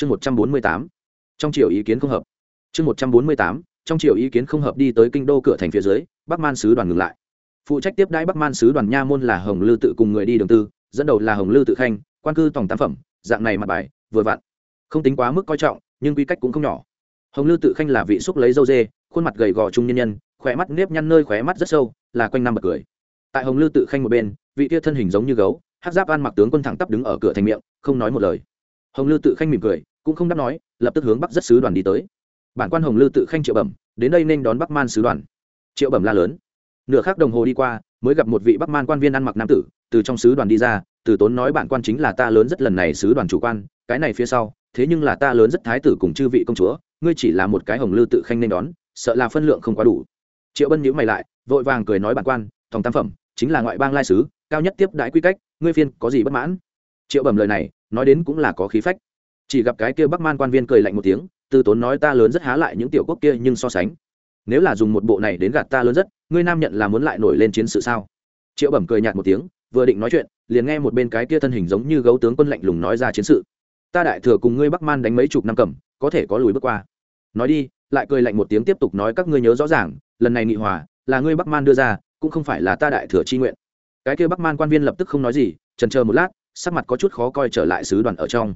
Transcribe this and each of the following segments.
chương một trăm bốn mươi tám, trong chiều ý kiến không hợp. Chương một trăm bốn mươi tám, trong chiều ý kiến không hợp đi tới kinh đô cửa thành phía dưới, bắc man sứ đoàn ngừng lại. Phụ trách tiếp đãi bắc man sứ đoàn nha môn là hồng lư tự cùng người đi đường tư, dẫn đầu là hồng lư tự khanh, quan cư tổng tam phẩm, dạng này mặt bài, vừa vặn. Không tính quá mức coi trọng, nhưng quy cách cũng không nhỏ. Hồng lư tự khanh là vị xúc lấy dâu dê, khuôn mặt gầy gò trung nhân nhân khỏe mắt nếp nhăn nơi khóe mắt rất sâu, là quanh năm bật cười. Tại hồng lư tự khanh một bên, vị kia thân hình giống như gấu hát giáp ăn mặc tướng quân thẳng tắp đứng ở cửa thành miệng, không nói một lời hồng lư tự khanh mỉm cười, cũng không đáp nói, lập tức hướng bắc rất sứ đoàn đi tới. Bản quan hồng lư tự khanh triệu bẩm, đến đây nên đón bắc man sứ đoàn. Triệu bẩm la lớn. Nửa khắc đồng hồ đi qua, mới gặp một vị bắc man quan viên ăn mặc nam tử, từ trong sứ đoàn đi ra, từ tốn nói bản quan chính là ta lớn rất lần này sứ đoàn chủ quan, cái này phía sau, thế nhưng là ta lớn rất thái tử cùng chư vị công chúa, ngươi chỉ là một cái hồng lư tự khanh nên đón, sợ là phân lượng không quá đủ. Triệu bân nhữ mày lại, vội vàng cười nói bản quan thòng tam phẩm, chính là ngoại bang lai sứ, cao nhất tiếp đại quy cách, ngươi phiên có gì bất mãn? Triệu bẩm lời này, nói đến cũng là có khí phách. Chỉ gặp cái kia bắc man quan viên cười lạnh một tiếng từ tốn nói ta lớn rất há lại những tiểu quốc kia nhưng so sánh. Nếu là dùng một bộ này đến gạt ta lớn rất, ngươi nam nhận là muốn lại nổi lên chiến sự sao? Triệu bẩm cười nhạt một tiếng, vừa định nói chuyện, liền nghe một bên cái kia thân hình giống như gấu tướng quân lạnh lùng nói ra chiến sự. Ta đại thừa cùng ngươi bắc man đánh mấy chục năm cầm, có thể có lùi bước qua. Nói đi, lại cười lạnh một tiếng tiếp tục nói các ngươi nhớ rõ ràng, lần này nghị hòa, là ngươi bắc man đưa ra, cũng không phải là ta đại thừa chi nguyện. Cái kia bắc man quan viên lập tức không nói gì trần chờ một lát sắc mặt có chút khó coi trở lại sứ đoàn ở trong.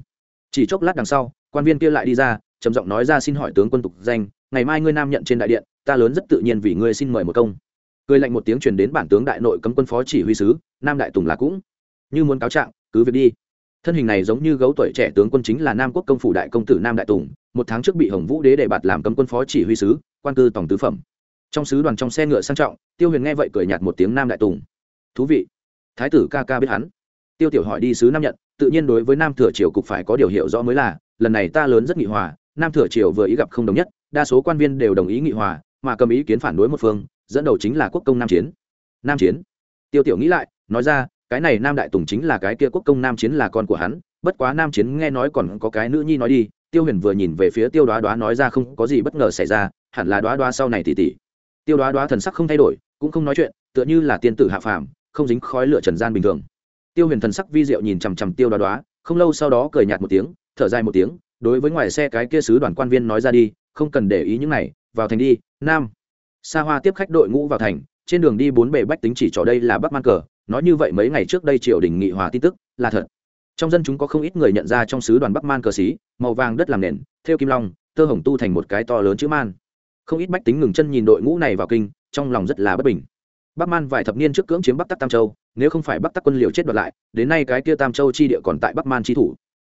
Chỉ chốc lát đằng sau, quan viên kia lại đi ra, trầm giọng nói ra xin hỏi tướng quân tục danh, ngày mai ngươi nam nhận trên đại điện, ta lớn rất tự nhiên vì ngươi xin mời một công. Cười lạnh một tiếng truyền đến bản tướng đại nội cấm quân phó chỉ huy sứ, nam đại tùng là cũng. Như muốn cáo trạng, cứ việc đi. Thân hình này giống như gấu tuổi trẻ tướng quân chính là nam quốc công phủ đại công tử nam đại tùng, một tháng trước bị hồng vũ đế đề bạt làm cấm quân phó chỉ huy sứ, quan cư tổng tứ phẩm. Trong sứ đoàn trong xe ngựa sang trọng, tiêu huyền nghe vậy cười nhạt một tiếng nam đại tùng. Thú vị, thái tử ca ca biết hắn tiêu tiểu hỏi đi sứ nam nhận tự nhiên đối với nam thừa triều cục phải có điều hiểu rõ mới là, lần này ta lớn rất nghị hòa, nam thừa triều vừa ý gặp không đồng nhất, đa số quan viên đều đồng ý nghị hòa, mà cầm ý kiến phản đối một phương, dẫn đầu chính là quốc công nam chiến. Nam chiến. Tiêu tiểu nghĩ lại, nói ra, cái này nam đại tùng chính là cái kia quốc công nam chiến là con của hắn, bất quá nam chiến nghe nói còn có cái nữ nhi nói đi, tiêu huyền vừa nhìn về phía tiêu đoá đoá nói ra không có gì bất ngờ xảy ra, hẳn là đoá đoá sau này tỉ tỉ. Tiêu đoá đoá thần sắc không thay đổi, cũng không nói chuyện, tựa như là tiên tử hạ phàm, không dính khói lửa trần gian bình thường tiêu huyền thần sắc vi diệu nhìn chằm chằm tiêu đoá đoá, không lâu sau đó cười nhạt một tiếng, thở dài một tiếng, đối với ngoài xe cái kia sứ đoàn quan viên nói ra đi, không cần để ý những này, vào thành đi, nam. Xa hoa tiếp khách đội ngũ vào thành, trên đường đi bốn bề bách tính chỉ trỏ đây là bắc man cờ, nói như vậy mấy ngày trước đây triều đình nghị hòa tin tức, là thật. Trong dân chúng có không ít người nhận ra trong sứ đoàn bắc man cờ xí, màu vàng đất làm nền theo kim long thơ hồng tu thành một cái to lớn chữ man. Không ít bách tính ngừng chân nhìn đội ngũ này vào kinh, trong lòng rất là bất bình. Bắc man vài thập niên trước cưỡng chiếm bắc tắc tam châu nếu không phải bắc tắc quân liều chết đoạt lại, đến nay cái kia tam châu chi địa còn tại bắc man chi thủ.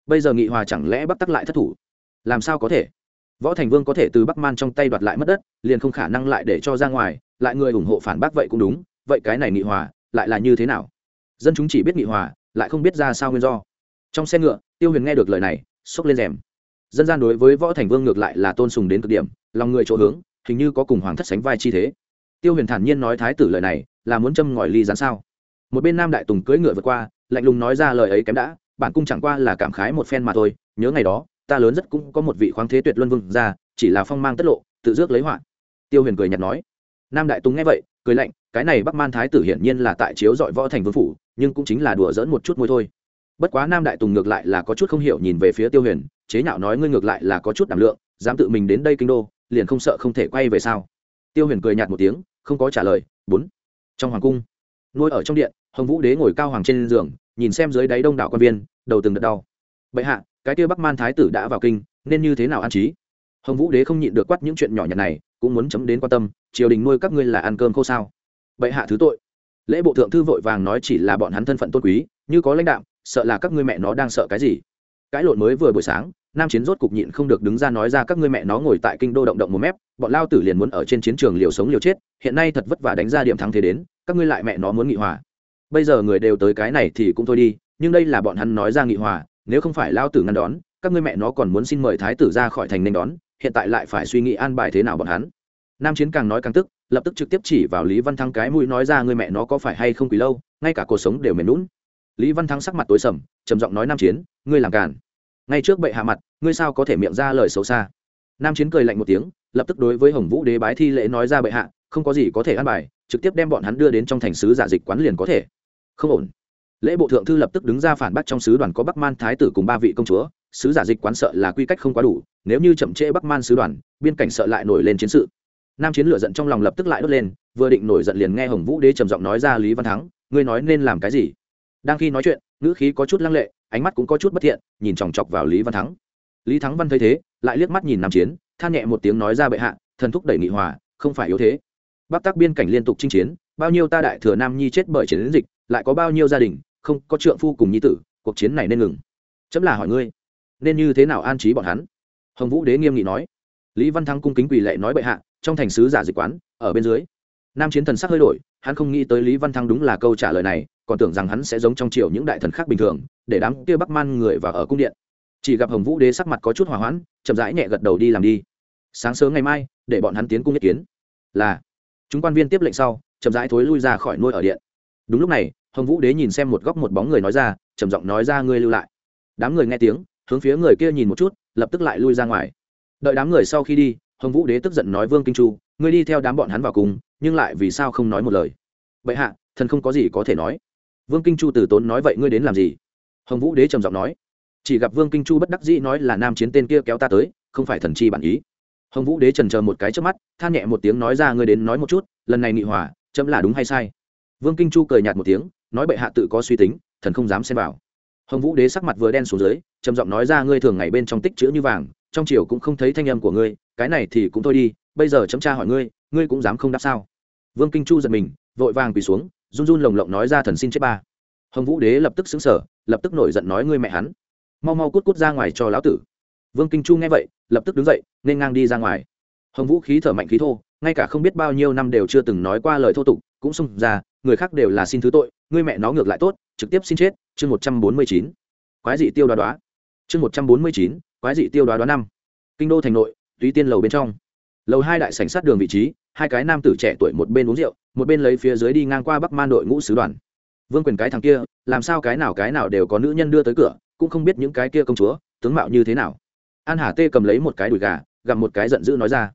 Bây giờ nghị hòa chẳng lẽ bắc tắc lại thất thủ? Làm sao có thể? Võ thành vương có thể từ bắc man trong tay đoạt lại mất đất, liền không khả năng lại để cho ra ngoài, lại người ủng hộ phản bác vậy cũng đúng, vậy cái này nghị hòa lại là như thế nào? Dân chúng chỉ biết nghị hòa, lại không biết ra sao nguyên do. Trong xe ngựa, tiêu huyền nghe được lời này xốc lên rèm. Dân gian đối với võ thành vương ngược lại là tôn sùng đến cực điểm, lòng người chỗ hướng, hình như có cùng hoàng thất sánh vai chi thế. Tiêu huyền thản nhiên nói thái tử lời này, là muốn châm ngòi ly gián sao? Một bên nam đại tùng cưỡi ngựa vượt qua, lạnh lùng nói ra lời ấy kém đã, bản cung chẳng qua là cảm khái một phen mà thôi, nhớ ngày đó, ta lớn rất cũng có một vị khoáng thế tuyệt luân vương ra chỉ là phong mang tất lộ, tự rước lấy họa. Tiêu huyền cười nhạt nói. Nam đại tùng nghe vậy, cười lạnh, cái này bắc man thái tử hiển nhiên là tại chiếu dọi võ thành vương phủ, nhưng cũng chính là đùa dỡn một chút môi thôi. Bất quá nam đại tùng ngược lại là có chút không hiểu nhìn về phía tiêu huyền, chế nhạo nói ngươi ngược lại là có chút đảm lượng, dám tự mình đến đây kinh đô, liền không sợ không thể quay về sao? Tiêu huyền cười nhạt một tiếng, không có trả lời, bốn. Trong hoàng cung, nuôi ở trong điện hồng vũ đế ngồi cao hoàng trên giường, nhìn xem dưới đáy đông đảo quan viên, đầu từng đợt đau. Bệ hạ, cái kia bắc man thái tử đã vào kinh, nên như thế nào an trí? Hồng vũ đế không nhịn được quát những chuyện nhỏ nhặt này, cũng muốn chấm đến quan tâm, triều đình nuôi các ngươi là ăn cơm khô sao? Bệ hạ thứ tội. Lễ bộ thượng thư vội vàng nói chỉ là bọn hắn thân phận tôn quý, như có lãnh đạo sợ là các ngươi mẹ nó đang sợ cái gì? Cái lộn mới vừa buổi sáng, nam chiến rốt cục nhịn không được đứng ra nói ra các ngươi mẹ nó ngồi tại kinh đô động động một mép, bọn lao tử liền muốn ở trên chiến trường liều sống liều chết, hiện nay thật vất vả đánh ra điểm thắng thế đến, các ngươi lại mẹ nó muốn nghị hòa bây giờ người đều tới cái này thì cũng thôi đi, nhưng đây là bọn hắn nói ra nghị hòa, nếu không phải lao tử ngăn đón, các ngươi mẹ nó còn muốn xin mời thái tử ra khỏi thành nên đón, hiện tại lại phải suy nghĩ an bài thế nào bọn hắn. Nam chiến càng nói càng tức, lập tức trực tiếp chỉ vào lý văn thăng cái mũi nói ra người mẹ nó có phải hay không quý lâu, ngay cả cuộc sống đều mềm lún lý văn thăng sắc mặt tối sầm, trầm giọng nói nam chiến, ngươi làm càn. Ngay trước bệ hạ mặt, ngươi sao có thể miệng ra lời xấu xa? Nam chiến cười lạnh một tiếng, lập tức đối với hồng vũ đế bái thi lễ nói ra bệ hạ, không có gì có thể ăn bài, trực tiếp đem bọn hắn đưa đến trong thành sứ giả dịch quán liền có thể không ổn. Lễ bộ thượng thư lập tức đứng ra phản bác trong sứ đoàn có bắc man thái tử cùng ba vị công chúa, sứ giả dịch quán sợ là quy cách không quá đủ, nếu như chậm trễ bắc man sứ đoàn, biên cảnh sợ lại nổi lên chiến sự. Nam chiến lửa giận trong lòng lập tức lại đốt lên, vừa định nổi giận liền nghe hồng vũ đế trầm giọng nói ra lý văn thắng, ngươi nói nên làm cái gì? Đang khi nói chuyện, ngữ khí có chút lăng lệ, ánh mắt cũng có chút bất thiện, nhìn chòng chọc vào lý văn thắng. Lý thắng văn thấy thế, lại liếc mắt nhìn nam chiến, than nhẹ một tiếng nói ra bệ hạ, thần thúc đẩy nghị hòa, không phải yếu thế. Bắc tác biên cảnh liên tục chinh chiến, bao nhiêu ta đại thừa nam nhi chết bởi chiến dịch lại có bao nhiêu gia đình, không, có trượng phu cùng nhi tử, cuộc chiến này nên ngừng. Chấm là hỏi ngươi, nên như thế nào an trí bọn hắn? Hồng vũ đế nghiêm nghị nói. Lý văn thắng cung kính quỳ lệ nói bệ hạ, trong thành sứ giả dịch quán, ở bên dưới. Nam chiến thần sắc hơi đổi, hắn không nghĩ tới lý văn thắng đúng là câu trả lời này, còn tưởng rằng hắn sẽ giống trong triều những đại thần khác bình thường, để đám kia bắc man người và ở cung điện. Chỉ gặp hồng vũ đế sắc mặt có chút hòa hoãn, chậm rãi nhẹ gật đầu đi làm đi. Sáng sớm ngày mai, để bọn hắn tiến cung nhất kiến. Là, chúng quan viên tiếp lệnh sau, chậm rãi thối lui ra khỏi nuôi ở điện. Đúng lúc này hồng vũ đế nhìn xem một góc một bóng người nói ra, trầm giọng nói ra, ngươi lưu lại. Đám người nghe tiếng, hướng phía người kia nhìn một chút, lập tức lại lui ra ngoài. Đợi đám người sau khi đi, hồng vũ đế tức giận nói, vương kinh chu, ngươi đi theo đám bọn hắn vào cùng, nhưng lại vì sao không nói một lời? Vậy hạ, thần không có gì có thể nói. Vương kinh chu từ tốn nói, vậy ngươi đến làm gì? Hồng vũ đế trầm giọng nói, chỉ gặp vương kinh chu bất đắc dĩ nói là nam chiến tên kia kéo ta tới, không phải thần chi bản ý. Hồng vũ đế trần chờ một cái trước mắt, than nhẹ một tiếng nói ra, ngươi đến nói một chút, lần này nghị hòa, chấm là đúng hay sai? Vương kinh chu cười nhạt một tiếng nói bệ hạ tự có suy tính, thần không dám xem vào. Hồng vũ đế sắc mặt vừa đen xuống dưới, trầm giọng nói ra, ngươi thường ngày bên trong tích chữ như vàng, trong triều cũng không thấy thanh âm của ngươi, cái này thì cũng thôi đi, bây giờ chấm tra hỏi ngươi ngươi cũng dám không đáp sao? Vương kinh chu giật mình, vội vàng quỳ xuống, run run lồng lộng nói ra, thần xin chết ba. Hồng vũ đế lập tức xứng sở lập tức nổi giận nói, ngươi mẹ hắn, mau mau cút cút ra ngoài cho lão tử. Vương kinh chu nghe vậy, lập tức đứng dậy, nên ngang đi ra ngoài. Hồng vũ khí thở mạnh khí thô, ngay cả không biết bao nhiêu năm đều chưa từng nói qua lời thô tục, cũng xung ra người khác đều là xin thứ tội, ngươi mẹ nó ngược lại tốt, trực tiếp xin chết, chương một trăm bốn mươi chín. Quái dị tiêu đoá đoá. Chương một trăm bốn mươi chín, quái dị tiêu đoá đoá năm. Kinh đô thành nội, túy tiên lầu bên trong. Lầu hai đại sảnh sát đường vị trí, hai cái nam tử trẻ tuổi một bên uống rượu, một bên lấy phía dưới đi ngang qua bắc man đội ngũ sứ đoàn. Vương quyền cái thằng kia, làm sao cái nào cái nào đều có nữ nhân đưa tới cửa, cũng không biết những cái kia công chúa, tướng mạo như thế nào. An hà tê cầm lấy một cái đùi gà gặp một cái giận dữ nói ra.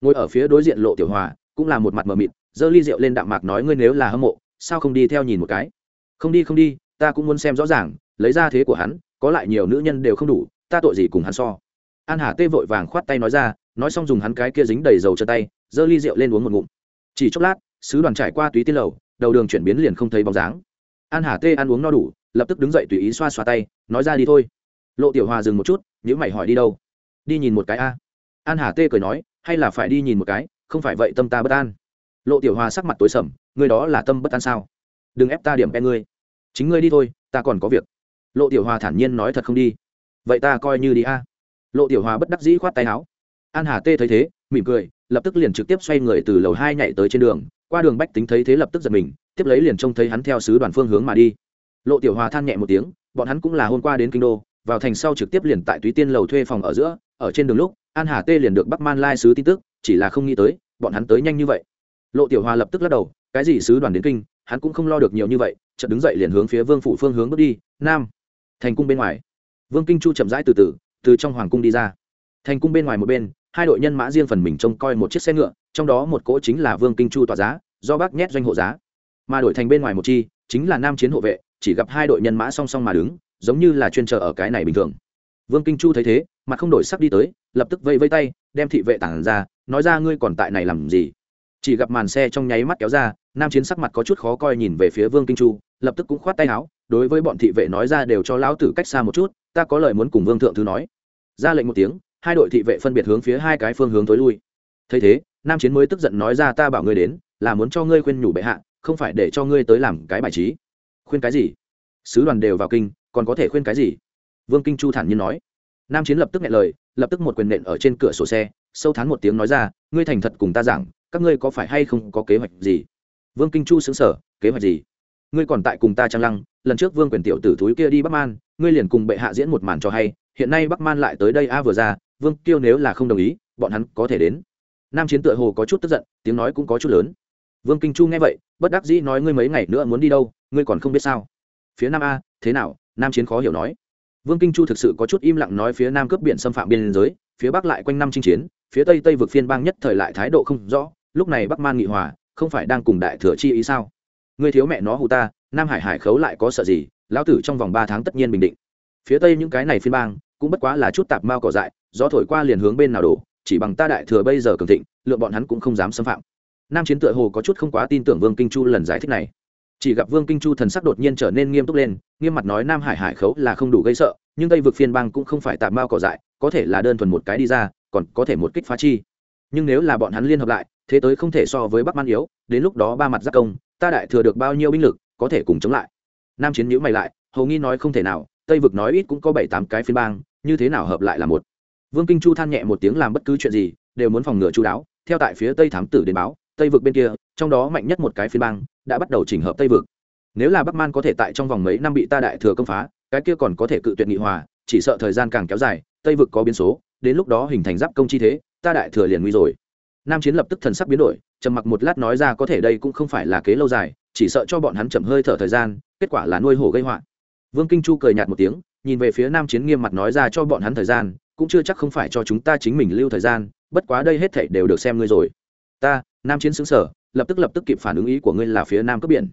Ngồi ở phía đối diện lộ tiểu hòa, cũng là một mặt mờ mịt giơ ly rượu lên đạm mạc nói ngươi nếu là hâm mộ, sao không đi theo nhìn một cái? Không đi không đi, ta cũng muốn xem rõ ràng, lấy ra thế của hắn, có lại nhiều nữ nhân đều không đủ, ta tội gì cùng hắn so? An hà tê vội vàng khoát tay nói ra, nói xong dùng hắn cái kia dính đầy dầu cho tay giơ ly rượu lên uống một ngụm. Chỉ chốc lát, sứ đoàn trải qua túy tiên lầu, đầu đường chuyển biến liền không thấy bóng dáng. An hà tê ăn uống no đủ, lập tức đứng dậy tùy ý xoa xoa tay, nói ra đi thôi. Lộ tiểu hòa dừng một chút nhữ mày hỏi đi đâu? Đi nhìn một cái a. An hà tê cười nói, hay là phải đi nhìn một cái, không phải vậy tâm ta bất an lộ tiểu hòa sắc mặt tối sầm người đó là tâm bất an sao? Đừng ép ta điểm e ngươi. Chính ngươi đi thôi, ta còn có việc. Lộ tiểu hòa thản nhiên nói thật không đi. Vậy ta coi như đi a. Lộ tiểu hòa bất đắc dĩ khoát tay áo. An hà tê thấy thế, mỉm cười, lập tức liền trực tiếp xoay người từ lầu hai nhảy tới trên đường. Qua đường bách tính thấy thế lập tức giật mình, tiếp lấy liền trông thấy hắn theo sứ đoàn phương hướng mà đi. Lộ tiểu hòa than nhẹ một tiếng, bọn hắn cũng là hôm qua đến kinh đô, vào thành sau trực tiếp liền tại túy tiên lầu thuê phòng ở giữa, ở trên đường lúc, an hà tê liền được bắc man lai sứ tin tức, chỉ là không nghĩ tới, bọn hắn tới nhanh như vậy lộ tiểu hòa lập tức lắc đầu, cái gì sứ đoàn đến kinh, hắn cũng không lo được nhiều như vậy, chợt đứng dậy liền hướng phía vương phủ phương hướng bước đi, nam, thành cung bên ngoài. Vương kinh chu chậm rãi từ từ từ trong hoàng cung đi ra. Thành cung bên ngoài một bên, hai đội nhân mã riêng phần mình trông coi một chiếc xe ngựa, trong đó một cỗ chính là vương kinh chu tỏa giá, do bác nhét doanh hộ giá. Mà đổi thành bên ngoài một chi, chính là nam chiến hộ vệ, chỉ gặp hai đội nhân mã song song mà đứng, giống như là chuyên chờ ở cái này bình thường. Vương kinh chu thấy thế, mặt không đổi sắc đi tới, lập tức vây vây tay, đem thị vệ tản ra, nói ra ngươi còn tại này làm gì? Chỉ gặp màn xe trong nháy mắt kéo ra, nam chiến sắc mặt có chút khó coi nhìn về phía vương kinh chu, lập tức cũng khoát tay áo, đối với bọn thị vệ nói ra đều cho lão tử cách xa một chút, ta có lời muốn cùng vương thượng thứ nói. Ra lệnh một tiếng, hai đội thị vệ phân biệt hướng phía hai cái phương hướng tối lui. Thấy thế, nam chiến mới tức giận nói ra ta bảo ngươi đến, là muốn cho ngươi khuyên nhủ bệ hạ, không phải để cho ngươi tới làm cái bài trí. Khuyên cái gì? Sứ đoàn đều vào kinh, còn có thể khuyên cái gì? Vương kinh chu thản nhiên nói. Nam chiến lập tức nghe lời, lập tức một quyền nện ở trên cửa sổ xe, sâu thán một tiếng nói ra, ngươi thành thật cùng ta giảng các ngươi có phải hay không có kế hoạch gì? Vương kinh chu xứng sở kế hoạch gì? Ngươi còn tại cùng ta trang lăng, lần trước vương quyền tiểu tử thúi kia đi bắc man, ngươi liền cùng bệ hạ diễn một màn cho hay, hiện nay bắc man lại tới đây a vừa ra, vương Tiêu nếu là không đồng ý, bọn hắn có thể đến. Nam chiến tựa hồ có chút tức giận, tiếng nói cũng có chút lớn. Vương kinh chu nghe vậy, bất đắc dĩ nói ngươi mấy ngày nữa muốn đi đâu, ngươi còn không biết sao? Phía nam a, thế nào? Nam chiến khó hiểu nói. Vương kinh chu thực sự có chút im lặng nói phía nam cướp biển xâm phạm biên giới, phía bắc lại quanh năm chinh chiến, phía tây tây vực phiên bang nhất thời lại thái độ không rõ lúc này bắc man nghị hòa, không phải đang cùng đại thừa chi ý sao? Ngươi thiếu mẹ nó hù ta, nam hải hải khấu lại có sợ gì? Lão tử trong vòng ba tháng tất nhiên bình định. Phía tây những cái này phiên bang, cũng bất quá là chút tạp mao cỏ dại, gió thổi qua liền hướng bên nào đổ, chỉ bằng ta đại thừa bây giờ cường thịnh, lựa bọn hắn cũng không dám xâm phạm. Nam chiến tựa hồ có chút không quá tin tưởng vương kinh chu lần giải thích này. Chỉ gặp vương kinh chu thần sắc đột nhiên trở nên nghiêm túc lên, nghiêm mặt nói nam hải hải khấu là không đủ gây sợ, nhưng tây vực phiên bang cũng không phải tạp mao cỏ dại, có thể là đơn thuần một cái đi ra, còn có thể một kích phá chi. Nhưng nếu là bọn hắn liên hợp lại thế tới không thể so với bắc man yếu, đến lúc đó ba mặt giác công, ta đại thừa được bao nhiêu binh lực, có thể cùng chống lại. Nam chiến nhữ mày lại, hầu nghi nói không thể nào, tây vực nói ít cũng có bảy tám cái phiên bang, như thế nào hợp lại là một. Vương kinh chu than nhẹ một tiếng làm bất cứ chuyện gì, đều muốn phòng ngừa chú đáo, theo tại phía tây thám tử đến báo, tây vực bên kia, trong đó mạnh nhất một cái phiên bang, đã bắt đầu chỉnh hợp tây vực. Nếu là bắc man có thể tại trong vòng mấy năm bị ta đại thừa công phá, cái kia còn có thể cự tuyệt nghị hòa, chỉ sợ thời gian càng kéo dài, tây vực có biến số, đến lúc đó hình thành giáp công chi thế, ta đại thừa liền nguy rồi nam chiến lập tức thần sắc biến đổi, trầm mặc một lát nói ra có thể đây cũng không phải là kế lâu dài, chỉ sợ cho bọn hắn chậm hơi thở thời gian, kết quả là nuôi hổ gây họa. Vương kinh chu cười nhạt một tiếng, nhìn về phía nam chiến nghiêm mặt nói ra cho bọn hắn thời gian, cũng chưa chắc không phải cho chúng ta chính mình lưu thời gian, bất quá đây hết thảy đều được xem ngươi rồi. Ta, nam chiến xứng sở, lập tức lập tức kịp phản ứng ý của ngươi là phía nam cướp biển.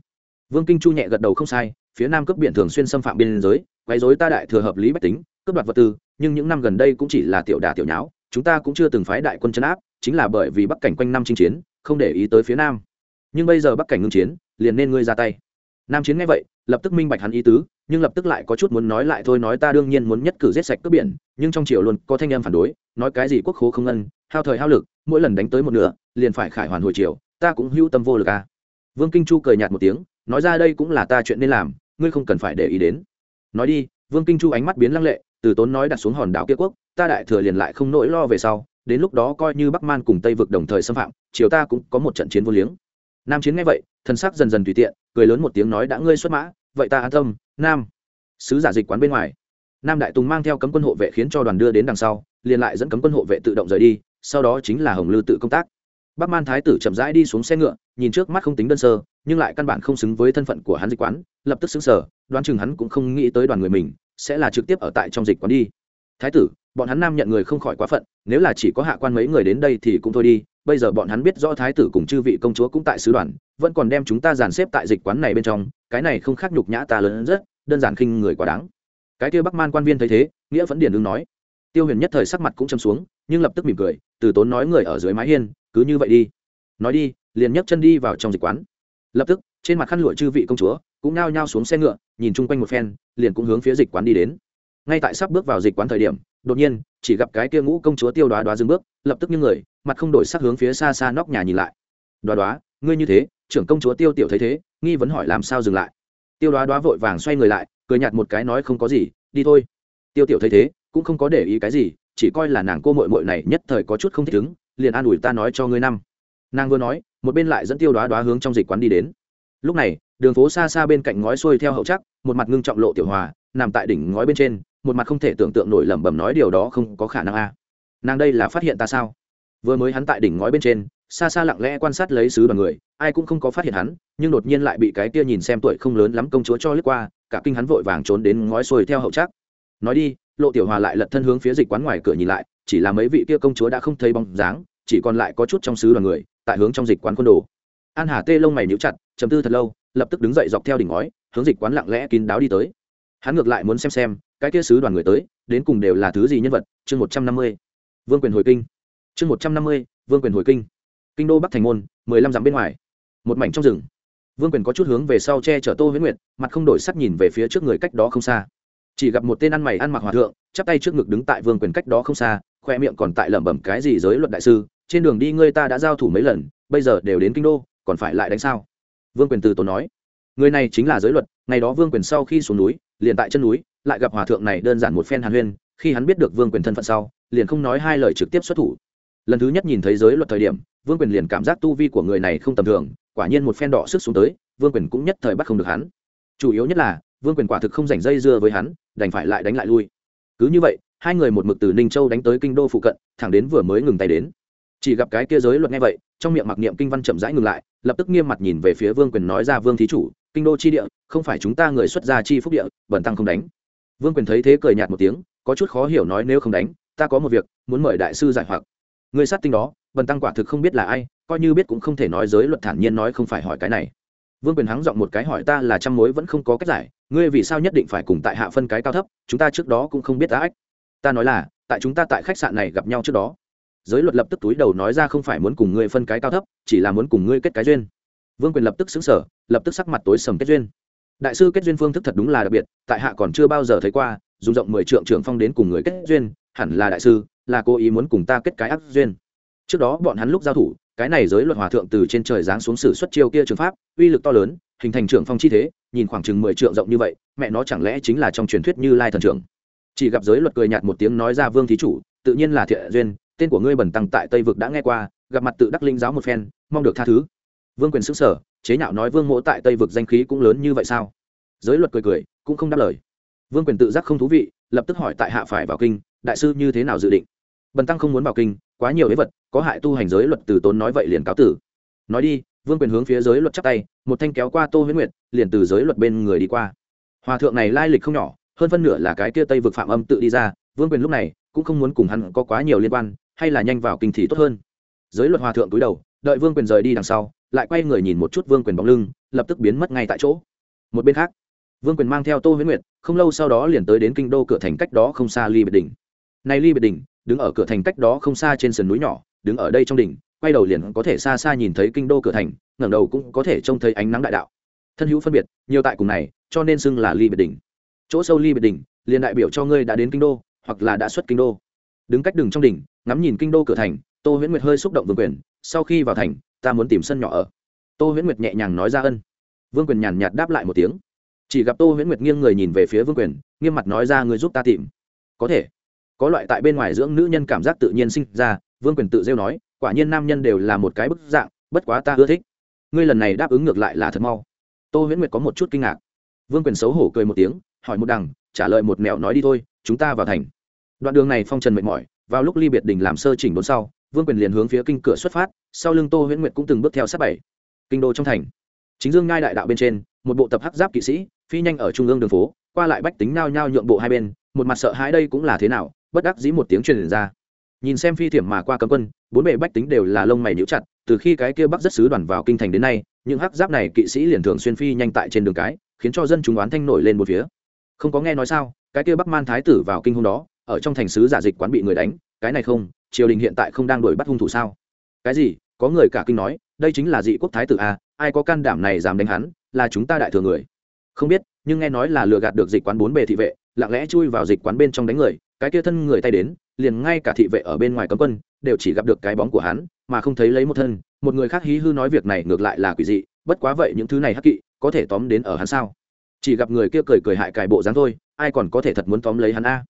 Vương kinh chu nhẹ gật đầu không sai, phía nam cướp biển thường xuyên xâm phạm biên giới, quấy rối ta đại thừa hợp lý bách tính, cướp đoạt vật tư, nhưng những năm gần đây cũng chỉ là tiểu đà tiểu nháo, chúng ta cũng chưa từng phái đại quân chấn áp chính là bởi vì bắc cảnh quanh năm chinh chiến, không để ý tới phía nam. Nhưng bây giờ bắc cảnh ngưng chiến, liền nên ngươi ra tay. Nam chiến nghe vậy, lập tức minh bạch hắn ý tứ, nhưng lập tức lại có chút muốn nói lại thôi, nói ta đương nhiên muốn nhất cử giết sạch cướp biển, nhưng trong triều luôn có thanh em phản đối, nói cái gì quốc khố không ngân hao thời hao lực, mỗi lần đánh tới một nửa, liền phải khải hoàn hồi triều, ta cũng hưu tâm vô lực à. vương kinh chu cười nhạt một tiếng, nói ra đây cũng là ta chuyện nên làm, ngươi không cần phải để ý đến. Nói đi, vương kinh chu ánh mắt biến lăng lệ, từ tốn nói đặt xuống hòn đảo kia quốc, ta đại thừa liền lại không nỗi lo về sau đến lúc đó coi như bắc man cùng tây vực đồng thời xâm phạm, triều ta cũng có một trận chiến vô liếng. Nam chiến nghe vậy thân sắc dần dần tùy tiện, cười lớn một tiếng nói, đã ngươi xuất mã, vậy ta an tâm, nam. Sứ giả dịch quán bên ngoài. Nam đại tùng mang theo cấm quân hộ vệ khiến cho đoàn đưa đến đằng sau, liền lại dẫn cấm quân hộ vệ tự động rời đi, sau đó chính là hồng lư tự công tác. Bắc man thái tử chậm rãi đi xuống xe ngựa, nhìn trước mắt không tính đơn sơ, nhưng lại căn bản không xứng với thân phận của hắn dịch quán, lập tức xứng sở đoán chừng hắn cũng không nghĩ tới đoàn người mình sẽ là trực tiếp ở tại trong dịch quán đi. Thái tử bọn hắn nam nhận người không khỏi quá phận, nếu là chỉ có hạ quan mấy người đến đây thì cũng thôi đi, bây giờ bọn hắn biết rõ thái tử cùng chư vị công chúa cũng tại sứ đoàn, vẫn còn đem chúng ta dàn xếp tại dịch quán này bên trong, cái này không khác nhục nhã ta lớn rất, đơn giản khinh người quá đáng. Cái kia bắc man quan viên thấy thế, nghĩa vẫn điền ứng nói. Tiêu huyền nhất thời sắc mặt cũng châm xuống, nhưng lập tức mỉm cười, từ tốn nói người ở dưới mái hiên, cứ như vậy đi. Nói đi, liền nhấc chân đi vào trong dịch quán. Lập tức, trên mặt khăn lụa chư vị công chúa cũng nao nhao xuống xe ngựa, nhìn chung quanh một phen, liền cũng hướng phía dịch quán đi đến. Ngay tại sắp bước vào dịch quán thời điểm đột nhiên, chỉ gặp cái kia ngũ công chúa tiêu đoá đoá dừng bước, lập tức những người, mặt không đổi sắc hướng phía xa xa nóc nhà nhìn lại. Đoá đoá, ngươi như thế, trưởng công chúa tiêu tiểu thấy thế, nghi vấn hỏi làm sao dừng lại? Tiêu đoá đoá vội vàng xoay người lại, cười nhạt một cái nói không có gì, đi thôi. Tiêu tiểu thấy thế, cũng không có để ý cái gì, chỉ coi là nàng cô mội mội này nhất thời có chút không thích ứng, liền an ủi ta nói cho ngươi năm. Nàng vừa nói, một bên lại dẫn tiêu đoá đoá hướng trong dịch quán đi đến. Lúc này, đường phố xa xa bên cạnh ngói xuôi theo hậu chắc một mặt ngưng trọng lộ tiểu hòa, nằm tại đỉnh ngói bên trên một mặt không thể tưởng tượng nổi lẩm bẩm nói điều đó không có khả năng a. Nàng đây là phát hiện ta sao? Vừa mới hắn tại đỉnh ngói bên trên, xa xa lặng lẽ quan sát lấy sứ đoàn người, ai cũng không có phát hiện hắn, nhưng đột nhiên lại bị cái kia nhìn xem tuổi không lớn lắm công chúa cho lướt qua, cả kinh hắn vội vàng trốn đến ngói xuôi theo hậu chắc nói đi, lộ tiểu hòa lại lật thân hướng phía dịch quán ngoài cửa nhìn lại, chỉ là mấy vị kia công chúa đã không thấy bóng dáng, chỉ còn lại có chút trong sứ đoàn người, tại hướng trong dịch quán quân đồ. An hà tê lông mày níu chặt chấm tư thật lâu, lập tức đứng dậy dọc theo đỉnh ngói, hướng dịch quán lặng lẽ kín đáo đi tới hắn ngược lại muốn xem xem, cái kia sứ đoàn người tới, đến cùng đều là thứ gì nhân vật, chương một trăm năm mươi, vương quyền hồi kinh. Chương một trăm năm mươi, vương quyền hồi kinh. Kinh đô bắc thành môn, mười lăm dặm bên ngoài. Một mảnh trong rừng. Vương quyền có chút hướng về sau che chở tô huyễn nguyệt, mặt không đổi sắc nhìn về phía trước người cách đó không xa. Chỉ gặp một tên ăn mày ăn mặc hòa thượng, chắp tay trước ngực đứng tại vương quyền cách đó không xa, khoe miệng còn tại lẩm bẩm cái gì giới luật đại sư, trên đường đi ngươi ta đã giao thủ mấy lần, bây giờ đều đến kinh đô, còn phải lại đánh sao? Vương quyền từ tốn nói, người này chính là giới luật, ngày đó vương quyền sau khi xuống núi liền tại chân núi, lại gặp hòa thượng này đơn giản một phen hàn huyên, khi hắn biết được vương quyền thân phận sau, liền không nói hai lời trực tiếp xuất thủ. Lần thứ nhất nhìn thấy giới luật thời điểm, vương quyền liền cảm giác tu vi của người này không tầm thường, quả nhiên một phen đỏ sức xuống tới, vương quyền cũng nhất thời bắt không được hắn. Chủ yếu nhất là, vương quyền quả thực không dành dây dưa với hắn, đành phải lại đánh lại lui. Cứ như vậy, hai người một mực từ ninh châu đánh tới kinh đô phụ cận, thẳng đến vừa mới ngừng tay đến. Chỉ gặp cái kia giới luật nghe vậy, trong miệng mặc niệm kinh văn chậm rãi ngừng lại, lập tức nghiêm mặt nhìn về phía vương quyền nói ra, vương thí chủ kinh đô chi địa, không phải chúng ta người xuất gia chi phúc địa bẩn tăng không đánh. Vương quyền thấy thế cười nhạt một tiếng, có chút khó hiểu nói nếu không đánh, ta có một việc, muốn mời đại sư giải hoặc. Người sát tinh đó bần tăng quả thực không biết là ai, coi như biết cũng không thể nói giới luật thản nhiên nói không phải hỏi cái này. Vương quyền hắng giọng một cái hỏi ta là trăm mối vẫn không có cách giải, ngươi vì sao nhất định phải cùng tại hạ phân cái cao thấp, chúng ta trước đó cũng không biết đã ách ta nói là, tại chúng ta tại khách sạn này gặp nhau trước đó. Giới luật lập tức túi đầu nói ra không phải muốn cùng ngươi phân cái cao thấp, chỉ là muốn cùng ngươi kết cái duyên vương quyền lập tức xứng sở lập tức sắc mặt tối sầm kết duyên. Đại sư kết duyên phương thức thật đúng là đặc biệt, tại hạ còn chưa bao giờ thấy qua, dùng rộng mười trượng trưởng phong đến cùng người kết duyên, hẳn là đại sư, là cố ý muốn cùng ta kết cái ác duyên. Trước đó bọn hắn lúc giao thủ, cái này giới luật hòa thượng từ trên trời giáng xuống sử xuất chiêu kia trường pháp, uy lực to lớn, hình thành trưởng phong chi thế, nhìn khoảng chừng mười trượng rộng như vậy, mẹ nó chẳng lẽ chính là trong truyền thuyết như lai thần trưởng? Chỉ gặp giới luật cười nhạt một tiếng nói ra vương thí chủ, tự nhiên là thiện duyên, tên của ngươi bẩn tăng tại tây vực đã nghe qua, gặp mặt tự đắc linh giáo một phen, mong được tha thứ vương quyền xứng sở chế nhạo nói vương mỗ tại tây vực danh khí cũng lớn như vậy sao? Giới luật cười cười, cũng không đáp lời. Vương quyền tự giác không thú vị, lập tức hỏi tại hạ phải vào kinh, đại sư như thế nào dự định? Bần tăng không muốn vào kinh, quá nhiều ế vật, có hại tu hành giới luật từ tốn nói vậy liền cáo tử. Nói đi, vương quyền hướng phía giới luật chắp tay, một thanh kéo qua tô huyễn nguyệt, liền từ giới luật bên người đi qua. Hòa thượng này lai lịch không nhỏ, hơn phân nửa là cái kia tây vực phạm âm tự đi ra, vương quyền lúc này cũng không muốn cùng hắn có quá nhiều liên quan, hay là nhanh vào kinh thì tốt hơn. Giới luật hòa thượng cúi đầu, đợi vương quyền rời đi đằng sau lại quay người nhìn một chút vương quyền bóng lưng, lập tức biến mất ngay tại chỗ. Một bên khác, vương quyền mang theo tô huyễn nguyệt, không lâu sau đó liền tới đến kinh đô cửa thành cách đó không xa ly biệt đỉnh. Này ly biệt đỉnh, đứng ở cửa thành cách đó không xa trên sườn núi nhỏ, đứng ở đây trong đỉnh, quay đầu liền có thể xa xa nhìn thấy kinh đô cửa thành, ngẩng đầu cũng có thể trông thấy ánh nắng đại đạo. Thân hữu phân biệt, nhiều tại cùng này, cho nên xưng là ly biệt đỉnh. Chỗ sâu ly biệt đỉnh, liền đại biểu cho ngươi đã đến kinh đô, hoặc là đã xuất kinh đô. Đứng cách đường trong đỉnh, ngắm nhìn kinh đô cửa thành, tô huyễn nguyệt hơi xúc động vương quyền, sau khi vào thành ta muốn tìm sân nhỏ ở. Tô huyễn nguyệt nhẹ nhàng nói ra ân. Vương quyền nhàn nhạt đáp lại một tiếng. Chỉ gặp tô huyễn nguyệt nghiêng người nhìn về phía vương quyền, nghiêm mặt nói ra người giúp ta tìm. Có thể. Có loại tại bên ngoài dưỡng nữ nhân cảm giác tự nhiên sinh ra, vương quyền tự rêu nói, quả nhiên nam nhân đều là một cái bức dạng, bất quá ta ưa thích. Ngươi lần này đáp ứng ngược lại là thật mau. Tô huyễn nguyệt có một chút kinh ngạc. Vương quyền xấu hổ cười một tiếng, hỏi một đằng, trả lời một mẹo nói đi thôi, chúng ta vào thành. Đoạn đường này phong trần mệt mỏi, vào lúc ly biệt đình làm sơ chỉnh đốn sau vương quyền liền hướng phía kinh cửa xuất phát, sau lưng tô huyễn nguyệt cũng từng bước theo sát bảy. Kinh đô trong thành. Chính dương ngai đại đạo bên trên, một bộ tập hắc giáp kỵ sĩ, phi nhanh ở trung ương đường phố, qua lại bách tính nao nhao nhượng bộ hai bên, một mặt sợ hãi đây cũng là thế nào, bất đắc dĩ một tiếng truyền ra. Nhìn xem phi thiểm mà qua cấm quân, bốn bề bách tính đều là lông mày nhíu chặt, từ khi cái kia bắc rất sứ đoàn vào kinh thành đến nay, những hắc giáp này kỵ sĩ liền thường xuyên phi nhanh tại trên đường cái, khiến cho dân chúng oán thanh nổi lên một phía. Không có nghe nói sao, cái kia bắc man thái tử vào kinh hôm đó, ở trong thành sứ giả dịch quán bị người đánh, cái này không triều đình hiện tại không đang đuổi bắt hung thủ sao? Cái gì? Có người cả kinh nói, đây chính là dị quốc thái tử a ai có can đảm này dám đánh hắn, là chúng ta đại thừa người. Không biết, nhưng nghe nói là lừa gạt được dịch quán bốn bề thị vệ, lặng lẽ chui vào dịch quán bên trong đánh người, cái kia thân người tay đến, liền ngay cả thị vệ ở bên ngoài cấm quân, đều chỉ gặp được cái bóng của hắn, mà không thấy lấy một thân. Một người khác hí hư nói việc này ngược lại là quỷ dị, bất quá vậy những thứ này hắc kỵ, có thể tóm đến ở hắn sao? Chỉ gặp người kia cười cười hại cài bộ dáng thôi, ai còn có thể thật muốn tóm lấy hắn a?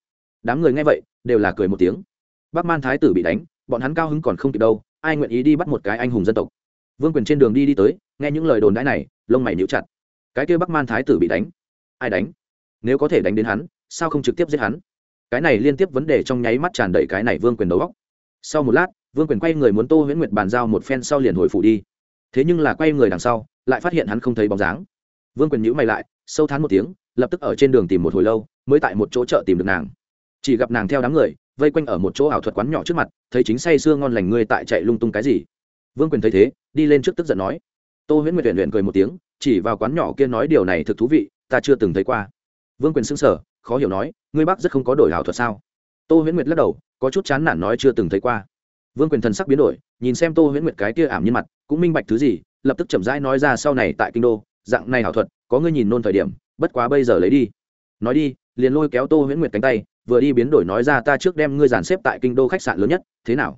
Đám người nghe vậy, đều là cười một tiếng bắc man thái tử bị đánh, bọn hắn cao hứng còn không kịp đâu, ai nguyện ý đi bắt một cái anh hùng dân tộc? Vương quyền trên đường đi đi tới, nghe những lời đồn đãi này, lông mày níu chặt. Cái kia bắc man thái tử bị đánh. Ai đánh? Nếu có thể đánh đến hắn, sao không trực tiếp giết hắn? Cái này liên tiếp vấn đề trong nháy mắt tràn đầy cái này vương quyền đầu góc sau một lát, vương quyền quay người muốn tô huyễn nguyệt bàn giao một phen sau liền hồi phủ đi. Thế nhưng là quay người đằng sau, lại phát hiện hắn không thấy bóng dáng. Vương quyền nhữ mày lại, sâu thán một tiếng, lập tức ở trên đường tìm một hồi lâu, mới tại một chỗ chợ tìm được nàng chỉ gặp nàng theo đám người, vây quanh ở một chỗ ảo thuật quán nhỏ trước mặt, thấy chính say sưa ngon lành ngươi tại chạy lung tung cái gì. Vương quyền thấy thế, đi lên trước tức giận nói. Tô huyễn nguyệt luyện luyện cười một tiếng, chỉ vào quán nhỏ kia nói điều này thực thú vị, ta chưa từng thấy qua. Vương quyền xưng sở khó hiểu nói, ngươi bác rất không có đổi ảo thuật sao? Tô huyễn nguyệt lắc đầu, có chút chán nản nói chưa từng thấy qua. Vương quyền thần sắc biến đổi, nhìn xem tô huyễn nguyệt cái kia ảm nhân mặt, cũng minh bạch thứ gì, lập tức chậm rãi nói ra sau này tại kinh đô, dạng này ảo thuật, có ngươi nhìn nôn thời điểm, bất quá bây giờ lấy đi. Nói đi, liền lôi kéo tô huyễn nguyệt cánh tay vừa đi biến đổi nói ra ta trước đem ngươi dàn xếp tại kinh đô khách sạn lớn nhất, thế nào?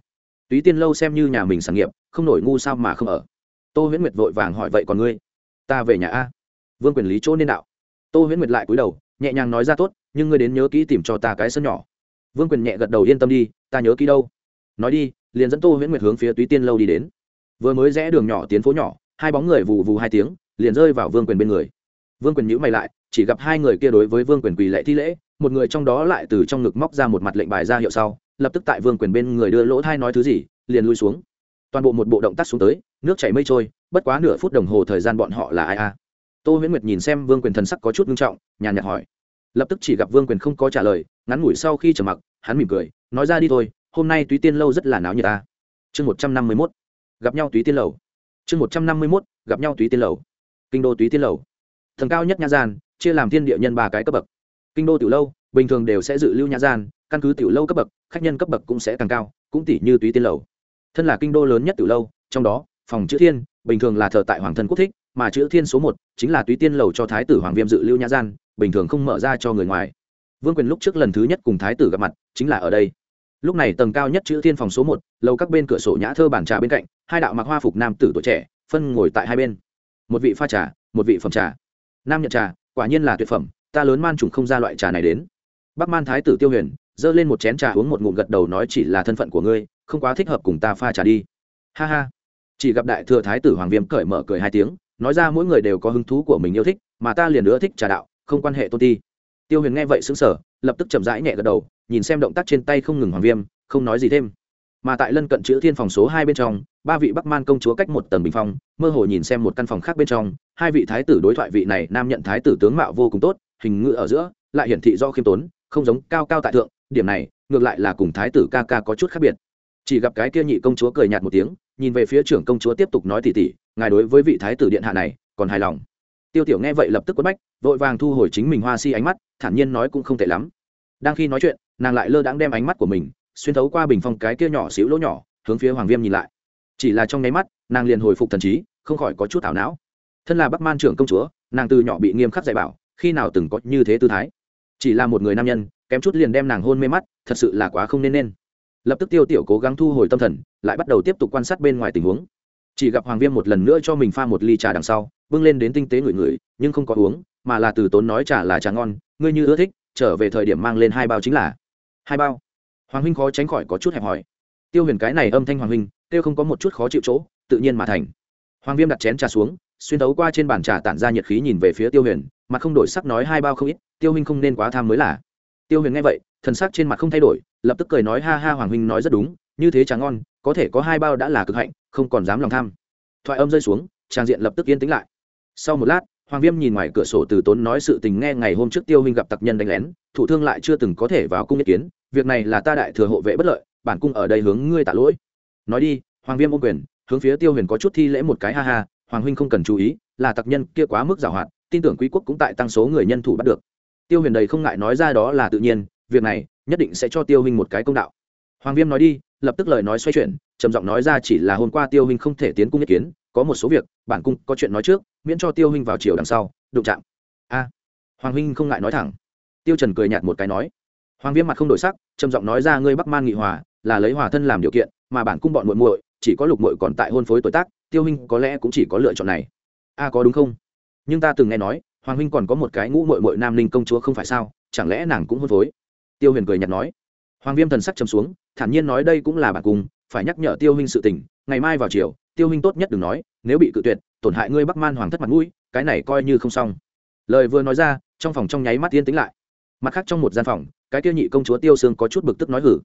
Túy tiên lâu xem như nhà mình sản nghiệp, không nổi ngu sao mà không ở. Tô huyễn nguyệt vội vàng hỏi, vậy còn ngươi? Ta về nhà a. Vương quyền lý chỗ nên đạo. Tô huyễn nguyệt lại cúi đầu, nhẹ nhàng nói ra, tốt, nhưng ngươi đến nhớ kỹ tìm cho ta cái sân nhỏ. Vương quyền nhẹ gật đầu, yên tâm đi, ta nhớ kỹ đâu. Nói đi, liền dẫn tô huyễn nguyệt hướng phía túy tiên lâu đi đến. Vừa mới rẽ đường nhỏ tiến phố nhỏ, hai bóng người vù vù hai tiếng, liền rơi vào vương quyền bên người. Vương quyền nhữ mày lại, chỉ gặp hai người kia đối với vương quyền quỳ lệ thi lễ một người trong đó lại từ trong ngực móc ra một mặt lệnh bài ra hiệu sau, lập tức tại vương quyền bên người đưa lỗ thai nói thứ gì, liền lui xuống. Toàn bộ một bộ động tác xuống tới, nước chảy mây trôi, bất quá nửa phút đồng hồ thời gian bọn họ là ai a? Tô huyễn nguyệt nhìn xem vương quyền thần sắc có chút nghiêm trọng, nhàn nhạt hỏi. Lập tức chỉ gặp vương quyền không có trả lời, ngắn ngủi sau khi trở mặc, hắn mỉm cười, nói ra đi thôi, hôm nay túy tiên lâu rất là náo nhiệt ta. Chương một trăm năm mươi mốt. Gặp nhau túy tiên lầu. Chương một trăm năm mươi mốt, gặp nhau túy tiên lầu. Kinh đô túy tiên lầu. Thần cao nhất nha gian, chia làm thiên địa nhân ba cái cấp bậc kinh đô tiểu lâu, bình thường đều sẽ dự lưu nhã gian, căn cứ tiểu lâu cấp bậc, khách nhân cấp bậc cũng sẽ càng cao, cũng tỷ như túy tiên lầu. Thân là kinh đô lớn nhất tiểu lâu, trong đó, phòng chữ thiên, bình thường là thờ tại hoàng thân quốc thích, mà chữ thiên số một chính là túy tiên lầu cho thái tử hoàng viêm dự lưu nhã gian, bình thường không mở ra cho người ngoài. Vương quyền lúc trước lần thứ nhất cùng thái tử gặp mặt, chính là ở đây. Lúc này tầng cao nhất chữ thiên phòng số một, lầu các bên cửa sổ nhã thơ bản trà bên cạnh, hai đạo mặc hoa phục nam tử tuổi trẻ, phân ngồi tại hai bên. Một vị pha trà, một vị phẩm trà. Nam nhận trà, quả nhiên là tuyệt phẩm ta lớn man trùng không ra loại trà này đến. Bắc man thái tử tiêu huyền, giơ lên một chén trà uống một ngụm gật đầu nói chỉ là thân phận của ngươi, không quá thích hợp cùng ta pha trà đi. Ha ha. Chỉ gặp đại thừa thái tử hoàng viêm cởi mở cười hai tiếng, nói ra mỗi người đều có hứng thú của mình yêu thích, mà ta liền nữa thích trà đạo, không quan hệ tôn ti. Tiêu huyền nghe vậy xứng sở lập tức chậm rãi nhẹ gật đầu, nhìn xem động tác trên tay không ngừng hoàng viêm, không nói gì thêm. Mà tại lân cận chữ thiên phòng số hai bên trong, ba vị bắc man công chúa cách một tầng bình phong, mơ hồ nhìn xem một căn phòng khác bên trong, hai vị thái tử đối thoại vị này nam nhận thái tử tướng mạo vô cùng tốt hình ngự ở giữa, lại hiển thị do khiêm tốn, không giống cao cao tại thượng, điểm này, ngược lại là cùng thái tử ca ca có chút khác biệt. Chỉ gặp cái kia nhị công chúa cười nhạt một tiếng, nhìn về phía trưởng công chúa tiếp tục nói tỉ tỉ, ngài đối với vị thái tử điện hạ này, còn hài lòng? Tiêu tiểu nghe vậy lập tức quất bách, vội vàng thu hồi chính mình hoa si ánh mắt, thản nhiên nói cũng không tệ lắm. Đang khi nói chuyện, nàng lại lơ đãng đem ánh mắt của mình, xuyên thấu qua bình phong cái kia nhỏ xíu lỗ nhỏ, hướng phía hoàng viêm nhìn lại. Chỉ là trong nháy mắt, nàng liền hồi phục thần trí, không khỏi có chút thảo não. Thân là bắc man trưởng công chúa, nàng từ nhỏ bị nghiêm khắc dạy bảo khi nào từng có như thế tư thái. Chỉ là một người nam nhân, kém chút liền đem nàng hôn mê mắt, thật sự là quá không nên nên. Lập tức tiêu tiểu cố gắng thu hồi tâm thần, lại bắt đầu tiếp tục quan sát bên ngoài tình huống. Chỉ gặp hoàng viêm một lần nữa cho mình pha một ly trà đằng sau, bưng lên đến tinh tế ngửi ngửi, nhưng không có uống, mà là từ tốn nói trà là trà ngon, ngươi như ưa thích, trở về thời điểm mang lên hai bao chính là. Hai bao? Hoàng huynh khó tránh khỏi có chút hẹp hòi. Tiêu huyền cái này âm thanh hoàng huynh tiêu không có một chút khó chịu chỗ, tự nhiên mà thành. Hoàng viêm đặt chén trà xuống, xuyên tấu qua trên bàn trà tản ra nhiệt khí nhìn về phía tiêu huyền mà không đổi sắc nói hai bao không ít, tiêu huynh không nên quá tham mới là. Tiêu huyền nghe vậy, thần sắc trên mặt không thay đổi, lập tức cười nói, ha ha, hoàng huynh nói rất đúng, như thế trà ngon, có thể có hai bao đã là cực hạnh, không còn dám lòng tham. Thoại âm rơi xuống, trang diện lập tức yên tĩnh lại. Sau một lát, hoàng viêm nhìn ngoài cửa sổ từ tốn nói sự tình nghe ngày hôm trước tiêu huynh gặp tặc nhân đánh lén, thủ thương lại chưa từng có thể vào cung ý kiến, việc này là ta đại thừa hộ vệ bất lợi, bản cung ở đây hướng ngươi tạ lỗi. Nói đi, hoàng viêm ô quyền, hướng phía tiêu huyền có chút thi lễ một cái, ha ha, hoàng huynh không cần chú ý, là tặc nhân kia quá mức giảo hoạt tin tưởng quý quốc cũng tại tăng số người nhân thủ bắt được. Tiêu huyền đầy không ngại nói ra đó là tự nhiên, việc này nhất định sẽ cho tiêu huynh một cái công đạo. Hoàng viêm nói đi, lập tức lời nói xoay chuyển, trầm giọng nói ra chỉ là hôm qua tiêu huynh không thể tiến cung ý kiến, có một số việc, bản cung có chuyện nói trước, miễn cho tiêu huynh vào chiều đằng sau, đụng chạm. A. Hoàng huynh không ngại nói thẳng. Tiêu trần cười nhạt một cái nói. Hoàng viêm mặt không đổi sắc, trầm giọng nói ra ngươi bắc man nghị hòa, là lấy hòa thân làm điều kiện, mà bản cung bọn muội muội, chỉ có lục muội còn tại hôn phối tuổi tác, tiêu huynh có lẽ cũng chỉ có lựa chọn này. A có đúng không? Nhưng ta từng nghe nói, hoàng huynh còn có một cái ngũ muội muội nam ninh công chúa không phải sao, chẳng lẽ nàng cũng hôn phối? Tiêu huyền cười nhạt nói. Hoàng viêm thần sắc trầm xuống, thản nhiên nói đây cũng là bản cung, phải nhắc nhở tiêu huynh sự tình, ngày mai vào chiều tiêu huynh tốt nhất đừng nói, nếu bị cự tuyệt, tổn hại ngươi bắc man hoàng thất mặt mũi, cái này coi như không xong. Lời vừa nói ra, trong phòng trong nháy mắt yên tĩnh lại. Mặt khác trong một gian phòng, cái tiêu nhị công chúa tiêu sương có chút bực tức nói hử.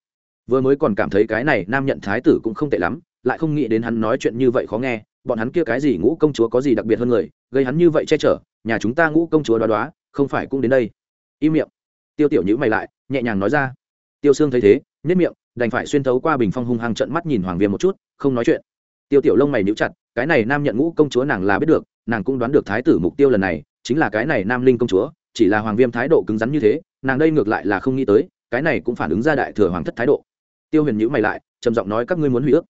Vừa mới còn cảm thấy cái này nam nhận thái tử cũng không tệ lắm, lại không nghĩ đến hắn nói chuyện như vậy khó nghe, bọn hắn kia cái gì ngũ công chúa có gì đặc biệt hơn người gây hắn như vậy che chở, nhà chúng ta ngũ công chúa đoá đoá, không phải cũng đến đây. Im miệng. Tiêu tiểu nhữ mày lại, nhẹ nhàng nói ra. Tiêu sương thấy thế nếp miệng, đành phải xuyên thấu qua bình phong hung hăng trận mắt nhìn hoàng viêm một chút, không nói chuyện. Tiêu tiểu lông mày níu chặt, cái này nam nhận ngũ công chúa nàng là biết được, nàng cũng đoán được thái tử mục tiêu lần này, chính là cái này nam linh công chúa, chỉ là hoàng viêm thái độ cứng rắn như thế, nàng đây ngược lại là không nghĩ tới, cái này cũng phản ứng ra đại thừa hoàng thất thái độ. Tiêu huyền nhữ mày lại, trầm giọng nói các ngươi muốn hủy ước.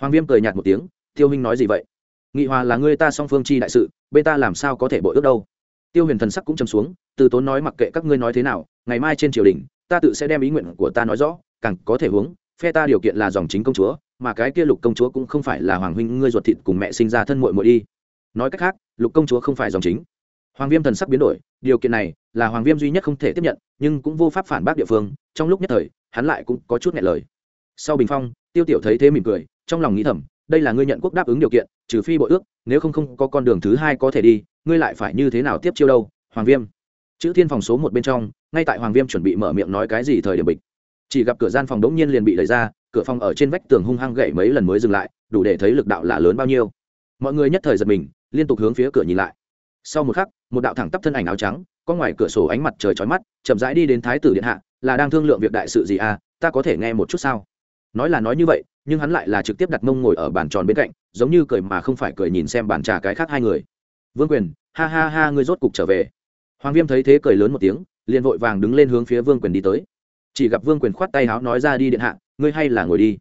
Hoàng viêm cười nhạt một tiếng, tiêu huynh nói gì vậy? Nghị hòa là người ta song phương chi đại sự, bên ta làm sao có thể bội ước đâu. Tiêu huyền thần sắc cũng trầm xuống, từ tốn nói mặc kệ các ngươi nói thế nào, ngày mai trên triều đình, ta tự sẽ đem ý nguyện của ta nói rõ, càng có thể hướng, phe ta điều kiện là dòng chính công chúa, mà cái kia lục công chúa cũng không phải là hoàng huynh ngươi ruột thịt cùng mẹ sinh ra thân muội muội đi. Nói cách khác, lục công chúa không phải dòng chính. Hoàng viêm thần sắc biến đổi, điều kiện này là hoàng viêm duy nhất không thể tiếp nhận, nhưng cũng vô pháp phản bác địa phương, trong lúc nhất thời, hắn lại cũng có chút nghẹn lời. Sau bình phong, tiêu tiểu thấy thế mỉm cười, trong lòng nghĩ thầm đây là ngươi nhận quốc đáp ứng điều kiện, trừ phi bội ước, nếu không không có con đường thứ hai có thể đi, ngươi lại phải như thế nào tiếp chiêu đâu, hoàng viêm? Chữ thiên phòng số một bên trong, ngay tại hoàng viêm chuẩn bị mở miệng nói cái gì thời điểm bịch. Chỉ gặp cửa gian phòng đống nhiên liền bị đẩy ra, cửa phòng ở trên vách tường hung hăng gậy mấy lần mới dừng lại, đủ để thấy lực đạo là lớn bao nhiêu. Mọi người nhất thời giật mình, liên tục hướng phía cửa nhìn lại. Sau một khắc, một đạo thẳng tắp thân ảnh áo trắng, có ngoài cửa sổ ánh mặt trời trói mắt, chậm rãi đi đến thái tử điện hạ, là đang thương lượng việc đại sự gì à ta có thể nghe một chút sao? Nói là nói như vậy, nhưng hắn lại là trực tiếp đặt mông ngồi ở bàn tròn bên cạnh, giống như cười mà không phải cười nhìn xem bàn trà cái khác hai người. Vương quyền, ha ha ha, ngươi rốt cục trở về. Hoàng viêm thấy thế cười lớn một tiếng, liền vội vàng đứng lên hướng phía vương quyền đi tới. Chỉ gặp vương quyền khoát tay háo nói ra đi điện hạ, ngươi hay là ngồi đi.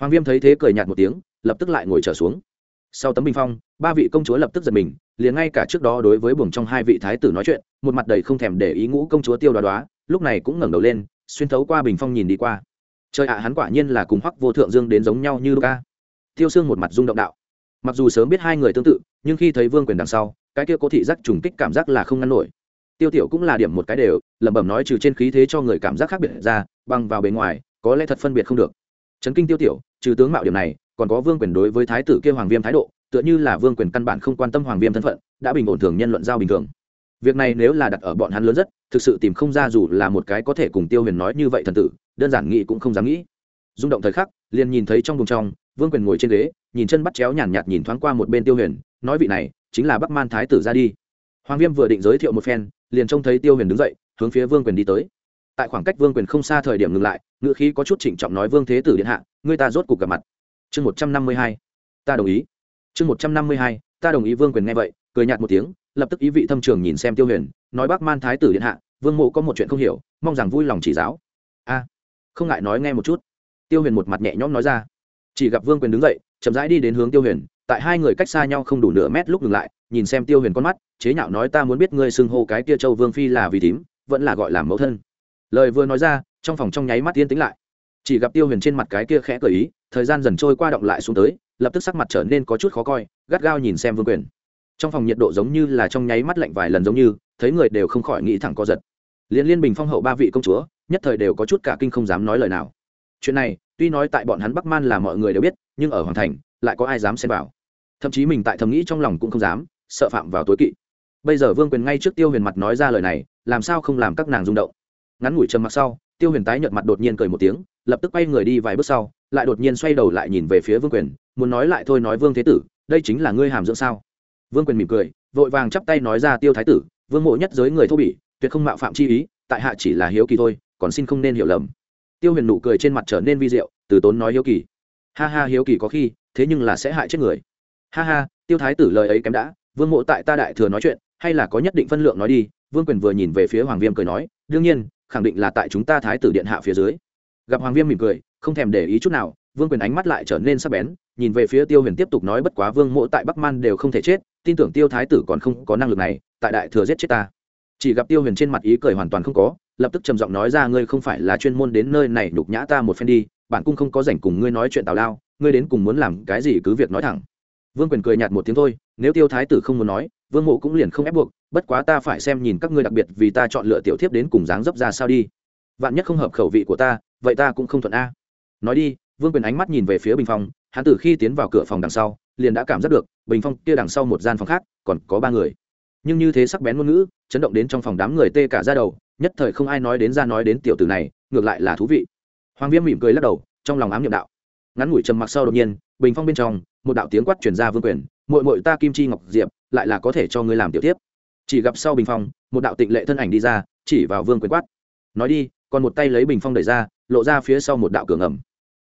Hoàng viêm thấy thế cười nhạt một tiếng, lập tức lại ngồi trở xuống. Sau tấm bình phong, ba vị công chúa lập tức giật mình, liền ngay cả trước đó đối với buồng trong hai vị thái tử nói chuyện, một mặt đầy không thèm để ý ngũ công chúa tiêu đoá đoá, lúc này cũng ngẩng đầu lên, xuyên thấu qua bình phong nhìn đi qua trời ạ, hắn quả nhiên là cùng hoắc vô thượng dương đến giống nhau như ca tiêu xương một mặt rung động đạo. Mặc dù sớm biết hai người tương tự, nhưng khi thấy vương quyền đằng sau, cái kia có thị giác trùng kích cảm giác là không ngăn nổi. Tiêu tiểu cũng là điểm một cái đều, lẩm bẩm nói trừ trên khí thế cho người cảm giác khác biệt ra, băng vào bề ngoài, có lẽ thật phân biệt không được. Trấn kinh tiêu tiểu, trừ tướng mạo điểm này, còn có vương quyền đối với thái tử kia hoàng viêm thái độ, tựa như là vương quyền căn bản không quan tâm hoàng viêm thân phận, đã bình ổn thường nhân luận giao bình thường việc này nếu là đặt ở bọn hắn lớn rất thực sự tìm không ra dù là một cái có thể cùng tiêu huyền nói như vậy thần tử đơn giản nghĩ cũng không dám nghĩ. Rung động thời khắc liền nhìn thấy trong vùng trong vương quyền ngồi trên ghế nhìn chân bắt chéo nhàn nhạt, nhạt nhìn thoáng qua một bên tiêu huyền nói vị này chính là bắc man thái tử ra đi. Hoàng viêm vừa định giới thiệu một phen liền trông thấy tiêu huyền đứng dậy hướng phía vương quyền đi tới. Tại khoảng cách vương quyền không xa thời điểm ngừng lại ngự khí có chút trịnh trọng nói vương thế tử điện hạ người ta rốt cuộc gặp mặt. Chương một trăm năm mươi hai ta đồng ý. Chương một trăm năm mươi hai ta đồng ý. Vương quyền nghe vậy cười nhạt một tiếng lập tức ý vị thâm trường nhìn xem tiêu huyền, nói bác man thái tử điện hạ, vương mộ có một chuyện không hiểu, mong rằng vui lòng chỉ giáo. A, không ngại nói nghe một chút. Tiêu huyền một mặt nhẹ nhõm nói ra. Chỉ gặp vương quyền đứng dậy, chậm rãi đi đến hướng tiêu huyền, tại hai người cách xa nhau không đủ nửa mét lúc ngừng lại, nhìn xem tiêu huyền con mắt, chế nhạo nói ta muốn biết ngươi xưng hô cái kia châu vương phi là vì tím, vẫn là gọi là mẫu thân. Lời vừa nói ra, trong phòng trong nháy mắt yên tĩnh lại. Chỉ gặp tiêu huyền trên mặt cái kia khẽ cởi ý, thời gian dần trôi qua động lại xuống tới, lập tức sắc mặt trở nên có chút khó coi, gắt gao nhìn xem vương quyền trong phòng nhiệt độ giống như là trong nháy mắt lạnh vài lần giống như, thấy người đều không khỏi nghĩ thẳng co giật. Liên liên bình phong hậu ba vị công chúa, nhất thời đều có chút cả kinh không dám nói lời nào. Chuyện này, tuy nói tại bọn hắn bắc man là mọi người đều biết, nhưng ở hoàng thành, lại có ai dám xem vào? Thậm chí mình tại thầm nghĩ trong lòng cũng không dám, sợ phạm vào tối kỵ. Bây giờ vương quyền ngay trước tiêu huyền mặt nói ra lời này, làm sao không làm các nàng rung động? Ngắn ngủi trầm mặc sau, tiêu huyền tái nhợt mặt đột nhiên cười một tiếng, lập tức quay người đi vài bước sau, lại đột nhiên xoay đầu lại nhìn về phía vương quyền, muốn nói lại thôi nói vương thế tử, đây chính là ngươi hàm dưỡng sao? Vương quyền mỉm cười, vội vàng chắp tay nói ra tiêu thái tử, vương mộ nhất giới người thô bỉ, tuyệt không mạo phạm chi ý, tại hạ chỉ là hiếu kỳ thôi, còn xin không nên hiểu lầm. Tiêu huyền nụ cười trên mặt trở nên vi diệu, từ tốn nói hiếu kỳ. Ha ha, hiếu kỳ có khi, thế nhưng là sẽ hại chết người. Ha ha, tiêu thái tử lời ấy kém đã, vương mộ tại ta đại thừa nói chuyện, hay là có nhất định phân lượng nói đi, vương quyền vừa nhìn về phía hoàng viêm cười nói, đương nhiên, khẳng định là tại chúng ta thái tử điện hạ phía dưới. Gặp hoàng viêm mỉm cười, không thèm để ý chút nào, vương quyền ánh mắt lại trở nên sắc bén, nhìn về phía tiêu huyền tiếp tục nói bất quá vương mộ tại bắc man đều không thể chết tin tưởng tiêu thái tử còn không có năng lực này, tại đại thừa giết chết ta. Chỉ gặp tiêu huyền trên mặt ý cười hoàn toàn không có, lập tức trầm giọng nói ra ngươi không phải là chuyên môn đến nơi này nhục nhã ta một phen đi, bản cung không có rảnh cùng ngươi nói chuyện tào lao, ngươi đến cùng muốn làm cái gì cứ việc nói thẳng. Vương quyền cười nhạt một tiếng thôi, nếu tiêu thái tử không muốn nói, vương mộ cũng liền không ép buộc, bất quá ta phải xem nhìn các ngươi đặc biệt vì ta chọn lựa tiểu thiếp đến cùng dáng dấp ra sao đi. Vạn nhất không hợp khẩu vị của ta, vậy ta cũng không thuận a. Nói đi, vương quyền ánh mắt nhìn về phía bình phong hắn từ khi tiến vào cửa phòng đằng sau liền đã cảm giác được, bình phong kia đằng sau một gian phòng khác, còn có ba người. Nhưng như thế sắc bén ngôn ngữ, chấn động đến trong phòng đám người tê cả ra đầu, nhất thời không ai nói đến ra nói đến tiểu tử này, ngược lại là thú vị. Hoàng viêm mỉm cười lắc đầu, trong lòng ám nhiệm đạo. Ngắn ngủi trầm mặc sau đột nhiên, bình phong bên trong, một đạo tiếng quát truyền ra vương quyền mội mội ta kim chi ngọc diệp, lại là có thể cho ngươi làm tiểu tiếp chỉ gặp sau bình phong, một đạo tịnh lệ thân ảnh đi ra, chỉ vào vương quyền quát. Nói đi. Còn một tay lấy bình phong đẩy ra, lộ ra phía sau một đạo cửa ngầm.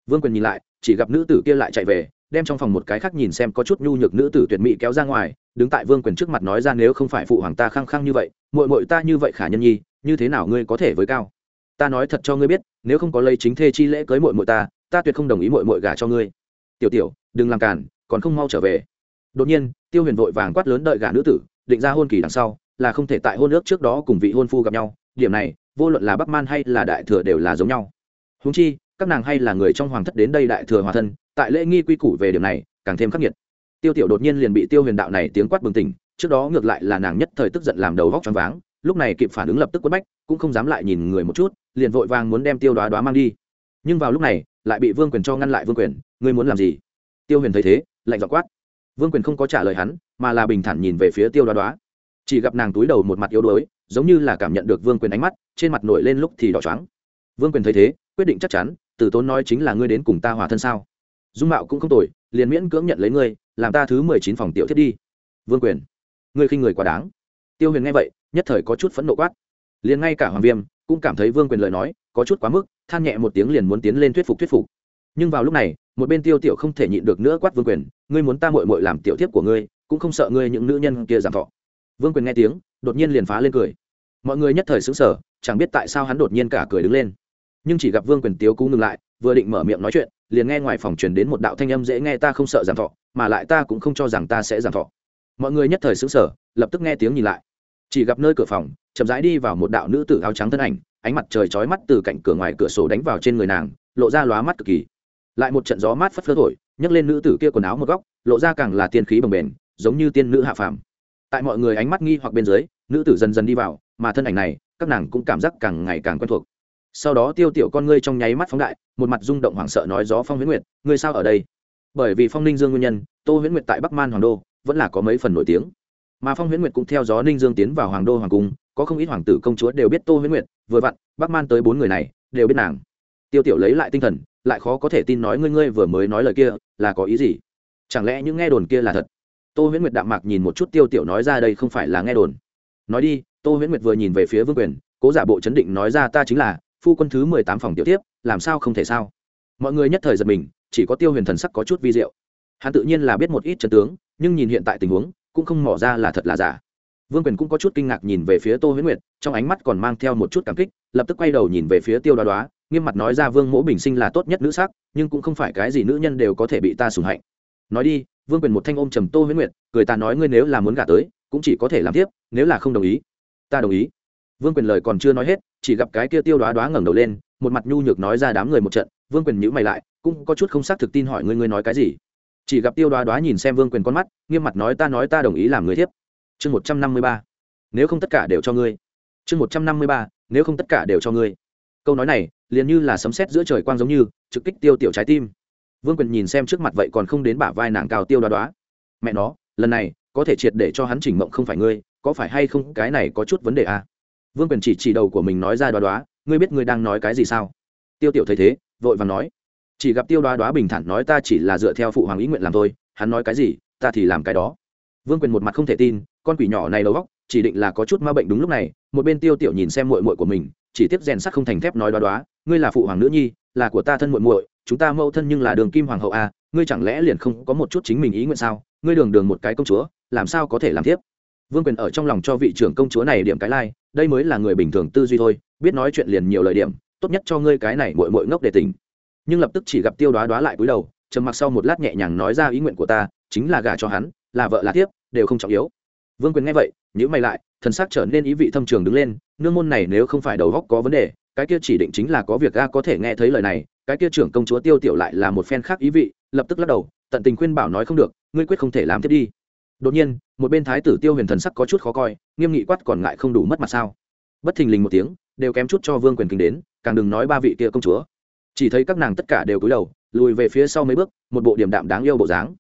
Vương quyền nhìn lại, chỉ gặp nữ tử kia lại chạy về đem trong phòng một cái khác nhìn xem có chút nhu nhược nữ tử tuyệt mỹ kéo ra ngoài, đứng tại vương quyền trước mặt nói ra nếu không phải phụ hoàng ta khăng khăng như vậy mội mội ta như vậy khả nhân nhi, như thế nào ngươi có thể với cao? Ta nói thật cho ngươi biết, nếu không có lấy chính thê chi lễ cưới mội mội ta ta tuyệt không đồng ý mội mội gả cho ngươi. Tiểu tiểu, đừng làm cản còn không mau trở về. Đột nhiên, tiêu huyền vội vàng quát lớn đợi gả nữ tử, định ra hôn kỳ đằng sau, là không thể tại hôn ước trước đó cùng vị hôn phu gặp nhau, điểm này, vô luận là bắc man hay là đại thừa đều là giống nhau. Húng chi các nàng hay là người trong hoàng thất đến đây đại thừa hòa thân, tại lễ nghi quy củ về điểm này, càng thêm khắc nghiệt. Tiêu tiểu đột nhiên liền bị tiêu huyền đạo này tiếng quát bừng tỉnh, trước đó ngược lại là nàng nhất thời tức giận làm đầu vóc choáng váng, lúc này kịp phản ứng lập tức quất bách, cũng không dám lại nhìn người một chút, liền vội vàng muốn đem tiêu đoá đoá mang đi. Nhưng vào lúc này, lại bị vương quyền cho ngăn lại. Vương quyền, ngươi muốn làm gì? Tiêu huyền thấy thế, lạnh dọ quát. Vương quyền không có trả lời hắn, mà là bình thản nhìn về phía tiêu đoá đoá. Chỉ gặp nàng túi đầu một mặt yếu đuối, giống như là cảm nhận được vương quyền ánh mắt, trên mặt nổi lên lúc thì đỏ choáng. Vương quyền thấy thế, quyết định chắc chắn từ tốn nói chính là ngươi đến cùng ta hòa thân sao? Dung mạo cũng không tồi, liền miễn cưỡng nhận lấy ngươi, làm ta thứ mười chín phòng tiểu thiết đi. Vương quyền, ngươi khinh người quá đáng. Tiêu huyền nghe vậy, nhất thời có chút phẫn nộ quát. Liền ngay cả hoàng viêm cũng cảm thấy vương quyền lời nói có chút quá mức, than nhẹ một tiếng liền muốn tiến lên thuyết phục thuyết phục. Nhưng vào lúc này, một bên tiêu tiểu không thể nhịn được nữa quát vương quyền, ngươi muốn ta mội mội làm tiểu thiếp của ngươi, cũng không sợ ngươi những nữ nhân kia giảm thọ. Vương quyền nghe tiếng, đột nhiên liền phá lên cười. Mọi người nhất thời xứng sở chẳng biết tại sao hắn đột nhiên cả cười đứng lên nhưng chỉ gặp vương quyền tiếu cú ngừng lại, vừa định mở miệng nói chuyện, liền nghe ngoài phòng truyền đến một đạo thanh âm dễ nghe, ta không sợ giảm thọ, mà lại ta cũng không cho rằng ta sẽ giảm thọ. Mọi người nhất thời xứng sở lập tức nghe tiếng nhìn lại. Chỉ gặp nơi cửa phòng, chậm rãi đi vào một đạo nữ tử áo trắng thân ảnh, ánh mặt trời chói mắt từ cạnh cửa ngoài cửa sổ đánh vào trên người nàng, lộ ra lóa mắt cực kỳ. Lại một trận gió mát phất phơ thổi, nhấc lên nữ tử kia quần áo một góc, lộ ra càng là tiên khí bồng bềnh, giống như tiên nữ hạ phàm. Tại mọi người ánh mắt nghi hoặc bên dưới, nữ tử dần dần đi vào, mà thân ảnh này, các nàng cũng cảm giác càng ngày càng quen thuộc sau đó tiêu tiểu con ngươi trong nháy mắt phóng đại, một mặt rung động hoảng sợ nói gió phong huyễn nguyệt, ngươi sao ở đây? Bởi vì phong ninh dương nguyên nhân, tô huyễn nguyệt tại bắc man hoàng đô, vẫn là có mấy phần nổi tiếng. Mà phong huyễn nguyệt cũng theo gió ninh dương tiến vào hoàng đô hoàng cung, có không ít hoàng tử công chúa đều biết tô huyễn nguyệt, vừa vặn, bắc man tới bốn người này, đều biết nàng. Tiêu tiểu lấy lại tinh thần, lại khó có thể tin nói ngươi ngươi vừa mới nói lời kia, là có ý gì? Chẳng lẽ những nghe đồn kia là thật? Tô huyễn nguyệt đạm mạc nhìn một chút tiêu tiểu nói ra đây không phải là nghe đồn. Nói đi, tô huyễn nguyệt vừa nhìn về phía vương quyền, cố giả bộ chấn định nói ra ta chính là phu quân thứ mười tám phòng tiểu tiếp, làm sao không thể sao? Mọi người nhất thời giật mình, chỉ có tiêu huyền thần sắc có chút vi diệu. Hắn tự nhiên là biết một ít chân tướng, nhưng nhìn hiện tại tình huống, cũng không mỏ ra là thật là giả. Vương quyền cũng có chút kinh ngạc nhìn về phía tô huyễn nguyệt, trong ánh mắt còn mang theo một chút cảm kích, lập tức quay đầu nhìn về phía tiêu đoá đoá, nghiêm mặt nói ra vương mỗ bình sinh là tốt nhất nữ sắc, nhưng cũng không phải cái gì nữ nhân đều có thể bị ta sủng hạnh. Nói đi, vương quyền một thanh ôm trầm tô huyễn nguyệt, cười ta nói ngươi nếu là muốn gả tới, cũng chỉ có thể làm tiếp, nếu là không đồng ý. Ta đồng ý. Vương quyền lời còn chưa nói hết chỉ gặp cái kia tiêu đoá đoá ngẩng đầu lên, một mặt nhu nhược nói ra đám người một trận, vương quyền nhữ mày lại, cũng có chút không xác thực tin hỏi ngươi ngươi nói cái gì. Chỉ gặp tiêu đoá đoá nhìn xem vương quyền con mắt, nghiêm mặt nói ta nói ta đồng ý làm người thiếp. Chương một trăm năm mươi ba. Nếu không tất cả đều cho ngươi. Chương một trăm năm mươi ba. Nếu không tất cả đều cho ngươi. Câu nói này, liền như là sấm sét giữa trời quang giống như, trực kích tiêu tiểu trái tim. Vương quyền nhìn xem trước mặt vậy còn không đến bả vai nàng cao tiêu đoá đoá. Mẹ nó, lần này, có thể triệt để cho hắn chỉnh mộng không phải ngươi, có phải hay không cái này có chút vấn đề à? Vương quyền chỉ chỉ đầu của mình nói ra đoá đoá ngươi biết ngươi đang nói cái gì sao? Tiêu tiểu thấy thế vội và nói chỉ gặp tiêu đoá đoá bình thản nói ta chỉ là dựa theo phụ hoàng ý nguyện làm thôi hắn nói cái gì ta thì làm cái đó. Vương quyền một mặt không thể tin con quỷ nhỏ này đầu góc chỉ định là có chút ma bệnh đúng lúc này một bên tiêu tiểu nhìn xem muội muội của mình chỉ tiếp rèn sắt không thành thép nói đoá đoá ngươi là phụ hoàng nữ nhi là của ta thân muội muội chúng ta mâu thân nhưng là đường kim hoàng hậu a ngươi chẳng lẽ liền không có một chút chính mình ý nguyện sao? Ngươi đường đường một cái công chúa làm sao có thể làm tiếp vương quyền ở trong lòng cho vị trưởng công chúa này điểm cái lai、like, đây mới là người bình thường tư duy thôi, biết nói chuyện liền nhiều lời điểm, tốt nhất cho ngươi cái này mội mội ngốc để tỉnh. Nhưng lập tức chỉ gặp tiêu đoá đoá lại cúi đầu, trầm mặc sau một lát nhẹ nhàng nói ra ý nguyện của ta, chính là gả cho hắn, là vợ là tiếp đều không trọng yếu. Vương quyền nghe vậy nhữ mày lại, thần sắc trở nên ý vị thâm trường đứng lên, nương môn này nếu không phải đầu góc có vấn đề, cái kia chỉ định chính là có việc ga có thể nghe thấy lời này, cái kia trưởng công chúa tiêu tiểu lại là một phen khác ý vị, lập tức lắc đầu, tận tình khuyên bảo nói không được, ngươi quyết không thể làm tiếp đi đột nhiên, một bên thái tử tiêu huyền thần sắc có chút khó coi, nghiêm nghị quát còn ngại không đủ mất mặt sao? Bất thình lình một tiếng, đều kém chút cho vương quyền kinh đến, càng đừng nói ba vị kia công chúa. Chỉ thấy các nàng tất cả đều cúi đầu, lùi về phía sau mấy bước, một bộ điểm đạm đáng yêu bộ dáng.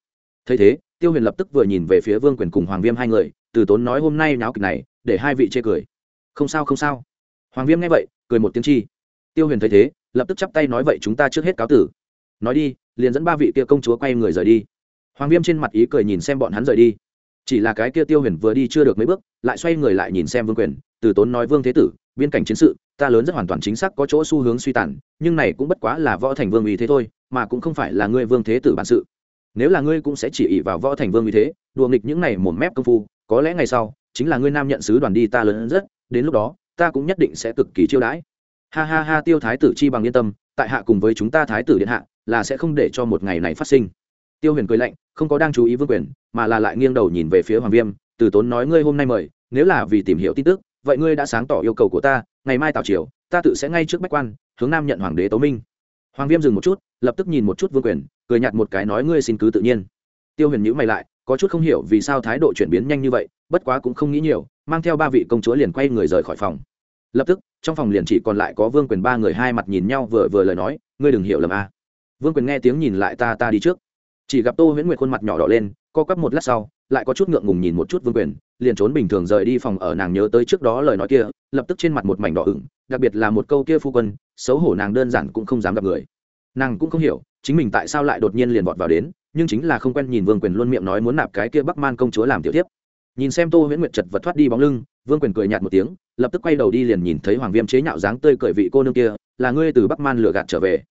Thấy thế, tiêu huyền lập tức vừa nhìn về phía vương quyền cùng hoàng viêm hai người, từ tốn nói hôm nay náo kịch này, để hai vị chê cười. Không sao không sao. Hoàng viêm nghe vậy, cười một tiếng chi. Tiêu huyền thấy thế, lập tức chắp tay nói vậy chúng ta trước hết cáo tử. Nói đi, liền dẫn ba vị kia công chúa quay người rời đi. Hoàng viêm trên mặt ý cười nhìn xem bọn hắn rời đi chỉ là cái kia tiêu huyền vừa đi chưa được mấy bước, lại xoay người lại nhìn xem vương quyền, từ tốn nói, vương thế tử biên cảnh chiến sự, ta lớn rất hoàn toàn chính xác có chỗ xu hướng suy tàn, nhưng này cũng bất quá là võ thành vương uy thế thôi, mà cũng không phải là ngươi vương thế tử bản sự. Nếu là ngươi cũng sẽ chỉ ỉ vào võ thành vương uy thế, đùa nghịch những này một mép công phu, có lẽ ngày sau, chính là ngươi nam nhận sứ đoàn đi ta lớn rất, đến lúc đó, ta cũng nhất định sẽ cực kỳ chiêu đãi. Ha ha ha, tiêu thái tử chi bằng yên tâm, tại hạ cùng với chúng ta thái tử điện hạ, là sẽ không để cho một ngày này phát sinh tiêu huyền cười lạnh, không có đang chú ý vương quyền, mà là lại nghiêng đầu nhìn về phía hoàng viêm, từ tốn nói ngươi hôm nay mời, nếu là vì tìm hiểu tin tức, vậy ngươi đã sáng tỏ yêu cầu của ta, ngày mai tào triều, ta tự sẽ ngay trước bách quan, hướng nam nhận hoàng đế tấu minh. Hoàng viêm dừng một chút, lập tức nhìn một chút vương quyền, cười nhạt một cái nói ngươi xin cứ tự nhiên. Tiêu huyền nhữ mày lại, có chút không hiểu vì sao thái độ chuyển biến nhanh như vậy, bất quá cũng không nghĩ nhiều, mang theo ba vị công chúa liền quay người rời khỏi phòng. Lập tức, trong phòng liền chỉ còn lại có vương quyền ba người hai mặt nhìn nhau vừa vừa lời nói, ngươi đừng hiểu lầm a vương quyền nghe tiếng nhìn lại ta ta đi trước chỉ gặp tô huyễn nguyệt khuôn mặt nhỏ đỏ lên, co quắp một lát sau, lại có chút ngượng ngùng nhìn một chút vương quyền, liền trốn bình thường rời đi phòng ở nàng nhớ tới trước đó lời nói kia, lập tức trên mặt một mảnh đỏ ửng, đặc biệt là một câu kia phu quân, xấu hổ nàng đơn giản cũng không dám gặp người. Nàng cũng không hiểu, chính mình tại sao lại đột nhiên liền vọt vào đến, nhưng chính là không quen nhìn vương quyền luôn miệng nói muốn nạp cái kia bắc man công chúa làm tiểu tiếp nhìn xem tô huyễn nguyệt chật vật thoát đi bóng lưng, vương quyền cười nhạt một tiếng, lập tức quay đầu đi liền nhìn thấy hoàng viêm chế nhạo dáng tươi cười vị cô nương kia, là ngươi từ bắc man lừa gạt trở về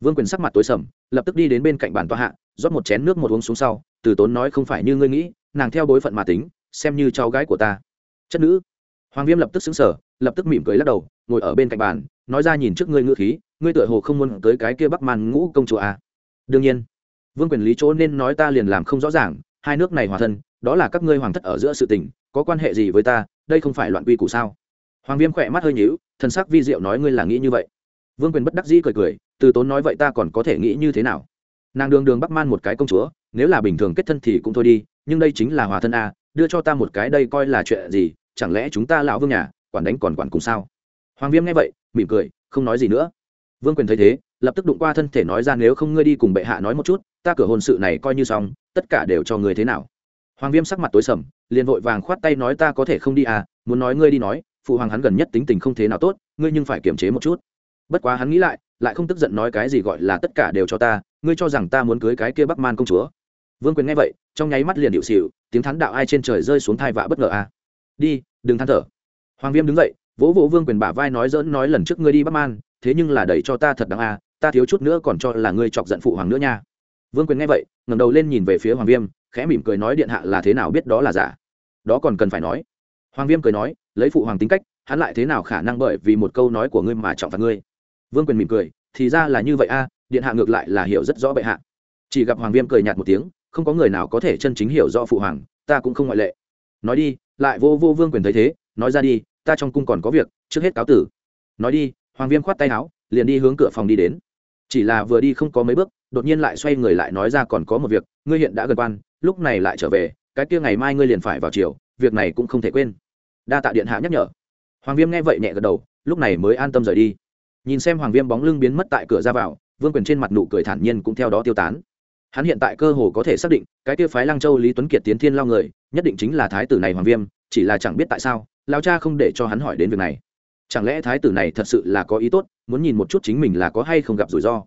vương quyền sắc mặt tối sầm, lập tức đi đến bên cạnh bàn tòa hạ, rót một chén nước một uống xuống sau, từ tốn nói không phải như ngươi nghĩ, nàng theo bối phận mà tính, xem như cháu gái của ta. Chất nữ. Hoàng viêm lập tức xứng sở lập tức mỉm cười lắc đầu, ngồi ở bên cạnh bàn, nói ra nhìn trước ngươi ngữ khí, ngươi tựa hồ không muốn tới cái kia bắc màn ngũ công chúa à. đương nhiên. Vương quyền lý chỗ nên nói ta liền làm không rõ ràng, hai nước này hòa thân, đó là các ngươi hoàng thất ở giữa sự tình, có quan hệ gì với ta, đây không phải loạn quy củ sao? Hoàng viêm khỏe mắt hơi nhíu, thần sắc vi diệu nói ngươi là nghĩ như vậy. Vương quyền bất đắc dĩ cười cười từ tốn nói vậy ta còn có thể nghĩ như thế nào? Nàng đường đường bắc man một cái công chúa, nếu là bình thường kết thân thì cũng thôi đi, nhưng đây chính là hòa thân a, đưa cho ta một cái đây coi là chuyện gì, chẳng lẽ chúng ta lão vương nhà, quản đánh còn quản cùng sao? Hoàng viêm nghe vậy, mỉm cười, không nói gì nữa. Vương quyền thấy thế, lập tức đụng qua thân thể nói ra nếu không ngươi đi cùng bệ hạ nói một chút, ta cửa hôn sự này coi như xong, tất cả đều cho người thế nào? Hoàng viêm sắc mặt tối sầm, liền vội vàng khoát tay nói ta có thể không đi à muốn nói ngươi đi nói, phụ hoàng hắn gần nhất tính tình không thế nào tốt, ngươi nhưng phải kiềm chế một chút. Bất quá hắn nghĩ lại lại không tức giận nói cái gì gọi là tất cả đều cho ta, ngươi cho rằng ta muốn cưới cái kia bắc man công chúa. Vương quyền nghe vậy, trong nháy mắt liền điệu xịu tiếng thắn đạo ai trên trời rơi xuống thai vạ bất ngờ à đi, đừng than thở. Hoàng viêm đứng dậy, vỗ vỗ vương quyền bả vai nói dỡn nói lần trước ngươi đi bắc man, thế nhưng là đẩy cho ta thật đáng à ta thiếu chút nữa còn cho là ngươi chọc giận phụ hoàng nữa nha. Vương quyền nghe vậy, ngẩng đầu lên nhìn về phía hoàng viêm, khẽ mỉm cười nói điện hạ là thế nào biết đó là giả. Đó còn cần phải nói. Hoàng viêm cười nói, lấy phụ hoàng tính cách, hắn lại thế nào khả năng bởi vì một câu nói của ngươi mà trọng phạt ngươi? Vương quyền mỉm cười, thì ra là như vậy a, điện hạ ngược lại là hiểu rất rõ bệ hạ. Chỉ gặp hoàng viêm cười nhạt một tiếng, không có người nào có thể chân chính hiểu rõ phụ hoàng, ta cũng không ngoại lệ. Nói đi, lại vô vô vương quyền thấy thế, nói ra đi, ta trong cung còn có việc, trước hết cáo tử. Nói đi, hoàng viêm khoát tay áo, liền đi hướng cửa phòng đi đến. Chỉ là vừa đi không có mấy bước, đột nhiên lại xoay người lại nói ra còn có một việc, ngươi hiện đã gần quan, lúc này lại trở về, cái kia ngày mai ngươi liền phải vào chiều việc này cũng không thể quên. Đa tạ điện hạ nhắc nhở. Hoàng viêm nghe vậy nhẹ gật đầu, lúc này mới an tâm rời đi nhìn xem hoàng viêm bóng lưng biến mất tại cửa ra vào, vương quyền trên mặt nụ cười thản nhiên cũng theo đó tiêu tán. Hắn hiện tại cơ hồ có thể xác định, cái kia phái lăng châu lý tuấn kiệt tiến thiên lao người, nhất định chính là thái tử này hoàng viêm, chỉ là chẳng biết tại sao lao cha không để cho hắn hỏi đến việc này. Chẳng lẽ thái tử này thật sự là có ý tốt, muốn nhìn một chút chính mình là có hay không gặp rủi ro?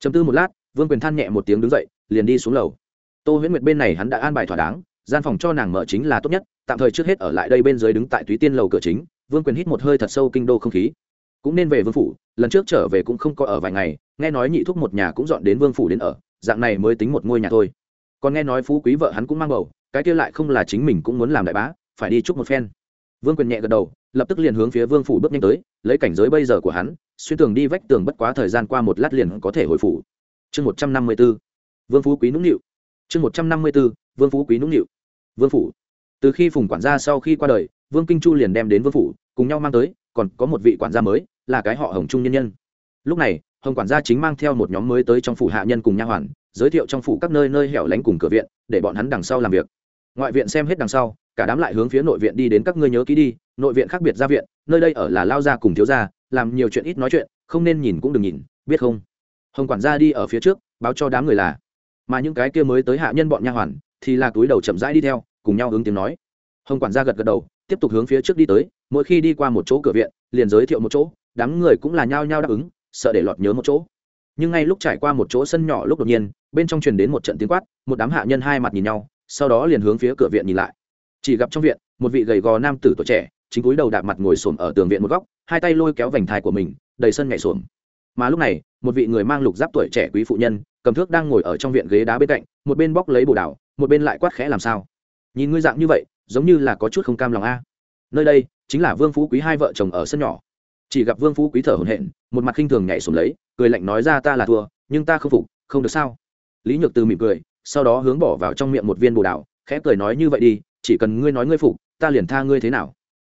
Chấm tư một lát, vương quyền than nhẹ một tiếng đứng dậy, liền đi xuống lầu. Tô huyễn nguyệt bên này hắn đã an bài thỏa đáng, gian phòng cho nàng mở chính là tốt nhất, tạm thời trước hết ở lại đây bên dưới đứng tại túy tiên lầu cửa chính, vương quyền hít một hơi thật sâu kinh đô không khí cũng nên về vương phủ, lần trước trở về cũng không có ở vài ngày, nghe nói nhị thúc một nhà cũng dọn đến vương phủ đến ở, dạng này mới tính một ngôi nhà thôi. Còn nghe nói phú quý vợ hắn cũng mang bầu, cái kia lại không là chính mình cũng muốn làm đại bá, phải đi chúc một phen. Vương quyền nhẹ gật đầu, lập tức liền hướng phía vương phủ bước nhanh tới, lấy cảnh giới bây giờ của hắn, xuyên tường đi vách tường bất quá thời gian qua một lát liền có thể hồi phủ. Chương một trăm năm mươi b ố vương phú quý nũng nịu. Chương một trăm năm mươi b ố vương phú quý nũng nịu. Vương phủ. Từ khi phùng quản gia sau khi qua đời, vương kinh chu liền đem đến vương phủ, cùng nhau mang tới còn có một vị quản gia mới, là cái họ hồng trung nhân nhân. Lúc này, hồng quản gia chính mang theo một nhóm mới tới trong phủ hạ nhân cùng nha hoàn, giới thiệu trong phủ các nơi nơi hẻo lánh cùng cửa viện, để bọn hắn đằng sau làm việc. Ngoại viện xem hết đằng sau, cả đám lại hướng phía nội viện đi đến các ngươi nhớ ký đi, nội viện khác biệt ra viện, nơi đây ở là lao gia cùng thiếu gia, làm nhiều chuyện ít nói chuyện, không nên nhìn cũng đừng nhìn, biết không? Hồng quản gia đi ở phía trước, báo cho đám người là. Mà những cái kia mới tới hạ nhân bọn nha hoàn, thì là túi đầu chậm rãi đi theo, cùng nhau hướng tiếng nói. Hồng quản gia gật gật đầu, tiếp tục hướng phía trước đi tới mỗi khi đi qua một chỗ cửa viện, liền giới thiệu một chỗ, đám người cũng là nhao nhao đáp ứng, sợ để lọt nhớ một chỗ. Nhưng ngay lúc trải qua một chỗ sân nhỏ lúc đột nhiên, bên trong truyền đến một trận tiếng quát, một đám hạ nhân hai mặt nhìn nhau, sau đó liền hướng phía cửa viện nhìn lại. Chỉ gặp trong viện, một vị gầy gò nam tử tuổi trẻ, chính cúi đầu đạp mặt ngồi xổm ở tường viện một góc, hai tay lôi kéo vành thai của mình, đầy sân nhảy xổm. Mà lúc này, một vị người mang lục giáp tuổi trẻ quý phụ nhân, cầm thước đang ngồi ở trong viện ghế đá bên cạnh, một bên bóc lấy bồ đào, một bên lại quát khẽ làm sao. Nhìn ngươi dạng như vậy, giống như là có chút không cam lòng a. Nơi đây chính là vương phú quý hai vợ chồng ở sân nhỏ. Chỉ gặp vương phú quý thở hổn hển, một mặt khinh thường nhảy xuống lấy, cười lạnh nói ra ta là thua, nhưng ta không phục, không được sao? Lý nhược từ mỉm cười, sau đó hướng bỏ vào trong miệng một viên bồ đào, khẽ cười nói như vậy đi, chỉ cần ngươi nói ngươi phục, ta liền tha ngươi thế nào?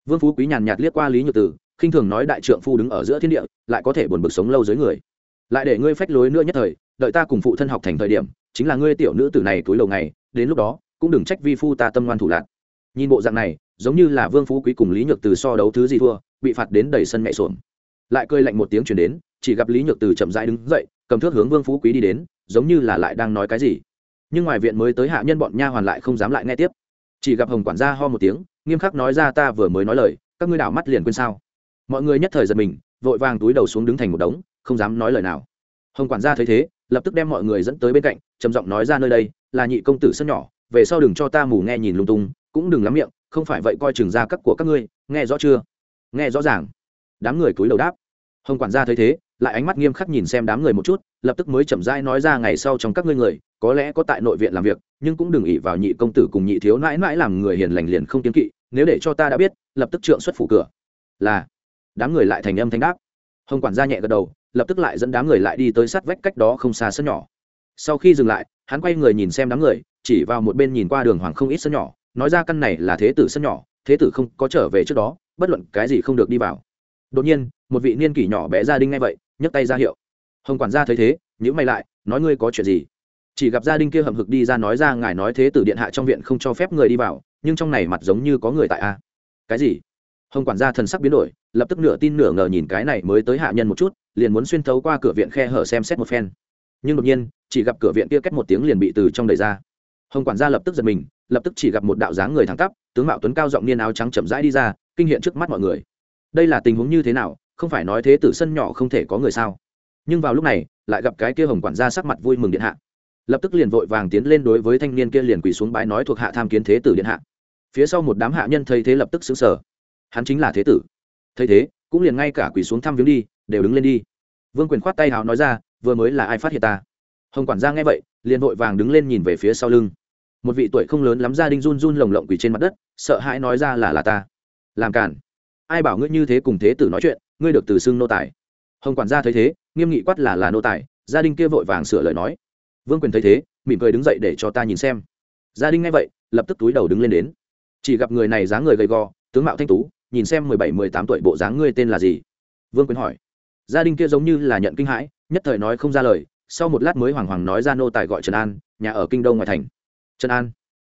Vương phú quý nhàn nhạt liếc qua lý nhược từ, khinh thường nói đại trượng phu đứng ở giữa thiên địa, lại có thể buồn bực sống lâu dưới người. Lại để ngươi phách lối nữa nhất thời, đợi ta cùng phụ thân học thành thời điểm, chính là ngươi tiểu nữ tử này túi lâu ngày, đến lúc đó, cũng đừng trách vi phu ta tâm ngoan thủ lạc. Nhìn bộ dạng này giống như là vương phú quý cùng lý nhược từ so đấu thứ gì thua, bị phạt đến đầy sân mẹ xuồng lại cười lạnh một tiếng chuyển đến, chỉ gặp lý nhược từ chậm rãi đứng dậy, cầm thước hướng vương phú quý đi đến, giống như là lại đang nói cái gì. Nhưng ngoài viện mới tới hạ nhân bọn nha hoàn lại không dám lại nghe tiếp. Chỉ gặp hồng quản gia ho một tiếng, nghiêm khắc nói ra ta vừa mới nói lời, các ngươi đảo mắt liền quên sao. Mọi người nhất thời giật mình, vội vàng túi đầu xuống đứng thành một đống, không dám nói lời nào. Hồng quản gia thấy thế, lập tức đem mọi người dẫn tới bên cạnh, trầm giọng nói ra nơi đây, là nhị công tử sân nhỏ, về sau đừng cho ta mù nghe nhìn lung tung, cũng đừng lắm miệng không phải vậy coi chừng ra các của các ngươi, nghe rõ chưa? Nghe rõ ràng. Đám người cúi đầu đáp. Hồng quản gia thấy thế, lại ánh mắt nghiêm khắc nhìn xem đám người một chút, lập tức mới chậm rãi nói ra ngày sau trong các ngươi người, có lẽ có tại nội viện làm việc, nhưng cũng đừng ỉ vào nhị công tử cùng nhị thiếu nãi nãi làm người hiền lành liền không kiên kỵ, nếu để cho ta đã biết, lập tức trượng xuất phủ cửa. Là. Đám người lại thành âm thanh đáp. Hồng quản gia nhẹ gật đầu, lập tức lại dẫn đám người lại đi tới sát vách cách đó không xa sân nhỏ. Sau khi dừng lại, hắn quay người nhìn xem đám người, chỉ vào một bên nhìn qua đường hoàng không ít sân nhỏ nói ra căn này là thế tử sân nhỏ, thế tử không có trở về trước đó, bất luận cái gì không được đi vào. Đột nhiên, một vị niên kỷ nhỏ bé gia đình ngay vậy, nhấc tay ra hiệu. Hồng quản gia thấy thế nhữ mày lại, nói ngươi có chuyện gì? Chỉ gặp gia đình kia hậm hực đi ra nói ra ngài nói thế tử điện hạ trong viện không cho phép người đi vào, nhưng trong này mặt giống như có người tại a. Cái gì? Hồng quản gia thần sắc biến đổi, lập tức nửa tin nửa ngờ nhìn cái này mới tới hạ nhân một chút, liền muốn xuyên thấu qua cửa viện khe hở xem xét một phen. Nhưng đột nhiên, chỉ gặp cửa viện kia két một tiếng liền bị từ trong đầy ra. Hồng quản gia lập tức giật mình lập tức chỉ gặp một đạo dáng người thẳng tắp, tướng mạo tuấn cao giọng niên áo trắng chậm rãi đi ra, kinh hiện trước mắt mọi người. Đây là tình huống như thế nào, không phải nói thế tử sân nhỏ không thể có người sao? Nhưng vào lúc này, lại gặp cái kia hồng quản gia sắc mặt vui mừng điện hạ. Lập tức liền vội vàng tiến lên đối với thanh niên kia liền quỳ xuống bái nói thuộc hạ tham kiến thế tử điện hạ. Phía sau một đám hạ nhân thấy thế lập tức xứng sở hắn chính là thế tử. Thấy thế, cũng liền ngay cả quỳ xuống thăm viếng đi, đều đứng lên đi. Vương quyền khoát tay hào nói ra, vừa mới là ai phát hiện ta? Hồng quản gia nghe vậy, liền vội vàng đứng lên nhìn về phía sau lưng một vị tuổi không lớn lắm gia đình run run lồng lộng quỳ trên mặt đất, sợ hãi nói ra là là ta. Làm cản ai bảo ngươi như thế cùng thế tử nói chuyện, ngươi được từ xưng nô tài. Hồng quản gia thấy thế, nghiêm nghị quát là là nô tài, gia đình kia vội vàng sửa lời nói. Vương quyền thấy thế, mỉm cười đứng dậy để cho ta nhìn xem. Gia đình nghe vậy, lập tức túi đầu đứng lên đến. Chỉ gặp người này dáng người gầy gò, tướng mạo thanh tú, nhìn xem mười bảy, mười tám tuổi bộ dáng ngươi tên là gì? Vương quyền hỏi. Gia đình kia giống như là nhận kinh hãi, nhất thời nói không ra lời, sau một lát mới hoàng hoàng nói ra nô tài gọi trần an, nhà ở kinh đông ngoài thành trần an.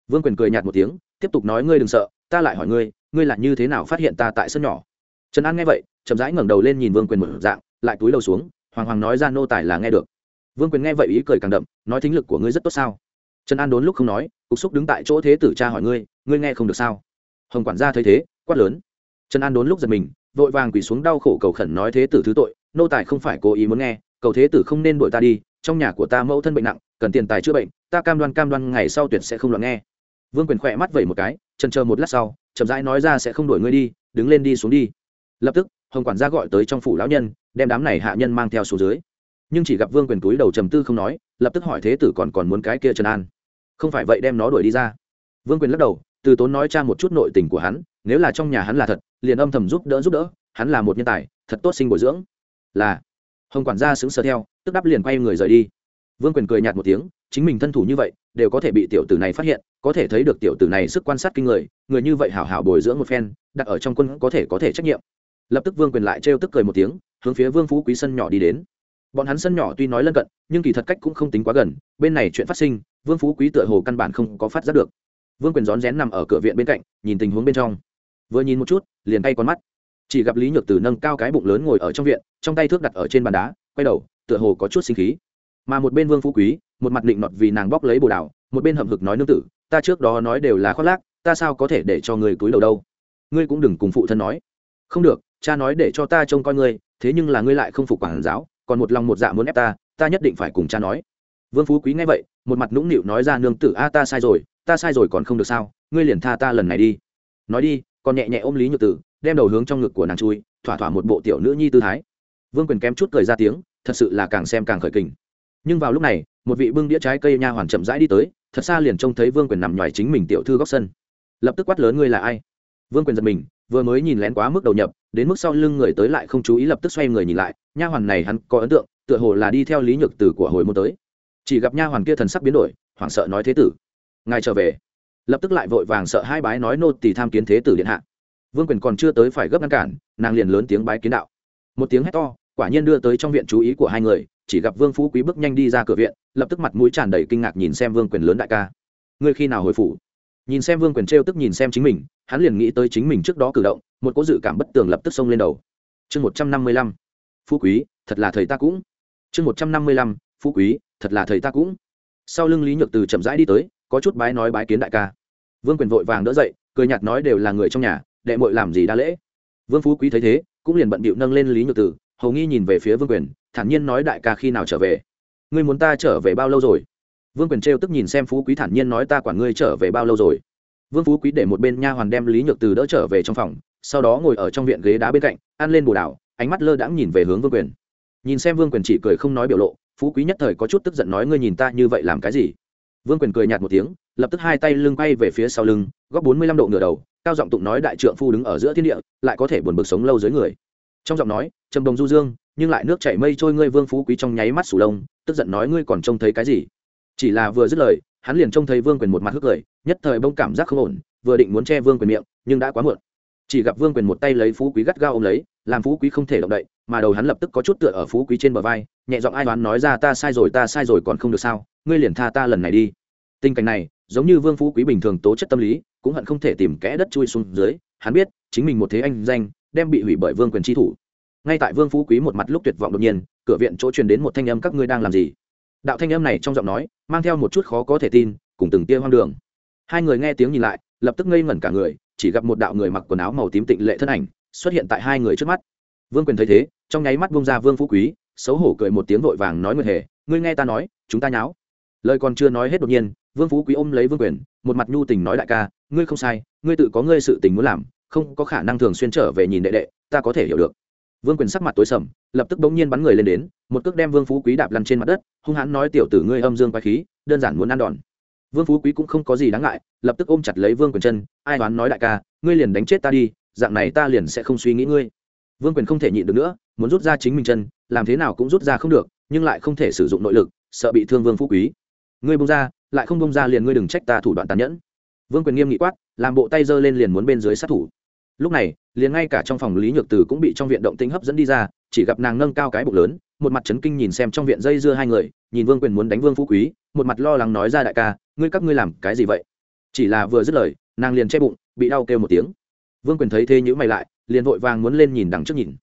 Vương quyền cười nhạt một tiếng, tiếp tục nói ngươi đừng sợ, ta lại hỏi ngươi ngươi là như thế nào phát hiện ta tại sân nhỏ? Trần an nghe vậy, chậm rãi ngẩng đầu lên nhìn vương quyền một dạng, lại túi đầu xuống, hoàng hoàng nói ra nô tài là nghe được. Vương quyền nghe vậy ý cười càng đậm, nói thính lực của ngươi rất tốt sao? Trần an đốn lúc không nói, cục xúc đứng tại chỗ thế tử cha hỏi ngươi ngươi nghe không được sao? Hồng quản gia thấy thế, quát lớn. Trần an đốn lúc giật mình, vội vàng quỳ xuống đau khổ cầu khẩn nói thế tử thứ tội, nô tài không phải cố ý muốn nghe, cầu thế tử không nên đuổi ta đi, trong nhà của ta mẫu thân bệnh nặng cần tiền tài chữa bệnh, ta cam đoan cam đoan ngày sau tuyệt sẽ không loạn nghe. Vương quyền khỏe mắt vẩy một cái, trần chờ một lát sau, chậm rãi nói ra sẽ không đuổi ngươi đi, đứng lên đi xuống đi. Lập tức, hồng quản gia gọi tới trong phủ lão nhân, đem đám này hạ nhân mang theo xuống dưới. Nhưng chỉ gặp vương quyền túi đầu trầm tư không nói, lập tức hỏi thế tử còn còn muốn cái kia trần an. Không phải vậy đem nó đuổi đi ra. Vương quyền lắc đầu, từ tốn nói cha một chút nội tình của hắn, nếu là trong nhà hắn là thật, liền âm thầm giúp đỡ giúp đỡ, hắn là một nhân tài, thật tốt sinh bồi dưỡng. Là, hồng quản gia xứng sờ theo, tức đắp liền quay người rời đi vương quyền cười nhạt một tiếng, chính mình thân thủ như vậy, đều có thể bị tiểu tử này phát hiện, có thể thấy được tiểu tử này sức quan sát kinh người người như vậy hảo hảo bồi dưỡng một phen, đặt ở trong quân có thể có thể trách nhiệm. Lập tức vương quyền lại trêu tức cười một tiếng, hướng phía vương phú quý sân nhỏ đi đến. Bọn hắn sân nhỏ tuy nói lân cận, nhưng kỳ thật cách cũng không tính quá gần, bên này chuyện phát sinh, vương phú quý tựa hồ căn bản không có phát giác được. Vương quyền rón rén nằm ở cửa viện bên cạnh, nhìn tình huống bên trong. Vừa nhìn một chút, liền tay con mắt. Chỉ gặp lý nhược tử nâng cao cái bụng lớn ngồi ở trong viện, trong tay thước đặt ở trên bàn đá, quay đầu, tựa hồ có chút sinh khí mà một bên vương phú quý, một mặt định nọt vì nàng bóc lấy bồ đào, một bên hậm hực nói nương tử, ta trước đó nói đều là khoác lác, ta sao có thể để cho người túi đầu đâu? Ngươi cũng đừng cùng phụ thân nói. Không được, cha nói để cho ta trông coi ngươi, thế nhưng là ngươi lại không phục quản giáo, còn một lòng một dạ muốn ép ta ta nhất định phải cùng cha nói. Vương phú quý nghe vậy, một mặt nũng nịu nói ra nương tử, a, ta sai rồi, ta sai rồi còn không được sao, ngươi liền tha ta lần này đi. Nói đi, còn nhẹ nhẹ ôm lý nhược tử, đem đầu hướng trong ngực của nàng chui, thỏa thỏa một bộ tiểu nữ nhi tư thái. Vương quyền kém chút cười ra tiếng, thật sự là càng xem càng khởi kình nhưng vào lúc này, một vị bưng đĩa trái cây nha hoàn chậm rãi đi tới, thật xa liền trông thấy vương quyền nằm ngoài chính mình tiểu thư góc sân. Lập tức quát lớn, ngươi là ai? Vương quyền giật mình, vừa mới nhìn lén quá mức đầu nhập, đến mức sau lưng người tới lại không chú ý lập tức xoay người nhìn lại, nha hoàn này hắn có ấn tượng, tựa hồ là đi theo lý nhược từ của hồi môn tới. Chỉ gặp nha hoàn kia thần sắc biến đổi, hoảng sợ nói thế tử, ngài trở về. Lập tức lại vội vàng sợ hai bái nói nô tỳ tham kiến thế tử điện hạ. Vương quyền còn chưa tới phải gấp ngăn cản, nàng liền lớn tiếng bái kiến đạo. Một tiếng hét to, quả nhiên đưa tới trong viện chú ý của hai người chỉ gặp vương phú quý bước nhanh đi ra cửa viện, lập tức mặt mũi tràn đầy kinh ngạc nhìn xem vương quyền lớn đại ca. Ngươi khi nào hồi phủ? Nhìn xem vương quyền trêu tức nhìn xem chính mình, hắn liền nghĩ tới chính mình trước đó cử động, một cố dự cảm bất tường lập tức xông lên đầu. Chương một trăm năm mươi lăm. Phú quý, thật là thầy ta cũng. Chương một trăm năm mươi lăm. Phú quý, thật là thầy ta cũng. Sau lưng lý nhược từ chậm rãi đi tới, có chút bái nói bái kiến đại ca. Vương quyền vội vàng đỡ dậy, cười nhạt nói đều là người trong nhà, đệ mội làm gì đa lễ. Vương phú quý thấy thế, cũng liền bận bịu nâng lên lý nhược tử hầu nghi nhìn về phía vương quyền, thản nhiên nói đại ca khi nào trở về? Ngươi muốn ta trở về bao lâu rồi? Vương quyền trêu tức nhìn xem phú quý thản nhiên nói ta quản ngươi trở về bao lâu rồi. Vương phú quý để một bên nha hoàn đem lý nhược từ đỡ trở về trong phòng, sau đó ngồi ở trong viện ghế đá bên cạnh, ăn lên bồ đảo, ánh mắt lơ đãng nhìn về hướng vương quyền. Nhìn xem vương quyền chỉ cười không nói biểu lộ, phú quý nhất thời có chút tức giận nói ngươi nhìn ta như vậy làm cái gì? Vương quyền cười nhạt một tiếng, lập tức hai tay lưng quay về phía sau lưng góc bốn mươi lăm độ ngửa đầu, cao giọng tụng nói đại trượng phu đứng ở giữa thiên địa, lại có thể buồn bực sống lâu dưới người. Trong giọng nói trầm đồng du dương, nhưng lại nước chảy mây trôi ngươi vương phú quý trong nháy mắt sủ lông, tức giận nói ngươi còn trông thấy cái gì? Chỉ là vừa dứt lời, hắn liền trông thấy vương quyền một mặt hức cười, nhất thời bông cảm giác không ổn, vừa định muốn che vương quyền miệng, nhưng đã quá muộn. Chỉ gặp vương quyền một tay lấy phú quý gắt gao ôm lấy, làm phú quý không thể động đậy, mà đầu hắn lập tức có chút tựa ở phú quý trên bờ vai, nhẹ giọng ai đoán nói ra ta sai rồi, ta sai rồi còn không được sao, ngươi liền tha ta lần này đi. Tình cảnh này, giống như vương phú quý bình thường tố chất tâm lý, cũng hận không thể tìm kẽ đất chui xuống dưới, hắn biết, chính mình một thế anh danh, đem bị hủy bởi vương quyền tri thủ ngay tại vương phú quý một mặt lúc tuyệt vọng đột nhiên, cửa viện chỗ truyền đến một thanh âm, các ngươi đang làm gì? Đạo thanh âm này trong giọng nói, mang theo một chút khó có thể tin, cùng từng tia hoang đường. Hai người nghe tiếng nhìn lại, lập tức ngây ngẩn cả người, chỉ gặp một đạo người mặc quần áo màu tím tịnh lệ thân ảnh xuất hiện tại hai người trước mắt. Vương quyền thấy thế, trong nháy mắt bông ra vương phú quý, xấu hổ cười một tiếng vội vàng nói nguyệt hề ngươi nghe ta nói, chúng ta nháo. Lời còn chưa nói hết đột nhiên, vương phú quý ôm lấy vương quyền, một mặt nhu tình nói đại ca, ngươi không sai, ngươi tự có ngươi sự tình muốn làm, không có khả năng thường xuyên trở về nhìn đệ đệ, ta có thể hiểu được vương quyền sắc mặt tối sầm, lập tức bỗng nhiên bắn người lên đến, một cước đem vương phú quý đạp lăn trên mặt đất, hung hãn nói, tiểu tử ngươi âm dương quái khí, đơn giản muốn ăn đòn. Vương phú quý cũng không có gì đáng ngại, lập tức ôm chặt lấy vương quyền chân, ai đoán nói đại ca, ngươi liền đánh chết ta đi, dạng này ta liền sẽ không suy nghĩ ngươi. Vương quyền không thể nhịn được nữa, muốn rút ra chính mình chân, làm thế nào cũng rút ra không được, nhưng lại không thể sử dụng nội lực, sợ bị thương vương phú quý. Ngươi bông ra, lại không bông ra liền ngươi đừng trách ta thủ đoạn tàn nhẫn. Vương quyền nghiêm nghị quát, làm bộ tay giơ lên liền muốn bên dưới sát thủ. Lúc này liền ngay cả trong phòng lý nhược tử cũng bị trong viện động tĩnh hấp dẫn đi ra, chỉ gặp nàng nâng cao cái bụng lớn, một mặt trấn kinh nhìn xem trong viện dây dưa hai người, nhìn vương quyền muốn đánh vương phú quý, một mặt lo lắng nói ra đại ca, ngươi các ngươi làm cái gì vậy? Chỉ là vừa dứt lời, nàng liền che bụng, bị đau kêu một tiếng. Vương quyền thấy thế nhữ mày lại, liền vội vàng muốn lên nhìn đằng trước nhìn.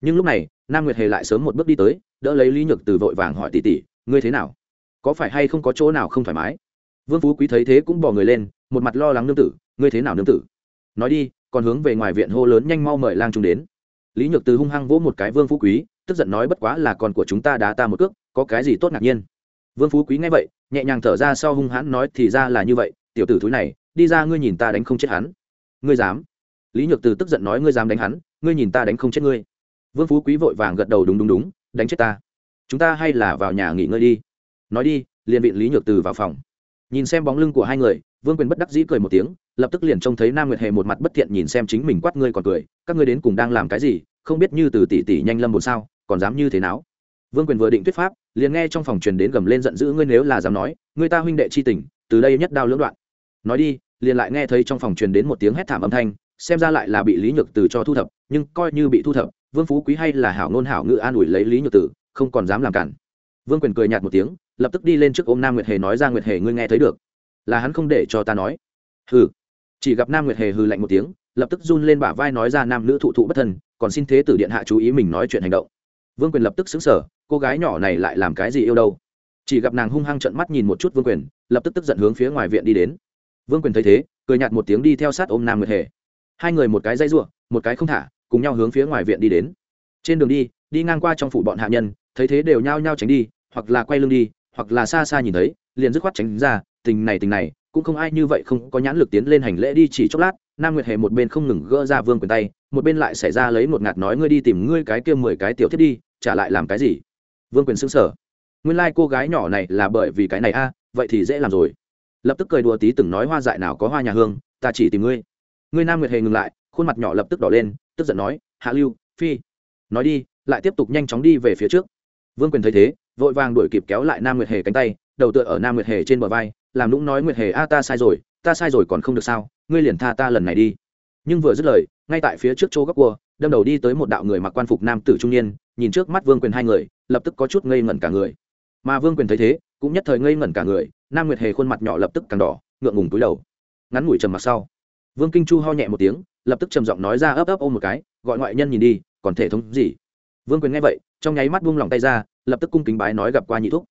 Nhưng lúc này, nam nguyệt hề lại sớm một bước đi tới, đỡ lấy lý nhược từ vội vàng hỏi tỉ tỉ ngươi thế nào? Có phải hay không có chỗ nào không thoải mái? Vương phú quý thấy thế cũng bỏ người lên, một mặt lo lắng nương tử, ngươi thế nào nương tử? Nói đi còn hướng về ngoài viện hô lớn nhanh mau mời lang trung đến. Lý nhược từ hung hăng vỗ một cái vương phú quý, tức giận nói bất quá là con của chúng ta đá ta một cước, có cái gì tốt ngạc nhiên. Vương phú quý nghe vậy, nhẹ nhàng thở ra sau hung hãn nói thì ra là như vậy, tiểu tử thúi này, đi ra ngươi nhìn ta đánh không chết hắn. Ngươi dám? Lý nhược từ tức giận nói ngươi dám đánh hắn, ngươi nhìn ta đánh không chết ngươi. Vương phú quý vội vàng gật đầu đúng đúng đúng, đánh chết ta. Chúng ta hay là vào nhà nghỉ ngơi đi. Nói đi, liền viện lý nhược từ vào phòng nhìn xem bóng lưng của hai người, vương quyền bất đắc dĩ cười một tiếng, lập tức liền trông thấy nam nguyệt hề một mặt bất thiện nhìn xem chính mình quát ngươi còn cười, các ngươi đến cùng đang làm cái gì, không biết như từ tỷ tỷ nhanh lâm một sao, còn dám như thế nào? Vương quyền vừa định thuyết pháp, liền nghe trong phòng truyền đến gầm lên giận dữ ngươi nếu là dám nói người ta huynh đệ chi tình, từ đây nhất đao lưỡng đoạn. Nói đi, liền lại nghe thấy trong phòng truyền đến một tiếng hét thảm âm thanh, xem ra lại là bị lý nhược từ cho thu thập, nhưng coi như bị thu thập, vương phú quý hay là hảo nôn hảo ngự an ủi lấy lý nhược tử không còn dám làm cản. Vương quyền cười nhạt một tiếng lập tức đi lên trước ôm nam nguyệt hề nói ra, nguyệt hề, ngươi nghe thấy được. Là hắn không để cho ta nói. Hừ. Chỉ gặp nam nguyệt hề hừ lạnh một tiếng, lập tức run lên bả vai nói ra, nam nữ thụ thụ bất thân, còn xin thế tử điện hạ chú ý mình nói chuyện hành động. Vương quyền lập tức xứng sở cô gái nhỏ này lại làm cái gì yêu đâu? Chỉ gặp nàng hung hăng trận mắt nhìn một chút vương quyền, lập tức tức giận hướng phía ngoài viện đi đến. Vương quyền thấy thế, cười nhạt một tiếng đi theo sát ôm nam nguyệt hề. Hai người một cái dây ruộng một cái không thả, cùng nhau hướng phía ngoài viện đi đến. Trên đường đi đi ngang qua trong phủ bọn hạ nhân, thấy thế đều nhao nhao tránh đi, hoặc là quay lưng đi hoặc là xa xa nhìn thấy, liền dứt khoát tránh ra, tình này tình này, cũng không ai như vậy không có nhãn lực tiến lên hành lễ đi chỉ chốc lát, nam nguyệt hề một bên không ngừng gỡ ra vương quyền tay, một bên lại xảy ra lấy một ngạt nói ngươi đi tìm ngươi cái kia mười cái tiểu thiết đi, trả lại làm cái gì? Vương quyền xứng sở nguyên lai、like、cô gái nhỏ này là bởi vì cái này a, vậy thì dễ làm rồi. Lập tức cười đùa tí từng nói hoa dại nào có hoa nhà hương, ta chỉ tìm ngươi. Ngươi nam nguyệt hề ngừng lại, khuôn mặt nhỏ lập tức đỏ lên, tức giận nói, hạ lưu, phi, nói đi, lại tiếp tục nhanh chóng đi về phía trước. Vương quyền thấy thế vội vàng đuổi kịp kéo lại nam nguyệt hề cánh tay, đầu tựa ở nam nguyệt hề trên bờ vai, làm lũng nói nguyệt hề, a, ta sai rồi, ta sai rồi còn không được sao, ngươi liền tha ta lần này đi. Nhưng vừa dứt lời, ngay tại phía trước chỗ góc cua, đâm đầu đi tới một đạo người mặc quan phục nam tử trung niên, nhìn trước mắt vương quyền hai người, lập tức có chút ngây ngẩn cả người. Mà vương quyền thấy thế, cũng nhất thời ngây ngẩn cả người, nam nguyệt hề khuôn mặt nhỏ lập tức càng đỏ, ngượng ngùng túi đầu. Ngắn ngủi trầm mặc sau, vương kinh chu ho nhẹ một tiếng, lập tức trầm giọng nói ra ấp ấp ôm một cái, gọi ngoại nhân nhìn đi, còn thể thống gì? Vương quyền nghe vậy, trong nháy mắt buông lỏng tay ra lập tức cung kính bái nói gặp qua nhị thúc.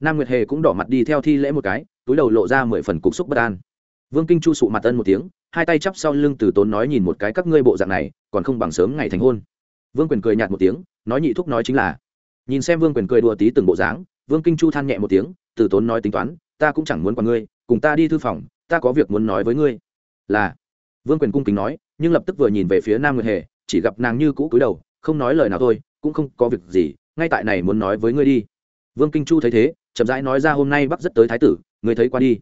Nam nguyệt hề cũng đỏ mặt đi theo thi lễ một cái, túi đầu lộ ra mười phần cục xúc bất an. Vương kinh chu sụ mặt ân một tiếng, hai tay chắp sau lưng từ tốn nói nhìn một cái các ngươi bộ dạng này, còn không bằng sớm ngày thành hôn. Vương quyền cười nhạt một tiếng, nói nhị thúc nói chính là. Nhìn xem vương quyền cười đùa tí từng bộ dáng, vương kinh chu than nhẹ một tiếng, từ tốn nói tính toán, ta cũng chẳng muốn qua ngươi, cùng ta đi thư phòng, ta có việc muốn nói với ngươi. Là. Vương quyền cung kính nói, nhưng lập tức vừa nhìn về phía nam nguyệt hề, chỉ gặp nàng như cũ cúi đầu, không nói lời nào thôi, cũng không có việc gì ngay tại này muốn nói với ngươi đi. Vương kinh chu thấy thế, chậm rãi nói ra hôm nay bắc rất tới thái tử, ngươi thấy qua đi.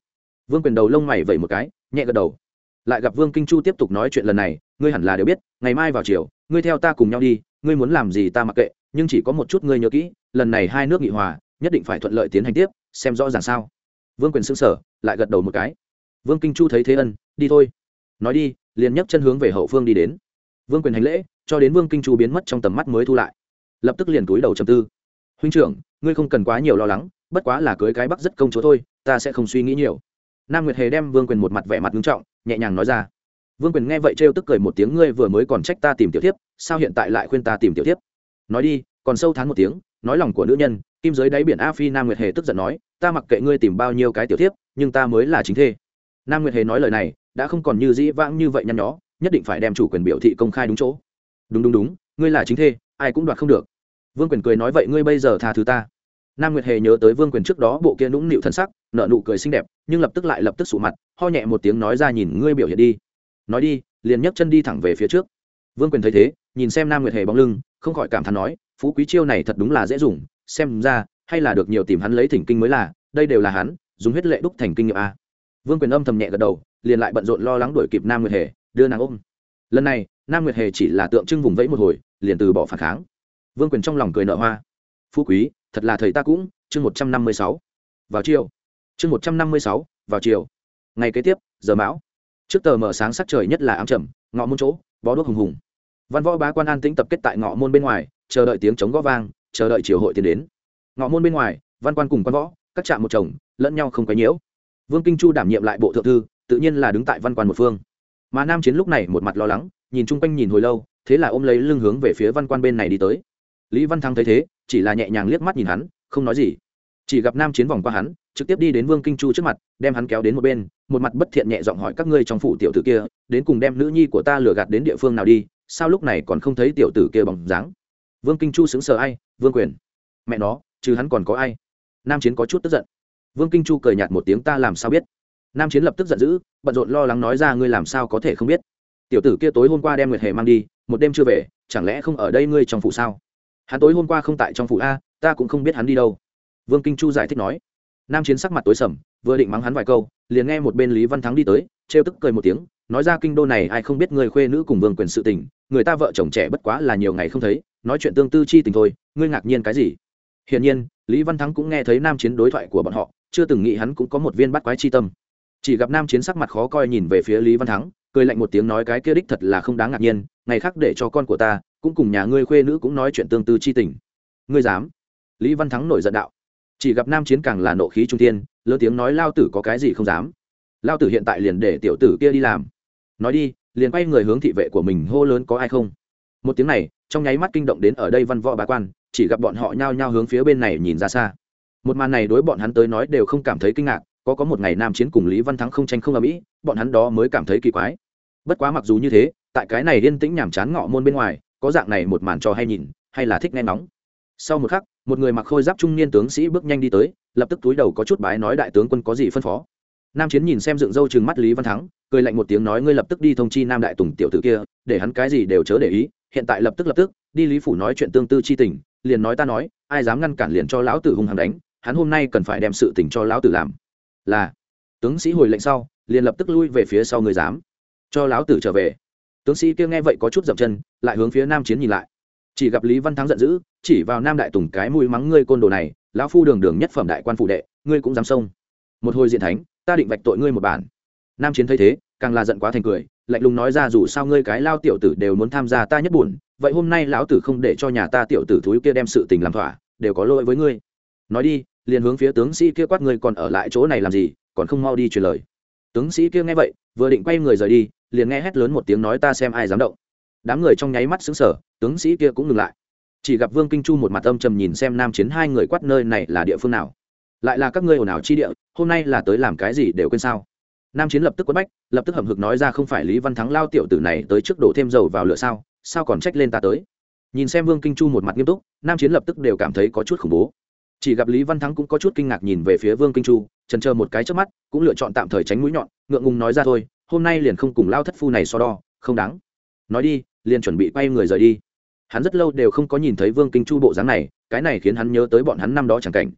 Vương quyền đầu lông mày vẩy một cái, nhẹ gật đầu. Lại gặp vương kinh chu tiếp tục nói chuyện lần này, ngươi hẳn là đều biết, ngày mai vào chiều ngươi theo ta cùng nhau đi, ngươi muốn làm gì ta mặc kệ, nhưng chỉ có một chút ngươi nhớ kỹ, lần này hai nước nghị hòa, nhất định phải thuận lợi tiến hành tiếp, xem rõ ràng sao. Vương quyền xưng sở lại gật đầu một cái. Vương kinh chu thấy thế ân, đi thôi. Nói đi, liền nhấc chân hướng về hậu phương đi đến. Vương quyền hành lễ, cho đến vương kinh chu biến mất trong tầm mắt mới thu lại lập tức liền túi đầu trầm tư. Huynh trưởng, ngươi không cần quá nhiều lo lắng, bất quá là cưới cái bắc rất công chúa thôi, ta sẽ không suy nghĩ nhiều. Nam nguyệt hề đem vương quyền một mặt vẻ mặt nghiêm trọng, nhẹ nhàng nói ra. Vương quyền nghe vậy trêu tức cười một tiếng, ngươi vừa mới còn trách ta tìm tiểu tiếp sao hiện tại lại khuyên ta tìm tiểu tiếp nói đi, còn sâu thán một tiếng, nói lòng của nữ nhân, kim giới đáy biển a phi. Nam nguyệt hề tức giận nói, ta mặc kệ ngươi tìm bao nhiêu cái tiểu tiếp nhưng ta mới là chính thê. Nam nguyệt hề nói lời này, đã không còn như dĩ vãng như vậy nhăn nhó, nhất định phải đem chủ quyền biểu thị công khai đúng chỗ. Đúng đúng đúng, ngươi là chính thê ai cũng đoạt không được. Vương quyền cười nói vậy ngươi bây giờ tha thứ ta. Nam nguyệt hề nhớ tới vương quyền trước đó bộ kia nũng nịu thân sắc nợ nụ cười xinh đẹp, nhưng lập tức lại lập tức sụ mặt, ho nhẹ một tiếng nói ra nhìn ngươi biểu hiện đi. Nói đi, liền nhấc chân đi thẳng về phía trước. Vương quyền thấy thế, nhìn xem nam nguyệt hề bóng lưng, không khỏi cảm thán nói, phú quý chiêu này thật đúng là dễ dùng, xem ra, hay là được nhiều tìm hắn lấy thỉnh kinh mới là, đây đều là hắn, dùng huyết lệ đúc thành kinh nghiệm a. Vương quyền âm thầm nhẹ gật đầu, liền lại bận rộn lo lắng đuổi kịp nam nguyệt hề, đưa nàng ôm. Lần này, nam nguyệt hề chỉ là tượng trưng vùng vẫy một hồi liền từ bỏ phản kháng. Vương quyền trong lòng cười nợ hoa. Phú quý, thật là thầy ta cũng, chương một trăm năm mươi sáu. Vào chiều. Chương một trăm năm mươi sáu, vào chiều. Ngày kế tiếp, giờ mão. Trước tờ mở sáng sắc trời nhất là ám trầm, ngọ môn chỗ, bó đuốc hùng hùng. Văn võ bá quan an tĩnh tập kết tại ngọ môn bên ngoài, chờ đợi tiếng chống gõ vang, chờ đợi triều hội tiến đến. Ngọ môn bên ngoài, văn quan cùng quan võ, các trạm một chồng, lẫn nhau không quấy nhiễu. Vương kinh chu đảm nhiệm lại bộ thượng thư, tự nhiên là đứng tại văn quan một phương. Mà nam chiến lúc này một mặt lo lắng nhìn chung quanh nhìn hồi lâu, thế là ôm lấy lưng hướng về phía văn quan bên này đi tới. Lý văn thắng thấy thế, chỉ là nhẹ nhàng liếc mắt nhìn hắn, không nói gì. Chỉ gặp nam chiến vòng qua hắn, trực tiếp đi đến vương kinh chu trước mặt, đem hắn kéo đến một bên, một mặt bất thiện nhẹ giọng hỏi các ngươi trong phủ tiểu tử kia, đến cùng đem nữ nhi của ta lừa gạt đến địa phương nào đi, sao lúc này còn không thấy tiểu tử kia bằng dáng? Vương kinh chu xứng sờ ai? Vương quyền. Mẹ nó, chứ hắn còn có ai? Nam chiến có chút tức giận. Vương kinh chu cười nhạt một tiếng, ta làm sao biết? Nam chiến lập tức giận dữ, bận rộn lo lắng nói ra, ngươi làm sao có thể không biết? Tiểu tử kia tối hôm qua đem nguyệt hề mang đi, một đêm chưa về, chẳng lẽ không ở đây ngươi trong phủ sao? Hắn tối hôm qua không tại trong phủ a, ta cũng không biết hắn đi đâu. Vương kinh chu giải thích nói. Nam chiến sắc mặt tối sầm, vừa định mắng hắn vài câu, liền nghe một bên lý văn thắng đi tới, trêu tức cười một tiếng, nói ra kinh đô này ai không biết người khuê nữ cùng vương quyền sự tình, người ta vợ chồng trẻ bất quá là nhiều ngày không thấy, nói chuyện tương tư chi tình thôi, ngươi ngạc nhiên cái gì? Hiển nhiên, lý văn thắng cũng nghe thấy nam chiến đối thoại của bọn họ, chưa từng nghĩ hắn cũng có một viên bắt quái chi tâm chỉ gặp nam chiến sắc mặt khó coi nhìn về phía lý văn thắng, cười lạnh một tiếng nói cái kia đích thật là không đáng ngạc nhiên, ngày khác để cho con của ta, cũng cùng nhà ngươi khuê nữ cũng nói chuyện tương tư chi tình. Ngươi dám? Lý văn thắng nổi giận đạo. Chỉ gặp nam chiến càng là nộ khí trung tiên lớn tiếng nói lao tử có cái gì không dám? Lao tử hiện tại liền để tiểu tử kia đi làm. Nói đi, liền quay người hướng thị vệ của mình hô lớn có ai không? Một tiếng này, trong nháy mắt kinh động đến ở đây văn võ bá quan, chỉ gặp bọn họ nhao nhao hướng phía bên này nhìn ra xa. Một màn này đối bọn hắn tới nói đều không cảm thấy kinh ngạc có có một ngày nam chiến cùng lý văn thắng không tranh không ở mỹ, bọn hắn đó mới cảm thấy kỳ quái. Bất quá mặc dù như thế, tại cái này yên tĩnh nhàm chán ngọ môn bên ngoài, có dạng này một màn trò hay nhìn, hay là thích nghe nóng sau một khắc, một người mặc khôi giáp trung niên tướng sĩ bước nhanh đi tới, lập tức túi đầu có chút bái nói đại tướng quân có gì phân phó. Nam chiến nhìn xem dựng râu chừng mắt lý văn thắng, cười lạnh một tiếng nói ngươi lập tức đi thông chi nam đại tùng tiểu tử kia, để hắn cái gì đều chớ để ý, hiện tại lập tức lập tức, đi lý phủ nói chuyện tương tư chi tình, liền nói ta nói, ai dám ngăn cản liền cho lão tử hung hăng đánh, hắn hôm nay cần phải đem sự tình cho lão tử làm là, tướng sĩ hồi lệnh sau, liền lập tức lui về phía sau người dám cho lão tử trở về. Tướng sĩ kia nghe vậy có chút dậm chân, lại hướng phía nam chiến nhìn lại. Chỉ gặp lý văn thắng giận dữ, chỉ vào nam đại tùng cái mùi mắng ngươi côn đồ này, lão phu đường đường nhất phẩm đại quan phụ đệ, ngươi cũng dám xông. Một hồi diện thánh, ta định vạch tội ngươi một bản. Nam chiến thấy thế, càng là giận quá thành cười, lạnh lùng nói ra dù sao ngươi cái lao tiểu tử đều muốn tham gia ta nhất buồn, vậy hôm nay lão tử không để cho nhà ta tiểu tử thúi kia đem sự tình làm thỏa, đều có lỗi với ngươi. Nói đi liền hướng phía tướng sĩ kia quát người còn ở lại chỗ này làm gì, còn không mau đi truyền lời. Tướng sĩ kia nghe vậy, vừa định quay người rời đi, liền nghe hét lớn một tiếng nói ta xem ai dám động. Đám người trong nháy mắt xứng sở tướng sĩ kia cũng ngừng lại. Chỉ gặp vương kinh chu một mặt âm trầm nhìn xem nam chiến hai người quát nơi này là địa phương nào. Lại là các ngươi ồn ào chi địa, hôm nay là tới làm cái gì đều quên sao. Nam chiến lập tức quất bách, lập tức hậm hực nói ra không phải lý văn thắng lao tiểu tử này tới trước đổ thêm dầu vào lửa sao sao còn trách lên ta tới. Nhìn xem vương kinh chu một mặt nghiêm túc, nam chiến lập tức đều cảm thấy có chút khủng bố chỉ gặp lý văn thắng cũng có chút kinh ngạc nhìn về phía vương kinh chu trần chờ một cái trước mắt, cũng lựa chọn tạm thời tránh mũi nhọn, ngượng ngùng nói ra thôi, hôm nay liền không cùng lao thất phu này so đo, không đáng. Nói đi, liền chuẩn bị quay người rời đi. Hắn rất lâu đều không có nhìn thấy vương kinh chu bộ dáng này, cái này khiến hắn nhớ tới bọn hắn năm đó chẳng cảnh.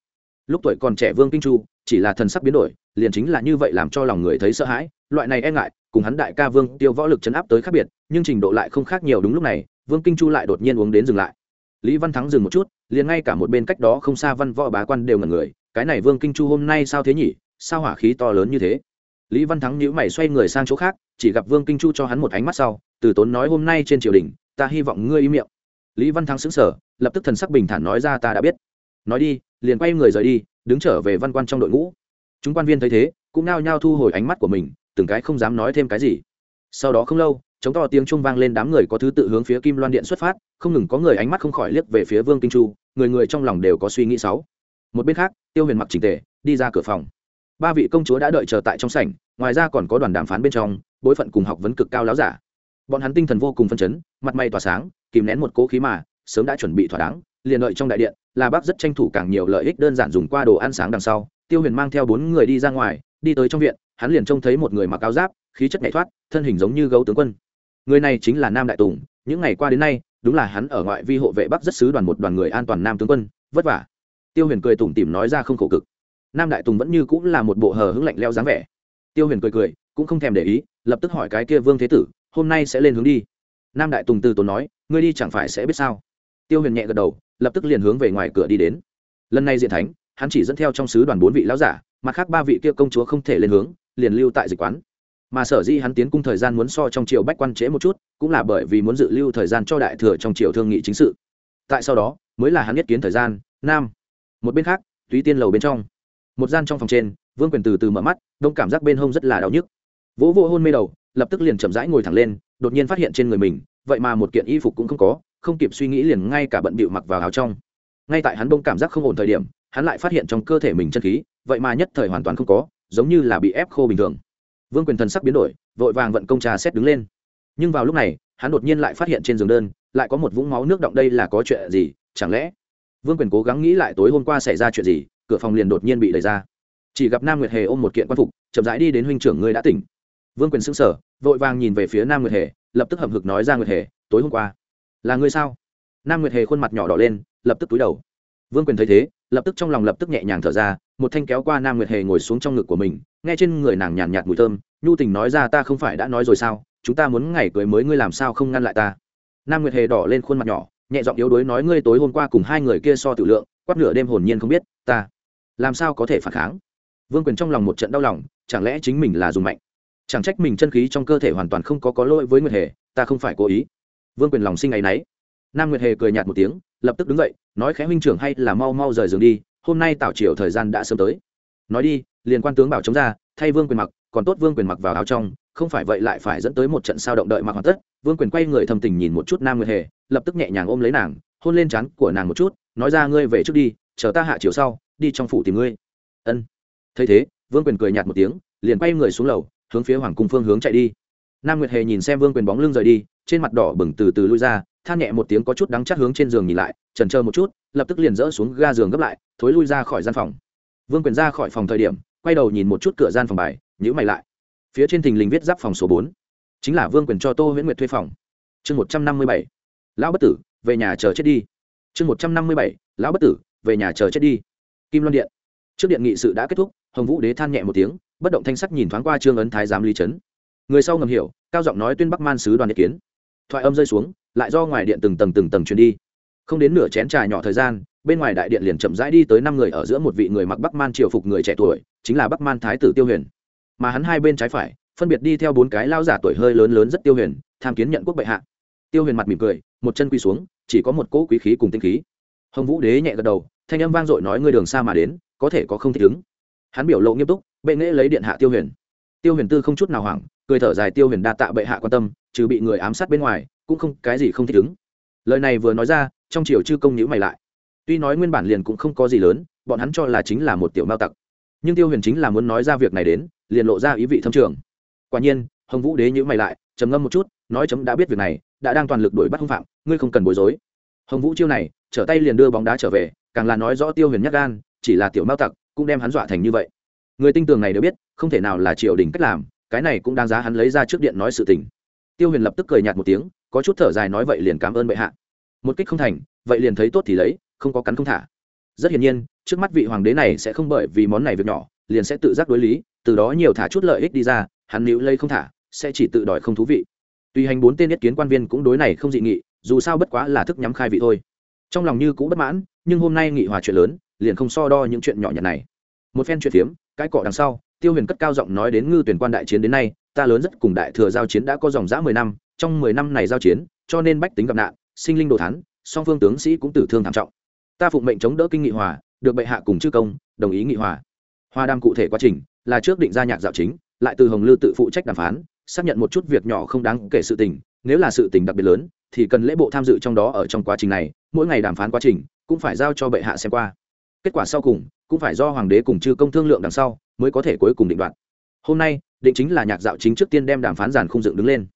Lúc tuổi còn trẻ vương kinh chu, chỉ là thần sắc biến đổi, liền chính là như vậy làm cho lòng người thấy sợ hãi, loại này e ngại, cùng hắn đại ca vương tiêu võ lực chấn áp tới khác biệt, nhưng trình độ lại không khác nhiều đúng lúc này, vương kinh chu lại đột nhiên uống đến dừng lại lý văn thắng dừng một chút, liền ngay cả một bên cách đó không xa văn võ bá quan đều ngẩn người, cái này vương kinh chu hôm nay sao thế nhỉ? Sao hỏa khí to lớn như thế? Lý văn thắng nhíu mày xoay người sang chỗ khác, chỉ gặp vương kinh chu cho hắn một ánh mắt sau, từ tốn nói hôm nay trên triều đình, ta hy vọng ngươi im miệng. Lý văn thắng xứng sở lập tức thần sắc bình thản nói ra ta đã biết. Nói đi, liền quay người rời đi, đứng trở về văn quan trong đội ngũ. Chúng quan viên thấy thế, cũng nao nhao thu hồi ánh mắt của mình, từng cái không dám nói thêm cái gì sau đó không lâu, chống to tiếng trung vang lên đám người có thứ tự hướng phía kim loan điện xuất phát, không ngừng có người ánh mắt không khỏi liếc về phía vương kinh chu, người người trong lòng đều có suy nghĩ sáu. Một bên khác, tiêu huyền mặc trình tề, đi ra cửa phòng. Ba vị công chúa đã đợi chờ tại trong sảnh, ngoài ra còn có đoàn đàm phán bên trong, bối phận cùng học vấn cực cao láo giả. Bọn hắn tinh thần vô cùng phân chấn, mặt mày tỏa sáng, kìm nén một cố khí mà, sớm đã chuẩn bị thỏa đáng, liền đợi trong đại điện, là bác rất tranh thủ càng nhiều lợi ích đơn giản dùng qua đồ ăn sáng đằng sau. Tiêu huyền mang theo bốn người đi ra ngoài, đi tới trong viện, hắn liền trông thấy một người mặc áo giáp khí chất nhảy thoát, thân hình giống như gấu tướng quân. Người này chính là nam đại tùng, những ngày qua đến nay, đúng là hắn ở ngoại vi hộ vệ bắc rất sứ đoàn một đoàn người an toàn nam tướng quân, vất vả. Tiêu huyền cười tủm tỉm nói ra không khổ cực. Nam đại tùng vẫn như cũng là một bộ hờ hững lạnh leo dáng vẻ. Tiêu huyền cười cười, cũng không thèm để ý, lập tức hỏi cái kia vương thế tử, hôm nay sẽ lên hướng đi? Nam đại tùng từ tốn nói, ngươi đi chẳng phải sẽ biết sao? Tiêu huyền nhẹ gật đầu, lập tức liền hướng về ngoài cửa đi đến. Lần này diện thánh, hắn chỉ dẫn theo trong sứ đoàn bốn vị lão giả, mặt khác ba vị kia công chúa không thể lên hướng, liền lưu tại dịch quán mà sở dĩ hắn tiến cung thời gian muốn so trong triều bách quan trễ một chút, cũng là bởi vì muốn dự lưu thời gian cho đại thừa trong triều thương nghị chính sự. Tại sau đó, mới là hắn nhất kiến thời gian, nam. Một bên khác, túy tiên lầu bên trong. Một gian trong phòng trên, vương quyền từ từ mở mắt, đông cảm giác bên hông rất là đau nhức. Vỗ vỗ hôn mê đầu, lập tức liền chậm rãi ngồi thẳng lên, đột nhiên phát hiện trên người mình, vậy mà một kiện y phục cũng không có, không kịp suy nghĩ liền ngay cả bận bịu mặc vào áo trong. Ngay tại hắn đông cảm giác không ổn thời điểm, hắn lại phát hiện trong cơ thể mình chân khí, vậy mà nhất thời hoàn toàn không có, giống như là bị ép khô bình thường vương quyền thần sắc biến đổi, vội vàng vận công trà xét đứng lên. Nhưng vào lúc này, hắn đột nhiên lại phát hiện trên giường đơn, lại có một vũng máu nước động đây là có chuyện gì, chẳng lẽ? Vương quyền cố gắng nghĩ lại tối hôm qua xảy ra chuyện gì, cửa phòng liền đột nhiên bị đẩy ra. Chỉ gặp nam nguyệt hề ôm một kiện quan phục, chậm rãi đi đến huynh trưởng ngươi đã tỉnh. Vương quyền sững sở vội vàng nhìn về phía nam nguyệt hề, lập tức hậm hực nói ra nguyệt hề, tối hôm qua, là ngươi sao? Nam nguyệt hề khuôn mặt nhỏ đỏ lên, lập tức túi đầu. Vương quyền thấy thế lập tức trong lòng lập tức nhẹ nhàng thở ra một thanh kéo qua nam nguyệt hề ngồi xuống trong ngực của mình nghe trên người nàng nhàn nhạt, mùi thơm nhu tình nói ra ta không phải đã nói rồi sao chúng ta muốn ngày cưới mới ngươi làm sao không ngăn lại ta. Nam nguyệt hề đỏ lên khuôn mặt nhỏ nhẹ giọng yếu đuối nói ngươi tối hôm qua cùng hai người kia so tử lượng quát nửa đêm hồn nhiên không biết ta làm sao có thể phản kháng. Vương quyền trong lòng một trận đau lòng chẳng lẽ chính mình là dùng mạnh? Chẳng trách mình chân khí trong cơ thể hoàn toàn không có có lỗi với nguyệt hề ta không phải cố ý. Vương quyền lòng sinh ngày nấy nam nguyệt hề cười nhạt một tiếng, lập tức đứng dậy, nói khẽ huynh trưởng hay là mau mau rời giường đi, hôm nay tảo chiều thời gian đã sớm tới. Nói đi, liền quan tướng bảo chống ra, thay vương quyền mặc, còn tốt vương quyền mặc vào áo trong, không phải vậy lại phải dẫn tới một trận sao động đợi mặc hoàn tất. Vương quyền quay người thầm tình nhìn một chút nam nguyệt hề, lập tức nhẹ nhàng ôm lấy nàng, hôn lên trán của nàng một chút, nói ra ngươi về trước đi, chờ ta hạ chiều sau, đi trong phủ tìm ngươi. Ân. Thấy thế, vương quyền cười nhạt một tiếng, liền quay người xuống lầu, hướng phía hoàng cung phương hướng chạy đi. Nam nguyệt hề nhìn xem vương quyền bóng lưng rời đi trên mặt đỏ bừng từ từ lui ra, than nhẹ một tiếng có chút đắng chắc hướng trên giường nhìn lại, trần chờ một chút, lập tức liền dỡ xuống ga giường gấp lại, thối lui ra khỏi gian phòng. Vương quyền ra khỏi phòng thời điểm, quay đầu nhìn một chút cửa gian phòng bài nhữ mày lại. Phía trên thình lình viết giáp phòng số bốn. Chính là vương quyền cho tô huyễn nguyệt thuê phòng. Chương một trăm năm mươi bảy. Lão bất tử, về nhà chờ chết đi. Chương một trăm năm mươi bảy. Lão bất tử, về nhà chờ chết đi. Kim loan điện. Trước điện nghị sự đã kết thúc, hồng vũ đế than nhẹ một tiếng, bất động thanh sắc nhìn thoáng qua trương ấn thái giám lý trấn. Người sau ngầm hiểu, cao giọng nói tuyên bắc man sứ đoàn ý kiến thoại âm rơi xuống, lại do ngoài điện từng tầng từng tầng truyền đi. Không đến nửa chén trà nhỏ thời gian, bên ngoài đại điện liền chậm rãi đi tới năm người ở giữa một vị người mặc bắc man triều phục người trẻ tuổi, chính là bắc man thái tử tiêu huyền. Mà hắn hai bên trái phải, phân biệt đi theo bốn cái lao giả tuổi hơi lớn lớn rất tiêu huyền, tham kiến nhận quốc bệ hạ. Tiêu huyền mặt mỉm cười, một chân quy xuống, chỉ có một cỗ quý khí cùng tinh khí. Hồng vũ đế nhẹ gật đầu, thanh âm vang dội nói ngươi đường xa mà đến, có thể có không thích ứng. Hắn biểu lộ nghiêm túc, bệ nghễ lấy điện hạ tiêu huyền. Tiêu huyền tư không chút nào hoảng cười thở dài tiêu huyền đa tạ bệ hạ quan tâm, trừ bị người ám sát bên ngoài, cũng không, cái gì không thích ứng. Lời này vừa nói ra, trong triều chư công nhữ mày lại. Tuy nói nguyên bản liền cũng không có gì lớn, bọn hắn cho là chính là một tiểu mao tặc. Nhưng tiêu huyền chính là muốn nói ra việc này đến, liền lộ ra ý vị thâm trường. Quả nhiên, hồng vũ đế nhữ mày lại, trầm ngâm một chút, nói chấm đã biết việc này, đã đang toàn lực đuổi bắt hung phạm, ngươi không cần bối rối. Hồng vũ chiêu này, trở tay liền đưa bóng đá trở về, càng là nói rõ tiêu huyền nhắc gan, chỉ là tiểu mao tặc, cũng đem hắn dọa thành như vậy. Người tinh tường này đều biết, không thể nào là triều đình cách làm cái này cũng đáng giá hắn lấy ra trước điện nói sự tình. Tiêu huyền lập tức cười nhạt một tiếng, có chút thở dài nói vậy liền cảm ơn bệ hạ. Một kích không thành, vậy liền thấy tốt thì lấy, không có cắn không thả. Rất hiển nhiên, trước mắt vị hoàng đế này sẽ không bởi vì món này việc nhỏ, liền sẽ tự giác đối lý, từ đó nhiều thả chút lợi ích đi ra, hắn níu lây không thả, sẽ chỉ tự đòi không thú vị. Tùy hành bốn tên nhất kiến quan viên cũng đối này không dị nghị, dù sao bất quá là thức nhắm khai vị thôi. Trong lòng như cũ bất mãn, nhưng hôm nay nghị hòa chuyện lớn, liền không so đo những chuyện nhỏ nhặt này. Một phen chuyện phiếm cái cọ đằng sau tiêu huyền cất cao giọng nói đến ngư tuyển quan đại chiến đến nay, ta lớn rất cùng đại thừa giao chiến đã có dòng dã mười năm, trong mười năm này giao chiến, cho nên bách tính gặp nạn, sinh linh đồ thán, song phương tướng sĩ cũng tử thương thảm trọng. Ta phụng mệnh chống đỡ kinh nghị hòa, được bệ hạ cùng chư công, đồng ý nghị hòa. Hòa đàm cụ thể quá trình là trước định ra nhạc dạo chính, lại từ hồng lư tự phụ trách đàm phán, xác nhận một chút việc nhỏ không đáng kể sự tình, nếu là sự tình đặc biệt lớn, thì cần lễ bộ tham dự trong đó ở trong quá trình này, mỗi ngày đàm phán quá trình cũng phải giao cho bệ hạ xem qua. Kết quả sau cùng cũng phải do hoàng đế cùng chư công thương lượng đằng sau, mới có thể cuối cùng định đoạt. Hôm nay, định chính là nhạc dạo chính trước tiên đem đàm phán giàn khung dựng đứng lên.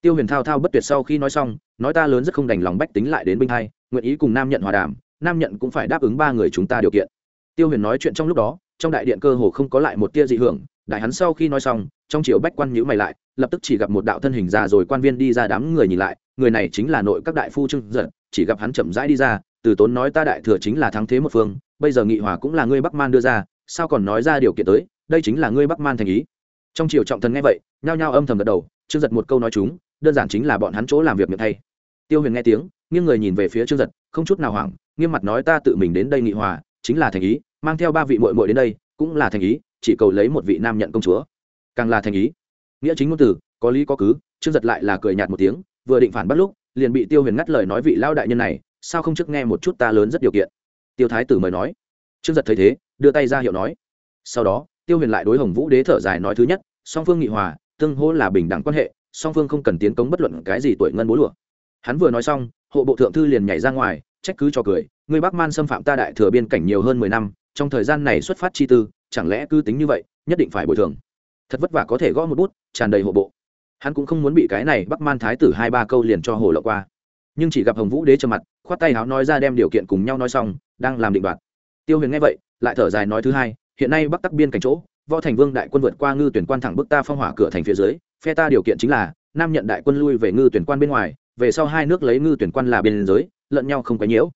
Tiêu huyền thao thao bất tuyệt sau khi nói xong, nói ta lớn rất không đành lòng bách tính lại đến binh hai, nguyện ý cùng nam nhận hòa đàm, nam nhận cũng phải đáp ứng ba người chúng ta điều kiện. Tiêu huyền nói chuyện trong lúc đó, trong đại điện cơ hồ không có lại một tia dị hưởng, đại hắn sau khi nói xong, trong chiều bách quan nhữ mày lại, lập tức chỉ gặp một đạo thân hình già rồi quan viên đi ra đám người nhìn lại người này chính là nội các đại phu trương giật, chỉ gặp hắn chậm rãi đi ra, từ tốn nói ta đại thừa chính là thắng thế một phương, bây giờ nghị hòa cũng là ngươi bắc man đưa ra, sao còn nói ra điều kiện tới, đây chính là ngươi bắc man thành ý. Trong triều trọng thần nghe vậy, nhao nhao âm thầm gật đầu, trương giật một câu nói chúng, đơn giản chính là bọn hắn chỗ làm việc miệng thay. Tiêu huyền nghe tiếng, nghiêng người nhìn về phía trương giật, không chút nào hoảng, nghiêm mặt nói ta tự mình đến đây nghị hòa, chính là thành ý, mang theo ba vị muội muội đến đây, cũng là thành ý, chỉ cầu lấy một vị nam nhận công chúa. Càng là thành ý. Nghĩa chính ngôn từ, có lý có cứ, trương giật lại là cười nhạt một tiếng vừa định phản bắt lúc, liền bị tiêu huyền ngắt lời nói vị lao đại nhân này, sao không trước nghe một chút ta lớn rất điều kiện? Tiêu thái tử mời nói. Trương giật thấy thế, đưa tay ra hiệu nói. Sau đó, tiêu huyền lại đối hồng vũ đế thở dài nói thứ nhất, song phương nghị hòa, tương hỗ là bình đẳng quan hệ, song phương không cần tiến cống bất luận cái gì tuổi ngân bố lụa. Hắn vừa nói xong, hộ bộ thượng thư liền nhảy ra ngoài, trách cứ cho cười, người bắc man xâm phạm ta đại thừa biên cảnh nhiều hơn mười năm, trong thời gian này xuất phát chi tư, chẳng lẽ cứ tính như vậy, nhất định phải bồi thường. Thật vất vả có thể gõ một bút, tràn đầy hộ bộ hắn cũng không muốn bị cái này bắc man thái tử hai ba câu liền cho hồ lộ qua. Nhưng chỉ gặp hồng vũ đế trầm mặt, khoát tay háo nói ra đem điều kiện cùng nhau nói xong, đang làm định đoạt. Tiêu huyền nghe vậy, lại thở dài nói thứ hai, hiện nay bắc tắc biên cảnh chỗ, võ thành vương đại quân vượt qua ngư tuyển quan thẳng bức ta phong hỏa cửa thành phía dưới, phe ta điều kiện chính là, nam nhận đại quân lui về ngư tuyển quan bên ngoài, về sau hai nước lấy ngư tuyển quan là biên giới, lẫn nhau không quấy nhiễu.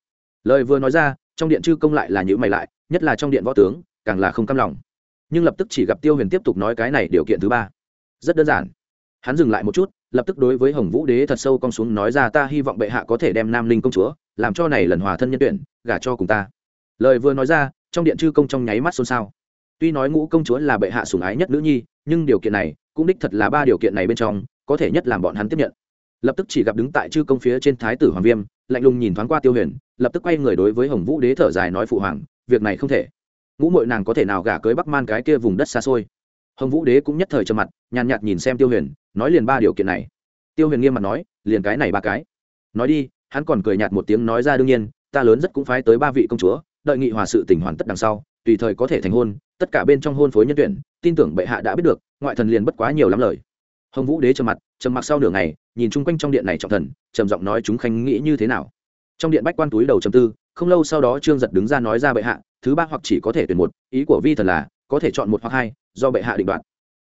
Lời vừa nói ra, trong điện chư công lại là nhữ mày lại, nhất là trong điện võ tướng, càng là không cam lòng. Nhưng lập tức chỉ gặp tiêu huyền tiếp tục nói cái này điều kiện thứ ba. Rất đơn giản hắn dừng lại một chút, lập tức đối với hồng vũ đế thật sâu cong xuống nói ra ta hy vọng bệ hạ có thể đem nam linh công chúa, làm cho này lần hòa thân nhân tuyển, gả cho cùng ta. Lời vừa nói ra, trong điện chư công trong nháy mắt xôn xao. Tuy nói ngũ công chúa là bệ hạ sủng ái nhất nữ nhi, nhưng điều kiện này cũng đích thật là ba điều kiện này bên trong, có thể nhất làm bọn hắn tiếp nhận. Lập tức chỉ gặp đứng tại chư công phía trên thái tử hoàng viêm, lạnh lùng nhìn thoáng qua tiêu huyền, lập tức quay người đối với hồng vũ đế thở dài nói phụ hoàng, việc này không thể. Ngũ mội nàng có thể nào gả cưới bắc man cái kia vùng đất xa xôi? Hồng vũ đế cũng nhất thời trầm mặt, nhàn nhạt nhìn xem tiêu huyền nói liền ba điều kiện này. Tiêu huyền nghiêm mặt nói, liền cái này ba cái. Nói đi, hắn còn cười nhạt một tiếng nói ra đương nhiên, ta lớn rất cũng phái tới ba vị công chúa, đợi nghị hòa sự tình hoàn tất đằng sau, tùy thời có thể thành hôn, tất cả bên trong hôn phối nhân tuyển, tin tưởng bệ hạ đã biết được, ngoại thần liền bất quá nhiều lắm lời. Hồng vũ đế trầm mặt, trầm mặc sau nửa ngày, nhìn chung quanh trong điện này trọng thần, trầm giọng nói chúng khanh nghĩ như thế nào. Trong điện bách quan túi đầu trầm tư, không lâu sau đó trương giật đứng ra nói ra bệ hạ, thứ ba hoặc chỉ có thể tuyển một, ý của vi thần là, có thể chọn một hoặc hai, do bệ hạ định đoạt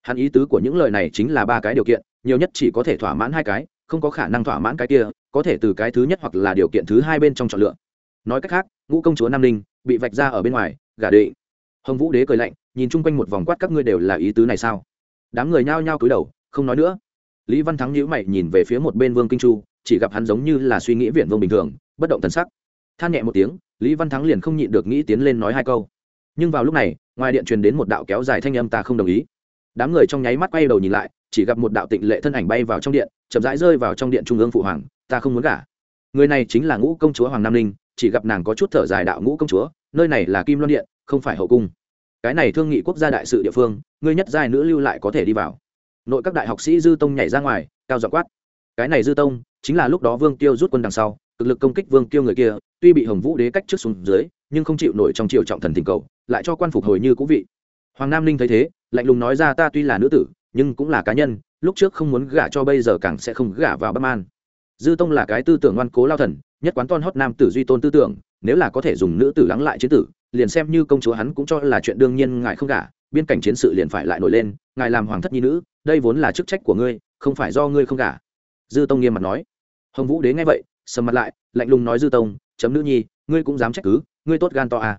hắn ý tứ của những lời này chính là ba cái điều kiện nhiều nhất chỉ có thể thỏa mãn hai cái không có khả năng thỏa mãn cái kia có thể từ cái thứ nhất hoặc là điều kiện thứ hai bên trong chọn lựa. Nói cách khác ngũ công chúa nam ninh bị vạch ra ở bên ngoài gả đệ, hồng vũ đế cười lạnh nhìn chung quanh một vòng quát các ngươi đều là ý tứ này sao? Đám người nhao nhao cúi đầu không nói nữa. Lý văn thắng nhíu mày nhìn về phía một bên vương kinh chu chỉ gặp hắn giống như là suy nghĩ viển vông bình thường bất động thần sắc. Than nhẹ một tiếng lý văn thắng liền không nhịn được nghĩ tiến lên nói hai câu. Nhưng vào lúc này ngoài điện truyền đến một đạo kéo dài thanh âm ta không đồng ý đám người trong nháy mắt quay đầu nhìn lại, chỉ gặp một đạo tịnh lệ thân ảnh bay vào trong điện, chậm rãi rơi vào trong điện trung ương phụ hoàng, ta không muốn gả. Người này chính là ngũ công chúa hoàng nam ninh, chỉ gặp nàng có chút thở dài đạo ngũ công chúa, nơi này là kim loan điện, không phải hậu cung. Cái này thương nghị quốc gia đại sự địa phương ngươi nhất giai nữ lưu lại có thể đi vào. Nội các đại học sĩ dư tông nhảy ra ngoài, cao dọ quát. Cái này dư tông, chính là lúc đó vương tiêu rút quân đằng sau, cực lực công kích vương tiêu người kia, tuy bị hồng vũ đế cách trước xuống dưới, nhưng không chịu nổi trong triều trọng thần tình cầu, lại cho quan phục hồi như cũ vị. Hoàng nam ninh thấy thế lạnh lùng nói ra ta tuy là nữ tử, nhưng cũng là cá nhân, lúc trước không muốn gả cho bây giờ càng sẽ không gả vào bất an dư tông là cái tư tưởng ngoan cố lao thần, nhất quán ton hót nam tử duy tôn tư tưởng, nếu là có thể dùng nữ tử lắng lại chiến tử, liền xem như công chúa hắn cũng cho là chuyện đương nhiên ngài không gả, biên cảnh chiến sự liền phải lại nổi lên, ngài làm hoàng thất nhi nữ, đây vốn là chức trách của ngươi, không phải do ngươi không gả. Dư tông nghiêm mặt nói. Hồng vũ đế nghe vậy, sầm mặt lại, lạnh lùng nói dư tông, chấm nữ nhi, ngươi cũng dám trách cứ, ngươi tốt gan to à.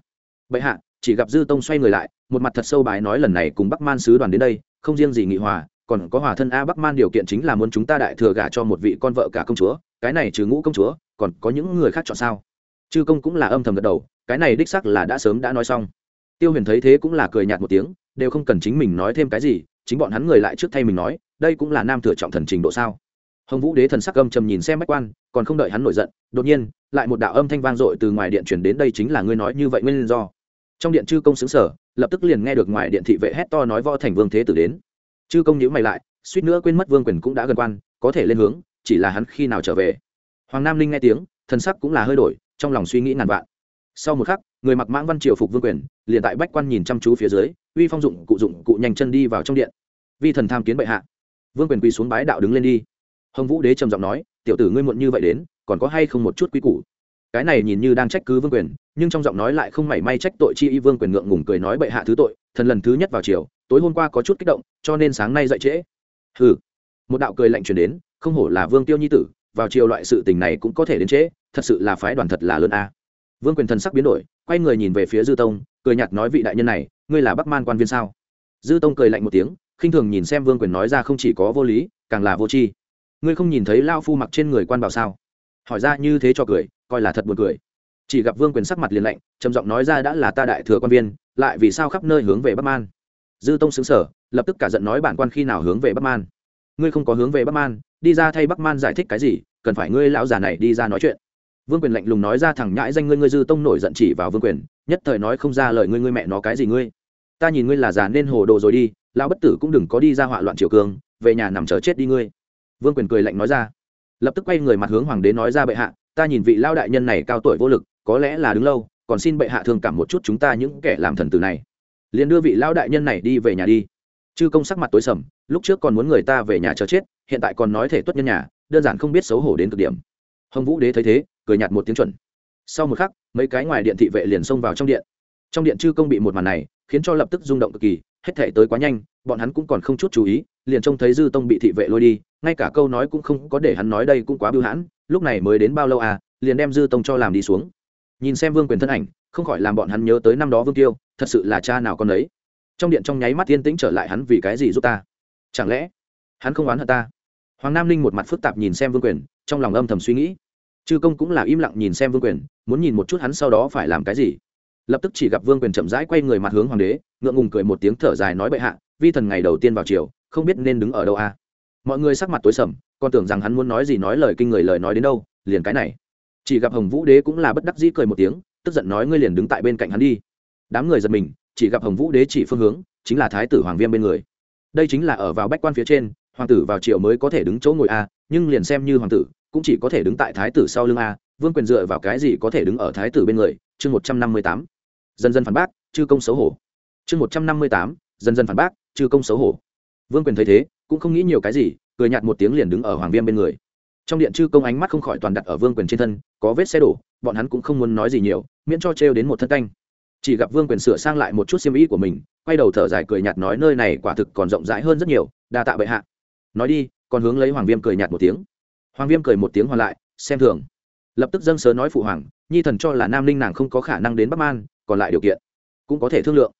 bệ hạ, chỉ gặp dư tông xoay người lại một mặt thật sâu bài nói lần này cùng bắc man sứ đoàn đến đây, không riêng gì nghị hòa, còn có hòa thân a bắc man điều kiện chính là muốn chúng ta đại thừa gả cho một vị con vợ cả công chúa, cái này trừ ngũ công chúa, còn có những người khác chọn sao? Chư công cũng là âm thầm gật đầu, cái này đích sắc là đã sớm đã nói xong. Tiêu huyền thấy thế cũng là cười nhạt một tiếng, đều không cần chính mình nói thêm cái gì, chính bọn hắn người lại trước thay mình nói, đây cũng là nam thừa trọng thần trình độ sao? Hồng vũ đế thần sắc âm trầm nhìn xem bách quan, còn không đợi hắn nổi giận, đột nhiên, lại một đạo âm thanh vang dội từ ngoài điện chuyển đến, đây chính là ngươi nói như vậy nguyên do trong điện chư công xứng sở, lập tức liền nghe được ngoài điện thị vệ hét to nói võ thành vương thế tử đến. Chư công nhữ mày lại, suýt nữa quên mất vương quyền cũng đã gần quan, có thể lên hướng, chỉ là hắn khi nào trở về. Hoàng nam linh nghe tiếng, thần sắc cũng là hơi đổi, trong lòng suy nghĩ ngàn vạn. Sau một khắc, người mặc mãng văn triều phục vương quyền, liền tại bách quan nhìn chăm chú phía dưới, uy phong dụng, cụ dụng, cụ nhanh chân đi vào trong điện. Vi thần tham kiến bệ hạ. Vương quyền quỳ xuống bái đạo đứng lên đi. Hồng vũ đế trầm giọng nói, tiểu tử ngươi muộn như vậy đến, còn có hay không một chút quy củ? Cái này nhìn như đang trách cứ vương quyền, nhưng trong giọng nói lại không mảy may trách tội chi y vương quyền ngượng ngùng cười nói bệ hạ thứ tội, thần lần thứ nhất vào chiều tối hôm qua có chút kích động, cho nên sáng nay dậy trễ. Hừ. Một đạo cười lạnh truyền đến, không hổ là vương tiêu nhi tử, vào chiều loại sự tình này cũng có thể đến trễ, thật sự là phái đoàn thật là lớn a. Vương quyền thần sắc biến đổi, quay người nhìn về phía dư tông, cười nhạt nói vị đại nhân này, ngươi là bắc man quan viên sao? Dư tông cười lạnh một tiếng, khinh thường nhìn xem vương quyền nói ra không chỉ có vô lý, càng là vô tri. Ngươi không nhìn thấy lao phu mặc trên người quan bảo sao? Hỏi ra như thế cho cười, coi là thật buồn cười. Chỉ gặp vương quyền sắc mặt liền lạnh, trầm giọng nói ra đã là ta đại thừa quan viên, lại vì sao khắp nơi hướng về bắc man? Dư tông xứng sở lập tức cả giận nói bản quan khi nào hướng về bắc man? Ngươi không có hướng về bắc man, đi ra thay bắc man giải thích cái gì, cần phải ngươi lão già này đi ra nói chuyện. Vương quyền lạnh lùng nói ra thẳng nhãi danh ngươi ngươi dư tông nổi giận chỉ vào vương quyền, nhất thời nói không ra lời ngươi ngươi mẹ nó cái gì ngươi. Ta nhìn ngươi là già nên hồ đồ rồi đi, lão bất tử cũng đừng có đi ra họa loạn triều cường về nhà nằm chờ chết đi ngươi. Vương quyền cười lạnh nói ra lập tức quay người mặt hướng hoàng đế nói ra bệ hạ, ta nhìn vị lao đại nhân này cao tuổi vô lực, có lẽ là đứng lâu, còn xin bệ hạ thương cảm một chút chúng ta những kẻ làm thần tử này. Liền đưa vị lao đại nhân này đi về nhà đi. Chư công sắc mặt tối sầm, lúc trước còn muốn người ta về nhà chờ chết, hiện tại còn nói thể tuất nhân nhà, đơn giản không biết xấu hổ đến cực điểm. Hồng vũ đế thấy thế, cười nhạt một tiếng chuẩn. Sau một khắc, mấy cái ngoài điện thị vệ liền xông vào trong điện. Trong điện chư công bị một màn này, khiến cho lập tức rung động cực kỳ hết thể tới quá nhanh, bọn hắn cũng còn không chút chú ý, liền trông thấy dư tông bị thị vệ lôi đi, ngay cả câu nói cũng không có để hắn nói đây cũng quá bưu hãn, lúc này mới đến bao lâu à liền đem dư tông cho làm đi xuống. Nhìn xem vương quyền thân ảnh, không khỏi làm bọn hắn nhớ tới năm đó vương tiêu, thật sự là cha nào con đấy trong điện trong nháy mắt yên tĩnh trở lại hắn vì cái gì giúp ta? Chẳng lẽ hắn không oán hận ta? Hoàng nam linh một mặt phức tạp nhìn xem vương quyền, trong lòng âm thầm suy nghĩ. Chư công cũng là im lặng nhìn xem vương quyền, muốn nhìn một chút hắn sau đó phải làm cái gì lập tức chỉ gặp vương quyền chậm rãi quay người mặt hướng hoàng đế, ngượng ngùng cười một tiếng thở dài nói bệ hạ, vi thần ngày đầu tiên vào chiều không biết nên đứng ở đâu a. À. mọi người sắc mặt tối sầm, còn tưởng rằng hắn muốn nói gì nói lời kinh người lời nói đến đâu, liền cái này. Chỉ gặp hồng vũ đế cũng là bất đắc dĩ cười một tiếng, tức giận nói ngươi liền đứng tại bên cạnh hắn đi. Đám người giật mình, chỉ gặp hồng vũ đế chỉ phương hướng, chính là thái tử hoàng viêm bên người. Đây chính là ở vào bách quan phía trên, hoàng tử vào triều mới có thể đứng chỗ ngồi a, nhưng liền xem như hoàng tử, cũng chỉ có thể đứng tại thái tử sau lưng a, vương quyền dựa vào cái gì có thể đứng ở thái tử bên người? Chương một trăm năm mươi tám dần dần phản bác, chư công xấu hổ. Chương một trăm năm mươi tám, dần dần phản bác, chư công xấu hổ. Vương quyền thấy thế, cũng không nghĩ nhiều cái gì, cười nhạt một tiếng liền đứng ở hoàng viêm bên người. Trong điện chư công ánh mắt không khỏi toàn đặt ở vương quyền trên thân, có vết xe đổ, bọn hắn cũng không muốn nói gì nhiều, miễn cho trêu đến một thân canh. Chỉ gặp vương quyền sửa sang lại một chút xiêm ý của mình, quay đầu thở dài cười nhạt nói nơi này quả thực còn rộng rãi hơn rất nhiều, đa tạ bệ hạ. Nói đi, còn hướng lấy hoàng viêm cười nhạt một tiếng. Hoàng viêm cười một tiếng hoàn lại, xem thường. Lập tức dâng sớ nói phụ hoàng nhi thần cho là nam ninh nàng không có khả năng đến bắc an còn lại điều kiện cũng có thể thương lượng.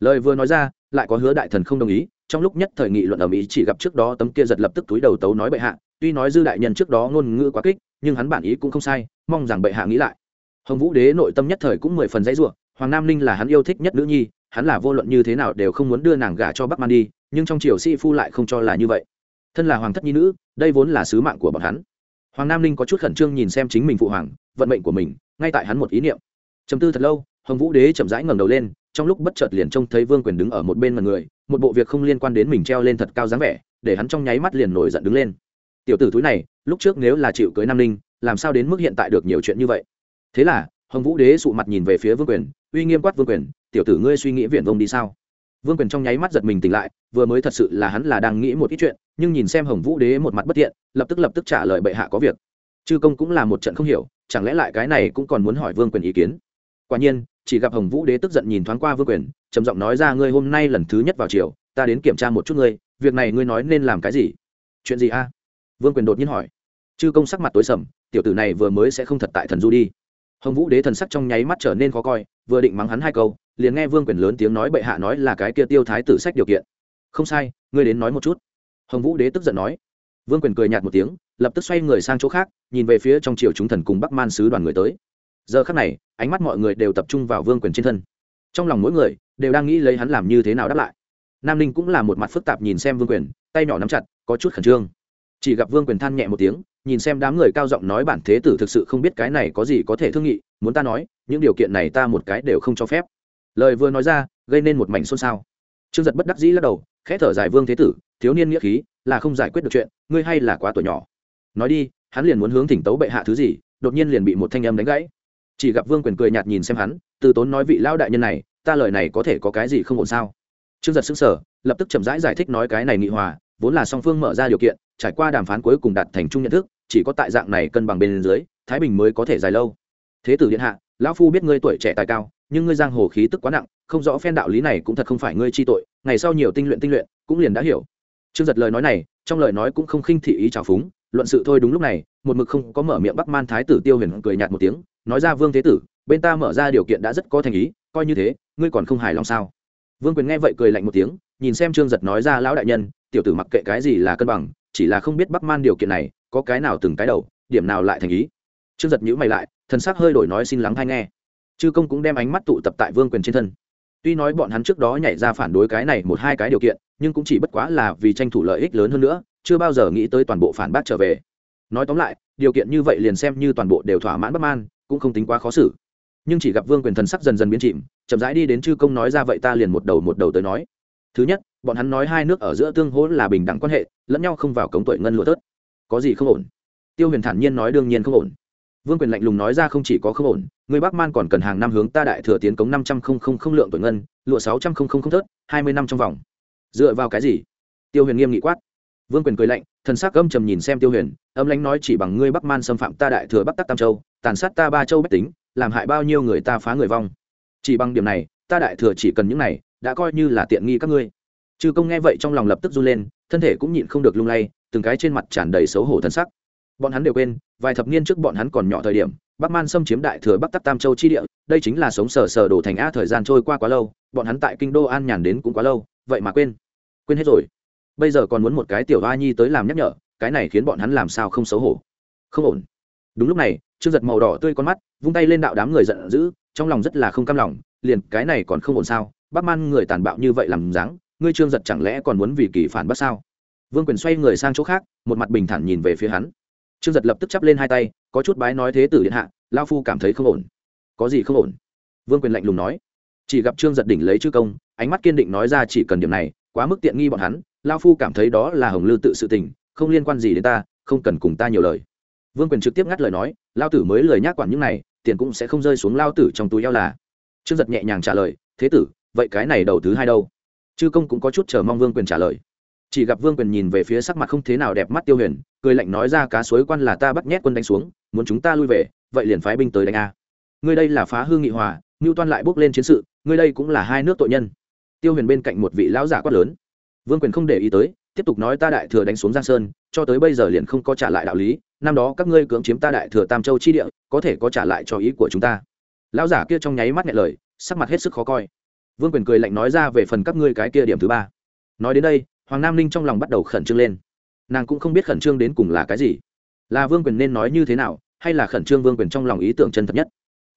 Lời vừa nói ra, lại có hứa đại thần không đồng ý, trong lúc nhất thời nghị luận ở mỹ chỉ gặp trước đó tấm kia giật lập tức túi đầu tấu nói bệ hạ, tuy nói dư đại nhân trước đó ngôn ngữ quá kích, nhưng hắn bản ý cũng không sai, mong rằng bệ hạ nghĩ lại. Hồng vũ đế nội tâm nhất thời cũng mười phần dãy ruộng hoàng nam ninh là hắn yêu thích nhất nữ nhi, hắn là vô luận như thế nào đều không muốn đưa nàng gả cho bắc man đi, nhưng trong triều sĩ phu lại không cho là như vậy. Thân là hoàng thất nhi nữ, đây vốn là sứ mạng của bọn hắn. Hoàng nam ninh có chút khẩn trương nhìn xem chính mình phụ hoàng, vận mệnh của mình ngay tại hắn một ý niệm. Chấm tư thật lâu, hồng vũ đế chậm rãi ngẩng đầu lên, trong lúc bất chợt liền trông thấy vương quyền đứng ở một bên mặt người, một bộ việc không liên quan đến mình treo lên thật cao dáng vẻ, để hắn trong nháy mắt liền nổi giận đứng lên. Tiểu tử túi này, lúc trước nếu là chịu cưới nam ninh, làm sao đến mức hiện tại được nhiều chuyện như vậy? Thế là, hồng vũ đế sụ mặt nhìn về phía vương quyền, uy nghiêm quát vương quyền, tiểu tử ngươi suy nghĩ viển vông đi sao? Vương quyền trong nháy mắt giật mình tỉnh lại, vừa mới thật sự là hắn là đang nghĩ một ít chuyện, nhưng nhìn xem hồng vũ đế một mặt bất thiện lập tức lập tức trả lời bệ hạ có việc chư công cũng là một trận không hiểu, chẳng lẽ lại cái này cũng còn muốn hỏi vương quyền ý kiến? Quả nhiên, chỉ gặp hồng vũ đế tức giận nhìn thoáng qua vương quyền, trầm giọng nói ra, ngươi hôm nay lần thứ nhất vào chiều ta đến kiểm tra một chút ngươi, việc này ngươi nói nên làm cái gì? Chuyện gì a? Vương quyền đột nhiên hỏi. Chư công sắc mặt tối sầm, tiểu tử này vừa mới sẽ không thật tại thần du đi. Hồng vũ đế thần sắc trong nháy mắt trở nên khó coi, vừa định mắng hắn hai câu, liền nghe vương quyền lớn tiếng nói bệ hạ nói là cái kia tiêu thái tử sách điều kiện. Không sai, ngươi đến nói một chút. Hồng vũ đế tức giận nói vương quyền cười nhạt một tiếng, lập tức xoay người sang chỗ khác, nhìn về phía trong triều chúng thần cùng bắc man sứ đoàn người tới. Giờ khắc này, ánh mắt mọi người đều tập trung vào vương quyền trên thân. Trong lòng mỗi người đều đang nghĩ lấy hắn làm như thế nào đáp lại. Nam ninh cũng là một mặt phức tạp nhìn xem vương quyền, tay nhỏ nắm chặt, có chút khẩn trương. Chỉ gặp vương quyền than nhẹ một tiếng, nhìn xem đám người cao giọng nói bản thế tử thực sự không biết cái này có gì có thể thương nghị, muốn ta nói, những điều kiện này ta một cái đều không cho phép. Lời vừa nói ra, gây nên một mảnh xôn xao. Trương giật bất đắc dĩ lắc đầu, khẽ thở dài vương thế tử, thiếu niên nghĩa khí là không giải quyết được chuyện ngươi hay là quá tuổi nhỏ. Nói đi hắn liền muốn hướng thỉnh tấu bệ hạ thứ gì đột nhiên liền bị một thanh âm đánh gãy. Chỉ gặp vương quyền cười nhạt nhìn xem hắn từ tốn nói vị lao đại nhân này ta lời này có thể có cái gì không ổn sao? Trương giật xứng sở lập tức chậm rãi giải, giải thích nói cái này nghị hòa vốn là song phương mở ra điều kiện trải qua đàm phán cuối cùng đạt thành chung nhận thức chỉ có tại dạng này cân bằng bên dưới thái bình mới có thể dài lâu. Thế tử điện hạ lão phu biết ngươi tuổi trẻ tài cao nhưng ngươi giang hồ khí tức quá nặng không rõ phen đạo lý này cũng thật không phải ngươi chi tội ngày sau nhiều tinh luyện tinh luyện cũng liền đã hiểu trương giật lời nói này, trong lời nói cũng không khinh thị ý trào phúng, luận sự thôi đúng lúc này, một mực không có mở miệng bắc man thái tử tiêu huyền cười nhạt một tiếng, nói ra vương thế tử, bên ta mở ra điều kiện đã rất có thành ý, coi như thế, ngươi còn không hài lòng sao? Vương quyền nghe vậy cười lạnh một tiếng, nhìn xem trương giật nói ra lão đại nhân, tiểu tử mặc kệ cái gì là cân bằng, chỉ là không biết bắc man điều kiện này, có cái nào từng cái đầu, điểm nào lại thành ý? Trương giật nhữ mày lại, thần sắc hơi đổi nói xin lắng hay nghe. Chư công cũng đem ánh mắt tụ tập tại vương quyền trên thân tuy nói bọn hắn trước đó nhảy ra phản đối cái này một hai cái điều kiện, nhưng cũng chỉ bất quá là vì tranh thủ lợi ích lớn hơn nữa, chưa bao giờ nghĩ tới toàn bộ phản bác trở về. Nói tóm lại, điều kiện như vậy liền xem như toàn bộ đều thỏa mãn bất man, cũng không tính quá khó xử. Nhưng chỉ gặp vương quyền thần sắc dần dần biến chìm, chậm rãi đi đến chư công nói ra vậy ta liền một đầu một đầu tới nói. Thứ nhất, bọn hắn nói hai nước ở giữa tương hỗ là bình đẳng quan hệ, lẫn nhau không vào cống tuổi ngân lụa tớt. Có gì không ổn? Tiêu huyền thản nhiên nói đương nhiên không ổn. Vương quyền lạnh lùng nói ra không chỉ có không ổn người bắc man còn cần hàng năm hướng ta đại thừa tiến cống năm trăm không không lượng tuổi ngân, lụa sáu trăm không không hai mươi năm trong vòng. Dựa vào cái gì? Tiêu huyền nghiêm nghị quát. Vương quyền cười lạnh, thần sắc âm trầm nhìn xem tiêu huyền, âm lãnh nói chỉ bằng ngươi bắc man xâm phạm ta đại thừa bắc tắc tam châu, tàn sát ta ba châu bách tính, làm hại bao nhiêu người ta phá người vong. Chỉ bằng điểm này, ta đại thừa chỉ cần những này, đã coi như là tiện nghi các ngươi. Chư công nghe vậy trong lòng lập tức run lên, thân thể cũng nhịn không được lung lay, từng cái trên mặt tràn đầy xấu hổ thân sắc. Bọn hắn đều quên, vài thập niên trước bọn hắn còn nhỏ thời điểm bắc man xâm chiếm đại thừa bắc tắc tam châu chi địa, đây chính là sống sờ sờ đổ thành a thời gian trôi qua quá lâu, bọn hắn tại kinh đô an nhàn đến cũng quá lâu, vậy mà quên. Quên hết rồi. Bây giờ còn muốn một cái tiểu hoa nhi tới làm nhắc nhở, cái này khiến bọn hắn làm sao không xấu hổ. Không ổn. Đúng lúc này, trương giật màu đỏ tươi con mắt, vung tay lên đạo đám người giận dữ, trong lòng rất là không cam lòng, liền cái này còn không ổn sao? Bắc man người tàn bạo như vậy làm dáng, ngươi trương giật chẳng lẽ còn muốn vì kỳ phản bắt sao? Vương quyền xoay người sang chỗ khác, một mặt bình thản nhìn về phía hắn trương giật lập tức chắp lên hai tay, có chút bái nói thế tử điện hạ lao phu cảm thấy không ổn. Có gì không ổn? Vương quyền lạnh lùng nói. Chỉ gặp trương giật đỉnh lấy chư công, ánh mắt kiên định nói ra chỉ cần điểm này, quá mức tiện nghi bọn hắn lao phu cảm thấy đó là hồng lư tự sự tình, không liên quan gì đến ta, không cần cùng ta nhiều lời. Vương quyền trực tiếp ngắt lời nói lao tử mới lời nhắc quản những này, tiền cũng sẽ không rơi xuống lao tử trong túi eo là. Trương giật nhẹ nhàng trả lời, thế tử, vậy cái này đầu thứ hai đâu? Chư công cũng có chút chờ mong vương quyền trả lời chỉ gặp vương quyền nhìn về phía sắc mặt không thế nào đẹp mắt tiêu huyền, cười lạnh nói ra cá suối quan là ta bắt nhét quân đánh xuống, muốn chúng ta lui về, vậy liền phái binh tới đánh a. Ngươi đây là phá hư nghị hòa ngưu toan lại bước lên chiến sự, ngươi đây cũng là hai nước tội nhân. Tiêu huyền bên cạnh một vị lão giả quát lớn. Vương quyền không để ý tới, tiếp tục nói ta đại thừa đánh xuống giang sơn, cho tới bây giờ liền không có trả lại đạo lý, năm đó các ngươi cưỡng chiếm ta đại thừa tam châu chi địa, có thể có trả lại cho ý của chúng ta. Lão giả kia trong nháy mắt nhẹ lời, sắc mặt hết sức khó coi. Vương quyền cười lạnh nói ra về phần các ngươi cái kia điểm thứ ba. Nói đến đây hoàng nam ninh trong lòng bắt đầu khẩn trương lên. Nàng cũng không biết khẩn trương đến cùng là cái gì. Là vương quyền nên nói như thế nào, hay là khẩn trương vương quyền trong lòng ý tưởng chân thật nhất?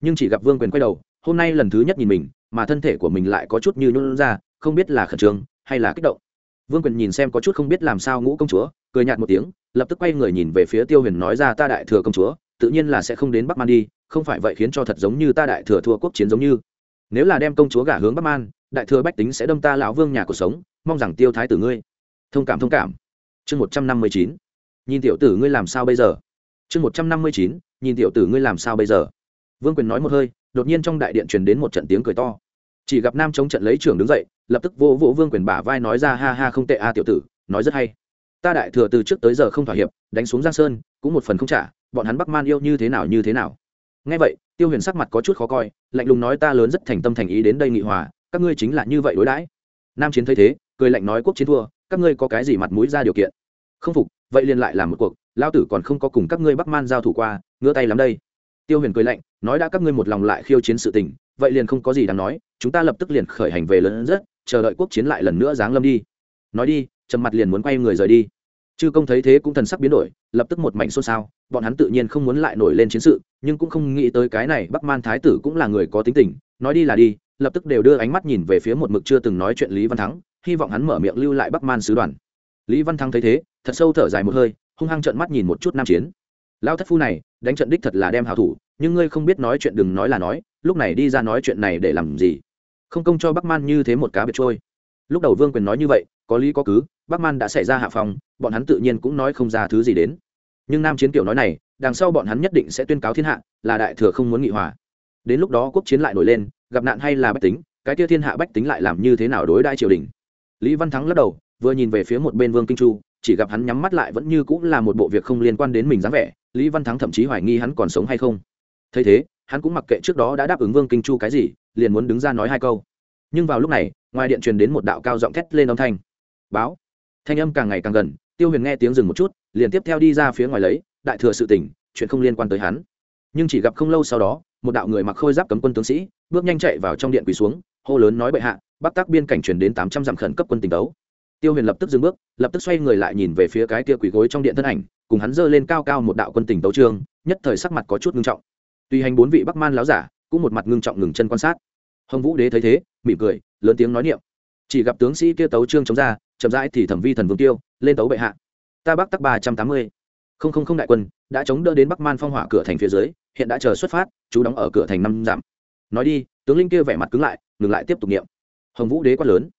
Nhưng chỉ gặp vương quyền quay đầu, hôm nay lần thứ nhất nhìn mình, mà thân thể của mình lại có chút như nhún ra, không biết là khẩn trương hay là kích động. Vương quyền nhìn xem có chút không biết làm sao ngũ công chúa, cười nhạt một tiếng, lập tức quay người nhìn về phía tiêu huyền nói ra ta đại thừa công chúa, tự nhiên là sẽ không đến bắc man đi, không phải vậy khiến cho thật giống như ta đại thừa thua quốc chiến giống như. Nếu là đem công chúa gả hướng bắc man, đại thừa bách tính sẽ đâm ta lão vương nhà cuộc sống mong rằng tiêu thái tử ngươi. Thông cảm thông cảm. Chương một trăm năm mươi chín. Nhìn tiểu tử ngươi làm sao bây giờ? Chương một trăm năm mươi chín. Nhìn tiểu tử ngươi làm sao bây giờ? Vương quyền nói một hơi, đột nhiên trong đại điện truyền đến một trận tiếng cười to. Chỉ gặp nam chống trận lấy trưởng đứng dậy, lập tức vỗ vỗ vương quyền bả vai nói ra, ha ha, không tệ a, tiểu tử, nói rất hay. Ta đại thừa từ trước tới giờ không thỏa hiệp, đánh xuống giang sơn, cũng một phần không trả, bọn hắn bắc man yêu như thế nào như thế nào. Ngay vậy, tiêu huyền sắc mặt có chút khó coi, lạnh lùng nói, ta lớn rất thành tâm thành ý đến đây nghị hòa, các ngươi chính là như vậy đối đãi. Nam chiến thấy thế cười lạnh nói quốc chiến thua, các ngươi có cái gì mặt mũi ra điều kiện? Không phục, vậy liền lại làm một cuộc lao tử còn không có cùng các ngươi bắc man giao thủ qua, ngứa tay lắm đây. Tiêu huyền cười lạnh, nói đã các ngươi một lòng lại khiêu chiến sự tình, vậy liền không có gì đáng nói, chúng ta lập tức liền khởi hành về lớn rất chờ đợi quốc chiến lại lần nữa giáng lâm đi. Nói đi, trầm mặt liền muốn quay người rời đi. Chư công thấy thế cũng thần sắc biến đổi, lập tức một mảnh xôn xao, bọn hắn tự nhiên không muốn lại nổi lên chiến sự, nhưng cũng không nghĩ tới cái này bắc man thái tử cũng là người có tính tình, nói đi là đi lập tức đều đưa ánh mắt nhìn về phía một mực chưa từng nói chuyện lý văn thắng, hy vọng hắn mở miệng lưu lại bắc man sứ đoàn. Lý văn thắng thấy thế, thật sâu thở dài một hơi, hung hăng trợn mắt nhìn một chút nam chiến. Lao thất phu này, đánh trận đích thật là đem hảo thủ, nhưng ngươi không biết nói chuyện đừng nói là nói, lúc này đi ra nói chuyện này để làm gì? Không công cho bắc man như thế một cá biệt trôi. Lúc đầu vương quyền nói như vậy, có lý có cứ, bắc man đã xảy ra hạ phòng bọn hắn tự nhiên cũng nói không ra thứ gì đến. Nhưng nam chiến kiểu nói này, đằng sau bọn hắn nhất định sẽ tuyên cáo thiên hạ, là đại thừa không muốn nghị hòa. Đến lúc đó quốc chiến lại nổi lên gặp nạn hay là bách tính, cái kia thiên hạ bách tính lại làm như thế nào đối đại triều đình? Lý văn thắng lắc đầu, vừa nhìn về phía một bên vương kinh chu, chỉ gặp hắn nhắm mắt lại vẫn như cũng là một bộ việc không liên quan đến mình dáng vẻ, lý văn thắng thậm chí hoài nghi hắn còn sống hay không. Thấy thế, hắn cũng mặc kệ trước đó đã đáp ứng vương kinh chu cái gì, liền muốn đứng ra nói hai câu. Nhưng vào lúc này, ngoài điện truyền đến một đạo cao giọng thét lên âm thanh. Báo. Thanh âm càng ngày càng gần, tiêu huyền nghe tiếng dừng một chút, liền tiếp theo đi ra phía ngoài lấy, đại thừa sự tỉnh chuyện không liên quan tới hắn. Nhưng chỉ gặp không lâu sau đó một đạo người mặc khôi giáp cấm quân tướng sĩ, bước nhanh chạy vào trong điện quỳ xuống, hô lớn nói bệ hạ, bắc tác biên cảnh chuyển đến tám trăm dặm khẩn cấp quân tình tấu tiêu huyền lập tức dừng bước, lập tức xoay người lại nhìn về phía cái kia quỳ gối trong điện thân ảnh, cùng hắn giơ lên cao cao một đạo quân tình tấu trương nhất thời sắc mặt có chút ngưng trọng. Tuy hành bốn vị bắc man láo giả, cũng một mặt ngưng trọng ngừng chân quan sát. Hồng vũ đế thấy thế, mỉm cười, lớn tiếng nói niệm. Chỉ gặp tướng sĩ kia tấu trương chống ra, chậm rãi thì thẩm vi thần vương tiêu, lên tấu bệ hạ. Ta bắc tắc ba trăm tám mươi. Không không không đại quân đã chống đỡ đến bắc man phong hỏa cửa thành phía dưới, hiện đã chờ xuất phát, chú đóng ở cửa thành năm dặm. Nói đi, tướng linh kia vẻ mặt cứng lại, ngừng lại tiếp tục niệm. Hồng vũ đế quát lớn.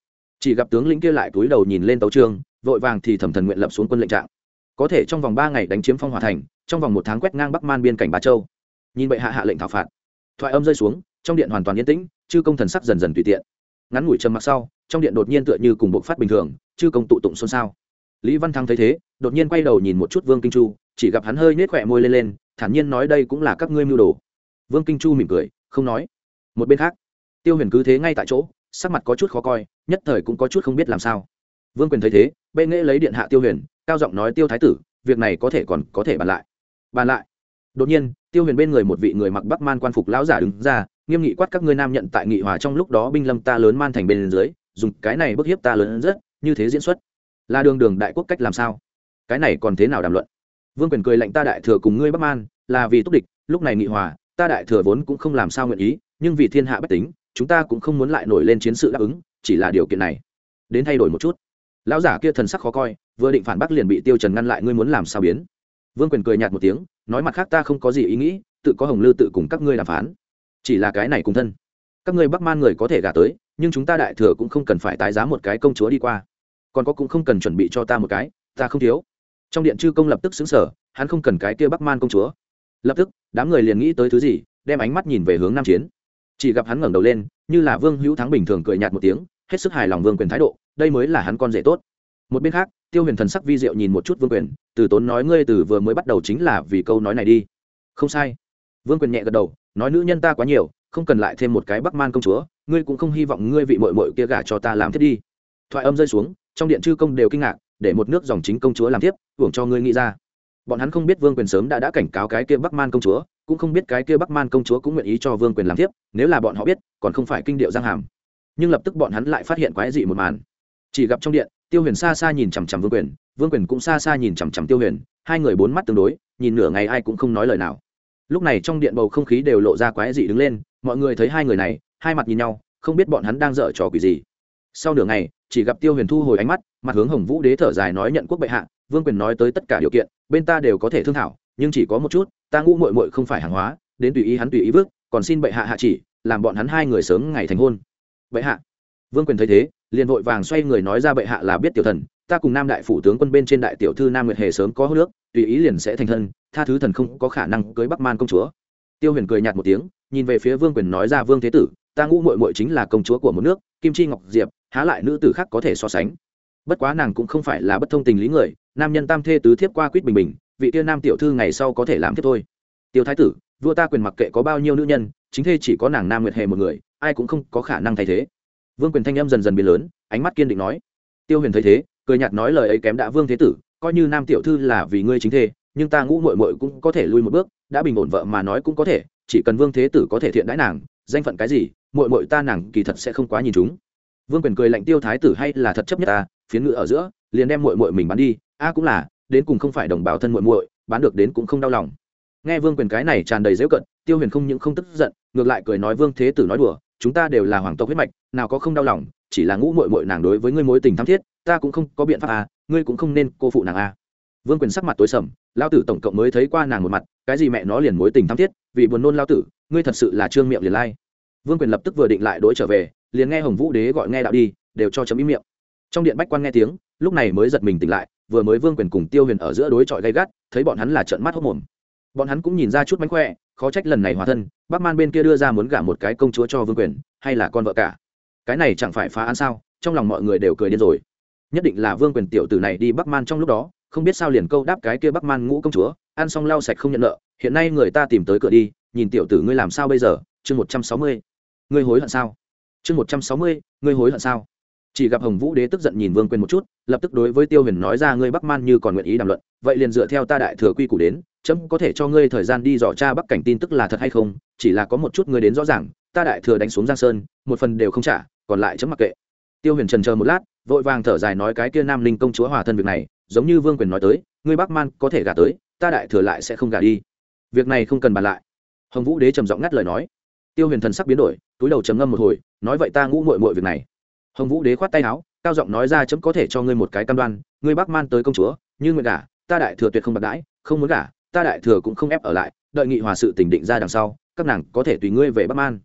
Chỉ gặp tướng lĩnh kia lại túi đầu nhìn lên tấu trương, vội vàng thì thẩm thần nguyện lập xuống quân lệnh trạng. Có thể trong vòng ba ngày đánh chiếm phong Hòa thành, trong vòng một tháng quét ngang bắc man biên cảnh ba châu. Nhìn bệ hạ hạ lệnh thảo phạt. Thoại âm rơi xuống, trong điện hoàn toàn yên tĩnh, chư công thần sắc dần dần tùy tiện. Ngắn ngủi trầm mặc sau, trong điện đột nhiên tựa như cùng bộc phát bình thường, chư công tụ tụng xôn xao lý văn thăng thấy thế, đột nhiên quay đầu nhìn một chút vương kinh chu, chỉ gặp hắn hơi nhếch khỏe môi lên lên, thản nhiên nói đây cũng là các ngươi mưu đồ. Vương kinh chu mỉm cười, không nói. Một bên khác, tiêu huyền cứ thế ngay tại chỗ, sắc mặt có chút khó coi, nhất thời cũng có chút không biết làm sao. Vương quyền thấy thế, bệ nghệ lấy điện hạ tiêu huyền, cao giọng nói tiêu thái tử, việc này có thể còn có thể bàn lại. Bàn lại. Đột nhiên, tiêu huyền bên người một vị người mặc bắc man quan phục lão giả đứng ra, nghiêm nghị quát các ngươi nam nhận tại nghị hòa trong lúc đó binh lâm ta lớn man thành bên dưới, dùng cái này bức hiếp ta lớn rất, như thế diễn xuất là đường đường đại quốc cách làm sao? Cái này còn thế nào đàm luận? Vương quyền cười lạnh, ta đại thừa cùng ngươi bắc man, là vì túc địch, lúc này nghị hòa, ta đại thừa vốn cũng không làm sao nguyện ý, nhưng vì thiên hạ bất tính, chúng ta cũng không muốn lại nổi lên chiến sự đáp ứng, chỉ là điều kiện này. Đến thay đổi một chút. Lão giả kia thần sắc khó coi, vừa định phản bác liền bị tiêu trần ngăn lại, ngươi muốn làm sao biến? Vương quyền cười nhạt một tiếng, nói mặt khác ta không có gì ý nghĩ, tự có hồng lư tự cùng các ngươi đàm phán. Chỉ là cái này cùng thân. Các ngươi bắc man người có thể gả tới, nhưng chúng ta đại thừa cũng không cần phải tái giá một cái công chúa đi qua còn có cũng không cần chuẩn bị cho ta một cái, ta không thiếu. Trong điện chư công lập tức xứng sở hắn không cần cái kia bắc man công chúa. Lập tức, đám người liền nghĩ tới thứ gì, đem ánh mắt nhìn về hướng nam chiến. Chỉ gặp hắn ngẩng đầu lên, như là vương hữu thắng bình thường cười nhạt một tiếng, hết sức hài lòng vương quyền thái độ, đây mới là hắn con rể tốt. Một bên khác, tiêu huyền thần sắc vi diệu nhìn một chút vương quyền, từ tốn nói ngươi từ vừa mới bắt đầu chính là vì câu nói này đi. Không sai. Vương quyền nhẹ gật đầu, nói nữ nhân ta quá nhiều, không cần lại thêm một cái bắc man công chúa, ngươi cũng không hy vọng ngươi vị mội mội kia gả cho ta làm thiết đi. Thoại âm rơi xuống trong điện chư công đều kinh ngạc, để một nước dòng chính công chúa làm tiếp, hưởng cho ngươi nghĩ ra. Bọn hắn không biết vương quyền sớm đã đã cảnh cáo cái kia bắc man công chúa, cũng không biết cái kia bắc man công chúa cũng nguyện ý cho vương quyền làm tiếp, nếu là bọn họ biết, còn không phải kinh điệu giang hàm. Nhưng lập tức bọn hắn lại phát hiện quái dị một màn. Chỉ gặp trong điện, tiêu huyền xa xa nhìn chằm chằm vương quyền vương quyền cũng xa xa nhìn chằm chằm tiêu huyền, hai người bốn mắt tương đối, nhìn nửa ngày ai cũng không nói lời nào. Lúc này trong điện bầu không khí đều lộ ra quái dị đứng lên, mọi người thấy hai người này, hai mặt nhìn nhau, không biết bọn hắn đang dở trò quỷ gì sau nửa ngày, chỉ gặp tiêu huyền thu hồi ánh mắt, mặt hướng hồng vũ đế thở dài nói nhận quốc bệ hạ, vương quyền nói tới tất cả điều kiện, bên ta đều có thể thương thảo, nhưng chỉ có một chút, ta ngũ mội mội không phải hàng hóa, đến tùy ý hắn tùy ý vước, còn xin bệ hạ hạ chỉ, làm bọn hắn hai người sớm ngày thành hôn. Bệ hạ. Vương quyền thấy thế, liền vội vàng xoay người nói ra bệ hạ là biết tiểu thần, ta cùng nam đại phủ tướng quân bên trên đại tiểu thư nam nguyệt hề sớm có hô nước tùy ý liền sẽ thành thân, tha thứ thần không có khả năng cưới bắc man công chúa. Tiêu huyền cười nhạt một tiếng, nhìn về phía vương quyền nói ra vương thế tử, ta ngũ mội mội chính là công chúa của một nước, kim chi ngọc diệp há lại nữ tử khác có thể so sánh. Bất quá nàng cũng không phải là bất thông tình lý người, nam nhân tam thê tứ thiếp qua quýt bình bình, vị tiên nam tiểu thư ngày sau có thể làm tiếp thôi. Tiêu thái tử, vua ta quyền mặc kệ có bao nhiêu nữ nhân, chính thê chỉ có nàng nam nguyệt hề một người, ai cũng không có khả năng thay thế. Vương quyền thanh âm dần dần biến lớn, ánh mắt kiên định nói. Tiêu huyền thấy thế, cười nhạt nói lời ấy kém đã vương thế tử, coi như nam tiểu thư là vì ngươi chính thê, nhưng ta ngũ mội mội cũng có thể lui một bước, đã bình ổn vợ mà nói cũng có thể, chỉ cần vương thế tử có thể thiện đãi nàng, danh phận cái gì mội mội ta nàng kỳ thật sẽ không quá nhìn chúng vương quyền cười lạnh, tiêu thái tử hay là thật chấp nhất ta, phiến ngự ở giữa, liền đem mội mội mình bán đi. A, cũng là, đến cùng không phải đồng bào thân mội mội bán được đến cũng không đau lòng. Nghe vương quyền cái này tràn đầy dễu cận, tiêu huyền không những không tức giận, ngược lại cười nói, vương thế tử nói đùa, chúng ta đều là hoàng tộc huyết mạch, nào có không đau lòng, chỉ là ngũ mội mội nàng đối với ngươi mối tình tham thiết, ta cũng không có biện pháp à ngươi cũng không nên cô phụ nàng à. Vương quyền sắc mặt tối sầm lao tử tổng cộng mới thấy qua nàng một mặt, cái gì mẹ nó liền mối tình tham thiết, vì buồn nôn lao tử, ngươi thật sự là trương miệng liền lai. Vương quyền lập tức vừa định lại đối trở về liền nghe hồng vũ đế gọi nghe đạo đi, đều cho chấm ý miệng. Trong điện bách quan nghe tiếng, lúc này mới giật mình tỉnh lại, vừa mới vương quyền cùng tiêu huyền ở giữa đối chọi gay gắt, thấy bọn hắn là trận mắt hốc mồm. Bọn hắn cũng nhìn ra chút mánh khỏe, khó trách lần này hòa thân, bắc man bên kia đưa ra muốn gả một cái công chúa cho vương quyền, hay là con vợ cả. Cái này chẳng phải phá án sao? Trong lòng mọi người đều cười điên rồi. Nhất định là vương quyền tiểu tử này đi bắc man trong lúc đó, không biết sao liền câu đáp cái kia bắc man ngũ công chúa, ăn xong lau sạch không nhận nợ, hiện nay người ta tìm tới cửa đi, nhìn tiểu tử ngươi làm sao bây giờ? Chương một trăm sáu mươi. Ngươi hối hận sao? Chương một trăm sáu mươi, ngươi hối hận sao? Chỉ gặp hồng vũ đế tức giận nhìn vương quyền một chút, lập tức đối với tiêu huyền nói ra ngươi bắc man như còn nguyện ý đàm luận, vậy liền dựa theo ta đại thừa quy củ đến, chấm có thể cho ngươi thời gian đi dò tra bắc cảnh tin tức là thật hay không, chỉ là có một chút ngươi đến rõ ràng, ta đại thừa đánh xuống giang sơn, một phần đều không trả, còn lại chấm mặc kệ. Tiêu huyền trần chờ một lát, vội vàng thở dài nói cái kia nam linh công chúa hòa thân việc này, giống như vương quyền nói tới, ngươi bắc man có thể gả tới, ta đại thừa lại sẽ không gả đi. Việc này không cần bàn lại. Hồng vũ đế trầm giọng ngắt lời nói tiêu huyền thần sắc biến đổi túi đầu chấm ngâm một hồi nói vậy ta ngũ mội mội việc này. Hồng vũ đế khoát tay áo cao giọng nói ra chấm có thể cho ngươi một cái cam đoan ngươi bắc man tới công chúa như nguyện gả ta đại thừa tuyệt không bạc đãi không muốn gả ta đại thừa cũng không ép ở lại đợi nghị hòa sự tỉnh định ra đằng sau các nàng có thể tùy ngươi về bắc man.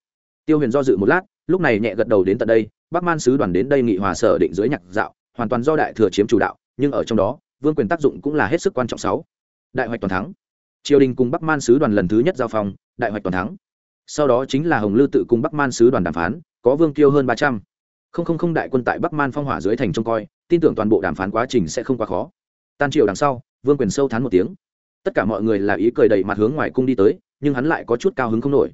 Tiêu huyền do dự một lát lúc này nhẹ gật đầu đến tận đây bắc man sứ đoàn đến đây nghị hòa sở định dưới nhạc dạo hoàn toàn do đại thừa chiếm chủ đạo nhưng ở trong đó vương quyền tác dụng cũng là hết sức quan trọng sáu. Đại hoạch toàn thắng. Triều đình cùng bắc man sứ đoàn lần thứ nhất giao phòng, đại hoạch toàn thắng sau đó chính là hồng lư tự cùng bắc man sứ đoàn đàm phán, có vương tiêu hơn ba trăm. Không không không đại quân tại bắc man phong hỏa dưới thành trông coi, tin tưởng toàn bộ đàm phán quá trình sẽ không quá khó. Tan triều đằng sau, vương quyền sâu thán một tiếng. Tất cả mọi người là ý cười đầy mặt hướng ngoài cung đi tới, nhưng hắn lại có chút cao hứng không nổi.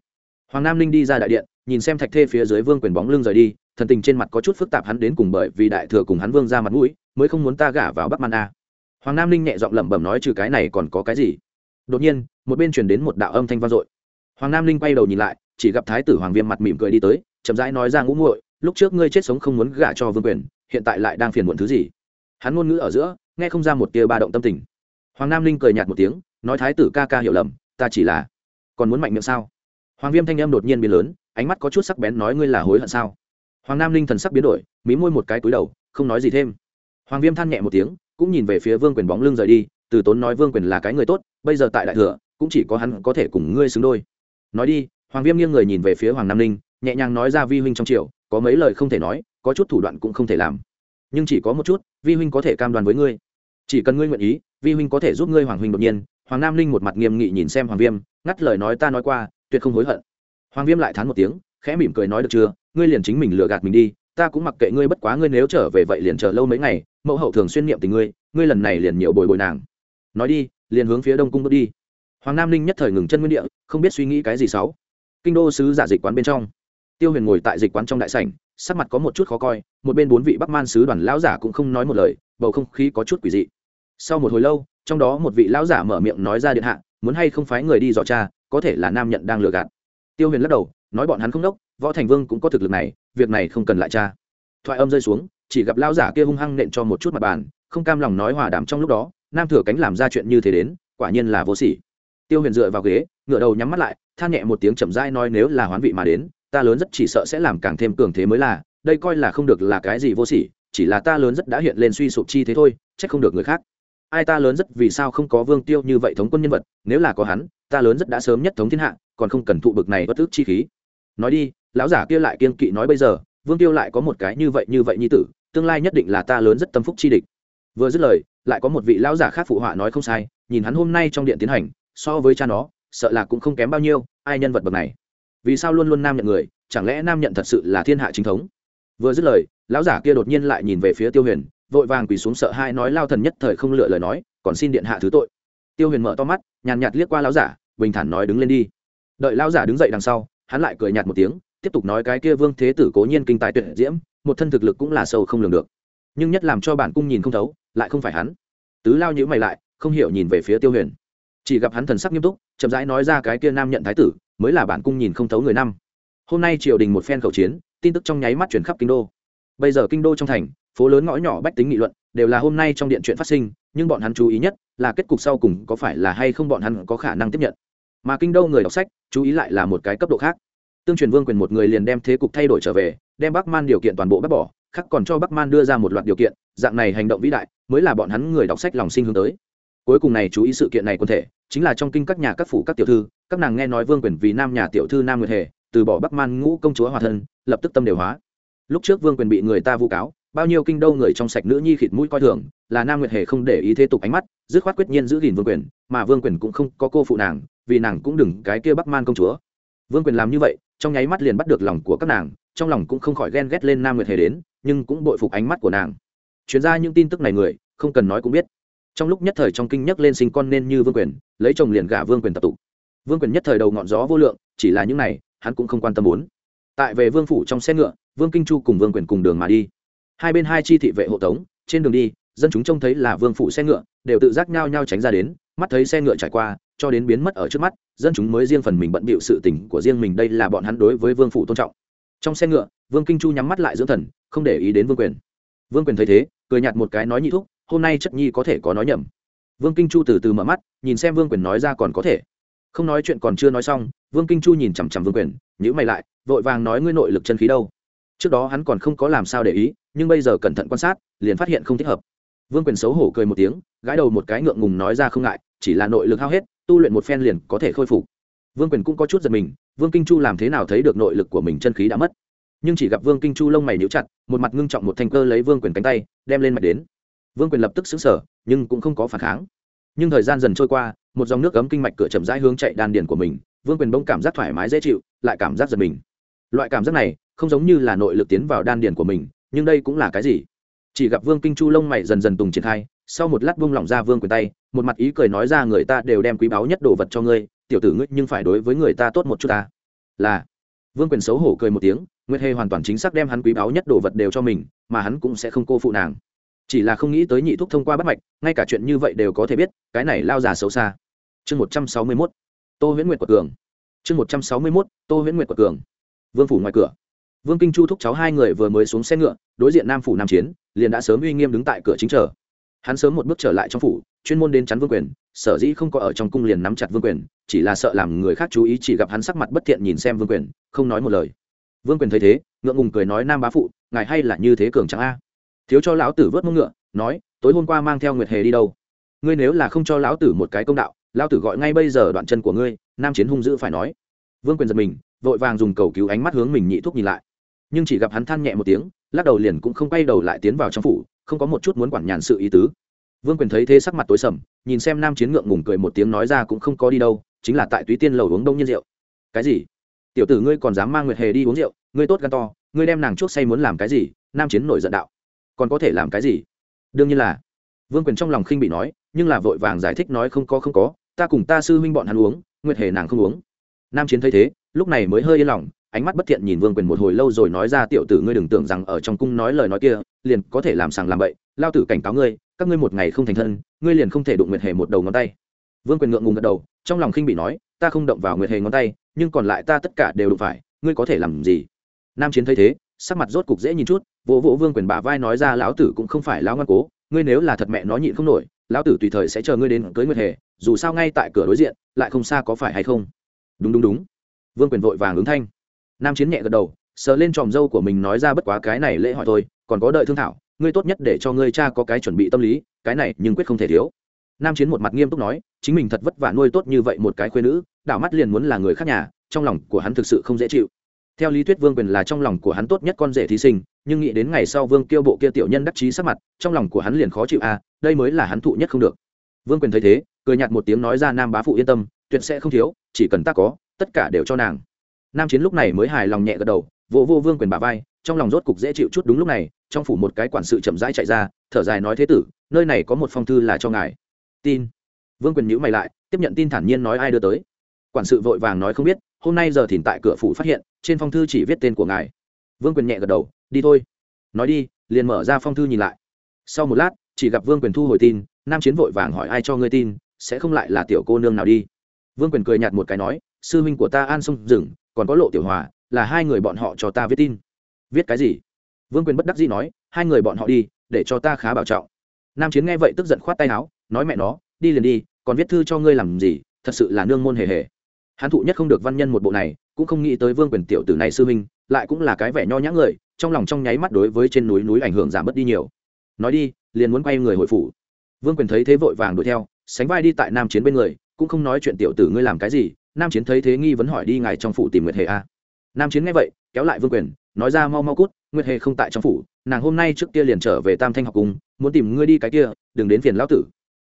Hoàng nam Linh đi ra đại điện, nhìn xem thạch thê phía dưới vương quyền bóng lưng rời đi, thần tình trên mặt có chút phức tạp hắn đến cùng bởi vì đại thừa cùng hắn vương ra mặt mũi, mới không muốn ta gả vào bắc man a. Hoàng nam Linh nhẹ giọng lẩm bẩm nói trừ cái này còn có cái gì. Đột nhiên, một bên truyền đến một đạo âm thanh vang dội hoàng nam Linh quay đầu nhìn lại, chỉ gặp thái tử hoàng viêm mặt mỉm cười đi tới, chậm rãi nói ra ngũ muội, lúc trước ngươi chết sống không muốn gả cho vương quyền, hiện tại lại đang phiền muộn thứ gì? Hắn ngôn ngữ ở giữa, nghe không ra một tia ba động tâm tình. Hoàng nam Linh cười nhạt một tiếng, nói thái tử ca ca hiểu lầm, ta chỉ là còn muốn mạnh miệng sao? Hoàng viêm thanh em đột nhiên biến lớn, ánh mắt có chút sắc bén nói, ngươi là hối hận sao? Hoàng nam Linh thần sắc biến đổi, mí môi một cái túi đầu, không nói gì thêm. Hoàng viêm than nhẹ một tiếng, cũng nhìn về phía vương quyền bóng lưng rời đi, từ tốn nói vương quyền là cái người tốt, bây giờ tại đại thừa, cũng chỉ có hắn có thể cùng ngươi xứng đôi nói đi, hoàng viêm nghiêng người nhìn về phía hoàng nam ninh, nhẹ nhàng nói ra vi huynh trong triều, có mấy lời không thể nói, có chút thủ đoạn cũng không thể làm. Nhưng chỉ có một chút, vi huynh có thể cam đoan với ngươi. Chỉ cần ngươi nguyện ý, vi huynh có thể giúp ngươi hoàng huynh đột nhiên. Hoàng nam linh một mặt nghiêm nghị nhìn xem hoàng viêm, ngắt lời nói ta nói qua, tuyệt không hối hận. Hoàng viêm lại thán một tiếng, khẽ mỉm cười nói được chưa, ngươi liền chính mình lừa gạt mình đi, ta cũng mặc kệ ngươi bất quá ngươi nếu trở về vậy liền chờ lâu mấy ngày, mẫu hậu thường xuyên niệm tình ngươi ngươi lần này liền nhiều bồi bồi nàng. Nói đi, liền hướng phía đông cung bước đi hoàng nam linh nhất thời ngừng chân nguyên địa, không biết suy nghĩ cái gì xấu. Kinh đô sứ giả dịch quán bên trong. Tiêu huyền ngồi tại dịch quán trong đại sảnh, sắc mặt có một chút khó coi, một bên bốn vị bắc man sứ đoàn lão giả cũng không nói một lời, bầu không khí có chút quỷ dị. Sau một hồi lâu, trong đó một vị lão giả mở miệng nói ra điện hạ, muốn hay không phái người đi dò cha có thể là nam nhận đang lừa gạt. Tiêu huyền lắc đầu, nói bọn hắn không đốc, võ thành vương cũng có thực lực này, việc này không cần lại cha thoại âm rơi xuống, chỉ gặp lão giả kia hung hăng nện cho một chút mặt bàn, không cam lòng nói hòa đàm trong lúc đó, nam thừa cánh làm ra chuyện như thế đến, quả nhiên là vô sỉ tiêu huyền dựa vào ghế ngựa đầu nhắm mắt lại, than nhẹ một tiếng chậm rãi nói nếu là hoán vị mà đến, ta lớn rất chỉ sợ sẽ làm càng thêm cường thế mới là, đây coi là không được là cái gì vô sỉ, chỉ là ta lớn rất đã hiện lên suy sụp chi thế thôi trách không được người khác. Ai ta lớn rất vì sao không có vương tiêu như vậy thống quân nhân vật, nếu là có hắn, ta lớn rất đã sớm nhất thống thiên hạ, còn không cần thụ bực này bất ức chi khí. Nói đi, lão giả kia lại kiên kỵ nói bây giờ, vương tiêu lại có một cái như vậy như vậy như tử, tương lai nhất định là ta lớn rất tâm phúc chi địch. Vừa dứt lời, lại có một vị lão giả khác phụ họa nói không sai, nhìn hắn hôm nay trong điện tiến hành so với cha nó, sợ là cũng không kém bao nhiêu, ai nhân vật bậc này? Vì sao luôn luôn nam nhận người, chẳng lẽ nam nhận thật sự là thiên hạ chính thống? Vừa dứt lời, lão giả kia đột nhiên lại nhìn về phía tiêu huyền, vội vàng quỳ xuống sợ hai nói lao thần nhất thời không lựa lời nói, còn xin điện hạ thứ tội. Tiêu huyền mở to mắt, nhàn nhạt liếc qua lão giả, bình thản nói đứng lên đi. Đợi lão giả đứng dậy đằng sau, hắn lại cười nhạt một tiếng, tiếp tục nói cái kia vương thế tử cố nhiên kinh tài tuyệt diễm, một thân thực lực cũng là sâu không lường được. Nhưng nhất làm cho bản cung nhìn không thấu, lại không phải hắn. Tứ lao nhữ mày lại, không hiểu nhìn về phía tiêu huyền chỉ gặp hắn thần sắc nghiêm túc, chậm rãi nói ra cái kia nam nhận thái tử, mới là bản cung nhìn không thấu người năm. Hôm nay triều đình một phen khẩu chiến, tin tức trong nháy mắt chuyển khắp kinh đô. Bây giờ kinh đô trong thành, phố lớn ngõ nhỏ bách tính nghị luận, đều là hôm nay trong điện chuyện phát sinh, nhưng bọn hắn chú ý nhất là kết cục sau cùng có phải là hay không bọn hắn có khả năng tiếp nhận. Mà kinh đô người đọc sách, chú ý lại là một cái cấp độ khác. Tương truyền vương quyền một người liền đem thế cục thay đổi trở về, đem bắc man điều kiện toàn bộ bác bỏ khắc còn cho bắc man đưa ra một loạt điều kiện, dạng này hành động vĩ đại, mới là bọn hắn người đọc sách lòng sinh hướng tới. Cuối cùng này chú ý sự kiện này quân thể chính là trong kinh các nhà các phủ các tiểu thư, các nàng nghe nói vương quyền vì nam nhà tiểu thư nam nguyệt hề, từ bỏ bắc man ngũ công chúa hòa thân, lập tức tâm đều hóa. Lúc trước vương quyền bị người ta vu cáo, bao nhiêu kinh đô người trong sạch nữ nhi khịt mũi coi thường, là nam nguyệt hề không để ý thế tục ánh mắt, dứt khoát quyết nhiên giữ gìn vương quyền, mà vương quyền cũng không có cô phụ nàng, vì nàng cũng đừng cái kia bắc man công chúa. Vương quyền làm như vậy, trong nháy mắt liền bắt được lòng của các nàng, trong lòng cũng không khỏi ghen ghét lên nam nguyệt hề đến, nhưng cũng bội phục ánh mắt của nàng. Chuyển ra những tin tức này người, không cần nói cũng biết trong lúc nhất thời trong kinh nhắc lên sinh con nên như vương quyền, lấy chồng liền gả vương quyền tập tụ. Vương quyền nhất thời đầu ngọn gió vô lượng, chỉ là những này, hắn cũng không quan tâm muốn. Tại về vương phủ trong xe ngựa, vương kinh chu cùng vương quyền cùng đường mà đi. Hai bên hai chi thị vệ hộ tống, trên đường đi, dân chúng trông thấy là vương phủ xe ngựa, đều tự giác nhau nhau tránh ra đến, mắt thấy xe ngựa trải qua, cho đến biến mất ở trước mắt, dân chúng mới riêng phần mình bận bịu sự tình của riêng mình đây là bọn hắn đối với vương phủ tôn trọng. Trong xe ngựa, vương kinh chu nhắm mắt lại dưỡng thần, không để ý đến vương quyền. Vương quyền thấy thế, cười nhạt một cái nói nhị thúc hôm nay chất nhi có thể có nói nhầm. Vương kinh chu từ từ mở mắt, nhìn xem vương quyền nói ra còn có thể. Không nói chuyện còn chưa nói xong, vương kinh chu nhìn chằm chằm vương quyền nhữ mày lại, vội vàng nói ngươi nội lực chân khí đâu. Trước đó hắn còn không có làm sao để ý, nhưng bây giờ cẩn thận quan sát, liền phát hiện không thích hợp. Vương quyền xấu hổ cười một tiếng, gãi đầu một cái ngượng ngùng nói ra không ngại, chỉ là nội lực hao hết, tu luyện một phen liền có thể khôi phục. Vương quyền cũng có chút giật mình, vương kinh chu làm thế nào thấy được nội lực của mình chân khí đã mất. Nhưng chỉ gặp vương kinh chu lông mày níu chặt, một mặt ngưng trọng một thanh cơ lấy vương quyền cánh tay, đem lên mạch đến vương quyền lập tức xứng sở nhưng cũng không có phản kháng. Nhưng thời gian dần trôi qua, một dòng nước cấm kinh mạch cửa chậm rãi hướng chạy đan điền của mình, vương quyền bỗng cảm giác thoải mái dễ chịu, lại cảm giác giật mình. Loại cảm giác này không giống như là nội lực tiến vào đan điền của mình, nhưng đây cũng là cái gì? Chỉ gặp vương kinh chu lông mày dần dần tùng triển khai, sau một lát buông lỏng ra vương quyền tay, một mặt ý cười nói ra người ta đều đem quý báu nhất đồ vật cho ngươi, tiểu tử ngươi nhưng phải đối với người ta tốt một chút ta. Là. Vương quyền xấu hổ cười một tiếng, nguyệt hề hoàn toàn chính xác đem hắn quý báu nhất đồ vật đều cho mình, mà hắn cũng sẽ không cô phụ nàng chỉ là không nghĩ tới nhị thúc thông qua bắt mạch, ngay cả chuyện như vậy đều có thể biết, cái này lao già xấu xa. Chương một trăm sáu mươi mốt, tô huyễn nguyệt của cường. Chương một trăm sáu mươi mốt, tô huyễn nguyệt của cường. Vương phủ ngoài cửa. Vương kinh chu thúc cháu hai người vừa mới xuống xe ngựa, đối diện nam phủ nam chiến, liền đã sớm uy nghiêm đứng tại cửa chính chờ. Hắn sớm một bước trở lại trong phủ, chuyên môn đến chắn vương quyền, sở dĩ không có ở trong cung liền nắm chặt vương quyền, chỉ là sợ làm người khác chú ý chỉ gặp hắn sắc mặt bất thiện nhìn xem vương quyền, không nói một lời. Vương quyền thấy thế, ngượng ngùng cười nói, nam bá phụ, ngài hay là như thế cường trắng a? Thiếu cho lão tử vớt mông ngựa, nói, tối hôm qua mang theo nguyệt hề đi đâu? Ngươi nếu là không cho lão tử một cái công đạo, lão tử gọi ngay bây giờ đoạn chân của ngươi. Nam chiến hung dữ phải nói. Vương quyền giật mình, vội vàng dùng cầu cứu ánh mắt hướng mình nhị thuốc nhìn lại. Nhưng chỉ gặp hắn than nhẹ một tiếng, lắc đầu liền cũng không quay đầu lại tiến vào trong phủ, không có một chút muốn quản nhàn sự ý tứ. Vương quyền thấy thế sắc mặt tối sầm, nhìn xem nam chiến ngượng ngùng cười một tiếng nói ra cũng không có đi đâu, chính là tại túy tiên lầu uống đông nhiên rượu. Cái gì? Tiểu tử ngươi còn dám mang nguyệt hề đi uống rượu? Ngươi tốt gan to, ngươi đem nàng chuốc say muốn làm cái gì? Nam chiến nổi giận đạo còn có thể làm cái gì? Đương nhiên là. Vương quyền trong lòng khinh bị nói, nhưng là vội vàng giải thích nói không có không có, ta cùng ta sư huynh bọn hắn uống, nguyệt hề nàng không uống. Nam chiến thấy thế, lúc này mới hơi yên lòng, ánh mắt bất thiện nhìn vương quyền một hồi lâu rồi nói ra, tiểu tử ngươi đừng tưởng rằng ở trong cung nói lời nói kia, liền có thể làm sàng làm bậy, lao tử cảnh cáo ngươi, các ngươi một ngày không thành thân, ngươi liền không thể đụng nguyệt hề một đầu ngón tay. Vương quyền ngượng ngùng gật đầu, trong lòng khinh bị nói, ta không động vào nguyệt hề ngón tay, nhưng còn lại ta tất cả đều đụng phải, ngươi có thể làm gì? Nam chiến thấy thế, sắc mặt rốt cục dễ nhìn chút vỗ vỗ vương quyền bả vai nói ra lão tử cũng không phải lão ngoan cố, ngươi nếu là thật mẹ nó nhịn không nổi, lão tử tùy thời sẽ chờ ngươi đến cưới nguyệt hề, dù sao ngay tại cửa đối diện, lại không xa có phải hay không? Đúng đúng đúng. Vương quyền vội vàng ứng thanh. Nam chiến nhẹ gật đầu, sờ lên tròm dâu của mình nói ra bất quá cái này lễ hỏi thôi, còn có đợi thương thảo, ngươi tốt nhất để cho ngươi cha có cái chuẩn bị tâm lý, cái này nhưng quyết không thể thiếu. Nam chiến một mặt nghiêm túc nói, chính mình thật vất vả nuôi tốt như vậy một cái khuyên nữ, đảo mắt liền muốn là người khác nhà, trong lòng của hắn thực sự không dễ chịu. Theo lý thuyết vương quyền là trong lòng của hắn tốt nhất con rể thí sinh nhưng nghĩ đến ngày sau vương kiêu bộ kia tiểu nhân đắc chí sắc mặt, trong lòng của hắn liền khó chịu à đây mới là hắn thụ nhất không được. Vương quyền thấy thế, cười nhạt một tiếng nói ra, nam bá phụ yên tâm, tuyệt sẽ không thiếu, chỉ cần ta có, tất cả đều cho nàng. Nam chiến lúc này mới hài lòng nhẹ gật đầu vô vô vương quyền bà vai, trong lòng rốt cục dễ chịu chút đúng lúc này, trong phủ một cái quản sự chậm rãi chạy ra, thở dài nói, thế tử, nơi này có một phong thư là cho ngài. Tin. Vương quyền nhữ mày lại, tiếp nhận tin thản nhiên nói, ai đưa tới? Quản sự vội vàng nói, không biết, hôm nay giờ thìn tại cửa phủ phát hiện, trên phong thư chỉ viết tên của ngài vương quyền nhẹ gật đầu, đi thôi. Nói đi, liền mở ra phong thư nhìn lại. Sau một lát, chỉ gặp vương quyền thu hồi tin, nam chiến vội vàng hỏi ai cho ngươi tin, sẽ không lại là tiểu cô nương nào đi. Vương quyền cười nhạt một cái nói, sư huynh của ta an sông rừng, còn có lộ tiểu hòa, là hai người bọn họ cho ta viết tin. Viết cái gì? Vương quyền bất đắc dĩ nói, hai người bọn họ đi, để cho ta khá bảo trọng. Nam chiến nghe vậy tức giận khoát tay áo, nói mẹ nó, đi liền đi, còn viết thư cho ngươi làm gì, thật sự là nương môn hề hề. Hắn thụ nhất không được văn nhân một bộ này, cũng không nghĩ tới vương quyền tiểu tử này sư huynh lại cũng là cái vẻ nho nhã người, trong lòng trong nháy mắt đối với trên núi núi ảnh hưởng giảm bớt đi nhiều. Nói đi, liền muốn quay người hội phủ. Vương quyền thấy thế vội vàng đuổi theo, sánh vai đi tại nam chiến bên người, cũng không nói chuyện tiểu tử ngươi làm cái gì, nam chiến thấy thế nghi vấn hỏi đi ngài trong phủ tìm nguyệt hề a à. nam chiến nghe vậy, kéo lại vương quyền, nói ra mau mau cút, nguyệt hề không tại trong phủ, nàng hôm nay trước kia liền trở về tam thanh học cung muốn tìm ngươi đi cái kia, đừng đến phiền lão tử.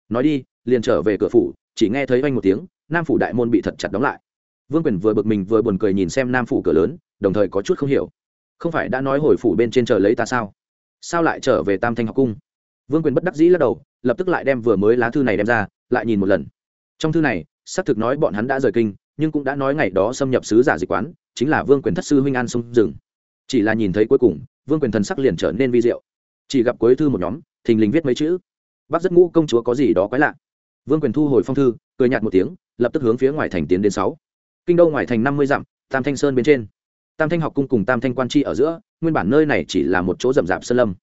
Nói đi, liền trở về cửa phủ, chỉ nghe thấy vang một tiếng, nam phủ đại môn bị thật chặt đóng lại vương quyền vừa bực mình vừa buồn cười nhìn xem nam phủ cửa lớn, đồng thời có chút không hiểu. Không phải đã nói hồi phủ bên trên chờ lấy ta sao? Sao lại trở về tam thanh học cung? Vương quyền bất đắc dĩ lắc đầu, lập tức lại đem vừa mới lá thư này đem ra, lại nhìn một lần. Trong thư này, xác thực nói bọn hắn đã rời kinh, nhưng cũng đã nói ngày đó xâm nhập sứ giả dịch quán, chính là vương quyền thất sư huynh an sông rừng chỉ là nhìn thấy cuối cùng, vương quyền thần sắc liền trở nên vi diệu. Chỉ gặp cuối thư một nhóm, thình lình viết mấy chữ. Bác rất ngũ công chúa có gì đó quái lạ. Vương quyền thu hồi phong thư, cười nhạt một tiếng, lập tức hướng phía ngoài thành tiến đến sáu kinh đô ngoài thành năm mươi dặm, tam thanh sơn bên trên. Tam thanh học cung cùng tam thanh quan tri ở giữa, nguyên bản nơi này chỉ là một chỗ rậm rạp sơn lâm.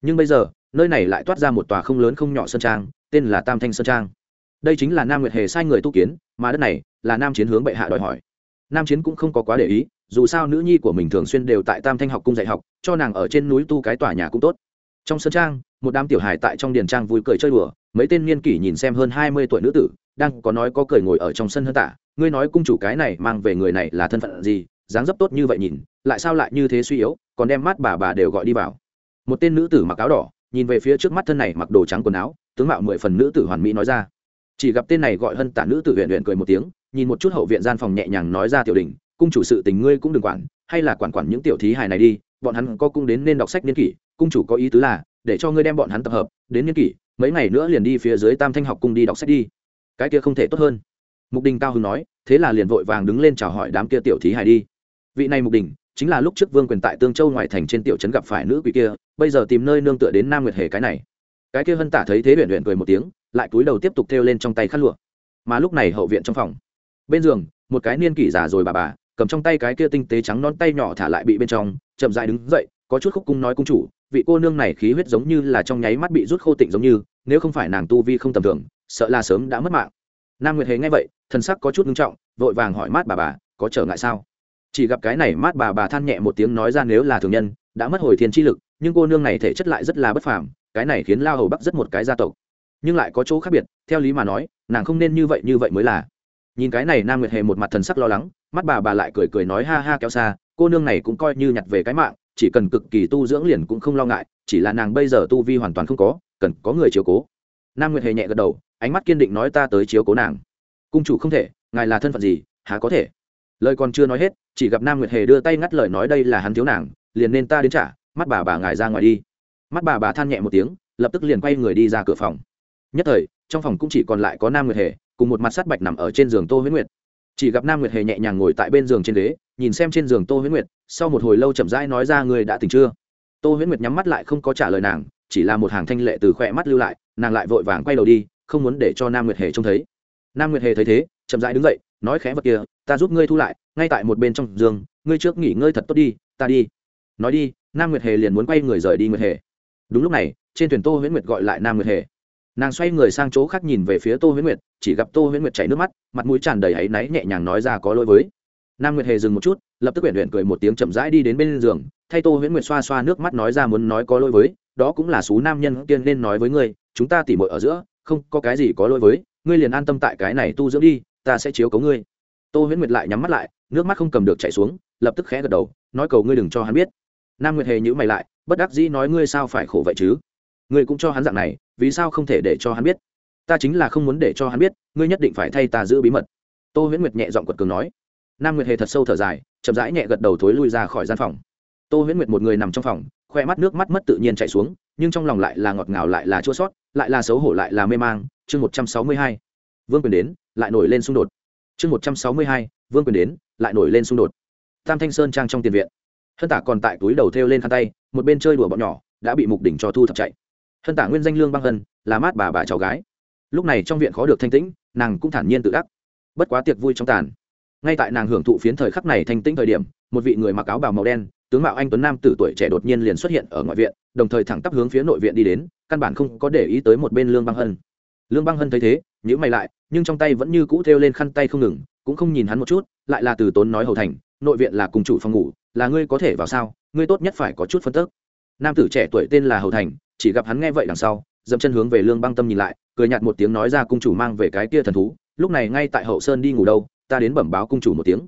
Nhưng bây giờ, nơi này lại toát ra một tòa không lớn không nhỏ sơn trang, tên là tam thanh sơn trang. Đây chính là nam nguyệt hề sai người tu kiến, mà đất này là nam chiến hướng bệ hạ đòi hỏi. Nam chiến cũng không có quá để ý, dù sao nữ nhi của mình thường xuyên đều tại tam thanh học cung dạy học, cho nàng ở trên núi tu cái tòa nhà cũng tốt. Trong sơn trang, một đám tiểu hài tại trong điền trang vui cười chơi đùa, mấy tên niên kỷ nhìn xem hơn hai mươi tuổi nữ tử đang có nói có cười ngồi ở trong sân hơn tả, ngươi nói cung chủ cái này mang về người này là thân phận gì, dáng dấp tốt như vậy nhìn, lại sao lại như thế suy yếu, còn đem mắt bà bà đều gọi đi vào. Một tên nữ tử mặc áo đỏ, nhìn về phía trước mắt thân này mặc đồ trắng quần áo, tướng mạo mười phần nữ tử hoàn mỹ nói ra. Chỉ gặp tên này gọi hân tả nữ tử huyện huyện cười một tiếng, nhìn một chút hậu viện gian phòng nhẹ nhàng nói ra tiểu đình, cung chủ sự tình ngươi cũng đừng quản, hay là quản quản những tiểu thí hài này đi, bọn hắn có cung đến nên đọc sách niên kỷ, cung chủ có ý tứ là, để cho ngươi đem bọn hắn tập hợp, đến niên kỷ, mấy ngày nữa liền đi phía dưới tam thanh học cung đi đọc sách đi cái kia không thể tốt hơn. Mục đình cao hưng nói, thế là liền vội vàng đứng lên chào hỏi đám kia tiểu thí hài đi. Vị này mục đình, chính là lúc trước vương quyền tại tương châu ngoại thành trên tiểu trấn gặp phải nữ quỷ kia, bây giờ tìm nơi nương tựa đến nam nguyệt hề cái này. Cái kia hân tả thấy thế huyện huyện cười một tiếng, lại cúi đầu tiếp tục thêu lên trong tay khăn lụa. Mà lúc này hậu viện trong phòng, bên giường, một cái niên kỷ già rồi bà bà, cầm trong tay cái kia tinh tế trắng non tay nhỏ thả lại bị bên trong, chậm dại đứng dậy, có chút khúc cung nói cung chủ, vị cô nương này khí huyết giống như là trong nháy mắt bị rút khô tịnh giống như, nếu không phải nàng tu vi không tầm thường sợ là sớm đã mất mạng. Nam nguyệt hề nghe vậy, thần sắc có chút nghiêm trọng, vội vàng hỏi mát bà bà, có trở ngại sao? Chỉ gặp cái này mát bà bà than nhẹ một tiếng nói ra, nếu là thường nhân, đã mất hồi thiên chi lực, nhưng cô nương này thể chất lại rất là bất phàm, cái này khiến lao hầu bắc rất một cái gia tộc. Nhưng lại có chỗ khác biệt, theo lý mà nói, nàng không nên như vậy như vậy mới là. Nhìn cái này, nam nguyệt hề một mặt thần sắc lo lắng mắt bà bà lại cười cười nói, ha ha, kéo xa, cô nương này cũng coi như nhặt về cái mạng, chỉ cần cực kỳ tu dưỡng liền cũng không lo ngại, chỉ là nàng bây giờ tu vi hoàn toàn không có, cần có người chiếu cố. Nam nguyệt hề nhẹ gật đầu ánh mắt kiên định nói ta tới chiếu cố nàng. Cung chủ không thể, ngài là thân phận gì, há có thể? Lời còn chưa nói hết, chỉ gặp nam nguyệt hề đưa tay ngắt lời nói đây là hắn thiếu nàng, liền nên ta đến trả, mắt bà bà ngài ra ngoài đi. Mắt bà bà than nhẹ một tiếng, lập tức liền quay người đi ra cửa phòng. Nhất thời, trong phòng cũng chỉ còn lại có nam nguyệt hề, cùng một mặt sắt bạch nằm ở trên giường tô huyết nguyệt. Chỉ gặp nam nguyệt hề nhẹ nhàng ngồi tại bên giường trên ghế, nhìn xem trên giường tô huyết nguyệt, sau một hồi lâu chậm rãi nói ra người đã tỉnh chưa? Tô huyết nguyệt nhắm mắt lại không có trả lời nàng, chỉ là một hàng thanh lệ từ khỏe mắt lưu lại, nàng lại vội vàng quay đầu đi không muốn để cho nam nguyệt hề trông thấy. Nam nguyệt hề thấy thế, chậm rãi đứng dậy, nói khẽ vật kia, ta giúp ngươi thu lại, ngay tại một bên trong giường, ngươi trước nghỉ ngơi thật tốt đi, ta đi. Nói đi, nam nguyệt hề liền muốn quay người rời đi nguyệt hề. Đúng lúc này, trên thuyền tô huyễn nguyệt gọi lại nam nguyệt hề. Nàng xoay người sang chỗ khác nhìn về phía tô huyễn nguyệt, chỉ gặp tô huyễn nguyệt chảy nước mắt, mặt mũi tràn đầy áy náy nhẹ nhàng nói ra có lỗi với. Nam nguyệt hề dừng một chút, lập tức huyện huyện cười một tiếng chậm rãi đi đến bên giường, thay tô huyễn nguyệt xoa xoa nước mắt nói ra muốn nói có lỗi với, đó cũng là số nam nhân tiên nên nói với ngươi, chúng ta tỉ mội ở giữa không có cái gì có lỗi với, ngươi liền an tâm tại cái này tu dưỡng đi, ta sẽ chiếu cấu ngươi. Tô huyễn nguyệt lại nhắm mắt lại, nước mắt không cầm được chảy xuống, lập tức khẽ gật đầu, nói cầu ngươi đừng cho hắn biết. Nam nguyệt hề nhữ mày lại, bất đắc dĩ nói ngươi sao phải khổ vậy chứ? Ngươi cũng cho hắn dạng này, vì sao không thể để cho hắn biết? Ta chính là không muốn để cho hắn biết, ngươi nhất định phải thay ta giữ bí mật. Tô huyễn nguyệt nhẹ giọng quật cường nói. Nam nguyệt hề thật sâu thở dài, chậm rãi nhẹ gật đầu thối lui ra khỏi gian phòng. Tô huyễn nguyệt một người nằm trong phòng khoe mắt nước mắt mất tự nhiên chạy xuống, nhưng trong lòng lại là ngọt ngào, lại là chua sót, lại là xấu hổ, lại là mê mang. Chương một trăm sáu mươi hai, vương quyền đến, lại nổi lên xung đột. Chương một trăm sáu mươi hai, vương quyền đến, lại nổi lên xung đột. Tam thanh sơn trang trong tiền viện. Hân tả còn tại túi đầu thêu lên khăn tay, một bên chơi đùa bọn nhỏ, đã bị mục đỉnh cho thu thập chạy. Hân tả nguyên danh lương băng hân, là mát bà bà cháu gái. Lúc này trong viện khó được thanh tĩnh, nàng cũng thản nhiên tự đắc. Bất quá tiệc vui trong tàn. Ngay tại nàng hưởng thụ phiến thời khắc này thanh tĩnh thời điểm, một vị người mặc áo bào màu đen tướng mạo anh tuấn nam tử tuổi trẻ đột nhiên liền xuất hiện ở ngoại viện, đồng thời thẳng tắp hướng phía nội viện đi đến, căn bản không có để ý tới một bên lương băng hân. Lương băng hân thấy thế nhữ mày lại, nhưng trong tay vẫn như cũ thêu lên khăn tay không ngừng, cũng không nhìn hắn một chút, lại là từ tốn nói hầu thành, nội viện là cùng chủ phòng ngủ, là ngươi có thể vào sao, ngươi tốt nhất phải có chút phân tức. Nam tử trẻ tuổi tên là hầu thành, chỉ gặp hắn nghe vậy đằng sau, dậm chân hướng về lương băng tâm nhìn lại, cười nhạt một tiếng nói ra cung chủ mang về cái kia thần thú, lúc này ngay tại hậu sơn đi ngủ đâu, ta đến bẩm báo cung chủ một tiếng.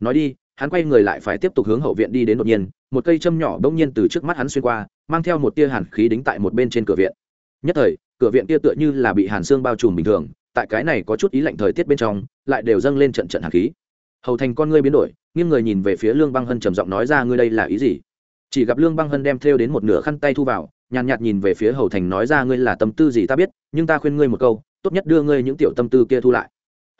Nói đi hắn quay người lại phải tiếp tục hướng hậu viện đi đến đột nhiên, một cây châm nhỏ bỗng nhiên từ trước mắt hắn xuyên qua, mang theo một tia hàn khí đính tại một bên trên cửa viện. Nhất thời, cửa viện kia tựa như là bị hàn xương bao trùm bình thường, tại cái này có chút ý lạnh thời tiết bên trong, lại đều dâng lên trận trận hàn khí. Hầu thành con ngươi biến đổi, nghiêng người nhìn về phía lương băng hân trầm giọng nói ra, ngươi đây là ý gì? Chỉ gặp lương băng hân đem thêu đến một nửa khăn tay thu vào, nhàn nhạt nhìn về phía hầu thành nói ra, ngươi là tâm tư gì ta biết, nhưng ta khuyên ngươi một câu, tốt nhất đưa ngươi những tiểu tâm tư kia thu lại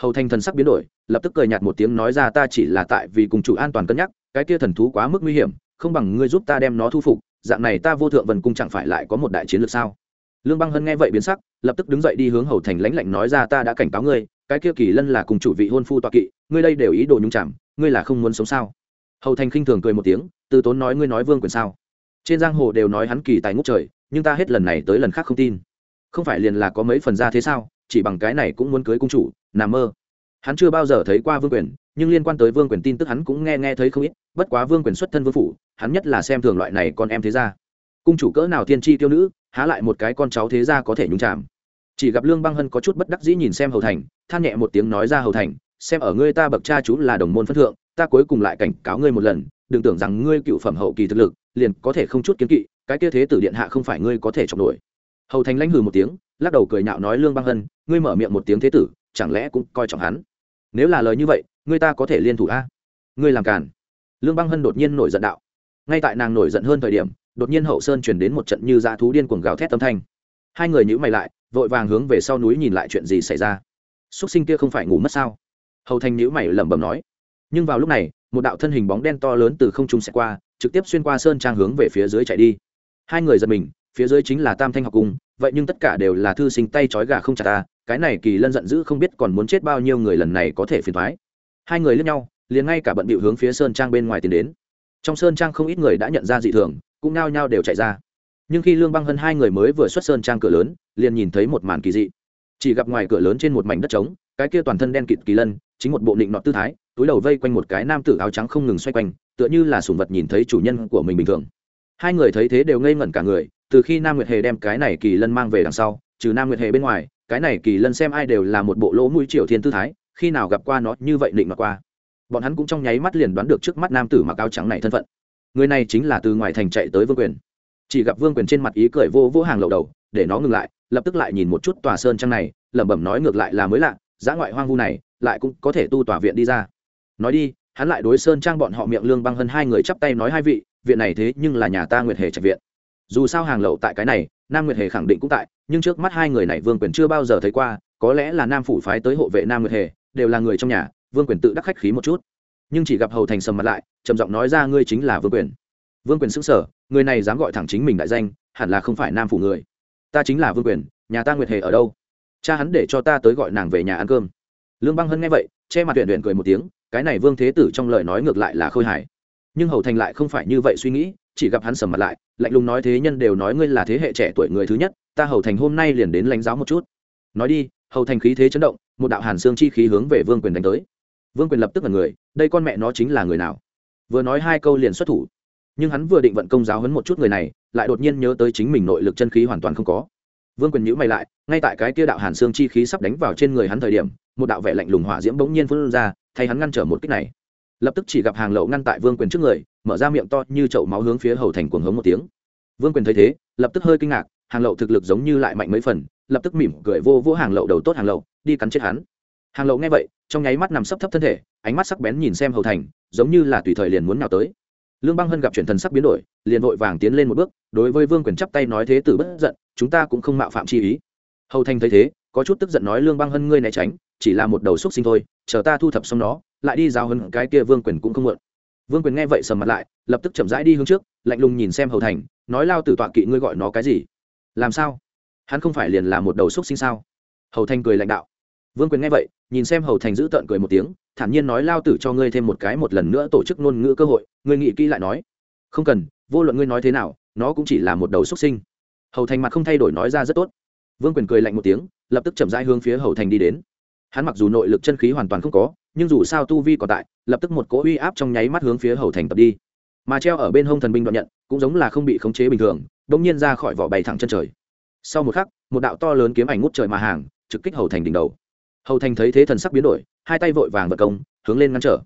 hầu Thanh thần sắc biến đổi, lập tức cười nhạt một tiếng nói ra ta chỉ là tại vì cùng chủ an toàn cân nhắc, cái kia thần thú quá mức nguy hiểm, không bằng ngươi giúp ta đem nó thu phục, dạng này ta vô thượng vần cung chẳng phải lại có một đại chiến lược sao? Lương băng hân nghe vậy biến sắc, lập tức đứng dậy đi hướng hầu thành lãnh lạnh nói ra ta đã cảnh cáo ngươi, cái kia kỳ lân là cùng chủ vị hôn phu toa kỵ, ngươi đây đều ý đồ nhung chạm ngươi là không muốn sống sao? Hầu thành khinh thường cười một tiếng, từ tốn nói ngươi nói vương quyền sao? Trên giang hồ đều nói hắn kỳ tài ngút trời, nhưng ta hết lần này tới lần khác không tin. Không phải liền là có mấy phần ra thế sao, chỉ bằng cái này cũng muốn cưới cung chủ nằm mơ. Hắn chưa bao giờ thấy qua vương quyền, nhưng liên quan tới vương quyền tin tức hắn cũng nghe nghe thấy không ít, bất quá vương quyền xuất thân vương phủ, hắn nhất là xem thường loại này con em thế gia. Cung chủ cỡ nào tiên tri tiêu nữ, há lại một cái con cháu thế gia có thể nhúng chạm chỉ gặp lương băng hân có chút bất đắc dĩ nhìn xem hầu thành, than nhẹ một tiếng nói ra hầu thành, xem ở ngươi ta bậc cha chú là đồng môn phân thượng, ta cuối cùng lại cảnh cáo ngươi một lần, đừng tưởng rằng ngươi cựu phẩm hậu kỳ thực lực, liền có thể không chút kiến kỵ, cái kia thế tử điện hạ không phải ngươi có thể chọc nổi. Hầu thành lãnh hừ một tiếng, lắc đầu cười nhạo nói lương băng hân, ngươi mở miệng một tiếng thế tử chẳng lẽ cũng coi trọng hắn? Nếu là lời như vậy, người ta có thể liên thủ a? Ngươi làm càn. Lương băng hân đột nhiên nổi giận đạo. Ngay tại nàng nổi giận hơn thời điểm, đột nhiên hậu sơn chuyển đến một trận như dã thú điên cuồng gào thét âm thanh. Hai người nhữ mày lại, vội vàng hướng về sau núi nhìn lại chuyện gì xảy ra. X sinh kia không phải ngủ mất sao? Hầu thành nhữ mày lẩm bẩm nói. Nhưng vào lúc này, một đạo thân hình bóng đen to lớn từ không trung sẽ qua, trực tiếp xuyên qua sơn trang hướng về phía dưới chạy đi. Hai người giật mình, phía dưới chính là tam thanh học cung, vậy nhưng tất cả đều là thư sinh tay trói gà không chặt ta cái này kỳ lân giận dữ không biết còn muốn chết bao nhiêu người lần này có thể phiền thoái. Hai người lướt nhau, liền ngay cả bận bịu hướng phía sơn trang bên ngoài tiến đến. Trong sơn trang không ít người đã nhận ra dị thường, cũng nao nhao đều chạy ra. Nhưng khi lương băng hơn hai người mới vừa xuất sơn trang cửa lớn, liền nhìn thấy một màn kỳ dị. Chỉ gặp ngoài cửa lớn trên một mảnh đất trống, cái kia toàn thân đen kịt kỳ lân, chính một bộ định nọ tư thái, túi đầu vây quanh một cái nam tử áo trắng không ngừng xoay quanh, tựa như là sùng vật nhìn thấy chủ nhân của mình bình thường. Hai người thấy thế đều ngây ngẩn cả người, từ khi nam nguyệt hề đem cái này kỳ lân mang về đằng sau, trừ nam nguyệt hề bên ngoài cái này kỳ lân xem ai đều là một bộ lỗ mũi triều thiên tư thái, khi nào gặp qua nó như vậy định mặc qua. Bọn hắn cũng trong nháy mắt liền đoán được trước mắt nam tử mặc áo trắng này thân phận. Người này chính là từ ngoài thành chạy tới vương quyền. Chỉ gặp vương quyền trên mặt ý cười vô vô hàng lậu đầu, để nó ngừng lại, lập tức lại nhìn một chút tòa sơn trang này, lẩm bẩm nói ngược lại là mới lạ giã ngoại hoang vu này, lại cũng có thể tu tòa viện đi ra. Nói đi, hắn lại đối sơn trang bọn họ miệng lương băng hơn hai người chắp tay nói hai vị, viện này thế nhưng là nhà ta nguyệt hề trạch viện dù sao hàng lậu tại cái này, nam nguyệt hề khẳng định cũng tại, nhưng trước mắt hai người này vương quyền chưa bao giờ thấy qua, có lẽ là nam phủ phái tới hộ vệ nam nguyệt hề, đều là người trong nhà, vương quyền tự đắc khách khí một chút. Nhưng chỉ gặp hầu thành sầm mặt lại, trầm giọng nói ra ngươi chính là vương quyền. Vương quyền xứng sở người này dám gọi thẳng chính mình đại danh, hẳn là không phải nam phủ người. Ta chính là vương quyền, nhà ta nguyệt hề ở đâu? Cha hắn để cho ta tới gọi nàng về nhà ăn cơm. Lương băng hân nghe vậy, che mặt tuyển tuyển cười một tiếng, cái này vương thế tử trong lời nói ngược lại là khôi hài. Nhưng hầu thành lại không phải như vậy suy nghĩ chỉ gặp hắn sầm mặt lại, lạnh lùng nói thế nhân đều nói ngươi là thế hệ trẻ tuổi người thứ nhất, ta hầu thành hôm nay liền đến lãnh giáo một chút. Nói đi, hầu thành khí thế chấn động, một đạo hàn xương chi khí hướng về vương quyền đánh tới. Vương quyền lập tức là người, đây con mẹ nó chính là người nào? Vừa nói hai câu liền xuất thủ. Nhưng hắn vừa định vận công giáo hấn một chút người này, lại đột nhiên nhớ tới chính mình nội lực chân khí hoàn toàn không có. Vương quyền nhữ mày lại, ngay tại cái kia đạo hàn xương chi khí sắp đánh vào trên người hắn thời điểm, một đạo vẻ lạnh lùng hỏa diễm bỗng nhiên phân ra, thay hắn ngăn trở một kích này. Lập tức chỉ gặp hàng lậu ngăn tại vương quyền trước người mở ra miệng to như chậu máu hướng phía hầu thành cuồng hống một tiếng. Vương quyền thấy thế, lập tức hơi kinh ngạc, hàng lậu thực lực giống như lại mạnh mấy phần, lập tức mỉm cười vô vô hàng lậu đầu tốt hàng lậu, đi cắn chết hắn. Hàng lậu nghe vậy, trong nháy mắt nằm sấp thấp thân thể, ánh mắt sắc bén nhìn xem hầu thành, giống như là tùy thời liền muốn nào tới. Lương băng hân gặp chuyển thần sắc biến đổi, liền vội vàng tiến lên một bước, đối với vương quyền chắp tay nói thế tử bất giận, chúng ta cũng không mạo phạm chi ý. Hầu thành thấy thế, có chút tức giận nói lương băng hân ngươi né tránh, chỉ là một đầu xúc sinh thôi, chờ ta thu thập xong nó, lại đi giao hơn cái kia vương quyền cũng không mượn vương quyền nghe vậy sầm mặt lại, lập tức chậm rãi đi hướng trước, lạnh lùng nhìn xem hầu thành, nói lao tử tọa kỵ ngươi gọi nó cái gì? Làm sao? Hắn không phải liền là một đầu xúc sinh sao? Hầu thành cười lãnh đạo. Vương quyền nghe vậy, nhìn xem hầu thành giữ tợn cười một tiếng, thản nhiên nói lao tử cho ngươi thêm một cái một lần nữa tổ chức ngôn ngữ cơ hội, ngươi nghĩ kỹ lại nói. Không cần, vô luận ngươi nói thế nào, nó cũng chỉ là một đầu xuất sinh. Hầu thành mặt không thay đổi nói ra rất tốt. Vương quyền cười lạnh một tiếng, lập tức chậm rãi hướng phía hầu thành đi đến. Hắn mặc dù nội lực chân khí hoàn toàn không có nhưng dù sao tu vi còn tại, lập tức một cỗ uy áp trong nháy mắt hướng phía hầu thành tập đi. Mà treo ở bên hông thần binh đoạn nhận, cũng giống là không bị khống chế bình thường đ ỗ n g nhiên ra khỏi vỏ bày thẳng chân trời. Sau một khắc, một đạo to lớn kiếm ảnh ngút trời mà hàng, trực kích hầu thành đỉnh đầu. Hầu thành thấy thế thần sắc biến đổi, hai tay vội vàng vật công, hướng lên ngăn trở.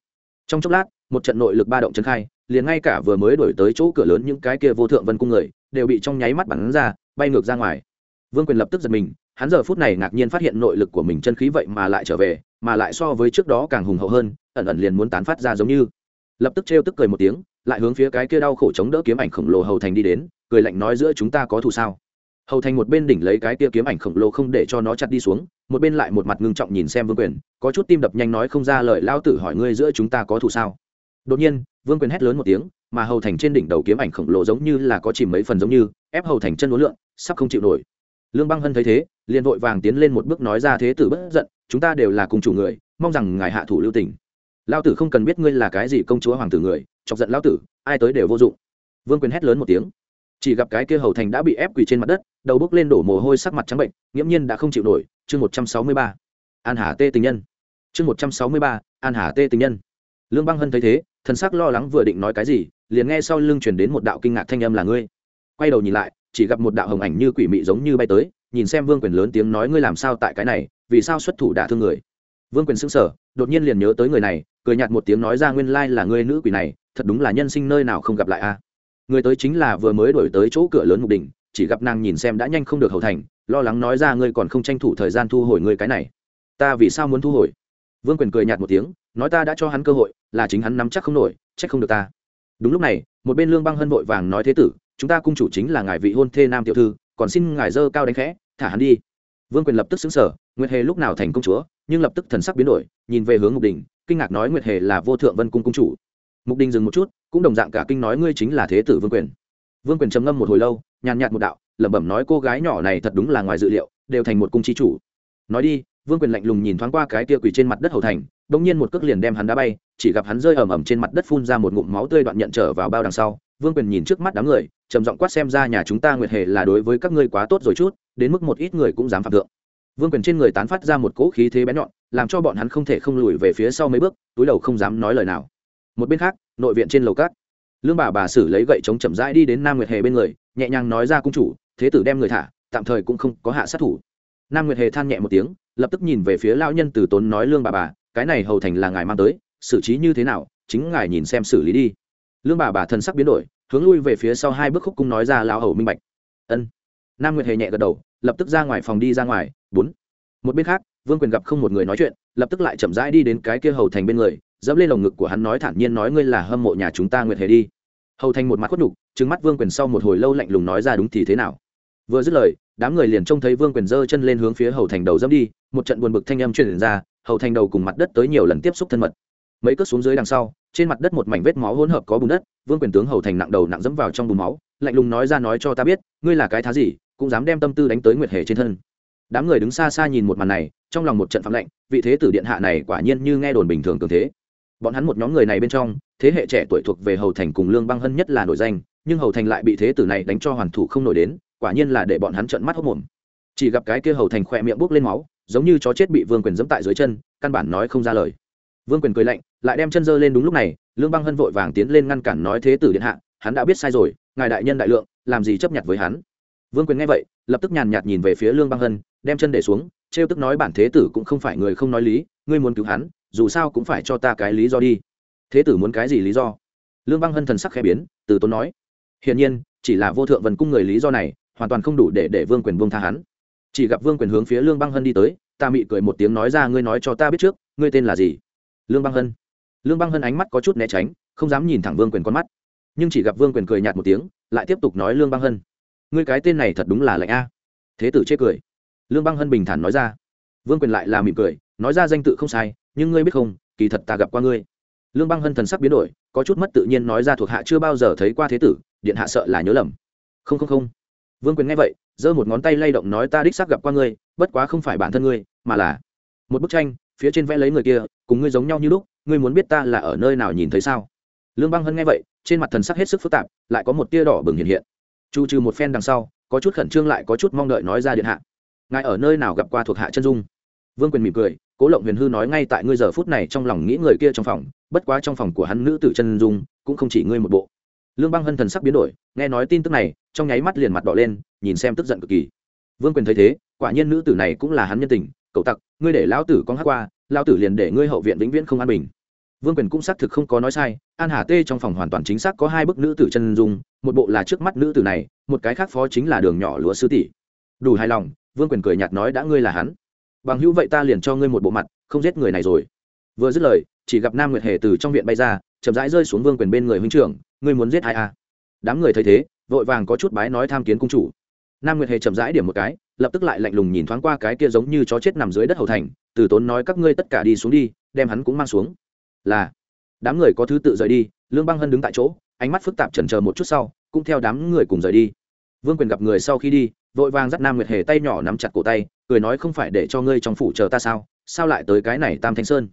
Trong chốc lát, một trận nội lực ba động chân khai, liền ngay cả vừa mới đổi tới chỗ cửa lớn những cái kia vô thượng vân cung người, đều bị trong nháy mắt bắn ra, bay ngược ra ngoài. Vương quyền lập tức giật mình, hắn giờ phút này ngạc nhiên phát hiện nội lực của mình chân khí vậy mà lại trở về mà lại so với trước đó càng hùng hậu hơn, ẩn ẩn liền muốn tán phát ra giống như. Lập tức trêu tức cười một tiếng, lại hướng phía cái kia đau khổ chống đỡ kiếm ảnh khổng lồ hầu thành đi đến, cười lạnh nói giữa chúng ta có thù sao? Hầu thành một bên đỉnh lấy cái kia kiếm ảnh khổng lồ không để cho nó chặt đi xuống, một bên lại một mặt ngưng trọng nhìn xem vương quyền, có chút tim đập nhanh nói không ra lời, lao tử hỏi ngươi giữa chúng ta có thù sao? Đột nhiên, vương quyền hét lớn một tiếng, mà hầu thành trên đỉnh đầu kiếm ảnh khổng lồ giống như là có chìm mấy phần giống như, ép hầu thành chân uốn lượn, sắp không chịu nổi. Lương băng hân thấy thế liền vội vàng tiến lên một bước nói ra thế tử bất giận, chúng ta đều là cùng chủ người, mong rằng ngài hạ thủ lưu tình. Lao tử không cần biết ngươi là cái gì công chúa hoàng tử người, chọc giận lao tử, ai tới đều vô dụng. Vương quyền hét lớn một tiếng. Chỉ gặp cái kia hầu thành đã bị ép quỳ trên mặt đất, đầu bước lên đổ mồ hôi sắc mặt trắng bệnh, nghiễm nhiên đã không chịu nổi. Chương một trăm sáu mươi ba. An hà tê tình nhân. Chương một trăm sáu mươi ba. An hà tê tình nhân. Lương băng hân thấy thế, thần sắc lo lắng vừa định nói cái gì, liền nghe sau lưng chuyển đến một đạo kinh ngạc thanh âm là ngươi. Quay đầu nhìn lại, chỉ gặp một đạo hồng ảnh như quỷ mị giống như bay tới nhìn xem vương quyền lớn tiếng nói ngươi làm sao tại cái này, vì sao xuất thủ đả thương người. Vương quyền xưng sở đột nhiên liền nhớ tới người này, cười nhạt một tiếng nói ra nguyên lai là ngươi nữ quỷ này, thật đúng là nhân sinh nơi nào không gặp lại a. Người tới chính là vừa mới đổi tới chỗ cửa lớn mục đình, chỉ gặp nàng nhìn xem đã nhanh không được hầu thành, lo lắng nói ra ngươi còn không tranh thủ thời gian thu hồi ngươi cái này. Ta vì sao muốn thu hồi? Vương quyền cười nhạt một tiếng, nói ta đã cho hắn cơ hội, là chính hắn nắm chắc không nổi, trách không được ta. Đúng lúc này, một bên lương băng hân vội vàng nói thế tử, chúng ta cung chủ chính là ngài vị hôn thê nam tiểu thư còn xin ngài dơ cao đánh khẽ, thả hắn đi. Vương quyền lập tức xứng sở nguyệt hề lúc nào thành công chúa, nhưng lập tức thần sắc biến đổi, nhìn về hướng mục đình, kinh ngạc nói nguyệt hề là vô thượng vân cung cung chủ. Mục đình dừng một chút, cũng đồng dạng cả kinh nói ngươi chính là thế tử vương quyền. Vương quyền trầm ngâm một hồi lâu, nhàn nhạt một đạo, lẩm bẩm nói cô gái nhỏ này thật đúng là ngoài dự liệu, đều thành một cung chi chủ. Nói đi, vương quyền lạnh lùng nhìn thoáng qua cái tia quỳ trên mặt đất hầu thành đ nhiên một cước liền đem hắn đá bay, chỉ gặp hắn rơi ầm ầm trên mặt đất phun ra một ngụm máu tươi đoạn nhận trở vào bao đằng sau. Vương quyền nhìn trước mắt đám người trầm giọng quát xem ra nhà chúng ta nguyệt hề là đối với các ngươi quá tốt rồi chút, đến mức một ít người cũng dám phạm thượng. Vương quyền trên người tán phát ra một cỗ khí thế bén nhọn, làm cho bọn hắn không thể không lùi về phía sau mấy bước, túi đầu không dám nói lời nào. Một bên khác, nội viện trên lầu cát lương bà bà xử lấy gậy chống chậm rãi đi đến nam nguyệt hề bên người, nhẹ nhàng nói ra cung chủ, thế tử đem người thả, tạm thời cũng không có hạ sát thủ. Nam nguyệt hề than nhẹ một tiếng, lập tức nhìn về phía lão nhân từ tốn nói, lương bà bà, cái này hầu thành là ngài mang tới, xử trí như thế nào, chính ngài nhìn xem xử lý đi lương bà bà thần sắc biến đổi, hướng lui về phía sau hai bước khúc cung nói ra lão hầu minh bạch. Ân. Nam nguyệt hề nhẹ gật đầu, lập tức ra ngoài phòng đi ra ngoài. Bốn. Một bên khác, vương quyền gặp không một người nói chuyện, lập tức lại chậm rãi đi đến cái kia hầu thành bên người, dẫm lên lồng ngực của hắn nói thản nhiên nói ngươi là hâm mộ nhà chúng ta nguyệt hề đi. Hầu thành một mặt khuất đục trứng mắt vương quyền sau một hồi lâu lạnh lùng nói ra đúng thì thế nào. Vừa dứt lời, đám người liền trông thấy vương quyền giơ chân lên hướng phía hầu thành đầu dẫm đi, một trận buồn bực thanh âm truyền ra, hầu thành đầu cùng mặt đất tới nhiều lần tiếp xúc thân mật mấy cước xuống dưới đằng sau, trên mặt đất một mảnh vết máu hỗn hợp có bùn đất, vương quyền tướng hầu thành nặng đầu nặng dẫm vào trong bùn máu, lạnh lùng nói ra nói cho ta biết, ngươi là cái thá gì, cũng dám đem tâm tư đánh tới nguyệt hề trên thân. Đám người đứng xa xa nhìn một màn này, trong lòng một trận phạm lạnh, vị thế tử điện hạ này quả nhiên như nghe đồn bình thường cường thế. Bọn hắn một nhóm người này bên trong, thế hệ trẻ tuổi thuộc về hầu thành cùng lương băng hân nhất là nổi danh, nhưng hầu thành lại bị thế tử này đánh cho hoàn thủ không nổi đến, quả nhiên là để bọn hắn trận mắt hốc mồm. Chỉ gặp cái kia hầu thành khỏe miệng buốc lên máu, giống như chó chết bị vương quyền dẫm tại dưới chân, căn bản nói không ra lời vương quyền cười lạnh, lại đem chân dơ lên đúng lúc này, lương băng hân vội vàng tiến lên ngăn cản nói thế tử điện hạ, hắn đã biết sai rồi, ngài đại nhân đại lượng, làm gì chấp nhận với hắn? Vương quyền nghe vậy, lập tức nhàn nhạt nhìn về phía lương băng hân, đem chân để xuống, trêu tức nói bản thế tử cũng không phải người không nói lý, ngươi muốn cứu hắn, dù sao cũng phải cho ta cái lý do đi. Thế tử muốn cái gì lý do? Lương băng hân thần sắc khẽ biến, từ tốn nói. Hiển nhiên, chỉ là vô thượng vần cung người lý do này, hoàn toàn không đủ để để vương quyền buông tha hắn. Chỉ gặp vương quyền hướng phía lương băng hân đi tới, ta mị cười một tiếng nói ra, ngươi nói cho ta biết trước, ngươi tên là gì? Lương băng hân. Lương băng hân ánh mắt có chút né tránh, không dám nhìn thẳng vương quyền con mắt. Nhưng chỉ gặp vương quyền cười nhạt một tiếng, lại tiếp tục nói lương băng hân. Ngươi cái tên này thật đúng là lạnh a. Thế tử chê cười. Lương băng hân bình thản nói ra. Vương quyền lại là mỉm cười, nói ra danh tự không sai, nhưng ngươi biết không, kỳ thật ta gặp qua ngươi. Lương băng hân thần sắc biến đổi, có chút mất tự nhiên nói ra thuộc hạ chưa bao giờ thấy qua thế tử, điện hạ sợ là nhớ lầm. Không không không. Vương quyền nghe vậy, giơ một ngón tay lay động nói ta đích xác gặp qua ngươi, bất quá không phải bản thân ngươi, mà là một bức tranh phía trên vẽ lấy người kia, cùng ngươi giống nhau như lúc, ngươi muốn biết ta là ở nơi nào nhìn thấy sao? Lương băng hân nghe vậy, trên mặt thần sắc hết sức phức tạp, lại có một tia đỏ bừng hiện hiện. Chu trừ một phen đằng sau, có chút khẩn trương lại có chút mong đợi nói ra điện hạ. Ngài ở nơi nào gặp qua thuộc hạ chân dung? Vương quyền mỉm cười, cố lộng huyền hư nói ngay tại ngươi giờ phút này trong lòng nghĩ người kia trong phòng, bất quá trong phòng của hắn nữ tử chân dung, cũng không chỉ ngươi một bộ. Lương băng hân thần sắc biến đổi, nghe nói tin tức này, trong nháy mắt liền mặt đỏ lên, nhìn xem tức giận cực kỳ. Vương quyền thấy thế, quả nhiên nữ tử này cũng là hắn nhân tình cậu tặc, ngươi để lão tử con hát qua, lão tử liền để ngươi hậu viện vĩnh viễn không an bình. Vương quyền cũng xác thực không có nói sai, an hà tê trong phòng hoàn toàn chính xác có hai bức nữ tử chân dung, một bộ là trước mắt nữ tử này, một cái khác phó chính là đường nhỏ lúa sư tỷ. Đủ hài lòng, vương quyền cười nhạt nói đã ngươi là hắn. Bằng hữu vậy ta liền cho ngươi một bộ mặt, không giết người này rồi. Vừa dứt lời, chỉ gặp nam nguyệt hề từ trong viện bay ra, chậm rãi rơi xuống vương quyền bên người huynh trưởng, ngươi muốn giết ai à? Đám người thấy thế, vội vàng có chút bái nói tham kiến cung chủ. Nam nguyệt hề chậm rãi điểm một cái lập tức lại lạnh lùng nhìn thoáng qua cái kia giống như chó chết nằm dưới đất hầu thành, từ tốn nói các ngươi tất cả đi xuống đi, đem hắn cũng mang xuống. Là, đám người có thứ tự rời đi, lương băng hân đứng tại chỗ, ánh mắt phức tạp chần chờ một chút sau, cũng theo đám người cùng rời đi. Vương quyền gặp người sau khi đi, vội vàng dắt nam nguyệt hề tay nhỏ nắm chặt cổ tay, cười nói không phải để cho ngươi trong phủ chờ ta sao sao lại tới cái này tam thanh sơn?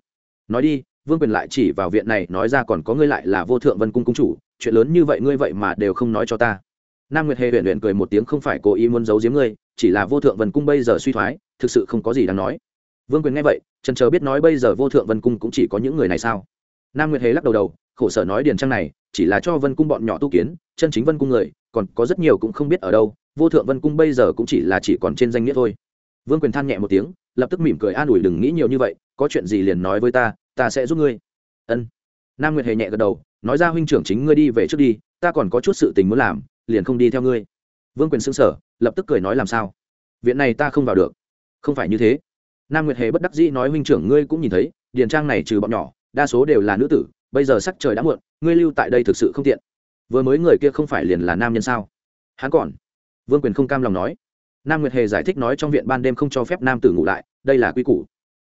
Nói đi, vương quyền lại chỉ vào viện này, nói ra còn có ngươi lại là vô thượng vân cung cung chủ, chuyện lớn như vậy ngươi vậy mà đều không nói cho ta nam nguyệt hề huyện huyện cười một tiếng không phải cố ý muốn giấu giếm ngươi, chỉ là vô thượng vân cung bây giờ suy thoái, thực sự không có gì đáng nói. Vương quyền nghe vậy trần chờ biết nói bây giờ vô thượng vân cung cũng chỉ có những người này sao? Nam nguyệt hề lắc đầu đầu, khổ sở nói điền trang này, chỉ là cho vân cung bọn nhỏ tu kiến, chân chính vân cung người, còn có rất nhiều cũng không biết ở đâu, vô thượng vân cung bây giờ cũng chỉ là chỉ còn trên danh nghĩa thôi. Vương quyền than nhẹ một tiếng, lập tức mỉm cười an ủi đừng nghĩ nhiều như vậy, có chuyện gì liền nói với ta ta sẽ giúp ngươi. Ân. Nam nguyệt hề nhẹ gật đầu, nói ra huynh trưởng chính ngươi đi về trước đi, ta còn có chút sự tình muốn làm liền không đi theo ngươi. Vương quyền xưng sở lập tức cười nói làm sao? Viện này ta không vào được. Không phải như thế. Nam nguyệt hề bất đắc dĩ nói huynh trưởng ngươi cũng nhìn thấy, điền trang này trừ bọn nhỏ, đa số đều là nữ tử, bây giờ sắc trời đã muộn, ngươi lưu tại đây thực sự không tiện. Vừa mới người kia không phải liền là nam nhân sao? Hắn còn. Vương quyền không cam lòng nói. Nam nguyệt hề giải thích nói trong viện ban đêm không cho phép nam tử ngủ lại, đây là quy củ.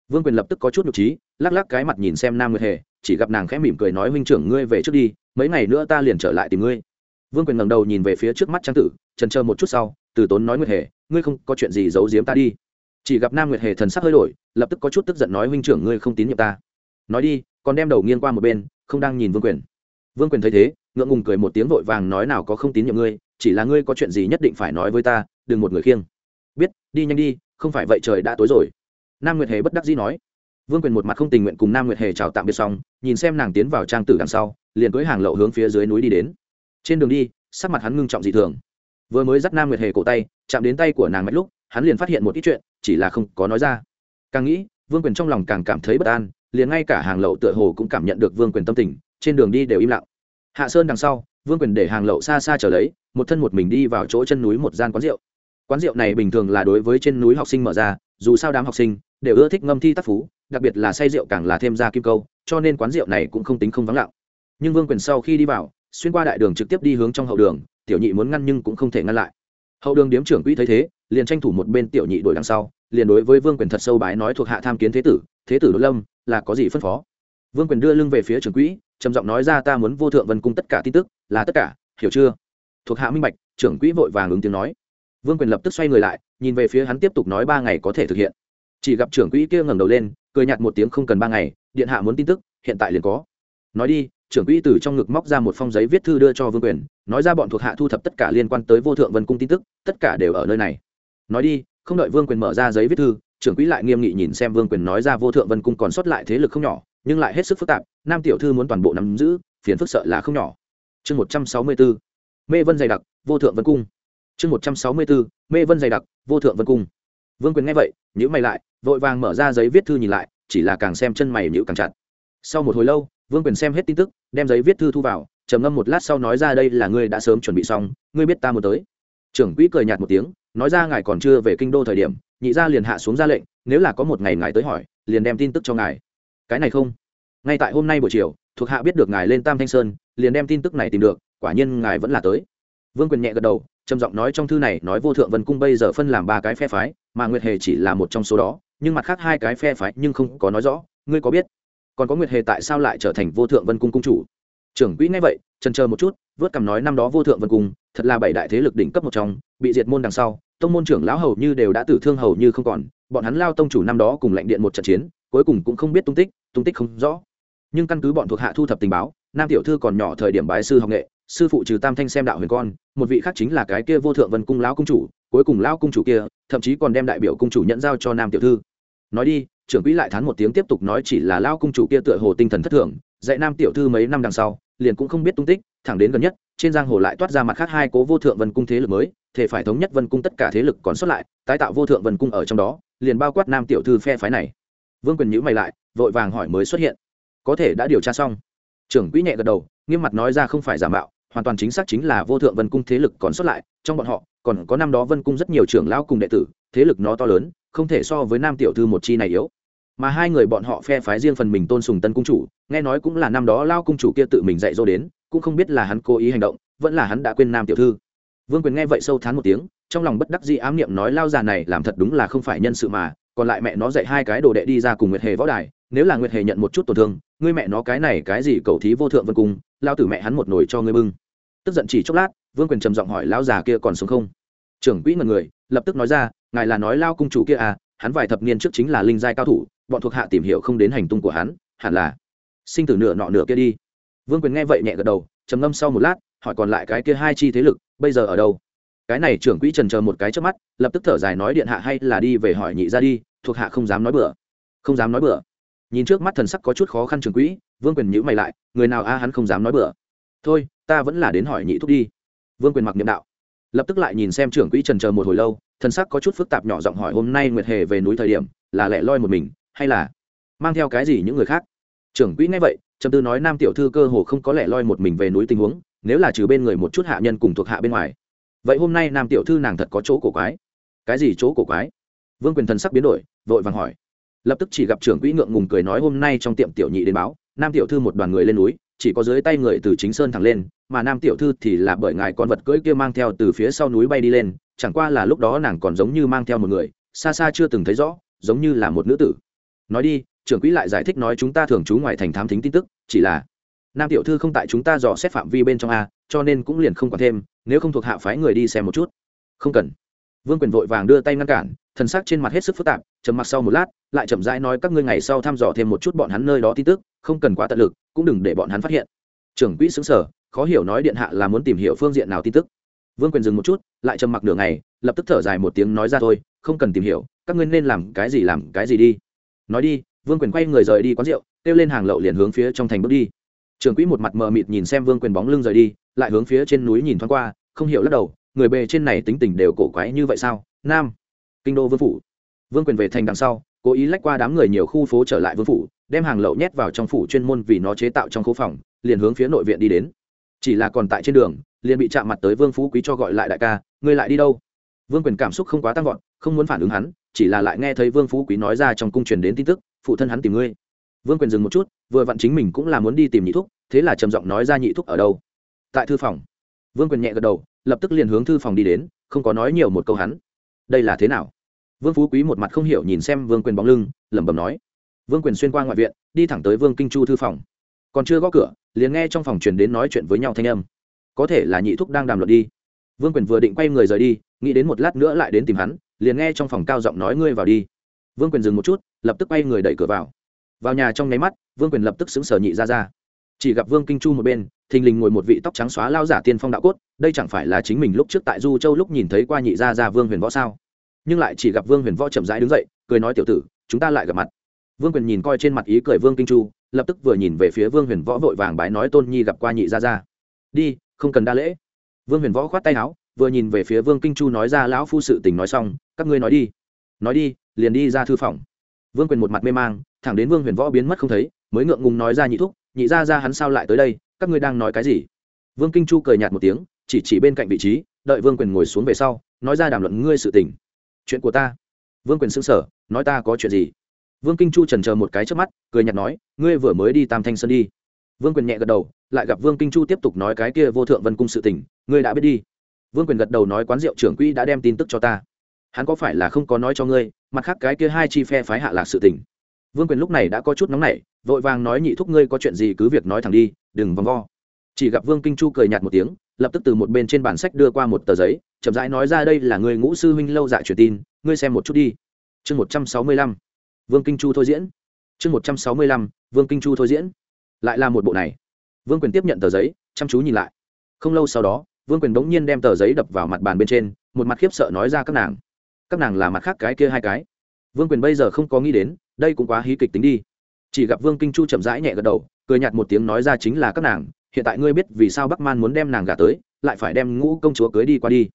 Vương quyền lập tức có chút nhục trí, lắc lắc cái mặt nhìn xem nam nguyệt hề, chỉ gặp nàng khẽ mỉm cười nói huynh trưởng ngươi về trước đi, mấy ngày nữa ta liền trở lại tìm ngươi vương quyền ngẩng đầu nhìn về phía trước mắt trang tử, trần chờ một chút sau, từ tốn nói nguyệt hề, ngươi không có chuyện gì giấu giếm ta đi. Chỉ gặp nam nguyệt hề thần sắc hơi đổi, lập tức có chút tức giận nói huynh trưởng ngươi không tín nhiệm ta. Nói đi, còn đem đầu nghiêng qua một bên, không đang nhìn vương quyền. Vương quyền thấy thế, ngượng ngùng cười một tiếng vội vàng nói nào có không tín nhiệm ngươi, chỉ là ngươi có chuyện gì nhất định phải nói với ta, đừng một người khiêng. Biết, đi nhanh đi, không phải vậy trời đã tối rồi. Nam nguyệt hề bất đắc dĩ nói. Vương quyền một mặt không tình nguyện cùng nam nguyệt hề chào tạm biệt xong, nhìn xem nàng tiến vào trang tử đằng sau, liền cưới hàng lậu hướng phía dưới núi đi đến trên đường đi, sắc mặt hắn ngưng trọng dị thường. Vừa mới dắt nam nguyệt hề cổ tay, chạm đến tay của nàng mạch lúc, hắn liền phát hiện một ít chuyện, chỉ là không có nói ra. Càng nghĩ, vương quyền trong lòng càng cảm thấy bất an, liền ngay cả hàng lậu tựa hồ cũng cảm nhận được vương quyền tâm tình, trên đường đi đều im lặng. Hạ sơn đằng sau, vương quyền để hàng lậu xa xa trở lấy, một thân một mình đi vào chỗ chân núi một gian quán rượu. Quán rượu này bình thường là đối với trên núi học sinh mở ra, dù sao đám học sinh đều ưa thích ngâm thi tác phú, đặc biệt là say rượu càng là thêm ra kim câu, cho nên quán rượu này cũng không tính không vắng lặng. Nhưng vương quyền sau khi đi vào xuyên qua đại đường trực tiếp đi hướng trong hậu đường, tiểu nhị muốn ngăn nhưng cũng không thể ngăn lại. Hậu đường điếm trưởng quỹ thấy thế, liền tranh thủ một bên tiểu nhị đổi đằng sau, liền đối với vương quyền thật sâu bái nói thuộc hạ tham kiến thế tử thế tử đỗ lâm, là có gì phân phó? Vương quyền đưa lưng về phía trưởng quỹ, trầm giọng nói ra ta muốn vô thượng vân cung tất cả tin tức, là tất cả, hiểu chưa? Thuộc hạ minh bạch, trưởng quỹ vội vàng ứng tiếng nói. Vương quyền lập tức xoay người lại, nhìn về phía hắn tiếp tục nói ba ngày có thể thực hiện. Chỉ gặp trưởng quỹ kia ngẩng đầu lên, cười nhạt một tiếng không cần ba ngày, điện hạ muốn tin tức, hiện tại liền có. Nói đi trưởng quỹ từ trong ngực móc ra một phong giấy viết thư đưa cho vương quyền, nói ra bọn thuộc hạ thu thập tất cả liên quan tới vô thượng vân cung tin tức, tất cả đều ở nơi này. Nói đi, không đợi vương quyền mở ra giấy viết thư, trưởng quỹ lại nghiêm nghị nhìn xem vương quyền nói ra vô thượng vân cung còn sót lại thế lực không nhỏ, nhưng lại hết sức phức tạp, nam tiểu thư muốn toàn bộ nắm giữ, phiền phức sợ là không nhỏ. Chương một trăm sáu mươi bốn mê vân dày đặc, vô thượng vân cung. Chương một trăm sáu mươi bốn mê vân dày đặc, vô thượng vân cung. Vương quyền nghe vậy nhữ mày lại, vội vàng mở ra giấy viết thư nhìn lại, chỉ là càng xem chân mày nhữ càng chặt. Sau một hồi lâu vương quyền xem hết tin tức, đem giấy viết thư thu vào, trầm ngâm một lát sau nói ra đây là ngươi đã sớm chuẩn bị xong, ngươi biết ta muốn tới. Trưởng quỹ cười nhạt một tiếng, nói ra ngài còn chưa về kinh đô thời điểm, nhị gia liền hạ xuống ra lệnh, nếu là có một ngày ngài tới hỏi, liền đem tin tức cho ngài. Cái này không. Ngay tại hôm nay buổi chiều, thuộc hạ biết được ngài lên tam thanh sơn, liền đem tin tức này tìm được, quả nhiên ngài vẫn là tới. Vương quyền nhẹ gật đầu, trầm giọng nói trong thư này nói vô thượng vân cung bây giờ phân làm ba cái phe phái, mà nguyệt hề chỉ là một trong số đó, nhưng mặt khác hai cái phe phái nhưng không có nói rõ, ngươi có biết? Còn có nguyệt hề tại sao lại trở thành vô thượng vân cung cung chủ? Trưởng quỹ ngay vậy trần chờ một chút, vớt cằm nói năm đó vô thượng vân cung, thật là bảy đại thế lực đỉnh cấp một trong, bị diệt môn đằng sau, tông môn trưởng lão hầu như đều đã tử thương hầu như không còn, bọn hắn lao tông chủ năm đó cùng lãnh điện một trận chiến, cuối cùng cũng không biết tung tích tung tích không rõ. Nhưng căn cứ bọn thuộc hạ thu thập tình báo, nam tiểu thư còn nhỏ thời điểm bái sư học nghệ, sư phụ trừ tam thanh xem đạo huyền con, một vị khác chính là cái kia vô thượng vân cung lão cung chủ, cuối cùng lão cung chủ kia, thậm chí còn đem đại biểu cung chủ nhận giao cho nam tiểu thư. Nói đi trưởng quỹ lại thán một tiếng tiếp tục nói chỉ là lao cung chủ kia tựa hồ tinh thần thất thường, dạy nam tiểu thư mấy năm đằng sau, liền cũng không biết tung tích, thẳng đến gần nhất, trên giang hồ lại toát ra mặt khác hai cố vô thượng vân cung thế lực mới, thể phải thống nhất vân cung tất cả thế lực còn sót lại, tái tạo vô thượng vân cung ở trong đó, liền bao quát nam tiểu thư phe phái này. Vương quyền nhữ mày lại, vội vàng hỏi mới xuất hiện. Có thể đã điều tra xong. Trưởng quỹ nhẹ gật đầu, nghiêm mặt nói ra không phải giả mạo, hoàn toàn chính xác chính là vô thượng vân cung thế lực còn sót lại, trong bọn họ, còn có năm đó vân cung rất nhiều trưởng lão cùng đệ tử, thế lực nó to lớn, không thể so với nam tiểu thư một chi này yếu mà hai người bọn họ phe phái riêng phần mình tôn sùng tân cung chủ, nghe nói cũng là năm đó lao cung chủ kia tự mình dạy dỗ đến, cũng không biết là hắn cố ý hành động, vẫn là hắn đã quên nam tiểu thư. Vương quyền nghe vậy sâu thán một tiếng, trong lòng bất đắc dĩ ám niệm nói, lao già này làm thật đúng là không phải nhân sự mà, còn lại mẹ nó dạy hai cái đồ đệ đi ra cùng nguyệt hề võ đài, nếu là nguyệt hề nhận một chút tổn thương, ngươi mẹ nó cái này cái gì cầu thí vô thượng vân cung, lao tử mẹ hắn một nồi cho ngươi bưng. Tức giận chỉ chốc lát, vương quyền trầm giọng hỏi lao già kia còn sống không? Trưởng quỹ mật người, lập tức nói ra, ngài là nói lao cung chủ kia à hắn vài thập niên trước chính là linh giai cao thủ bọn thuộc hạ tìm hiểu không đến hành tung của hắn, hẳn là sinh tử nửa nọ nửa kia đi. Vương quyền nghe vậy nhẹ gật đầu, trầm ngâm sau một lát, hỏi còn lại cái kia hai chi thế lực, bây giờ ở đâu? Cái này trưởng quỹ trần chờ một cái trước mắt, lập tức thở dài nói điện hạ hay là đi về hỏi nhị ra đi, thuộc hạ không dám nói bừa. Không dám nói bừa. Nhìn trước mắt thần sắc có chút khó khăn trưởng quỹ, vương quyền nhữ mày lại, người nào a hắn không dám nói bừa. Thôi, ta vẫn là đến hỏi nhị thúc đi. Vương quyền mặc niệm đạo. Lập tức lại nhìn xem trưởng quỹ trần chờ một hồi lâu, thần sắc có chút phức tạp nhỏ giọng hỏi hôm nay nguyệt hề về núi thời điểm, là lẻ loi một mình hay là mang theo cái gì những người khác? Trưởng quỹ nghe vậy, trầm tư nói, nam tiểu thư cơ hồ không có lẻ loi một mình về núi tình huống, nếu là trừ bên người một chút hạ nhân cùng thuộc hạ bên ngoài. Vậy hôm nay nam tiểu thư nàng thật có chỗ cổ quái. Cái gì chỗ cổ quái? Vương quyền thần sắc biến đổi, vội vàng hỏi. Lập tức chỉ gặp trưởng quỹ ngượng ngùng cười nói, hôm nay trong tiệm tiểu nhị đến báo, nam tiểu thư một đoàn người lên núi, chỉ có dưới tay người từ chính sơn thẳng lên, mà nam tiểu thư thì là bởi ngài con vật cưỡi kia mang theo từ phía sau núi bay đi lên, chẳng qua là lúc đó nàng còn giống như mang theo một người, xa xa chưa từng thấy rõ, giống như là một nữ tử nói đi, trưởng quỹ lại giải thích nói chúng ta thường trú ngoài thành thám thính tin tức, chỉ là nam tiểu thư không tại chúng ta dò xét phạm vi bên trong a, cho nên cũng liền không còn thêm, nếu không thuộc hạ phái người đi xem một chút. Không cần. Vương quyền vội vàng đưa tay ngăn cản, thần sắc trên mặt hết sức phức tạp, trầm mặc sau một lát, lại chậm rãi nói các ngươi ngày sau thăm dò thêm một chút bọn hắn nơi đó tin tức, không cần quá tận lực, cũng đừng để bọn hắn phát hiện. Trưởng quỹ xứng sở khó hiểu nói điện hạ là muốn tìm hiểu phương diện nào tin tức. Vương quyền dừng một chút, lại trầm mặc nửa ngày, lập tức thở dài một tiếng nói ra thôi, không cần tìm hiểu, các ngươi nên làm cái gì làm cái gì đi nói đi, vương quyền quay người rời đi quán rượu, kêu lên hàng lậu liền hướng phía trong thành bước đi. Trường quỹ một mặt mờ mịt nhìn xem vương quyền bóng lưng rời đi, lại hướng phía trên núi nhìn thoáng qua, không hiểu lắc đầu, người bề trên này tính tình đều cổ quái như vậy sao? Nam, kinh đô vương phủ. Vương quyền về thành đằng sau, cố ý lách qua đám người nhiều khu phố trở lại vương phủ, đem hàng lậu nhét vào trong phủ chuyên môn vì nó chế tạo trong khu phòng, liền hướng phía nội viện đi đến. Chỉ là còn tại trên đường, liền bị chạm mặt tới vương phú quý cho gọi lại đại ca, ngươi lại đi đâu? Vương quyền cảm xúc không quá tăng vọt, không muốn phản ứng hắn chỉ là lại nghe thấy vương phú quý nói ra trong cung truyền đến tin tức, phụ thân hắn tìm ngươi. Vương quyền dừng một chút, vừa vặn chính mình cũng là muốn đi tìm nhị thúc, thế là trầm giọng nói ra nhị thúc ở đâu? Tại thư phòng. Vương quyền nhẹ gật đầu, lập tức liền hướng thư phòng đi đến, không có nói nhiều một câu hắn. Đây là thế nào? Vương phú quý một mặt không hiểu nhìn xem vương quyền bóng lưng, lẩm bẩm nói. Vương quyền xuyên qua ngoại viện, đi thẳng tới vương kinh chu thư phòng. Còn chưa gõ cửa, liền nghe trong phòng truyền đến nói chuyện với nhau thanh âm. Có thể là nhị thúc đang đàm luận đi. Vương quyền vừa định quay người rời đi, nghĩ đến một lát nữa lại đến tìm hắn liền nghe trong phòng cao giọng nói ngươi vào đi. Vương quyền dừng một chút, lập tức bay người đẩy cửa vào. Vào nhà trong nháy mắt, vương quyền lập tức xứng sở nhị ra ra. Chỉ gặp vương kinh chu một bên, thình lình ngồi một vị tóc trắng xóa lao giả tiên phong đạo cốt, đây chẳng phải là chính mình lúc trước tại du châu lúc nhìn thấy qua nhị ra ra vương huyền võ sao? Nhưng lại chỉ gặp vương huyền võ chậm rãi đứng dậy, cười nói tiểu tử, chúng ta lại gặp mặt. Vương quyền nhìn coi trên mặt ý cười vương kinh chu, lập tức vừa nhìn về phía vương huyền võ vội vàng bái nói tôn nhi gặp qua nhị ra ra. Đi, không cần đa lễ. Vương huyền võ khoát tay áo, vừa nhìn về phía vương kinh chu nói ra lão phu sự tình nói xong các ngươi nói đi. Nói đi, liền đi ra thư phòng. Vương quyền một mặt mê mang, thẳng đến vương huyền võ biến mất không thấy, mới ngượng ngùng nói ra nhị thúc, nhị ra ra hắn sao lại tới đây? Các ngươi đang nói cái gì? Vương kinh chu cười nhạt một tiếng, chỉ chỉ bên cạnh vị trí, đợi vương quyền ngồi xuống về sau, nói ra đàm luận ngươi sự tình. Chuyện của ta. Vương quyền xưng sở nói ta có chuyện gì? Vương kinh chu trần chờ một cái trước mắt, cười nhạt nói, ngươi vừa mới đi tam thanh sơn đi. Vương quyền nhẹ gật đầu, lại gặp vương kinh chu tiếp tục nói cái kia vô thượng vân cung sự tình, ngươi đã biết đi. Vương quyền gật đầu nói, quán rượu trưởng quỹ đã đem tin tức cho ta hắn có phải là không có nói cho ngươi, mặt khác cái kia hai chi phe phái hạ lạc sự tình? Vương quyền lúc này đã có chút nóng nảy, vội vàng nói nhị thúc ngươi có chuyện gì cứ việc nói thẳng đi, đừng vòng vo. Chỉ gặp vương kinh chu cười nhạt một tiếng, lập tức từ một bên trên bản sách đưa qua một tờ giấy, chậm rãi nói ra đây là người ngũ sư huynh lâu dạ truyền tin, ngươi xem một chút đi. Chương một trăm sáu mươi lăm, vương kinh chu thôi diễn. Chương một trăm sáu mươi lăm, vương kinh chu thôi diễn. Lại là một bộ này. Vương quyền tiếp nhận tờ giấy, chăm chú nhìn lại. Không lâu sau đó, vương quyền bỗng nhiên đem tờ giấy đập vào mặt bàn bên trên, một mặt khiếp sợ nói ra các nàng các nàng là mặt khác cái kia hai cái. Vương quyền bây giờ không có nghĩ đến, đây cũng quá hí kịch tính đi. Chỉ gặp vương kinh chu chậm rãi nhẹ gật đầu, cười nhạt một tiếng nói ra chính là các nàng, hiện tại ngươi biết vì sao bắc man muốn đem nàng gả tới, lại phải đem ngũ công chúa cưới đi qua đi.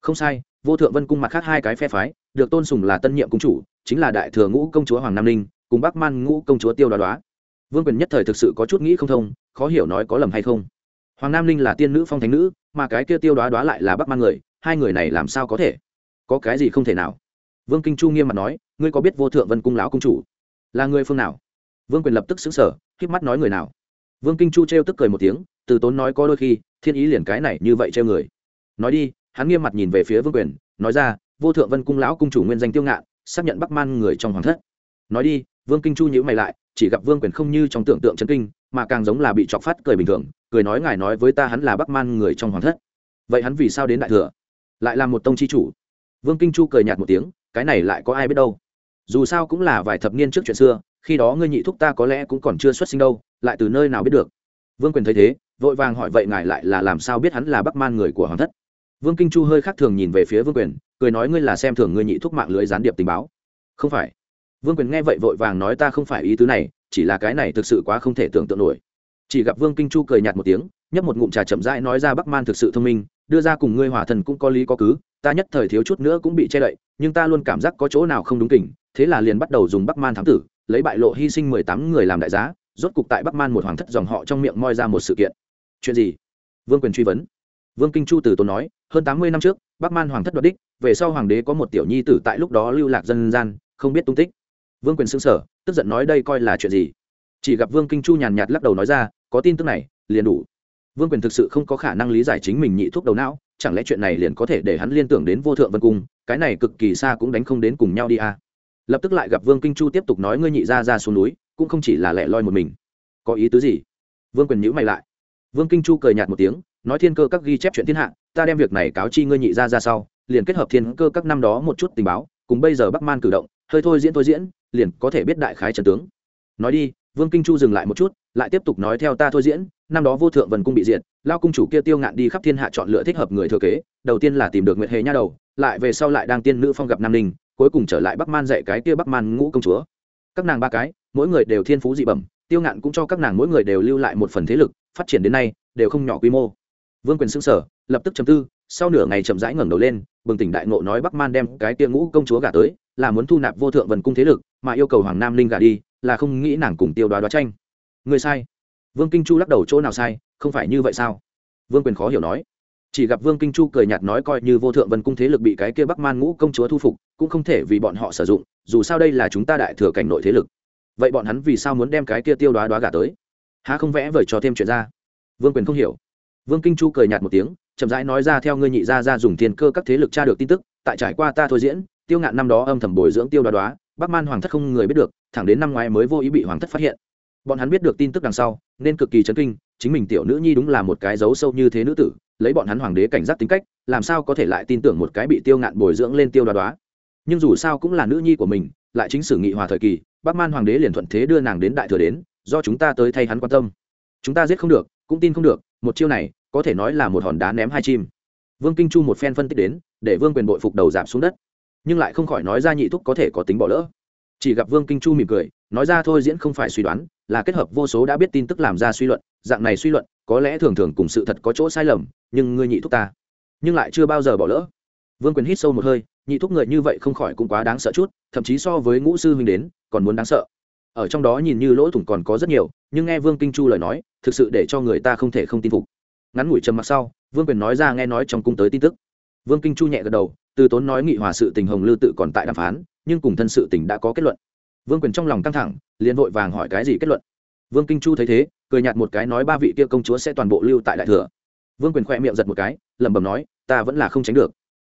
Không sai, vô thượng vân cung mặt khác hai cái phe phái, được tôn sùng là tân nhiệm cung chủ, chính là đại thừa ngũ công chúa hoàng nam ninh, cùng bắc man ngũ công chúa tiêu đoá đoá. Vương quyền nhất thời thực sự có chút nghĩ không thông, khó hiểu nói có lầm hay không. Hoàng nam ninh là tiên nữ phong thánh nữ, mà cái kia tiêu đoá đoá lại là bắc man người, hai người này làm sao có thể? Có cái gì không thể nào. Vương kinh chu nghiêm mặt nói, ngươi có biết vô thượng vân cung lão công chủ là người phương nào? Vương quyền lập tức xứng sở k mắt nói người nào? Vương kinh chu trêu tức cười một tiếng, từ tốn nói có đôi khi, thiên ý liền cái này như vậy treo người. Nói đi, hắn nghiêm mặt nhìn về phía vương quyền, nói ra, vô thượng vân cung lão cung chủ nguyên danh tiêu ngạn, xác nhận bắc man người trong hoàng thất. Nói đi, vương kinh chu nhữ mày lại, chỉ gặp vương quyền không như trong tưởng tượng chân kinh, mà càng giống là bị chọc phát cười bình thường, cười nói ngài nói với ta hắn là bắc man người trong hoàng thất. Vậy hắn vì sao đến đại thừa? Lại là một tông chi chủ vương kinh chu cười nhạt một tiếng, cái này lại có ai biết đâu. Dù sao cũng là vài thập niên trước chuyện xưa, khi đó ngươi nhị thúc ta có lẽ cũng còn chưa xuất sinh đâu, lại từ nơi nào biết được? Vương quyền thấy thế, vội vàng hỏi vậy ngài lại là làm sao biết hắn là bắc man người của hoàng thất? Vương kinh chu hơi khác thường nhìn về phía vương quyền, cười nói ngươi là xem thường ngươi nhị thúc mạng lưới gián điệp tình báo. Không phải. Vương quyền nghe vậy vội vàng nói ta không phải ý tứ này, chỉ là cái này thực sự quá không thể tưởng tượng nổi. Chỉ gặp vương kinh chu cười nhạt một tiếng, nhấp một ngụm trà chậm rãi nói ra bắc man thực sự thông minh, đưa ra cùng ngươi hòa thần cũng có lý có cứ ta nhất thời thiếu chút nữa cũng bị che đậy, nhưng ta luôn cảm giác có chỗ nào không đúng kỉnh, thế là liền bắt đầu dùng bắc man thám tử, lấy bại lộ hy sinh mười tám người làm đại giá, rốt cục tại bắc man một hoàng thất dòng họ trong miệng moi ra một sự kiện. Chuyện gì? Vương quyền truy vấn. Vương kinh chu từ tốn nói, hơn tám mươi năm trước, bắc man hoàng thất đoạt đích, về sau hoàng đế có một tiểu nhi tử tại lúc đó lưu lạc dân gian, không biết tung tích. Vương quyền xưng sở tức giận nói đây coi là chuyện gì? Chỉ gặp vương kinh chu nhàn nhạt lắc đầu nói ra, có tin tức này, liền đủ. Vương quyền thực sự không có khả năng lý giải chính mình nhị thuốc đầu não chẳng lẽ chuyện này liền có thể để hắn liên tưởng đến vô thượng vân cung, cái này cực kỳ xa cũng đánh không đến cùng nhau đi à. lập tức lại gặp vương kinh chu tiếp tục nói ngươi nhị ra ra xuống núi, cũng không chỉ là lẻ loi một mình. Có ý tứ gì? Vương quyền nhữ mày lại. Vương kinh chu cười nhạt một tiếng, nói thiên cơ các ghi chép chuyện thiên hạ, ta đem việc này cáo chi ngươi nhị ra ra sau, liền kết hợp thiên cơ các năm đó một chút tình báo, cùng bây giờ bắc man cử động, hơi thôi diễn thôi diễn, liền có thể biết đại khái trần tướng. Nói đi, vương kinh chu dừng lại một chút, lại tiếp tục nói theo ta thôi diễn năm đó vô thượng vần cung bị diệt, lao cung chủ kia tiêu ngạn đi khắp thiên hạ chọn lựa thích hợp người thừa kế, đầu tiên là tìm được nguyệt hề nha đầu, lại về sau lại đang tiên nữ phong gặp nam ninh, cuối cùng trở lại bắc man dạy cái kia bắc man ngũ công chúa. Các nàng ba cái, mỗi người đều thiên phú dị bẩm, tiêu ngạn cũng cho các nàng mỗi người đều lưu lại một phần thế lực, phát triển đến nay, đều không nhỏ quy mô. Vương quyền xưng sở lập tức chấm tư, sau nửa ngày chậm rãi ngẩng đầu lên, bừng tỉnh đại ngộ nói bắc man đem cái kia ngũ công chúa gả tới, là muốn thu nạp vô thượng vần cung thế lực, mà yêu cầu hoàng nam linh gả đi, là không nghĩ nàng cùng tiêu đoá đoá tranh. Người sai vương kinh chu lắc đầu, chỗ nào sai? Không phải như vậy sao? Vương quyền khó hiểu nói. Chỉ gặp vương kinh chu cười nhạt nói coi như vô thượng vân cung thế lực bị cái kia bắc man ngũ công chúa thu phục, cũng không thể vì bọn họ sử dụng, dù sao đây là chúng ta đại thừa cảnh nội thế lực. Vậy bọn hắn vì sao muốn đem cái kia tiêu đoá đoá gả tới? Há không vẽ vời cho thêm chuyện ra? Vương quyền không hiểu. Vương kinh chu cười nhạt một tiếng, chậm rãi nói ra, theo ngươi nhị gia ra dùng tiền cơ các thế lực tra được tin tức, tại trải qua ta thôi diễn, tiêu ngạn năm đó âm thầm bồi dưỡng tiêu đoá đoá, bắc man hoàng thất không người biết được, thẳng đến năm ngoái mới vô ý bị hoàng thất phát hiện bọn hắn biết được tin tức đằng sau, nên cực kỳ chấn kinh, chính mình tiểu nữ nhi đúng là một cái dấu sâu như thế nữ tử, lấy bọn hắn hoàng đế cảnh giác tính cách, làm sao có thể lại tin tưởng một cái bị tiêu ngạn bồi dưỡng lên tiêu đoá đoá. Nhưng dù sao cũng là nữ nhi của mình, lại chính sử nghị hòa thời kỳ, bắc man hoàng đế liền thuận thế đưa nàng đến đại thừa đến, do chúng ta tới thay hắn quan tâm. Chúng ta giết không được, cũng tin không được, một chiêu này, có thể nói là một hòn đá ném hai chim. Vương kinh chu một phen phân tích đến, để vương quyền bội phục đầu giảm xuống đất. Nhưng lại không khỏi nói ra nhị thúc có thể có tính bỏ lỡ. Chỉ gặp vương kinh chu mỉm cười, nói ra thôi diễn không phải suy đoán là kết hợp vô số đã biết tin tức làm ra suy luận, dạng này suy luận, có lẽ thường thường cùng sự thật có chỗ sai lầm, nhưng ngươi nhị thúc ta, nhưng lại chưa bao giờ bỏ lỡ. Vương quyền hít sâu một hơi, nhị thúc người như vậy không khỏi cũng quá đáng sợ chút, thậm chí so với ngũ sư huynh đến, còn muốn đáng sợ. Ở trong đó nhìn như lỗ thủng còn có rất nhiều, nhưng nghe vương kinh chu lời nói, thực sự để cho người ta không thể không tin phục. Ngắn ngủi trầm mặc sau, vương quyền nói ra nghe nói trong cung tới tin tức. Vương kinh chu nhẹ gật đầu, từ tốn nói nghị hòa sự tình hồng lư tự còn tại đàm phán, nhưng cùng thân sự tình đã có kết luận vương quyền trong lòng căng thẳng, liền vội vàng hỏi cái gì kết luận. Vương kinh chu thấy thế, cười nhạt một cái nói ba vị kia công chúa sẽ toàn bộ lưu tại đại thừa. Vương quyền khoe miệng giật một cái, lẩm bẩm nói, ta vẫn là không tránh được.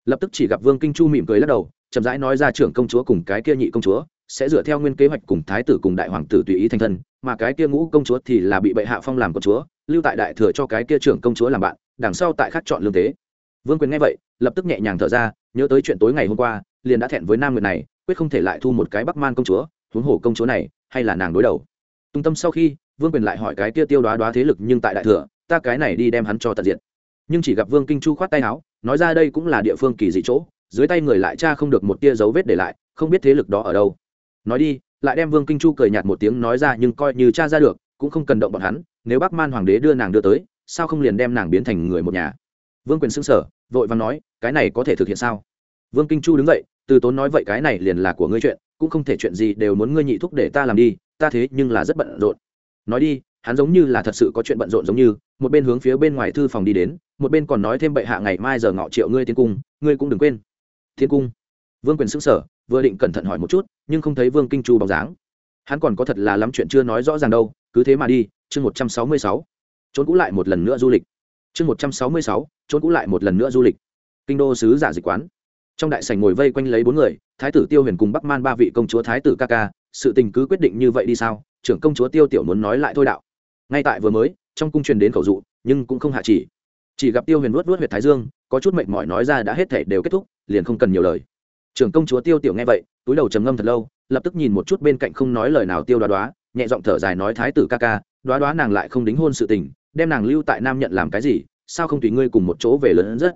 Lập tức chỉ gặp vương kinh chu mỉm cười lắc đầu, chậm rãi nói ra trưởng công chúa cùng cái kia nhị công chúa, sẽ dựa theo nguyên kế hoạch cùng thái tử cùng đại hoàng tử tùy ý thành thân, mà cái kia ngũ công chúa thì là bị bệ hạ phong làm công chúa, lưu tại đại thừa cho cái kia trưởng công chúa làm bạn, đằng sau tại khắc chọn lương tế vương quyền nghe vậy, lập tức nhẹ nhàng thở ra, nhớ tới chuyện tối ngày hôm qua, liền đã thẹn với nam người này, quyết không thể lại thu một cái bắc man công chúa huống hồ công chúa này, hay là nàng đối đầu. Tung tâm sau khi, vương quyền lại hỏi cái kia tiêu đoá đoá thế lực nhưng tại đại thừa, ta cái này đi đem hắn cho tận diện nhưng chỉ gặp vương kinh chu khoát tay áo, nói ra đây cũng là địa phương kỳ dị chỗ, dưới tay người lại cha không được một tia dấu vết để lại, không biết thế lực đó ở đâu. Nói đi, lại đem vương kinh chu cười nhạt một tiếng nói ra nhưng coi như cha ra được, cũng không cần động bọn hắn, nếu bắc man hoàng đế đưa nàng đưa tới, sao không liền đem nàng biến thành người một nhà? Vương quyền xưng sở vội vàng nói, cái này có thể thực hiện sao? Vương kinh chu đứng dậy, từ tốn nói vậy cái này liền là của ngươi chuyện cũng không thể chuyện gì đều muốn ngươi nhị thúc để ta làm đi, ta thế nhưng là rất bận rộn. Nói đi, hắn giống như là thật sự có chuyện bận rộn giống như, một bên hướng phía bên ngoài thư phòng đi đến, một bên còn nói thêm bệ hạ ngày mai giờ ngọ triệu ngươi tiến cung, ngươi cũng đừng quên. Thiên cung? Vương quyền xưng sở vừa định cẩn thận hỏi một chút, nhưng không thấy vương kinh chu bóng dáng. Hắn còn có thật là lắm chuyện chưa nói rõ ràng đâu, cứ thế mà đi, chương một trăm sáu mươi sáu. Trốn cũ lại một lần nữa du lịch. Chương một trăm sáu mươi sáu, trốn cũ lại một lần nữa du lịch. Kinh đô sứ giả dịch quán. Trong đại sảnh ngồi vây quanh lấy bốn người thái tử tiêu huyền cùng bắc man ba vị công chúa thái tử ca ca sự tình cứ quyết định như vậy đi sao? Trưởng công chúa tiêu tiểu muốn nói lại thôi đạo. Ngay tại vừa mới trong cung truyền đến khẩu dụ nhưng cũng không hạ chỉ. Chỉ gặp tiêu huyền vuốt vuốt huyệt thái dương có chút mệnh mỏi nói ra đã hết thể đều kết thúc liền không cần nhiều lời. Trưởng công chúa tiêu tiểu nghe vậy túi đầu trầm ngâm thật lâu lập tức nhìn một chút bên cạnh không nói lời nào tiêu đoá đoá nhẹ giọng thở dài nói thái tử ca ca đoá đoá nàng lại không đính hôn sự tình đem nàng lưu tại nam nhận làm cái gì sao không tùy ngươi cùng một chỗ về lớn rất?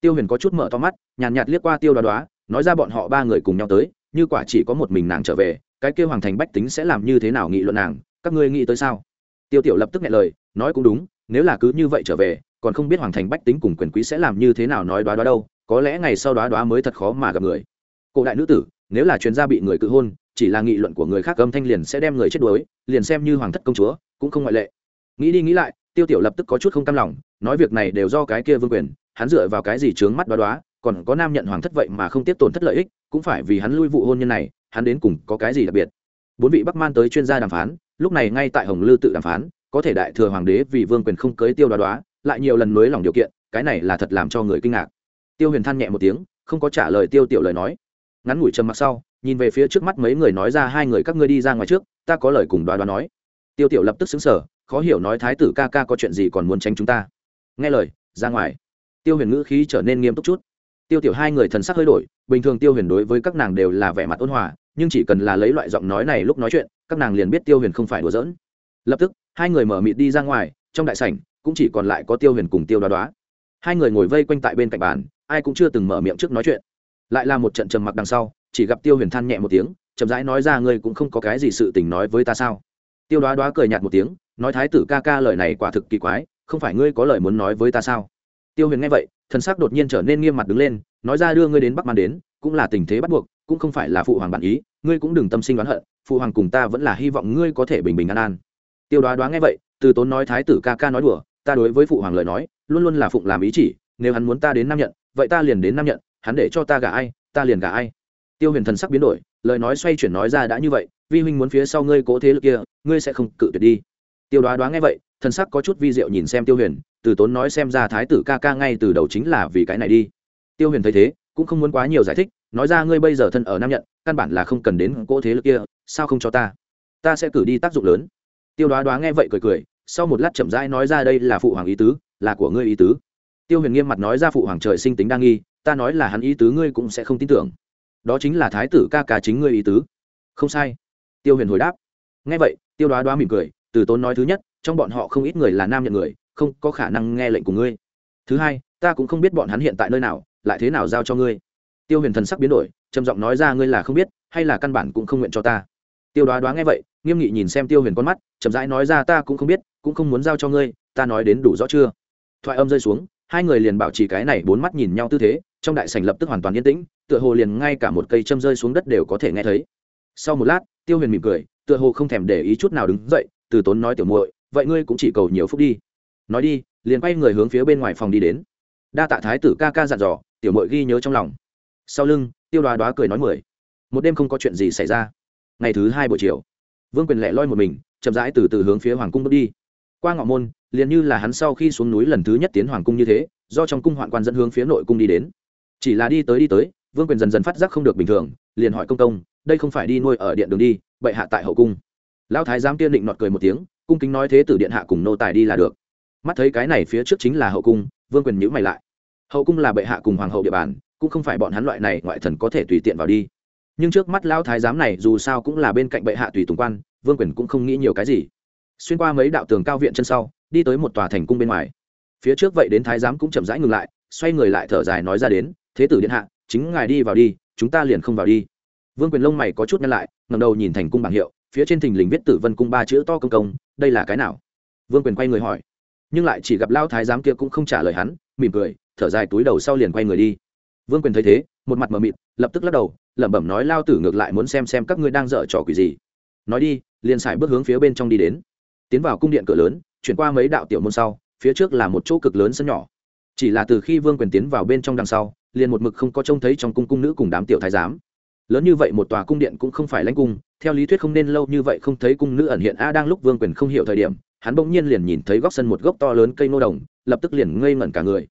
Tiêu huyền có chút mở to mắt nhàn nhạt, nhạt liếc qua tiêu đoá đoá nói ra bọn họ ba người cùng nhau tới, như quả chỉ có một mình nàng trở về, cái kêu hoàng thành bách tính sẽ làm như thế nào nghị luận nàng, các ngươi nghĩ tới sao? Tiêu tiểu lập tức nghe lời, nói cũng đúng, nếu là cứ như vậy trở về, còn không biết hoàng thành bách tính cùng quyền quý sẽ làm như thế nào nói đoá đoá đâu, có lẽ ngày sau đoá đoá mới thật khó mà gặp người. Cổ đại nữ tử, nếu là chuyên gia bị người cự hôn, chỉ là nghị luận của người khác âm thanh liền sẽ đem người chết đuối, liền xem như hoàng thất công chúa, cũng không ngoại lệ. Nghĩ đi nghĩ lại, tiêu tiểu lập tức có chút không cam lòng, nói việc này đều do cái kia vương quyền, hắn dựa vào cái gì trướng mắt đoá đoá còn có nam nhận hoàng thất vậy mà không tiếp tổn thất lợi ích, cũng phải vì hắn lui vụ hôn nhân này, hắn đến cùng có cái gì đặc biệt? Bốn vị bắc man tới chuyên gia đàm phán, lúc này ngay tại hồng lư tự đàm phán, có thể đại thừa hoàng đế vì vương quyền không cưới tiêu đoá đoá, lại nhiều lần nới lỏng điều kiện, cái này là thật làm cho người kinh ngạc. Tiêu huyền than nhẹ một tiếng, không có trả lời tiêu tiểu lời nói. Ngắn ngủi trầm mặc sau, nhìn về phía trước mắt mấy người nói ra hai người các ngươi đi ra ngoài trước, ta có lời cùng đoá đoá nói. Tiêu tiểu lập tức xứng sở khó hiểu nói thái tử ca ca có chuyện gì còn muốn tránh chúng ta. Nghe lời, ra ngoài. Tiêu huyền ngữ khí trở nên nghiêm túc chút tiêu tiểu hai người thần sắc hơi đổi, bình thường tiêu huyền đối với các nàng đều là vẻ mặt ôn hòa, nhưng chỉ cần là lấy loại giọng nói này lúc nói chuyện, các nàng liền biết tiêu huyền không phải đùa giỡn. Lập tức, hai người mở mịt đi ra ngoài, trong đại sảnh, cũng chỉ còn lại có tiêu huyền cùng tiêu đoá đoá. Hai người ngồi vây quanh tại bên cạnh bàn, ai cũng chưa từng mở miệng trước nói chuyện. Lại là một trận trầm mặc đằng sau, chỉ gặp tiêu huyền than nhẹ một tiếng, chậm rãi nói ra, ngươi cũng không có cái gì sự tình nói với ta sao? Tiêu đoá đoá cười nhạt một tiếng, nói, thái tử ca ca lời này quả thực kỳ quái, không phải ngươi có lời muốn nói với ta sao? Tiêu huyền nghe vậy Thần sắc đột nhiên trở nên nghiêm mặt đứng lên, nói ra đưa ngươi đến bắc man đến, cũng là tình thế bắt buộc, cũng không phải là phụ hoàng bản ý, ngươi cũng đừng tâm sinh đoán hận, phụ hoàng cùng ta vẫn là hy vọng ngươi có thể bình bình an an. Tiêu đoá đoá nghe vậy, từ tốn nói thái tử ca ca nói đùa, ta đối với phụ hoàng lời nói, luôn luôn là phụng làm ý chỉ, nếu hắn muốn ta đến nam nhận, vậy ta liền đến nam nhận, hắn để cho ta gả ai, ta liền gả ai. Tiêu huyền thần sắc biến đổi, lời nói xoay chuyển nói ra đã như vậy, vi huynh muốn phía sau ngươi cố thế lực kia, ngươi sẽ không cự tuyệt đi. Tiêu đoá đoá nghe vậy, thần sắc có chút vi diệu nhìn xem tiêu huyền từ tốn nói xem ra thái tử ca ca ngay từ đầu chính là vì cái này đi. Tiêu huyền thấy thế, cũng không muốn quá nhiều giải thích, nói ra ngươi bây giờ thân ở nam nhận căn bản là không cần đến cỗ thế lực kia, sao không cho ta? Ta sẽ cử đi tác dụng lớn. Tiêu đoá đoá nghe vậy cười cười, sau một lát chậm rãi nói ra đây là phụ hoàng ý tứ, là của ngươi ý tứ. Tiêu huyền nghiêm mặt nói ra phụ hoàng trời sinh tính đa nghi, ta nói là hắn ý tứ ngươi cũng sẽ không tin tưởng. Đó chính là thái tử ca ca chính ngươi ý tứ. Không sai. Tiêu huyền hồi đáp. Nghe vậy, tiêu đoá đoá mỉm cười, từ tốn nói thứ nhất, trong bọn họ không ít người là nam nhận người không có khả năng nghe lệnh của ngươi. Thứ hai, ta cũng không biết bọn hắn hiện tại nơi nào, lại thế nào giao cho ngươi. Tiêu huyền thần sắc biến đổi, trầm giọng nói ra ngươi là không biết, hay là căn bản cũng không nguyện cho ta. Tiêu đoá đoá nghe vậy, nghiêm nghị nhìn xem tiêu huyền con mắt, chậm rãi nói ra ta cũng không biết, cũng không muốn giao cho ngươi, ta nói đến đủ rõ chưa? Thoại âm rơi xuống, hai người liền bảo trì cái này bốn mắt nhìn nhau tư thế, trong đại sảnh lập tức hoàn toàn yên tĩnh, tựa hồ liền ngay cả một cây châm rơi xuống đất đều có thể nghe thấy. Sau một lát, tiêu huyền mỉm cười, tựa hồ không thèm để ý chút nào đứng dậy, từ tốn nói tiểu muội, vậy ngươi cũng chỉ cầu nhiều phúc đi nói đi, liền quay người hướng phía bên ngoài phòng đi đến. Đa tạ thái tử ca ca dặn dò, tiểu muội ghi nhớ trong lòng. Sau lưng, tiêu đoá đoá cười nói mười. Một đêm không có chuyện gì xảy ra. Ngày thứ hai buổi chiều, vương quyền lẹ loi một mình, chậm rãi từ từ hướng phía hoàng cung bước đi. Qua ngọ môn, liền như là hắn sau khi xuống núi lần thứ nhất tiến hoàng cung như thế, do trong cung hoạn quan dẫn hướng phía nội cung đi đến. Chỉ là đi tới đi tới, vương quyền dần dần phát giác không được bình thường, liền hỏi công công đây không phải đi nuôi ở điện đường đi, bệ hạ tại hậu cung. Lão thái giám tiên định nọt cười một tiếng, cung kính nói thế tử điện hạ cùng nô tài đi là được mắt thấy cái này phía trước chính là hậu cung, vương quyền nhữ mày lại. Hậu cung là bệ hạ cùng hoàng hậu địa bàn, cũng không phải bọn hắn loại này ngoại thần có thể tùy tiện vào đi. Nhưng trước mắt lao thái giám này dù sao cũng là bên cạnh bệ hạ tùy tùng quan, vương quyền cũng không nghĩ nhiều cái gì. Xuyên qua mấy đạo tường cao viện chân sau, đi tới một tòa thành cung bên ngoài. Phía trước vậy đến thái giám cũng chậm rãi ngừng lại, xoay người lại thở dài nói ra đến, thế tử điện hạ, chính ngài đi vào đi, chúng ta liền không vào đi. Vương quyền lông mày có chút nhăn lại ngầm đầu nhìn thành cung bảng hiệu, phía trên thình lình viết tử vân cung ba chữ to công công, đây là cái nào? Vương quyền quay người hỏi nhưng lại chỉ gặp lao thái giám kia cũng không trả lời hắn, mỉm cười, thở dài túi đầu sau liền quay người đi. Vương quyền thấy thế, một mặt mờ mịt, lập tức lắc đầu, lẩm bẩm nói, lao tử ngược lại muốn xem xem các ngươi đang dở trò quỷ gì. Nói đi, liền xài bước hướng phía bên trong đi đến. Tiến vào cung điện cửa lớn, chuyển qua mấy đạo tiểu môn sau, phía trước là một chỗ cực lớn sân nhỏ. Chỉ là từ khi vương quyền tiến vào bên trong đằng sau, liền một mực không có trông thấy trong cung cung nữ cùng đám tiểu thái giám. Lớn như vậy một tòa cung điện cũng không phải lãnh cung, theo lý thuyết không nên lâu như vậy không thấy cung nữ ẩn hiện. A, đang lúc vương quyền không hiểu thời điểm hắn bỗng nhiên liền nhìn thấy góc sân một gốc to lớn cây nô đồng, lập tức liền ngây ngẩn cả người.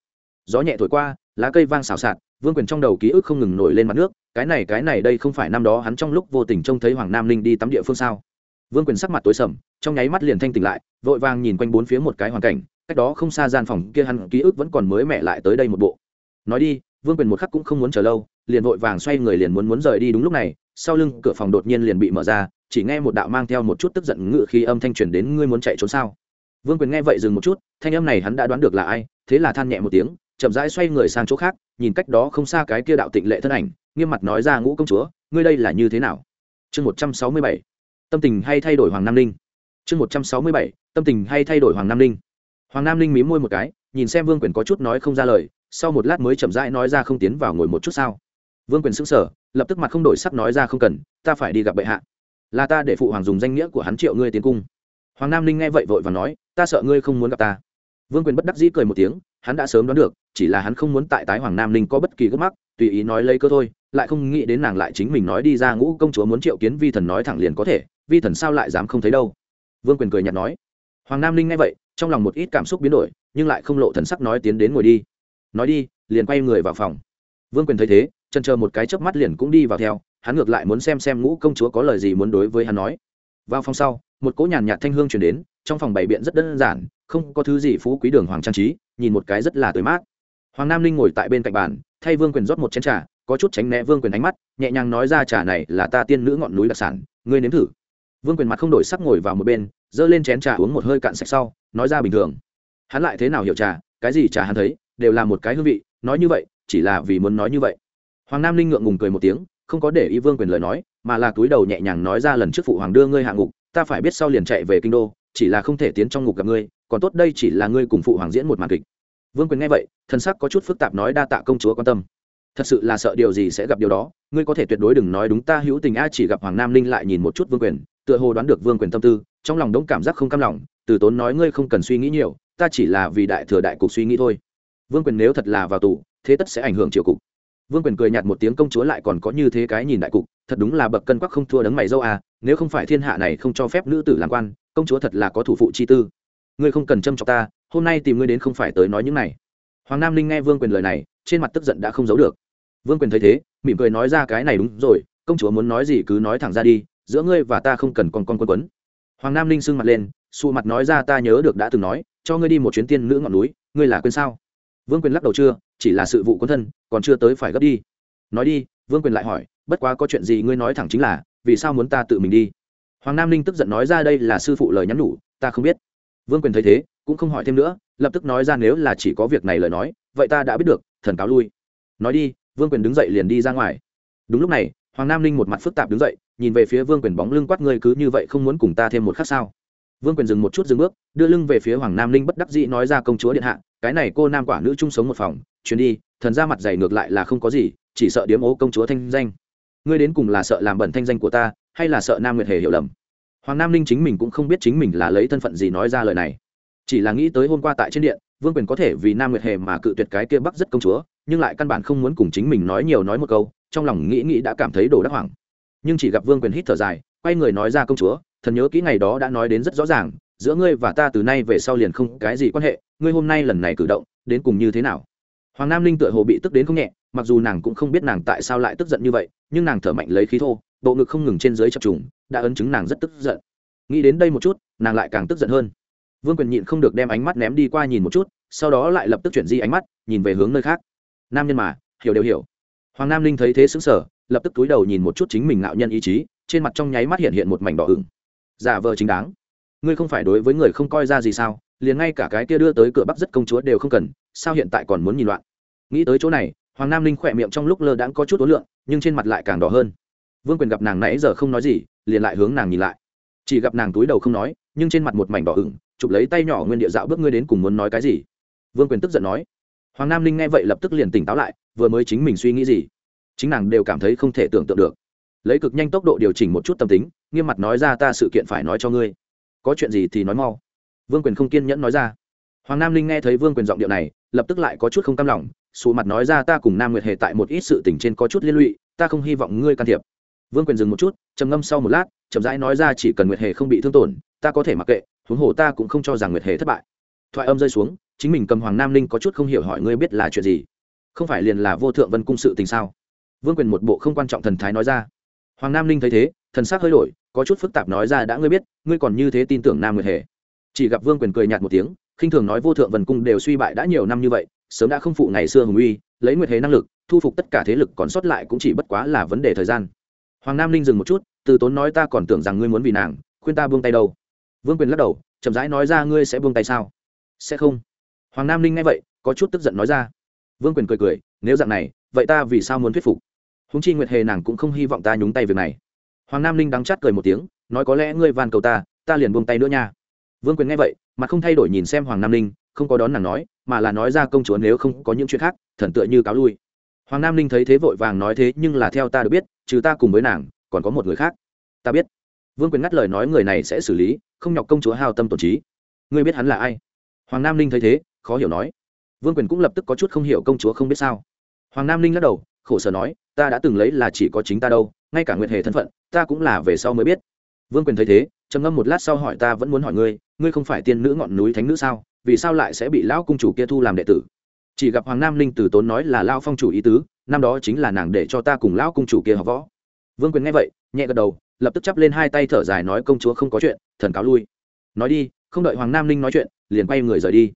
Gió nhẹ thổi qua, lá cây vang xào xạc, vương quyền trong đầu ký ức không ngừng nổi lên mặt nước, cái này cái này đây không phải năm đó hắn trong lúc vô tình trông thấy hoàng nam linh đi tắm địa phương sao? Vương quyền sắc mặt tối sầm, trong nháy mắt liền thanh tỉnh lại, vội vàng nhìn quanh bốn phía một cái hoàn cảnh, cách đó không xa gian phòng kia hắn ký ức vẫn còn mới mẹ lại tới đây một bộ. Nói đi, vương quyền một khắc cũng không muốn chờ lâu, liền vội vàng xoay người liền muốn muốn rời đi đúng lúc này, sau lưng cửa phòng đột nhiên liền bị mở ra chỉ nghe một đạo mang theo một chút tức giận ngự khi âm thanh truyền đến, ngươi muốn chạy trốn sao? Vương quyền nghe vậy dừng một chút, thanh âm này hắn đã đoán được là ai, thế là than nhẹ một tiếng, chậm rãi xoay người sang chỗ khác, nhìn cách đó không xa cái kia đạo tịnh lệ thân ảnh, nghiêm mặt nói ra, ngũ công chúa, ngươi đây là như thế nào? Chương một trăm sáu mươi bảy, tâm tình hay thay đổi hoàng nam ninh. Chương một trăm sáu mươi bảy, tâm tình hay thay đổi hoàng nam ninh. Hoàng nam ninh mí môi một cái, nhìn xem vương quyền có chút nói không ra lời, sau một lát mới chậm rãi nói ra, không tiến vào ngồi một chút sao? Vương quyền s ữ n g sở lập tức mặt không đổi sắc nói ra, không cần, ta phải đi gặp bệ hạ là ta để phụ hoàng dùng danh nghĩa của hắn triệu ngươi tiến cung. Hoàng nam ninh nghe vậy vội và nói, ta sợ ngươi không muốn gặp ta. Vương quyền bất đắc dĩ cười một tiếng, hắn đã sớm đoán được, chỉ là hắn không muốn tại tái hoàng nam ninh có bất kỳ gấp mắc, tùy ý nói lấy cơ thôi, lại không nghĩ đến nàng lại chính mình nói đi ra ngũ công chúa muốn triệu kiến vi thần nói thẳng liền có thể, vi thần sao lại dám không thấy đâu. Vương quyền cười nhạt nói. Hoàng nam ninh nghe vậy, trong lòng một ít cảm xúc biến đổi, nhưng lại không lộ thần sắc nói tiến đến ngồi đi. Nói đi, liền quay người vào phòng. Vương quyền thấy thế chân chờ một cái chớp mắt liền cũng đi vào theo hắn ngược lại muốn xem xem ngũ công chúa có lời gì muốn đối với hắn nói. Vào phòng sau, một cỗ nhàn nhạt thanh hương chuyển đến, trong phòng bày biện rất đơn giản, không có thứ gì phú quý đường hoàng trang trí, nhìn một cái rất là tươi mát. Hoàng nam linh ngồi tại bên cạnh bàn, thay vương quyền rót một chén trà, có chút tránh né vương quyền ánh mắt, nhẹ nhàng nói ra trà này là ta tiên nữ ngọn núi đặc sản, ngươi nếm thử. Vương quyền mặt không đổi sắc ngồi vào một bên, giơ lên chén trà uống một hơi cạn sạch sau, nói ra bình thường. Hắn lại thế nào hiểu trà, cái gì trà hắn thấy, đều là một cái hương vị, nói như vậy, chỉ là vì muốn nói như vậy. Hoàng nam linh ngượng ngùng cười một tiếng không có để ý vương quyền lời nói, mà là túi đầu nhẹ nhàng nói ra lần trước phụ hoàng đưa ngươi hạ ngục, ta phải biết sau liền chạy về kinh đô, chỉ là không thể tiến trong ngục gặp ngươi, còn tốt đây chỉ là ngươi cùng phụ hoàng diễn một màn kịch. Vương quyền nghe vậy, thân sắc có chút phức tạp nói đa tạ công chúa quan tâm. Thật sự là sợ điều gì sẽ gặp điều đó, ngươi có thể tuyệt đối đừng nói đúng ta hữu tình a, chỉ gặp hoàng nam linh lại nhìn một chút vương quyền, tựa hồ đoán được vương quyền tâm tư, trong lòng đống cảm giác không cam lòng, từ tốn nói ngươi không cần suy nghĩ nhiều, ta chỉ là vì đại thừa đại cục suy nghĩ thôi. Vương quyền nếu thật là vào tù, thế tất sẽ ảnh hưởng triều cục vương quyền cười nhạt một tiếng, công chúa lại còn có như thế cái nhìn đại cục, thật đúng là bậc cân quắc không thua đấng mày dâu à nếu không phải thiên hạ này không cho phép nữ tử làm quan, công chúa thật là có thủ phụ chi tư. Ngươi không cần châm cho ta, hôm nay tìm ngươi đến không phải tới nói những này. Hoàng nam linh nghe vương quyền lời này, trên mặt tức giận đã không giấu được. Vương quyền thấy thế, mỉm cười nói ra cái này đúng rồi, công chúa muốn nói gì cứ nói thẳng ra đi, giữa ngươi và ta không cần con con quân quấn. Hoàng nam linh sưng mặt lên xù mặt nói ra ta nhớ được đã từng nói, cho ngươi đi một chuyến tiên nữ ngọn núi, ngươi là quên sao? Vương quyền lắc đầu chưa chỉ là sự vụ quân thân còn chưa tới phải gấp đi nói đi vương quyền lại hỏi bất quá có chuyện gì ngươi nói thẳng chính là vì sao muốn ta tự mình đi hoàng nam ninh tức giận nói ra đây là sư phụ lời nhắn nhủ ta không biết vương quyền thấy thế cũng không hỏi thêm nữa lập tức nói ra nếu là chỉ có việc này lời nói vậy ta đã biết được thần cáo lui nói đi vương quyền đứng dậy liền đi ra ngoài đúng lúc này hoàng nam ninh một mặt phức tạp đứng dậy nhìn về phía vương quyền bóng lưng quát ngươi cứ như vậy không muốn cùng ta thêm một khắc sao vương quyền dừng một chút dừng bước đưa lưng về phía hoàng nam ninh bất đắc dĩ nói ra công chúa điện hạ cái này cô nam quả nữ chung sống một phòng, chuyến đi, thần ra mặt dày ngược lại là không có gì, chỉ sợ điếm ố công chúa thanh danh. Ngươi đến cùng là sợ làm bẩn thanh danh của ta, hay là sợ nam nguyệt hề hiểu lầm? Hoàng nam ninh chính mình cũng không biết chính mình là lấy thân phận gì nói ra lời này. Chỉ là nghĩ tới hôm qua tại trên điện, vương quyền có thể vì nam nguyệt hề mà cự tuyệt cái kia bắc rất công chúa, nhưng lại căn bản không muốn cùng chính mình nói nhiều nói một câu, trong lòng nghĩ nghĩ đã cảm thấy đồ đắc hoảng. Nhưng chỉ gặp vương quyền hít thở dài, quay người nói ra công chúa, thần nhớ kỹ ngày đó đã nói đến rất rõ ràng giữa ngươi và ta từ nay về sau liền không cái gì quan hệ, ngươi hôm nay lần này cử động, đến cùng như thế nào? Hoàng nam Linh tựa hồ bị tức đến không nhẹ, mặc dù nàng cũng không biết nàng tại sao lại tức giận như vậy, nhưng nàng thở mạnh lấy khí thô, bộ ngực không ngừng trên dưới chập trùng, đã ấn chứng nàng rất tức giận. Nghĩ đến đây một chút, nàng lại càng tức giận hơn. Vương quyền nhịn không được đem ánh mắt ném đi qua nhìn một chút, sau đó lại lập tức chuyển di ánh mắt, nhìn về hướng nơi khác. Nam nhân mà, hiểu đều hiểu. Hoàng nam linh thấy thế xứng sở lập tức túi đầu nhìn một chút chính mình nạo nhân ý chí, trên mặt trong nháy mắt hiện hiện một mảnh đỏ ửng. Giả vờ chính đáng ngươi không phải đối với người không coi ra gì sao? Liền ngay cả cái kia đưa tới cửa bắc rất công chúa đều không cần, sao hiện tại còn muốn nhìn loạn? Nghĩ tới chỗ này, hoàng nam linh khỏe miệng trong lúc lơ đãng có chút ối lượng nhưng trên mặt lại càng đỏ hơn. Vương quyền gặp nàng nãy giờ không nói gì, liền lại hướng nàng nhìn lại. Chỉ gặp nàng túi đầu không nói, nhưng trên mặt một mảnh đỏ ửng, chụp lấy tay nhỏ nguyên địa dạo bước ngươi đến cùng muốn nói cái gì? Vương quyền tức giận nói. Hoàng nam linh nghe vậy lập tức liền tỉnh táo lại, vừa mới chính mình suy nghĩ gì, chính nàng đều cảm thấy không thể tưởng tượng được. Lấy cực nhanh tốc độ điều chỉnh một chút tâm tính, nghiêm mặt nói ra ta sự kiện phải nói cho ngươi có chuyện gì thì nói mau. Vương quyền không kiên nhẫn nói ra. Hoàng nam linh nghe thấy vương quyền giọng điệu này, lập tức lại có chút không cam lòng, sụ mặt nói ra ta cùng nam nguyệt hề tại một ít sự tình trên có chút liên lụy, ta không hy vọng ngươi can thiệp. Vương quyền dừng một chút, trầm ngâm sau một lát, chậm rãi nói ra chỉ cần nguyệt hề không bị thương tổn, ta có thể mặc kệ, huống hồ ta cũng không cho rằng nguyệt hề thất bại. Thoại âm rơi xuống, chính mình cầm hoàng nam linh có chút không hiểu hỏi ngươi biết là chuyện gì. Không phải liền là vô thượng vân cung sự tình sao? Vương quyền một bộ không quan trọng thần thái nói ra hoàng nam linh thấy thế, thần s ắ c hơi đổi, có chút phức tạp nói ra, đã ngươi biết, ngươi còn như thế tin tưởng nam nguyệt hề. Chỉ gặp vương quyền cười nhạt một tiếng, khinh thường nói, vô thượng vần cung đều suy bại đã nhiều năm như vậy, sớm đã không phụ ngày xưa hùng uy, lấy nguyệt hề năng lực, thu phục tất cả thế lực còn sót lại cũng chỉ bất quá là vấn đề thời gian. Hoàng nam linh dừng một chút, từ tốn nói ta còn tưởng rằng ngươi muốn vì nàng, khuyên ta buông tay đâu. Vương quyền lắc đầu, chậm rãi nói ra, ngươi sẽ buông tay sao? Sẽ không. Hoàng nam linh nghe vậy, có chút tức giận nói ra. Vương quyền cười cười, nếu dạng này, vậy ta vì sao muốn thuyết phục? Húng chi nguyệt hề nàng cũng không hy vọng ta nhúng tay việc này. Hoàng nam linh đắng chát cười một tiếng, nói có lẽ ngươi van cầu ta ta liền buông tay nữa nha. Vương quyền nghe vậy, mà không thay đổi nhìn xem hoàng nam linh, không có đón nàng nói, mà là nói ra công chúa nếu không có những chuyện khác, thần tựa như cáo lui. Hoàng nam linh thấy thế vội vàng nói thế, nhưng là theo ta được biết, trừ ta cùng với nàng, còn có một người khác. Ta biết. Vương quyền ngắt lời nói người này sẽ xử lý, không nhọc công chúa hào tâm tổn trí. Ngươi biết hắn là ai? Hoàng nam linh thấy thế, khó hiểu nói. Vương quyền cũng lập tức có chút không hiểu công chúa không biết sao. Hoàng nam linh lắc đầu khổ sở nói, ta đã từng lấy là chỉ có chính ta đâu, ngay cả Nguyệt hề thân phận, ta cũng là về sau mới biết. Vương quyền thấy thế, trầm ngâm một lát sau hỏi, ta vẫn muốn hỏi ngươi ngươi không phải tiên nữ ngọn núi thánh nữ sao? Vì sao lại sẽ bị lão cung chủ kia thu làm đệ tử? Chỉ gặp hoàng nam linh từ tốn nói là lao phong chủ ý tứ, năm đó chính là nàng để cho ta cùng lão cung chủ kia học võ. Vương quyền nghe vậy, nhẹ gật đầu, lập tức chắp lên hai tay thở dài nói, công chúa không có chuyện, thần cáo lui. Nói đi, không đợi hoàng nam linh nói chuyện, liền quay người rời đi.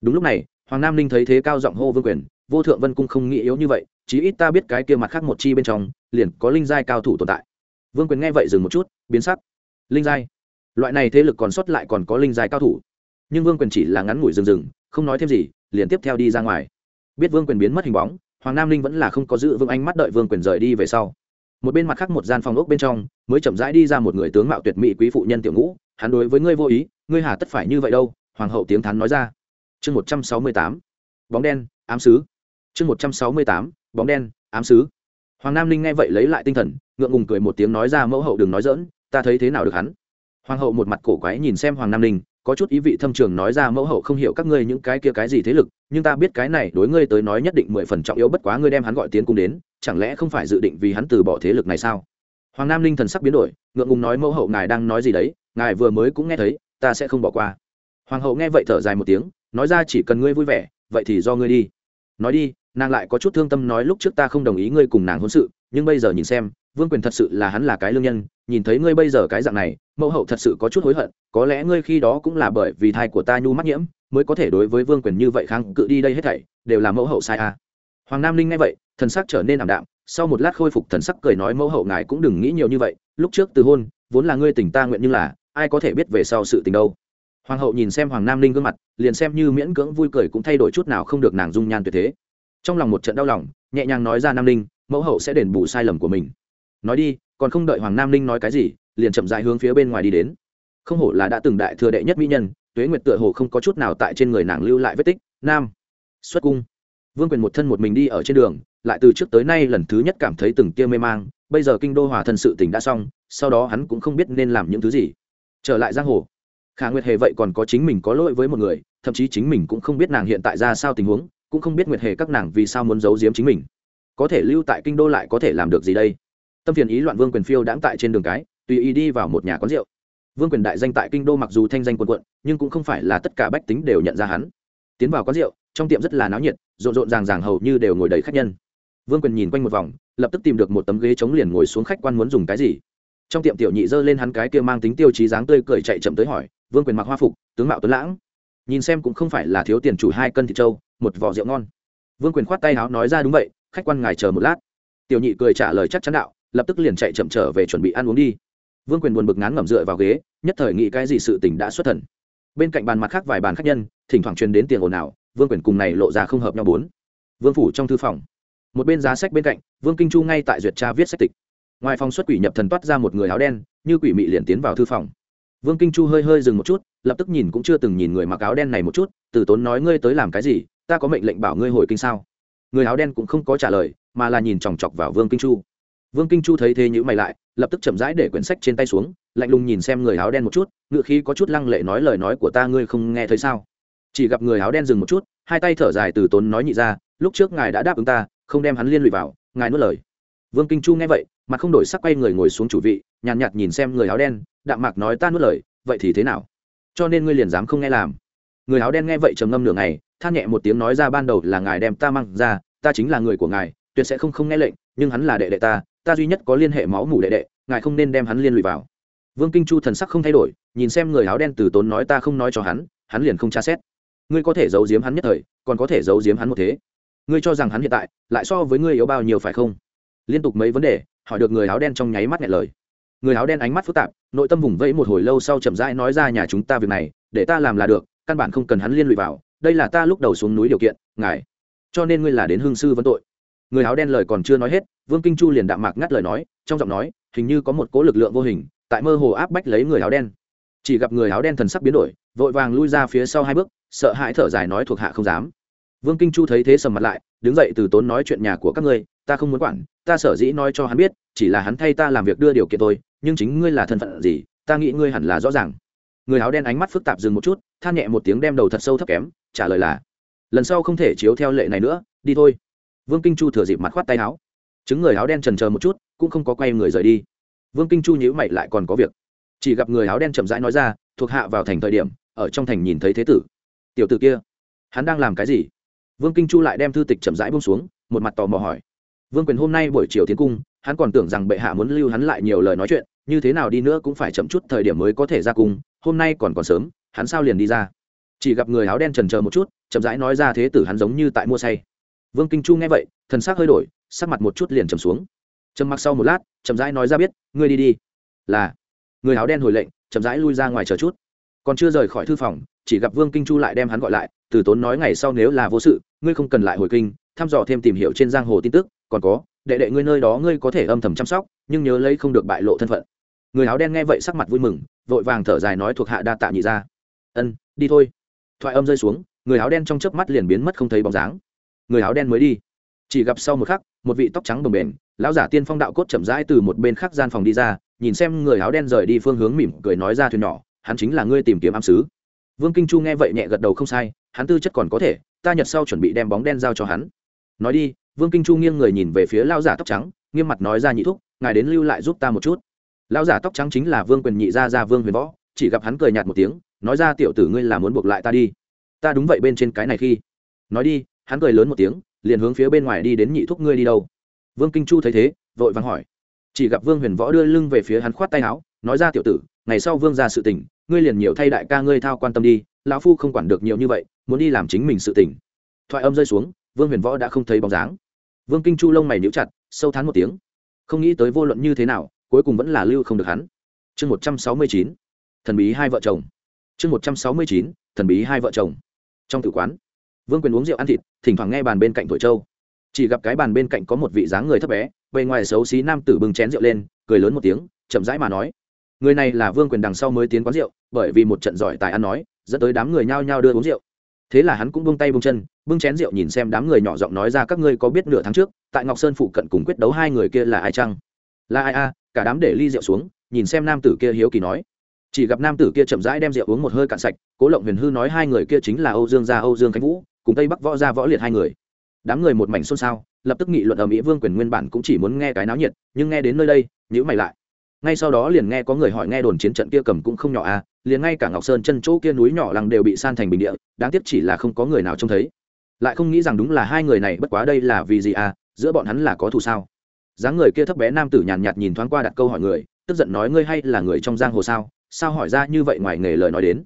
Đúng lúc này, hoàng nam linh thấy thế cao giọng hô vương quyền, vô thượng vân cung không nghĩ yếu như vậy chí ít ta biết cái kia mặt khác một chi bên trong, liền có linh giai cao thủ tồn tại. Vương quyền nghe vậy dừng một chút, biến sắc. Linh giai? Loại này thế lực còn sót lại còn có linh giai cao thủ. Nhưng vương quyền chỉ là ngắn ngủi rừng rừng không nói thêm gì, liền tiếp theo đi ra ngoài. Biết vương quyền biến mất hình bóng, hoàng nam linh vẫn là không có giữ vương anh mắt đợi vương quyền rời đi về sau. Một bên mặt khác một gian phòng ốc bên trong, mới chậm rãi đi ra một người tướng mạo tuyệt mỹ quý phụ nhân tiểu ngũ, hắn đối với ngươi vô ý, ngươi hà tất phải như vậy đâu, hoàng hậu tiếng thắn nói ra. Chương một trăm sáu mươi tám. Bóng đen, ám sứ. Chương một trăm sáu mươi tám bóng đen, ám sứ. Hoàng nam linh nghe vậy lấy lại tinh thần, ngượng ngùng cười một tiếng nói ra mẫu hậu đừng nói dỡn ta thấy thế nào được hắn? Hoàng hậu một mặt cổ quái nhìn xem hoàng nam ninh, có chút ý vị thâm trường nói ra mẫu hậu không hiểu các ngươi những cái kia cái gì thế lực, nhưng ta biết cái này đối ngươi tới nói nhất định mười phần trọng yếu bất quá ngươi đem hắn gọi tiến cung đến, chẳng lẽ không phải dự định vì hắn từ bỏ thế lực này sao? Hoàng nam ninh thần sắc biến đổi, ngượng ngùng nói mẫu hậu ngài đang nói gì đấy, ngài vừa mới cũng nghe thấy, ta sẽ không bỏ qua. Hoàng hậu nghe vậy thở dài một tiếng, nói ra chỉ cần ngươi vui vẻ, vậy thì do ngươi đi. Nói đi nàng lại có chút thương tâm nói lúc trước ta không đồng ý ngươi cùng nàng hôn sự, nhưng bây giờ nhìn xem, vương quyền thật sự là hắn là cái lương nhân, nhìn thấy ngươi bây giờ cái dạng này, mẫu hậu thật sự có chút hối hận, có lẽ ngươi khi đó cũng là bởi vì thai của ta nhu mắc nhiễm, mới có thể đối với vương quyền như vậy kháng cự đi đây hết thảy, đều là mẫu hậu sai à. hoàng nam linh nghe vậy, thần sắc trở nên ảm đạm, sau một lát khôi phục thần sắc cười nói mẫu hậu ngài cũng đừng nghĩ nhiều như vậy, lúc trước từ hôn, vốn là ngươi tình ta nguyện nhưng là, ai có thể biết về sau sự tình đâu hoàng hậu nhìn xem hoàng nam linh gương mặt, liền xem như miễn cưỡng vui cười cũng thay đổi chút nào không được nàng dung nhan tuyệt thế trong lòng một trận đau lòng, nhẹ nhàng nói ra nam Ninh, mẫu hậu sẽ đền bù sai lầm của mình. Nói đi, còn không đợi hoàng nam ninh nói cái gì, liền chậm dại hướng phía bên ngoài đi đến. Không hổ là đã từng đại thừa đệ nhất mỹ nhân, tuế nguyệt tựa hồ không có chút nào tại trên người nàng lưu lại vết tích. Nam, xuất cung. Vương quyền một thân một mình đi ở trên đường, lại từ trước tới nay lần thứ nhất cảm thấy từng tia mê mang, bây giờ kinh đô hòa thân sự tỉnh đã xong, sau đó hắn cũng không biết nên làm những thứ gì. Trở lại giang hồ. Khả nguyệt hề vậy còn có chính mình có lỗi với một người, thậm chí chính mình cũng không biết nàng hiện tại ra sao tình huống cũng không biết nguyệt hề các nàng vì sao muốn giấu giếm chính mình. Có thể lưu tại kinh đô lại có thể làm được gì đây? Tâm phiền ý loạn vương quyền phiêu đãng tại trên đường cái, tùy ý đi vào một nhà quán rượu. Vương quyền đại danh tại kinh đô mặc dù thanh danh quần quận, nhưng cũng không phải là tất cả bách tính đều nhận ra hắn. Tiến vào quán rượu, trong tiệm rất là náo nhiệt, rộn rộn ràng ràng hầu như đều ngồi đầy khách nhân. Vương quyền nhìn quanh một vòng, lập tức tìm được một tấm ghế chống liền ngồi xuống khách quan muốn dùng cái gì. Trong tiệm tiểu nhị giơ lên hắn cái kia mang tính tiêu chí dáng tươi cười chạy chậm tới hỏi, vương quyền mặc hoa phục, tướng mạo tuấn lãng. Nhìn xem cũng không phải là thiếu tiền chủ hai cân thịt trâu một vỏ rượu ngon. Vương quyền khoát tay áo nói ra đúng vậy, khách quan ngài chờ một lát. Tiểu nhị cười trả lời chắc chắn đạo, lập tức liền chạy chậm trở về chuẩn bị ăn uống đi. Vương quyền buồn bực ngán ngẩm dựa vào ghế, nhất thời nghĩ cái gì sự tình đã xuất thần. Bên cạnh bàn mặt khác vài bàn khách nhân, thỉnh thoảng truyền đến tiền ồn ào, vương quyền cùng này lộ ra không hợp nhau bốn. Vương phủ trong thư phòng. Một bên giá sách bên cạnh, vương kinh chu ngay tại duyệt tra viết sách tịch. Ngoài phòng xuất quỷ nhập thần toát ra một người áo đen, như quỷ mị liền tiến vào thư phòng. Vương kinh chu hơi hơi dừng một chút, lập tức nhìn cũng chưa từng nhìn người mặc áo đen này một chút, từ tốn nói ngươi tới làm cái gì ta có mệnh lệnh bảo ngươi hồi kinh sao? Người áo đen cũng không có trả lời mà là nhìn chòng chọc vào vương kinh chu. Vương kinh chu thấy thế nhữ mày lại lập tức chậm rãi để quyển sách trên tay xuống lạnh lùng nhìn xem người áo đen một chút ngựa khí có chút lăng lệ nói lời nói của ta ngươi không nghe thấy sao? Chỉ gặp người áo đen dừng một chút hai tay thở dài từ tốn nói nhị ra lúc trước ngài đã đáp ứng ta không đem hắn liên lụy vào ngài nuốt lời. Vương kinh chu nghe vậy mà không đổi sắc quay người ngồi xuống chủ vị nhàn nhạt, nhạt nhìn xem người áo đen đạm mạc nói ta nuốt lời vậy thì thế nào? Cho nên ngươi liền dám không nghe làm. Người áo đen nghe vậy trầm ngâm nửa ngày than nhẹ một tiếng nói ra ban đầu là ngài đem ta mang ra, ta chính là người của ngài, tuyệt sẽ không không nghe lệnh, nhưng hắn là đệ đệ ta ta duy nhất có liên hệ máu mủ đệ đệ, ngài không nên đem hắn liên lụy vào. Vương kinh chu thần sắc không thay đổi, nhìn xem người áo đen từ tốn nói ta không nói cho hắn hắn liền không tra xét. Ngươi có thể giấu giếm hắn nhất thời, còn có thể giấu giếm hắn một thế. Ngươi cho rằng hắn hiện tại, lại so với ngươi yếu bao nhiêu phải không? Liên tục mấy vấn đề, hỏi được người áo đen trong nháy mắt nhẹ lời. Người áo đen ánh mắt phức tạp, nội tâm vùng vẫy một hồi lâu sau chậm rãi nói ra nhà chúng ta việc này, để ta làm là được, căn bản không cần hắn liên lụy vào đây là ta lúc đầu xuống núi điều kiện, ngài. Cho nên ngươi là đến hương sư vấn tội. Người áo đen lời còn chưa nói hết, vương kinh chu liền đạm mạc ngắt lời nói, trong giọng nói, hình như có một cố lực lượng vô hình, tại mơ hồ áp bách lấy người áo đen. Chỉ gặp người áo đen thần sắc biến đổi, vội vàng lui ra phía sau hai bước, sợ hãi thở dài nói thuộc hạ không dám. Vương kinh chu thấy thế sầm mặt lại, đứng dậy từ tốn nói chuyện nhà của các ngươi, ta không muốn quản, ta sở dĩ nói cho hắn biết, chỉ là hắn thay ta làm việc đưa điều kiện tôi nhưng chính ngươi là thân phận gì, ta nghĩ ngươi hẳn là rõ ràng. Người áo đen ánh mắt phức tạp dừng một chút, than nhẹ một tiếng đem đầu thật sâu thấp kém trả lời là, lần sau không thể chiếu theo lệ này nữa, đi thôi. Vương kinh chu thừa dịp mặt khoát tay áo. Chứng người áo đen trần chờ một chút, cũng không có quay người rời đi. Vương kinh chu nhữ mày lại còn có việc. Chỉ gặp người áo đen chậm rãi nói ra, thuộc hạ vào thành thời điểm, ở trong thành nhìn thấy thế tử. Tiểu tử kia, hắn đang làm cái gì? Vương kinh chu lại đem thư tịch chậm rãi bông xuống, một mặt tò mò hỏi. Vương quyền hôm nay buổi chiều tiến cung, hắn còn tưởng rằng bệ hạ muốn lưu hắn lại nhiều lời nói chuyện, như thế nào đi nữa cũng phải chậm chút thời điểm mới có thể ra cung, hôm nay còn còn sớm, hắn sao liền đi ra? Chỉ gặp người áo đen trần chờ một chút, chậm rãi nói ra thế tử hắn giống như tại mua say. Vương kinh chu nghe vậy, thần sắc hơi đổi, sắc mặt một chút liền trầm xuống. Trầm mặc sau một lát, chậm rãi nói ra biết, ngươi đi đi. Là. Người áo đen hồi lệnh, chậm rãi lui ra ngoài chờ chút. Còn chưa rời khỏi thư phòng, chỉ gặp vương kinh chu lại đem hắn gọi lại, từ tốn nói ngày sau nếu là vô sự, ngươi không cần lại hồi kinh, thăm dò thêm tìm hiểu trên giang hồ tin tức, còn có, đệ đệ ngươi nơi đó ngươi có thể âm thầm chăm sóc, nhưng nhớ lấy không được bại lộ thân phận. Người áo đen nghe vậy sắc mặt vui mừng, vội vàng thở dài nói thuộc hạ đa tạ nhị ra ân, đi thôi thoại âm rơi xuống người áo đen trong chớp mắt liền biến mất không thấy bóng dáng. Người áo đen mới đi. Chỉ gặp sau một khắc một vị tóc trắng bồng bềnh, lão giả tiên phong đạo cốt chậm rãi từ một bên khác gian phòng đi ra nhìn xem người áo đen rời đi phương hướng mỉm cười nói ra thuyền nhỏ hắn chính là ngươi tìm kiếm ám sứ. Vương kinh chu nghe vậy nhẹ gật đầu không sai hắn tư chất còn có thể ta nhật sau chuẩn bị đem bóng đen giao cho hắn. Nói đi vương kinh chu nghiêng người nhìn về phía lao giả tóc trắng nghiêm mặt nói ra nhị thúc ngài đến lưu lại giúp ta một chút. Lao giả tóc trắng chính là vương quyền nhị gia gia vương huyền võ chỉ gặp hắn cười nhạt một tiếng nói ra tiểu tử ngươi là muốn buộc lại ta đi. Ta đúng vậy bên trên cái này khi. Nói đi, hắn cười lớn một tiếng, liền hướng phía bên ngoài đi đến nhị thúc ngươi đi đâu. Vương kinh chu thấy thế, vội vàng hỏi. Chỉ gặp vương huyền võ đưa lưng về phía hắn khoát tay áo, nói ra tiểu tử, ngày sau vương ra sự tình, ngươi liền nhiều thay đại ca ngươi thao quan tâm đi, lão phu không quản được nhiều như vậy, muốn đi làm chính mình sự tình. Thoại âm rơi xuống, vương huyền võ đã không thấy bóng dáng. Vương kinh chu lông mày níu chặt, sâu thán một tiếng. Không nghĩ tới vô luận như thế nào, cuối cùng vẫn là lưu không được hắn. Chương một trăm sáu mươi chín. Thần bí hai vợ chồng chương một trăm sáu mươi chín, thần bí hai vợ chồng. Trong tử quán, vương quyền uống rượu ăn thịt, thỉnh thoảng nghe bàn bên cạnh thổi châu chỉ gặp cái bàn bên cạnh có một vị dáng người thấp bé, bề ngoài xấu xí nam tử bưng chén rượu lên, cười lớn một tiếng, chậm rãi mà nói, người này là vương quyền đằng sau mới tiến quán rượu, bởi vì một trận giỏi tài ăn nói, dẫn tới đám người nhao nhao đưa uống rượu. Thế là hắn cũng bưng tay bưng chân, bưng chén rượu nhìn xem đám người nhỏ giọng nói ra các ngươi có biết nửa tháng trước, tại ngọc sơn phụ cận cùng quyết đấu hai người kia là ai chăng? Là ai a? Cả đám để ly rượu xuống, nhìn xem nam tử kia hiếu kỳ nói chỉ gặp nam tử kia chậm rãi đem rượu uống một hơi cạn sạch, cố lộng huyền hư nói hai người kia chính là âu dương gia, âu dương khánh vũ, cùng tây bắc võ gia võ liệt hai người. Đám người một mảnh xôn xao, lập tức nghị luận ở mỹ vương quyền nguyên bản cũng chỉ muốn nghe cái náo nhiệt, nhưng nghe đến nơi đây nhữ mày lại. Ngay sau đó liền nghe có người hỏi nghe đồn chiến trận kia cầm cũng không nhỏ à liền ngay cả ngọc sơn chân chỗ kia núi nhỏ lăng đều bị san thành bình địa, đáng tiếc chỉ là không có người nào trông thấy. Lại không nghĩ rằng đúng là hai người này bất quá đây là vì gì à giữa bọn hắn là có thù sao? Dáng người kia thấp bé nam tử nhàn nhạt nhìn thoáng qua đặt câu hỏi người, tức giận nói ngươi hay là người trong giang hồ sao? Sao hỏi ra như vậy ngoài nghề lời nói đến?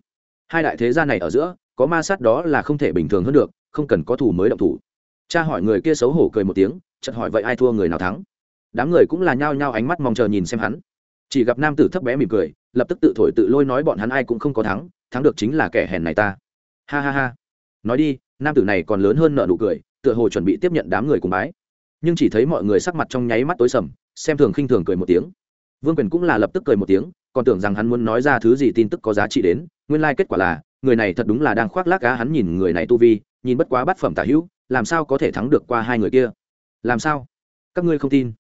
Hai đại thế gia này ở giữa, có ma sát đó là không thể bình thường hơn được, không cần có thủ mới động thủ. Cha hỏi người kia xấu hổ cười một tiếng, chợt hỏi vậy ai thua người nào thắng? Đám người cũng là nhao nhao ánh mắt mong chờ nhìn xem hắn. Chỉ gặp nam tử thấp bé mỉm cười, lập tức tự thổi tự lôi nói bọn hắn ai cũng không có thắng thắng được chính là kẻ hèn này ta. Ha ha ha. Nói đi, nam tử này còn lớn hơn nợ nụ cười, tựa hồ chuẩn bị tiếp nhận đám người cùng bái. Nhưng chỉ thấy mọi người sắc mặt trong nháy mắt tối sầm, xem thường khinh thường cười một tiếng. Vương quyền cũng là lập tức cười một tiếng còn tưởng rằng hắn muốn nói ra thứ gì tin tức có giá trị đến, nguyên lai、like、kết quả là, người này thật đúng là đang khoác lác cá hắn nhìn người này tu vi, nhìn bất quá bát phẩm tả hữu, làm sao có thể thắng được qua hai người kia? Làm sao? Các ngươi không tin.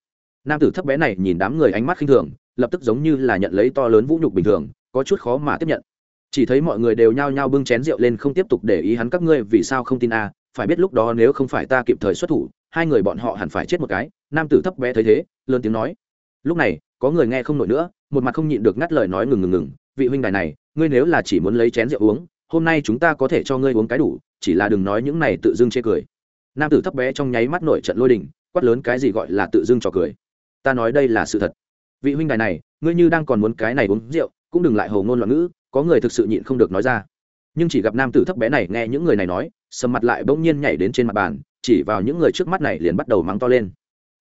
Nam tử thấp bé này nhìn đám người ánh mắt khinh thường, lập tức giống như là nhận lấy to lớn vũ nhục bình thường, có chút khó mà tiếp nhận. Chỉ thấy mọi người đều nhao nhao bưng chén rượu lên không tiếp tục để ý hắn các ngươi vì sao không tin a, phải biết lúc đó nếu không phải ta kịp thời xuất thủ, hai người bọn họ hẳn phải chết một cái. Nam tử thấp bé thấy thế, lớn tiếng nói. Lúc này có người nghe không nổi nữa, một mặt không nhịn được ngắt lời nói ngừng ngừng ngừng, vị huynh đài này, ngươi nếu là chỉ muốn lấy chén rượu uống, hôm nay chúng ta có thể cho ngươi uống cái đủ, chỉ là đừng nói những này tự dưng chê cười. Nam tử thấp bé trong nháy mắt nổi trận lôi đình, quát lớn cái gì gọi là tự dưng trò cười. Ta nói đây là sự thật. Vị huynh đài này, ngươi như đang còn muốn cái này uống rượu, cũng đừng lại hầu ngôn loạn ngữ, có người thực sự nhịn không được nói ra. Nhưng chỉ gặp nam tử thấp bé này nghe những người này nói, sầm mặt lại bỗng nhiên nhảy đến trên mặt bàn, chỉ vào những người trước mắt này liền bắt đầu mắng to lên.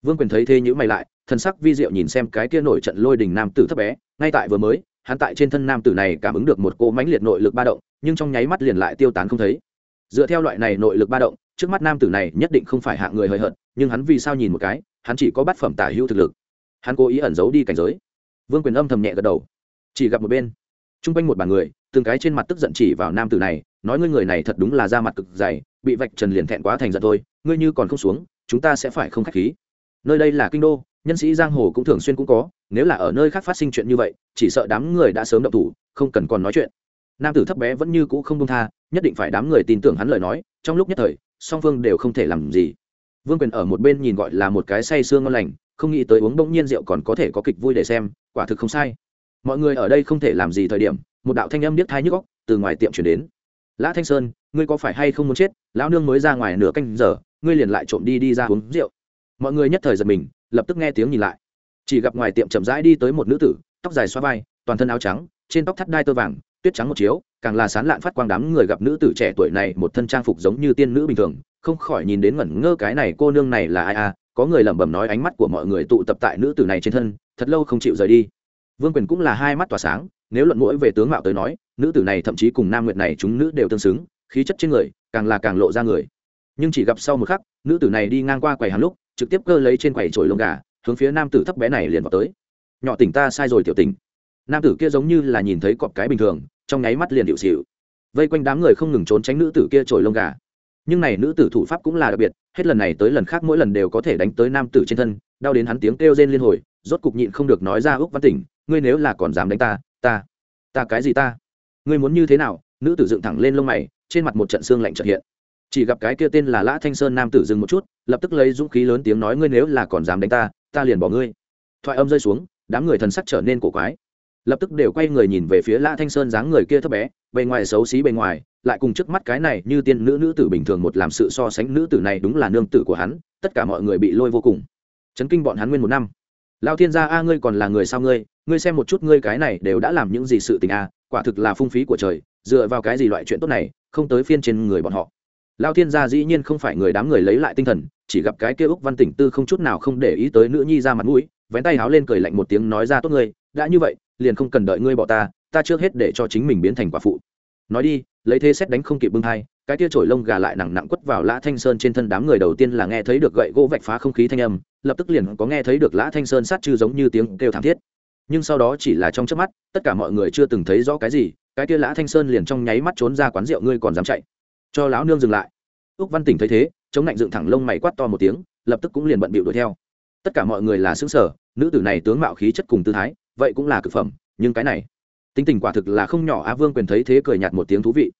Vương quyền thấy thế nhữ mày lại thân sắc vi diệu nhìn xem cái kia nổi trận lôi đình nam tử thấp bé, ngay tại vừa mới, hắn tại trên thân nam tử này cảm ứng được một cỗ mãnh liệt nội lực ba động, nhưng trong nháy mắt liền lại tiêu tán không thấy. Dựa theo loại này nội lực ba động, trước mắt nam tử này nhất định không phải hạng người hời hợt, nhưng hắn vì sao nhìn một cái, hắn chỉ có bát phẩm tả hữu thực lực. Hắn cố ý ẩn giấu đi cảnh giới. Vương quyền âm thầm nhẹ gật đầu. Chỉ gặp một bên t r u n g quanh một bàn người, từng cái trên mặt tức giận chỉ vào nam tử này, nói ngươi người này thật đúng là da mặt cực dày, bị vạch trần liền thẹn quá thành giận thôi, ngươi như còn không xuống, chúng ta sẽ phải không k h á c h khí. Nơi đây là kinh đô nhân sĩ giang hồ cũng thường xuyên cũng có, nếu là ở nơi khác phát sinh chuyện như vậy, chỉ sợ đám người đã sớm động thủ, không cần còn nói chuyện. Nam tử thấp bé vẫn như cũ không đông tha, nhất định phải đám người tin tưởng hắn lời nói, trong lúc nhất thời, song phương đều không thể làm gì. Vương quyền ở một bên nhìn gọi là một cái say sương ngon lành, không nghĩ tới uống bỗng nhiên rượu còn có thể có kịch vui để xem, quả thực không sai. Mọi người ở đây không thể làm gì thời điểm, một đạo thanh âm điếc thai nhức góc từ ngoài tiệm chuyển đến. Lã thanh sơn, ngươi có phải hay không muốn chết? Lão nương mới ra ngoài nửa canh giờ, ngươi liền lại trộm đi đi ra uống rượu. Mọi người nhất thời giật mình lập tức nghe tiếng nhìn lại. Chỉ gặp ngoài tiệm chậm rãi đi tới một nữ tử, tóc dài xoa vai, toàn thân áo trắng, trên tóc thắt đai tơ vàng, tuyết trắng một chiếu, càng là sán lạn phát quang đám người gặp nữ tử trẻ tuổi này một thân trang phục giống như tiên nữ bình thường, không khỏi nhìn đến ngẩn ngơ cái này cô nương này là ai à có người lẩm bẩm nói ánh mắt của mọi người tụ tập tại nữ tử này trên thân, thật lâu không chịu rời đi. Vương quyền cũng là hai mắt tỏa sáng, nếu luận mũi về tướng mạo tới nói, nữ tử này thậm chí cùng nam nguyệt này chúng nữ đều tương xứng, khí chất trên người càng là càng lộ ra người. Nhưng chỉ gặp sau một khắc, nữ tử này đi ngang qua quầy hàng lúc trực tiếp cơ lấy trên quầy trổi lông gà, hướng phía nam tử thấp bé này liền vào tới. Nhỏ tỉnh ta sai rồi tiểu tỉnh. Nam tử kia giống như là nhìn thấy cọp cái bình thường, trong nháy mắt liền điệu xịu vây quanh đám người không ngừng trốn tránh nữ tử kia trổi lông gà. Nhưng này nữ tử thủ pháp cũng là đặc biệt, hết lần này tới lần khác mỗi lần đều có thể đánh tới nam tử trên thân, đau đến hắn tiếng kêu rên liên hồi, rốt cục nhịn không được nói ra ước văn tỉnh, ngươi nếu là còn dám đánh ta ta ta cái gì ta? Ngươi muốn như thế nào? Nữ tử dựng thẳng lên lông mày, trên mặt một trận xương lạnh trợ hiện chỉ gặp cái kia tên là lã thanh sơn nam tử dừng một chút, lập tức lấy dũng khí lớn tiếng nói, ngươi nếu là còn dám đánh ta ta liền bỏ ngươi. Thoại âm rơi xuống, đám người thần sắc trở nên cổ quái. Lập tức đều quay người nhìn về phía lã thanh sơn dáng người kia thấp bé, bề ngoài xấu xí bề ngoài, lại cùng trước mắt cái này như tiên nữ nữ tử bình thường một làm sự so sánh nữ tử này đúng là nương tử của hắn, tất cả mọi người bị lôi vô cùng. Chấn kinh bọn hắn nguyên một năm. Lao thiên gia a, ngươi còn là người sao ngươi? Ngươi xem một chút ngươi cái này đều đã làm những gì sự tình a, quả thực là phung phí của trời, dựa vào cái gì loại chuyện tốt này, không tới phiên trên người bọn họ lao thiên gia dĩ nhiên không phải người đám người lấy lại tinh thần, chỉ gặp cái kia úc văn tỉnh tư không chút nào không để ý tới nữ nhi ra mặt mũi, vén tay háo lên cười lạnh một tiếng nói ra, tốt ngươi, đã như vậy, liền không cần đợi ngươi bỏ ta ta trước hết để cho chính mình biến thành quả phụ. Nói đi, lấy thế xét đánh không kịp bưng hai cái tia trổi lông gà lại nặng nặng quất vào lã thanh sơn trên thân đám người đầu tiên là nghe thấy được gậy gỗ vạch phá không khí thanh âm, lập tức liền có nghe thấy được lã thanh sơn sát chư giống như tiếng kêu thảm thiết. Nhưng sau đó chỉ là trong chớp mắt, tất cả mọi người chưa từng thấy rõ cái gì, cái tia lã thanh sơn liền trong nháy mắt trốn ra quán rượu, ngươi còn dám chạy? Cho lão nương dừng lại. Úc văn tỉnh thấy thế, chống lạnh dựng thẳng lông mày quát to một tiếng, lập tức cũng liền bận bịu đuổi theo. Tất cả mọi người là xứng sở nữ tử này tướng mạo khí chất cùng tư thái, vậy cũng là cực phẩm, nhưng cái này, tính tình quả thực là không nhỏ, a vương quyền thấy thế cười nhạt một tiếng thú vị.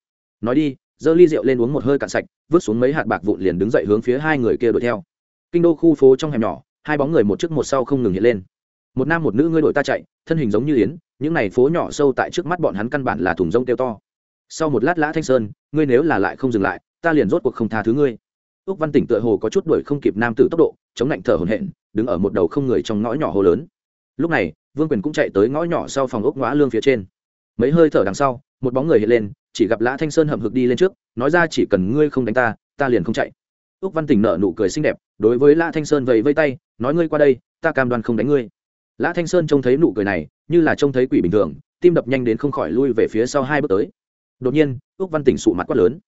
Nói đi, giơ ly rượu lên uống một hơi cạn sạch, vứt xuống mấy hạt bạc vụn liền đứng dậy hướng phía hai người kia đuổi theo. Kinh đô khu phố trong hẻm nhỏ, hai bóng người một trước một sau không ngừng hiện lên. Một nam một nữ ngươi đội ta chạy, thân hình giống như yến, những này phố nhỏ sâu tại trước mắt bọn hắn căn bản là thùng rông kêu to sau một lát lã thanh sơn, ngươi nếu là lại không dừng lại, ta liền rốt cuộc không tha thứ ngươi. Úc văn tỉnh tựa hồ có chút đuổi không kịp nam tử tốc độ, chống lạnh thở hổn hển, đứng ở một đầu không người trong ngõ nhỏ hồ lớn. Lúc này, vương quyền cũng chạy tới ngõ nhỏ sau phòng ốc ngõ lương phía trên. Mấy hơi thở đằng sau, một bóng người hiện lên, chỉ gặp lã thanh sơn hậm hực đi lên trước, nói ra chỉ cần ngươi không đánh ta ta liền không chạy. Úc văn tỉnh nở nụ cười xinh đẹp, đối với lã thanh sơn vẫy vây tay, nói ngươi qua đây, ta cam đoan không đánh ngươi. Lã thanh sơn trông thấy nụ cười này, như là trông thấy quỷ bình thường, tim đập nhanh đến không khỏi lui về phía sau hai bước tới đột nhiên ước văn tỉnh sụ mặt quát lớn.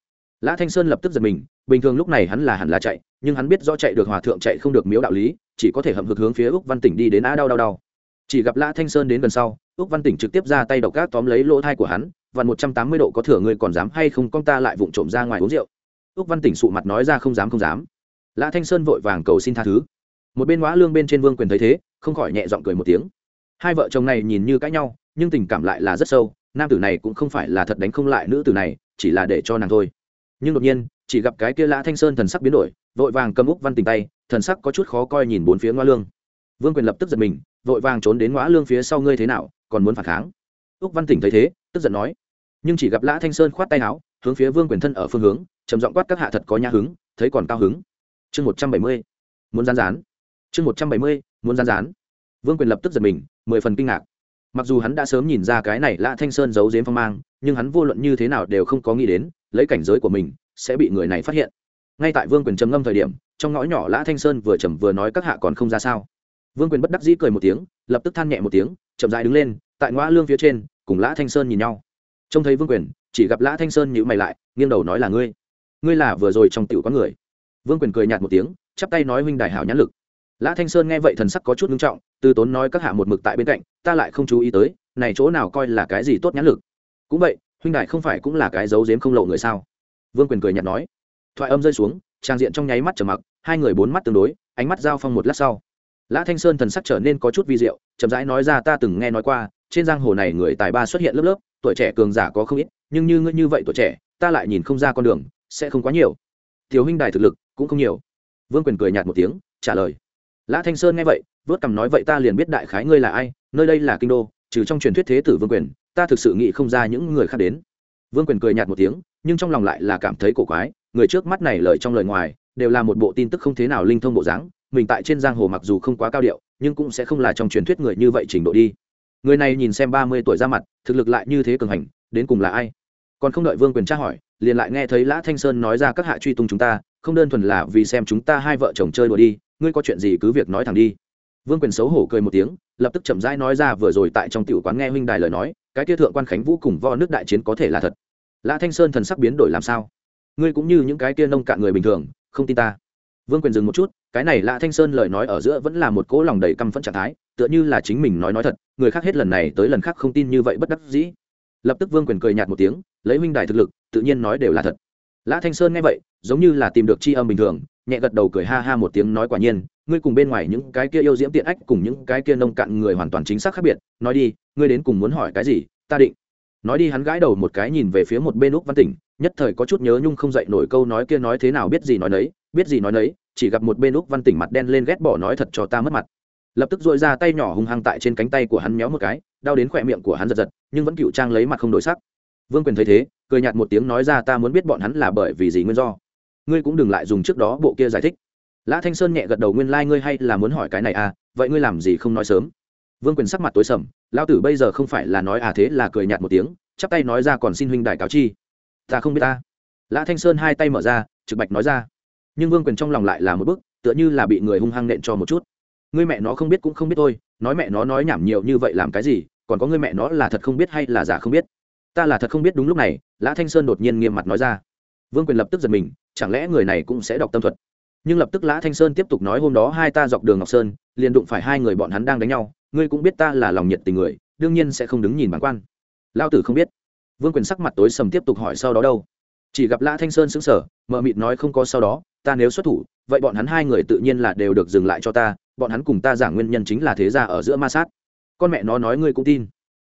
Lã thanh sơn lập tức giật mình, bình thường lúc này hắn là hẳn là chạy, nhưng hắn biết do chạy được hòa thượng chạy không được miếu đạo lý, chỉ có thể hậm hực hướng phía ước văn tỉnh đi đến a đau đau đau. Chỉ gặp lã thanh sơn đến gần sau ước văn tỉnh trực tiếp ra tay độc gác tóm lấy lỗ thai của hắn và một trăm tám mươi độ có thừa ngươi còn dám hay không con ta lại vụng trộm ra ngoài uống rượu. Ước văn tỉnh sụ mặt nói ra, không dám không dám. Lã thanh sơn vội vàng cầu xin tha thứ. Một bên hóa lương bên trên vương quyền thấy thế, không khỏi nhẹ giọng cười một tiếng. Hai vợ chồng này nhìn như cãi nhau, nhưng tình cảm lại là rất sâu nam tử này cũng không phải là thật đánh không lại nữ tử này, chỉ là để cho nàng thôi. Nhưng đột nhiên, chỉ gặp cái kia lã thanh sơn thần sắc biến đổi, vội vàng cầm úc văn tình tay, thần sắc có chút khó coi nhìn bốn phía ngoa lương. Vương quyền lập tức giật mình, vội vàng trốn đến ngoa lương phía sau ngươi thế nào, còn muốn phản kháng. Úc văn tỉnh thấy thế, tức giận nói. Nhưng chỉ gặp lã thanh sơn khoát tay áo, hướng phía vương quyền thân ở phương hướng, trầm giọng quát các hạ thật có nhã hứng, thấy còn cao hứng. Chương một trăm bảy mươi, muốn gian rán chương một trăm bảy mươi, muốn gian rán vương quyền lập tức giật mình, mười phần kinh ngạc mặc dù hắn đã sớm nhìn ra cái này lã thanh sơn giấu dếm phong mang, nhưng hắn vô luận như thế nào đều không có nghĩ đến, lấy cảnh giới của mình, sẽ bị người này phát hiện. Ngay tại vương quyền trầm ngâm thời điểm, trong ngõ nhỏ lã thanh sơn vừa trầm vừa nói các hạ còn không ra sao. Vương quyền bất đắc dĩ cười một tiếng, lập tức than nhẹ một tiếng, chậm dại đứng lên, tại ngõ lương phía trên, cùng lã thanh sơn nhìn nhau. Trông thấy vương quyền, chỉ gặp lã thanh sơn nhữ mày lại, nghiêng đầu nói là ngươi. Ngươi là vừa rồi trong tiểu có người. Vương quyền cười nhạt một tiếng, chắp tay nói huynh đại hảo nhãn lực lã thanh sơn nghe vậy thần sắc có chút nghiêm trọng, từ tốn nói các hạ một mực tại bên cạnh, ta lại không chú ý tới, này chỗ nào coi là cái gì tốt nhãn lực. Cũng vậy, huynh đại không phải cũng là cái giấu giếm không lộ người sao? Vương quyền cười nhạt nói. Thoại âm rơi xuống, trang diện trong nháy mắt trở mặc, hai người bốn mắt tương đối, ánh mắt giao phong một lát sau. Lã thanh sơn thần sắc trở nên có chút vi diệu, chậm rãi nói ra ta từng nghe nói qua, trên giang hồ này người tài ba xuất hiện lớp lớp, tuổi trẻ cường giả có không ít, nhưng như ngươi như vậy tuổi trẻ, ta lại nhìn không ra con đường, sẽ không quá nhiều. Tiểu huynh đài thực lực cũng không nhiều. Vương quyền cười nhạt một tiếng, trả lời lã thanh sơn nghe vậy, vớt cằm nói, vậy ta liền biết đại khái ngươi là ai, nơi đây là kinh đô, trừ trong truyền thuyết thế tử vương quyền, ta thực sự nghĩ không ra những người khác đến. Vương quyền cười nhạt một tiếng, nhưng trong lòng lại là cảm thấy cổ quái, người trước mắt này lời trong lời ngoài, đều là một bộ tin tức không thế nào linh thông bộ dáng, mình tại trên giang hồ mặc dù không quá cao điệu, nhưng cũng sẽ không là trong truyền thuyết người như vậy trình độ đi. Người này nhìn xem ba mươi tuổi ra mặt, thực lực lại như thế cường hành, đến cùng là ai? Còn không đợi vương quyền tra hỏi, liền lại nghe thấy lã thanh sơn nói ra các hạ truy tung chúng ta, không đơn thuần là vì xem chúng ta hai vợ chồng chơi đùa đi ngươi có chuyện gì cứ việc nói thẳng đi. Vương quyền xấu hổ cười một tiếng, lập tức chậm rãi nói ra vừa rồi tại trong tiểu quán nghe huynh đài lời nói, cái kia thượng quan khánh vũ cùng vo nước đại chiến có thể là thật. Lã thanh sơn thần sắc biến đổi làm sao? Ngươi cũng như những cái kia nông cạn người bình thường, không tin ta. Vương quyền dừng một chút, cái này lã thanh sơn lời nói ở giữa vẫn là một cỗ lòng đầy căm phẫn trạng thái, tựa như là chính mình nói nói thật, người khác hết lần này tới lần khác không tin như vậy bất đắc dĩ. Lập tức vương quyền cười nhạt một tiếng, lấy huynh đài thực lực, tự nhiên nói đều là thật. Lã thanh sơn nghe vậy, giống như là tìm được c h i âm bình thường nhẹ gật đầu cười ha ha một tiếng nói quả nhiên, ngươi cùng bên ngoài những cái kia yêu diễm tiện ách cùng những cái kia nông cạn người hoàn toàn chính xác khác biệt, nói đi, ngươi đến cùng muốn hỏi cái gì, ta định. Nói đi hắn gãi đầu một cái nhìn về phía một bên úc văn tỉnh, nhất thời có chút nhớ nhung không dậy nổi câu nói kia nói thế nào biết gì nói nấy, biết gì nói nấy, chỉ gặp một bên úc văn tỉnh mặt đen lên ghét bỏ nói thật cho ta mất mặt. Lập tức dội ra tay nhỏ hung hăng tại trên cánh tay của hắn méo một cái, đau đến khỏe miệng của hắn giật giật, nhưng vẫn cựu trang lấy mặt không đổi sắc. Vương quyền thấy thế, cười nhạt một tiếng nói ra ta muốn biết bọn hắn là bởi vì gì nguyên do ngươi cũng đừng lại dùng trước đó bộ kia giải thích. Lã thanh sơn nhẹ gật đầu, nguyên lai、like、ngươi hay là muốn hỏi cái này à vậy ngươi làm gì không nói sớm? Vương quyền sắc mặt tối sầm lao tử bây giờ không phải là nói à thế là cười nhạt một tiếng, chắp tay nói ra còn xin huynh đại cáo chi. Ta không biết ta. Lã thanh sơn hai tay mở ra, trực bạch nói ra. Nhưng vương quyền trong lòng lại là một bức tựa như là bị người hung hăng nện cho một chút. Ngươi mẹ nó không biết cũng không biết tôi nói mẹ nó nói nhảm nhiều như vậy làm cái gì, còn có ngươi mẹ nó là thật không biết hay là giả không biết? Ta là thật không biết đúng lúc này, lã thanh sơn đột nhiên nghiêm mặt nói ra. Vương quyền lập tức giật mình chẳng lẽ người này cũng sẽ đọc tâm thuật? Nhưng lập tức lã thanh sơn tiếp tục nói hôm đó hai ta dọc đường ngọc sơn, liền đụng phải hai người bọn hắn đang đánh nhau, ngươi cũng biết ta là lòng nhiệt tình người, đương nhiên sẽ không đứng nhìn bản quan. Lao tử không biết. Vương quyền sắc mặt tối sầm tiếp tục hỏi sau đó đâu? Chỉ gặp lã thanh sơn xứng sở mợ mịt nói không có sau đó, ta nếu xuất thủ, vậy bọn hắn hai người tự nhiên là đều được dừng lại cho ta, bọn hắn cùng ta giảng nguyên nhân chính là thế ra ở giữa ma sát. Con mẹ nó nói ngươi cũng tin.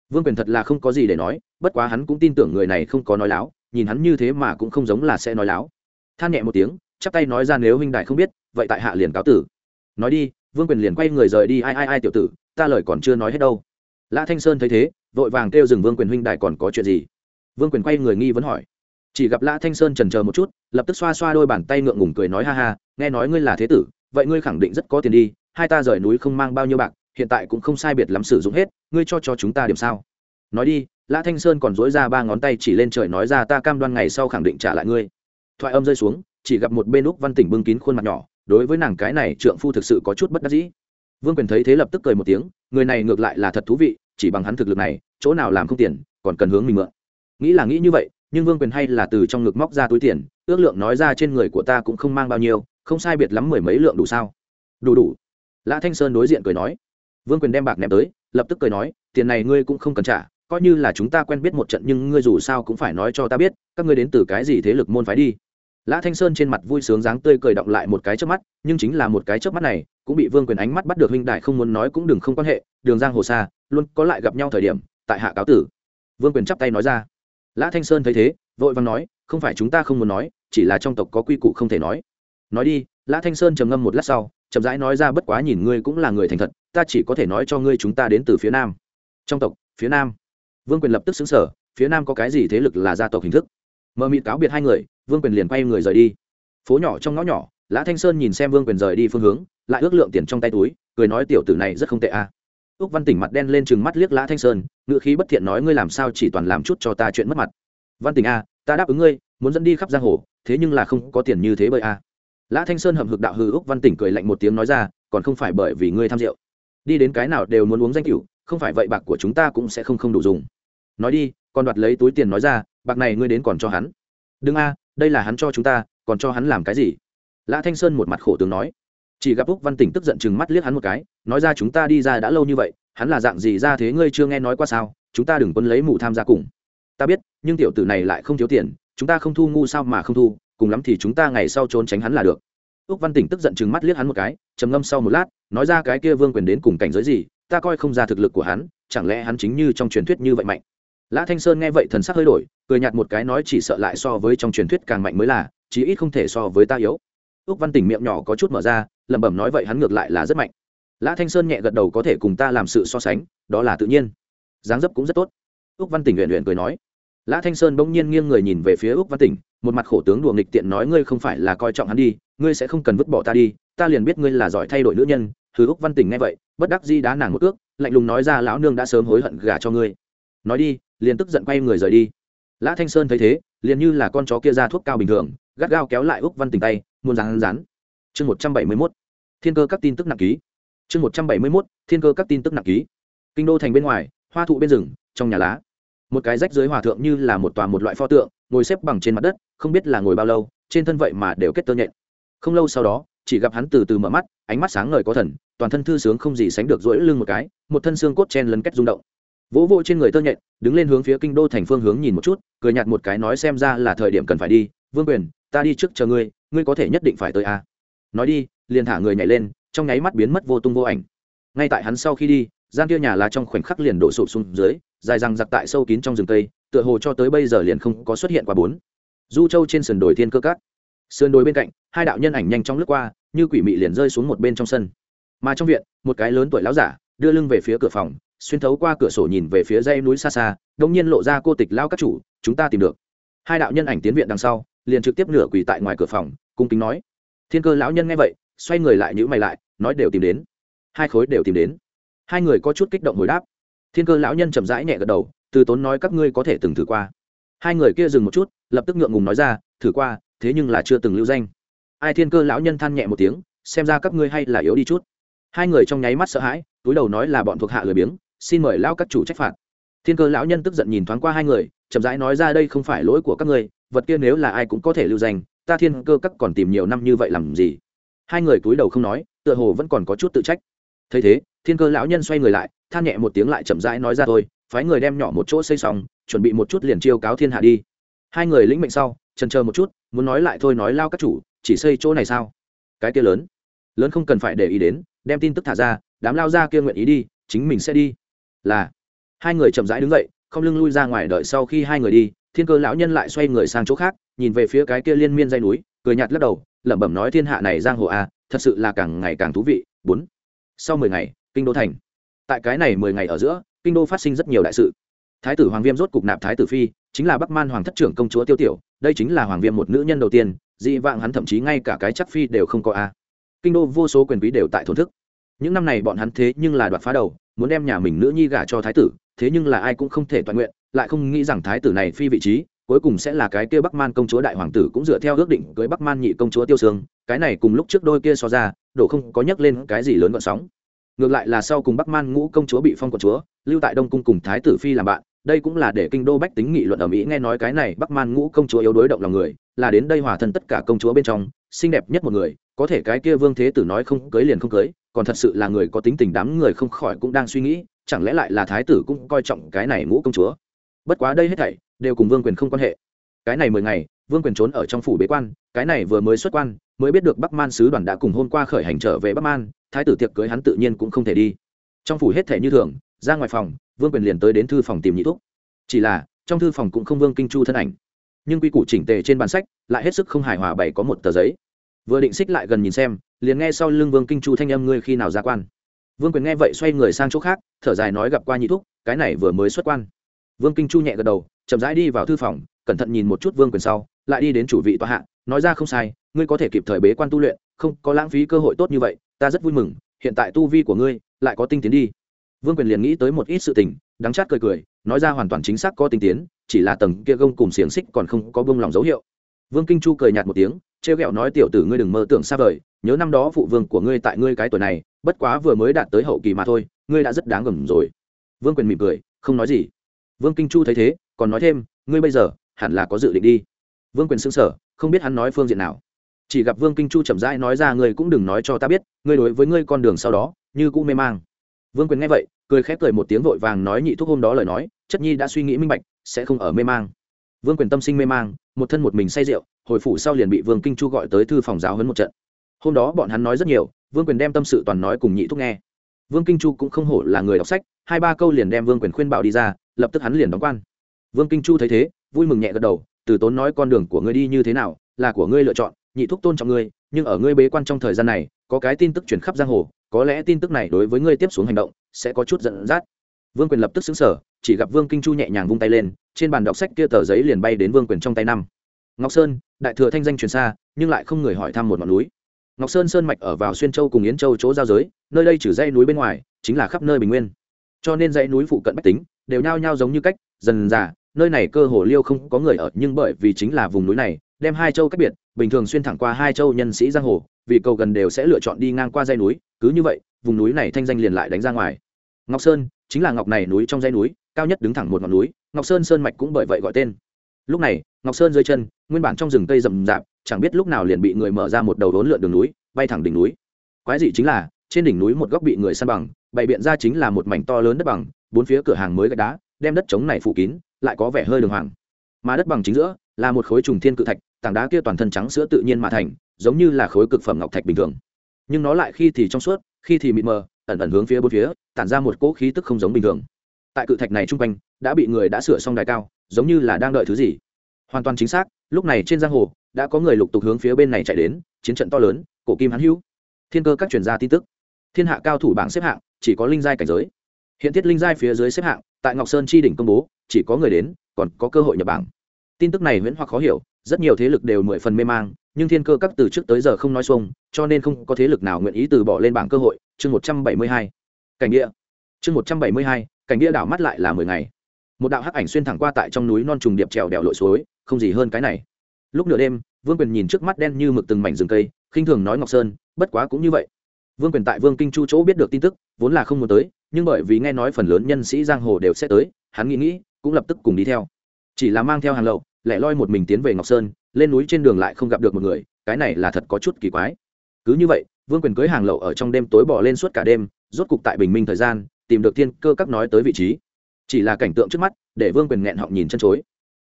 Vương quyền thật là không có gì để nói, bất quá hắn cũng tin tưởng người này không có nói láo, nhìn hắn như thế mà cũng không giống là sẽ nói láo than nhẹ một tiếng, chắp tay nói ra nếu huynh đại không biết, vậy tại hạ liền cáo tử. Nói đi, vương quyền liền quay người rời đi, ai ai ai tiểu tử, ta lời còn chưa nói hết đâu. Lã thanh sơn thấy thế, vội vàng kêu dừng vương quyền huynh đại còn có chuyện gì? Vương quyền quay người nghi vấn hỏi. Chỉ gặp lã thanh sơn trần chờ một chút, lập tức xoa xoa đôi bàn tay ngượng ngùng cười nói ha ha, nghe nói ngươi là thế tử, vậy ngươi khẳng định rất có tiền đi, hai ta rời núi không mang bao nhiêu bạc, hiện tại cũng không sai biệt lắm sử dụng hết, ngươi cho cho chúng ta điểm sao? Nói đi, lã thanh sơn còn dối ra ba ngón tay chỉ lên trời nói ra ta cam đoan ngày sau khẳng định trả lại ngươi thoại âm rơi xuống, chỉ gặp một bên úc văn tỉnh bưng kín khuôn mặt nhỏ, đối với nàng cái này trượng phu thực sự có chút bất đắc dĩ. Vương quyền thấy thế lập tức cười một tiếng, người này ngược lại là thật thú vị, chỉ bằng hắn thực lực này, chỗ nào làm không tiền, còn cần hướng mình mượn. Nghĩ là nghĩ như vậy, nhưng vương quyền hay là từ trong ngực móc ra túi tiền, ước lượng nói ra trên người của ta cũng không mang bao nhiêu, không sai biệt lắm mười mấy lượng đủ sao? Đủ đủ. Lã thanh sơn đối diện cười nói. Vương quyền đem bạc ném tới, lập tức cười nói, tiền này ngươi cũng không cần trả coi như là chúng ta quen biết một trận nhưng ngươi dù sao cũng phải nói cho ta biết, các ngươi đến từ cái gì thế lực môn phái đi. Lã thanh sơn trên mặt vui sướng dáng tươi cười động lại một cái trước mắt, nhưng chính là một cái trước mắt này, cũng bị vương quyền ánh mắt bắt được huynh đại không muốn nói cũng đừng không quan hệ, đường giang hồ xa, luôn có lại gặp nhau thời điểm, tại hạ cáo tử. Vương quyền chắp tay nói ra. Lã thanh sơn thấy thế, vội vàng nói, không phải chúng ta không muốn nói, chỉ là trong tộc có quy củ không thể nói. Nói đi, lã thanh sơn trầm ngâm một lát sau, chậm rãi nói ra bất quá nhìn ngươi cũng là người thành thật, ta chỉ có thể nói cho ngươi chúng ta đến từ phía nam. Trong tộc, phía nam vương quyền lập tức xứng sở phía nam có cái gì thế lực là gia tộc hình thức? Mờ mịt cáo biệt hai người, vương quyền liền quay người rời đi. Phố nhỏ trong ngõ nhỏ, lã thanh sơn nhìn xem vương quyền rời đi phương hướng, lại ước lượng tiền trong tay túi, cười nói tiểu tử này rất không tệ a. À. úc văn tỉnh mặt đen lên chừng mắt liếc lã thanh sơn, ngựa khí bất thiện nói ngươi làm sao chỉ toàn làm chút cho ta chuyện mất mặt. Văn tỉnh a, ta đáp ứng ngươi, muốn dẫn đi khắp giang hồ, thế nhưng là không có tiền như thế bơi a. Lã thanh sơn hậm hực đạo hư úc văn tỉnh cười lạnh một tiếng nói ra, còn không phải bởi vì ngươi tham rượu. Đi đến cái nào đều muốn uống danh cửu không phải vậy bạc của chúng ta cũng sẽ không không đủ dùng nói đi còn đoạt lấy túi tiền nói ra, bạc này ngươi đến còn cho hắn. Đừng a, đây là hắn cho chúng ta, còn cho hắn làm cái gì? Lã thanh sơn một mặt khổ tướng nói. Chỉ gặp úc văn tỉnh tức giận chừng mắt liếc hắn một cái, nói ra chúng ta đi ra đã lâu như vậy, hắn là dạng gì ra thế ngươi chưa nghe nói qua sao? Chúng ta đừng quân lấy mù tham gia cùng. Ta biết, nhưng tiểu tử này lại không thiếu tiền, chúng ta không thu ngu sao mà không thu, cùng lắm thì chúng ta ngày sau trốn tránh hắn là được. Úc văn tỉnh tức giận chừng mắt liếc hắn một cái, trầm ngâm sau một lát, nói ra cái kia vương quyền đến cùng cảnh giới gì, ta coi không ra thực lực của hắn, chẳng lẽ hắn chính như trong truyền thuyết như vậy mạnh? Lã thanh sơn nghe vậy thần sắc hơi đổi, cười nhạt một cái nói chỉ sợ lại so với trong truyền thuyết càng mạnh mới là, chí ít không thể so với ta yếu. Úc văn tỉnh miệng nhỏ có chút mở ra, lẩm bẩm nói vậy hắn ngược lại là rất mạnh. Lã thanh sơn nhẹ gật đầu có thể cùng ta làm sự so sánh, đó là tự nhiên. Dáng dấp cũng rất tốt. Úc văn tỉnh luyện luyện cười nói. Lã thanh sơn bỗng nhiên nghiêng người nhìn về phía úc văn tỉnh, một mặt khổ tướng đùa nghịch tiện nói ngươi không phải là coi trọng hắn đi, ngươi sẽ không cần vứt bỏ ta đi, ta liền biết ngươi là giỏi thay đổi nữ nhân. Thứ úc văn tỉnh nghe vậy, bất đắc di đá nàng một ước, lạnh lùng nói ra lão nương đã sớm hối hận gả cho ngươi. Nói đi liền tức giận quay người rời đi. Lã thanh sơn thấy thế, liền như là con chó kia ra thuốc cao bình thường, gắt gao kéo lại úc văn tỉnh tay, muốn rán rán. Chương một trăm bảy mươi mốt. Thiên cơ các tin tức nặng ký. Chương một trăm bảy mươi mốt, thiên cơ các tin tức nặng ký. Kinh đô thành bên ngoài, hoa thụ bên rừng, trong nhà lá. Một cái rách dưới hòa thượng như là một tòa một loại pho tượng, ngồi xếp bằng trên mặt đất, không biết là ngồi bao lâu, trên thân vậy mà đều kết tơ nhện. Không lâu sau đó, chỉ gặp hắn từ từ mở mắt, ánh mắt sáng ngời có thần, toàn thân thư sướng không gì sánh được rỗi lưng một cái, một thân xương cốt chen lấn kết rung động vỗ vỗ trên người tơ nhện, đứng lên hướng phía kinh đô thành phương hướng nhìn một chút, cười nhạt một cái nói xem ra là thời điểm cần phải đi. Vương quyền, ta đi trước chờ ngươi ngươi có thể nhất định phải tới a à. nói đi, liền thả người nhảy lên, trong nháy mắt biến mất vô tung vô ảnh. Ngay tại hắn sau khi đi, gian kia nhà lá trong khoảnh khắc liền đổ sụp xuống dưới, dài răng giặc tại sâu kín trong rừng tây tựa hồ cho tới bây giờ liền không có xuất hiện qua bốn. Du châu trên sườn đồi thiên cơ cát. Sườn đồi bên cạnh, hai đạo nhân ảnh nhanh chóng lướt qua, như quỷ mị liền rơi xuống một bên trong sân. Mà trong viện, một cái lớn tuổi lão giả, đưa lưng về phía cửa phòng xuyên thấu qua cửa sổ nhìn về phía dãy núi xa xa đông nhiên lộ ra cô tịch lao các chủ, chúng ta tìm được. Hai đạo nhân ảnh tiến viện đằng sau, liền trực tiếp nửa quỳ tại ngoài cửa phòng, cung kính nói. Thiên cơ lão nhân nghe vậy, xoay người lại nhữ mày lại, nói đều tìm đến. Hai khối đều tìm đến. Hai người có chút kích động hồi đáp. Thiên cơ lão nhân chậm rãi nhẹ gật đầu, từ tốn nói các ngươi có thể từng thử qua. Hai người kia dừng một chút, lập tức ngượng ngùng nói ra, thử qua, thế nhưng là chưa từng lưu danh. Ai thiên cơ lão nhân than nhẹ một tiếng, xem ra các ngươi hay là yếu đi chút. Hai người trong nháy mắt sợ hãi, túi đầu nói là bọn thuộc hạ lười biếng xin mời lão các chủ trách phạt. Thiên cơ lão nhân tức giận nhìn thoáng qua hai người, chậm rãi nói ra đây không phải lỗi của các ngươi, vật kia nếu là ai cũng có thể lưu danh, ta thiên cơ các còn tìm nhiều năm như vậy làm gì? Hai người túi đầu không nói, tựa hồ vẫn còn có chút tự trách. Thấy thế, thiên cơ lão nhân xoay người lại, than nhẹ một tiếng lại chậm rãi nói ra thôi, phái người đem nhỏ một chỗ xây xong, chuẩn bị một chút liền chiêu cáo thiên hạ đi. Hai người lĩnh mệnh sau trần chờ một chút, muốn nói lại thôi nói lao các chủ, chỉ xây chỗ này sao? Cái kia lớn lớn không cần phải để ý đến, đem tin tức thả ra, đám lao ra kia nguyện ý đi, chính mình sẽ đi là, hai người chậm rãi đứng dậy, không lưng lui ra ngoài đợi sau khi hai người đi, thiên cơ lão nhân lại xoay người sang chỗ khác, nhìn về phía cái kia liên miên dây núi, cười nhạt lắc đầu, lẩm bẩm nói thiên hạ này giang hồ a, thật sự là càng ngày càng thú vị, bốn. Sau mười ngày, kinh đô thành. Tại cái này mười ngày ở giữa, kinh đô phát sinh rất nhiều đại sự. Thái tử hoàng viêm rốt cục nạp thái tử phi, chính là bắc man hoàng thất trưởng công chúa tiêu tiểu, đây chính là hoàng viêm một nữ nhân đầu tiên, dị vạng hắn thậm chí ngay cả cái chắc phi đều không có a. Kinh đô vô số quyền quý đều tại thổn thức. Những năm này bọn hắn thế nhưng là đoạt phá đầu muốn đem nhà mình nữ nhi gả cho thái tử, thế nhưng là ai cũng không thể toàn nguyện, lại không nghĩ rằng thái tử này phi vị trí, cuối cùng sẽ là cái kia bắc man công chúa đại hoàng tử cũng dựa theo ước định cưới bắc man nhị công chúa tiêu sương, cái này cùng lúc trước đôi kia so ra, đổ không có nhắc lên cái gì lớn gọn sóng. Ngược lại là sau cùng bắc man ngũ công chúa bị phong quận chúa, lưu tại đông cung cùng thái tử phi làm bạn, đây cũng là để kinh đô bách tính nghị luận ở mỹ nghe nói cái này bắc man ngũ công chúa yếu đối động lòng người, là đến đây hòa thân tất cả công chúa bên trong, xinh đẹp nhất một người, có thể cái kia vương thế tử nói không cưới liền không cưới còn thật sự là người có tính tình đám người không khỏi cũng đang suy nghĩ, chẳng lẽ lại là thái tử cũng coi trọng cái này ngũ công chúa? Bất quá đây hết thảy đều cùng vương quyền không quan hệ. Cái này mười ngày, vương quyền trốn ở trong phủ bế quan, cái này vừa mới xuất quan, mới biết được bắc man sứ đoàn đã cùng hôm qua khởi hành trở về bắc man, thái tử tiệc cưới hắn tự nhiên cũng không thể đi. Trong phủ hết thể như thường, ra ngoài phòng, vương quyền liền tới đến thư phòng tìm nhị thúc. Chỉ là, trong thư phòng cũng không vương kinh chu thân ảnh. Nhưng quy củ chỉnh tề trên bàn sách, lại hết sức không hài hòa bày có một tờ giấy. Vừa định xích lại gần nhìn xem liền nghe sau lưng vương kinh chu thanh âm ngươi khi nào ra quan. Vương quyền nghe vậy xoay người sang chỗ khác, thở dài nói gặp qua nhị thúc, cái này vừa mới xuất quan. Vương kinh chu nhẹ gật đầu, chậm rãi đi vào thư phòng, cẩn thận nhìn một chút vương quyền sau, lại đi đến chủ vị tòa hạ, nói ra không sai, ngươi có thể kịp thời bế quan tu luyện, không có lãng phí cơ hội tốt như vậy, ta rất vui mừng, hiện tại tu vi của ngươi lại có tinh tiến đi. Vương quyền liền nghĩ tới một ít sự tình, đắng chát cười cười, nói ra hoàn toàn chính xác có tinh tiến, chỉ là tầng kia gông cùng xiềng xích còn không có bông lòng dấu hiệu. Vương kinh chu cười nhạt một tiếng, trêu ghẹo nói tiểu tử ngươi đừng mơ tưởng xa vời nhớ năm đó phụ vương của ngươi tại ngươi cái tuổi này, bất quá vừa mới đạt tới hậu kỳ mà thôi, ngươi đã rất đáng gầm rồi. Vương quyền mỉm cười, không nói gì. Vương kinh chu thấy thế, còn nói thêm, ngươi bây giờ, hẳn là có dự định đi. Vương quyền xưng sở không biết hắn nói phương diện nào. Chỉ gặp vương kinh chu chậm rãi nói ra, ngươi cũng đừng nói cho ta biết, ngươi đối với ngươi con đường sau đó, như cũng mê mang. Vương quyền nghe vậy, cười khép cười một tiếng vội vàng nói nhị thuốc hôm đó lời nói, chất nhi đã suy nghĩ minh bạch, sẽ không ở mê mang. Vương quyền tâm sinh mê mang, một thân một mình say rượu, hồi phủ sau liền bị vương kinh chu gọi tới thư phòng giáo hấn một trận hôm đó bọn hắn nói rất nhiều, vương quyền đem tâm sự toàn nói cùng nhị thúc nghe. Vương kinh chu cũng không hổ là người đọc sách, hai ba câu liền đem vương quyền khuyên bảo đi ra, lập tức hắn liền đóng quan. Vương kinh chu thấy thế, vui mừng nhẹ gật đầu, từ tốn nói con đường của ngươi đi như thế nào, là của ngươi lựa chọn, nhị thúc tôn trọng ngươi, nhưng ở ngươi bế quan trong thời gian này, có cái tin tức chuyển khắp giang hồ, có lẽ tin tức này đối với ngươi tiếp xuống hành động, sẽ có chút giận dắt. Vương quyền lập tức xứng sở chỉ gặp vương kinh chu nhẹ nhàng vung tay lên, trên bàn đọc sách kia tờ giấy liền bay đến vương quyền trong tay năm. Ngọc sơn, đại thừa thanh danh truyền xa, nhưng lại không người hỏi thăm một ngọn núi ngọc sơn sơn mạch ở vào xuyên châu cùng yến châu chỗ giao giới, nơi đây trừ dãy núi bên ngoài, chính là khắp nơi bình nguyên. Cho nên dãy núi phụ cận bách tính đều nhao nhao giống như cách dần dà nơi này cơ hồ liêu không có người ở, nhưng bởi vì chính là vùng núi này, đem hai châu cách biệt, bình thường xuyên thẳng qua hai châu nhân sĩ giang hồ, vì cầu gần đều sẽ lựa chọn đi ngang qua dãy núi, cứ như vậy, vùng núi này thanh danh liền lại đánh ra ngoài. Ngọc sơn chính là ngọc này núi trong dãy núi, cao nhất đứng thẳng một ngọn núi, ngọc sơn sơn mạch cũng bởi vậy gọi tên. Lúc này, ngọc sơn dưới chân, nguyên bản trong rừng cây rậm rạp chẳng biết lúc nào liền bị người mở ra một đầu đốn lượn đường núi, bay thẳng đỉnh núi. Quái dị chính là, trên đỉnh núi một góc bị người săn bằng, bày biện ra chính là một mảnh to lớn đất bằng, bốn phía cửa hàng mới gạch đá, đem đất trống này phủ kín, lại có vẻ hơi đường hoàng. Mà đất bằng chính giữa, là một khối trùng thiên cự thạch, tảng đá kia toàn thân trắng sữa tự nhiên mà thành, giống như là khối cực phẩm ngọc thạch bình thường. Nhưng nó lại khi thì trong suốt, khi thì mịt mờ, ẩn ẩn hướng phía bốn phía, tản ra một cỗ khí tức không giống bình thường. Tại cự thạch này chung quanh, đã bị người đã sửa xong đài cao, giống như là đang đợi thứ gì. Hoàn toàn chính xác, lúc này trên giang hồ đã có người lục tục hướng phía bên này chạy đến, chiến trận to lớn, cổ kim hắn hữu. Thiên cơ các chuyên gia tin tức. Thiên hạ cao thủ bảng xếp hạng, chỉ có linh giai cảnh giới. Hiện thiết linh giai phía dưới xếp hạng, tại ngọc sơn chi đỉnh công bố, chỉ có người đến, còn có cơ hội nhập bảng. Tin tức này huyễn hoặc khó hiểu, rất nhiều thế lực đều mười phần mê mang, nhưng thiên cơ các từ trước tới giờ không nói xuông, cho nên không có thế lực nào nguyện ý từ bỏ lên bảng cơ hội, chương một trăm bảy mươi hai. Cảnh địa. Chương một trăm bảy mươi hai, cảnh địa đảo mắt lại là mười ngày. Một đạo hắc ảnh xuyên thẳng qua tại trong núi non trùng điệp trèo đèo lội suối, không gì hơn cái này lúc nửa đêm, vương quyền nhìn trước mắt đen như mực từng mảnh rừng cây, khinh thường nói ngọc sơn, bất quá cũng như vậy. Vương quyền tại vương kinh chu chỗ biết được tin tức, vốn là không muốn tới, nhưng bởi vì nghe nói phần lớn nhân sĩ giang hồ đều sẽ tới, hắn nghĩ nghĩ, cũng lập tức cùng đi theo. Chỉ là mang theo hàng lậu, lẻ loi một mình tiến về ngọc sơn, lên núi trên đường lại không gặp được một người, cái này là thật có chút kỳ quái. Cứ như vậy, vương quyền cưới hàng lậu ở trong đêm tối bỏ lên suốt cả đêm, rốt cục tại bình minh thời gian, tìm được thiên cơ các nói tới vị trí. Chỉ là cảnh tượng trước mắt, để vương quyền nghẹn họng nhìn chân chối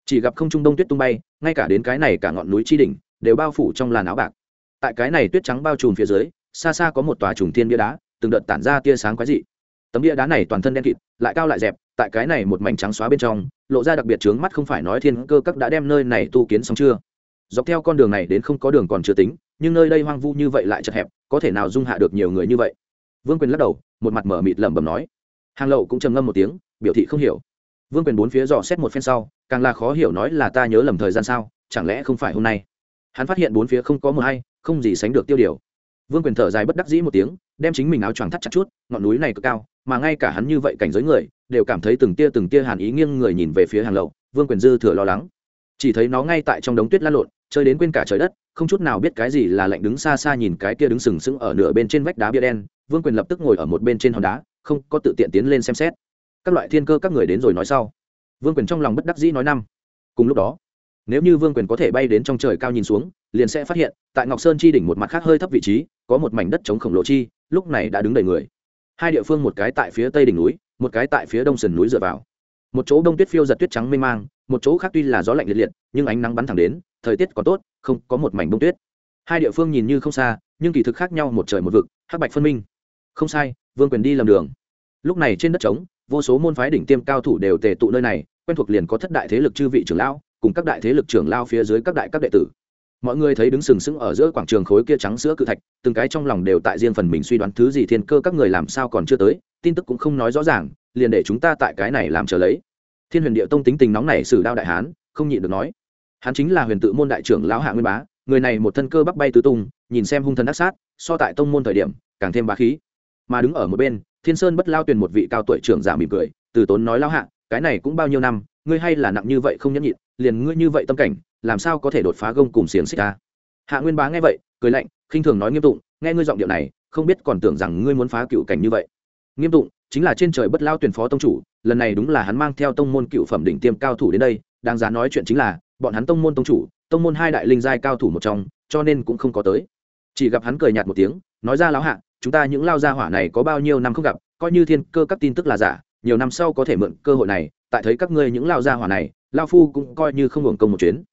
chỉ gặp không trung đông tuyết tung bay, ngay cả đến cái này cả ngọn núi tri đỉnh, đều bao phủ trong làn áo bạc. Tại cái này tuyết trắng bao trùm phía dưới, xa xa có một tòa trùng thiên bia đá, từng đợt tản ra tia sáng quái dị. Tấm bia đá này toàn thân đen kịt, lại cao lại dẹp, tại cái này một mảnh trắng xóa bên trong, lộ ra đặc biệt trướng mắt không phải nói thiên cơ các đã đem nơi này tu kiến xong chưa. Dọc theo con đường này đến không có đường còn chưa tính, nhưng nơi đây hoang vu như vậy lại chật hẹp, có thể nào dung hạ được nhiều người như vậy? Vương quyền lắc đầu, một mặt mở mịt lẩm bẩm nói. Hàng lậu cũng trầm ngâm một tiếng, biểu thị không hiểu vương quyền bốn phía dò xét một phen sau, càng là khó hiểu nói là ta nhớ lầm thời gian sao, chẳng lẽ không phải hôm nay? Hắn phát hiện bốn phía không có mờ hay, không gì sánh được tiêu điều. Vương quyền thở dài bất đắc dĩ một tiếng, đem chính mình áo choàng thắt chặt chút, ngọn núi này cực cao, mà ngay cả hắn như vậy cảnh giới người, đều cảm thấy từng tia từng tia hàn ý nghiêng người nhìn về phía hàng lậu, vương quyền dư thừa lo lắng. Chỉ thấy nó ngay tại trong đống tuyết lăn lộn, chơi đến quên cả trời đất, không chút nào biết cái gì là lạnh đứng xa xa nhìn cái kia đứng sừng sững ở nửa bên trên vách đá bia đen, vương quyền lập tức ngồi ở một bên trên hòn đá, không có tự tiện tiến lên xem xét các loại thiên cơ các người đến rồi nói sau. Vương quyền trong lòng bất đắc dĩ nói năm. Cùng lúc đó, nếu như vương quyền có thể bay đến trong trời cao nhìn xuống, liền sẽ phát hiện, tại ngọc sơn chi đỉnh một mặt khác hơi thấp vị trí, có một mảnh đất chống khổng lồ chi, lúc này đã đứng đầy người. Hai địa phương một cái tại phía tây đỉnh núi, một cái tại phía đông sườn núi dựa vào. Một chỗ đông tuyết phiêu giật tuyết trắng mê mang, một chỗ khác tuy là gió lạnh liệt liệt, nhưng ánh nắng bắn thẳng đến, thời tiết còn tốt, không có một mảnh bông tuyết. Hai địa phương nhìn như không xa, nhưng kỳ thực khác nhau một trời một vực, hắc bạch phân minh. Không sai, vương quyền đi lầm đường. Lúc này trên đất trống vô số môn phái đỉnh tiêm cao thủ đều tề tụ nơi này, quen thuộc liền có thất đại thế lực chư vị trưởng lão, cùng các đại thế lực trưởng lao phía dưới các đại các đệ tử. Mọi người thấy đứng sừng sững ở giữa quảng trường khối kia trắng sữa cự thạch, từng cái trong lòng đều tại riêng phần mình suy đoán thứ gì thiên cơ các người làm sao còn chưa tới, tin tức cũng không nói rõ ràng, liền để chúng ta tại cái này làm trở lấy. Thiên huyền điệu tông tính tình nóng này xử đao đại hán, không nhịn được nói. Hắn chính là huyền tự môn đại trưởng lão hạ nguyên bá, người này một thân cơ bắc bay tứ tung, nhìn xem hung thần ác sát, so tại tông môn thời điểm, càng thêm bá khí. Mà đứng ở một bên thiên sơn bất lao tuyền một vị cao tuổi trưởng giả mỉm cười, từ tốn nói lao hạ, cái này cũng bao nhiêu năm, ngươi hay là nặng như vậy không nhẫn nhịn, liền ngươi như vậy tâm cảnh, làm sao có thể đột phá gông cùng xiềng xích ta? Hạ nguyên bá nghe vậy, cười lạnh, khinh thường nói nghiêm tụng, nghe ngươi giọng điệu này, không biết còn tưởng rằng ngươi muốn phá cựu cảnh như vậy. Nghiêm tụng, chính là trên trời bất lao tuyển phó tông chủ, lần này đúng là hắn mang theo tông môn cựu phẩm đỉnh tiêm cao thủ đến đây, đáng giá nói chuyện chính là, bọn hắn tông môn tông chủ, tông môn hai đại linh giai cao thủ một trong, cho nên cũng không có tới. Chỉ gặp hắn cười nhạt một tiếng, nói ra lão hạ chúng ta những lao gia hỏa này có bao nhiêu năm không gặp, coi như thiên cơ các tin tức là giả, nhiều năm sau có thể mượn cơ hội này, tại thấy các ngươi những lao gia hỏa này, lao phu cũng coi như không hưởng công một chuyến.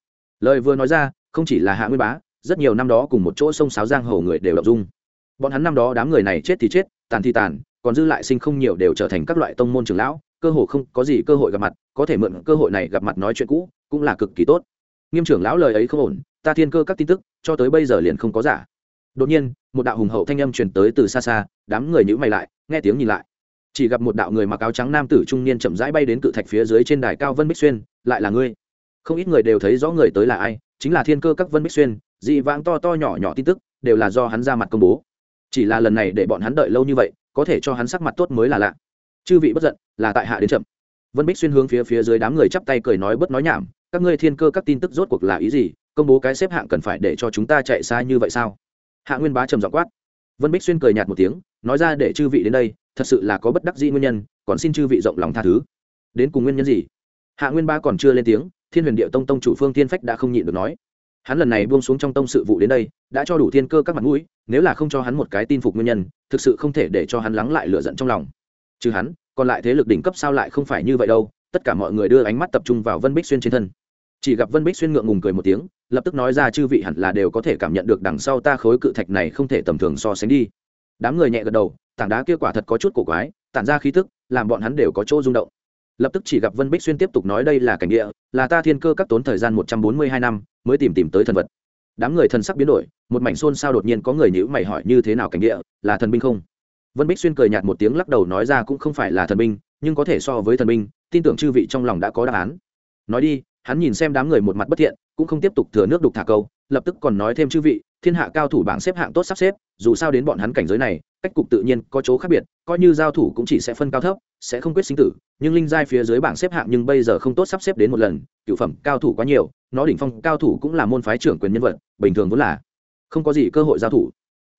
Lời vừa nói ra, không chỉ là hạ nguyên bá, rất nhiều năm đó cùng một chỗ sông sáo giang hồ người đều đọc dung. Bọn hắn năm đó đám người này chết thì chết, tàn thì tàn, còn dư lại sinh không nhiều đều trở thành các loại tông môn trưởng lão, cơ hồ không có gì cơ hội gặp mặt, có thể mượn cơ hội này gặp mặt nói chuyện cũ, cũng là cực kỳ tốt. Nghiêm trưởng lão lời ấy không ổn, ta thiên cơ các tin tức, cho tới bây giờ liền không có giả. Đột nhiên một đạo hùng hậu thanh âm truyền tới từ xa xa, đám người nhữ mày lại, nghe tiếng nhìn lại. Chỉ gặp một đạo người mặc áo trắng nam tử trung niên chậm rãi bay đến cự thạch phía dưới trên đài cao vân bích xuyên, lại là ngươi? Không ít người đều thấy rõ người tới là ai, chính là thiên cơ các vân bích xuyên, dị vãng to to nhỏ nhỏ tin tức, đều là do hắn ra mặt công bố. Chỉ là lần này để bọn hắn đợi lâu như vậy, có thể cho hắn sắc mặt tốt mới là lạ. Chư vị bất giận, là tại hạ đến chậm. Vân bích xuyên hướng phía phía dưới đám người chắp tay cười nói bất nói nhảm, các ngươi thiên cơ các tin tức rốt cuộc là ý gì? Công bố cái xếp hạng cần phải để cho chúng ta chạy xa như vậy sao? Hạ nguyên bá trầm giọng quát. Vân bích xuyên cười nhạt một tiếng, nói ra để chư vị đến đây, thật sự là có bất đắc dĩ nguyên nhân, còn xin chư vị rộng lòng tha thứ. Đến cùng nguyên nhân gì? Hạ nguyên bá còn chưa lên tiếng, thiên huyền điệu tông tông chủ phương thiên phách đã không nhịn được nói. Hắn lần này buông xuống trong tông sự vụ đến đây, đã cho đủ thiên cơ các mặt mũi, nếu là không cho hắn một cái tin phục nguyên nhân, thực sự không thể để cho hắn lắng lại lửa giận trong lòng. Chứ hắn, còn lại thế lực đỉnh cấp sao lại không phải như vậy đâu, tất cả mọi người đưa ánh mắt tập trung vào vân bích xuyên trên thân chỉ gặp vân bích xuyên ngượng ngùng cười một tiếng, lập tức nói ra chư vị hẳn là đều có thể cảm nhận được đằng sau ta khối cự thạch này không thể tầm thường so sánh đi. Đám người nhẹ gật đầu, tảng đá kia quả thật có chút cổ quái, tản ra khí tức, làm bọn hắn đều có chỗ rung động. Lập tức chỉ gặp vân bích xuyên tiếp tục nói đây là cảnh địa, là ta thiên cơ các tốn thời gian một trăm bốn mươi hai năm, mới tìm tìm tới thần vật. Đám người thần sắc biến đổi, một mảnh xôn xao đột nhiên có người nhữ mày hỏi như thế nào cảnh địa, là thần binh không? Vân bích xuyên cười nhạt một tiếng lắc đầu nói ra cũng không phải là thần binh, nhưng có thể so với thần binh, tin tưởng chư vị trong lòng đã có đáp án. Nói đi hắn nhìn xem đám người một mặt bất thiện, cũng không tiếp tục thừa nước đục thả câu, lập tức còn nói thêm chư vị, thiên hạ cao thủ bảng xếp hạng tốt sắp xếp, dù sao đến bọn hắn cảnh giới này, cách cục tự nhiên có chỗ khác biệt, coi như giao thủ cũng chỉ sẽ phân cao thấp, sẽ không quyết sinh tử, nhưng linh giai phía dưới bảng xếp hạng nhưng bây giờ không tốt sắp xếp đến một lần, cựu phẩm cao thủ quá nhiều, nó đỉnh phong cao thủ cũng là môn phái trưởng quyền nhân vật, bình thường vốn là không có gì cơ hội giao thủ.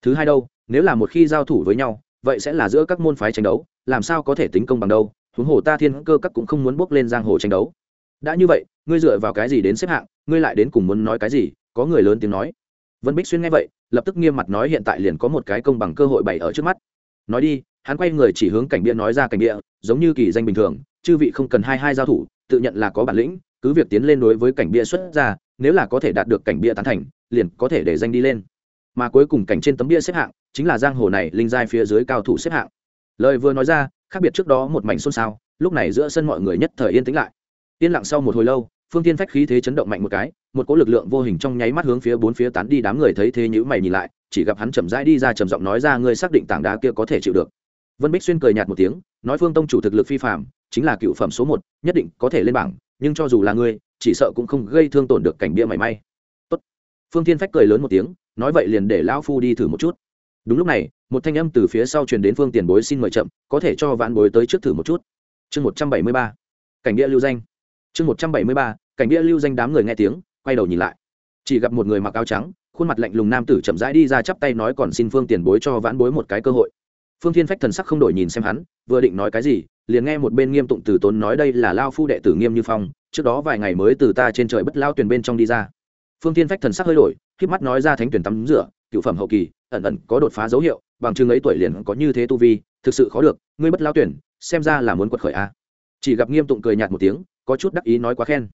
Thứ hai đâu, nếu là một khi giao thủ với nhau, vậy sẽ là giữa các môn phái tranh đấu, làm sao có thể tính công bằng đâu, huống hồ ta thiên cơ các cũng không muốn bước lên giang hồ tranh đấu đã như vậy ngươi dựa vào cái gì đến xếp hạng ngươi lại đến cùng muốn nói cái gì? Có người lớn tiếng nói. Vân bích xuyên nghe vậy lập tức nghiêm mặt nói hiện tại liền có một cái công bằng cơ hội bày ở trước mắt. Nói đi hắn quay người chỉ hướng cảnh bia nói ra cảnh bia, giống như kỳ danh bình thường chư vị không cần hai hai giao thủ tự nhận là có bản lĩnh cứ việc tiến lên đối với cảnh bia xuất ra nếu là có thể đạt được cảnh bia tán thành liền có thể để danh đi lên. Mà cuối cùng cảnh trên tấm bia xếp hạng chính là giang hồ này linh giai phía dưới cao thủ xếp hạng. Lời vừa nói ra khác biệt trước đó một mảnh xôn xao lúc này giữa sân mọi người nhất thời yên tĩnh lại yên lặng sau một hồi lâu, phương tiên phách khí thế chấn động mạnh một cái, một cỗ lực lượng vô hình trong nháy mắt hướng phía bốn phía tán đi đám người thấy thế nhữ mày nhìn lại, chỉ gặp hắn chậm rãi đi ra trầm giọng nói ra, ngươi xác định tảng đá kia có thể chịu được? Vân bích xuyên cười nhạt một tiếng, nói, phương tông chủ thực lực phi phạm chính là cựu phẩm số một, nhất định có thể lên bảng, nhưng cho dù là ngươi, chỉ sợ cũng không gây thương tổn được cảnh bia mảy may. Tốt. phương tiên phách cười lớn một tiếng, nói, vậy liền để lão phu đi thử một chút. Đúng lúc này, một thanh âm từ phía sau truyền đến phương tiền bối xin mời chậm, có thể cho vãn bối tới trước thử một chút. Chương một trăm bảy mươi ba. Cảnh địa lưu danh chương một trăm bảy mươi ba, cảnh bia lưu danh đám người nghe tiếng, quay đầu nhìn lại. Chỉ gặp một người mặc áo trắng, khuôn mặt lạnh lùng nam tử chậm rãi đi ra chắp tay nói còn xin phương tiền bối cho vãn bối một cái cơ hội. Phương thiên phách thần sắc không đổi nhìn xem hắn, vừa định nói cái gì, liền nghe một bên nghiêm tụng từ tốn nói đây là lao phu đệ tử nghiêm như phong, trước đó vài ngày mới từ ta trên trời bất lao tuyển bên trong đi ra. Phương thiên phách thần sắc hơi đổi k mắt nói ra thánh tuyển tắm rửa, cựu phẩm hậu kỳ, ẩn ẩn có đột phá dấu hiệu, bằng chừng ấy tuổi liền có như thế tu vi, thực sự khó được, ngươi bất lao tuyển xem ra là muốn quật khởi a. À. chỉ gặp nghiêm tụng cười nhạt một tiếng có chút đắc ý nói quá khen.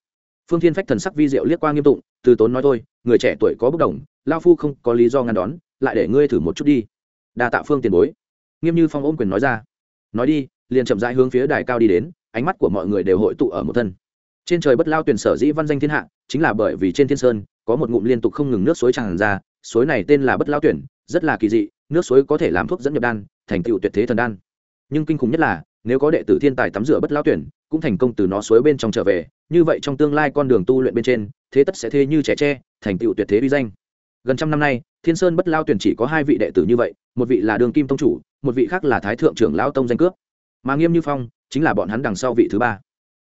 Phương thiên phách thần sắc vi diệu liếc qua nghiêm tụng, từ tốn nói thôi, người trẻ tuổi có bốc đồng, lao phu không có lý do ngăn đón, lại để ngươi thử một chút đi. Đa tạ phương tiền bối. Nghiêm như phong ôm quyền nói ra. Nói đi, liền chậm rãi hướng phía đài cao đi đến, ánh mắt của mọi người đều hội tụ ở một thân. Trên trời bất lao tuyển sở dĩ văn danh thiên hạ, chính là bởi vì trên thiên sơn, có một ngụm liên tục không ngừng nước suối tràn ra, suối này tên là bất lao tuyển, rất là kỳ dị, nước suối có thể làm thuốc dẫn nhập đan, thành tựu tuyệt thế thần đan. Nhưng kinh khủng nhất là, nếu có đệ tử thiên tài tắm rửa bất lao tuyển cũng thành công từ nó suối bên trong trở về, như vậy trong tương lai con đường tu luyện bên trên, thế tất sẽ thế như trẻ tre, thành tựu tuyệt thế uy danh. Gần trăm năm nay, thiên sơn bất lao tuyển chỉ có hai vị đệ tử như vậy, một vị là đường kim tông chủ, một vị khác là thái thượng trưởng lão tông danh cướp. Mà nghiêm như phong chính là bọn hắn đằng sau vị thứ ba.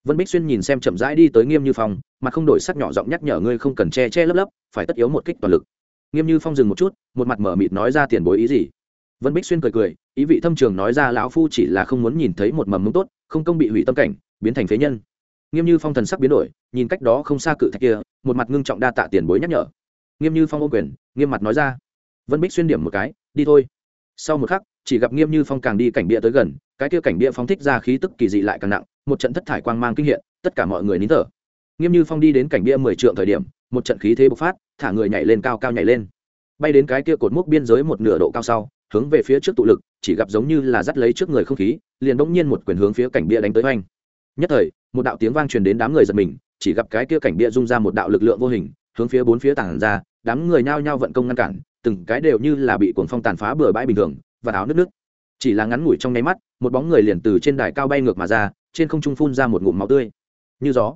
Vân bích xuyên nhìn xem chậm rãi đi tới nghiêm như phong mà không đổi sắc nhỏ giọng nhắc nhở, ngươi không cần che che lấp lấp, phải tất yếu một kích toàn lực. Nghiêm như phong dừng một chút, một mặt mở mịt nói ra, tiền bối ý gì? Vân bích xuyên cười cười, ý vị thâm trường nói ra, lão phu chỉ là không muốn nhìn thấy một mầm mông tốt, không công bị hủy tâm cảnh biến thành phế nhân. Nghiêm như phong thần sắc biến đổi, nhìn cách đó không xa cự thạch kia, một mặt ngưng trọng đa tạ tiền bối nhắc nhở. Nghiêm như phong ô quyền, nghiêm mặt nói ra. Vân bích xuyên điểm một cái, đi thôi. Sau một khắc, chỉ gặp nghiêm như phong càng đi cảnh bia tới gần, cái kia cảnh bia phóng thích ra khí tức kỳ dị lại càng nặng, một trận thất thải quang mang kinh hiện, tất cả mọi người nín thở. Nghiêm như phong đi đến cảnh bia mười trượng thời điểm, một trận khí thế bộc phát, thả người nhảy lên cao cao nhảy lên. Bay đến cái kia cột mốc biên giới một nửa độ cao sau, hướng về phía trước tụ lực, chỉ gặp giống như là dắt lấy trước người không khí, liền bỗng nhiên một quyền hướng phía cảnh bia đánh tới oanh nhất thời, một đạo tiếng vang truyền đến đám người giật mình, chỉ gặp cái kia cảnh bia rung ra một đạo lực lượng vô hình, hướng phía bốn phía tảng ra, đám người nhao nhao vận công ngăn cản, từng cái đều như là bị cuồng phong tàn phá bừa bãi bình thường, và áo nước nước chỉ là ngắn ngủi trong nháy mắt, một bóng người liền từ trên đài cao bay ngược mà ra, trên không trung phun ra một ngụm máu tươi. Như gió.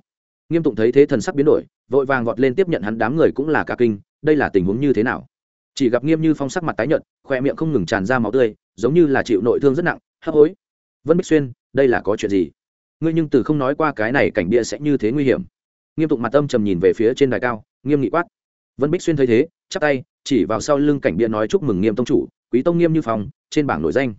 Nghiêm tụng thấy thế thần sắc biến đổi, vội vàng vọt lên tiếp nhận hắn, đám người cũng là cả kinh, đây là tình huống như thế nào? Chỉ gặp nghiêm như phong sắc mặt tái nhợt, khoe miệng không ngừng tràn ra máu tươi, giống như là chịu nội thương rất nặng, hấp hối. Vân bích xuyên, đây là có chuyện gì? Ngươi nhưng từ không nói qua cái này cảnh bia sẽ như thế nguy hiểm. Nghiêm tụng mặt âm trầm nhìn về phía trên đài cao, nghiêm nghị quát. Vân bích xuyên thấy thế, chắp tay, chỉ vào sau lưng cảnh bia nói chúc mừng nghiêm tông chủ, quý tông nghiêm như phong, trên bảng nổi danh.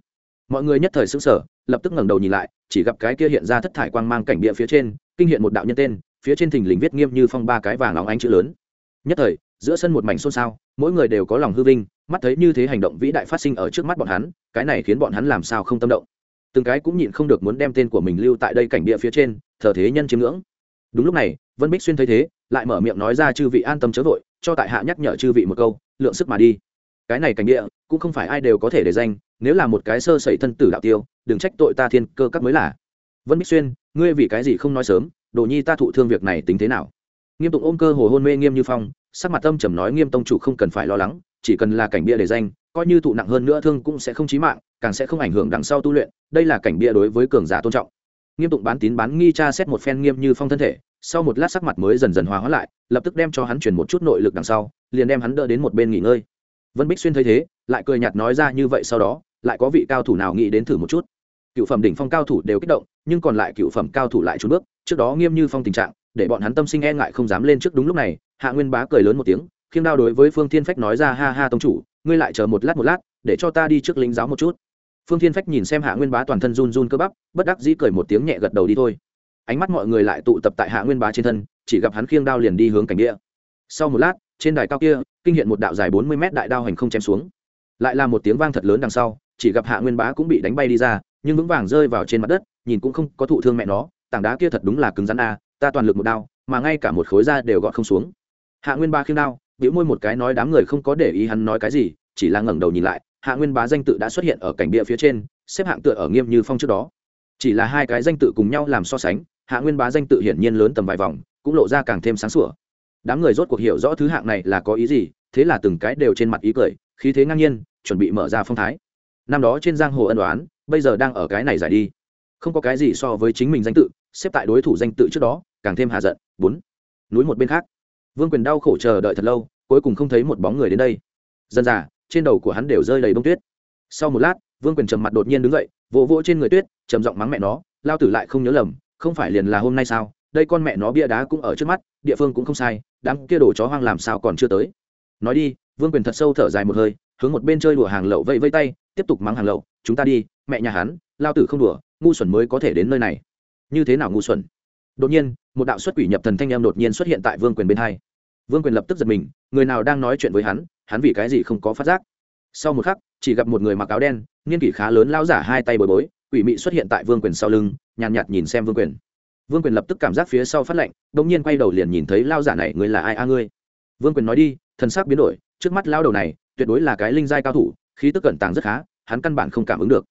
Mọi người nhất thời xứng sở lập tức ngẩng đầu nhìn lại, chỉ gặp cái kia hiện ra thất thải quang mang cảnh bia phía trên, kinh hiện một đạo nhân tên, phía trên thình lình viết nghiêm như phong ba cái vàng óng ánh chữ lớn. Nhất thời, giữa sân một mảnh xôn xao, mỗi người đều có lòng hư vinh, mắt thấy như thế hành động vĩ đại phát sinh ở trước mắt bọn hắn, cái này khiến bọn hắn làm sao không tâm động từng cái cũng nhịn không được muốn đem tên của mình lưu tại đây cảnh địa phía trên, thờ thế nhân chiếm ngưỡng. Đúng lúc này, vân bích xuyên thấy thế, lại mở miệng nói ra chư vị an tâm chớ vội, cho tại hạ nhắc nhở chư vị một câu, lượng sức mà đi. Cái này cảnh địa, cũng không phải ai đều có thể để danh, nếu là một cái sơ sẩy thân tử đạo tiêu, đừng trách tội ta thiên cơ các mới là. Vân bích xuyên, ngươi vì cái gì không nói sớm, đồ nhi ta thụ thương việc này tính thế nào? Nghiêm tụng ôm cơ hồ hôn mê nghiêm như phong, sắc mặt tâm trầm nói nghiêm tông chủ không cần phải lo lắng, chỉ cần là cảnh bia để danh coi như thụ nặng hơn nữa thương cũng sẽ không chí mạng, càng sẽ không ảnh hưởng đằng sau tu luyện, đây là cảnh bia đối với cường giả tôn trọng. Nghiêm tụng bán tín bán nghi tra xét một phen nghiêm như phong thân thể, sau một lát sắc mặt mới dần dần hòa hóa lại, lập tức đem cho hắn chuyển một chút nội lực đằng sau, liền đem hắn đỡ đến một bên nghỉ ngơi. Vân bích xuyên thấy thế, lại cười nhạt nói ra như vậy sau đó, lại có vị cao thủ nào nghĩ đến thử một chút. Cựu phẩm đỉnh phong cao thủ đều kích động, nhưng còn lại cựu phẩm cao thủ lại trốn bước, trước đó nghiêm như phong tình trạng, để bọn hắn tâm sinh e ngại không dám lên trước đúng lúc này, hạ nguyên bá cười lớn một tiếng khiêng đao đối với phương thiên phách nói ra, ha ha tông chủ ngươi lại chờ một lát một lát, để cho ta đi trước lính giáo một chút. Phương thiên phách nhìn xem hạ nguyên bá toàn thân run run cơ bắp, bất đắc dĩ cười một tiếng nhẹ gật đầu đi thôi. Ánh mắt mọi người lại tụ tập tại hạ nguyên bá trên thân, chỉ gặp hắn khiêng đao liền đi hướng cảnh địa. Sau một lát, trên đài cao kia, kinh hiện một đạo dài bốn mươi mét đại đao hành không chém xuống. Lại là một tiếng vang thật lớn đằng sau, chỉ gặp hạ nguyên bá cũng bị đánh bay đi ra, nhưng vững vàng rơi vào trên mặt đất, nhìn cũng không có thụ thương mẹ nó, tảng đá kia thật đúng là cứng rắn a, ta toàn lực một đao, mà ngay cả một khối da đều gọt không xuống. Hạ nguyên ba khiêng đao biểu môi một cái nói đám người không có để ý hắn nói cái gì, chỉ là ngẩng đầu nhìn lại, hạ nguyên bá danh tự đã xuất hiện ở cảnh bìa phía trên, xếp hạng tựa ở nghiêm như phong trước đó. Chỉ là hai cái danh tự cùng nhau làm so sánh, hạ nguyên bá danh tự hiển nhiên lớn tầm vài vòng, cũng lộ ra càng thêm sáng sủa. Đám người rốt cuộc hiểu rõ thứ hạng này là có ý gì, thế là từng cái đều trên mặt ý cười, khí thế ngang nhiên, chuẩn bị mở ra phong thái. Năm đó trên giang hồ ân đoán bây giờ đang ở cái này giải đi. Không có cái gì so với chính mình danh tự, xếp tại đối thủ danh tự trước đó, càng thêm hạ giận. Bốn. Núi một bên khác vương quyền đau khổ chờ đợi thật lâu, cuối cùng không thấy một bóng người đến đây. Dần già trên đầu của hắn đều rơi đầy bông tuyết. Sau một lát, vương quyền trầm mặt đột nhiên đứng dậy, vỗ vỗ trên người tuyết, trầm giọng mắng mẹ nó, lao tử lại không nhớ lầm, không phải liền là hôm nay sao, đây con mẹ nó bia đá cũng ở trước mắt, địa phương cũng không sai, đám kia đồ chó hoang làm sao còn chưa tới. Nói đi, vương quyền thật sâu thở dài một hơi, hướng một bên chơi đùa hàng lậu vây vây tay, tiếp tục mắng hàng lậu, chúng ta đi, mẹ nhà hắn, lao tử không đùa, ngu xuẩn mới có thể đến nơi này. Như thế nào ngu xuẩn? Đột nhiên, một đạo xuất quỷ nhập thần thanh em đột nhiên xuất hiện tại vương quyền bên hai vương quyền lập tức giật mình người nào đang nói chuyện với hắn hắn vì cái gì không có phát giác. Sau một khắc chỉ gặp một người mặc áo đen niên kỷ khá lớn lao giả hai tay bồi bối quỷ mị xuất hiện tại vương quyền sau lưng nhàn nhạt, nhạt nhìn xem vương quyền. Vương quyền lập tức cảm giác phía sau phát lạnh đ ỗ n g nhiên quay đầu liền nhìn thấy lao giả này người là ai a ngươi? Vương quyền nói đi thân xác biến đổi trước mắt lao đầu này tuyệt đối là cái linh giai cao thủ khí tức cẩn tàng rất khá hắn căn bản không cảm ứng được.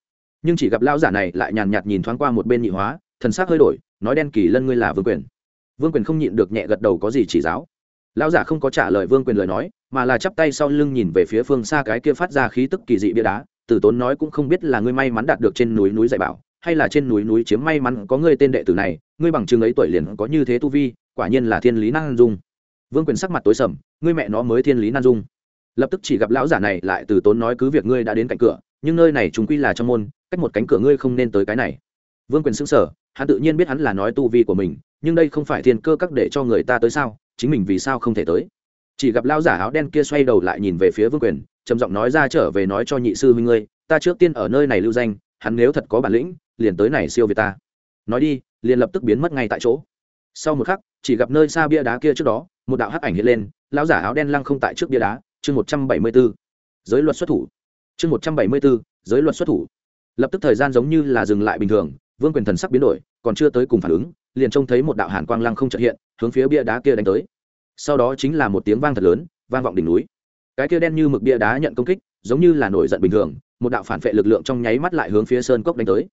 Nhưng chỉ gặp lao giả này lại nhàn nhạt nhìn thoáng qua một bên nhị hóa thần xác hơi đổi nói đen kỳ lân ngươi là vương quyền. Vương quyền không nhịn được nhẹ gật đầu có gì chỉ giáo lão giả không có trả lời vương quyền lời nói, mà là chắp tay sau lưng nhìn về phía phương xa cái kia phát ra khí tức kỳ dị bia đá. Tử tốn nói cũng không biết là ngươi may mắn đạt được trên núi núi dạy bảo, hay là trên núi núi chiếm may mắn có ngươi tên đệ tử này, ngươi bằng chừng ấy tuổi liền có như thế tu vi, quả nhiên là thiên lý nan dung. Vương quyền sắc mặt tối sầm, ngươi mẹ nó mới thiên lý nan dung. Lập tức chỉ gặp lão giả này lại từ tốn nói cứ việc ngươi đã đến cạnh cửa, nhưng nơi này chúng quy là trong môn, cách một cánh cửa ngươi không nên tới cái này. Vương quyền xứng sở hắn tự nhiên biết hắn là nói tu vi của mình, nhưng đây không phải thiên cơ các để cho người ta tới sao? Chính mình vì sao không thể tới. Chỉ gặp lao giả áo đen kia xoay đầu lại nhìn về phía vương quyền, trầm giọng nói ra trở về nói cho nhị sư huynh ngươi, ta trước tiên ở nơi này lưu danh, hắn nếu thật có bản lĩnh, liền tới này siêu việt ta. Nói đi, liền lập tức biến mất ngay tại chỗ. Sau một khắc, chỉ gặp nơi xa bia đá kia trước đó, một đạo hắc ảnh hiện lên, lão giả áo đen lăng không tại trước bia đá, chương một trăm bảy mươi b ố giới luật xuất thủ. Chương một trăm bảy mươi b ố giới luật xuất thủ. Lập tức thời gian giống như là dừng lại bình thường, vương quyền thần sắc biến đổi, còn chưa tới cùng phản ứng liền trông thấy một đạo hàn quang lăng không chợt hiện, hướng phía bia đá kia đánh tới. Sau đó chính là một tiếng vang thật lớn, vang vọng đỉnh núi. Cái kia đen như mực bia đá nhận công kích, giống như là nổi giận bình thường, một đạo phản vệ lực lượng trong nháy mắt lại hướng phía sơn cốc đánh tới.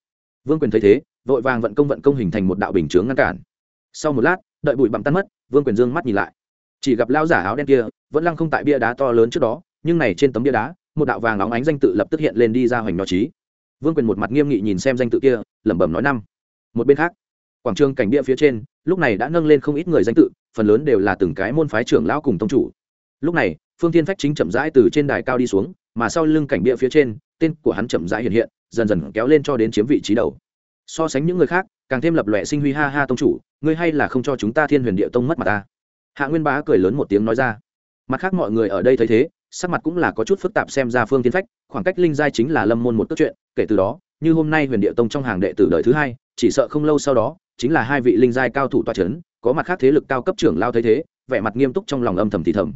Vương quyền thấy thế, vội vàng vận công vận công hình thành một đạo bình chướng ngăn cản. Sau một lát, đợi bụi bặm tan mất, vương quyền dương mắt nhìn lại. Chỉ gặp lão giả áo đen kia, vẫn lăng không tại bia đá to lớn trước đó, nhưng này trên tấm bia đá, một đạo vàng óng ánh danh tự lập tức hiện lên đi ra hoành nó trí vương quyền một mặt nghiêm nghị nhìn xem danh tự kia, lẩm bẩm nói năm. Một bên khác quảng trường cảnh địa phía trên, lúc này đã nâng lên không ít người danh tự, phần lớn đều là từng cái môn phái trưởng lão cùng tông chủ. Lúc này, phương tiên phách chính chậm rãi từ trên đài cao đi xuống, mà sau lưng cảnh địa phía trên, tên của hắn chậm rãi hiện hiện, dần dần kéo lên cho đến chiếm vị trí đầu. So sánh những người khác, càng thêm lập lòe sinh huy ha ha tông chủ, ngươi hay là không cho chúng ta thiên huyền địa tông mất mặt ta. Hạ nguyên bá cười lớn một tiếng nói ra. Mặt khác mọi người ở đây thấy thế, sắc mặt cũng là có chút phức tạp xem ra phương tiên phách, khoảng cách linh giai chính là lâm môn một cốt truyện kể từ đó, như hôm nay huyền địa tông trong hàng đệ tử đời thứ hai, chỉ sợ không lâu sau đó chính là hai vị linh giai cao thủ toa trấn có mặt khác thế lực cao cấp trưởng lao thấy thế, vẻ mặt nghiêm túc trong lòng âm thầm thì thầm.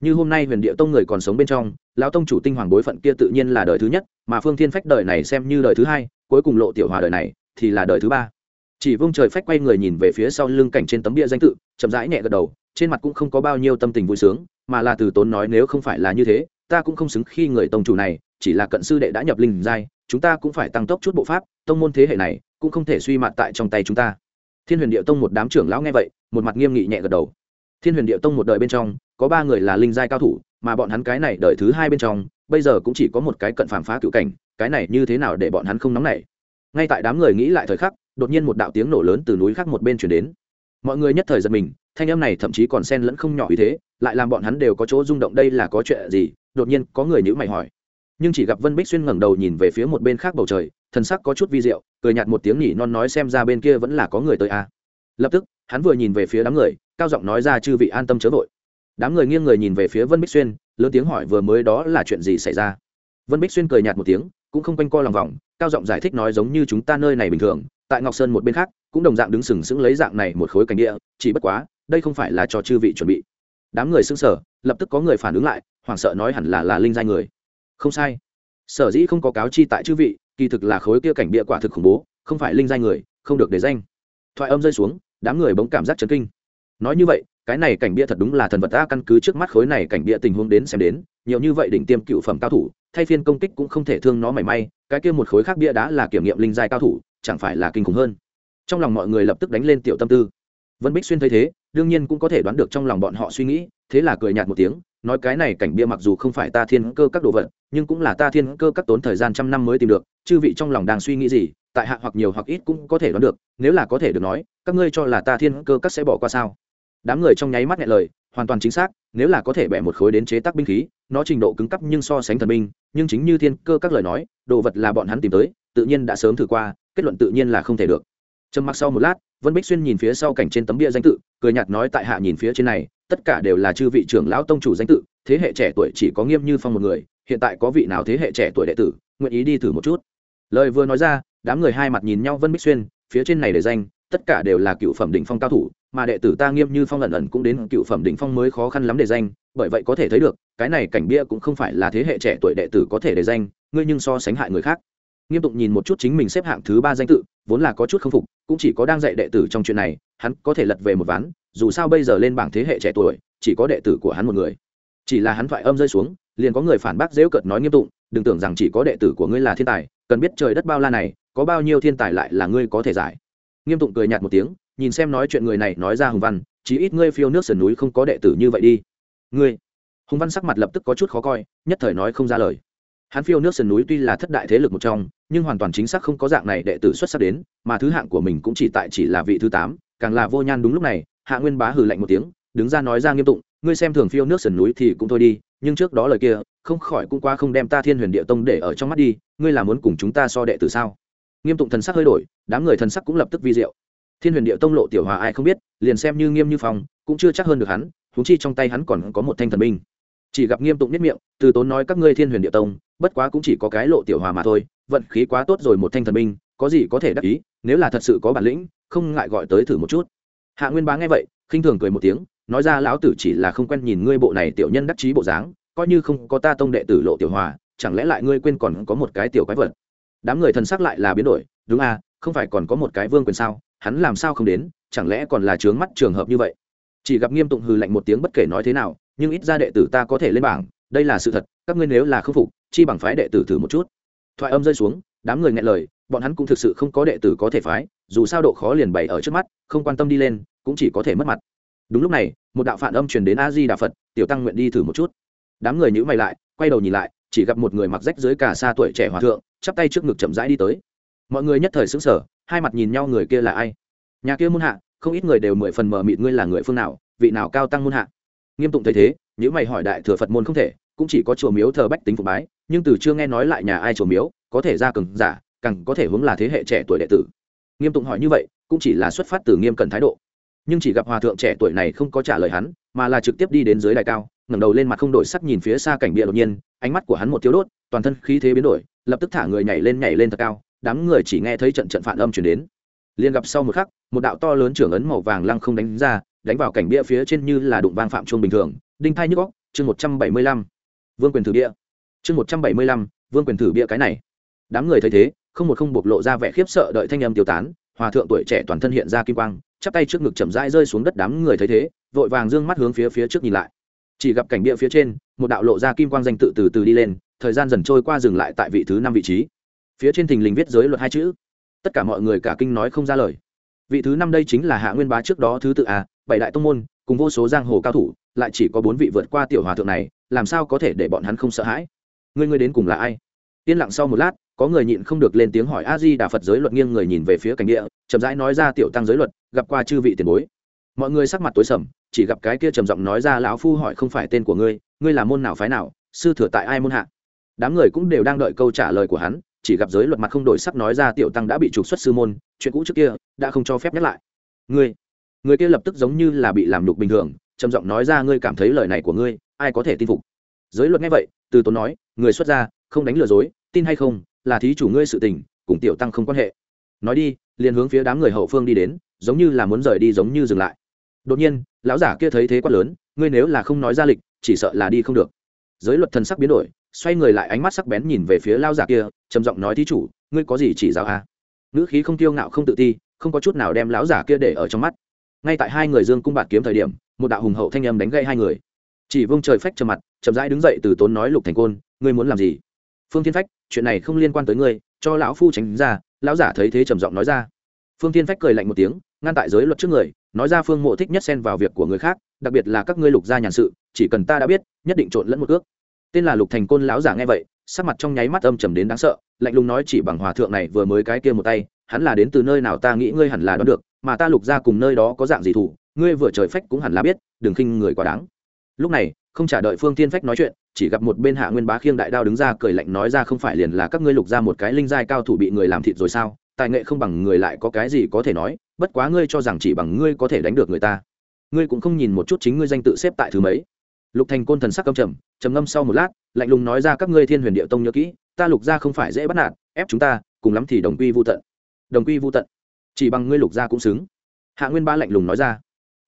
Như hôm nay huyền địa tông người còn sống bên trong, lão tông chủ tinh hoàng bối phận kia tự nhiên là đời thứ nhất, mà phương thiên phách đời này xem như đời thứ hai, cuối cùng lộ tiểu hòa đời này thì là đời thứ ba. Chỉ vung trời phách quay người nhìn về phía sau lưng cảnh trên tấm bia danh tự, chậm rãi nhẹ gật đầu, trên mặt cũng không có bao nhiêu tâm tình vui sướng, mà là từ tốn nói nếu không phải là như thế, ta cũng không xứng khi người tông chủ này, chỉ là cận sư đệ đã nhập linh giai, chúng ta cũng phải tăng tốc chút bộ pháp, tông môn thế hệ này cũng không thể suy mạn tại trong tay chúng ta thiên huyền địa tông một đám trưởng lão nghe vậy, một mặt nghiêm nghị nhẹ gật đầu. Thiên huyền địa tông một đời bên trong, có ba người là linh giai cao thủ, mà bọn hắn cái này đời thứ hai bên trong, bây giờ cũng chỉ có một cái cận phản phá cựu cảnh, cái này như thế nào để bọn hắn không nóng nảy? Ngay tại đám người nghĩ lại thời khắc, đột nhiên một đạo tiếng nổ lớn từ núi khác một bên chuyển đến. Mọi người nhất thời giật mình, thanh âm này thậm chí còn sen lẫn không nhỏ ý thế, lại làm bọn hắn đều có chỗ rung động đây là có chuyện gì? Đột nhiên có người nhữ mày hỏi. Nhưng chỉ gặp vân bích xuyên ngẩng đầu nhìn về phía một bên khác bầu trời thần sắc có chút vi diệu, cười nhạt một tiếng nhỉ, non nói xem ra bên kia vẫn là có người tới a à. lập tức, hắn vừa nhìn về phía đám người, cao giọng nói ra chư vị an tâm chớ vội. Đám người nghiêng người nhìn về phía vân bích xuyên, lớn tiếng hỏi vừa mới đó là chuyện gì xảy ra. Vân bích xuyên cười nhạt một tiếng, cũng không quanh co lòng vòng, cao giọng giải thích nói giống như chúng ta nơi này bình thường, tại ngọc sơn một bên khác, cũng đồng dạng đứng sừng sững lấy dạng này một khối cảnh địa, chỉ bất quá, đây không phải là cho chư vị chuẩn bị. Đám người xưng sở lập tức có người phản ứng lại, hoảng sợ nói hẳn là là linh giai người. Không sai. Sở dĩ không có cáo chi tại chư vị kỳ thực là khối kia cảnh bịa quả thực khủng bố, không phải linh danh người, không được để danh. Thoại âm rơi xuống, đám người bỗng cảm giác chấn kinh. Nói như vậy, cái này cảnh bịa thật đúng là thần vật ta căn cứ trước mắt khối này cảnh bịa tình huống đến xem đến, nhiều như vậy đỉnh tiêm cựu phẩm cao thủ, thay phiên công kích cũng không thể thương nó mảy may, cái kia một khối khác bịa đã là kiểm nghiệm linh giai cao thủ, chẳng phải là kinh khủng hơn. Trong lòng mọi người lập tức đánh lên tiểu tâm tư. Vân bích xuyên thấy thế, đương nhiên cũng có thể đoán được trong lòng bọn họ suy nghĩ, thế là cười nhạt một tiếng nói cái này cảnh bia mặc dù không phải ta thiên cơ các đồ vật, nhưng cũng là ta thiên cơ các tốn thời gian trăm năm mới tìm được, chư vị trong lòng đang suy nghĩ gì, tại hạ hoặc nhiều hoặc ít cũng có thể đoán được, nếu là có thể được nói, các ngươi cho là ta thiên cơ các sẽ bỏ qua sao? Đám người trong nháy mắt nghe lời, hoàn toàn chính xác, nếu là có thể bẻ một khối đến chế tác binh khí, nó trình độ cứng cấp nhưng so sánh thần binh, nhưng chính như thiên cơ các lời nói, đồ vật là bọn hắn tìm tới, tự nhiên đã sớm thử qua, kết luận tự nhiên là không thể được. Trầm mặc sau một lát, vân bích xuyên nhìn phía sau cảnh trên tấm bia danh tự, cười nhạt nói tại hạ nhìn phía trên này tất cả đều là chư vị trưởng lão tông chủ danh tự, thế hệ trẻ tuổi chỉ có nghiêm như phong một người, hiện tại có vị nào thế hệ trẻ tuổi đệ tử, nguyện ý đi thử một chút. Lời vừa nói ra, đám người hai mặt nhìn nhau vân bích xuyên, phía trên này để danh, tất cả đều là cựu phẩm đỉnh phong cao thủ, mà đệ tử ta nghiêm như phong lần lần cũng đến cựu phẩm đỉnh phong mới khó khăn lắm để danh, bởi vậy có thể thấy được, cái này cảnh bia cũng không phải là thế hệ trẻ tuổi đệ tử có thể để danh, ngươi nhưng so sánh hại người khác. Nghiêm tụng nhìn một chút chính mình xếp hạng thứ ba danh tự, vốn là có chút không phục, cũng chỉ có đang dạy đệ tử trong chuyện này, hắn có thể lật về một ván dù sao bây giờ lên bảng thế hệ trẻ tuổi, chỉ có đệ tử của hắn một người. Chỉ là hắn thoại âm rơi xuống, liền có người phản bác dễu cợt nói nghiêm tụng, đừng tưởng rằng chỉ có đệ tử của ngươi là thiên tài, cần biết trời đất bao la này, có bao nhiêu thiên tài lại là ngươi có thể giải. Nghiêm tụng cười nhạt một tiếng, nhìn xem nói chuyện người này nói ra hùng văn, chí ít ngươi phiêu nước sườn núi không có đệ tử như vậy đi. Ngươi? Hùng văn sắc mặt lập tức có chút khó coi, nhất thời nói không ra lời. Hắn phiêu nước sườn núi tuy là thất đại thế lực một trong, nhưng hoàn toàn chính xác không có dạng này đệ tử xuất sắc đến, mà thứ hạng của mình cũng chỉ tại chỉ là vị thứ tám, càng là vô nhan đúng lúc này hạ nguyên bá hừ lạnh một tiếng, đứng ra nói ra nghiêm tụng, ngươi xem thường phiêu nước sườn núi thì cũng thôi đi, nhưng trước đó lời kia, không khỏi cũng qua không đem ta thiên huyền địa tông để ở trong mắt đi, ngươi là muốn cùng chúng ta so đệ tử sao? Nghiêm tụng thần sắc hơi đổi, đám người thần sắc cũng lập tức vi diệu. Thiên huyền địa tông lộ tiểu hòa ai không biết, liền xem như nghiêm như phong, cũng chưa chắc hơn được hắn húng chi trong tay hắn còn có một thanh thần binh. Chỉ gặp nghiêm tụng nhất miệng, từ tốn nói các ngươi thiên huyền địa tông, bất quá cũng chỉ có cái lộ tiểu hòa mà thôi, vận khí quá tốt rồi một thanh thần binh, có gì có thể đắc ý, nếu là thật sự có bản lĩnh, không ngại gọi tới thử một chút hạ nguyên bá nghe vậy, khinh thường cười một tiếng, nói ra lão tử chỉ là không quen nhìn ngươi bộ này tiểu nhân đắc chí bộ dáng, coi như không có ta tông đệ tử lộ tiểu hòa, chẳng lẽ lại ngươi quên còn có một cái tiểu quái vật? Đám người thần sắc lại là biến đổi, đúng à không phải còn có một cái vương quyền sao, hắn làm sao không đến, chẳng lẽ còn là trướng mắt trường hợp như vậy? Chỉ gặp nghiêm tụng hừ lạnh một tiếng bất kể nói thế nào, nhưng ít ra đệ tử ta có thể lên bảng, đây là sự thật, các ngươi nếu là khâm phục, chi bằng phái đệ tử thử một chút. Thoại âm rơi xuống, đám người nghe lời bọn hắn cũng thực sự không có đệ tử có thể phái, dù sao độ khó liền bày ở trước mắt, không quan tâm đi lên, cũng chỉ có thể mất mặt. Đúng lúc này, một đạo phản âm truyền đến a di đà phật, tiểu tăng nguyện đi thử một chút. Đám người nhữ mày lại, quay đầu nhìn lại, chỉ gặp một người mặc rách dưới cả xa tuổi trẻ hòa thượng, chắp tay trước ngực chậm rãi đi tới. Mọi người nhất thời xứng sở hai mặt nhìn nhau người kia là ai? Nhà kia muôn hạ, không ít người đều mười phần mờ mịt ngươi là người phương nào, vị nào cao tăng muôn hạ? Nghiêm tụng thấy thế nhữ mày hỏi đại thừa phật môn không thể, cũng chỉ có chùa miếu thờ bách tính phục bái, nhưng từ chưa nghe nói lại nhà ai chùa miếu, có thể ra cường giả càng có thể hướng là thế hệ trẻ tuổi đệ tử. Nghiêm tụng hỏi như vậy, cũng chỉ là xuất phát từ nghiêm cẩn thái độ. Nhưng chỉ gặp hòa thượng trẻ tuổi này không có trả lời hắn, mà là trực tiếp đi đến dưới đài cao, ngẩng đầu lên mặt không đổi sắc nhìn phía xa cảnh bia đột nhiên, ánh mắt của hắn một thiếu đốt, toàn thân khí thế biến đổi, lập tức thả người nhảy lên nhảy lên thật cao, đám người chỉ nghe thấy trận trận phản âm chuyển đến. Liền gặp sau một khắc, một đạo to lớn trưởng ấn màu vàng lăng không đánh ra, đánh vào cảnh bia phía trên như là đụng vang phạm chuông bình thường, đinh thai nhức góc chương một trăm bảy mươi lăm. Vương quyền thử bia. Chương một trăm bảy mươi lăm, vương quyền thử bia cái này. Đám người thấy thế không một không bộc lộ ra vẻ khiếp sợ đợi thanh âm tiêu tán, hòa thượng tuổi trẻ toàn thân hiện ra kim quang, chắp tay trước ngực chậm rãi rơi xuống đất đám người thấy thế, vội vàng d ư ơ n g mắt hướng phía phía trước nhìn lại. Chỉ gặp cảnh bia phía trên, một đạo lộ ra kim quang danh tự từ từ đi lên, thời gian dần trôi qua dừng lại tại vị thứ năm vị trí. Phía trên thình lình viết giới luật hai chữ. Tất cả mọi người cả kinh nói không ra lời. Vị thứ năm đây chính là hạ nguyên bá trước đó thứ tự a, bảy đại tông môn, cùng vô số giang hồ cao thủ, lại chỉ có bốn vị vượt qua tiểu hòa thượng này, làm sao có thể để bọn hắn không sợ hãi? Ngươi ngươi đến cùng là ai? Yên lặng sau một lát có người nhịn không được lên tiếng hỏi a di đà phật giới luật nghiêng người nhìn về phía cảnh địa, chậm rãi nói ra tiểu tăng giới luật, gặp qua chư vị tiền bối. Mọi người sắc mặt tối sầm, chỉ gặp cái kia trầm giọng nói ra lão phu hỏi không phải tên của ngươi ngươi là môn nào phái nào, sư thừa tại ai môn hạ? Đám người cũng đều đang đợi câu trả lời của hắn, chỉ gặp giới luật mặt không đổi sắc nói ra tiểu tăng đã bị trục xuất sư môn, chuyện cũ trước kia, đã không cho phép nhắc lại. Ngươi, người kia lập tức giống như là bị làm nhục bình thường, trầm giọng nói ra ngươi cảm thấy lời này của ngươi, ai có thể tin phục? Giới luật nghe vậy, từ tốn nói, người xuất gia, không đánh lừa dối, tin hay không là thí chủ ngươi sự tình, cùng tiểu tăng không quan hệ. Nói đi, liền hướng phía đám người hậu phương đi đến, giống như là muốn rời đi giống như dừng lại. Đột nhiên, lão giả kia thấy thế quát lớn, ngươi nếu là không nói ra lịch, chỉ sợ là đi không được. Giới luật thần sắc biến đổi, xoay người lại ánh mắt sắc bén nhìn về phía lao giả kia, trầm giọng nói thí chủ, ngươi có gì chỉ giáo a à? nữ khí không tiêu ngạo không tự ti, không có chút nào đem lão giả kia để ở trong mắt. Ngay tại hai người dương cung bạt kiếm thời điểm, một đạo hùng hậu thanh âm đánh gây hai người. Chỉ vương trời phách trầm mặt, chậm rãi đứng dậy từ tốn nói lục thành côn, ngươi muốn làm gì? Phương thiên phách chuyện này không liên quan tới ngươi, cho lão phu tránh ra. Lão giả thấy thế trầm giọng nói ra. Phương thiên phách cười lạnh một tiếng, ngăn tại giới luật trước người, nói ra phương mộ thích nhất xen vào việc của người khác, đặc biệt là các ngươi lục gia nhàn sự, chỉ cần ta đã biết, nhất định trộn lẫn một ước. Tên là lục thành côn lão giả nghe vậy, sắc mặt trong nháy mắt âm trầm đến đáng sợ, lạnh lùng nói chỉ bằng hòa thượng này vừa mới cái kia một tay, hắn là đến từ nơi nào ta nghĩ ngươi hẳn là đoán được, mà ta lục gia cùng nơi đó có dạng gì thủ, ngươi vừa trời phách cũng hẳn là biết, đừng khinh người quá đáng. Lúc này không trả đợi phương tiên phách nói chuyện, chỉ gặp một bên hạ nguyên bá khiêng đại đao đứng ra cười lạnh nói ra không phải liền là các ngươi lục ra một cái linh giai cao thủ bị người làm thịt rồi sao, tài nghệ không bằng người lại có cái gì có thể nói, bất quá ngươi cho rằng chỉ bằng ngươi có thể đánh được người ta. Ngươi cũng không nhìn một chút chính ngươi danh tự xếp tại thứ mấy. Lục thành côn thần sắc cầm trầm trầm ngâm sau một lát, lạnh lùng nói ra các ngươi thiên huyền địa tông nhớ kỹ, ta lục ra không phải dễ bắt nạt, ép chúng ta, cùng lắm thì đồng quy vô tận. Đồng quy vô tận. Chỉ bằng ngươi lục ra cũng xứng. Hạ nguyên ba lạnh lùng nói ra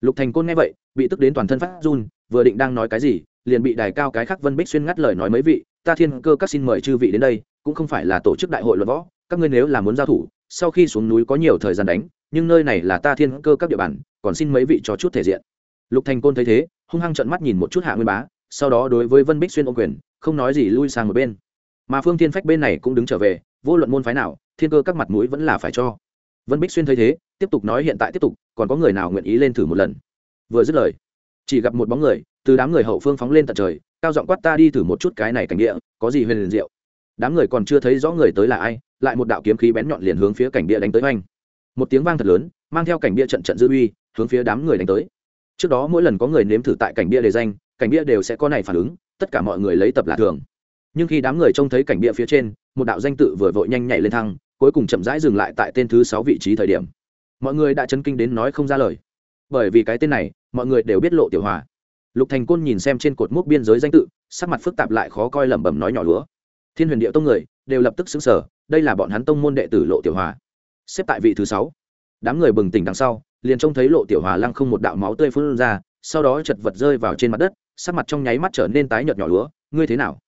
lục thành côn nghe vậy, bị tức đến toàn thân phát run, vừa định đang nói cái gì, liền bị đài cao cái khắc vân bích xuyên ngắt lời nói mấy vị, ta thiên cơ các xin mời chư vị đến đây, cũng không phải là tổ chức đại hội luật võ, các ngươi nếu là muốn giao thủ, sau khi xuống núi có nhiều thời gian đánh, nhưng nơi này là ta thiên cơ các địa bàn, còn xin mấy vị cho chút thể diện. Lục thành côn thấy thế, hung hăng trận mắt nhìn một chút hạ nguyên bá, sau đó đối với vân bích xuyên ô quyền, không nói gì lui sang một bên. Mà phương thiên phách bên này cũng đứng trở về, vô luận môn phái nào, thiên cơ các mặt mũi vẫn là phải cho. Vân bích xuyên thấy thế tiếp tục nói hiện tại tiếp tục, còn có người nào nguyện ý lên thử một lần? Vừa dứt lời, chỉ gặp một bóng người, từ đám người hậu phương phóng lên tận trời, cao giọng quát ta đi thử một chút cái này cảnh địa, có gì huyền liền diệu. Đám người còn chưa thấy rõ người tới là ai, lại một đạo kiếm khí bén nhọn liền hướng phía cảnh địa đánh tới oanh. Một tiếng vang thật lớn, mang theo cảnh bia trận trận dư uy, hướng phía đám người đánh tới. Trước đó mỗi lần có người nếm thử tại cảnh bia đề danh, cảnh bia đều sẽ có này phản ứng, tất cả mọi người lấy tập là thường. Nhưng khi đám người trông thấy cảnh bia phía trên, một đạo danh tự vừa vội nhanh nhảy lên thăng, cuối cùng chậm rãi dừng lại tại tên thứ sáu vị trí thời điểm mọi người đã chấn kinh đến nói không ra lời. Bởi vì cái tên này, mọi người đều biết lộ tiểu hòa. Lục thành côn nhìn xem trên cột mốc biên giới danh tự, sắc mặt phức tạp lại khó coi lẩm bẩm nói nhỏ lúa. Thiên huyền điệu tông người, đều lập tức xứng sở đây là bọn hắn tông môn đệ tử lộ tiểu hòa. Xếp tại vị thứ sáu. Đám người bừng tỉnh đằng sau, liền trông thấy lộ tiểu hòa lăng không một đạo máu tươi phun ra, sau đó chật vật rơi vào trên mặt đất, sắc mặt trong nháy mắt trở nên tái nhợt nhỏ lúa. Ngươi thế nào?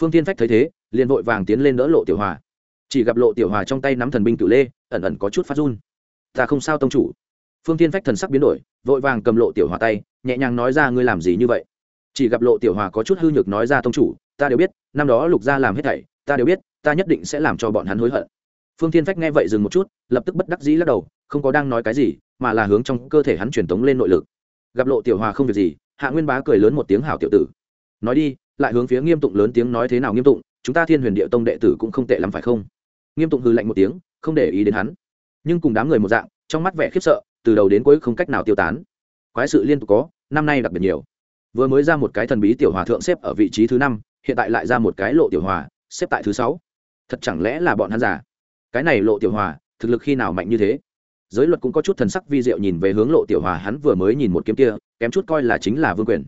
Phương tiên phách thấy thế, liền vội vàng tiến lên đỡ lộ tiểu hòa. Chỉ gặp lộ tiểu hòa trong tay nắm thần binh cự lê, ẩn ẩn có chút phát run ta không sao tông chủ. Phương tiên phách thần sắc biến đổi, vội vàng cầm lộ tiểu hòa tay, nhẹ nhàng nói ra ngươi làm gì như vậy? Chỉ gặp lộ tiểu hòa có chút hư nhược nói ra tông chủ, ta đều biết, năm đó lục gia làm hết thảy, ta đều biết, ta nhất định sẽ làm cho bọn hắn hối hận. Phương tiên phách nghe vậy dừng một chút, lập tức bất đắc dĩ lắc đầu, không có đang nói cái gì, mà là hướng trong cơ thể hắn truyền tống lên nội lực. Gặp lộ tiểu hòa không việc gì, hạ nguyên bá cười lớn một tiếng hảo tiểu tử. Nói đi, lại hướng phía nghiêm tụng lớn tiếng nói thế nào nghiêm tụng, chúng ta thiên huyền địa tông đệ tử cũng không tệ lắm phải không? Nghiêm tụng hư lạnh một tiếng, không để ý đến hắn nhưng cùng đám người một dạng, trong mắt vẻ khiếp sợ, từ đầu đến cuối không cách nào tiêu tán. Quái sự liên tục có, năm nay đặc biệt nhiều. Vừa mới ra một cái thần bí tiểu hòa thượng xếp ở vị trí thứ năm, hiện tại lại ra một cái lộ tiểu hòa, xếp tại thứ sáu. Thật chẳng lẽ là bọn hắn giả cái này lộ tiểu hòa, thực lực khi nào mạnh như thế? Giới luật cũng có chút thần sắc vi diệu nhìn về hướng lộ tiểu hòa, hắn vừa mới nhìn một kiếm kia, kém chút coi là chính là vương quyền.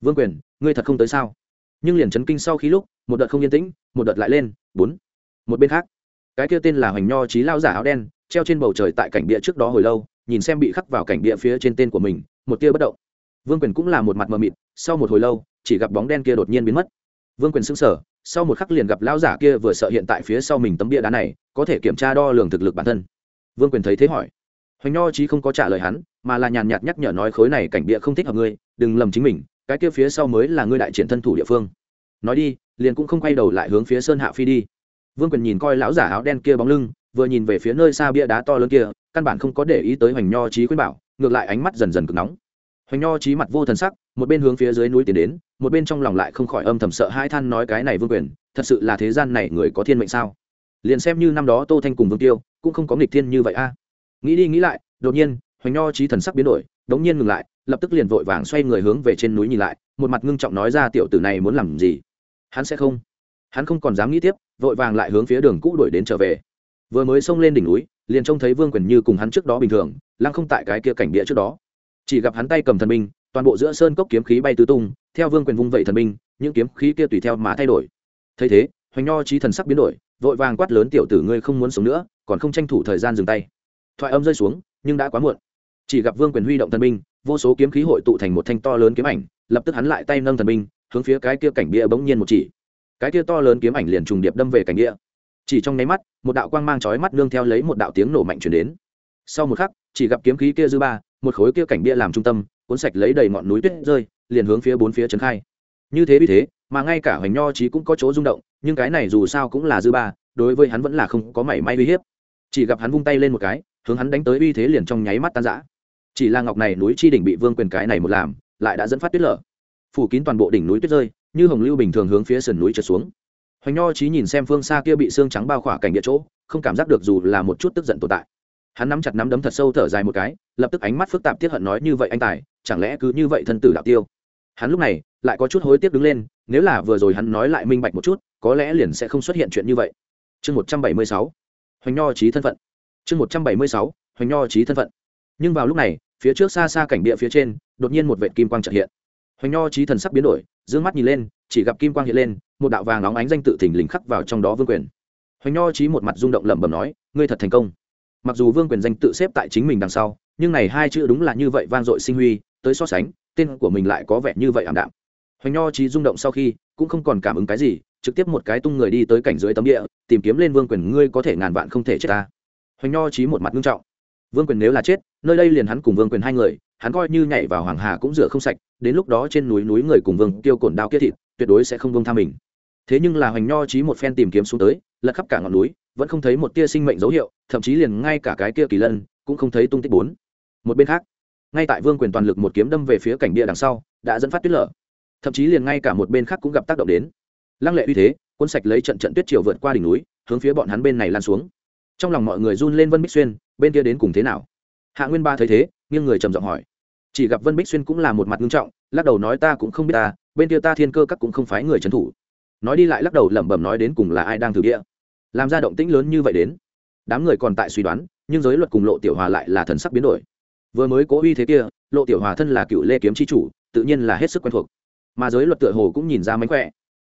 Vương quyền, ngươi thật không tới sao? Nhưng liền chấn kinh sau khi lúc, một đợt không yên tĩnh, một đợt lại lên, bốn. Một bên khác, cái kia tên là hoành nho trí lao giả áo đen treo trên bầu trời tại cảnh địa trước đó hồi lâu, nhìn xem bị khắc vào cảnh địa phía trên tên của mình, một tia bất động. Vương quyền cũng là một mặt mờ mịt, sau một hồi lâu, chỉ gặp bóng đen kia đột nhiên biến mất. Vương quyền sững sờ, sau một khắc liền gặp lão giả kia vừa sợ hiện tại phía sau mình tấm bia đá này, có thể kiểm tra đo lường thực lực bản thân. Vương quyền thấy thế hỏi, hoành nho chí không có trả lời hắn, mà là nhàn nhạt nhắc nhở nói khối này cảnh địa không thích hợp ngươi, đừng lầm chính mình, cái kia phía sau mới là ngươi đại triển thân thủ địa phương. Nói đi, liền cũng không quay đầu lại hướng phía sơn hạ phi đi. Vương quyền nhìn coi lão giả áo đen kia bóng lưng vừa nhìn về phía nơi xa bia đá to lớn kia, căn bản không có để ý tới hoành nho chí khuyên bảo, ngược lại ánh mắt dần dần cực nóng. Hoành nho chí mặt vô thần sắc, một bên hướng phía dưới núi tiến đến, một bên trong lòng lại không khỏi âm thầm sợ hai than nói cái này vương quyền, thật sự là thế gian này người có thiên mệnh sao? Liền xem như năm đó tô thanh cùng vương tiêu, cũng không có nghịch thiên như vậy a. Nghĩ đi nghĩ lại, đột nhiên, hoành nho trí thần sắc biến đổi, đống nhiên ngừng lại, lập tức liền vội vàng xoay người hướng về trên núi nhìn lại, một mặt ngưng trọng nói ra tiểu tử này muốn làm gì? Hắn sẽ không. Hắn không còn dám nghĩ tiếp, vội vàng lại hướng phía đường cũ đuổi đến trở về vừa mới xông lên đỉnh núi, liền trông thấy vương quyền như cùng hắn trước đó bình thường, lăng không tại cái kia cảnh địa trước đó. Chỉ gặp hắn tay cầm thần binh, toàn bộ giữa sơn cốc kiếm khí bay tứ tung, theo vương quyền vung vẩy thần binh, những kiếm khí kia tùy theo mà thay đổi. Thấy thế, hoành nho trí thần sắc biến đổi, vội vàng quát lớn, tiểu tử ngươi không muốn sống nữa, còn không tranh thủ thời gian dừng tay. Thoại âm rơi xuống, nhưng đã quá muộn. Chỉ gặp vương quyền huy động thần binh, vô số kiếm khí hội tụ thành một thanh to lớn kiếm ảnh, lập tức hắn lại tay nâng thần binh, hướng phía cái kia cảnh bia bỗng nhiên một chỉ. Cái kia to lớn kiếm ảnh liền trùng điệp đâm về cảnh địa chỉ trong nháy mắt, một đạo quang mang chói mắt nương theo lấy một đạo tiếng nổ mạnh chuyển đến. Sau một khắc, chỉ gặp kiếm khí kia dư ba, một khối kia cảnh bia làm trung tâm, cuốn sạch lấy đầy ngọn núi tuyết rơi, liền hướng phía bốn phía trấn khai. Như thế vì thế, mà ngay cả hoành nho trí cũng có chỗ rung động, nhưng cái này dù sao cũng là dư ba, đối với hắn vẫn là không có mảy may uy hiếp. Chỉ gặp hắn vung tay lên một cái, hướng hắn đánh tới uy thế liền trong nháy mắt tan rã. Chỉ là ngọc này núi chi đỉnh bị vương quyền cái này một làm, lại đã dẫn phát tuyết lở. Phủ kín toàn bộ đỉnh núi tuyết rơi, như hồng lưu bình thường hướng phía sườn núi trượt xuống hoành nho trí nhìn xem phương xa kia bị xương trắng bao khỏa cảnh địa chỗ, không cảm giác được dù là một chút tức giận tồn tại. Hắn nắm chặt nắm đấm thật sâu thở dài một cái, lập tức ánh mắt phức tạp tiết hận nói, như vậy anh tài, chẳng lẽ cứ như vậy thân tử đạo tiêu? Hắn lúc này lại có chút hối tiếc đứng lên, nếu là vừa rồi hắn nói lại minh bạch một chút, có lẽ liền sẽ không xuất hiện chuyện như vậy. Chương một trăm bảy mươi sáu, hoành nho trí thân phận. Chương một trăm bảy mươi sáu, hoành nho trí thân phận. Nhưng vào lúc này, phía trước xa xa cảnh địa phía trên, đột nhiên một vệ kim quang trợ hiện. Hoành nho trí thần sắc biến đổi d ư ơ n g mắt nhìn lên chỉ gặp kim quang hiện lên, một đạo vàng óng ánh danh tự thình lình khắc vào trong đó vương quyền. Hoành nho trí một mặt rung động lẩm bẩm nói, ngươi thật thành công. Mặc dù vương quyền danh tự xếp tại chính mình đằng sau, nhưng này hai chữ đúng là như vậy vang dội sinh huy, tới so sánh, tên của mình lại có vẻ như vậy ảm đạm. Hoành nho trí rung động sau khi, cũng không còn cảm ứng cái gì, trực tiếp một cái tung người đi tới cảnh dưới tấm địa, tìm kiếm lên vương quyền, ngươi có thể ngàn vạn không thể chết ta. Hoành nho trí một mặt nghiêm trọng. Vương quyền nếu là chết, nơi đây liền hắn cùng vương quyền hai người, hắn coi như nhảy vào hoàng hà cũng rửa không sạch, đến lúc đó trên núi núi người cùng vương tiêu cổn đao kia thịt tuyệt đối sẽ không buông tha mình. Thế nhưng là hoành nho trí một phen tìm kiếm xuống tới, lật khắp cả ngọn núi, vẫn không thấy một tia sinh mệnh dấu hiệu, thậm chí liền ngay cả cái kia kỳ lân cũng không thấy tung tích bốn. Một bên khác, ngay tại vương quyền toàn lực một kiếm đâm về phía cảnh địa đằng sau, đã dẫn phát tuyết lở. Thậm chí liền ngay cả một bên khác cũng gặp tác động đến. Lăng lệ uy thế, cuốn sạch lấy trận trận tuyết chiều vượt qua đỉnh núi, hướng phía bọn hắn bên này lan xuống. Trong lòng mọi người run lên vân bích xuyên, bên kia đến cùng thế nào? Hạ nguyên ba thấy thế, nghiêng người trầm giọng hỏi. Chỉ gặp vân bích xuyên cũng là một mặt nghiêm trọng, lắc đầu nói ta cũng không biết ta bên kia ta thiên cơ các cũng không phái người trấn thủ. Nói đi lại lắc đầu lẩm bẩm nói đến cùng là ai đang thử địa. Làm ra động tĩnh lớn như vậy đến, đám người còn tại suy đoán, nhưng giới luật cùng lộ tiểu hòa lại là thần sắc biến đổi. Vừa mới cố uy thế kia, lộ tiểu hòa thân là cựu lê kiếm chi chủ, tự nhiên là hết sức quen thuộc. Mà giới luật tựa hồ cũng nhìn ra mánh khỏe.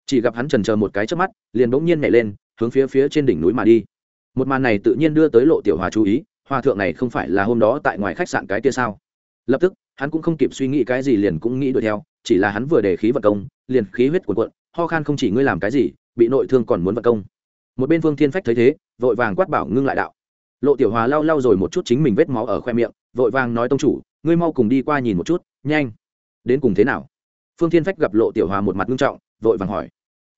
Chỉ gặp hắn trần chờ một cái trước mắt, liền bỗng nhiên nhảy lên, hướng phía phía trên đỉnh núi mà đi. Một màn này tự nhiên đưa tới lộ tiểu hòa chú ý, hòa thượng này không phải là hôm đó tại ngoài khách sạn cái kia sao? Lập tức, hắn cũng không kịp suy nghĩ cái gì liền cũng nghĩ đuổi theo, chỉ là hắn vừa để khí vật công, liền khí huyết cuộn cuộn, ho khan không chỉ ngươi làm cái gì, bị nội thương còn muốn vật công. Một bên phương thiên phách thấy thế, vội vàng quát bảo ngưng lại đạo. Lộ tiểu hòa lau lau rồi một chút chính mình vết máu ở khoe miệng, vội vàng nói tông chủ, ngươi mau cùng đi qua nhìn một chút, nhanh. Đến cùng thế nào? Phương thiên phách gặp lộ tiểu hòa một mặt ngưng trọng, vội vàng hỏi.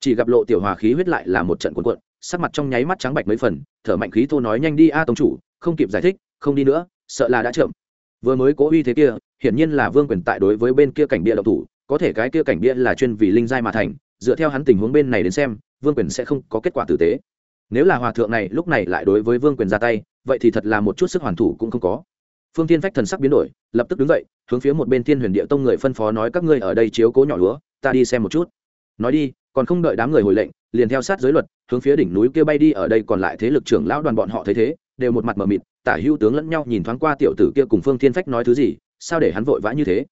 Chỉ gặp lộ tiểu hòa khí huyết lại là một trận cuộn cuộn, sắc mặt trong nháy mắt trắng bạch mấy phần, thở mạnh khí thô nói nhanh đi a tông chủ, không kịp giải thích, không đi nữa, sợ là đã chậm vừa mới cố uy thế kia, hiển nhiên là vương quyền tại đối với bên kia cảnh bia độc thủ, có thể cái kia cảnh bia là chuyên vì linh giai mà thành, dựa theo hắn tình huống bên này đến xem, vương quyền sẽ không có kết quả tử tế. Nếu là hòa thượng này lúc này lại đối với vương quyền ra tay, vậy thì thật là một chút sức hoàn thủ cũng không có. Phương tiên phách thần sắc biến đổi, lập tức đứng dậy, hướng phía một bên thiên huyền địa tông người phân phó nói, các ngươi ở đây chiếu cố nhỏ lúa, ta đi xem một chút. Nói đi, còn không đợi đám người hồi lệnh, liền theo sát giới luật, hướng phía đỉnh núi kia bay đi, ở đây còn lại thế lực trưởng lão đoàn bọn họ thấy thế đều một mặt mờ mịt, tả hữu tướng lẫn nhau nhìn thoáng qua tiểu tử kia cùng phương thiên phách nói thứ gì, sao để hắn vội vã như thế?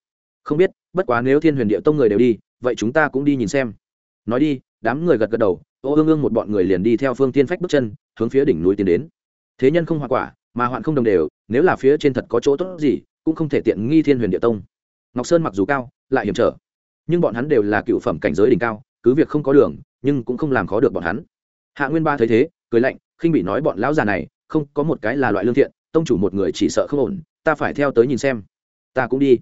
Không biết, bất quá nếu thiên huyền địa tông người đều đi, vậy chúng ta cũng đi nhìn xem. Nói đi, đám người gật gật đầu, ô ương ương một bọn người liền đi theo phương thiên phách bước chân, hướng phía đỉnh núi tiến đến. Thế nhân không hoa quả, mà hoạn không đồng đều, nếu là phía trên thật có chỗ tốt gì, cũng không thể tiện nghi thiên huyền địa tông. Ngọc sơn mặc dù cao, lại hiểm trở. Nhưng bọn hắn đều là cựu phẩm cảnh giới đỉnh cao, cứ việc không có đường, nhưng cũng không làm khó được bọn hắn. Hạ nguyên ba thấy thế, cười lạnh, khinh bị nói bọn lão già này không có một cái là loại lương thiện, tông chủ một người chỉ sợ không ổn, ta phải theo tới nhìn xem. Ta cũng đi.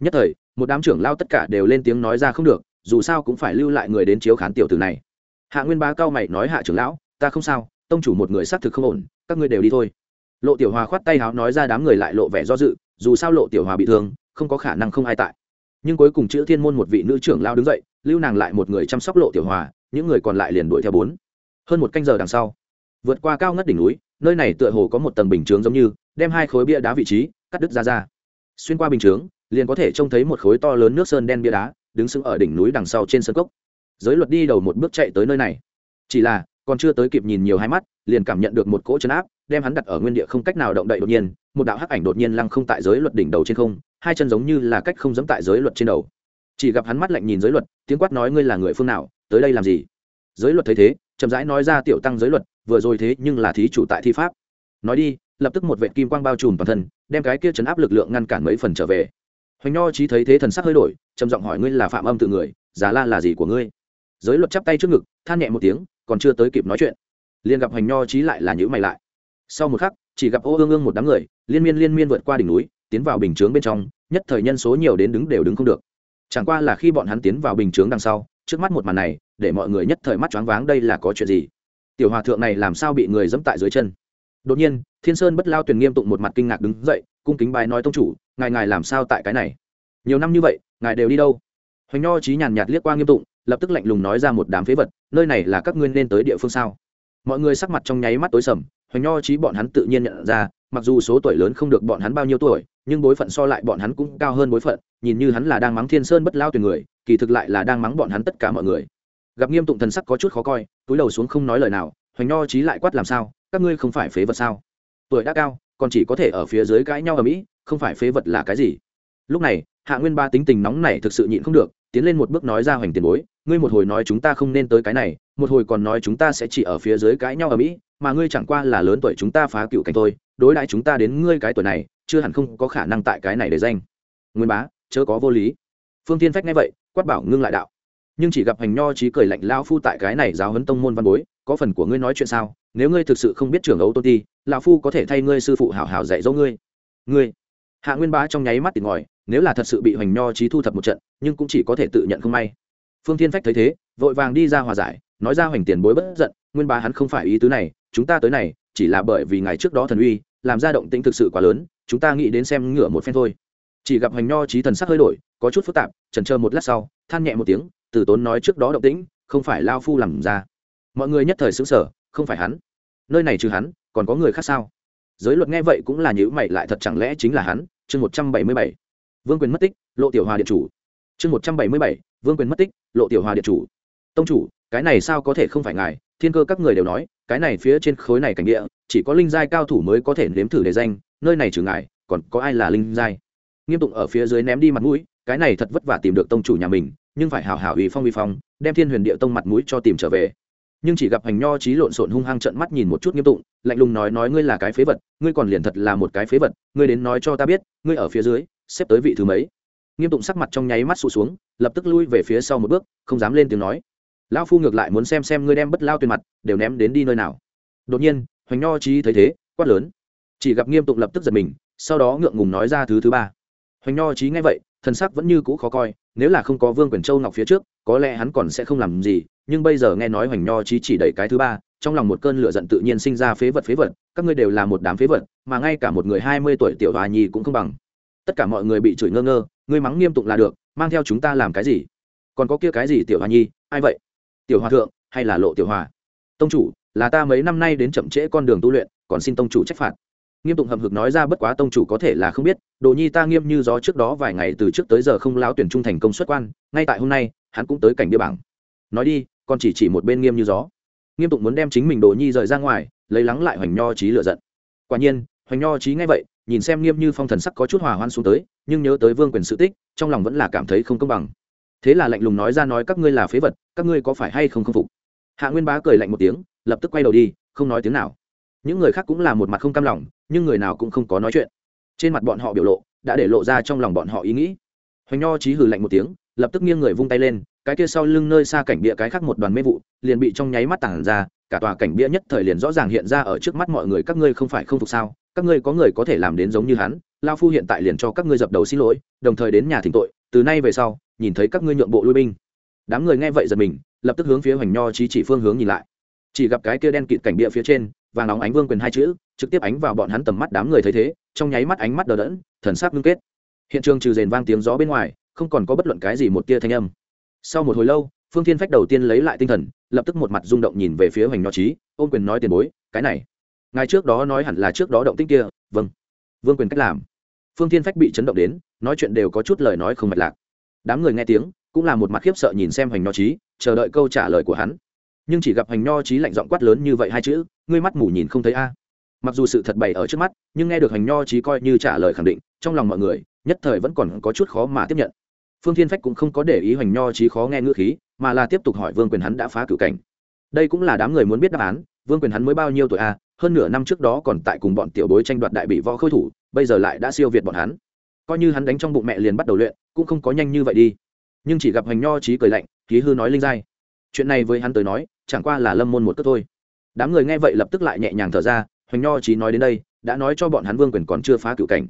Nhất thời, một đám trưởng lao tất cả đều lên tiếng nói ra không được, dù sao cũng phải lưu lại người đến chiếu khán tiểu tử này. Hạ nguyên bá cao mày nói hạ trưởng lão, ta không sao, tông chủ một người xác thực không ổn, các ngươi đều đi thôi. Lộ tiểu hòa khoát tay háo nói ra đám người lại lộ vẻ do dự, dù sao lộ tiểu hòa bị thương, không có khả năng không ai tại. Nhưng cuối cùng chữ thiên môn một vị nữ trưởng lao đứng dậy, lưu nàng lại một người chăm sóc lộ tiểu hòa, những người còn lại liền đuổi theo bốn. Hơn một canh giờ đằng sau vượt qua cao ngất đỉnh núi, nơi này tựa hồ có một tầng bình chướng giống như, đem hai khối bia đá vị trí cắt đứt ra ra. Xuyên qua bình chướng, liền có thể trông thấy một khối to lớn nước sơn đen bia đá, đứng sững ở đỉnh núi đằng sau trên sân cốc. Giới luật đi đầu một bước chạy tới nơi này. Chỉ là, còn chưa tới kịp nhìn nhiều hai mắt, liền cảm nhận được một cỗ chấn áp, đem hắn đặt ở nguyên địa không cách nào động đậy đột nhiên, một đạo hắc ảnh đột nhiên lăng không tại giới luật đỉnh đầu trên không, hai chân giống như là cách không giẫm tại giới luật trên đầu. Chỉ gặp hắn mắt lạnh nhìn giới luật, tiếng quát nói ngươi là người phương nào, tới đây làm gì? Giới luật thấy thế, chậm rãi nói ra tiểu tăng giới luật vừa rồi thế nhưng là thí chủ tại thi pháp. Nói đi, lập tức một vệ kim quang bao trùm toàn thân, đem cái kia chấn áp lực lượng ngăn cản mấy phần trở về. Hoành nho trí thấy thế thần sắc hơi đổi, trầm giọng hỏi ngươi là phạm âm tự người, giá la là gì của ngươi? Giới luật chắp tay trước ngực, than nhẹ một tiếng, còn chưa tới kịp nói chuyện. Liền gặp hoành nho trí lại là nhữ mày lại. Sau một khắc, chỉ gặp ô ương ương một đám người, liên miên liên miên vượt qua đỉnh núi, tiến vào bình chướng bên trong, nhất thời nhân số nhiều đến đứng đều đứng không được. Chẳng qua là khi bọn hắn tiến vào bình chướng đằng sau, trước mắt một màn này, để mọi người nhất thời mắt choáng váng đây là có chuyện gì? Tiểu hòa thượng này làm sao bị người dẫm tại dưới chân? Đột nhiên, thiên sơn bất lao tuyển nghiêm tụng một mặt kinh ngạc đứng dậy, cung kính bài nói tông chủ, ngài ngài làm sao tại cái này? Nhiều năm như vậy, ngài đều đi đâu? Hoành nho trí nhàn nhạt liếc qua nghiêm tụng, lập tức lạnh lùng nói ra một đám phế vật, nơi này là các ngươi nên tới địa phương sao? Mọi người sắc mặt trong nháy mắt tối sầm, hoành nho trí bọn hắn tự nhiên nhận ra, mặc dù số tuổi lớn không được bọn hắn bao nhiêu tuổi, nhưng bối phận so lại bọn hắn cũng cao hơn bối phận, nhìn như hắn là đang mắng thiên sơn bất lao tuyển người, kỳ thực lại là đang mắng bọn hắn tất cả mọi người gặp nghiêm tụng thần sắc có chút khó coi, túi đầu xuống không nói lời nào, hoành nho trí lại quát làm sao, các ngươi không phải phế vật sao? Tuổi đã cao, còn chỉ có thể ở phía dưới cãi nhau ở mỹ, không phải phế vật là cái gì? Lúc này, hạ nguyên ba tính tình nóng này thực sự nhịn không được, tiến lên một bước nói ra hoành tiền bối, ngươi một hồi nói chúng ta không nên tới cái này, một hồi còn nói chúng ta sẽ chỉ ở phía dưới cãi nhau ở mỹ, mà ngươi chẳng qua là lớn tuổi chúng ta phá cựu cảnh thôi, đối đãi chúng ta đến ngươi cái tuổi này, chưa hẳn không có khả năng tại cái này để danh. Nguyên bá, chớ có vô lý. Phương tiên phách nghe vậy, quát bảo ngưng lại đạo nhưng chỉ gặp hành nho trí cười lạnh lao phu tại cái này giáo huấn tông môn văn bối, có phần của ngươi nói chuyện sao? Nếu ngươi thực sự không biết trưởng ấu tôn ti, lão phu có thể thay ngươi sư phụ hảo hảo dạy dỗ ngươi. Ngươi? Hạ nguyên bá trong nháy mắt tìm ngòi nếu là thật sự bị hoành nho trí thu thập một trận, nhưng cũng chỉ có thể tự nhận không may. Phương thiên phách thấy thế, vội vàng đi ra hòa giải, nói ra hoành tiền bối bất giận, nguyên bá hắn không phải ý tứ này, chúng ta tới này, chỉ là bởi vì ngày trước đó thần uy, làm ra động tĩnh thực sự quá lớn, chúng ta nghĩ đến xem ngửa một phen thôi. Chỉ gặp hoành nho trí thần sắc hơi đổi, có chút phức tạp trần chờ một lát sau, than nhẹ một tiếng từ tốn nói trước đó động tĩnh, không phải lao phu làm ra. Mọi người nhất thời xứng sở không phải hắn. Nơi này trừ hắn, còn có người khác sao? Giới luật nghe vậy cũng là nhữ mày lại thật chẳng lẽ chính là hắn? Chương một trăm bảy mươi bảy. Vương quyền mất tích, lộ tiểu hòa điện chủ. Chương một trăm bảy mươi bảy. Vương quyền mất tích, lộ tiểu hòa điện chủ. Tông chủ, cái này sao có thể không phải ngài? Thiên cơ các người đều nói, cái này phía trên khối này cảnh địa, chỉ có linh giai cao thủ mới có thể nếm thử đề danh, nơi này trừ ngài, còn có ai là linh giai? Nghiêm tụng ở phía dưới ném đi mặt mũi, cái này thật vất vả tìm được tông chủ nhà mình nhưng phải hào hào ủy phong uy phong, đem thiên huyền địa tông mặt mũi cho tìm trở về. Nhưng chỉ gặp hành nho trí lộn xộn hung hăng trận mắt nhìn một chút nghiêm tụng, lạnh lùng nói nói ngươi là cái phế vật, ngươi còn liền thật là một cái phế vật, ngươi đến nói cho ta biết, ngươi ở phía dưới, xếp tới vị thứ mấy? Nghiêm tụng sắc mặt trong nháy mắt sụt xuống, lập tức lui về phía sau một bước, không dám lên tiếng nói. Lão phu ngược lại muốn xem xem ngươi đem bất lao tuyệt mặt, đều ném đến đi nơi nào. Đột nhiên hoành nho trí thấy thế, quát lớn. Chỉ gặp nghiêm tụng lập tức giật mình, sau đó ngượng ngùng nói ra thứ thứ ba. Hoành nho trí nghe vậy thần sắc vẫn như cũ khó coi, nếu là không có vương quyền châu ngọc phía trước, có lẽ hắn còn sẽ không làm gì, nhưng bây giờ nghe nói hoành nho chí chỉ đẩy cái thứ ba, trong lòng một cơn lửa giận tự nhiên sinh ra phế vật phế vật, các ngươi đều là một đám phế vật, mà ngay cả một người hai mươi tuổi tiểu hòa nhi cũng không bằng. Tất cả mọi người bị chửi ngơ ngơ, ngươi mắng nghiêm tụng là được, mang theo chúng ta làm cái gì? Còn có kia cái gì tiểu hòa nhi, ai vậy? Tiểu hòa thượng, hay là lộ tiểu hòa? Tông chủ, là ta mấy năm nay đến chậm trễ con đường tu luyện, còn xin tông chủ trách phạt nghiêm tụng hậm hực nói ra bất quá tông chủ có thể là không biết, đồ nhi ta nghiêm như gió trước đó vài ngày từ trước tới giờ không láo tuyển trung thành công xuất quan, ngay tại hôm nay, hắn cũng tới cảnh địa bảng. Nói đi còn chỉ chỉ một bên nghiêm như gió. Nghiêm tụng muốn đem chính mình đồ nhi rời ra ngoài, lấy lắng lại hoành nho trí lựa giận. Quả nhiên, hoành nho trí nghe vậy, nhìn xem nghiêm như phong thần sắc có chút hòa hoan xuống tới, nhưng nhớ tới vương quyền sự tích, trong lòng vẫn là cảm thấy không công bằng. Thế là lạnh lùng nói ra nói các ngươi là phế vật, các ngươi có phải hay không không phục? Hạ nguyên bá cười lạnh một tiếng, lập tức quay đầu đi, không nói tiếng nào những người khác cũng là một mặt không cam lòng, nhưng người nào cũng không có nói chuyện. Trên mặt bọn họ biểu lộ, đã để lộ ra trong lòng bọn họ ý nghĩ. Hoành nho trí hừ lạnh một tiếng, lập tức nghiêng người vung tay lên, cái kia sau lưng nơi xa cảnh bịa cái khác một đoàn mê vụ, liền bị trong nháy mắt tản ra, cả tòa cảnh bia nhất thời liền rõ ràng hiện ra ở trước mắt mọi người, các ngươi không phải không phục sao? Các ngươi có người có thể làm đến giống như hắn? Lao phu hiện tại liền cho các ngươi dập đầu xin lỗi, đồng thời đến nhà thỉnh tội, từ nay về sau, nhìn thấy các ngươi nhượng bộ lui binh. Đám người nghe vậy giật mình, lập tức hướng phía hoành nho trí chỉ phương hướng nhìn lại. Chỉ gặp cái kia đen kịt cảnh bia phía trên và nóng ánh vương quyền hai chữ, trực tiếp ánh vào bọn hắn tầm mắt đám người thấy thế, trong nháy mắt ánh mắt đờ đẫn, thần sắc ngưng kết. Hiện trường trừ rền vang tiếng gió bên ngoài, không còn có bất luận cái gì một tia thanh âm. Sau một hồi lâu, phương thiên phách đầu tiên lấy lại tinh thần, lập tức một mặt rung động nhìn về phía hoành nho trí ôm quyền nói tiền bối, cái này, ngài trước đó nói hẳn là trước đó động tích kia. Vâng. Vương quyền cách làm. Phương thiên phách bị chấn động đến, nói chuyện đều có chút lời nói không mạch lạc. Đám người nghe tiếng, cũng là một mặt khiếp sợ nhìn xem hoành nho trí chờ đợi câu trả lời của hắn nhưng chỉ gặp hành nho trí lạnh giọng quát lớn như vậy hai chữ, ngươi mắt mù nhìn không thấy a. Mặc dù sự thật bày ở trước mắt, nhưng nghe được hành nho trí coi như trả lời khẳng định, trong lòng mọi người, nhất thời vẫn còn có chút khó mà tiếp nhận. Phương thiên phách cũng không có để ý hành nho trí khó nghe ngữ khí, mà là tiếp tục hỏi vương quyền hắn đã phá cửu cảnh. Đây cũng là đám người muốn biết đáp án, vương quyền hắn mới bao nhiêu tuổi a, hơn nửa năm trước đó còn tại cùng bọn tiểu bối tranh đoạt đại bị võ khôi thủ, bây giờ lại đã siêu việt bọn hắn. Coi như hắn đánh trong bụng mẹ liền bắt đầu luyện, cũng không có nhanh như vậy đi. Nhưng chỉ gặp hành nho trí cười lạnh ký hư nói linh dai. chuyện này với hắn tới nói chẳng qua là lâm môn một cất thôi. Đám người nghe vậy lập tức lại nhẹ nhàng thở ra, hoành nho trí nói đến đây, đã nói cho bọn hắn vương quyền còn chưa phá cựu cảnh.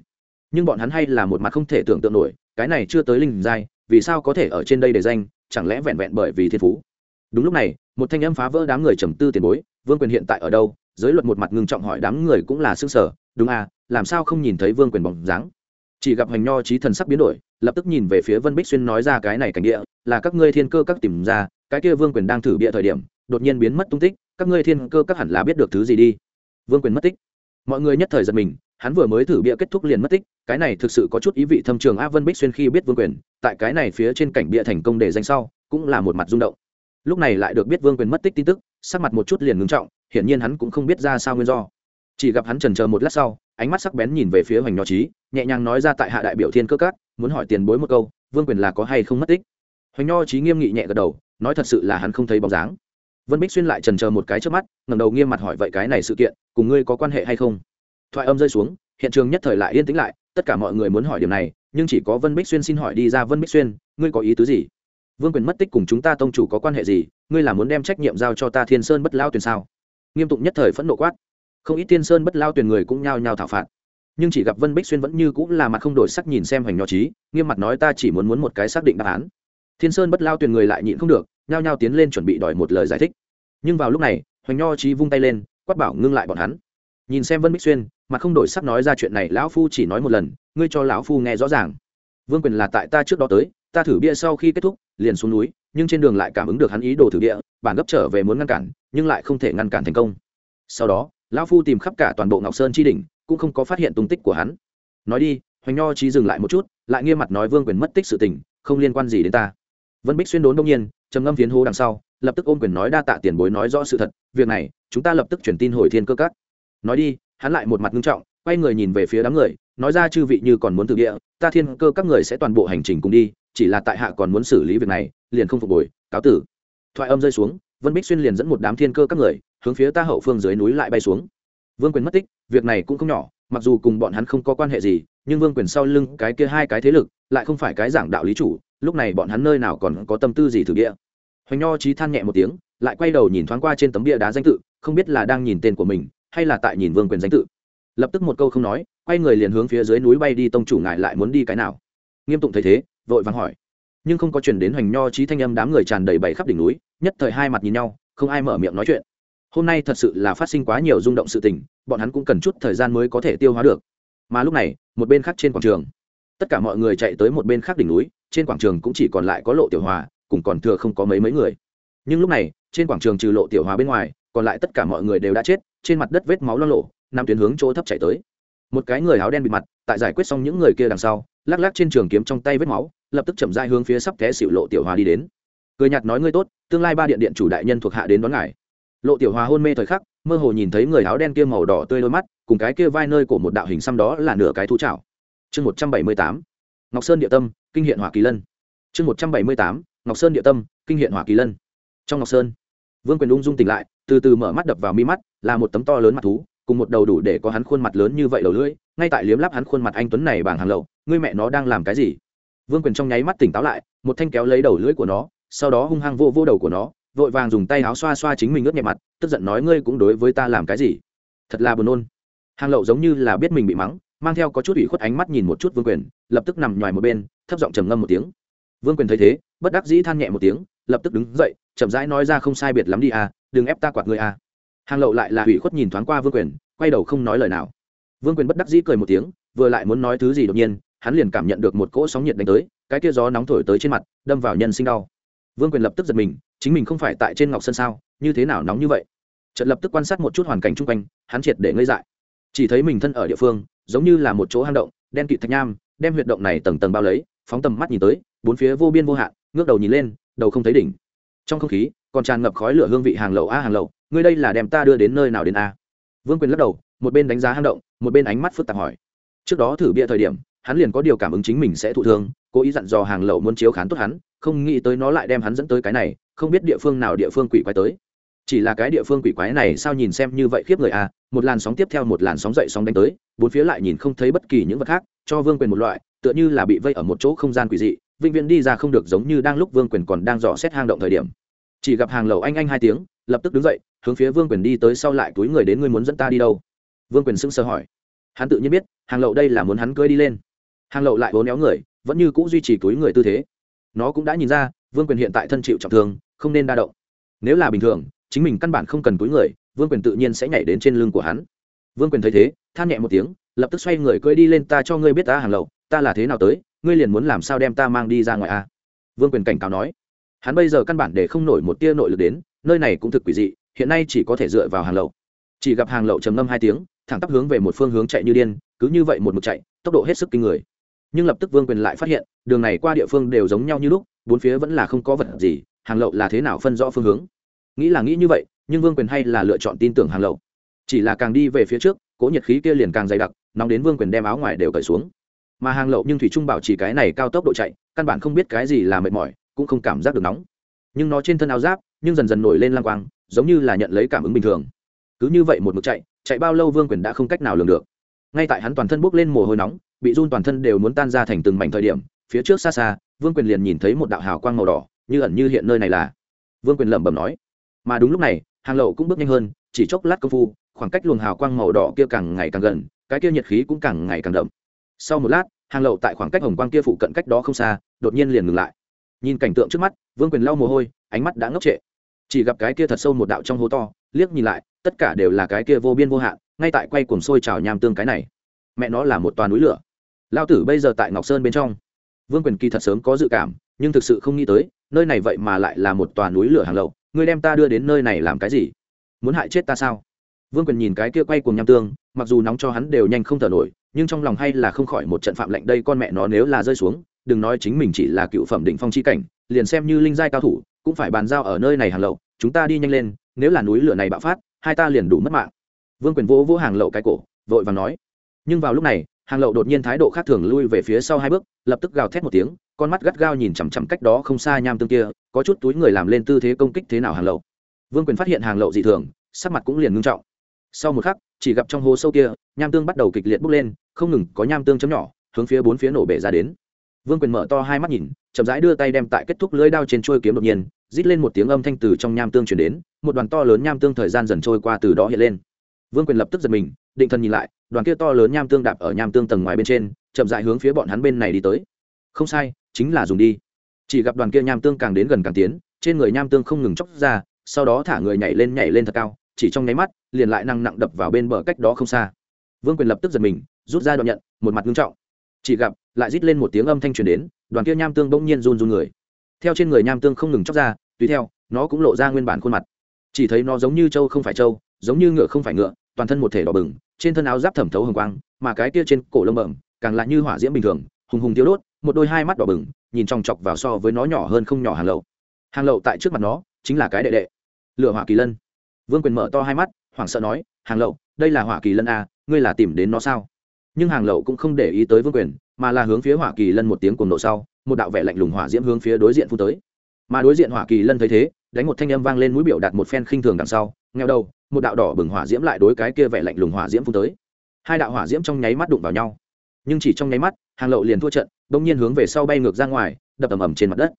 Nhưng bọn hắn hay là một mặt không thể tưởng tượng nổi, cái này chưa tới linh giai, vì sao có thể ở trên đây để danh, chẳng lẽ vẹn vẹn bởi vì thiên phú? Đúng lúc này, một thanh âm phá vỡ đám người trầm tư tiền bối, vương quyền hiện tại ở đâu? Giới luật một mặt ngưng trọng hỏi đám người cũng là xương sở đúng à làm sao không nhìn thấy vương quyền bóng dáng? Chỉ gặp hoành nho trí thần sắc biến đổi, lập tức nhìn về phía vân bích xuyên nói ra cái này cảnh địa, là các ngươi thiên cơ các tìm ra, cái kia vương quyền đang thử bịa thời điểm đột nhiên biến mất tung tích, các ngươi thiên cơ các hẳn là biết được thứ gì đi. Vương quyền mất tích. Mọi người nhất thời giật mình, hắn vừa mới thử bịa kết thúc liền mất tích, cái này thực sự có chút ý vị thâm trường a vân bích xuyên khi biết vương quyền, tại cái này phía trên cảnh bịa thành công để danh sau, cũng là một mặt rung động. Lúc này lại được biết vương quyền mất tích tin tức, sắc mặt một chút liền ngưng trọng, hiển nhiên hắn cũng không biết ra sao nguyên do. Chỉ gặp hắn trần chờ một lát sau, ánh mắt sắc bén nhìn về phía hoành nho trí nhẹ nhàng nói ra tại hạ đại biểu thiên cơ cát muốn hỏi tiền bối một câu, vương quyền là có hay không mất tích? Hoành nho trí nghiêm nghị nhẹ gật đầu, nói thật sự là hắn không thấy bóng dáng vân bích xuyên lại trần chờ một cái trước mắt, ngẩng đầu nghiêm mặt hỏi, vậy cái này sự kiện, cùng ngươi có quan hệ hay không? Thoại âm rơi xuống, hiện trường nhất thời lại yên tĩnh lại, tất cả mọi người muốn hỏi điều này, nhưng chỉ có vân bích xuyên xin hỏi đi ra, vân bích xuyên, ngươi có ý tứ gì? Vương quyền mất tích cùng chúng ta tông chủ có quan hệ gì? Ngươi là muốn đem trách nhiệm giao cho ta thiên sơn bất lao Tuyền sao? Nghiêm tụng nhất thời phẫn nộ quát. Không ít thiên sơn bất lao Tuyền người cũng nhao nhao thảo phạt. Nhưng chỉ gặp vân bích xuyên vẫn như cũng là mặt không đổi sắc nhìn xem hoành nho trí nghiêm mặt nói, ta chỉ muốn muốn một cái xác định đáp án thiên sơn bất lao tuyển người lại nhịn không được, nhao nhao tiến lên chuẩn bị đòi một lời giải thích. Nhưng vào lúc này, hoành nho trí vung tay lên, quát bảo ngưng lại bọn hắn. Nhìn xem vân bích xuyên, mà không đổi sắc nói ra chuyện này, lão phu chỉ nói một lần, ngươi cho lão phu nghe rõ ràng. Vương quyền là tại ta trước đó tới, ta thử bia sau khi kết thúc, liền xuống núi, nhưng trên đường lại cảm ứng được hắn ý đồ thử địa bản gấp trở về muốn ngăn cản, nhưng lại không thể ngăn cản thành công. Sau đó, lão phu tìm khắp cả toàn bộ ngọc sơn chi đỉnh, cũng không có phát hiện tung tích của hắn. Nói đi, hoành nho trí dừng lại một chút, lại nghiêm mặt nói vương quyền mất tích sự tình, không liên quan gì đến ta vân bích xuyên đốn đông nhiên, trầm ngâm phiến hô đằng sau, lập tức ôm quyền nói đa tạ tiền bối nói rõ sự thật, việc này, chúng ta lập tức chuyển tin hồi thiên cơ các. Nói đi, hắn lại một mặt nghiêm trọng, quay người nhìn về phía đám người, nói ra chư vị như còn muốn từ địa, ta thiên cơ các người sẽ toàn bộ hành trình cùng đi, chỉ là tại hạ còn muốn xử lý việc này, liền không phục hồi, cáo tử. Thoại âm rơi xuống, vân bích xuyên liền dẫn một đám thiên cơ các người, hướng phía ta hậu phương dưới núi lại bay xuống. Vương quyền mất tích, việc này cũng không nhỏ, mặc dù cùng bọn hắn không có quan hệ gì, nhưng vương quyền sau lưng cái kia hai cái thế lực, lại không phải cái giảng đạo lý chủ lúc này bọn hắn nơi nào còn có tâm tư gì thử địa? Hoành nho trí than nhẹ một tiếng, lại quay đầu nhìn thoáng qua trên tấm bia đá danh tự, không biết là đang nhìn tên của mình, hay là tại nhìn vương quyền danh tự. Lập tức một câu không nói, quay người liền hướng phía dưới núi bay đi, tông chủ ngài lại muốn đi cái nào? Nghiêm tụng thấy thế, vội vàng hỏi. Nhưng không có chuyển đến hoành nho trí thanh âm đám người tràn đầy bầy khắp đỉnh núi, nhất thời hai mặt nhìn nhau, không ai mở miệng nói chuyện. Hôm nay thật sự là phát sinh quá nhiều rung động sự tình, bọn hắn cũng cần chút thời gian mới có thể tiêu hóa được. Mà lúc này, một bên khác trên quảng trường, tất cả mọi người chạy tới một bên khác đỉnh núi trên quảng trường cũng chỉ còn lại có lộ tiểu hòa, cùng còn thừa không có mấy mấy người. Nhưng lúc này, trên quảng trường trừ lộ tiểu hòa bên ngoài, còn lại tất cả mọi người đều đã chết, trên mặt đất vết máu lo lộ nằm tuyến hướng chỗ thấp chạy tới. Một cái người áo đen bị mặt, tại giải quyết xong những người kia đằng sau, lắc lắc trên trường kiếm trong tay vết máu, lập tức chậm dai hướng phía sắp té xịu lộ tiểu hòa đi đến. Cười nhạt nói ngươi tốt, tương lai ba điện điện chủ đại nhân thuộc hạ đến đón ngài. Lộ tiểu hòa hôn mê thời khắc, mơ hồ nhìn thấy người áo đen kia màu đỏ tươi đôi mắt, cùng cái kia vai nơi của một đạo hình xăm đó là nửa cái thú chảo. Chương một trăm bảy mươi tám ngọc sơn địa tâm, kinh hiện hỏa kỳ lân. Chương một trăm bảy mươi tám, ngọc sơn địa tâm, kinh hiện hỏa kỳ lân. Trong ngọc sơn, vương quyền ung dung tỉnh lại, từ từ mở mắt đập vào mi mắt, là một tấm to lớn mặt thú, cùng một đầu đủ để có hắn khuôn mặt lớn như vậy đầu lưỡi, ngay tại liếm lắp hắn khuôn mặt anh tuấn này bằng hàng lậu, ngươi mẹ nó đang làm cái gì? Vương quyền trong nháy mắt tỉnh táo lại, một thanh kéo lấy đầu lưỡi của nó, sau đó hung hăng vô vô đầu của nó, vội vàng dùng tay áo xoa xoa chính mình ướt nhẹ mặt, tức giận nói, ngươi cũng đối với ta làm cái gì? Thật là buồn nôn. Hàng lậu giống như là biết mình bị mắng mang theo có chút ủy khuất ánh mắt nhìn một chút vương quyền, lập tức nằm ngoài một bên, thấp giọng trầm ngâm một tiếng. Vương quyền thấy thế, bất đắc dĩ than nhẹ một tiếng, lập tức đứng dậy, chậm rãi nói ra không sai biệt lắm đi à đừng ép ta quạt người à. Hàng lậu lại là ủy khuất nhìn thoáng qua vương quyền, quay đầu không nói lời nào. Vương quyền bất đắc dĩ cười một tiếng, vừa lại muốn nói thứ gì đột nhiên, hắn liền cảm nhận được một cỗ sóng nhiệt đánh tới, cái kia gió nóng thổi tới trên mặt, đâm vào nhân sinh đau. Vương quyền lập tức giật mình, chính mình không phải tại trên ngọc sơn sao, như thế nào nóng như vậy? Trận lập tức quan sát một chút hoàn cảnh chung quanh, hắn triệt để ngây dại. Chỉ thấy mình thân ở địa phương giống như là một chỗ hang động, đen kịt thạch nham, đem huyệt động này tầng tầng bao lấy, phóng tầm mắt nhìn tới, bốn phía vô biên vô hạn, ngước đầu nhìn lên, đầu không thấy đỉnh. Trong không khí, còn tràn ngập khói lửa hương vị hàng lậu a hàng lậu, ngươi đây là đem ta đưa đến nơi nào đến a? Vương quyền lắc đầu, một bên đánh giá hang động, một bên ánh mắt phức tạp hỏi. Trước đó thử bia thời điểm, hắn liền có điều cảm ứng chính mình sẽ thụ thương, cố ý dặn dò hàng lậu muốn chiếu khán tốt hắn, không nghĩ tới nó lại đem hắn dẫn tới cái này, không biết địa phương nào địa phương quỷ quái tới chỉ là cái địa phương quỷ quái này sao nhìn xem như vậy khiếp người a một làn sóng tiếp theo một làn sóng dậy sóng đánh tới, bốn phía lại nhìn không thấy bất kỳ những vật khác, cho vương quyền một loại, tựa như là bị vây ở một chỗ không gian quỷ dị, vĩnh viễn đi ra không được giống như đang lúc vương quyền còn đang dò xét hang động thời điểm. Chỉ gặp hàng lầu anh anh hai tiếng, lập tức đứng dậy, hướng phía vương quyền đi tới sau lại túi người đến ngươi muốn dẫn ta đi đâu? Vương quyền sững sờ hỏi. Hắn tự nhiên biết, hàng lậu đây là muốn hắn cưới đi lên. Hàng lậu lại vốn éo người, vẫn như c ũ duy trì túi người tư thế. Nó cũng đã nhìn ra, vương quyền hiện tại thân chịu trọng thương, không nên đa động. Nếu là bình thường chính mình căn bản không cần túi người, vương quyền tự nhiên sẽ nhảy đến trên lưng của hắn. Vương quyền thấy thế, than nhẹ một tiếng, lập tức xoay người cưỡi đi lên, ta cho ngươi biết ta hàng lậu, ta là thế nào tới, ngươi liền muốn làm sao đem ta mang đi ra ngoài a vương quyền cảnh cáo nói. Hắn bây giờ căn bản để không nổi một tia nội lực đến, nơi này cũng thực quỷ dị, hiện nay chỉ có thể dựa vào hàng lậu. Chỉ gặp hàng lậu trầm ngâm hai tiếng, thẳng tắp hướng về một phương hướng chạy như điên, cứ như vậy một mực chạy, tốc độ hết sức kinh người. Nhưng lập tức vương quyền lại phát hiện, đường này qua địa phương đều giống nhau như lúc, bốn phía vẫn là không có vật gì, hàng lậu là thế nào phân rõ phương hướng? Nghĩ là nghĩ như vậy, nhưng vương quyền hay là lựa chọn tin tưởng hàng lậu. Chỉ là càng đi về phía trước, cỗ nhiệt khí kia liền càng dày đặc, nóng đến vương quyền đem áo ngoài đều cởi xuống. Mà hàng lậu nhưng thủy trung bảo chỉ cái này cao tốc độ chạy, căn bản không biết cái gì là mệt mỏi, cũng không cảm giác được nóng. Nhưng nó trên thân áo giáp, nhưng dần dần nổi lên lang quang, giống như là nhận lấy cảm ứng bình thường. Cứ như vậy một mực chạy chạy bao lâu vương quyền đã không cách nào lường được. Ngay tại hắn toàn thân bốc lên mồ hôi nóng, bị run toàn thân đều muốn tan ra thành từng mảnh thời điểm, phía trước xa xa, vương quyền liền nhìn thấy một đạo hào quang màu đỏ, như ẩn như hiện nơi này là. Vương quyền lẩm bẩm nói mà đúng lúc này, hàng lậu cũng bước nhanh hơn, chỉ chốc lát công phu, khoảng cách luồng hào quang màu đỏ kia càng ngày càng gần, cái kia nhiệt khí cũng càng ngày càng đậm. Sau một lát, hàng lậu tại khoảng cách hồng quang kia phụ cận cách đó không xa, đột nhiên liền ngừng lại. Nhìn cảnh tượng trước mắt, vương quyền lau mồ hôi, ánh mắt đã ngốc trệ. Chỉ gặp cái kia thật sâu một đạo trong hố to, liếc nhìn lại, tất cả đều là cái kia vô biên vô hạn, ngay tại quay cuồng sôi trào nham tương cái này. Mẹ nó là một toàn núi lửa. Lao tử bây giờ tại ngọc sơn bên trong. Vương quyền kỳ thật sớm có dự cảm, nhưng thực sự không nghĩ tới, nơi này vậy mà lại là một toàn núi lửa hàng lậu ngươi đem ta đưa đến nơi này làm cái gì? Muốn hại chết ta sao? Vương quyền nhìn cái kia quay cùng nham tương, mặc dù nóng cho hắn đều nhanh không thở nổi, nhưng trong lòng hay là không khỏi một trận phạm lệnh đây con mẹ nó nếu là rơi xuống, đừng nói chính mình chỉ là cựu phẩm định phong chi cảnh, liền xem như linh giai cao thủ, cũng phải bàn giao ở nơi này hàng lậu, chúng ta đi nhanh lên, nếu là núi lửa này bạo phát, hai ta liền đủ mất mạng. Vương quyền vỗ vỗ hàng lậu cái cổ, vội và nói. Nhưng vào lúc này, hàng lậu đột nhiên thái độ khác thường lui về phía sau hai bước, lập tức gào thét một tiếng con mắt gắt gao nhìn chằm chằm cách đó không xa nham tương kia, có chút túi người làm lên tư thế công kích thế nào hàng lậu. Vương quyền phát hiện hàng lậu dị thường, sắc mặt cũng liền ngưng trọng. Sau một khắc, chỉ gặp trong hố sâu kia, nham tương bắt đầu kịch liệt bốc lên, không ngừng có nham tương chấm nhỏ, hướng phía bốn phía nổ bể ra đến. Vương quyền mở to hai mắt nhìn, chậm rãi đưa tay đem tại kết thúc lưỡi đao trên trôi kiếm đột nhiên, rít lên một tiếng âm thanh từ trong nham tương chuyển đến, một đoàn to lớn nham tương thời gian dần trôi qua từ đó hiện lên. Vương quyền lập tức giật mình, định thần nhìn lại, đoàn kia to lớn nham tương đạp ở nham tương tầng ngoài bên trên, chậm rãi hướng phía bọn hắn bên này đi tới không sai, chính là dùng đi. Chỉ gặp đoàn kia nham tương càng đến gần càng tiến, trên người nham tương không ngừng chóc ra, sau đó thả người nhảy lên nhảy lên thật cao, chỉ trong nháy mắt, liền lại năng nặng đập vào bên bờ cách đó không xa. Vương quyền lập tức giật mình, rút ra đoạn nhận, một mặt nghiêm trọng. Chỉ gặp, lại rít lên một tiếng âm thanh truyền đến, đoàn kia nham tương bỗng nhiên run run người. Theo trên người nham tương không ngừng chóc ra, tùy theo, nó cũng lộ ra nguyên bản khuôn mặt. Chỉ thấy nó giống như trâu không phải trâu, giống như ngựa không phải ngựa, toàn thân một thể đỏ bừng, trên thân áo giáp thẩm thấu hồng quang, mà cái kia trên cổ lông bẩm, càng lại như hỏa diễm bình thường, hùng hùng tiêu đốt một đôi hai mắt đỏ bừng, nhìn trong chọc vào so với nó nhỏ hơn không nhỏ hàng lậu. Hàng lậu tại trước mặt nó, chính là cái đệ đệ. Lựa hỏa kỳ lân. Vương quyền mở to hai mắt, hoảng sợ nói, hàng lậu, đây là hỏa kỳ lân a ngươi là tìm đến nó sao? Nhưng hàng lậu cũng không để ý tới vương quyền, mà là hướng phía hỏa kỳ lân một tiếng cùng nộ sau, một đạo vẻ lạnh lùng hỏa diễm hướng phía đối diện phun tới. Mà đối diện hỏa kỳ lân thấy thế, đánh một thanh âm vang lên mũi biểu đạt một phen khinh thường đằng sau, ngheo đầu, một đạo đỏ bừng hỏa diễm lại đối cái kia vẻ lạnh lùng hỏa diễm phun tới. Hai đạo hỏa diễm trong nháy mắt đụng vào nhau. Nhưng chỉ trong nháy mắt, hàng lậu liền thua trận bỗng nhiên hướng về sau bay ngược ra ngoài, đập ầm ầm trên mặt đất.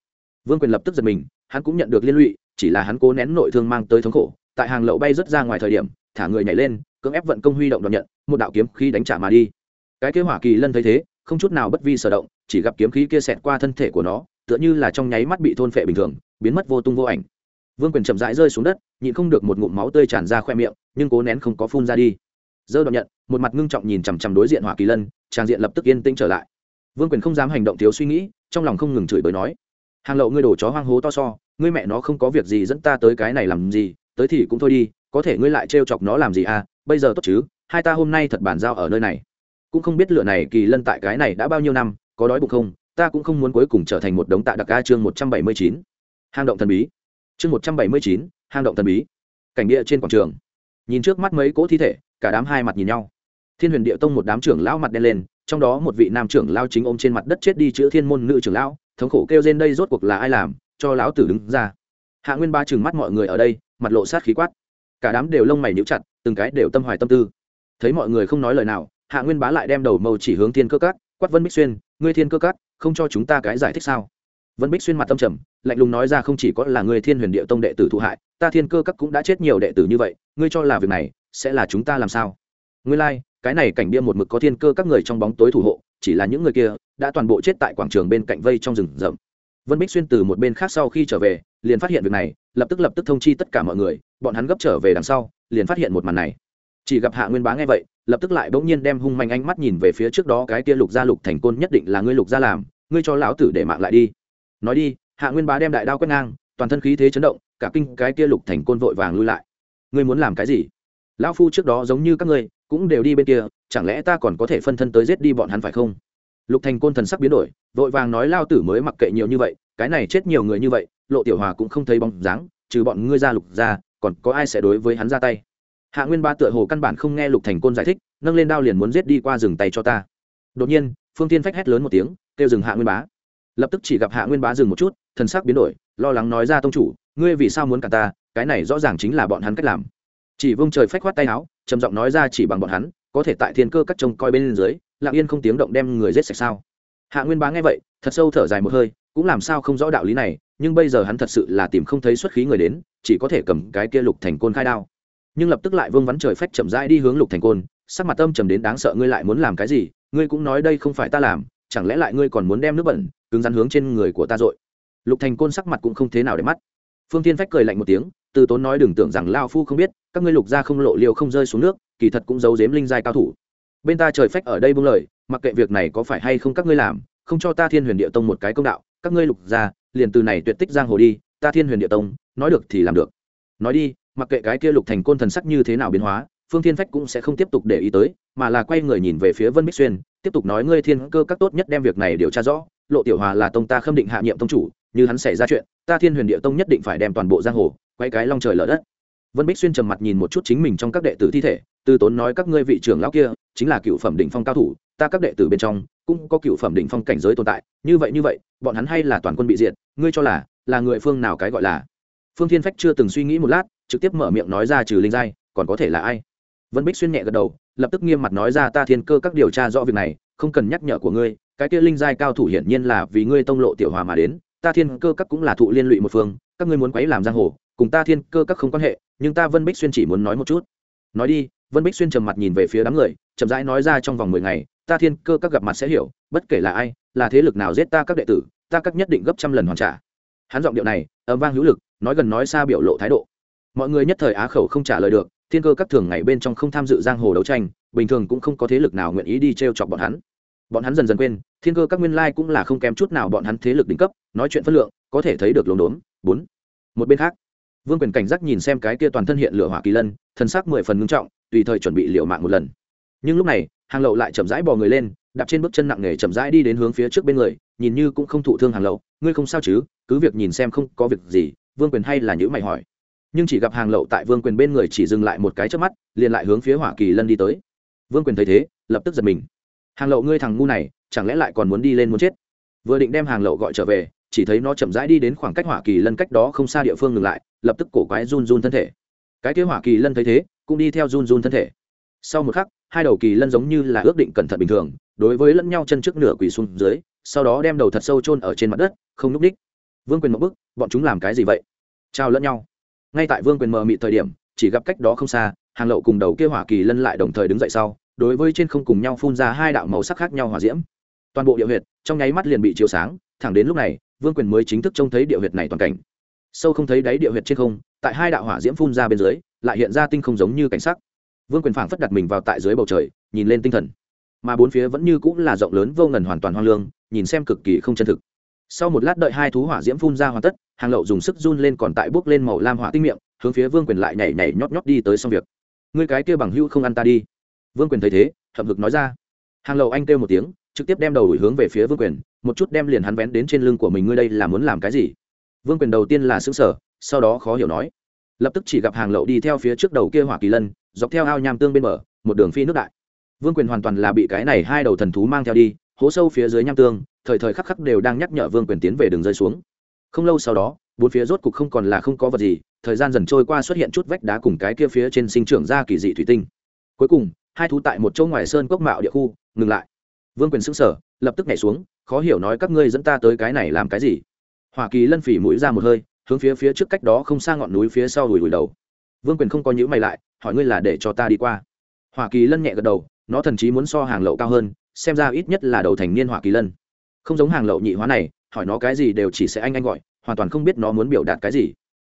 Vương quyền lập tức giật mình, hắn cũng nhận được liên lụy, chỉ là hắn cố nén nội thương mang tới thống khổ, tại hàng lậu bay rớt ra ngoài thời điểm, thả người nhảy lên, cưỡng ép vận công huy động đón nhận, một đạo kiếm khí đánh trả mà đi. Cái kế hỏa kỳ lân thấy thế, không chút nào bất vi sở động, chỉ gặp kiếm khí kia xẹt qua thân thể của nó, tựa như là trong nháy mắt bị thôn phệ bình thường, biến mất vô tung vô ảnh. Vương quyền chậm rãi rơi xuống đất, nhịn không được một ngụm máu tươi tràn ra khoe miệng, nhưng cố nén không có phun ra đi. Dơ đoạn nhận, một mặt ngưng trọng nhìn chằm chằm đối diện hỏa kỳ lân, trang diện lập tức yên tĩnh trở lại vương quyền không dám hành động thiếu suy nghĩ, trong lòng không ngừng chửi bới nói, hàng lậu ngươi đổ chó hoang hố to so, ngươi mẹ nó không có việc gì dẫn ta tới cái này làm gì, tới thì cũng thôi đi, có thể ngươi lại trêu chọc nó làm gì à bây giờ tốt chứ, hai ta hôm nay thật bàn giao ở nơi này. Cũng không biết lựa này kỳ lân tại cái này đã bao nhiêu năm, có đói bụng không, ta cũng không muốn cuối cùng trở thành một đống tạ đặc ca chương một trăm bảy mươi chín. Hang động thần bí. Chương một trăm bảy mươi chín, hang động thần bí. Cảnh địa trên quảng trường. Nhìn trước mắt mấy cỗ thi thể, cả đám hai mặt nhìn nhau. Thiên huyền địa tông một đám trưởng lão mặt đen lên trong đó một vị nam trưởng lao chính ôm trên mặt đất chết đi chữ thiên môn nữ trưởng lão thống khổ kêu trên đây rốt cuộc là ai làm cho lão tử đứng ra. Hạ nguyên ba chừng mắt mọi người ở đây mặt lộ sát khí quát. Cả đám đều lông mày níu chặt từng cái đều tâm hoài tâm tư. Thấy mọi người không nói lời nào hạ nguyên bá lại đem đầu màu chỉ hướng thiên cơ cát quát vân bích xuyên ngươi thiên cơ cát không cho chúng ta cái giải thích sao? Vân bích xuyên mặt tâm trầm lạnh lùng nói ra không chỉ có là ngươi thiên huyền địa tông đệ tử thụ hại ta thiên cơ các cũng đã chết nhiều đệ tử như vậy ngươi cho là việc này sẽ là chúng ta làm sao? Ngươi lai、like, cái này cảnh bia một mực có thiên cơ các người trong bóng tối thủ hộ, chỉ là những người kia đã toàn bộ chết tại quảng trường bên cạnh vây trong rừng rậm. Vân bích xuyên từ một bên khác sau khi trở về, liền phát hiện việc này, lập tức lập tức thông chi tất cả mọi người, bọn hắn gấp trở về đằng sau, liền phát hiện một màn này. Chỉ gặp hạ nguyên bá nghe vậy, lập tức lại bỗng nhiên đem hung manh ánh mắt nhìn về phía trước đó cái kia lục gia lục thành côn nhất định là ngươi lục gia làm, ngươi cho lão tử để mạng lại đi. Nói đi, hạ nguyên bá đem đại đao quét ngang, toàn thân khí thế chấn động, cả kinh cái kia lục thành côn vội vàng lui lại. Ngươi muốn làm cái gì? Lão phu trước đó giống như các ngươi cũng đều đi bên kia, chẳng lẽ ta còn có thể phân thân tới giết đi bọn hắn phải không? Lục thành côn thần sắc biến đổi, vội vàng nói lao tử mới mặc kệ nhiều như vậy, cái này chết nhiều người như vậy, lộ tiểu hòa cũng không thấy bóng dáng, trừ bọn ngươi ra lục ra, còn có ai sẽ đối với hắn ra tay? Hạ nguyên ba tựa hồ căn bản không nghe lục thành côn giải thích, nâng lên đao liền muốn giết đi qua rừng tay cho ta. Đột nhiên, phương tiên phách hét lớn một tiếng, kêu dừng hạ nguyên bá. Lập tức chỉ gặp hạ nguyên bá dừng một chút, thần sắc biến đổi, lo lắng nói ra tông chủ, ngươi vì sao muốn cả ta, cái này rõ ràng chính là bọn hắn cách làm chỉ vương trời phách khoát tay áo, trầm giọng nói ra chỉ bằng bọn hắn, có thể tại thiên cơ các trông coi bên dưới, lặng yên không tiếng động đem người giết sạch sao? Hạ nguyên bá nghe vậy, thật sâu thở dài một hơi, cũng làm sao không rõ đạo lý này, nhưng bây giờ hắn thật sự là tìm không thấy xuất khí người đến, chỉ có thể cầm cái kia lục thành côn khai đao. Nhưng lập tức lại vương vắn trời phách chậm rãi đi hướng lục thành côn, sắc mặt tâm trầm đến đáng sợ, ngươi lại muốn làm cái gì? Ngươi cũng nói đây không phải ta làm, chẳng lẽ lại ngươi còn muốn đem nước bẩn, cứng rắn hướng trên người của ta dội? Lục thành côn sắc mặt cũng không thế nào để mắt. Phương tiên phách cười lạnh một tiếng, từ tốn nói đừng tưởng rằng lao phu không biết các ngươi lục gia không lộ liều không rơi xuống nước, kỳ thật cũng giấu giếm linh giai cao thủ. Bên ta trời phách ở đây buông lời, mặc kệ việc này có phải hay không các ngươi làm, không cho ta thiên huyền địa tông một cái công đạo, các ngươi lục gia, liền từ này tuyệt tích giang hồ đi, ta thiên huyền địa tông, nói được thì làm được. Nói đi, mặc kệ cái kia lục thành côn thần sắc như thế nào biến hóa, phương thiên phách cũng sẽ không tiếp tục để ý tới, mà là quay người nhìn về phía vân bích xuyên, tiếp tục nói ngươi thiên cơ các tốt nhất đem việc này điều tra rõ, lộ tiểu hòa là tông ta khâm định hạ nhiệm tông chủ, như hắn xảy ra chuyện, ta thiên huyền địa tông nhất định phải đem toàn bộ giang hồ quay cái long trời lở đất vân bích xuyên trầm mặt nhìn một chút chính mình trong các đệ tử thi thể, từ tốn nói các ngươi vị trưởng lão kia, chính là cựu phẩm đỉnh phong cao thủ, ta các đệ tử bên trong, cũng có cựu phẩm đỉnh phong cảnh giới tồn tại, như vậy như vậy, bọn hắn hay là toàn quân bị diệt, ngươi cho là là người phương nào cái gọi là? Phương thiên phách chưa từng suy nghĩ một lát, trực tiếp mở miệng nói ra trừ linh giai, còn có thể là ai? Vân bích xuyên nhẹ gật đầu, lập tức nghiêm mặt nói ra ta thiên cơ các điều tra rõ việc này, không cần nhắc nhở của ngươi, cái kia linh giai cao thủ hiển nhiên là vì ngươi tông lộ tiểu hòa mà đến, ta thiên cơ các cũng là thụ liên lụy một phương, các ngươi muốn quấy làm giang hồ cùng ta thiên cơ các không quan hệ, nhưng ta vân bích xuyên chỉ muốn nói một chút. Nói đi, vân bích xuyên trầm mặt nhìn về phía đám người, chậm rãi nói ra trong vòng mười ngày, ta thiên cơ các gặp mặt sẽ hiểu, bất kể là ai, là thế lực nào giết ta các đệ tử, ta các nhất định gấp trăm lần hoàn trả. Hắn giọng điệu này, âm vang hữu lực, nói gần nói xa biểu lộ thái độ. Mọi người nhất thời á khẩu không trả lời được, thiên cơ các thường ngày bên trong không tham dự giang hồ đấu tranh, bình thường cũng không có thế lực nào nguyện ý đi t r e o chọc bọn hắn. Bọn hắn dần dần quên, thiên cơ các nguyên lai cũng là không kém chút nào bọn hắn thế lực đỉnh cấp, nói chuyện phân lượng, có thể thấy được lốm đốm bốn. Một bên khác vương quyền cảnh giác nhìn xem cái kia toàn thân hiện lửa hỏa kỳ lân thân xác mười phần ngưng trọng, tùy thời chuẩn bị liệu mạng một lần. Nhưng lúc này, hàng lậu lại chậm rãi bò người lên, đạp trên bước chân nặng nề chậm rãi đi đến hướng phía trước bên người, nhìn như cũng không thụ thương hàng lậu, ngươi không sao chứ? Cứ việc nhìn xem không có việc gì, vương quyền hay là những mày hỏi. Nhưng chỉ gặp hàng lậu tại vương quyền bên người chỉ dừng lại một cái trước mắt, liền lại hướng phía hỏa kỳ lân đi tới. Vương quyền thấy thế, lập tức giật mình. Hàng lậu, ngươi thằng ngu này, chẳng lẽ lại còn muốn đi lên muốn chết? Vừa định đem hàng lậu gọi trở về chỉ thấy nó chậm rãi đi đến khoảng cách hỏa kỳ lân cách đó không xa địa phương ngừng lại, lập tức cổ quái run run thân thể. Cái kế hỏa kỳ lân thấy thế, cũng đi theo run run thân thể. Sau một khắc, hai đầu kỳ lân giống như là ước định cẩn thận bình thường, đối với lẫn nhau chân trước nửa quỳ xuống dưới, sau đó đem đầu thật sâu chôn ở trên mặt đất, không núp đích. Vương quyền một bức bọn chúng làm cái gì vậy? Trao lẫn nhau. Ngay tại vương quyền mờ mị thời điểm, chỉ gặp cách đó không xa, hàng lậu cùng đầu kia hỏa kỳ lân lại đồng thời đứng dậy sau, đối với trên không cùng nhau phun ra hai đạo màu sắc khác nhau hỏa diễm. Toàn bộ địa huyệt, trong nháy mắt liền bị chiếu sáng, thẳng đến lúc này vương quyền mới chính thức trông thấy địa huyệt này toàn cảnh. Sâu không thấy đáy địa huyệt trên không, tại hai đạo hỏa diễm phun ra bên dưới, lại hiện ra tinh không giống như cảnh sắc. Vương quyền phảng phất đặt mình vào tại dưới bầu trời, nhìn lên tinh thần. Mà bốn phía vẫn như cũng là rộng lớn vô ngần hoàn toàn hoang lương, nhìn xem cực kỳ không chân thực. Sau một lát đợi hai thú hỏa diễm phun ra hoàn tất, hàng lậu dùng sức run lên còn tại bước lên màu lam hỏa tinh miệng, hướng phía vương quyền lại nhảy nhảy nhót nhót đi tới xong việc. Ngươi cái kia bằng hữu không ăn ta đi. Vương quyền thấy thế, hậm hực nói ra. Hàng lậu anh kêu một tiếng trực tiếp đem đầu đuổi hướng về phía vương quyền, một chút đem liền hắn vén đến trên lưng của mình, ngươi đây là muốn làm cái gì? Vương quyền đầu tiên là xứng sở sau đó khó hiểu nói. Lập tức chỉ gặp hàng lậu đi theo phía trước đầu kia hỏa kỳ lân, dọc theo ao nham tương bên bờ, một đường phi nước đại. Vương quyền hoàn toàn là bị cái này hai đầu thần thú mang theo đi, hố sâu phía dưới nham tương, thời thời khắc khắc đều đang nhắc nhở vương quyền tiến về đường rơi xuống. Không lâu sau đó, bốn phía rốt cục không còn là không có vật gì, thời gian dần trôi qua xuất hiện chút vách đá cùng cái kia phía trên sinh trưởng ra kỳ dị thủy tinh. Cuối cùng, hai thú tại một chỗ ngoài sơn cốc mạo địa khu, ngừng lại vương quyền sững sờ lập tức nhảy xuống, khó hiểu nói các ngươi dẫn ta tới cái này làm cái gì. Hoa kỳ lân phỉ mũi ra một hơi, hướng phía phía trước cách đó không xa ngọn núi phía sau đùi đùi đầu. Vương quyền không có nhữ mày lại, hỏi ngươi là để cho ta đi qua. Hoa kỳ lân nhẹ gật đầu, nó thần chí muốn so hàng lậu cao hơn, xem ra ít nhất là đầu thành niên hoa kỳ lân. Không giống hàng lậu nhị hóa này, hỏi nó cái gì đều chỉ sẽ anh anh gọi, hoàn toàn không biết nó muốn biểu đạt cái gì.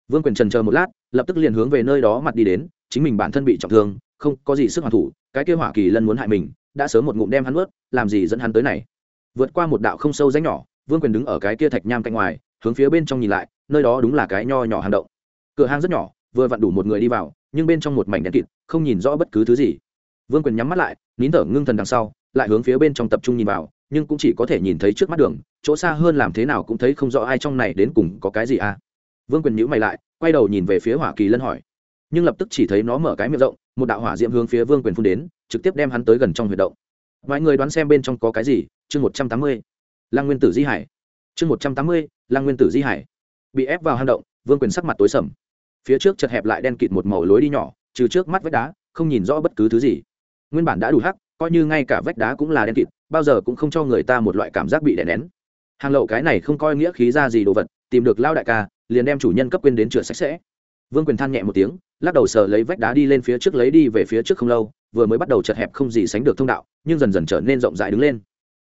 Vương quyền trần chờ một lát, lập tức liền hướng về nơi đó mặt đi đến, chính mình bản thân bị trọng thương, không có gì sức hoàn thủ, cái kêu Hoa kỳ lân muốn hại mình đã sớm một ngụm đem hắn ướt làm gì dẫn hắn tới này? Vượt qua một đạo không sâu rãnh nhỏ, vương quyền đứng ở cái kia thạch nham cạnh ngoài, hướng phía bên trong nhìn lại, nơi đó đúng là cái nho nhỏ hang động. Cửa hang rất nhỏ, vừa vặn đủ một người đi vào, nhưng bên trong một mảnh đen kịt, không nhìn rõ bất cứ thứ gì. Vương quyền nhắm mắt lại, nín thở ngưng thần đằng sau, lại hướng phía bên trong tập trung nhìn vào, nhưng cũng chỉ có thể nhìn thấy trước mắt đường, chỗ xa hơn làm thế nào cũng thấy không rõ ai trong này đến cùng có cái gì à. Vương quyền nhữ mày lại, quay đầu nhìn về phía hỏa kỳ lân hỏi nhưng lập tức chỉ thấy nó mở cái miệng rộng, một đạo hỏa diễm hướng phía vương quyền phun đến, trực tiếp đem hắn tới gần trong huyệt động. Mọi người đoán xem bên trong có cái gì? Chương một trăm tám mươi. Lăng nguyên tử di hải. Chương một trăm tám mươi, lăng nguyên tử di hải. Bị ép vào hang động, vương quyền sắc mặt tối sầm. Phía trước chật hẹp lại đen kịt một màu lối đi nhỏ, trừ trước mắt vách đá, không nhìn rõ bất cứ thứ gì. Nguyên bản đã đủ hắc, coi như ngay cả vách đá cũng là đen kịt, bao giờ cũng không cho người ta một loại cảm giác bị đè nén. Hàng lậu cái này không coi nghĩa khí ra gì đồ vật, tìm được lao đại ca, liền đem chủ nhân cấp quên đến chữa sạch sẽ vương quyền than nhẹ một tiếng, lắc đầu sờ lấy vách đá đi lên phía trước lấy đi về phía trước không lâu, vừa mới bắt đầu chật hẹp không gì sánh được thông đạo, nhưng dần dần trở nên rộng rãi đứng lên.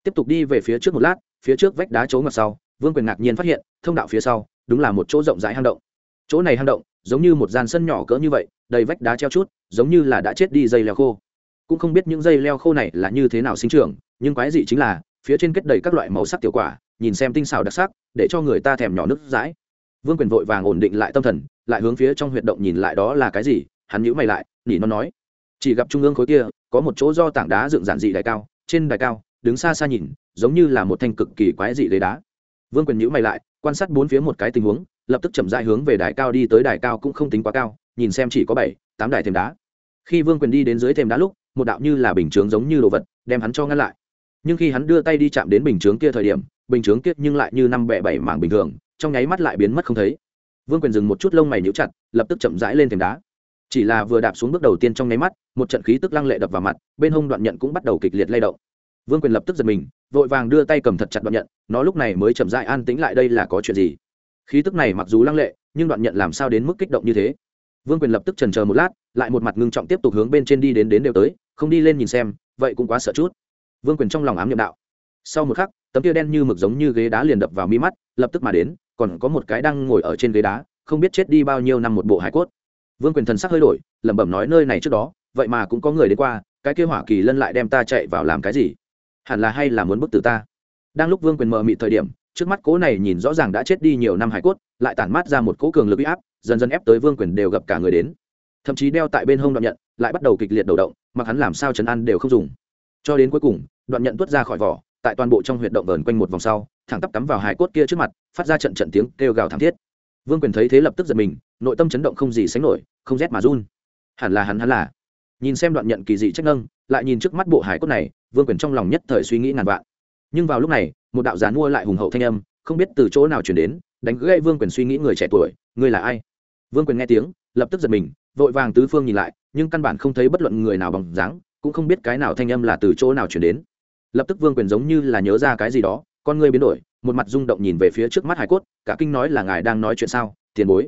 Tiếp tục đi về phía trước một lát, phía trước vách đá chỗ ngặt sau, vương quyền ngạc nhiên phát hiện, thông đạo phía sau, đúng là một chỗ rộng rãi hang động. Chỗ này hang động, giống như một gian sân nhỏ cỡ như vậy, đầy vách đá treo chút, giống như là đã chết đi dây leo khô. Cũng không biết những dây leo khô này là như thế nào sinh trưởng, nhưng quái dị chính là, phía trên kết đầy các loại màu sắc tiểu quả, nhìn xem tinh xảo đặc sắc, để cho người ta thèm nhỏ nước dãi. Vương quyền vội vàng ổn định lại tâm thần lại hướng phía trong huyệt động nhìn lại đó là cái gì, hắn nhíu mày lại, nỉ nó nói, chỉ gặp trung ương khối kia, có một chỗ do tảng đá dựng giản dị đài cao, trên đài cao, đứng xa xa nhìn, giống như là một thanh cực kỳ quái dị ghế đá. Vương quyền nhíu mày lại, quan sát bốn phía một cái tình huống, lập tức chậm rãi hướng về đài cao đi tới đài cao cũng không tính quá cao, nhìn xem chỉ có bảy, tám đài thềm đá. Khi vương quyền đi đến dưới thềm đá lúc, một đạo như là bình chướng giống như đồ vật, đem hắn cho ngăn lại. Nhưng khi hắn đưa tay đi chạm đến bình chướng kia thời điểm, bình chướng kia nhưng lại như năm bẹ bảy mảng bình thường, trong nháy mắt lại biến mất không thấy vương quyền dừng một chút lông mày nhíu chặt, lập tức chậm rãi lên thềm đá. Chỉ là vừa đạp xuống bước đầu tiên trong nháy mắt, một trận khí tức lăng lệ đập vào mặt, bên hông đoạn nhận cũng bắt đầu kịch liệt lay động. Vương quyền lập tức giật mình, vội vàng đưa tay cầm thật chặt đoạn nhận, nó lúc này mới chậm rãi an tĩnh lại đây là có chuyện gì? Khí tức này mặc dù lăng lệ, nhưng đoạn nhận làm sao đến mức kích động như thế? Vương quyền lập tức trần chờ một lát, lại một mặt ngưng trọng tiếp tục hướng bên trên đi đến đến đều tới, không đi lên nhìn xem, vậy cũng quá sợ chút. Vương quyền trong lòng ám nhậm đạo. Sau một khắc, tấm tia đen như mực giống như ghế đá liền đập vào mi mắt, lập tức mà đến còn có một cái đang ngồi ở trên ghế đá, không biết chết đi bao nhiêu năm một bộ hải cốt. Vương quyền thần sắc hơi đổi, lẩm bẩm nói nơi này trước đó, vậy mà cũng có người đến qua, cái kêu hỏa kỳ lân lại đem ta chạy vào làm cái gì? Hẳn là hay là muốn bức tử ta? Đang lúc vương quyền mờ mị thời điểm, trước mắt cố này nhìn rõ ràng đã chết đi nhiều năm hải cốt, lại tản mát ra một cố cường lực uy áp, dần dần ép tới vương quyền đều gặp cả người đến. Thậm chí đeo tại bên hông đoạn nhận, lại bắt đầu kịch liệt đầu động, mặc hắn làm sao chấn ăn đều không dùng. Cho đến cuối cùng, đoạn nhận tuốt ra khỏi vỏ tại toàn bộ trong huyệt động vờn quanh một vòng sau, thẳng tắp cắm vào hải cốt kia trước mặt, phát ra trận trận tiếng kêu gào thảm thiết. Vương quyền thấy thế lập tức giật mình, nội tâm chấn động không gì sánh nổi, không rét mà run. Hẳn là hắn hắn là. Nhìn xem đoạn nhận kỳ dị trách nâng lại nhìn trước mắt bộ hải cốt này, vương quyền trong lòng nhất thời suy nghĩ ngàn vạn. Nhưng vào lúc này, một đạo gián mua lại hùng hậu thanh âm, không biết từ chỗ nào chuyển đến, đánh gãy vương quyền suy nghĩ người trẻ tuổi người là ai? Vương quyền nghe tiếng, lập tức giật mình, vội vàng tứ phương nhìn lại, nhưng căn bản không thấy bất luận người nào bằng dáng, cũng không biết cái nào thanh âm là từ chỗ nào chuyển đến lập tức vương quyền giống như là nhớ ra cái gì đó, con ngươi biến đổi, một mặt rung động nhìn về phía trước mắt hải cốt, cả kinh nói là ngài đang nói chuyện sao, tiền bối.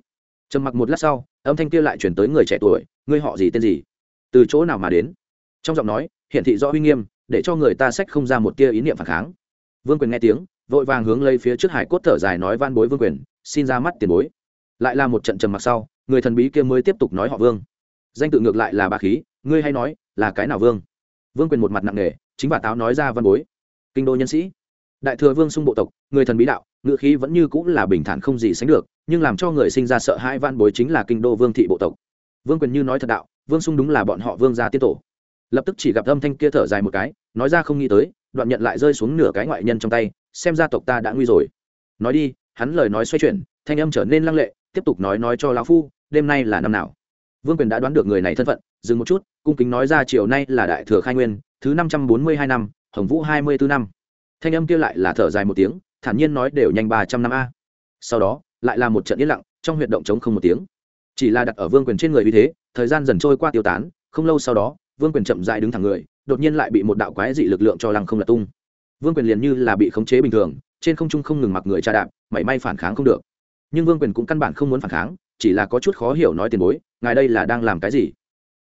Trầm mặc một lát sau, âm thanh kia lại chuyển tới người trẻ tuổi, ngươi họ gì tên gì? Từ chỗ nào mà đến? Trong giọng nói hiện thị rõ uy nghiêm, để cho người ta sách không ra một tia ý niệm phản kháng. Vương quyền nghe tiếng, vội vàng hướng lấy phía trước hải cốt thở dài nói van bối vương quyền, xin ra mắt tiền bối. Lại là một trận trầm mặc sau, người thần bí kia mới tiếp tục nói họ vương. Danh tự ngược lại là bà khí, ngươi hay nói là cái nào vương? Vương quyền một mặt nặng nề chính bà táo nói ra văn bối. Kinh đô nhân sĩ. Đại thừa vương sung bộ tộc, người thần bí đạo ngự khí vẫn như cũng là bình thản không gì sánh được, nhưng làm cho người sinh ra sợ hãi văn bối chính là kinh đô vương thị bộ tộc. Vương quyền như nói thật đạo, vương sung đúng là bọn họ vương gia tiên tổ. Lập tức chỉ gặp âm thanh kia thở dài một cái, nói ra không nghĩ tới, đoạn nhận lại rơi xuống nửa cái ngoại nhân trong tay, xem ra tộc ta đã nguy rồi. Nói đi, hắn lời nói xoay chuyển, thanh âm trở nên lăng lệ, tiếp tục nói nói cho lão phu, đêm nay là năm nào. Vương quyền đã đoán được người này thân phận, dừng một chút, cung kính nói ra chiều nay là đại thừa khai nguyên thứ năm trăm bốn mươi hai năm, hồng vũ hai mươi bốn năm. Thanh âm kia lại là thở dài một tiếng, thản nhiên nói đều nhanh ba trăm năm a. Sau đó, lại là một trận yên lặng, trong huyệt động trống không một tiếng. Chỉ là đặt ở vương quyền trên người vì thế, thời gian dần trôi qua tiêu tán, không lâu sau đó, vương quyền chậm dại đứng thẳng người, đột nhiên lại bị một đạo quái dị lực lượng cho lăng không lật tung. Vương quyền liền như là bị khống chế bình thường, trên không trung không ngừng mặc người tra đạp, mảy may phản kháng không được. Nhưng vương quyền cũng căn bản không muốn phản kháng, chỉ là có chút khó hiểu nói tiền bối, ngài đây là đang làm cái gì?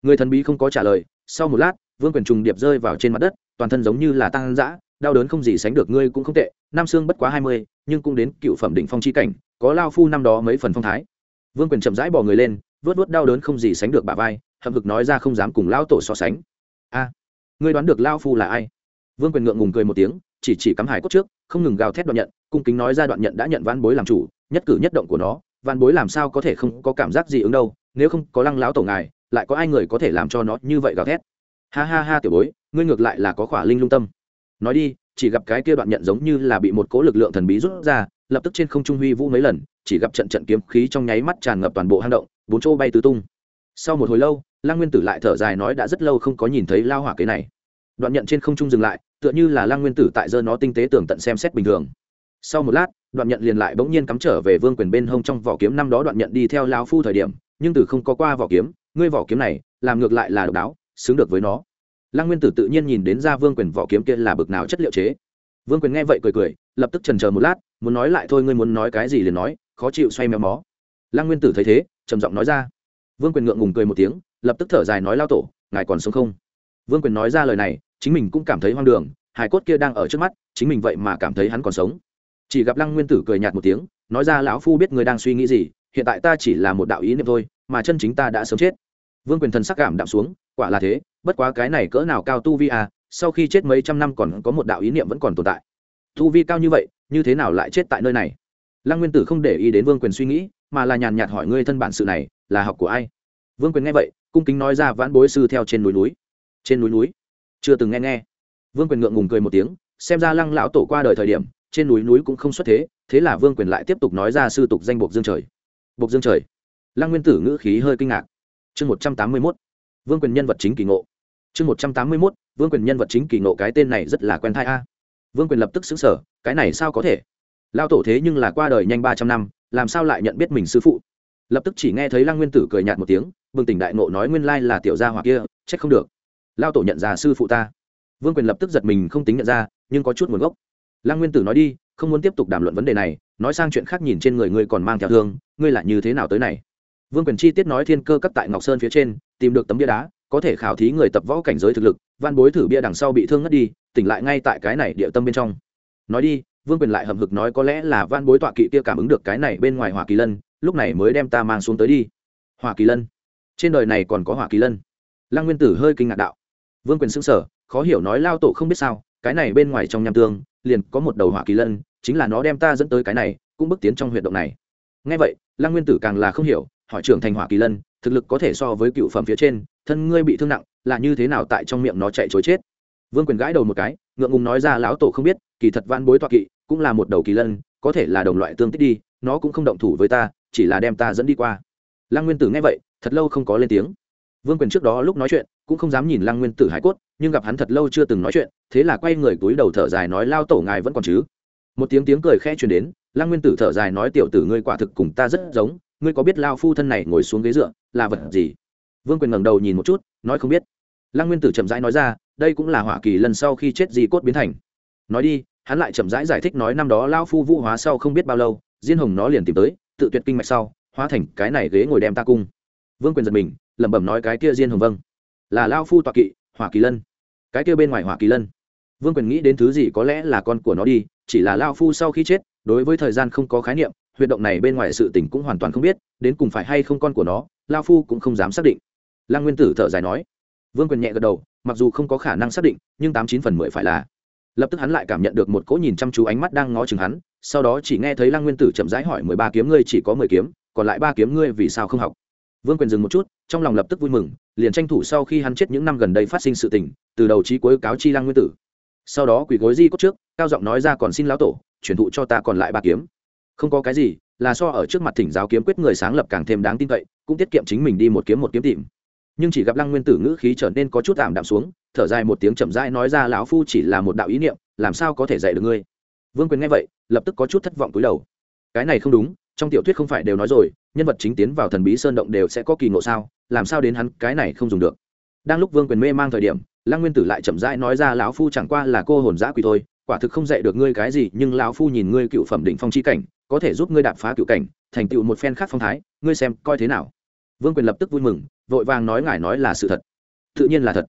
Người thần bí không có trả lời, sau một lát vương quyền trùng điệp rơi vào trên mặt đất, toàn thân giống như là tăng dã, đau đớn không gì sánh được, ngươi cũng không tệ nam xương bất quá hai mươi, nhưng cũng đến cựu phẩm đỉnh phong chi cảnh, có lao phu năm đó mấy phần phong thái. Vương quyền chậm rãi bỏ người lên, vớt vớt đau đớn không gì sánh được bà vai, hậm hực nói ra không dám cùng lao tổ so sánh. A, ngươi đoán được lao phu là ai? Vương quyền ngượng ngùng cười một tiếng, chỉ chỉ cắm hải cốt trước, không ngừng gào thét đoạn nhận, cung kính nói ra đoạn nhận đã nhận van bối làm chủ, nhất cử nhất động của nó van bối làm sao có thể không có cảm giác gì ứng đâu, nếu không có lăng lão tổ ngài, lại có ai người có thể làm cho nó như vậy gào thét? Ha ha ha tiểu bối, ngươi ngược lại là có khỏa linh lung tâm. Nói đi, chỉ gặp cái kia đoạn nhận giống như là bị một cỗ lực lượng thần bí rút ra, lập tức trên không trung huy vũ mấy lần, chỉ gặp trận trận kiếm khí trong nháy mắt tràn ngập toàn bộ hang động, bốn chỗ bay tứ tung. Sau một hồi lâu, lăng nguyên tử lại thở dài nói đã rất lâu không có nhìn thấy lao hỏa kế này. Đoạn nhận trên không trung dừng lại, tựa như là lăng nguyên tử tại giờ nó tinh tế tưởng tận xem xét bình thường. Sau một lát, đoạn nhận liền lại bỗng nhiên cắm trở về vương quyền bên hông trong vỏ kiếm năm đó đoạn nhận đi theo lao phu thời điểm, nhưng từ không có qua vỏ kiếm, ngươi vỏ kiếm này, làm ngược lại là độc đáo xứng được với nó. Lăng nguyên tử tự nhiên nhìn đến ra vương quyền vỏ kiếm kia là bực nào chất liệu chế. Vương quyền nghe vậy cười cười, lập tức trần chờ một lát, muốn nói lại thôi, ngươi muốn nói cái gì liền nói, khó chịu xoay méo mó. Lăng nguyên tử thấy thế, trầm giọng nói ra. Vương quyền ngượng ngùng cười một tiếng, lập tức thở dài nói lao tổ, ngài còn sống không? Vương quyền nói ra lời này, chính mình cũng cảm thấy hoang đường hải cốt kia đang ở trước mắt, chính mình vậy mà cảm thấy hắn còn sống. Chỉ gặp lăng nguyên tử cười nhạt một tiếng, nói ra, lão phu biết người đang suy nghĩ gì, hiện tại ta chỉ là một đạo ý niệm thôi, mà chân chính ta đã sớm chết vương quyền thần sắc cảm đạm xuống, quả là thế, bất quá cái này cỡ nào cao tu vi à sau khi chết mấy trăm năm còn có một đạo ý niệm vẫn còn tồn tại. Tu vi cao như vậy, như thế nào lại chết tại nơi này? Lăng nguyên tử không để ý đến vương quyền suy nghĩ, mà là nhàn nhạt hỏi ngươi thân bản sự này, là học của ai? Vương quyền nghe vậy, cung kính nói ra vãn bối sư theo trên núi núi. Trên núi núi? Chưa từng nghe nghe. Vương quyền ngượng ngùng cười một tiếng, xem ra lăng lão tổ qua đời thời điểm, trên núi núi cũng không xuất thế thế là vương quyền lại tiếp tục nói ra sư tục danh buộc dương trời. Buộc dương trời? Lăng nguyên tử ngữ khí hơi kinh ngạc chương một trăm tám mươi mốt, vương quyền nhân vật chính kỳ ngộ. chương một trăm tám mươi mốt, vương quyền nhân vật chính kỳ ngộ cái tên này rất là quen thai a. vương quyền lập tức xứng sở, cái này sao có thể? lao tổ thế nhưng là qua đời nhanh ba trăm năm, làm sao lại nhận biết mình sư phụ? lập tức chỉ nghe thấy lăng nguyên tử cười nhạt một tiếng, bừng tỉnh đại ngộ nói nguyên lai là tiểu gia hoặc kia, trách không được. lao tổ nhận ra sư phụ ta. vương quyền lập tức giật mình không tính nhận ra, nhưng có chút nguồn gốc. lăng nguyên tử nói đi, không muốn tiếp tục đàm luận vấn đề này, nói sang chuyện khác nhìn trên người ngươi còn mang theo thương, ngươi là như thế nào tới này? Vương quyền chi tiết nói thiên cơ cấp tại ngọc sơn phía trên, tìm được tấm bia đá, có thể khảo thí người tập võ cảnh giới thực lực van bối thử bia đằng sau bị thương ngất đi, tỉnh lại ngay tại cái này địa tâm bên trong. Nói đi, vương quyền lại hầm hực nói có lẽ là van bối tọa kỵ kia cảm ứng được cái này bên ngoài hỏa kỳ lân, lúc này mới đem ta mang xuống tới đi. Hỏa kỳ lân? Trên đời này còn có hỏa kỳ lân? Lăng nguyên tử hơi kinh ngạc đạo. Vương quyền xưng sở khó hiểu nói lao tổ không biết sao, cái này bên ngoài trong nham tương, liền có một đầu hỏa kỳ lân, chính là nó đem ta dẫn tới cái này, cũng bước tiến trong huyệt động này. Ngay vậy, lăng nguyên tử càng là không hiểu hỏi trưởng thành hỏa kỳ lân, thực lực có thể so với cựu phẩm phía trên, thân ngươi bị thương nặng, là như thế nào tại trong miệng nó chạy chối chết? Vương quyền gãi đầu một cái, ngượng ngùng nói ra lão tổ không biết, kỳ thật van bối toa kỵ, cũng là một đầu kỳ lân, có thể là đồng loại tương tích đi, nó cũng không động thủ với ta, chỉ là đem ta dẫn đi qua. Lăng nguyên tử nghe vậy, thật lâu không có lên tiếng. Vương quyền trước đó lúc nói chuyện, cũng không dám nhìn lăng nguyên tử hải cốt, nhưng gặp hắn thật lâu chưa từng nói chuyện, thế là quay người túi đầu thở dài nói, lao tổ ngài vẫn còn chứ? Một tiếng tiếng cười khẽ truyền đến, lăng nguyên tử thở dài nói, tiểu tử ngươi quả thực cùng ta rất giống ngươi có biết lao phu thân này ngồi xuống ghế dựa là vật gì? Vương quyền ngẩng đầu nhìn một chút nói không biết. Lăng nguyên tử chậm rãi nói ra đây cũng là hỏa kỳ lần sau khi chết di cốt biến thành. Nói đi hắn lại chậm rãi giải, giải thích nói năm đó lao phu vũ hóa sau không biết bao lâu diên hồng nó liền tìm tới tự tuyệt kinh mạch sau hóa thành cái này ghế ngồi đem ta cung. Vương quyền giật mình lẩm bẩm nói cái kia diên hồng vâng là lao phu tọa kỵ hỏa kỳ lân. Cái kia bên ngoài hỏa kỳ lân. Vương quyền nghĩ đến thứ gì có lẽ là con của nó đi chỉ là lao phu sau khi chết đối với thời gian không có khái niệm huyệt động này bên ngoài sự tình cũng hoàn toàn không biết, đến cùng phải hay không con của nó, lao phu cũng không dám xác định. Lăng nguyên tử thở dài nói. Vương quyền nhẹ gật đầu, mặc dù không có khả năng xác định, nhưng tám chín phần mười phải là. Lập tức hắn lại cảm nhận được một cỗ nhìn chăm chú ánh mắt đang ngó chừng hắn, sau đó chỉ nghe thấy lăng nguyên tử chậm rãi hỏi mười ba kiếm ngươi chỉ có mười kiếm, còn lại ba kiếm ngươi vì sao không học? Vương quyền dừng một chút, trong lòng lập tức vui mừng, liền tranh thủ sau khi hắn chết những năm gần đây phát sinh sự tình, từ đầu trí cuối cáo chi lăng nguyên tử. Sau đó quỳ gối di cốt trước, cao giọng nói ra còn xin lão tổ chuyển thụ cho ta còn lại ba kiếm không có cái gì, là so ở trước mặt thỉnh giáo kiếm quyết người sáng lập càng thêm đáng tin cậy, cũng tiết kiệm chính mình đi một kiếm một kiếm tìm. Nhưng chỉ gặp lăng nguyên tử ngữ khí trở nên có chút ảm đạm xuống, thở dài một tiếng chậm rãi nói ra lão phu chỉ là một đạo ý niệm, làm sao có thể dạy được ngươi? Vương quyền nghe vậy, lập tức có chút thất vọng túi đầu. Cái này không đúng, trong tiểu thuyết không phải đều nói rồi, nhân vật chính tiến vào thần bí sơn động đều sẽ có kỳ ngộ sao, làm sao đến hắn cái này không dùng được? Đang lúc vương quyền mê mang thời điểm, lăng nguyên tử lại chậm rãi nói ra lão phu chẳng qua là cô hồn giã quỷ thôi, quả thực không dạy được ngươi cái gì, nhưng lão phu nhìn ngươi cựu phẩm định phong chi cảnh có thể giúp ngươi đạp phá cựu cảnh, thành tựu một phen khác phong thái, ngươi xem coi thế nào. Vương quyền lập tức vui mừng, vội vàng nói ngài nói là sự thật. Tự nhiên là thật.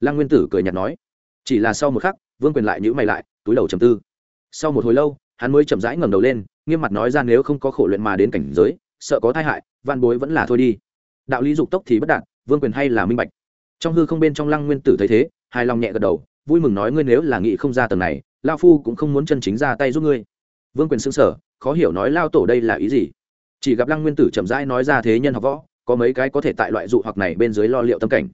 Lăng nguyên tử cười nhạt nói. Chỉ là sau một khắc, vương quyền lại nhữ mày lại, túi đầu trầm tư. Sau một hồi lâu, hắn mới chậm rãi ngẩng đầu lên, nghiêm mặt nói ra nếu không có khổ luyện mà đến cảnh giới, sợ có tai hại van bối vẫn là thôi đi. Đạo lý dục tốc thì bất đạt, vương quyền hay là minh bạch. Trong hư không bên trong lăng nguyên tử thấy thế, hài lòng nhẹ gật đầu, vui mừng nói ngươi nếu là nghị không ra tầng này lao phu cũng không muốn chân chính ra tay giúp ngươi. Vương quyền xứng sở khó hiểu nói lao tổ đây là ý gì? Chỉ gặp lăng nguyên tử chậm rãi nói ra thế nhân học võ, có mấy cái có thể tại loại dụ hoặc này bên dưới lo liệu tâm cảnh.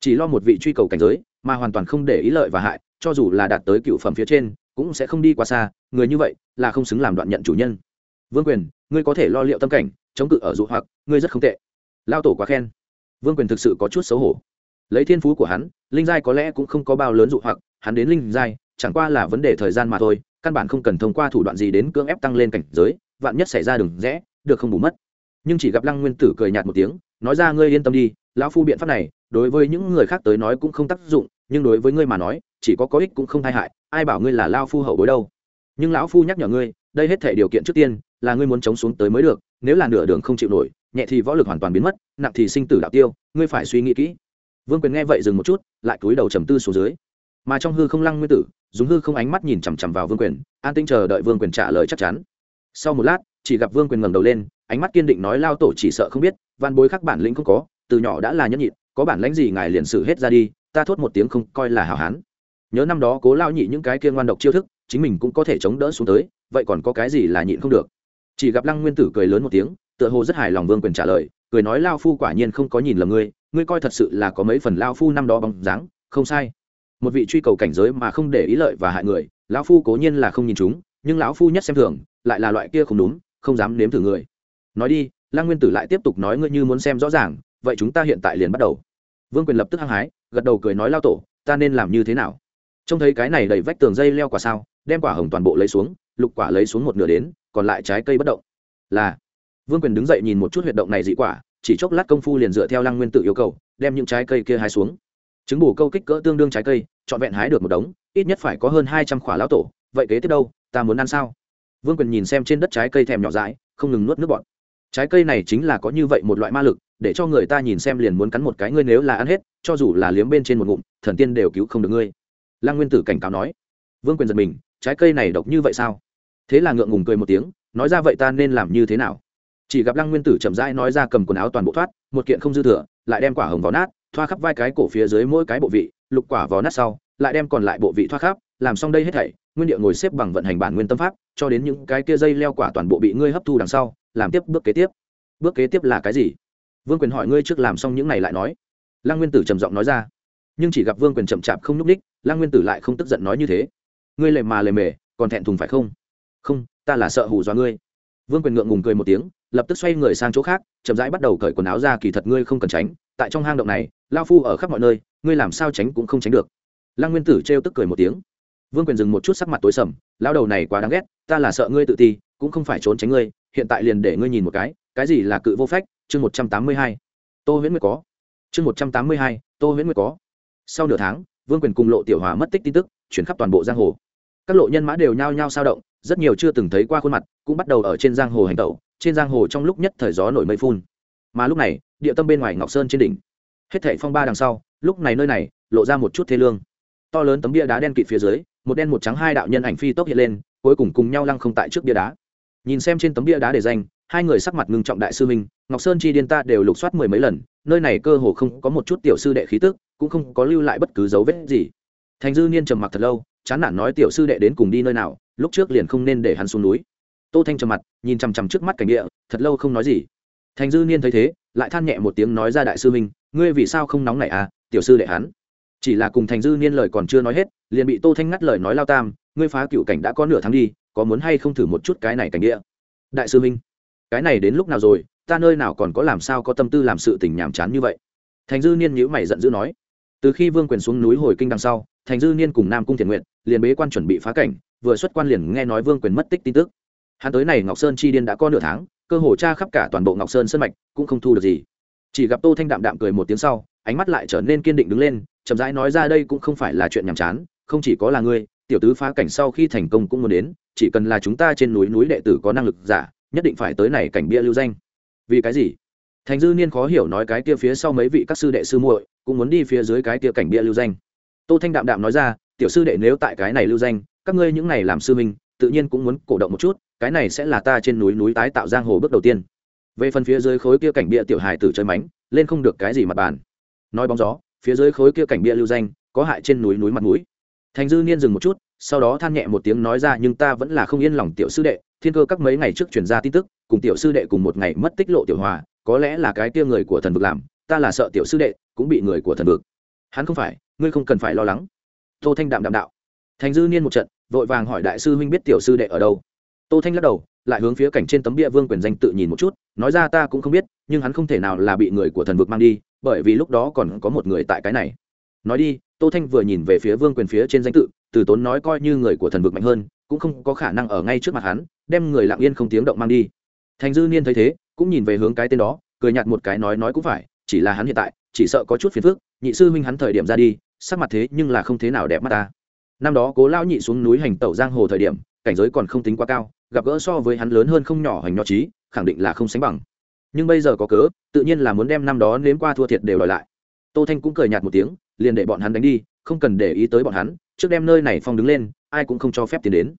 Chỉ lo một vị truy cầu cảnh giới, mà hoàn toàn không để ý lợi và hại, cho dù là đạt tới cựu phẩm phía trên, cũng sẽ không đi quá xa, người như vậy là không xứng làm đoạn nhận chủ nhân. Vương quyền, ngươi có thể lo liệu tâm cảnh, chống cự ở dụ hoặc, ngươi rất không tệ. Lao tổ quá khen. Vương quyền thực sự có chút xấu hổ. Lấy thiên phú của hắn, linh giai có lẽ cũng không có bao lớn dụ hoặc, hắn đến linh giai, chẳng qua là vấn đề thời gian mà thôi căn bản không cần thông qua thủ đoạn gì đến cưỡng ép tăng lên cảnh giới, vạn nhất xảy ra đường rẽ, được không bù mất. Nhưng chỉ gặp lăng nguyên tử cười nhạt một tiếng, nói ra ngươi yên tâm đi, lão phu biện pháp này, đối với những người khác tới nói cũng không tác dụng, nhưng đối với ngươi mà nói, chỉ có có ích cũng không tai hại, ai bảo ngươi là lao phu hậu bối đâu. Nhưng lão phu nhắc nhở ngươi, đây hết thể điều kiện trước tiên, là ngươi muốn chống xuống tới mới được, nếu là nửa đường không chịu nổi, nhẹ thì võ lực hoàn toàn biến mất, nặng thì sinh tử đạo tiêu, ngươi phải suy nghĩ kỹ. Vương quyền nghe vậy dừng một chút, lại cúi đầu trầm tư xuống dưới. Mà trong hư không lăng nguyên tử dùng hư không ánh mắt nhìn chằm chằm vào vương quyền, an tinh chờ đợi vương quyền trả lời chắc chắn. Sau một lát, chỉ gặp vương quyền ngẩng đầu lên, ánh mắt kiên định nói, lao tổ chỉ sợ không biết van bối khắc bản lĩnh không có, từ nhỏ đã là nhẫn nhịn, có bản lãnh gì ngài liền xử hết ra đi, ta thốt một tiếng không coi là hảo hán. Nhớ năm đó cố lao nhị những cái kia ngoan độc chiêu thức, chính mình cũng có thể chống đỡ xuống tới, vậy còn có cái gì là nhịn không được? Chỉ gặp lăng nguyên tử cười lớn một tiếng, tựa hồ rất hài lòng vương quyền trả lời, cười nói, lao phu quả nhiên không có nhìn lầm ngươi ngươi coi thật sự là có mấy phần lao phu năm đó bóng dáng, không sai một vị truy cầu cảnh giới mà không để ý lợi và hại người, lão phu cố nhiên là không nhìn chúng, nhưng lão phu nhất xem thường, lại là loại kia không đúng, không dám nếm thử người. Nói đi, lăng nguyên tử lại tiếp tục nói ngươi như muốn xem rõ ràng, vậy chúng ta hiện tại liền bắt đầu. Vương quyền lập tức hăng hái, gật đầu cười nói lao tổ, ta nên làm như thế nào? Trông thấy cái này đầy vách tường dây leo quả sao, đem quả hồng toàn bộ lấy xuống, lục quả lấy xuống một nửa đến, còn lại trái cây bất động. Là. Vương quyền đứng dậy nhìn một chút huyệt động này dị quả, chỉ chốc lát công phu liền dựa theo lăng nguyên Tử yêu cầu, đem những trái cây kia hái xuống trứng bù câu kích cỡ tương đương trái cây, trọn vẹn hái được một đống, ít nhất phải có hơn hai trăm khỏa lão tổ. Vậy kế tiếp đâu? Ta muốn ăn sao? Vương quyền nhìn xem trên đất trái cây thèm nhỏ dãi, không ngừng nuốt nước bọt. Trái cây này chính là có như vậy một loại ma lực, để cho người ta nhìn xem liền muốn cắn một cái ngươi nếu là ăn hết, cho dù là liếm bên trên một ngụm, thần tiên đều cứu không được ngươi. Lăng nguyên tử cảnh cáo nói. Vương quyền giật mình, trái cây này độc như vậy sao? Thế là ngượng ngùng cười một tiếng, nói ra vậy ta nên làm như thế nào? Chỉ gặp lăng nguyên tử chậm rãi nói ra cầm quần áo toàn bộ thoát, một kiện không dư thừa, lại đem quả hồng vào nát thoa khắp vai cái cổ phía dưới mỗi cái bộ vị, lục quả vò nát sau, lại đem còn lại bộ vị thoa khắp, làm xong đây hết thảy, nguyên địa ngồi xếp bằng vận hành bản nguyên tâm pháp, cho đến những cái kia dây leo quả toàn bộ bị ngươi hấp thu đằng sau, làm tiếp bước kế tiếp. Bước kế tiếp là cái gì? Vương quyền hỏi ngươi trước làm xong những này lại nói. Lăng nguyên tử trầm giọng nói ra. Nhưng chỉ gặp vương quyền chậm chạp không n ú c ních lăng nguyên tử lại không tức giận nói như thế. Ngươi lề mà lề mề, còn thẹn thùng phải không? Không, ta là sợ hù dọa ngươi. Vương quyền ngượng ngùng cười một tiếng, lập tức xoay người sang chỗ khác, chậm rãi bắt đầu cởi quần áo ra, kỳ thật ngươi không cần tránh tại trong hang động này lao phu ở khắp mọi nơi, ngươi làm sao tránh cũng không tránh được. Lăng nguyên tử trêu tức cười một tiếng. Vương quyền dừng một chút sắc mặt tối sầm lao đầu này quá đáng ghét, ta là sợ ngươi tự ti, cũng không phải trốn tránh ngươi, hiện tại liền để ngươi nhìn một cái cái gì là cự vô phách, chương một trăm tám mươi hai. Tô huyễn mới có. Chương một trăm tám mươi hai, tô huyễn mới có. Sau nửa tháng, vương quyền cùng lộ tiểu hòa mất tích tin tức, chuyển khắp toàn bộ giang hồ. Các lộ nhân mã đều nhao nhao sao động, rất nhiều chưa từng thấy qua khuôn mặt, cũng bắt đầu ở trên giang hồ hành tẩu, trên giang hồ trong lúc nhất thời gió nổi mây phun mà lúc này, địa tâm bên ngoài ngọc sơn trên đỉnh. Hết thảy phong ba đằng sau, lúc này nơi này, lộ ra một chút thế lương. To lớn tấm bia đá đen kịt phía dưới, một đen một trắng hai đạo nhân ảnh phi tốc hiện lên, cuối cùng cùng nhau lăng không tại trước bia đá. Nhìn xem trên tấm bia đá để danh, hai người sắc mặt ngưng trọng đại sư minh ngọc sơn chi điên ta đều lục soát mười mấy lần, nơi này cơ hồ không có một chút tiểu sư đệ khí tức, cũng không có lưu lại bất cứ dấu vết gì. Thành dư niên trầm mặc thật lâu, chán nản nói tiểu sư đệ đến cùng đi nơi nào, lúc trước liền không nên để hắn xuống núi. Tô thanh trầm mặt, nhìn chằm chằm trước mắt cảnh địa, thật lâu không nói gì thành dư niên thấy thế, lại than nhẹ một tiếng nói ra đại sư minh ngươi vì sao không nóng này à tiểu sư đệ hắn. Chỉ là cùng thành dư niên lời còn chưa nói hết, liền bị tô thanh ngắt lời nói lao tam, ngươi phá cựu cảnh đã có nửa tháng đi, có muốn hay không thử một chút cái này cảnh địa? Đại sư minh cái này đến lúc nào rồi, ta nơi nào còn có làm sao có tâm tư làm sự tình nhàm chán như vậy? Thành dư niên nhữ mày giận dữ nói. Từ khi vương quyền xuống núi hồi kinh đằng sau, thành dư niên cùng nam cung thiện nguyện liền bế quan chuẩn bị phá cảnh, vừa xuất quan liền nghe nói vương quyền mất tích tin tức. Hắn tới này ngọc sơn chi điên đã có nửa tháng cơ hồ tra khắp cả toàn bộ ngọc sơn sân mạch, cũng không thu được gì. Chỉ gặp tô thanh đạm đạm cười một tiếng sau, ánh mắt lại trở nên kiên định đứng lên, chậm rãi nói ra đây cũng không phải là chuyện nhàm chán, không chỉ có là ngươi, tiểu tứ phá cảnh sau khi thành công cũng muốn đến, chỉ cần là chúng ta trên núi núi đệ tử có năng lực giả, nhất định phải tới này cảnh bia lưu danh. Vì cái gì? Thành dư niên khó hiểu nói cái kia phía sau mấy vị các sư đệ sư muội, cũng muốn đi phía dưới cái kia cảnh bia lưu danh. Tô thanh đạm đạm nói ra, tiểu sư đệ nếu tại cái này lưu danh, các ngươi những này làm sư minh tự nhiên cũng muốn cổ động một chút, cái này sẽ là ta trên núi núi tái tạo giang hồ bước đầu tiên. Về phần phía dưới khối kia cảnh bia tiểu hài tử chơi mánh, lên không được cái gì mặt bàn. Nói bóng gió, phía dưới khối kia cảnh bia lưu danh, có hại trên núi núi mặt mũi. Thành dư niên dừng một chút, sau đó than nhẹ một tiếng nói ra, nhưng ta vẫn là không yên lòng tiểu sư đệ, thiên cơ các mấy ngày trước chuyển ra tin tức, cùng tiểu sư đệ cùng một ngày mất tích lộ tiểu hòa, có lẽ là cái kia người của thần vực làm, ta là sợ tiểu sư đệ cũng bị người của thần vực. Hắn không phải, ngươi không cần phải lo lắng. Tô thanh đạm đạm đạo. Thành dư niên một trận vội vàng hỏi đại sư huynh biết tiểu sư đệ ở đâu. Tô thanh lắc đầu, lại hướng phía cảnh trên tấm bia vương quyền danh tự nhìn một chút, nói ra ta cũng không biết, nhưng hắn không thể nào là bị người của thần vực mang đi, bởi vì lúc đó còn có một người tại cái này. Nói đi, tô thanh vừa nhìn về phía vương quyền phía trên danh tự, từ tốn nói coi như người của thần vực mạnh hơn, cũng không có khả năng ở ngay trước mặt hắn, đem người lặng yên không tiếng động mang đi. Thành dư niên thấy thế, cũng nhìn về hướng cái tên đó, cười nhạt một cái nói nói cũng phải, chỉ là hắn hiện tại, chỉ sợ có chút phiền phức, nhị sư huynh hắn thời điểm ra đi, sắc mặt thế nhưng là không thế nào đẹp mắt ta năm đó cố lao nhị xuống núi hành tẩu giang hồ thời điểm, cảnh giới còn không tính quá cao, gặp gỡ so với hắn lớn hơn không nhỏ hành nho trí khẳng định là không sánh bằng. Nhưng bây giờ có cớ, tự nhiên là muốn đem năm đó nếm qua thua thiệt đều đòi lại. Tô thanh cũng cười nhạt một tiếng, liền để bọn hắn đánh đi, không cần để ý tới bọn hắn, trước đem nơi này phong đứng lên, ai cũng không cho phép tiến đến.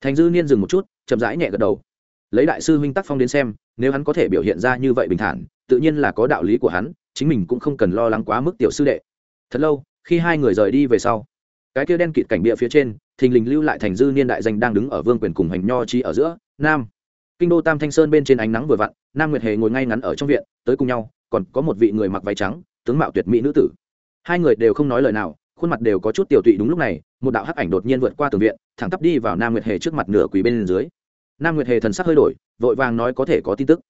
Thành dư niên dừng một chút, chậm rãi nhẹ gật đầu. Lấy đại sư huynh tác phong đến xem, nếu hắn có thể biểu hiện ra như vậy bình thản, tự nhiên là có đạo lý của hắn, chính mình cũng không cần lo lắng quá mức tiểu sư đệ. Thật lâu, khi hai người rời đi về sau cái kia đen kịt cảnh bịa phía trên, thình lình lưu lại thành dư niên đại danh đang đứng ở vương quyền cùng hành nho chi ở giữa, nam. Kinh đô tam thanh sơn bên trên ánh nắng vừa vặn, nam nguyệt hề ngồi ngay ngắn ở trong viện, tới cùng nhau, còn có một vị người mặc váy trắng, tướng mạo tuyệt mỹ nữ tử. Hai người đều không nói lời nào, khuôn mặt đều có chút tiểu tụy đúng lúc này, một đạo hắc ảnh đột nhiên vượt qua tường viện, thẳng tắp đi vào nam nguyệt hề trước mặt nửa quỳ bên dưới. Nam nguyệt hề thần sắc hơi đổi, vội vàng nói có thể có tin tức.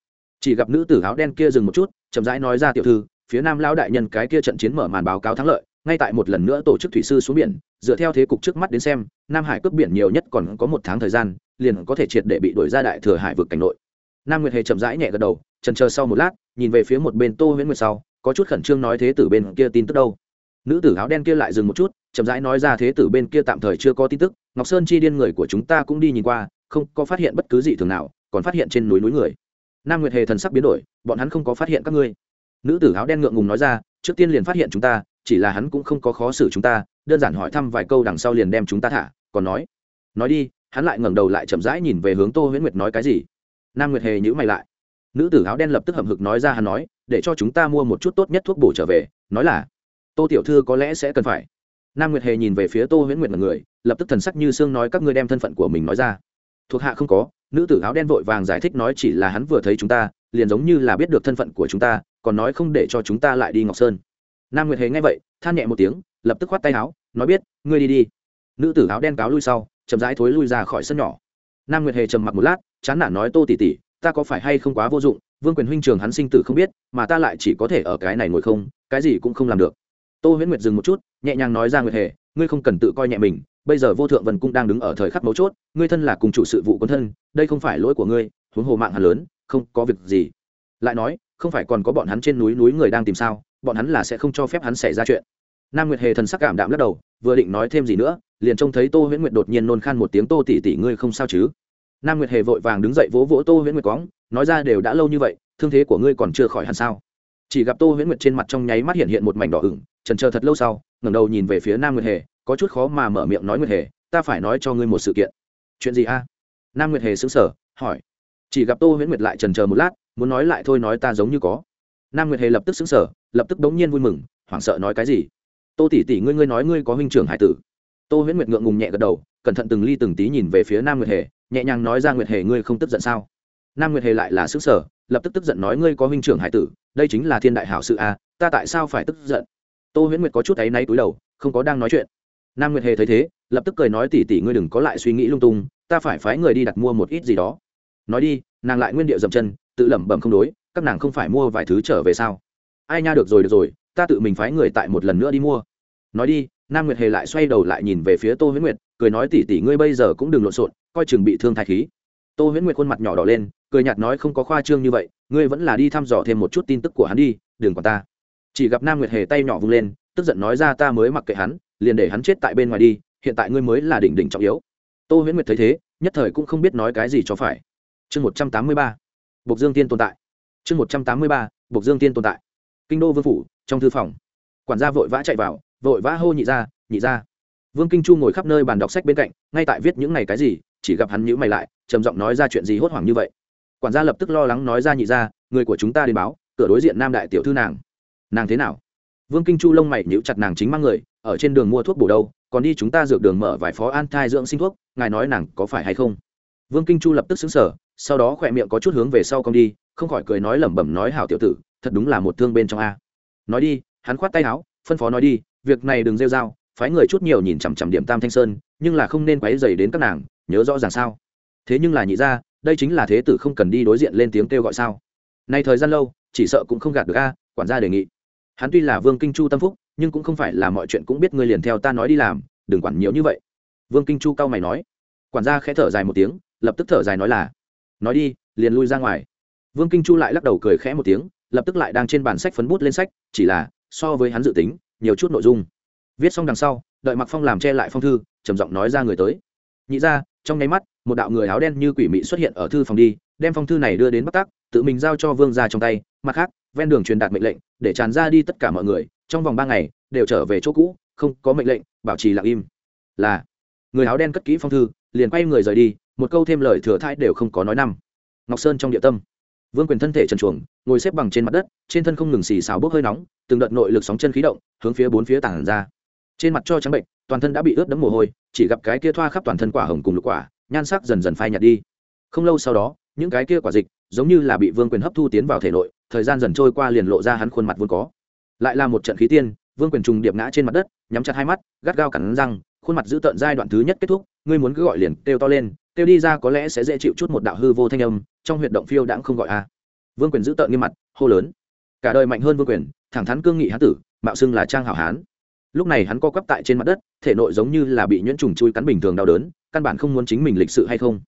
Chỉ gặp nữ tử áo đen kia dừng một chút, chậm rãi nói ra tiểu thư, phía nam lão đại nhân cái kia trận chiến mở màn báo cáo thắng lợi ngay tại một lần nữa tổ chức thủy sư xuống biển, dựa theo thế cục trước mắt đến xem, nam hải cướp biển nhiều nhất còn có một tháng thời gian, liền có thể triệt để bị đuổi ra đại thừa hải vực cảnh nội. Nam nguyệt hề chậm rãi nhẹ gật đầu trần chờ sau một lát, nhìn về phía một bên tô huyễn nguyệt sau, có chút khẩn trương nói thế tử bên kia tin tức đâu. Nữ tử áo đen kia lại dừng một chút, chậm rãi nói ra thế tử bên kia tạm thời chưa có tin tức, ngọc sơn chi điên người của chúng ta cũng đi nhìn qua, không có phát hiện bất cứ gì thường nào, còn phát hiện trên núi núi người. Nam nguyệt hề thần sắc biến đổi, bọn hắn không có phát hiện các ngươi. Nữ tử áo đen ngượng ngùng nói ra, trước tiên liền phát hiện chúng ta chỉ là hắn cũng không có khó xử chúng ta, đơn giản hỏi thăm vài câu đằng sau liền đem chúng ta thả, còn nói nói đi, hắn lại ngẩng đầu lại chậm rãi nhìn về hướng tô huyễn nguyệt nói cái gì? Nam nguyệt hề nhữ mày lại. Nữ tử áo đen lập tức hậm hực nói ra hắn nói, để cho chúng ta mua một chút tốt nhất thuốc bổ trở về, nói là, tô tiểu thư có lẽ sẽ cần phải. Nam nguyệt hề nhìn về phía tô huyễn nguyệt là người, lập tức thần sắc như sương nói các ngươi đem thân phận của mình nói ra. Thuộc hạ không có, nữ tử áo đen vội vàng giải thích nói chỉ là hắn vừa thấy chúng ta, liền giống như là biết được thân phận của chúng ta, còn nói không để cho chúng ta lại đi ngọc sơn nam nguyệt hề nghe vậy, than nhẹ một tiếng, lập tức khoát tay áo, nói biết, ngươi đi đi. Nữ tử áo đen cáo lui sau, chậm rãi thối lui ra khỏi sân nhỏ. Nam nguyệt hề trầm mặc một lát, chán nản nói, tô tỉ tỉ ta có phải hay không quá vô dụng? Vương quyền huynh trường hắn sinh tử không biết, mà ta lại chỉ có thể ở cái này ngồi không, cái gì cũng không làm được. Tô huyễn nguyệt dừng một chút, nhẹ nhàng nói ra, nguyệt hề, ngươi không cần tự coi nhẹ mình, bây giờ vô thượng vân cung đang đứng ở thời khắc mấu chốt, ngươi thân là cùng chủ sự vụ quân thân, đây không phải lỗi của ngươi, huống hồ mạng hắn lớn, không có việc gì. Lại nói, không phải còn có bọn hắn trên núi núi người đang tìm sao bọn hắn là sẽ không cho phép hắn xảy ra chuyện. Nam nguyệt hề thần sắc cảm đạm lắc đầu, vừa định nói thêm gì nữa, liền trông thấy tô huyễn nguyệt đột nhiên nôn khan một tiếng, tô tỉ tỉ ngươi không sao chứ? Nam nguyệt hề vội vàng đứng dậy vỗ vỗ tô huyễn nguyệt cóng, nói ra, đều đã lâu như vậy, thương thế của ngươi còn chưa khỏi hẳn sao? Chỉ gặp tô huyễn nguyệt trên mặt trong nháy mắt hiện hiện một mảnh đỏ ửng trần chờ thật lâu sau, ngẩng đầu nhìn về phía nam nguyệt hề, có chút khó mà mở miệng nói nguyệt hề, ta phải nói cho ngươi một sự kiện. Chuyện gì a? Nam nguyệt hề xứng sở hỏi. Chỉ gặp tô huyễn nguyệt lại trần chờ một lát, muốn nói lại thôi, nói ta giống như có. Nam nguyệt hề lập tức xứng sở lập tức đống nhiên vui mừng, hoảng sợ nói cái gì? Tô tỷ tỷ ngươi ngươi nói ngươi có huynh trưởng hải tử. Tô huyễn nguyệt ngượng ngùng nhẹ gật đầu, cẩn thận từng ly từng tí nhìn về phía nam nguyệt hề, nhẹ nhàng nói ra nguyệt hề ngươi không tức giận sao? Nam nguyệt hề lại là xứng sở lập tức tức giận nói ngươi có huynh trưởng hải tử, đây chính là thiên đại hảo sự a ta tại sao phải tức giận? Tô huyễn nguyệt có chút áy náy túi đầu, không có đang nói chuyện. Nam nguyệt hề thấy thế, lập tức cười nói tỷ tỷ ngươi đừng có lại suy nghĩ lung tung, ta phải phái người đi đặt mua một ít gì đó. Nói đi, nàng lại nguyên điệu dậm chân, tự lẩm bẩm không đối, các nàng không phải mua vài thứ trở về sao? Ai nha được rồi được rồi, ta tự mình phái người tại một lần nữa đi mua. Nói đi, nam nguyệt hề lại xoay đầu lại nhìn về phía tô huyễn nguyệt, cười nói tỉ tỉ ngươi bây giờ cũng đừng lộn xộn, coi chừng bị thương thai khí. Tô huyễn nguyệt khuôn mặt nhỏ đỏ lên, cười nhạt nói không có khoa trương như vậy, ngươi vẫn là đi thăm dò thêm một chút tin tức của hắn đi, đừng còn ta. Chỉ gặp nam nguyệt hề tay nhỏ vung lên, tức giận nói ra ta mới mặc kệ hắn, liền để hắn chết tại bên ngoài đi, hiện tại ngươi mới là đỉnh đỉnh trọng yếu. Tô huyễn nguyệt thấy thế, nhất thời cũng không biết nói cái gì cho phải. Chương một trăm tám mươi ba, bộc dương tiên tồn tại. Chương một trăm tám mươi ba, bộc dương tiên tồn tại kinh đô vương phủ, trong thư phòng. Quản gia vội vã chạy vào, vội vã hô nhị ra nhị ra vương kinh chu ngồi khắp nơi bàn đọc sách bên cạnh, ngay tại viết những này cái gì, chỉ gặp hắn nhữ mày lại, trầm giọng nói ra chuyện gì hốt hoảng như vậy. Quản gia lập tức lo lắng nói ra nhị ra người của chúng ta đến báo, cửa đối diện nam đại tiểu thư nàng. Nàng thế nào? Vương kinh chu lông mày nhíu chặt nàng chính mang người, ở trên đường mua thuốc bổ đâu, còn đi chúng ta dược đường mở vài phó an thai dưỡng sinh thuốc, ngài nói nàng có phải hay không? Vương kinh chu lập tức xứng sở sau đó khỏe miệng có chút hướng về sau công đi, không khỏi cười nói lẩm bẩm nói hảo tiểu tử thật đúng là một thương bên trong a. Nói đi, hắn khoát tay áo, phân phó nói đi, việc này đừng rêu r a o phái người chút nhiều nhìn chằm chằm điểm tam thanh sơn, nhưng là không nên quáy dày đến các nàng, nhớ rõ ràng sao. Thế nhưng là nhị ra đây chính là thế tử không cần đi đối diện lên tiếng kêu gọi sao. Nay thời gian lâu, chỉ sợ cũng không gạt được a, quản gia đề nghị. Hắn tuy là vương kinh chu tâm phúc, nhưng cũng không phải là mọi chuyện cũng biết ngươi liền theo ta nói đi làm, đừng quản nhiều như vậy. Vương kinh chu cao mày nói. Quản gia khẽ thở dài một tiếng, lập tức thở dài nói là, nói đi, liền lui ra ngoài. Vương kinh chu lại lắc đầu cười khẽ một tiếng lập tức lại đang trên bản sách phấn bút lên sách, chỉ là, so với hắn dự tính, nhiều chút nội dung. Viết xong đằng sau, đợi mặc phong làm che lại phong thư, trầm giọng nói ra người tới. Nhị ra, trong nháy mắt, một đạo người áo đen như quỷ mị xuất hiện ở thư phòng đi, đem phong thư này đưa đến bắc tác tự mình giao cho vương ra trong tay, mặt khác, ven đường truyền đạt mệnh lệnh, để tràn ra đi tất cả mọi người, trong vòng ba ngày, đều trở về chỗ cũ, không có mệnh lệnh, bảo trì lặng im. Là, người áo đen cất kỹ phong thư, liền quay người rời đi, một câu thêm lời thừa thai đều không có nói năm. Ngọc sơn trong địa tâm vương quyền thân thể trần chuồng, ngồi xếp bằng trên mặt đất, trên thân không ngừng xì xào bốc hơi nóng, từng đợt nội lực sóng chân khí động, hướng phía bốn phía tảng ra. Trên mặt cho trắng bệnh, toàn thân đã bị ướt đẫm mồ hôi, chỉ gặp cái kia thoa khắp toàn thân quả hồng cùng lục quả, nhan sắc dần dần phai nhạt đi. Không lâu sau đó, những cái kia quả dịch, giống như là bị vương quyền hấp thu tiến vào thể nội, thời gian dần trôi qua liền lộ ra hắn khuôn mặt vốn có. Lại là một trận khí tiên, vương quyền trùng điệp ngã trên mặt đất, nhắm chặt hai mắt, gắt gao cắn răng, khuôn mặt giữ tợn giai đoạn thứ nhất kết thúc, ngươi muốn cứ gọi liền kêu to lên kêu đi ra có lẽ sẽ dễ chịu chút một đạo hư vô thanh âm, trong huyệt động phiêu đãng không gọi a. Vương quyền giữ tợn nghiêm mặt, hô lớn. Cả đời mạnh hơn vương quyền, thẳng thắn cương nghị hán tử, mạo xưng là trang hảo hán. Lúc này hắn co quắp tại trên mặt đất, thể nội giống như là bị nhuyễn trùng chui cắn bình thường đau đớn, căn bản không muốn chính mình lịch sự hay không.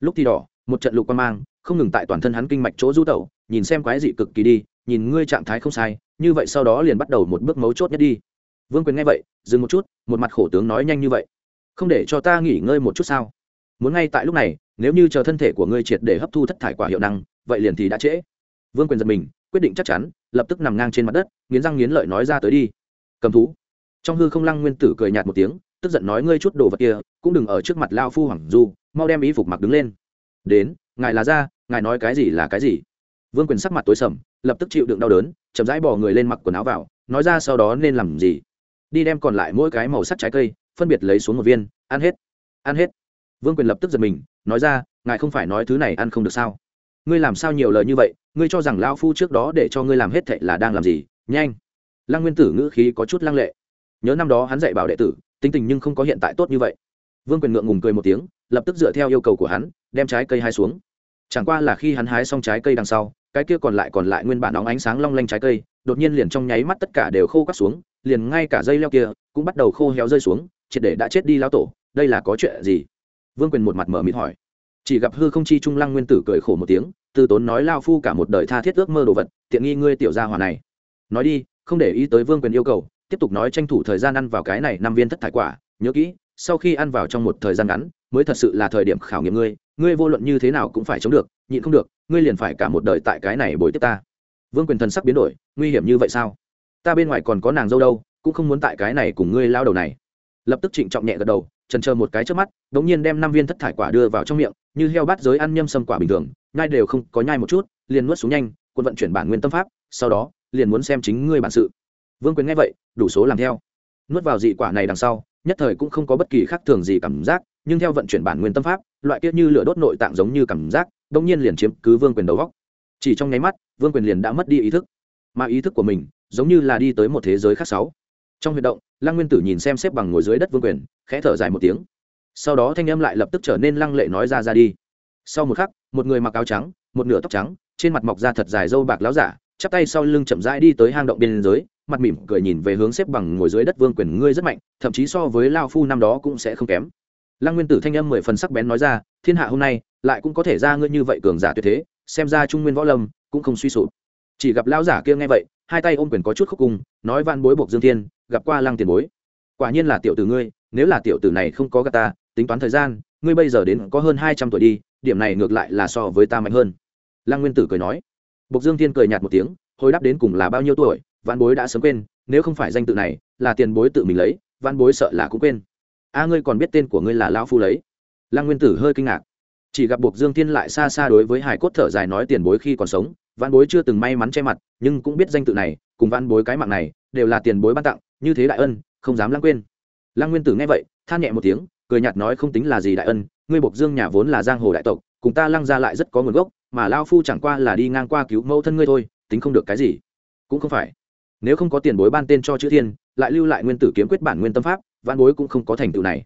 Lúc thì đỏ, một trận lục quan mang, không ngừng tại toàn thân hắn kinh mạch chỗ du tẩu, nhìn xem quái dị cực kỳ đi, nhìn ngươi trạng thái không sai, như vậy sau đó liền bắt đầu một bước mấu chốt nhất đi. Vương quyền nghe vậy, dừng một chút, một mặt khổ tướng nói nhanh như vậy. Không để cho ta nghỉ ngơi một chút sao? Muốn ngay tại lúc này, nếu như chờ thân thể của ngươi triệt để hấp thu thất thải quả hiệu năng, vậy liền thì đã trễ. Vương quyền giật mình, quyết định chắc chắn, lập tức nằm ngang trên mặt đất, nghiến răng nghiến lợi nói ra tới đi. Cầm thú. Trong hư không lăng nguyên tử cười nhạt một tiếng, tức giận nói ngươi chút đồ vật kia, cũng đừng ở trước mặt lao phu hoàng du, mau đem ý phục mặc đứng lên. Đến, ngài là ra, ngài nói cái gì là cái gì. Vương quyền sắc mặt tối sầm, lập tức chịu đựng đau đớn, chậm rãi bỏ người lên mặc quần áo vào, nói ra sau đó nên làm gì. Đi đem còn lại mỗi cái màu sắc trái cây, phân biệt lấy xuống một viên, ăn hết. Ăn hết vương quyền lập tức giật mình, nói ra, ngài không phải nói thứ này ăn không được sao? Ngươi làm sao nhiều lời như vậy? Ngươi cho rằng lao phu trước đó để cho ngươi làm hết thệ là đang làm gì? Nhanh! Lăng nguyên tử ngữ khí có chút lăng lệ. Nhớ năm đó hắn dạy bảo đệ tử, tính tình nhưng không có hiện tại tốt như vậy. Vương quyền ngượng ngùng cười một tiếng, lập tức dựa theo yêu cầu của hắn, đem trái cây hai xuống. Chẳng qua là khi hắn hái xong trái cây đằng sau, cái kia còn lại còn lại nguyên bản óng ánh sáng long lanh trái cây, đột nhiên liền trong nháy mắt tất cả đều khô cắt xuống, liền ngay cả dây leo kia cũng bắt đầu khô héo rơi xuống, triệt để đã chết đi lao tổ, đây là có chuyện gì? Vương quyền một mặt mở mịt hỏi. Chỉ gặp hư không chi trung lăng nguyên tử cười khổ một tiếng, từ tốn nói lao phu cả một đời tha thiết ước mơ đồ vật, tiện nghi ngươi tiểu gia hòa này. Nói đi, không để ý tới vương quyền yêu cầu, tiếp tục nói tranh thủ thời gian ăn vào cái này năm viên thất thải quả, nhớ kỹ, sau khi ăn vào trong một thời gian ngắn, mới thật sự là thời điểm khảo nghiệm ngươi ngươi vô luận như thế nào cũng phải chống được, nhịn không được, ngươi liền phải cả một đời tại cái này bồi tiếp ta. Vương quyền thần sắc biến đổi, nguy hiểm như vậy sao? Ta bên ngoài còn có nàng dâu đâu, cũng không muốn tại cái này cùng ngươi lao đầu này. Lập tức trịnh trọng nhẹ gật đầu trần chờ một cái trước mắt đ ỗ n g nhiên đem năm viên thất thải quả đưa vào trong miệng, như heo bát giới ăn nhâm sâm quả bình thường, nhai đều không có nhai một chút, liền nuốt xuống nhanh quân vận chuyển bản nguyên tâm pháp, sau đó, liền muốn xem chính ngươi bản sự. Vương quyền nghe vậy, đủ số làm theo. Nuốt vào dị quả này đằng sau, nhất thời cũng không có bất kỳ khác thường gì cảm giác, nhưng theo vận chuyển bản nguyên tâm pháp, loại tiết như lửa đốt nội tạng giống như cảm giác đ ỗ n g nhiên liền chiếm cứ vương quyền đầu góc. Chỉ trong nháy mắt, vương quyền liền đã mất đi ý thức. Mà ý thức của mình, giống như là đi tới một thế giới khác sáu trong huy động, lăng nguyên tử nhìn xem xếp bằng ngồi dưới đất vương quyền, khẽ thở dài một tiếng. Sau đó thanh âm lại lập tức trở nên lăng lệ nói ra ra đi. Sau một khắc, một người mặc áo trắng, một nửa tóc trắng, trên mặt mọc ra thật dài dâu bạc láo giả, chắp tay sau lưng chậm rãi đi tới hang động biên giới, mặt mỉm cười nhìn về hướng xếp bằng ngồi dưới đất vương quyền ngươi rất mạnh, thậm chí so với lao phu năm đó cũng sẽ không kém. Lăng nguyên tử thanh âm mười phần sắc bén nói ra, thiên hạ hôm nay, lại cũng có thể ra ngươi như vậy cường giả tuyệt thế, xem ra trung nguyên võ lâm cũng không suy sụp. Chỉ gặp lao giả kia nghe vậy, hai tay ôm quyền có chút khúc cung, nói van bối buộc dương thiên gặp qua lăng tiền bối. Quả nhiên là tiểu tử ngươi, nếu là tiểu tử này không có gà ta, tính toán thời gian, ngươi bây giờ đến có hơn hai trăm tuổi đi, điểm này ngược lại là so với ta mạnh hơn. Lăng nguyên tử cười nói. Bộc dương thiên cười nhạt một tiếng, hồi đáp đến cùng là bao nhiêu tuổi văn bối đã sớm quên, nếu không phải danh tự này, là tiền bối tự mình lấy văn bối sợ là cũng quên. A, ngươi còn biết tên của ngươi là lão phu lấy? Lăng nguyên tử hơi kinh ngạc. Chỉ gặp Bộc dương thiên lại xa xa đối với hải cốt thở dài nói tiền bối khi còn sống văn bối chưa từng may mắn che mặt, nhưng cũng biết danh tự này, cùng văn bối cái mạng này, đều là tiền bối ban tặng như thế đại ân, không dám lãng quên. Lăng nguyên tử nghe vậy, than nhẹ một tiếng, cười nhạt nói không tính là gì đại ân, ngươi Bộc dương nhà vốn là giang hồ đại tộc, cùng ta lăng ra lại rất có nguồn gốc, mà lao phu chẳng qua là đi ngang qua cứu mẫu thân ngươi thôi, tính không được cái gì. Cũng không phải. Nếu không có tiền bối ban tên cho chữ thiên, lại lưu lại nguyên tử kiếm quyết bản nguyên tâm pháp văn bối cũng không có thành tựu này.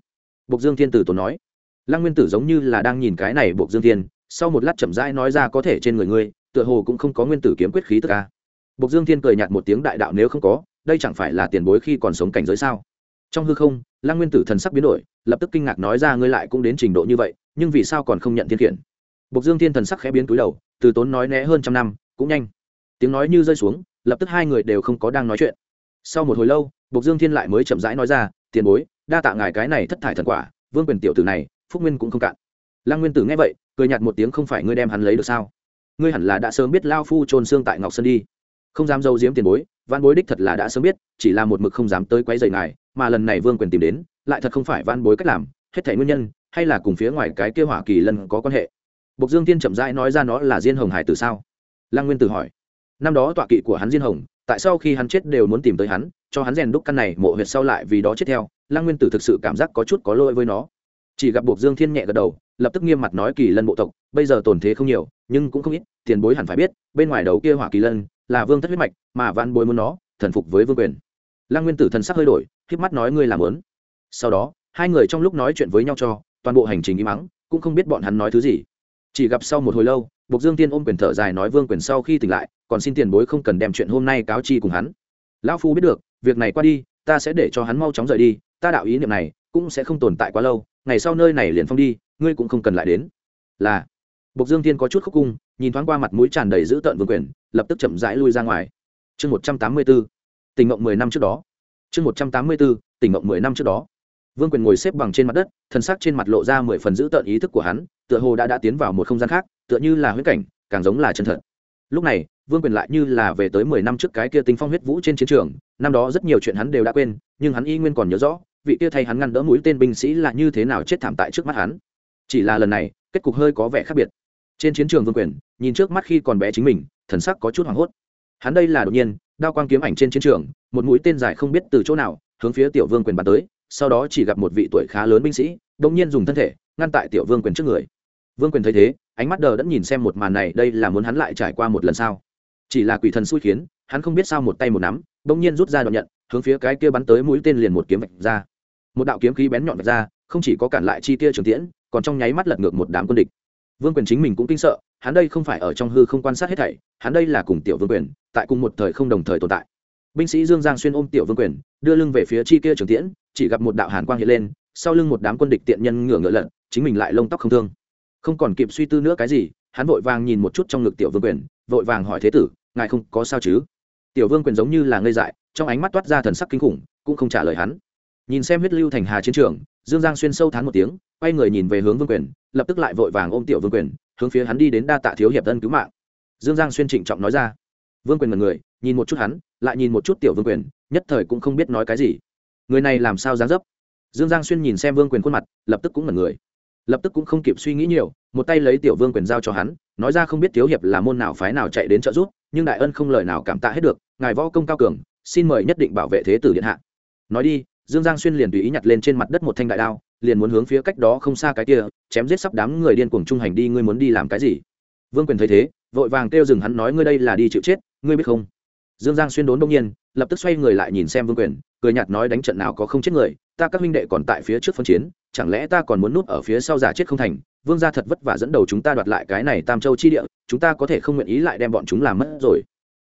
Bộc dương thiên tử tốn nói. Lăng nguyên tử giống như là đang nhìn cái này bộc dương thiên, sau một lát chậm rãi nói ra có thể trên người ngươi, tựa hồ cũng không có nguyên tử kiếm quyết khí tức ca bộc dương thiên cười nhạt một tiếng đại đạo nếu không có đây chẳng phải là tiền bối khi còn sống cảnh giới sao? Trong hư không, lăng nguyên tử thần sắc biến đổi, lập tức kinh ngạc nói ra ngươi lại cũng đến trình độ như vậy, nhưng vì sao còn không nhận thiên khiển? Bộc dương thiên thần sắc khẽ biến túi đầu, từ tốn nói né hơn trăm năm, cũng nhanh. Tiếng nói như rơi xuống, lập tức hai người đều không có đang nói chuyện. Sau một hồi lâu, bộc dương thiên lại mới chậm rãi nói ra, tiền bối, đa tạ ngài cái này thất thải thần quả, vương quyền tiểu tử này, phúc nguyên cũng không cạn. Lăng nguyên tử nghe vậy, cười nhạt một tiếng, không phải ngươi đem hắn lấy được sao? Ngươi hẳn là đã sớm biết lao phu trôn xương tại ngọc sơn đi. Không dám dâu diếm tiền bối văn bối đích thật là đã sớm biết, chỉ là một mực không dám tới quấy rầy ngài, mà lần này vương quyền tìm đến, lại thật không phải văn bối cách làm, hết thảy nguyên nhân, hay là cùng phía ngoài cái kia hỏa kỳ lân có quan hệ. Bộc dương tiên chậm rãi nói ra nó là diên hồng hải từ sao? Lăng nguyên tử hỏi. Năm đó tọa kỵ của hắn diên hồng, tại sao khi hắn chết đều muốn tìm tới hắn, cho hắn rèn đúc căn này mộ huyệt sau lại vì đó chết theo, lăng nguyên tử thực sự cảm giác có chút có lỗi với nó. Chỉ gặp buộc dương thiên nhẹ gật đầu, lập tức nghiêm mặt nói kỳ lân bộ tộc, bây giờ tổn thế không nhiều, nhưng cũng không ít, tiền bối hẳn phải biết, bên ngoài đầu kia hỏa kỳ lân là vương thất huyết mạch mà văn bối muốn nó thần phục với vương quyền lăng nguyên tử thần sắc hơi đổi k mắt nói ngươi làm lớn sau đó hai người trong lúc nói chuyện với nhau cho toàn bộ hành trình im ắng cũng không biết bọn hắn nói thứ gì chỉ gặp sau một hồi lâu Bộc Dương Tiên ôm quyền thở dài nói Vương quyền sau khi tỉnh lại, còn xin tiền bối không cần đem chuyện hôm nay cáo chi cùng hắn. Lão phu biết được, việc này qua đi, ta sẽ để cho hắn mau chóng rời đi, ta đạo ý niệm này cũng sẽ không tồn tại quá lâu, ngày sau nơi này liền phong đi, ngươi cũng không cần lại đến. Là. Bộc Dương Tiên có chút khúc cung, nhìn thoáng qua mặt mũi tràn đầy dữ tợn Vương quyền, lập tức chậm rãi lui ra ngoài. Chương 184. Tình ngộng 10 năm trước đó. Chương 184. Tình ngộng 10 năm trước đó. Vương quyền ngồi xếp bằng trên mặt đất, thân xác trên mặt lộ ra mười phần dữ tợn ý thức của hắn, tựa hồ đã đã tiến vào một không gian khác, tựa như là huyễn cảnh càng giống là chân thật lúc này vương quyền lại như là về tới mười năm trước cái kia tinh phong huyết vũ trên chiến trường năm đó rất nhiều chuyện hắn đều đã quên nhưng hắn y nguyên còn nhớ rõ vị kia thay hắn ngăn đỡ mũi tên binh sĩ là như thế nào chết thảm tại trước mắt hắn chỉ là lần này kết cục hơi có vẻ khác biệt trên chiến trường vương quyền, nhìn trước mắt khi còn bé chính mình, thần sắc có chút hoảng hốt. Hắn đây là đột nhiên, đao quang kiếm ảnh trên chiến trường, một mũi tên dài không biết từ chỗ nào, hướng phía tiểu vương quyền bắn tới, sau đó chỉ gặp một vị tuổi khá lớn binh sĩ, đột nhiên dùng thân thể, ngăn tại tiểu vương quyền trước người. Vương quyền thấy thế, ánh mắt đờ đẫn nhìn xem một màn này, đây là muốn hắn lại trải qua một lần sau chỉ là quỷ thần xui khiến, hắn không biết sao một tay một nắm đông nhiên rút ra đoạn nhận, hướng phía cái kia bắn tới mũi tên liền một kiếm vạch ra. Một đạo kiếm khí bén nhọn vạch ra, không chỉ có cản lại chi tia trường tiễn, còn trong nháy mắt lật ngược một đám quân địch vương quyền chính mình cũng kinh sợ, hắn đây không phải ở trong hư không quan sát hết thảy, hắn đây là cùng tiểu vương quyền, tại cùng một thời không đồng thời tồn tại. Binh sĩ dương giang xuyên ôm tiểu vương quyền, đưa lưng về phía chi kia trường tiễn, chỉ gặp một đạo hàn quang hiện lên, sau lưng một đám quân địch tiện nhân ngửa ngựa lận chính mình lại lông tóc không thương. Không còn kịp suy tư nữa cái gì, hắn vội vàng nhìn một chút trong ngực tiểu vương quyền, vội vàng hỏi thế tử, ngài không có sao chứ? Tiểu vương quyền giống như là ngây dại, trong ánh mắt toát ra thần sắc kinh khủng, cũng không trả lời hắn nhìn xem huyết lưu thành hà chiến trường, dương giang xuyên sâu thán một tiếng, quay người nhìn về hướng vương quyền, lập tức lại vội vàng ôm tiểu vương quyền, hướng phía hắn đi đến đa tạ thiếu hiệp thân cứu mạng. Dương giang xuyên trịnh trọng nói ra. Vương quyền mật người, nhìn một chút hắn, lại nhìn một chút tiểu vương quyền, nhất thời cũng không biết nói cái gì. Người này làm sao dáng dấp? Dương giang xuyên nhìn xem vương quyền khuôn mặt, lập tức cũng mật người. Lập tức cũng không kịp suy nghĩ nhiều, một tay lấy tiểu vương quyền giao cho hắn, nói ra không biết thiếu hiệp là môn nào phái nào chạy đến trợ giúp, nhưng đại ân không lời nào cảm tạ hết được, ngài võ công cao cường, xin mời nhất định bảo vệ thế tử điện hạ. Nói đi dương giang xuyên liền tùy ý nhặt lên trên mặt đất một thanh đại đao, liền muốn hướng phía cách đó không xa cái kia, chém giết sắp đám người điên cuồng trung hành đi, ngươi muốn đi làm cái gì? Vương quyền thấy thế, vội vàng kêu dừng hắn nói, ngươi đây là đi chịu chết, ngươi biết không? Dương giang xuyên đốn đông nhiên, lập tức xoay người lại nhìn xem vương quyền, cười nhạt nói, đánh trận nào có không chết người, ta các minh đệ còn tại phía trước phân chiến, chẳng lẽ ta còn muốn núp ở phía sau giả chết không thành? Vương gia thật vất vả dẫn đầu chúng ta đoạt lại cái này tam châu chi địa, chúng ta có thể không nguyện ý lại đem bọn chúng làm mất rồi.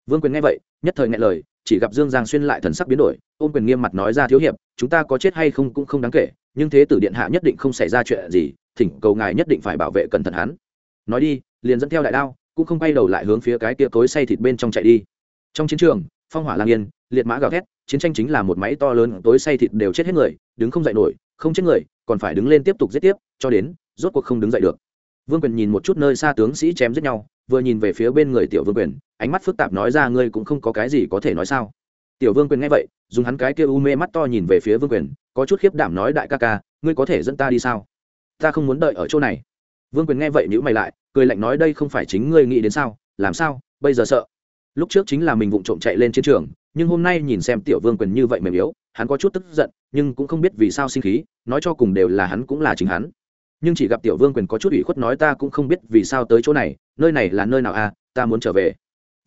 Vương quyền nghe vậy, nhất thời nghe lời, chỉ gặp dương giang xuyên lại thần sắc biến đổi, ôm quyền nghiêm mặt nói ra thiếu hiệp chúng ta có chết hay không cũng không đáng kể, nhưng thế tử điện hạ nhất định không xảy ra chuyện gì, thỉnh cầu ngài nhất định phải bảo vệ cẩn thận hắn. Nói đi, liền dẫn theo đại đao, cũng không quay đầu lại hướng phía cái kia cối say thịt bên trong chạy đi. Trong chiến trường, phong hỏa lang yên, liệt mã gào thét, chiến tranh chính là một máy to lớn tối say thịt đều chết hết người, đứng không dậy nổi, không chết người, còn phải đứng lên tiếp tục giết tiếp, cho đến, rốt cuộc không đứng dậy được. Vương quyền nhìn một chút nơi xa tướng sĩ chém giết nhau, vừa nhìn về phía bên người tiểu vương quyền, ánh mắt phức tạp nói ra, ngươi cũng không có cái gì có thể nói sao? Tiểu vương quyền nghe vậy dùng hắn cái kia u mê mắt to nhìn về phía vương quyền, có chút khiếp đảm nói đại ca ca, ngươi có thể dẫn ta đi sao? Ta không muốn đợi ở chỗ này. Vương quyền nghe vậy nhữ mày lại, cười lạnh nói đây không phải chính ngươi nghĩ đến sao? Làm sao? Bây giờ sợ. Lúc trước chính là mình vụng trộm chạy lên chiến trường, nhưng hôm nay nhìn xem tiểu vương quyền như vậy mềm yếu, hắn có chút tức giận, nhưng cũng không biết vì sao sinh khí, nói cho cùng đều là hắn cũng là chính hắn. Nhưng chỉ gặp tiểu vương quyền có chút ủy khuất nói ta cũng không biết vì sao tới chỗ này, nơi này là nơi nào à ta muốn trở về.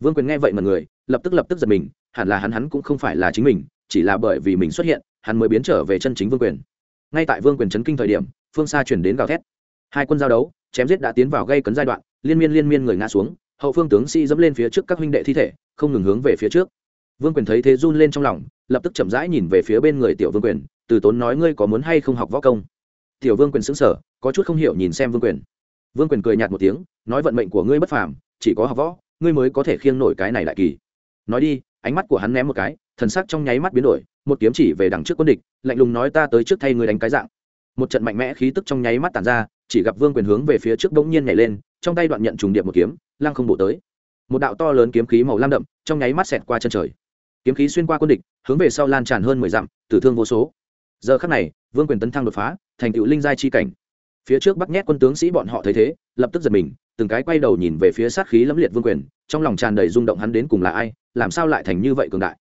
Vương quyền nghe vậy mà người, lập tức lập tức giật mình, hẳn là hắn hắn cũng không phải là chính mình chỉ là bởi vì mình xuất hiện, hắn mới biến trở về chân chính vương quyền. Ngay tại vương quyền chấn kinh thời điểm, phương xa chuyển đến gào thét. Hai quân giao đấu, chém giết đã tiến vào gây cấn giai đoạn, liên miên liên miên người ngã xuống, hậu phương tướng sĩ dẫm lên phía trước các huynh đệ thi thể, không ngừng hướng về phía trước. Vương quyền thấy thế run lên trong lòng, lập tức chậm rãi nhìn về phía bên người tiểu vương quyền, từ tốn nói ngươi có muốn hay không học võ công? Tiểu vương quyền xứng sở có chút không hiểu nhìn xem vương quyền. Vương quyền cười nhạt một tiếng, nói vận mệnh của ngươi bất phàm, chỉ có học võ, ngươi mới có thể khiêng nổi cái này lại kỳ. Nói đi, ánh mắt của hắn ném một cái thần sắc trong nháy mắt biến đổi, một kiếm chỉ về đằng trước quân địch, lạnh lùng nói ta tới trước thay ngươi đánh cái dạng. Một trận mạnh mẽ khí tức trong nháy mắt tàn ra, chỉ gặp vương quyền hướng về phía trước bỗng nhiên nhảy lên, trong tay đoạn nhận trùng điệp một kiếm, lăng không bổ tới. Một đạo to lớn kiếm khí màu lam đậm, trong nháy mắt xẹt qua chân trời. Kiếm khí xuyên qua quân địch, hướng về sau lan tràn hơn mười dặm, tử thương vô số. Giờ khắc này, vương quyền tấn thăng đột phá, thành tựu linh giai chi cảnh. Phía trước bắc nhét quân tướng sĩ bọn họ thấy thế, lập tức giật mình, từng cái quay đầu nhìn về phía sát khí lẫm liệt vương quyền, trong lòng tràn đầy rung động hắn đến cùng là ai, làm sao lại thành như vậy cường đại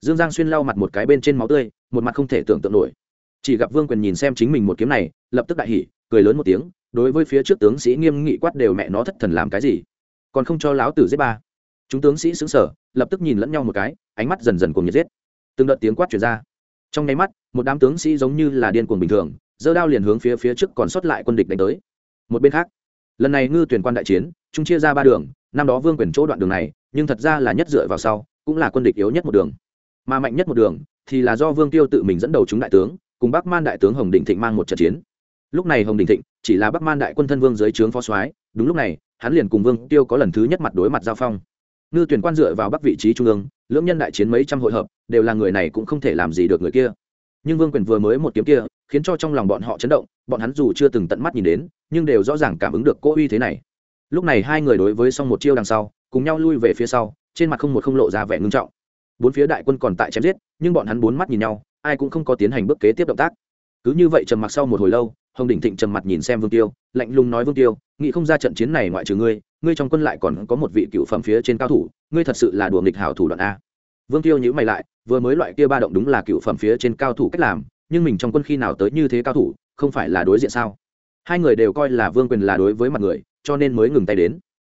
dương giang xuyên lau mặt một cái bên trên máu tươi, một mặt không thể tưởng tượng nổi. Chỉ gặp vương quyền nhìn xem chính mình một kiếm này, lập tức đại hỉ, cười lớn một tiếng, đối với phía trước tướng sĩ nghiêm nghị quát đều mẹ nó thất thần làm cái gì? Còn không cho láo tử giết ba. Chúng tướng sĩ xứng sở lập tức nhìn lẫn nhau một cái, ánh mắt dần dần cùng nhiệt giết. Từng đợt tiếng quát chuyển ra. Trong nháy mắt, một đám tướng sĩ giống như là điên cuồng bình thường, giơ đao liền hướng phía phía trước còn sót lại quân địch đánh tới. Một bên khác, lần này ngư tuyển quan đại chiến chúng chia ra ba đường, năm đó vương quyền chỗ đoạn đường này, nhưng thật ra là nhất dựa vào sau, cũng là quân địch yếu nhất một đường mà mạnh nhất một đường thì là do vương tiêu tự mình dẫn đầu chúng đại tướng, cùng bắc man đại tướng hồng đình thịnh mang một trận chiến. Lúc này hồng đình thịnh chỉ là bắc man đại quân thân vương dưới trướng phó soái, đúng lúc này, hắn liền cùng vương tiêu có lần thứ nhất mặt đối mặt giao phong. Ngư tuyển quan dựa vào bắc vị trí trung ương, lưỡng nhân đại chiến mấy trăm hội hợp, đều là người này cũng không thể làm gì được người kia. Nhưng vương quyền vừa mới một kiếm kia, khiến cho trong lòng bọn họ chấn động, bọn hắn dù chưa từng tận mắt nhìn đến, nhưng đều rõ ràng cảm ứng được cỗ uy thế này. Lúc này hai người đối với xong một chiêu đằng sau, cùng nhau lui về phía sau, trên mặt không một không lộ ra vẻ ngưng trọng bốn phía đại quân còn tại chém giết, nhưng bọn hắn bốn mắt nhìn nhau, ai cũng không có tiến hành bước kế tiếp động tác. Cứ như vậy trầm mặc sau một hồi lâu, hồng đỉnh thịnh trầm mặt nhìn xem vương tiêu, lạnh lùng nói, vương tiêu, nghĩ không ra trận chiến này ngoại trừ ngươi ngươi trong quân lại còn có một vị cựu phẩm phía trên cao thủ, ngươi thật sự là đùa nghịch hảo thủ đoạn a. Vương tiêu nhữ mày lại, vừa mới loại kia ba động đúng là cựu phẩm phía trên cao thủ cách làm, nhưng mình trong quân khi nào tới như thế cao thủ, không phải là đối diện sao? Hai người đều coi là vương quyền là đối với mặt người, cho nên mới ngừng tay đến.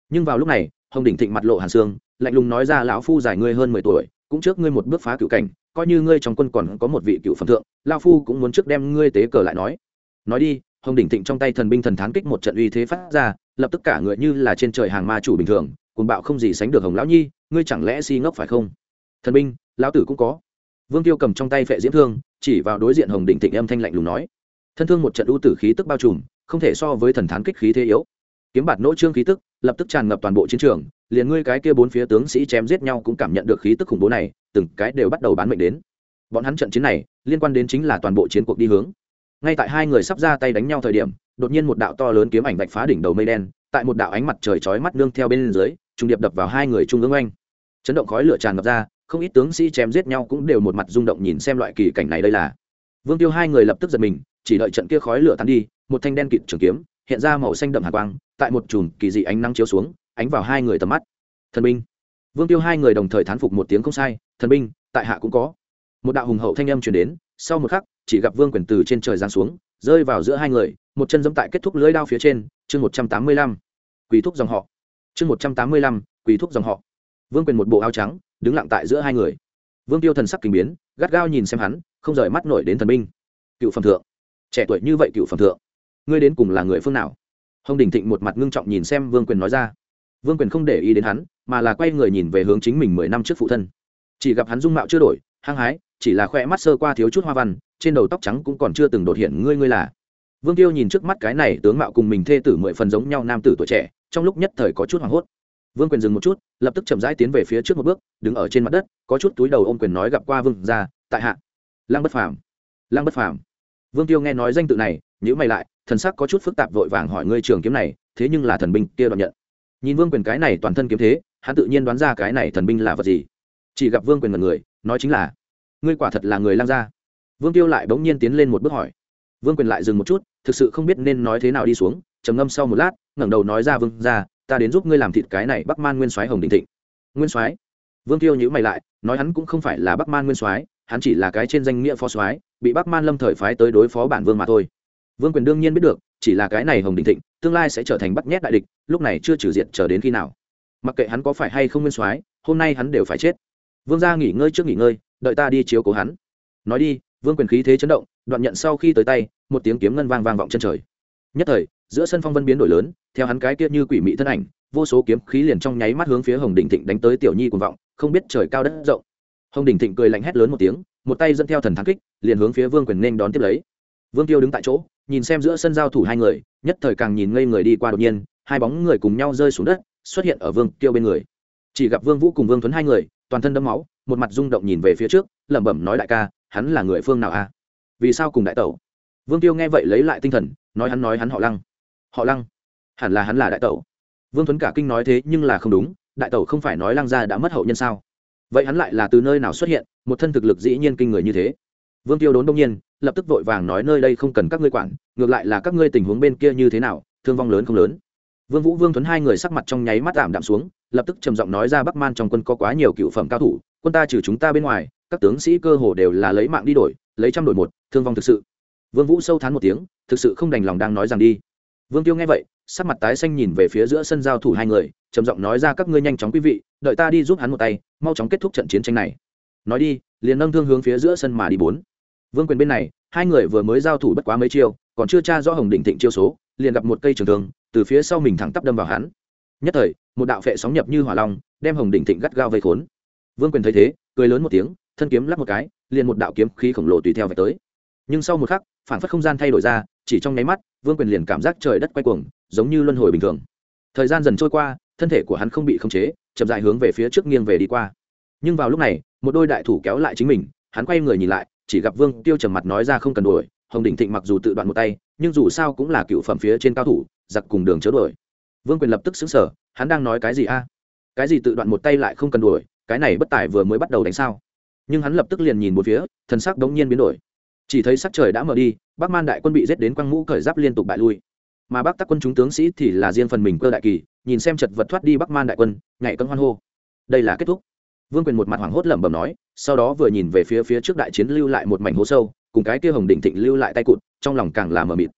Nhưng vào lúc này, hồng đỉnh thịnh mặt lộ hàn xương, lạnh lùng nói ra, lão phu dài ngươi hơn mười tuổi cũng trước ngươi một bước phá cựu cảnh, coi như ngươi trong quân còn có một vị cựu phẩm thượng, lao phu cũng muốn trước đem ngươi tế cờ lại nói. Nói đi, hồng đỉnh thịnh trong tay thần binh thần thán kích một trận uy thế phát ra, lập tức cả người như là trên trời hàng ma chủ bình thường, cuồng bạo không gì sánh được hồng lão nhi, ngươi chẳng lẽ si ngốc phải không? Thần binh, lão tử cũng có. Vương tiêu cầm trong tay phệ diễm thương, chỉ vào đối diện hồng đỉnh thịnh âm thanh lạnh lùng nói. Thân thương một trận ưu tử khí tức bao trùm, không thể so với thần thán kích khí thế yếu. Kiếm bạt nỗ trương khí tức lập tức tràn ngập toàn bộ chiến trường, liền ngươi cái kia bốn phía tướng sĩ chém giết nhau cũng cảm nhận được khí tức khủng bố này, từng cái đều bắt đầu bán mệnh đến. Bọn hắn trận chiến này, liên quan đến chính là toàn bộ chiến cuộc đi hướng. Ngay tại hai người sắp ra tay đánh nhau thời điểm, đột nhiên một đạo to lớn kiếm ảnh vạch phá đỉnh đầu mây đen, tại một đạo ánh mặt trời chói mắt nương theo bên dưới, trung điệp đập vào hai người trung ương oanh. Chấn động khói lửa tràn ngập ra, không ít tướng sĩ chém giết nhau cũng đều một mặt rung động nhìn xem loại kỳ cảnh này đây là. Vương tiêu hai người lập tức giật mình, chỉ đợi trận kia khói lửa tan đi, một thanh đen kịt trường kiếm hiện ra màu xanh đậm hạ quang, tại một chùm kỳ dị ánh nắng chiếu xuống, ánh vào hai người tầm mắt. Thần binh. Vương tiêu hai người đồng thời thán phục một tiếng không sai, thần binh, tại hạ cũng có. Một đạo hùng hậu thanh âm chuyển đến, sau một khắc, chỉ gặp vương quyền từ trên trời giáng xuống, rơi vào giữa hai người, một chân dẫm tại kết thúc lưỡi đao phía trên, chương một trăm tám mươi lăm. Quỳ thúc dòng họ. Chương một trăm tám mươi lăm quỳ thúc dòng họ. Vương quyền một bộ áo trắng, đứng lặng tại giữa hai người. Vương tiêu thần sắc kinh biến, gắt gao nhìn xem hắn, không rời mắt nổi đến thần binh. Cựu phẩm thượng. Trẻ tuổi như vậy cựu phẩm thượng ngươi đến cùng là người phương nào? Hồng đình thịnh một mặt ngưng trọng nhìn xem vương quyền nói ra. Vương quyền không để ý đến hắn, mà là quay người nhìn về hướng chính mình mười năm trước phụ thân. Chỉ gặp hắn dung mạo chưa đổi, hăng hái, chỉ là khoe mắt sơ qua thiếu chút hoa văn, trên đầu tóc trắng cũng còn chưa từng đột hiện, ngươi ngươi là. Vương tiêu nhìn trước mắt cái này tướng mạo cùng mình thê tử mười phần giống nhau nam tử tuổi trẻ, trong lúc nhất thời có chút hoảng hốt. Vương quyền dừng một chút, lập tức chậm rãi tiến về phía trước một bước, đứng ở trên mặt đất, có chút túi đầu ôm quyền nói gặp qua vương ra tại hạ. Lăng bất phàm. Lăng bất phàm. Vương tiêu nghe nói danh tự này nhữ mày lại, thần sắc có chút phức tạp vội vàng hỏi ngươi trường kiếm này, thế nhưng là thần binh kia đoạn nhận. Nhìn vương quyền cái này toàn thân kiếm thế, hắn tự nhiên đoán ra cái này thần binh là vật gì. Chỉ gặp vương quyền mật người, nói chính là, ngươi quả thật là người lang gia. Vương tiêu lại bỗng nhiên tiến lên một bước hỏi. Vương quyền lại dừng một chút, thực sự không biết nên nói thế nào đi xuống, trầm ngâm sau một lát, ngẩng đầu nói ra vương ra ta đến giúp ngươi làm thịt cái này bắc man nguyên soái hồng đình thịnh. Nguyên soái? Vương tiêu nhữ mày lại, nói hắn cũng không phải là bắc man nguyên soái, hắn chỉ là cái trên danh nghĩa phó soái, bị bắc man lâm thời phái tới đối phó bản vương mà thôi vương quyền đương nhiên biết được, chỉ là cái này hồng đình thịnh, tương lai sẽ trở thành bắt nhét đại địch, lúc này chưa trừ diện chờ đến khi nào. Mặc kệ hắn có phải hay không nguyên soái, hôm nay hắn đều phải chết. Vương gia nghỉ ngơi trước nghỉ ngơi, đợi ta đi chiếu cố hắn. Nói đi, vương quyền khí thế chấn động, đoạn nhận sau khi tới tay, một tiếng kiếm ngân vang vang vọng chân trời. Nhất thời, giữa sân phong vân biến đổi lớn, theo hắn cái kia như quỷ mị thân ảnh, vô số kiếm khí liền trong nháy mắt hướng phía hồng đình thịnh đánh tới tiểu nhi cuồng vọng, không biết trời cao đất rộng. Hồng đình thịnh cười lạnh hét lớn một tiếng, một tay dẫn theo thần thắng kích, liền hướng phía vương quyền nên đón tiếp lấy. Vương tiêu đứng tại chỗ nhìn xem giữa sân giao thủ hai người, nhất thời càng nhìn ngây người đi qua đột nhiên, hai bóng người cùng nhau rơi xuống đất, xuất hiện ở vương tiêu bên người. Chỉ gặp vương vũ cùng vương tuấn hai người, toàn thân đẫm máu, một mặt rung động nhìn về phía trước, lẩm bẩm nói đại ca, hắn là người phương nào a vì sao cùng đại tẩu? Vương tiêu nghe vậy lấy lại tinh thần, nói hắn nói hắn họ lăng. Họ lăng? Hẳn là hắn là đại tẩu. Vương tuấn cả kinh nói thế nhưng là không đúng, đại tẩu không phải nói lăng gia đã mất hậu nhân sao? Vậy hắn lại là từ nơi nào xuất hiện, một thân thực lực dĩ nhiên kinh người như thế? Vương tiêu đốn đông nhiên, lập tức vội vàng nói nơi đây không cần các ngươi quản, ngược lại là các ngươi tình huống bên kia như thế nào, thương vong lớn không lớn. Vương vũ vương tuấn hai người sắc mặt trong nháy mắt giảm đạm xuống, lập tức trầm giọng nói ra bắc man trong quân có quá nhiều cựu phẩm cao thủ, quân ta trừ chúng ta bên ngoài, các tướng sĩ cơ hồ đều là lấy mạng đi đổi, lấy trăm đổi một, thương vong thực sự. Vương vũ sâu thán một tiếng, thực sự không đành lòng đang nói rằng đi. Vương tiêu nghe vậy, sắc mặt tái xanh nhìn về phía giữa sân giao thủ hai người, trầm giọng nói ra các ngươi nhanh chóng quý vị, đợi ta đi giúp hắn một tay, mau chóng kết thúc trận chiến tranh này. Nói đi, liền nâng thương hướng phía giữa sân mà đi bốn vương quyền bên này, hai người vừa mới giao thủ bất quá mấy chiêu, còn chưa tra rõ hồng định thịnh chiêu số, liền gặp một cây trường thương, từ phía sau mình thẳng tắp đâm vào hắn. Nhất thời, một đạo phệ sóng nhập như hỏa long, đem hồng định thịnh gắt gao vây khốn. Vương quyền thấy thế, cười lớn một tiếng, thân kiếm lắp một cái, liền một đạo kiếm khí khổng lồ tùy theo về tới. Nhưng sau một khắc, phản phất không gian thay đổi ra, chỉ trong nháy mắt, vương quyền liền cảm giác trời đất quay cuồng, giống như luân hồi bình thường. Thời gian dần trôi qua, thân thể của hắn không bị khống chế, chậm dại hướng về phía trước nghiêng về đi qua. Nhưng vào lúc này, một đôi đại thủ kéo lại chính mình, hắn quay người nhìn lại chỉ gặp vương tiêu trầm mặt nói ra không cần đuổi, hồng đình thịnh mặc dù tự đoạn một tay, nhưng dù sao cũng là cựu phẩm phía trên cao thủ, giặc cùng đường chớ đuổi. Vương quyền lập tức xứng sở hắn đang nói cái gì a? Cái gì tự đoạn một tay lại không cần đuổi, cái này bất tài vừa mới bắt đầu đánh sao? Nhưng hắn lập tức liền nhìn một phía, thần sắc đống nhiên biến đổi. Chỉ thấy sắc trời đã mở đi, bắc man đại quân bị giết đến quăng mũ cởi giáp liên tục bại lui. Mà bắc tắc quân chúng tướng sĩ thì là riêng phần mình cơ đại kỳ, nhìn xem chật vật thoát đi bắc man đại quân, nhảy cân hoan hô. Đây là kết thúc vương quyền một mặt hoảng hốt lẩm bẩm nói sau đó vừa nhìn về phía phía trước đại chiến lưu lại một mảnh hố sâu cùng cái kia hồng đỉnh thịnh lưu lại tay cụt trong lòng càng là mờ mịt.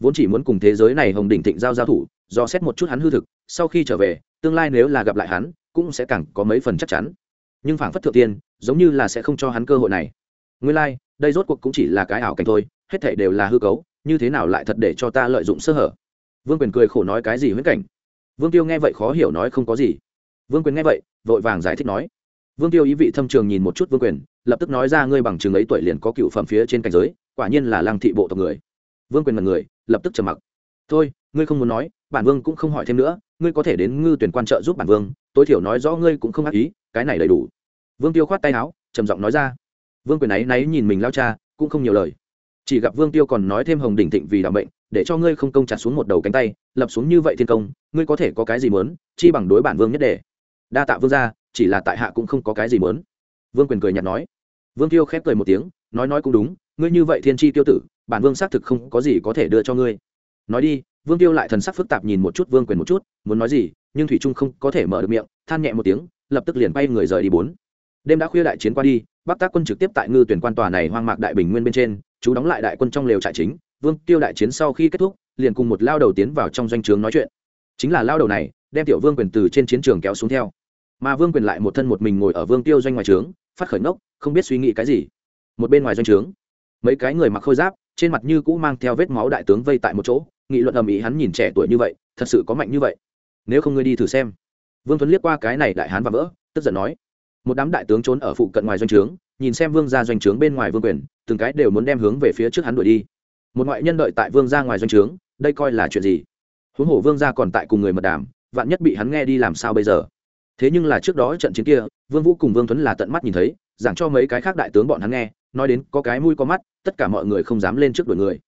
Vốn chỉ muốn cùng thế giới này hồng đỉnh thịnh giao giao thủ do xét một chút hắn hư thực sau khi trở về tương lai nếu là gặp lại hắn cũng sẽ càng có mấy phần chắc chắn. Nhưng phảng phất thượng tiên giống như là sẽ không cho hắn cơ hội này. Nguyên lai、like, đây rốt cuộc cũng chỉ là cái ảo cảnh thôi hết thể đều là hư cấu như thế nào lại thật để cho ta lợi dụng sơ hở? Vương quyền cười khổ nói cái gì huyễn cảnh? Vương tiêu nghe vậy khó hiểu nói không có gì. Vương quyền nghe vậy vội vàng giải thích nói vương tiêu ý vị thâm trường nhìn một chút vương quyền, lập tức nói ra ngươi bằng chừng ấy tuổi liền có cựu phẩm phía trên cảnh giới, quả nhiên là lăng thị bộ tộc người. Vương quyền mật người, lập tức trầm mặc. Thôi, ngươi không muốn nói, bản vương cũng không hỏi thêm nữa, ngươi có thể đến ngư tuyển quan trợ giúp bản vương, tối thiểu nói rõ ngươi cũng không ác ý, cái này đầy đủ. Vương tiêu khoát tay áo, trầm giọng nói ra. Vương quyền ấy náy nhìn mình lao cha, cũng không nhiều lời. Chỉ gặp vương tiêu còn nói thêm hồng đỉnh thịnh vì đảm bệnh để cho ngươi không công chặt xuống một đầu cánh tay, lập xuống như vậy thiên công, ngươi có thể có cái gì muốn, chi bằng đối bản vương nhất đề. Đa tạ vương gia chỉ là tại hạ cũng không có cái gì muốn. Vương quyền cười nhạt nói. Vương tiêu khép cười một tiếng, nói nói cũng đúng, ngươi như vậy thiên tri tiêu tử, bản vương xác thực không có gì có thể đưa cho ngươi. Nói đi, vương tiêu lại thần sắc phức tạp nhìn một chút vương quyền một chút, muốn nói gì, nhưng thủy trung không có thể mở được miệng, than nhẹ một tiếng, lập tức liền bay người rời đi bốn. Đêm đã khuya đại chiến qua đi, bắc tác quân trực tiếp tại ngư tuyển quan tòa này hoang mạc đại bình nguyên bên trên, chú đóng lại đại quân trong lều trại chính, vương tiêu đại chiến sau khi kết thúc, liền cùng một lao đầu tiến vào trong doanh trướng nói chuyện. Chính là lao đầu này, đem tiểu vương quyền từ trên chiến trường kéo xuống theo mà vương quyền lại một thân một mình ngồi ở vương tiêu doanh ngoài trướng, phát khởi ngốc, không biết suy nghĩ cái gì. Một bên ngoài doanh trướng, mấy cái người mặc khôi giáp, trên mặt như cũ mang theo vết máu đại tướng vây tại một chỗ, nghị luận ầm ĩ hắn nhìn trẻ tuổi như vậy, thật sự có mạnh như vậy. Nếu không ngươi đi thử xem. Vương tuấn liếc qua cái này đại hán và vỡ, tức giận nói. Một đám đại tướng trốn ở phụ cận ngoài doanh trướng, nhìn xem vương ra doanh trướng bên ngoài vương quyền, từng cái đều muốn đem hướng về phía trước hắn đuổi đi. Một ngoại nhân đợi tại vương ra ngoài doanh trướng, đây coi là chuyện gì? Huống hồ vương ra còn tại cùng người mật đàm, vạn nhất bị hắn nghe đi làm sao bây giờ? Thế nhưng là trước đó trận chiến kia, vương vũ cùng vương tuấn là tận mắt nhìn thấy, giảng cho mấy cái khác đại tướng bọn hắn nghe, nói đến có cái mũi có mắt, tất cả mọi người không dám lên trước đuổi người.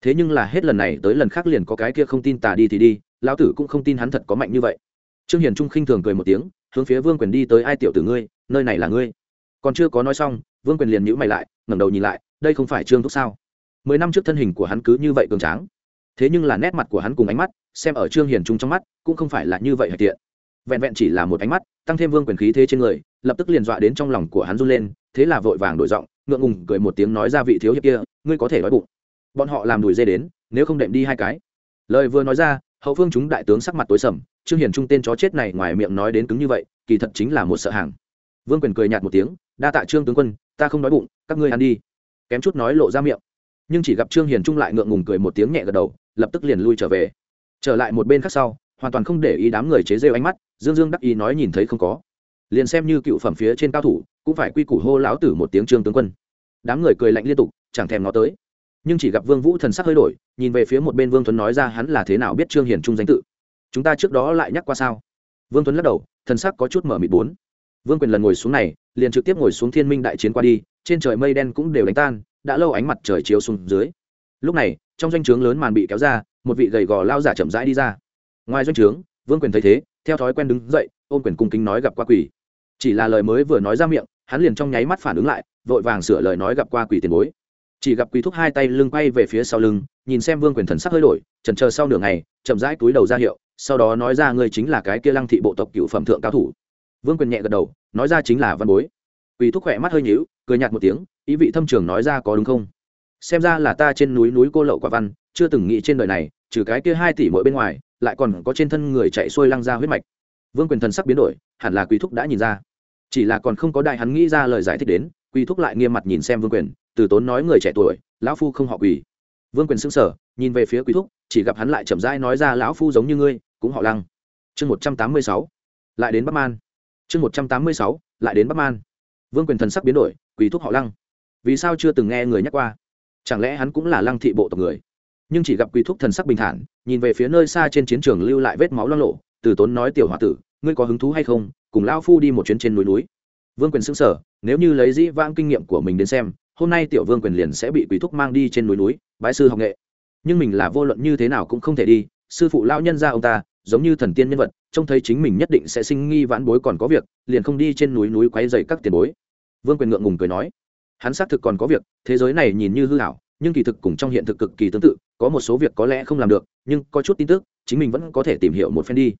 Thế nhưng là hết lần này tới lần khác liền có cái kia không tin tà đi thì đi, lão tử cũng không tin hắn thật có mạnh như vậy. Trương hiền trung khinh thường cười một tiếng, hướng phía vương quyền đi tới, ai tiểu tử ngươi, nơi này là ngươi? Còn chưa có nói xong, vương quyền liền nhữ mày lại, ngẩng đầu nhìn lại, đây không phải trương thúc sao? Mười năm trước thân hình của hắn cứ như vậy cường tráng. Thế nhưng là nét mặt của hắn cùng ánh mắt, xem ở trương hiền trung trong mắt, cũng không phải là như vậy hạch tiện vẹn vẹn chỉ là một ánh mắt, tăng thêm vương quyền khí thế trên người, lập tức liền dọa đến trong lòng của hắn run lên, thế là vội vàng đổi giọng, ngượng ngùng cười một tiếng nói ra vị thiếu hiệp kia, ngươi có thể nói bụng. Bọn họ làm đùi dê đến, nếu không đệm đi hai cái. Lời vừa nói ra, hậu phương chúng đại tướng sắc mặt tối sầm, trương hiển trung tên chó chết này ngoài miệng nói đến cứng như vậy, kỳ thật chính là một sợ hàng vương quyền cười nhạt một tiếng, đa tạ trương tướng quân, ta không đói bụng, các ngươi ăn đi. Kém chút nói lộ ra miệng. Nhưng chỉ gặp trương hiền trung lại ngượng ngùng cười một tiếng nhẹ gật đầu, lập tức liền lui trở về. Trở lại một bên khác sau hoàn toàn không để ý đám người chế rêu ánh mắt, dương dương đắc ý nói nhìn thấy không có. Liền xem như cựu phẩm phía trên cao thủ, cũng phải quy củ hô lão tử một tiếng trương tướng quân. Đám người cười lạnh liên tục, chẳng thèm nó tới. Nhưng chỉ gặp vương vũ thần sắc hơi đổi, nhìn về phía một bên vương tuấn nói ra hắn là thế nào biết trương hiển trung danh tự. Chúng ta trước đó lại nhắc qua sao? Vương tuấn lắc đầu, thần sắc có chút mở mịt bốn. Vương quyền lần ngồi xuống này, liền trực tiếp ngồi xuống thiên minh đại chiến qua đi, trên trời mây đen cũng đều đánh tan, đã lâu ánh mặt trời chiếu xuống dưới. Lúc này, trong doanh trướng lớn màn bị kéo ra, một vị gầy gò lao giả chậm rãi đi ra ngoài doanh trướng, vương quyền thấy thế, theo thói quen đứng dậy, ôm quyền cung kính nói gặp qua quỷ. Chỉ là lời mới vừa nói ra miệng, hắn liền trong nháy mắt phản ứng lại, vội vàng sửa lời nói gặp qua quỷ tiền bối. Chỉ gặp quỷ thúc hai tay lưng quay về phía sau lưng, nhìn xem vương quyền thần sắc hơi đổi trần chờ sau nửa ngày, chậm rãi túi đầu ra hiệu, sau đó nói ra ngươi chính là cái kia lăng thị bộ tộc cựu phẩm thượng cao thủ. Vương quyền nhẹ gật đầu, nói ra chính là văn bối. Quỷ thúc khỏe mắt hơi nhíu, cười nhạt một tiếng, ý vị thâm trường nói ra có đúng không? Xem ra là ta trên núi núi cô lậu quả văn, chưa từng nghĩ trên đời này, trừ cái kia hai tỷ mỗi bên ngoài lại còn có trên thân người chạy xuôi lăng ra huyết mạch. Vương quyền thần sắc biến đổi, hẳn là quý thúc đã nhìn ra. Chỉ là còn không có đại hắn nghĩ ra lời giải thích đến quý thúc lại nghiêm mặt nhìn xem vương quyền, từ tốn nói người trẻ tuổi, lão phu không họ quỳ vương quyền xưng sở nhìn về phía quý thúc, chỉ gặp hắn lại chậm rãi nói ra lão phu giống như ngươi, cũng họ lăng. Chương một trăm tám mươi sáu, lại đến bắc man. Chương một trăm tám mươi sáu, lại đến bắc man. Vương quyền thần sắc biến đổi quý thúc họ lăng. Vì sao chưa từng nghe người nhắc qua? Chẳng lẽ hắn cũng là lăng thị bộ tộc người? Nhưng chỉ gặp quý thúc thần sắc bình thản, nhìn về phía nơi xa trên chiến trường lưu lại vết máu lo lộ, từ tốn nói, tiểu h o a tử, ngươi có hứng thú hay không? Cùng lao phu đi một chuyến trên núi núi. Vương quyền xưng sở nếu như lấy dĩ vãng kinh nghiệm của mình đến xem, hôm nay tiểu vương quyền liền sẽ bị quý thúc mang đi trên núi núi bãi sư học nghệ. Nhưng mình là vô luận như thế nào cũng không thể đi, sư phụ lao nhân ra ông ta, giống như thần tiên nhân vật, trông thấy chính mình nhất định sẽ sinh nghi vãn bối còn có việc, liền không đi trên núi núi quay dày các tiền bối. Vương quyền ngượng ngùng cười nói, hắn xác thực còn có việc, thế giới này nhìn như hư hảo nhưng kỳ thực cùng trong hiện thực cực kỳ tương tự có một số việc có lẽ không làm được nhưng có chút tin tức chính mình vẫn có thể tìm hiểu một phen đi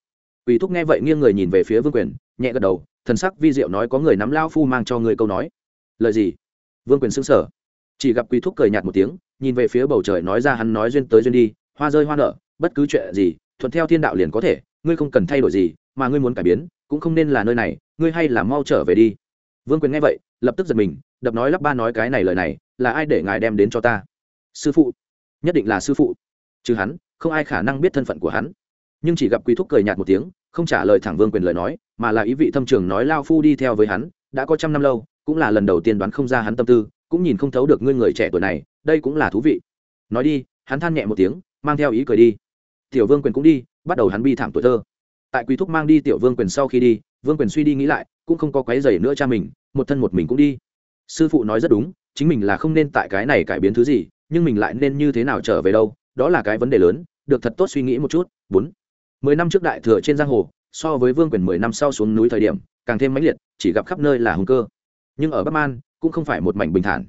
Quỷ thúc nghe vậy nghiêng người nhìn về phía Vương Quyền, nhẹ gật đầu, thần sắc vi diệu nói có người nắm lao phu mang cho người câu nói. Lời gì? Vương Quyền sững sờ. Chỉ gặp Quỷ thúc cười nhạt một tiếng, nhìn về phía bầu trời nói ra hắn nói duyên tới duyên đi, hoa rơi hoa nở, bất cứ chuyện gì, thuận theo thiên đạo liền có thể, ngươi không cần thay đổi gì, mà ngươi muốn cải biến, cũng không nên là nơi này, ngươi hay là mau trở về đi. Vương Quyền nghe vậy, lập tức giật mình, đập nói lắp ba nói cái này lời này, là ai để ngài đem đến cho ta? Sư phụ, nhất định là sư phụ. Chứ hắn, không ai khả năng biết thân phận của hắn. Nhưng chỉ gặp quý thúc cười nhạt một tiếng không trả lời thẳng vương quyền lời nói mà là ý vị thâm trường nói lao phu đi theo với hắn đã có trăm năm lâu cũng là lần đầu tiên đoán không ra hắn tâm tư cũng nhìn không thấu được ngươi người trẻ tuổi này đây cũng là thú vị. Nói đi hắn than nhẹ một tiếng mang theo ý cười đi. Tiểu vương quyền cũng đi bắt đầu hắn bi thảm tuổi thơ. Tại quý thúc mang đi tiểu vương quyền sau khi đi vương quyền suy đi nghĩ lại cũng không có quái dày nữa cha mình một thân một mình cũng đi. Sư phụ nói rất đúng chính mình là không nên tại cái này cải biến thứ gì nhưng mình lại nên như thế nào trở về đâu? Đó là cái vấn đề lớn, được thật tốt suy nghĩ một chút. Bốn, mười năm trước đại thừa trên giang hồ, so với vương quyền mười năm sau xuống núi thời điểm, càng thêm mãnh liệt, chỉ gặp khắp nơi là hùng cơ. Nhưng ở bắc man, cũng không phải một mảnh bình thản.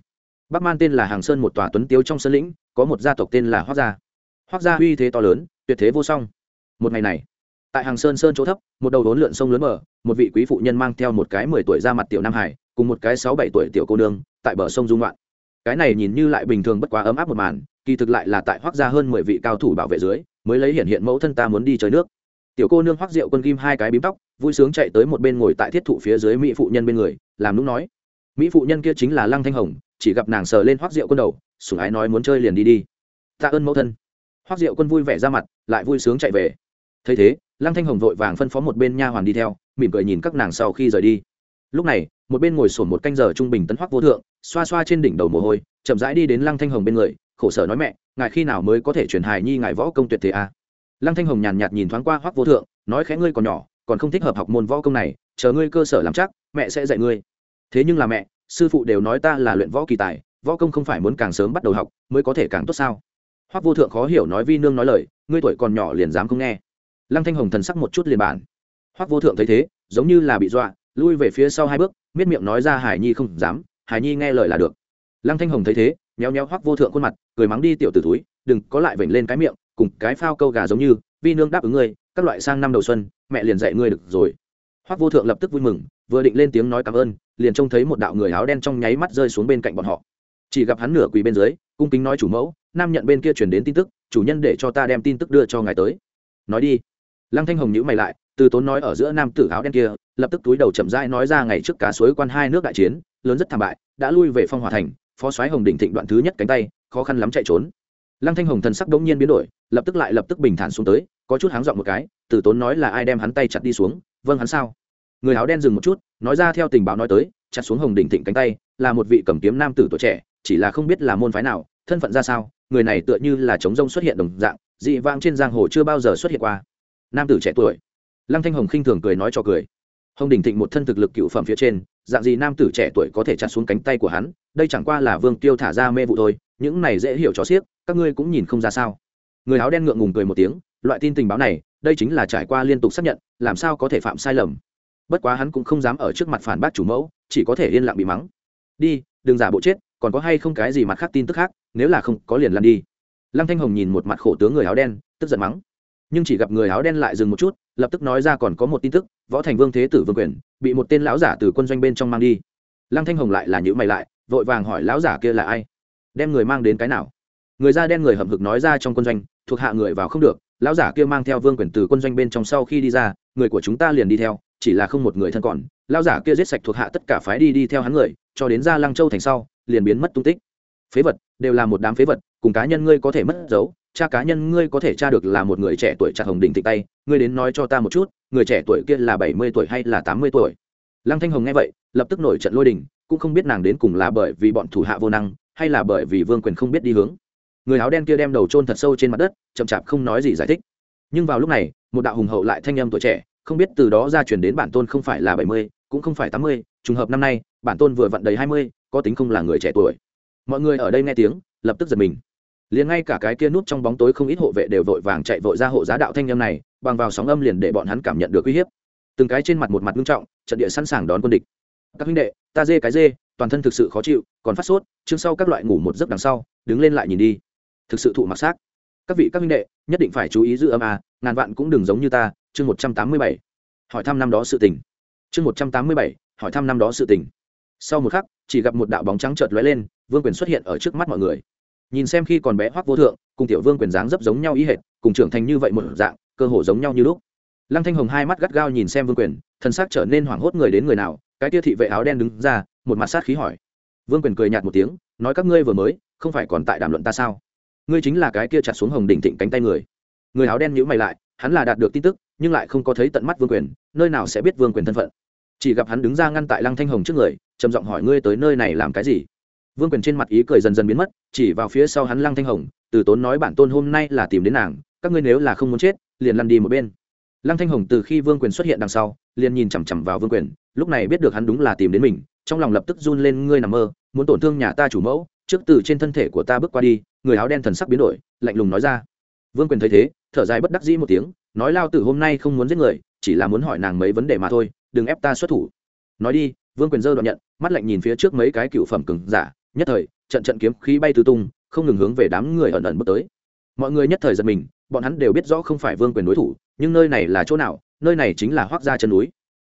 Bắc man tên là hàng sơn một tòa tuấn tiếu trong sơn lĩnh, có một gia tộc tên là hoác gia. Hoác gia uy thế to lớn, tuyệt thế vô song. Một ngày này, tại hàng sơn sơn chỗ thấp, một đầu đốn lượn sông lớn mở, một vị quý phụ nhân mang theo một cái mười tuổi ra mặt tiểu nam hải, cùng một cái sáu bảy tuổi tiểu cô nương, tại bờ sông dung loạn cái này nhìn như lại bình thường bất quá ấm áp một màn, kỳ thực lại là tại hoác gia hơn mười vị cao thủ bảo vệ dưới, mới lấy hiện hiện mẫu thân ta muốn đi chơi nước. Tiểu cô nương hoắc rượu quân kim hai cái bím tóc, vui sướng chạy tới một bên ngồi tại thiết thụ phía dưới mỹ phụ nhân bên người, làm lúc nói. Mỹ phụ nhân kia chính là lăng thanh hồng, chỉ gặp nàng sờ lên hoắc rượu quân đầu, sủng ái nói muốn chơi liền đi đi. Tạ ơn mẫu thân. Hoắc rượu quân vui vẻ ra mặt, lại vui sướng chạy về. Thấy thế, lăng thanh hồng vội vàng phân phó một bên nha hoàn đi theo, mỉm cười nhìn các nàng sau khi rời đi. Lúc này một bên ngồi sổn một canh giờ trung bình tấn hoắc vô thượng, xoa xoa trên đỉnh đầu mồ hôi, chậm rãi đi đến lăng thanh hồng bên người, khổ sở nói mẹ, ngài khi nào mới có thể truyền hài nhi ngài võ công tuyệt thế à? lăng thanh hồng nhàn nhạt nhìn thoáng qua hoắc vô thượng, nói khẽ ngươi còn nhỏ, còn không thích hợp học môn võ công này, chờ ngươi cơ sở làm chắc, mẹ sẽ dạy ngươi. Thế nhưng là mẹ, sư phụ đều nói ta là luyện võ kỳ tài, võ công không phải muốn càng sớm bắt đầu học mới có thể càng tốt sao? Hoắc vô thượng khó hiểu nói vi nương nói lời, ngươi tuổi còn nhỏ liền dám không nghe. Lăng thanh hồng thần sắc một chút liền bản. Hoắc vô thượng thấy thế, giống như là bị dọa lui về phía sau hai bước, miết miệng nói ra hải nhi không dám, hải nhi nghe lời là được. Lăng thanh hồng thấy thế nhéo nhéo hoắc vô thượng khuôn mặt, cười mắng đi tiểu tử túi đừng có lại vểnh lên cái miệng, cùng cái phao câu gà giống như, vi nương đáp ứng ngươi, các loại sang năm đầu xuân, mẹ liền dạy ngươi được rồi. Hoắc vô thượng lập tức vui mừng, vừa định lên tiếng nói cảm ơn, liền trông thấy một đạo người áo đen trong nháy mắt rơi xuống bên cạnh bọn họ. Chỉ gặp hắn nửa quỳ bên dưới, cung kính nói chủ mẫu, nam nhận bên kia chuyển đến tin tức, chủ nhân để cho ta đem tin tức đưa cho ngài tới. Nói đi. Lăng thanh hồng nhữ mày lại, từ tốn nói ở giữa nam tử áo đen kia lập tức túi đầu chậm rãi nói ra ngày trước cá suối quan hai nước đại chiến, lớn rất thảm bại, đã lui về phong hòa thành, phó soái hồng đỉnh thịnh đoạn thứ nhất cánh tay, khó khăn lắm chạy trốn. Lăng thanh hồng thần sắc đống nhiên biến đổi, lập tức lại lập tức bình thản xuống tới, có chút háng dọn một cái, từ tốn nói là ai đem hắn tay chặt đi xuống vâng hắn sao? Người áo đen dừng một chút, nói ra theo tình báo nói tới, chặt xuống hồng đỉnh thịnh cánh tay, là một vị cầm kiếm nam tử tuổi trẻ, chỉ là không biết là môn phái nào, thân phận ra sao, người này tựa như là chống rông xuất hiện đồng dạng, dị vãng trên giang hồ chưa bao giờ xuất hiện qua. Nam tử trẻ tuổi. Lăng thanh hồng khinh thường cười nói cho cười hồng đình thịnh một thân thực lực cựu phẩm phía trên, dạng gì nam tử trẻ tuổi có thể chặt xuống cánh tay của hắn, đây chẳng qua là vương tiêu thả ra mê vụ thôi, những này dễ hiểu cho xiếc, các ngươi cũng nhìn không ra sao. Người áo đen ngượng ngùng cười một tiếng, loại tin tình báo này, đây chính là trải qua liên tục xác nhận, làm sao có thể phạm sai lầm. Bất quá hắn cũng không dám ở trước mặt phản bác chủ mẫu, chỉ có thể yên lặng bị mắng. Đi, đừng giả bộ chết, còn có hay không cái gì mặt khác tin tức khác, nếu là không, có liền lăn đi. Lăng thanh hồng nhìn một mặt khổ tướng người áo đen, tức giận mắng nhưng chỉ gặp người áo đen lại dừng một chút, lập tức nói ra còn có một tin tức, võ thành vương thế tử vương quyền, bị một tên lão giả từ quân doanh bên trong mang đi. Lăng thanh hồng lại là nhữ mày lại, vội vàng hỏi lão giả kia là ai? Đem người mang đến cái nào? Người da đen người hầm hực nói ra trong quân doanh, thuộc hạ người vào không được, lão giả kia mang theo vương quyền từ quân doanh bên trong sau khi đi ra, người của chúng ta liền đi theo, chỉ là không một người thân còn, lão giả kia giết sạch thuộc hạ tất cả phái đi đi theo hắn người, cho đến ra lăng châu thành sau, liền biến mất tung tích. Phế vật, đều là một đám phế vật, cùng cá nhân ngươi có thể mất dấu cha cá nhân ngươi có thể tra được là một người trẻ tuổi chặt hồng đỉnh tịch tay, ngươi đến nói cho ta một chút, người trẻ tuổi kia là bảy mươi tuổi hay là tám mươi tuổi? Lăng thanh hồng nghe vậy, lập tức nổi trận lôi đình, cũng không biết nàng đến cùng là bởi vì bọn thủ hạ vô năng, hay là bởi vì vương quyền không biết đi hướng. Người áo đen kia đem đầu trôn thật sâu trên mặt đất, chậm chạp không nói gì giải thích. Nhưng vào lúc này, một đạo hùng hậu lại thanh âm tuổi trẻ, không biết từ đó ra chuyển đến bản tôn không phải là bảy mươi, cũng không phải tám mươi, trùng hợp năm nay, bản tôn vừa vặn đầy hai mươi, có tính không là người trẻ tuổi. Mọi người ở đây nghe tiếng, lập tức giật mình liền ngay cả cái kia nút trong bóng tối không ít hộ vệ đều vội vàng chạy vội ra hộ giá đạo thanh âm này, bằng vào sóng âm liền để bọn hắn cảm nhận được uy hiếp. Từng cái trên mặt một mặt nghiêm trọng, trận địa sẵn sàng đón quân địch. Các huynh đệ, ta dê cái dê, toàn thân thực sự khó chịu, còn phát sốt, chương sau các loại ngủ một giấc đằng sau, đứng lên lại nhìn đi. Thực sự thụ mặc xác. Các vị, các huynh đệ, nhất định phải chú ý giữ âm à ngàn vạn cũng đừng giống như ta, chương một trăm tám mươi bảy. Hỏi thăm năm đó sự tình. Chương một trăm tám mươi bảy, hỏi thăm năm đó sự tình. Sau một khắc, chỉ gặp một đạo bóng trắng chợt lóe lên, vương quyền xuất hiện ở trước mắt mọi người nhìn xem khi còn bé hoắc vô thượng, cùng tiểu vương quyền dáng dấp giống nhau ý hệt, cùng trưởng thành như vậy một dạng, cơ hồ giống nhau như lúc. Lăng thanh hồng hai mắt gắt gao nhìn xem vương quyền thân xác trở nên hoảng hốt người đến người nào, cái tia thị vệ áo đen đứng ra, một mặt sát khí hỏi. Vương quyền cười nhạt một tiếng, nói các ngươi vừa mới, không phải còn tại đàm luận ta sao? Ngươi chính là cái kia chặt xuống hồng đỉnh thịnh cánh tay người. Người áo đen nhíu mày lại, hắn là đạt được tin tức, nhưng lại không có thấy tận mắt vương quyền, nơi nào sẽ biết vương quyền thân phận. Chỉ gặp hắn đứng ra ngăn tại lăng thanh hồng trước người, trầm giọng hỏi ngươi tới nơi này làm cái gì? Vương quyền trên mặt ý cười dần dần biến mất, chỉ vào phía sau hắn lăng thanh hồng, từ tốn nói bản tôn hôm nay là tìm đến nàng, các ngươi nếu là không muốn chết, liền lăn đi một bên. Lăng thanh hồng từ khi vương quyền xuất hiện đằng sau, liền nhìn chằm chằm vào vương quyền, lúc này biết được hắn đúng là tìm đến mình, trong lòng lập tức run lên, ngươi nằm mơ, muốn tổn thương nhà ta chủ mẫu, trước từ trên thân thể của ta bước qua đi, người áo đen thần sắc biến đổi, lạnh lùng nói ra. Vương quyền thấy thế, thở dài bất đắc dĩ một tiếng, nói lao tử hôm nay không muốn giết người, chỉ là muốn hỏi nàng mấy vấn đề mà thôi, đừng ép ta xuất thủ. Nói đi, vương quyền dơ đoạn nhận, mắt lạnh nhìn phía trước mấy cái cựu phẩm cừng giả nhất thời, trận trận kiếm khí bay tứ tung, không ngừng hướng về đám người ẩn ẩn bước tới. Mọi người nhất thời giật mình, bọn hắn đều biết rõ không phải vương quyền đối thủ, nhưng nơi này là chỗ nào, nơi này chính là hoác gia chân núi.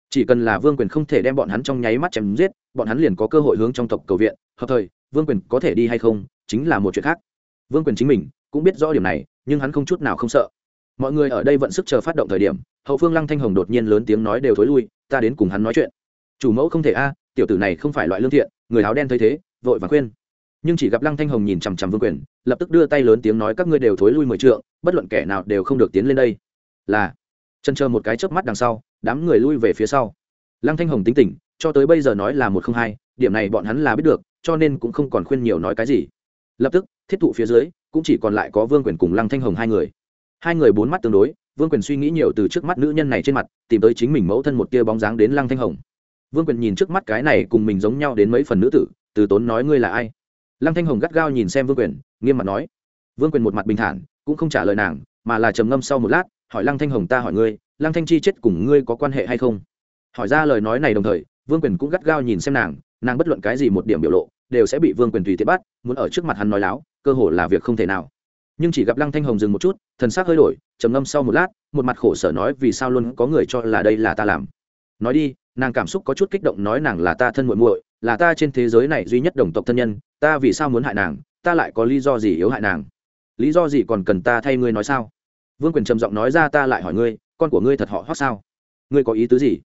Chỉ cần là vương quyền không thể đem bọn hắn trong nháy mắt chém giết, bọn hắn liền có cơ hội hướng trong tộc cầu viện, hợp thời, vương quyền có thể đi hay không, chính là một chuyện khác. Vương quyền chính mình cũng biết rõ điểm này, nhưng hắn không chút nào không sợ. Mọi người ở đây vẫn sức chờ phát động thời điểm, hậu phương lăng thanh hồng đột nhiên lớn tiếng nói đều thối lui, ta đến cùng hắn nói chuyện. Chủ mẫu không thể a, tiểu tử này không phải loại lương thiện, người áo đen thấy thế vội và khuyên. Nhưng chỉ gặp lăng thanh hồng nhìn chằm chằm vương quyền, lập tức đưa tay lớn tiếng nói, các ngươi đều thối lui mười trượng, bất luận kẻ nào đều không được tiến lên đây. Là chân chờ một cái chớp mắt đằng sau, đám người lui về phía sau. Lăng thanh hồng tính tỉnh, cho tới bây giờ nói là một không hai, điểm này bọn hắn là biết được, cho nên cũng không còn khuyên nhiều nói cái gì. Lập tức, thiết thụ phía dưới, cũng chỉ còn lại có vương quyền cùng lăng thanh hồng hai người. Hai người bốn mắt tương đối, vương quyền suy nghĩ nhiều từ trước mắt nữ nhân này trên mặt, tìm tới chính mình mẫu thân một tia bóng dáng đến lăng thanh hồng. Vương quyền nhìn trước mắt cái này cùng mình giống nhau đến mấy phần nữ tử từ tốn nói ngươi là ai? Lăng thanh hồng gắt gao nhìn xem vương quyền, nghiêm mặt nói. Vương quyền một mặt bình thản, cũng không trả lời nàng, mà là trầm ngâm sau một lát, hỏi lăng thanh hồng ta hỏi ngươi, lăng thanh chi chết cùng ngươi có quan hệ hay không? Hỏi ra lời nói này đồng thời, vương quyền cũng gắt gao nhìn xem nàng nàng bất luận cái gì một điểm biểu lộ, đều sẽ bị vương quyền tùy tiện bắt, muốn ở trước mặt hắn nói láo, cơ hồ là việc không thể nào. Nhưng chỉ gặp lăng thanh hồng dừng một chút, thần sắc hơi đổi, trầm ngâm sau một lát, một mặt khổ sở nói vì sao luôn có người cho là đây là ta làm. Nói đi nàng cảm xúc có chút kích động nói nàng là ta thân muội muội, là ta trên thế giới này duy nhất đồng tộc thân nhân, ta vì sao muốn hại nàng, ta lại có lý do gì yếu hại nàng? Lý do gì còn cần ta thay ngươi nói sao? Vương quyền trầm giọng nói ra ta lại hỏi ngươi, con của ngươi thật họ hoắc sao? Ngươi có ý tứ gì?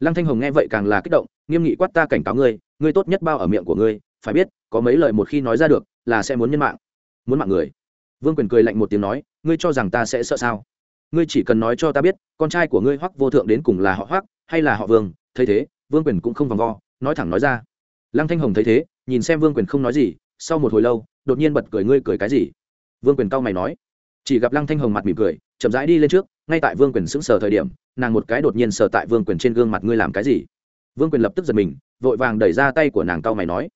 Lăng thanh hồng nghe vậy càng là kích động, nghiêm nghị quát ta cảnh cáo ngươi ngươi tốt nhất bao ở miệng của ngươi, phải biết, có mấy lời một khi nói ra được, là sẽ muốn nhân mạng, muốn mạng người. Vương quyền cười lạnh một tiếng nói, ngươi cho rằng ta sẽ sợ sao? Ngươi chỉ cần nói cho ta biết, con trai của ngươi hoắc vô thượng đến cùng là họ hoắc, hay là họ vương thấy thế, vương quyền cũng không vòng vo, nói thẳng nói ra. Lăng thanh hồng thấy thế, nhìn xem vương quyền không nói gì, sau một hồi lâu, đột nhiên bật cười, ngươi cười cái gì? Vương quyền cau mày nói. Chỉ gặp lăng thanh hồng mặt mỉm cười, chậm rãi đi lên trước, ngay tại vương quyền sững sờ thời điểm, nàng một cái đột nhiên sờ tại vương quyền trên gương mặt, ngươi làm cái gì? Vương quyền lập tức giật mình, vội vàng đẩy ra tay của nàng cau mày nói.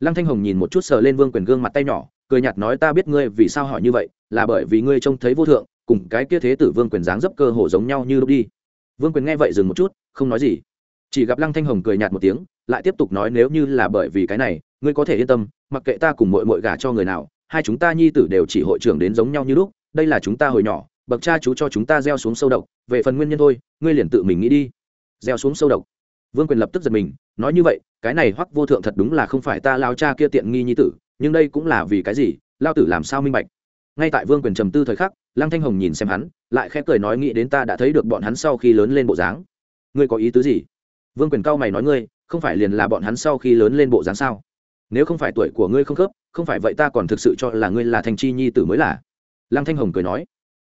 Lăng thanh hồng nhìn một chút sờ lên vương quyền gương mặt tay nhỏ, cười nhạt nói, ta biết ngươi vì sao hỏi như vậy, là bởi vì ngươi trông thấy vô thượng, cùng cái kia thế tử vương quyền dáng dấp cơ hồ giống nhau như lúc đi. Vương quyền nghe vậy dừng một chút, không nói gì chỉ gặp lăng thanh hồng cười nhạt một tiếng, lại tiếp tục nói nếu như là bởi vì cái này, ngươi có thể yên tâm, mặc kệ ta cùng mội mội gả cho người nào, hai chúng ta nhi tử đều chỉ hội trưởng đến giống nhau như lúc, đây là chúng ta hồi nhỏ, bậc cha chú cho chúng ta gieo xuống sâu độc, về phần nguyên nhân thôi, ngươi liền tự mình nghĩ đi. Gieo xuống sâu độc. Vương quyền lập tức giật mình, nói như vậy, cái này hoắc vô thượng thật đúng là không phải ta lao cha kia tiện nghi nhi tử, nhưng đây cũng là vì cái gì, lao tử làm sao minh bạch? Ngay tại vương quyền trầm tư thời khắc, lăng thanh hồng nhìn xem hắn, lại khẽ cười nói nghĩ đến ta đã thấy được bọn hắn sau khi lớn lên bộ dáng. Ngươi có ý tứ gì? Vương quyền cao mày nói ngươi, không phải liền là bọn hắn sau khi lớn lên bộ dáng sao? Nếu không phải tuổi của ngươi không khớp, không phải vậy ta còn thực sự cho là ngươi là thành chi nhi tử mới là. Lăng thanh hồng cười nói.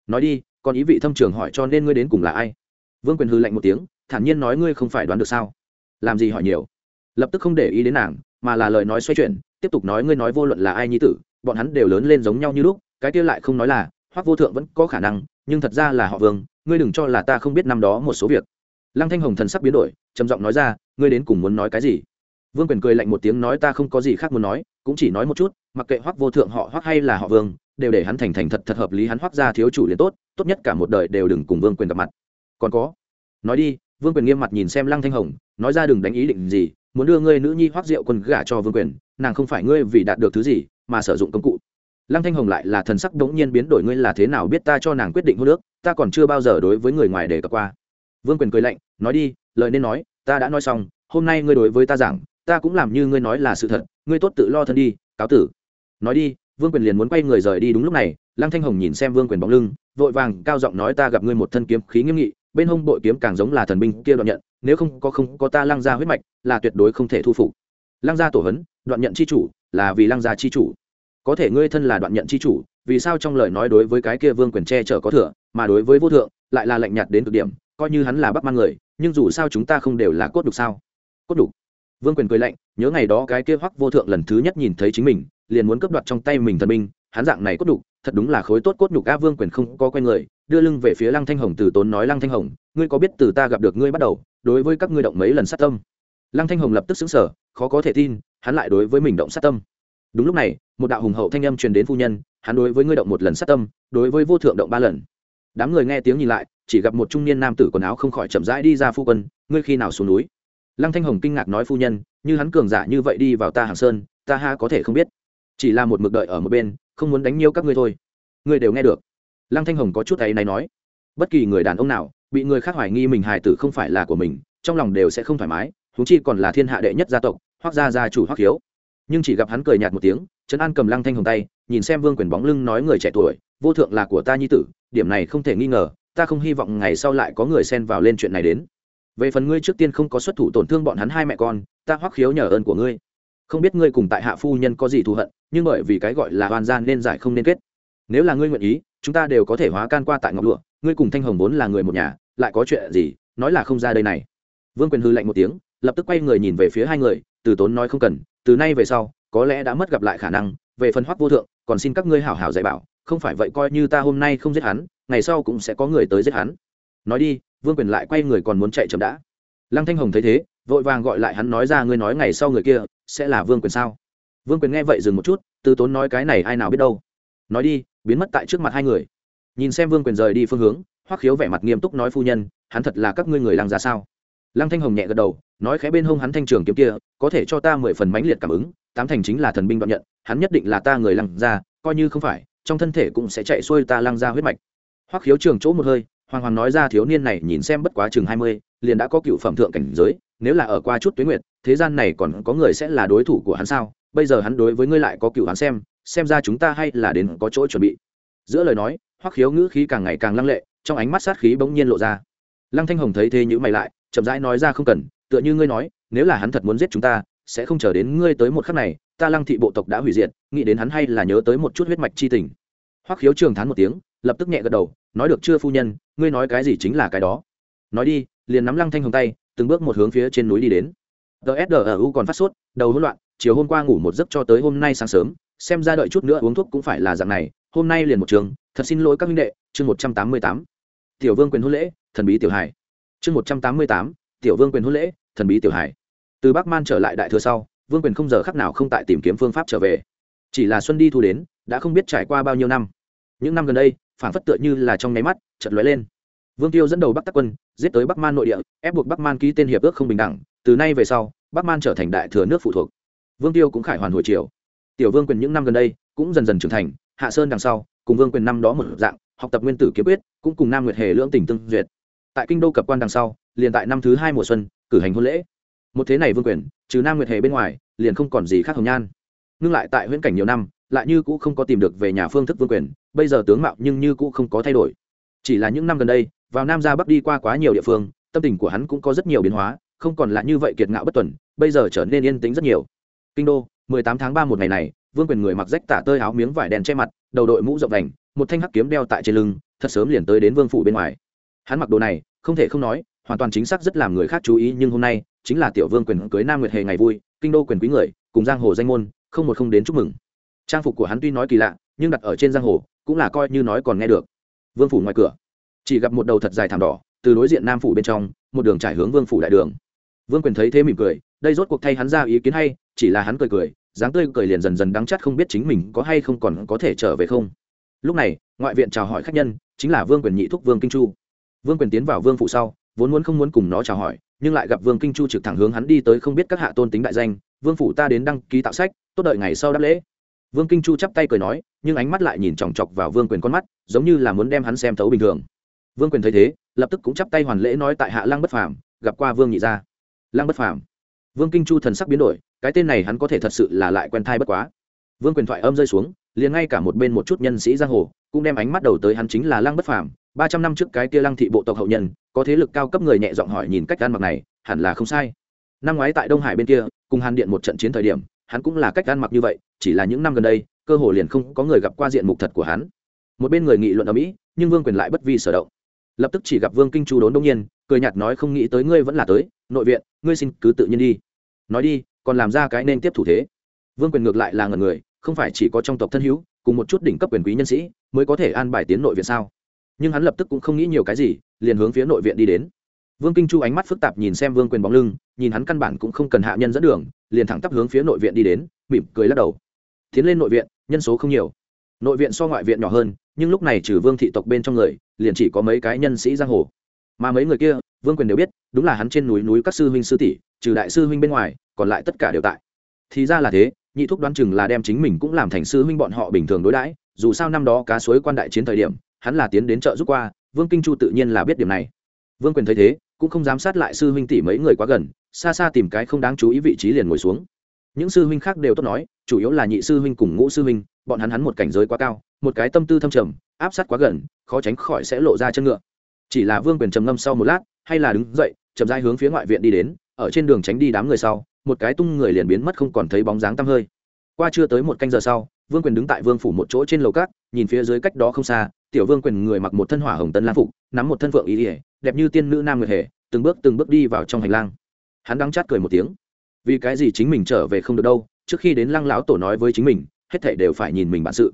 Nói đi, còn ý vị thâm trường hỏi cho nên ngươi đến cùng là ai? Vương quyền hư lạnh một tiếng, thản nhiên nói ngươi không phải đoán được sao? Làm gì hỏi nhiều? Lập tức không để ý đến nàng, mà là lời nói xoay chuyển, tiếp tục nói ngươi nói vô luận là ai nhi tử, bọn hắn đều lớn lên giống nhau như lúc, cái kia lại không nói là, hoắc vô thượng vẫn có khả năng, nhưng thật ra là họ vương, ngươi đừng cho là ta không biết năm đó một số việc. Lăng thanh hồng thần sắc biến đổi trầm giọng nói ra, ngươi đến cùng muốn nói cái gì? Vương quyền cười lạnh một tiếng nói, ta không có gì khác muốn nói, cũng chỉ nói một chút, mặc kệ hoắc vô thượng họ hoắc hay là họ vương, đều để hắn thành thành thật thật hợp lý, hắn hoắc ra thiếu chủ liền tốt tốt nhất cả một đời đều đừng cùng vương quyền gặp mặt. Còn có? Nói đi. Vương quyền nghiêm mặt nhìn xem lăng thanh hồng, nói ra đừng đánh ý định gì, muốn đưa ngươi nữ nhi hoắc diệu quân gả cho vương quyền, nàng không phải ngươi vì đạt được thứ gì, mà sử dụng công cụ. Lăng thanh hồng lại là thần sắc đống nhiên biến đổi, ngươi là thế nào biết ta cho nàng quyết định hôn nước ta còn chưa bao giờ đối với người ngoài để cập qua vương quyền cười lạnh, nói đi, lời nên nói, ta đã nói xong, hôm nay ngươi đối với ta giảng, ta cũng làm như ngươi nói là sự thật, ngươi tốt tự lo thân đi, cáo tử. Nói đi, vương quyền liền muốn quay người rời đi đúng lúc này, lăng thanh hồng nhìn xem vương quyền bóng lưng, vội vàng cao giọng nói ta gặp ngươi một thân kiếm khí nghiêm nghị, bên hông bội kiếm càng giống là thần binh kia đoạn nhận, nếu không có không có ta lăng gia huyết mạch, là tuyệt đối không thể thu phục. Lăng gia tổ hấn đoạn nhận chi chủ, là vì lăng gia chi chủ. Có thể ngươi thân là đoạn nhận chi chủ, vì sao trong lời nói đối với cái kia vương quyền che chở có thừa, mà đối với vô thượng, lại là lạnh nhạt đến cực điểm coi như hắn là bắc mang người, nhưng dù sao chúng ta không đều là cốt đục sao? Cốt đục. Vương quyền cười lạnh, nhớ ngày đó cái kia hoắc vô thượng lần thứ nhất nhìn thấy chính mình, liền muốn cướp đoạt trong tay mình thần binh, hắn dạng này cốt đục, thật đúng là khối tốt cốt nhục a vương quyền không có quen người, đưa lưng về phía lăng thanh hồng từ tốn nói lăng thanh hồng, ngươi có biết từ ta gặp được ngươi bắt đầu, đối với các ngươi động mấy lần sát tâm? Lăng thanh hồng lập tức xứng sở khó có thể tin, hắn lại đối với mình động sát tâm. Đúng lúc này, một đạo hùng hậu thanh âm truyền đến phu nhân, hắn đối với ngươi động một lần sát tâm, đối với vô thượng động ba lần. Đám người nghe tiếng nhìn lại chỉ gặp một trung niên nam tử quần áo không khỏi chậm rãi đi ra phu quân, ngươi khi nào xuống núi? Lăng thanh hồng kinh ngạc nói phu nhân, như hắn cường giả như vậy đi vào ta hàng sơn, ta ha có thể không biết. Chỉ là một mực đợi ở một bên, không muốn đánh nhiêu các ngươi thôi. Ngươi đều nghe được. Lăng thanh hồng có chút ấy này nói, bất kỳ người đàn ông nào, bị người khác hoài nghi mình hài tử không phải là của mình, trong lòng đều sẽ không thoải mái, huống chi còn là thiên hạ đệ nhất gia tộc, hoặc gia gia chủ hoặc hiếu nhưng chỉ gặp hắn cười nhạt một tiếng, trấn an cầm lăng thanh hồng tay, nhìn xem vương quyền bóng lưng nói người trẻ tuổi, vô thượng là của ta nhi tử, điểm này không thể nghi ngờ ta không hy vọng ngày sau lại có người xen vào lên chuyện này đến. Về phần ngươi trước tiên không có xuất thủ tổn thương bọn hắn hai mẹ con, ta hoắc khiếu nhờ ơn của ngươi. Không biết ngươi cùng tại hạ phu nhân có gì thù hận, nhưng bởi vì cái gọi là hoàn gian nên giải không nên kết. Nếu là ngươi nguyện ý, chúng ta đều có thể hóa can qua tại ngọc lụa, ngươi cùng thanh hồng vốn là người một nhà, lại có chuyện gì, nói là không ra đây này. Vương quyền hư lạnh một tiếng, lập tức quay người nhìn về phía hai người, từ tốn nói không cần, từ nay về sau, có lẽ đã mất gặp lại khả năng, về phần hoắc vô thượng, còn xin các ngươi hảo hảo dạy bảo, không phải vậy coi như ta hôm nay không giết hắn ngày sau cũng sẽ có người tới giết hắn. Nói đi, vương quyền lại quay người còn muốn chạy chậm đã. Lăng thanh hồng thấy thế, vội vàng gọi lại hắn nói ra, ngươi nói ngày sau người kia sẽ là vương quyền sao? Vương quyền nghe vậy dừng một chút, từ tốn nói, cái này ai nào biết đâu. Nói đi, biến mất tại trước mặt hai người. Nhìn xem vương quyền rời đi phương hướng, hoắc khiếu vẻ mặt nghiêm túc nói, phu nhân, hắn thật là các ngươi người lăng ra sao? Lăng thanh hồng nhẹ gật đầu, nói, khẽ bên hông hắn thanh trường kiếm kia, có thể cho ta mười phần mãnh liệt cảm ứng, tám thành chính là thần binh đoạn nhận, hắn nhất định là ta người lăng ra coi như không phải, trong thân thể cũng sẽ chạy xuôi ta lăng ra huyết mạch hoắc khiếu trường chỗ một hơi, hoàng hoàng nói ra thiếu niên này nhìn xem bất quá chừng hai mươi, liền đã có cựu phẩm thượng cảnh giới, nếu là ở qua chút tuế nguyệt, thế gian này còn có người sẽ là đối thủ của hắn sao? Bây giờ hắn đối với ngươi lại có cựu hắn xem xem ra chúng ta hay là đến có chỗ chuẩn bị. Giữa lời nói, hoắc khiếu ngữ khí càng ngày càng lăng lệ, trong ánh mắt sát khí bỗng nhiên lộ ra. Lăng thanh hồng thấy thế nhữ mày lại, chậm rãi nói ra không cần, tựa như ngươi nói, nếu là hắn thật muốn giết chúng ta, sẽ không chờ đến ngươi tới một khắc này, ta lăng thị bộ tộc đã hủy diệt, nghĩ đến hắn hay là nhớ tới một chút huyết mạch chi tình. Hoắc khiếu trường thán một tiếng lập tức nhẹ gật đầu, nói được, chưa phu nhân, ngươi nói cái gì chính là cái đó. Nói đi, liền nắm lăng thanh hồng tay, từng bước một hướng phía trên núi đi đến. Gsdu còn phát sốt, đầu hỗn loạn, chiều hôm qua ngủ một giấc cho tới hôm nay sáng sớm, xem ra đợi chút nữa uống thuốc cũng phải là dạng này, hôm nay liền một trường, thật xin lỗi các minh đệ, chương một trăm tám mươi tám. Tiểu vương quyền hôn lễ, thần bí tiểu hải chương một trăm tám mươi tám, tiểu vương quyền hôn lễ, thần bí tiểu hải từ bắc man trở lại đại thừa sau, vương quyền không giờ khắc nào không tại tìm kiếm phương pháp trở về. Chỉ là xuân đi thu đến, đã không biết trải qua bao nhiêu năm. Những năm gần đây phản phất tựa như là trong nháy mắt chật lóe lên. Vương tiêu dẫn đầu bắc tắc quân, giết tới bắc man nội địa, ép buộc bắc man ký tên hiệp ước không bình đẳng. Từ nay về sau, bắc man trở thành đại thừa nước phụ thuộc. Vương tiêu cũng khải hoàn hồi triều. tiểu vương quyền những năm gần đây cũng dần dần trưởng thành, hạ sơn đằng sau, cùng vương quyền năm đó một dạng, học tập nguyên tử kiếm quyết, cũng cùng nam nguyệt hề lưỡng tỉnh tương duyệt. Tại kinh đô cập quan đằng sau, liền tại năm thứ hai mùa xuân, cử hành hôn lễ. Một thế này vương quyền, trừ nam nguyệt hề bên ngoài, liền không còn gì khác hồng nhan. Ngưng lại tại huyễn cảnh nhiều năm lại như cũ không có tìm được về nhà phương thức vương quyền, bây giờ tướng mạo nhưng như cũ không có thay đổi. Chỉ là những năm gần đây, vào nam ra bắc đi qua quá nhiều địa phương, tâm tình của hắn cũng có rất nhiều biến hóa, không còn là như vậy kiệt ngạo bất tuần, bây giờ trở nên yên tĩnh rất nhiều. Kinh đô, mười tám tháng ba một ngày này, vương quyền người mặc rách tả tơi áo miếng vải đèn che mặt, đầu đội mũ rộng đành một thanh hắc kiếm đeo tại trên lưng, thật sớm liền tới đến vương phủ bên ngoài. Hắn mặc đồ này, không thể không nói, hoàn toàn chính xác rất làm người khác chú ý, nhưng hôm nay, chính là tiểu vương quyền cưới nam nguyệt hề ngày vui, kinh đô quyền quý người, cùng giang hồ danh môn, không một không đến chúc mừng trang phục của hắn tuy nói kỳ lạ, nhưng đặt ở trên giang hồ, cũng là coi như nói còn nghe được. Vương phủ ngoài cửa, chỉ gặp một đầu thật dài thảm đỏ, từ đối diện nam phủ bên trong, một đường trải hướng vương phủ đại đường. Vương quyền thấy thế mỉm cười, đây rốt cuộc thay hắn ra ý kiến hay, chỉ là hắn cười cười, dáng tươi cười liền dần dần đắng chắt không biết chính mình có hay không còn có thể trở về không. Lúc này, ngoại viện chào hỏi khách nhân, chính là vương quyền nhị thúc vương kinh chu. Vương quyền tiến vào vương phủ sau, vốn muốn không muốn cùng nó chào hỏi, nhưng lại gặp vương kinh chu trực thẳng hướng hắn đi tới không biết các hạ tôn tính đại danh, vương phủ ta đến đăng ký tạo sách, tốt đợi ngày sau đáp lễ vương kinh chu chắp tay cười nói, nhưng ánh mắt lại nhìn chòng chọc vào vương quyền con mắt, giống như là muốn đem hắn xem thấu bình thường. Vương quyền thấy thế, lập tức cũng chắp tay hoàn lễ nói tại hạ lăng bất phàm, gặp qua vương nhị gia. Lăng bất phàm. Vương kinh chu thần sắc biến đổi, cái tên này hắn có thể thật sự là lại quen thai bất quá. Vương quyền thoại âm rơi xuống, liền ngay cả một bên một chút nhân sĩ giang hồ, cũng đem ánh mắt đầu tới hắn chính là lăng bất phàm, ba trăm năm trước cái kia lăng thị bộ tộc hậu nhân, có thế lực cao cấp người nhẹ giọng hỏi nhìn cách ăn mặc này, hẳn là không sai. Năm ngoái tại đông hải bên kia, cùng hàn điện một trận chiến thời điểm hắn cũng là cách ăn mặc như vậy, chỉ là những năm gần đây, cơ hồ liền không có người gặp qua diện mục thật của hắn. Một bên người nghị luận ở mỹ, nhưng vương quyền lại bất vi sở động. Lập tức chỉ gặp vương kinh chu đốn đông nhiên, cười nhạt nói không nghĩ tới ngươi vẫn là tới, nội viện, ngươi xin cứ tự nhiên đi. Nói đi, còn làm ra cái nên tiếp thủ thế. Vương quyền ngược lại là ngần người, không phải chỉ có trong tộc thân hữu, cùng một chút đỉnh cấp quyền quý nhân sĩ, mới có thể an bài tiến nội viện sao? Nhưng hắn lập tức cũng không nghĩ nhiều cái gì, liền hướng phía nội viện đi đến vương kinh chu ánh mắt phức tạp nhìn xem vương quyền bóng lưng, nhìn hắn căn bản cũng không cần hạ nhân dẫn đường, liền thẳng tắp hướng phía nội viện đi đến, mỉm cười lắc đầu. Tiến lên nội viện, nhân số không nhiều. Nội viện so ngoại viện nhỏ hơn, nhưng lúc này trừ vương thị tộc bên trong người, liền chỉ có mấy cái nhân sĩ giang hồ. Mà mấy người kia, vương quyền đều biết, đúng là hắn trên núi núi các sư huynh sư tỷ, trừ đại sư huynh bên ngoài, còn lại tất cả đều tại. Thì ra là thế, nhị thúc đoán chừng là đem chính mình cũng làm thành sư huynh bọn họ bình thường đối đãi, dù sao năm đó cá suối quan đại chiến thời điểm, hắn là tiến đến chợ giúp qua, vương kinh chu tự nhiên là biết điểm này. Vương quyền thấy thế cũng không dám sát lại sư huynh tỷ mấy người quá gần, xa xa tìm cái không đáng chú ý vị trí liền ngồi xuống. Những sư huynh khác đều tốt nói, chủ yếu là nhị sư huynh cùng ngũ sư huynh, bọn hắn hắn một cảnh giới quá cao, một cái tâm tư thâm trầm, áp sát quá gần, khó tránh khỏi sẽ lộ ra chân ngựa. Chỉ là vương quyền trầm ngâm sau một lát, hay là đứng dậy, chậm rãi hướng phía ngoại viện đi đến, ở trên đường tránh đi đám người sau, một cái tung người liền biến mất không còn thấy bóng dáng tăm hơi. Qua chưa tới một canh giờ sau, vương quyền đứng tại vương phủ một chỗ trên lầu cát, nhìn phía dưới cách đó không xa, tiểu vương quyền người mặc một thân hỏa hồng tân lan phục, nắm một thân phượng ý ỉa đẹp như tiên nữ nam người hề, từng bước từng bước đi vào trong hành lang. Hắn đắng chát cười một tiếng. Vì cái gì chính mình trở về không được đâu, trước khi đến lăng lão tổ nói với chính mình, hết thảy đều phải nhìn mình bản sự.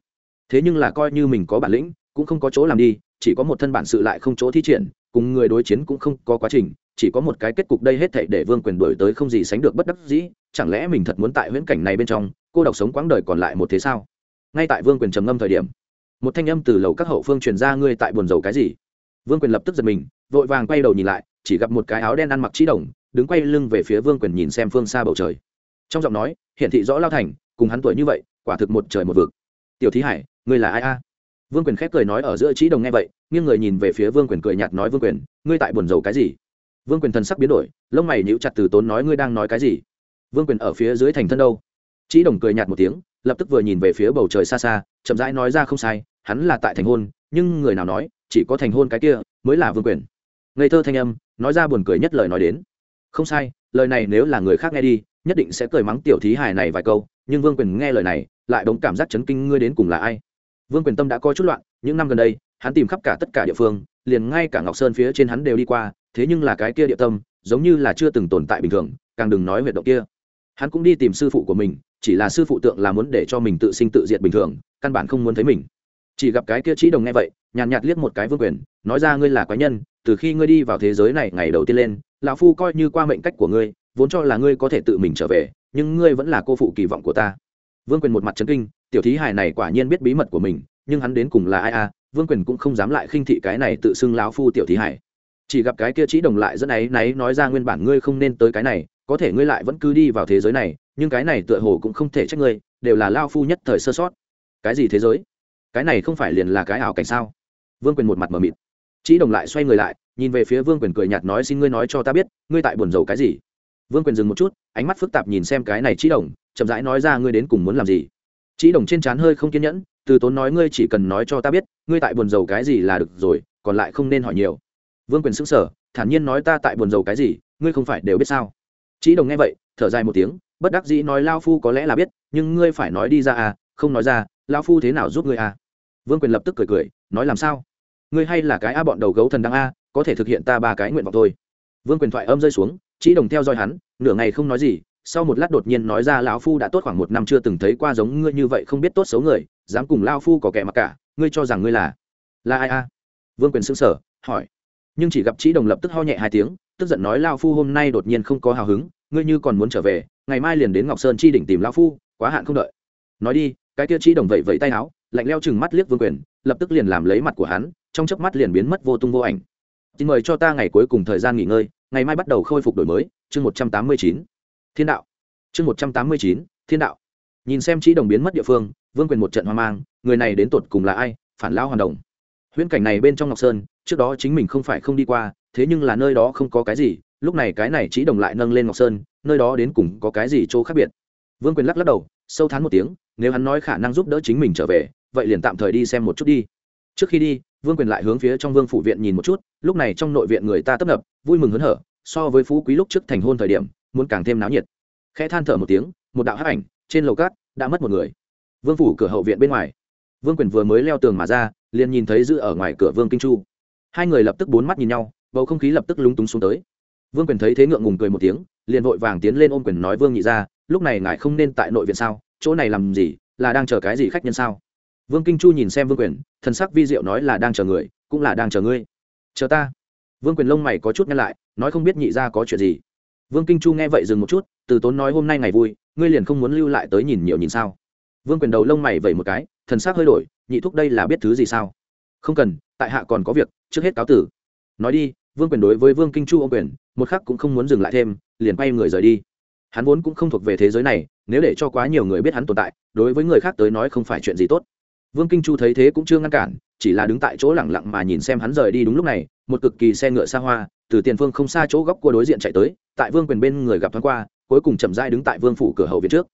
Thế nhưng là coi như mình có bản lĩnh, cũng không có chỗ làm đi, chỉ có một thân bản sự lại không chỗ thi triển, cùng người đối chiến cũng không có quá trình, chỉ có một cái kết cục đây hết thảy để vương quyền đổi tới không gì sánh được bất đắc dĩ, chẳng lẽ mình thật muốn tại huyễn cảnh này bên trong, cô độc sống quãng đời còn lại một thế sao? Ngay tại vương quyền trầm ngâm thời điểm, một thanh âm từ lầu các hậu phương truyền ra, ngươi tại buồn rầu cái gì? Vương quyền lập tức giật mình, vội vàng quay đầu nhìn lại, chỉ gặp một cái áo đen ăn mặc trí đồng, đứng quay lưng về phía vương quyền nhìn xem phương xa bầu trời. Trong giọng nói hiện thị rõ lao thành, cùng hắn tuổi như vậy, quả thực một trời một vực. Tiểu thí hải, ngươi là ai a? Vương quyền khép cười nói ở giữa trí đồng nghe vậy, nghiêng người nhìn về phía vương quyền cười nhạt nói, vương quyền, ngươi tại buồn rầu cái gì? Vương quyền thần sắc biến đổi, lông mày nhíu chặt từ tốn nói, ngươi đang nói cái gì? Vương quyền ở phía dưới thành thân đâu? Trí đồng cười nhạt một tiếng, lập tức vừa nhìn về phía bầu trời xa xa, chậm rãi nói ra không sai, hắn là tại thành hôn, nhưng người nào nói chỉ có thành hôn cái kia mới là vương quyền. Ngây thơ thanh âm, nói ra buồn cười nhất lời nói đến. Không sai, lời này nếu là người khác nghe đi, nhất định sẽ cười mắng tiểu thí hài này vài câu, nhưng vương quyền nghe lời này, lại đống cảm giác chấn kinh ngươi đến cùng là ai. Vương quyền tâm đã có chút loạn, những năm gần đây, hắn tìm khắp cả tất cả địa phương, liền ngay cả ngọc sơn phía trên hắn đều đi qua, thế nhưng là cái kia địa tâm, giống như là chưa từng tồn tại bình thường, càng đừng nói huyệt động kia. Hắn cũng đi tìm sư phụ của mình, chỉ là sư phụ tượng là muốn để cho mình tự sinh tự diệt bình thường, căn bản không muốn thấy mình chỉ gặp cái kia trí đồng nghe vậy nhàn nhạt, nhạt liếc một cái vương quyền nói ra ngươi là quái nhân từ khi ngươi đi vào thế giới này ngày đầu tiên lên lão phu coi như qua mệnh cách của ngươi vốn cho là ngươi có thể tự mình trở về nhưng ngươi vẫn là cô phụ kỳ vọng của ta. Vương quyền một mặt chấn kinh tiểu thí hài này quả nhiên biết bí mật của mình nhưng hắn đến cùng là ai à vương quyền cũng không dám lại khinh thị cái này tự xưng lão phu tiểu thí hải chỉ gặp cái kia trí đồng lại dẫn ấy náy nói ra nguyên bản ngươi không nên tới cái này có thể ngươi lại vẫn cứ đi vào thế giới này nhưng cái này tựa hồ cũng không thể trách ngươi đều là lao phu nhất thời sơ sót. Cái gì thế giới? Cái này không phải liền là cái ảo cảnh sao? Vương quyền một mặt mờ mịt. Trí đồng lại xoay người lại, nhìn về phía vương quyền cười nhạt nói, xin ngươi nói cho ta biết, ngươi tại buồn rầu cái gì? Vương quyền dừng một chút, ánh mắt phức tạp nhìn xem cái này trí đồng, chậm rãi nói ra, ngươi đến cùng muốn làm gì? Trí đồng trên trán hơi không kiên nhẫn, từ tốn nói, ngươi chỉ cần nói cho ta biết, ngươi tại buồn rầu cái gì là được rồi, còn lại không nên hỏi nhiều. Vương quyền xứng sở thản nhiên nói, ta tại buồn rầu cái gì, ngươi không phải đều biết sao? Trí đồng nghe vậy, thở dài một tiếng, bất đắc dĩ nói, lao phu có lẽ là biết, nhưng ngươi phải nói đi ra à không nói ra, lao phu thế nào giúp ngươi à? Vương quyền lập tức cười cười, nói làm sao? Ngươi hay là cái a bọn đầu gấu thần đăng a, có thể thực hiện ta ba cái nguyện vọng thôi. Vương quyền thoại âm rơi xuống, chỉ đồng theo dõi hắn, nửa ngày không nói gì, sau một lát đột nhiên nói ra lão phu đã tốt khoảng một năm chưa từng thấy qua giống ngươi như vậy không biết tốt xấu người, dám cùng lao phu có kẻ mặc cả, ngươi cho rằng ngươi là là ai a? Vương quyền xứng sở hỏi. Nhưng chỉ gặp trí đồng lập tức ho nhẹ hai tiếng, tức giận nói lao phu hôm nay đột nhiên không có hào hứng, ngươi như còn muốn trở về, ngày mai liền đến ngọc sơn chi đỉnh tìm lao phu, quá hạn không đợi. Nói đi, cái kia trí đồng vậy vẫy tay áo lạnh leo chừng mắt liếc vương quyền, lập tức liền làm lấy mặt của hắn, trong chớp mắt liền biến mất vô tung vô ảnh. Xin mời cho ta ngày cuối cùng thời gian nghỉ ngơi, ngày mai bắt đầu khôi phục đổi mới, chương một trăm tám mươi chín. Thiên đạo. Chương một trăm tám mươi chín, thiên đạo. Nhìn xem trí đồng biến mất địa phương, vương quyền một trận hoang mang, người này đến tột cùng là ai, phản lao hoàn đồng. Huyễn cảnh này bên trong ngọc sơn, trước đó chính mình không phải không đi qua, thế nhưng là nơi đó không có cái gì, lúc này cái này trí đồng lại nâng lên ngọc sơn, nơi đó đến cùng có cái gì chỗ khác biệt? Vương quyền lắc lắc đầu, sâu thán một tiếng, nếu hắn nói khả năng giúp đỡ chính mình trở về vậy liền tạm thời đi xem một chút đi. Trước khi đi, vương quyền lại hướng phía trong vương phủ viện nhìn một chút, lúc này trong nội viện người ta tấp nập, vui mừng hớn hở, so với phú quý lúc trước thành hôn thời điểm, muốn càng thêm náo nhiệt. Khẽ than thở một tiếng, một đạo hắc ảnh, trên lầu cát, đã mất một người. Vương phủ cửa hậu viện bên ngoài. Vương quyền vừa mới leo tường mà ra, liền nhìn thấy giữ ở ngoài cửa vương kinh chu. Hai người lập tức bốn mắt nhìn nhau, bầu không khí lập tức lúng túng xuống tới. Vương quyền thấy thế ngượng ngùng cười một tiếng, liền vội vàng tiến lên ôm quyền nói, vương nhị ra lúc này ngài không nên tại nội viện sao? Chỗ này làm gì? Là đang chờ cái gì khách nhân sao? Vương kinh chu nhìn xem vương quyền, thần sắc vi diệu nói là đang chờ người, cũng là đang chờ ngươi. Chờ ta. Vương quyền lông mày có chút nhăn lại, nói không biết nhị ra có chuyện gì. Vương kinh chu nghe vậy dừng một chút, từ tốn nói hôm nay ngày vui, ngươi liền không muốn lưu lại tới nhìn nhiều nhìn sao. Vương quyền đầu lông mày vẩy một cái, thần sắc hơi đổi, nhị thúc đây là biết thứ gì sao? Không cần, tại hạ còn có việc, trước hết cáo tử. Nói đi, vương quyền đối với vương kinh chu ô quyền, một khắc cũng không muốn dừng lại thêm, liền quay người rời đi. Hắn vốn cũng không thuộc về thế giới này, nếu để cho quá nhiều người biết hắn tồn tại, đối với người khác tới nói không phải chuyện gì tốt vương kinh chu thấy thế cũng chưa ngăn cản, chỉ là đứng tại chỗ lẳng lặng mà nhìn xem hắn rời đi đúng lúc này, một cực kỳ xe ngựa xa hoa, từ tiền phương không xa chỗ góc cua đối diện chạy tới, tại vương quyền bên người gặp thoáng qua, cuối cùng chậm dai đứng tại vương phủ cửa hậu viện trước.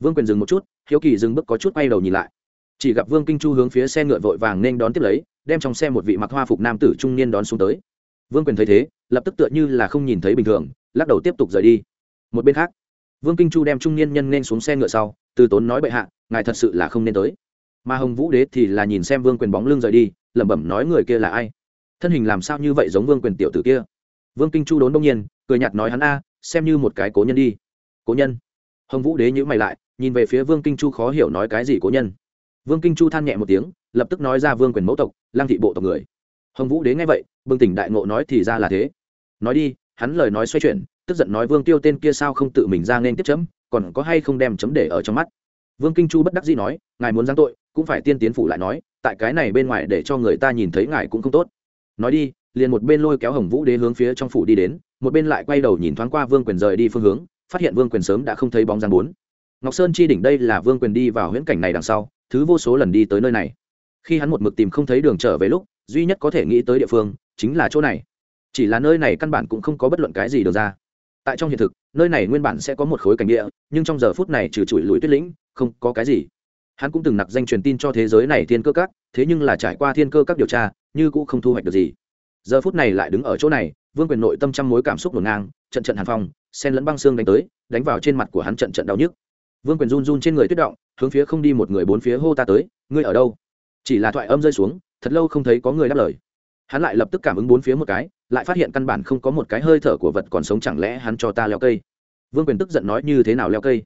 Vương quyền dừng một chút, hiếu kỳ dừng bước có chút quay đầu nhìn lại. Chỉ gặp vương kinh chu hướng phía xe ngựa vội vàng nên đón tiếp lấy, đem trong xe một vị mặc hoa phục nam tử trung niên đón xuống tới. Vương quyền thấy thế, lập tức tựa như là không nhìn thấy bình thường, lắc đầu tiếp tục rời đi. Một bên khác, vương kinh chu đem trung niên nhân nên xuống xe ngựa sau, từ tốn nói bệ hạ, ngài thật sự là không nên tới mà hồng vũ đế thì là nhìn xem vương quyền bóng lưng rời đi, lẩm bẩm nói người kia là ai? Thân hình làm sao như vậy giống vương quyền tiểu tử kia? Vương kinh chu đốn đông nhiên, cười nhạt nói hắn a, xem như một cái cố nhân đi. Cố nhân? Hồng vũ đế nhữ mày lại, nhìn về phía vương kinh chu khó hiểu nói cái gì cố nhân? Vương kinh chu than nhẹ một tiếng, lập tức nói ra vương quyền mẫu tộc, lang thị bộ tộc người. Hồng vũ đế nghe vậy, bừng tỉnh đại ngộ nói thì ra là thế. Nói đi, hắn lời nói xoay chuyển, tức giận nói vương tiêu tên kia sao không tự mình ra nên tiếp chấm, còn có hay không đem chấm để ở trong mắt? Vương kinh chu bất đắc dĩ nói, ngài muốn giáng tội cũng phải tiên tiến phủ lại nói, tại cái này bên ngoài để cho người ta nhìn thấy ngài cũng không tốt. Nói đi, liền một bên lôi kéo hồng vũ đế hướng phía trong phủ đi đến, một bên lại quay đầu nhìn thoáng qua vương quyền rời đi phương hướng, phát hiện vương quyền sớm đã không thấy bóng dáng bốn. Ngọc sơn chi đỉnh đây là vương quyền đi vào huyễn cảnh này đằng sau, thứ vô số lần đi tới nơi này. Khi hắn một mực tìm không thấy đường trở về lúc, duy nhất có thể nghĩ tới địa phương, chính là chỗ này. Chỉ là nơi này căn bản cũng không có bất luận cái gì được ra. Tại trong hiện thực, nơi này nguyên bản sẽ có một khối cảnh địa, nhưng trong giờ phút này trừ trụi lùi tuyết lĩnh, không có cái gì hắn cũng từng nặc danh truyền tin cho thế giới này thiên cơ các, thế nhưng là trải qua thiên cơ các điều tra, như cũng không thu hoạch được gì. Giờ phút này lại đứng ở chỗ này, vương quyền nội tâm trăm mối cảm xúc ngổn ngang, trận trận hàn phong, sen lẫn băng xương đánh tới, đánh vào trên mặt của hắn trận trận đau nhức. Vương quyền run run trên người tuyết động, hướng phía không đi một người bốn phía hô ta tới, ngươi ở đâu? Chỉ là thoại âm rơi xuống, thật lâu không thấy có người đáp lời. Hắn lại lập tức cảm ứng bốn phía một cái, lại phát hiện căn bản không có một cái hơi thở của vật còn sống chẳng lẽ hắn cho ta leo cây. Vương quyền tức giận nói, như thế nào leo cây?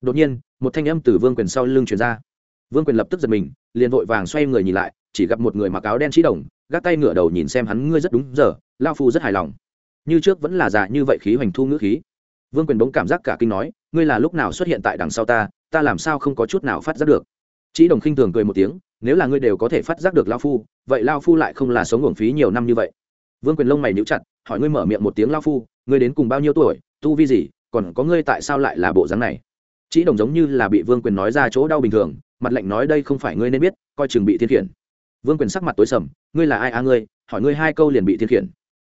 Đột nhiên, một thanh âm từ vương quyền sau lưng truyền ra vương quyền lập tức giật mình, liền vội vàng xoay người nhìn lại, chỉ gặp một người mặc áo đen trí đồng, gác tay ngửa đầu nhìn xem hắn, ngươi rất đúng giờ lao phu rất hài lòng. Như trước vẫn là già như vậy khí hoành thu ngữ khí. Vương quyền bỗng cảm giác cả kinh nói, ngươi là lúc nào xuất hiện tại đằng sau ta ta làm sao không có chút nào phát giác được. Trí đồng khinh thường cười một tiếng, nếu là ngươi đều có thể phát giác được lao phu, vậy lao phu lại không là sống uổng phí nhiều năm như vậy. Vương quyền lông mày níu chặt, hỏi ngươi mở miệng một tiếng lao phu, ngươi đến cùng bao nhiêu tuổi, tu vi gì, còn có ngươi tại sao lại là bộ dáng này? Trí đồng giống như là bị vương quyền nói ra chỗ đau bình thường mặt lệnh nói đây không phải ngươi nên biết, coi chừng bị thiên khiển. Vương quyền sắc mặt tối sầm, ngươi là ai a ngươi, hỏi ngươi hai câu liền bị thiên khiển.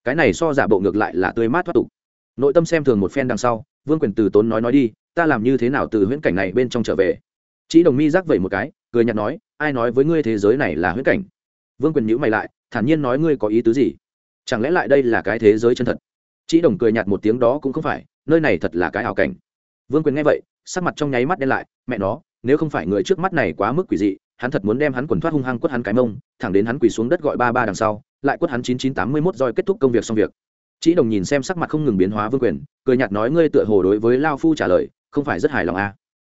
Cái này so giả bộ ngược lại là tươi mát thoát tục. Nội tâm xem thường một phen đằng sau, vương quyền từ tốn nói nói đi, ta làm như thế nào từ huyễn cảnh này bên trong trở về? Chị đồng mi rắc vẩy một cái, cười nhạt nói, ai nói với ngươi thế giới này là huyễn cảnh? Vương quyền nhữ mày lại, thản nhiên nói ngươi có ý tứ gì? Chẳng lẽ lại đây là cái thế giới chân thật? Chị đồng cười nhạt một tiếng đó cũng không phải, nơi này thật là cái ảo cảnh. Vương quyền nghe vậy, sắc mặt trong nháy mắt đen lại, mẹ nó nếu không phải người trước mắt này quá mức quỷ dị, hắn thật muốn đem hắn quần thoát hung hăng quất hắn cái mông, thẳng đến hắn quỳ xuống đất gọi ba ba đằng sau, lại quất hắn chín chín tám mươi mốt roi kết thúc công việc xong việc Chỉ đồng nhìn xem sắc mặt không ngừng biến hóa vương quyền, cười nhạt nói ngươi tựa hồ đối với lao phu trả lời, không phải rất hài lòng à.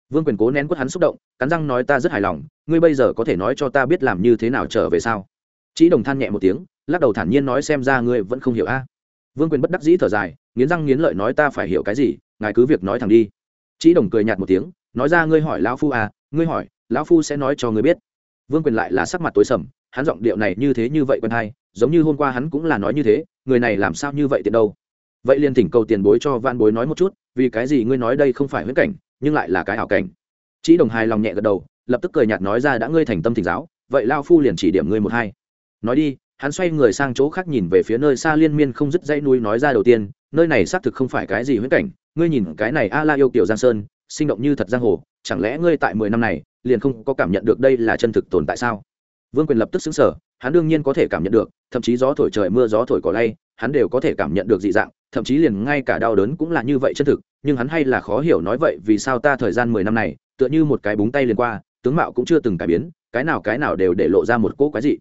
vương quyền cố nén quất hắn xúc động, cắn răng nói ta rất hài lòng, ngươi bây giờ có thể nói cho ta biết làm như thế nào trở về sao Chỉ đồng than nhẹ một tiếng, lắc đầu thản nhiên nói xem ra ngươi vẫn không hiểu a à. vương quyền bất đắc dĩ thở dài, nghiến răng nghiến lợi nói ta phải hiểu cái gì, ngài cứ việc nói thẳng đi Chỉ đồng cười nhạt một tiếng nói ra ngươi hỏi lão phu à ngươi hỏi, lão phu sẽ nói cho ngươi biết. Vương quyền lại là sắc mặt tối sầm, hắn giọng điệu này như thế như vậy quen hay, giống như hôm qua hắn cũng là nói như thế, người này làm sao như vậy tiện đâu. Vậy liền thỉnh cầu tiền bối cho van bối nói một chút, vì cái gì ngươi nói đây không phải huyễn cảnh, nhưng lại là cái ảo cảnh. Chỉ đồng hài lòng nhẹ gật đầu, lập tức cười nhạt nói ra đã ngươi thành tâm thỉnh giáo, vậy lao phu liền chỉ điểm ngươi một hai. Nói đi, hắn xoay người sang chỗ khác nhìn về phía nơi xa liên miên không dứt dãy núi nói ra đầu tiên, nơi này xác thực không phải cái gì huyễn cảnh, ngươi nhìn cái này a la yêu kiểu giang sơn sinh động như thật giang hồ, chẳng lẽ ngươi tại mười năm này liền không có cảm nhận được đây là chân thực tồn tại sao? Vương quyền lập tức xứng sở hắn đương nhiên có thể cảm nhận được, thậm chí gió thổi trời mưa gió thổi cỏ lay, hắn đều có thể cảm nhận được dị dạng, thậm chí liền ngay cả đau đớn cũng là như vậy chân thực, nhưng hắn hay là khó hiểu nói vậy vì sao ta thời gian mười năm này, tựa như một cái búng tay liền qua, tướng mạo cũng chưa từng cải biến, cái nào cái nào đều để lộ ra một cỗ quái dị.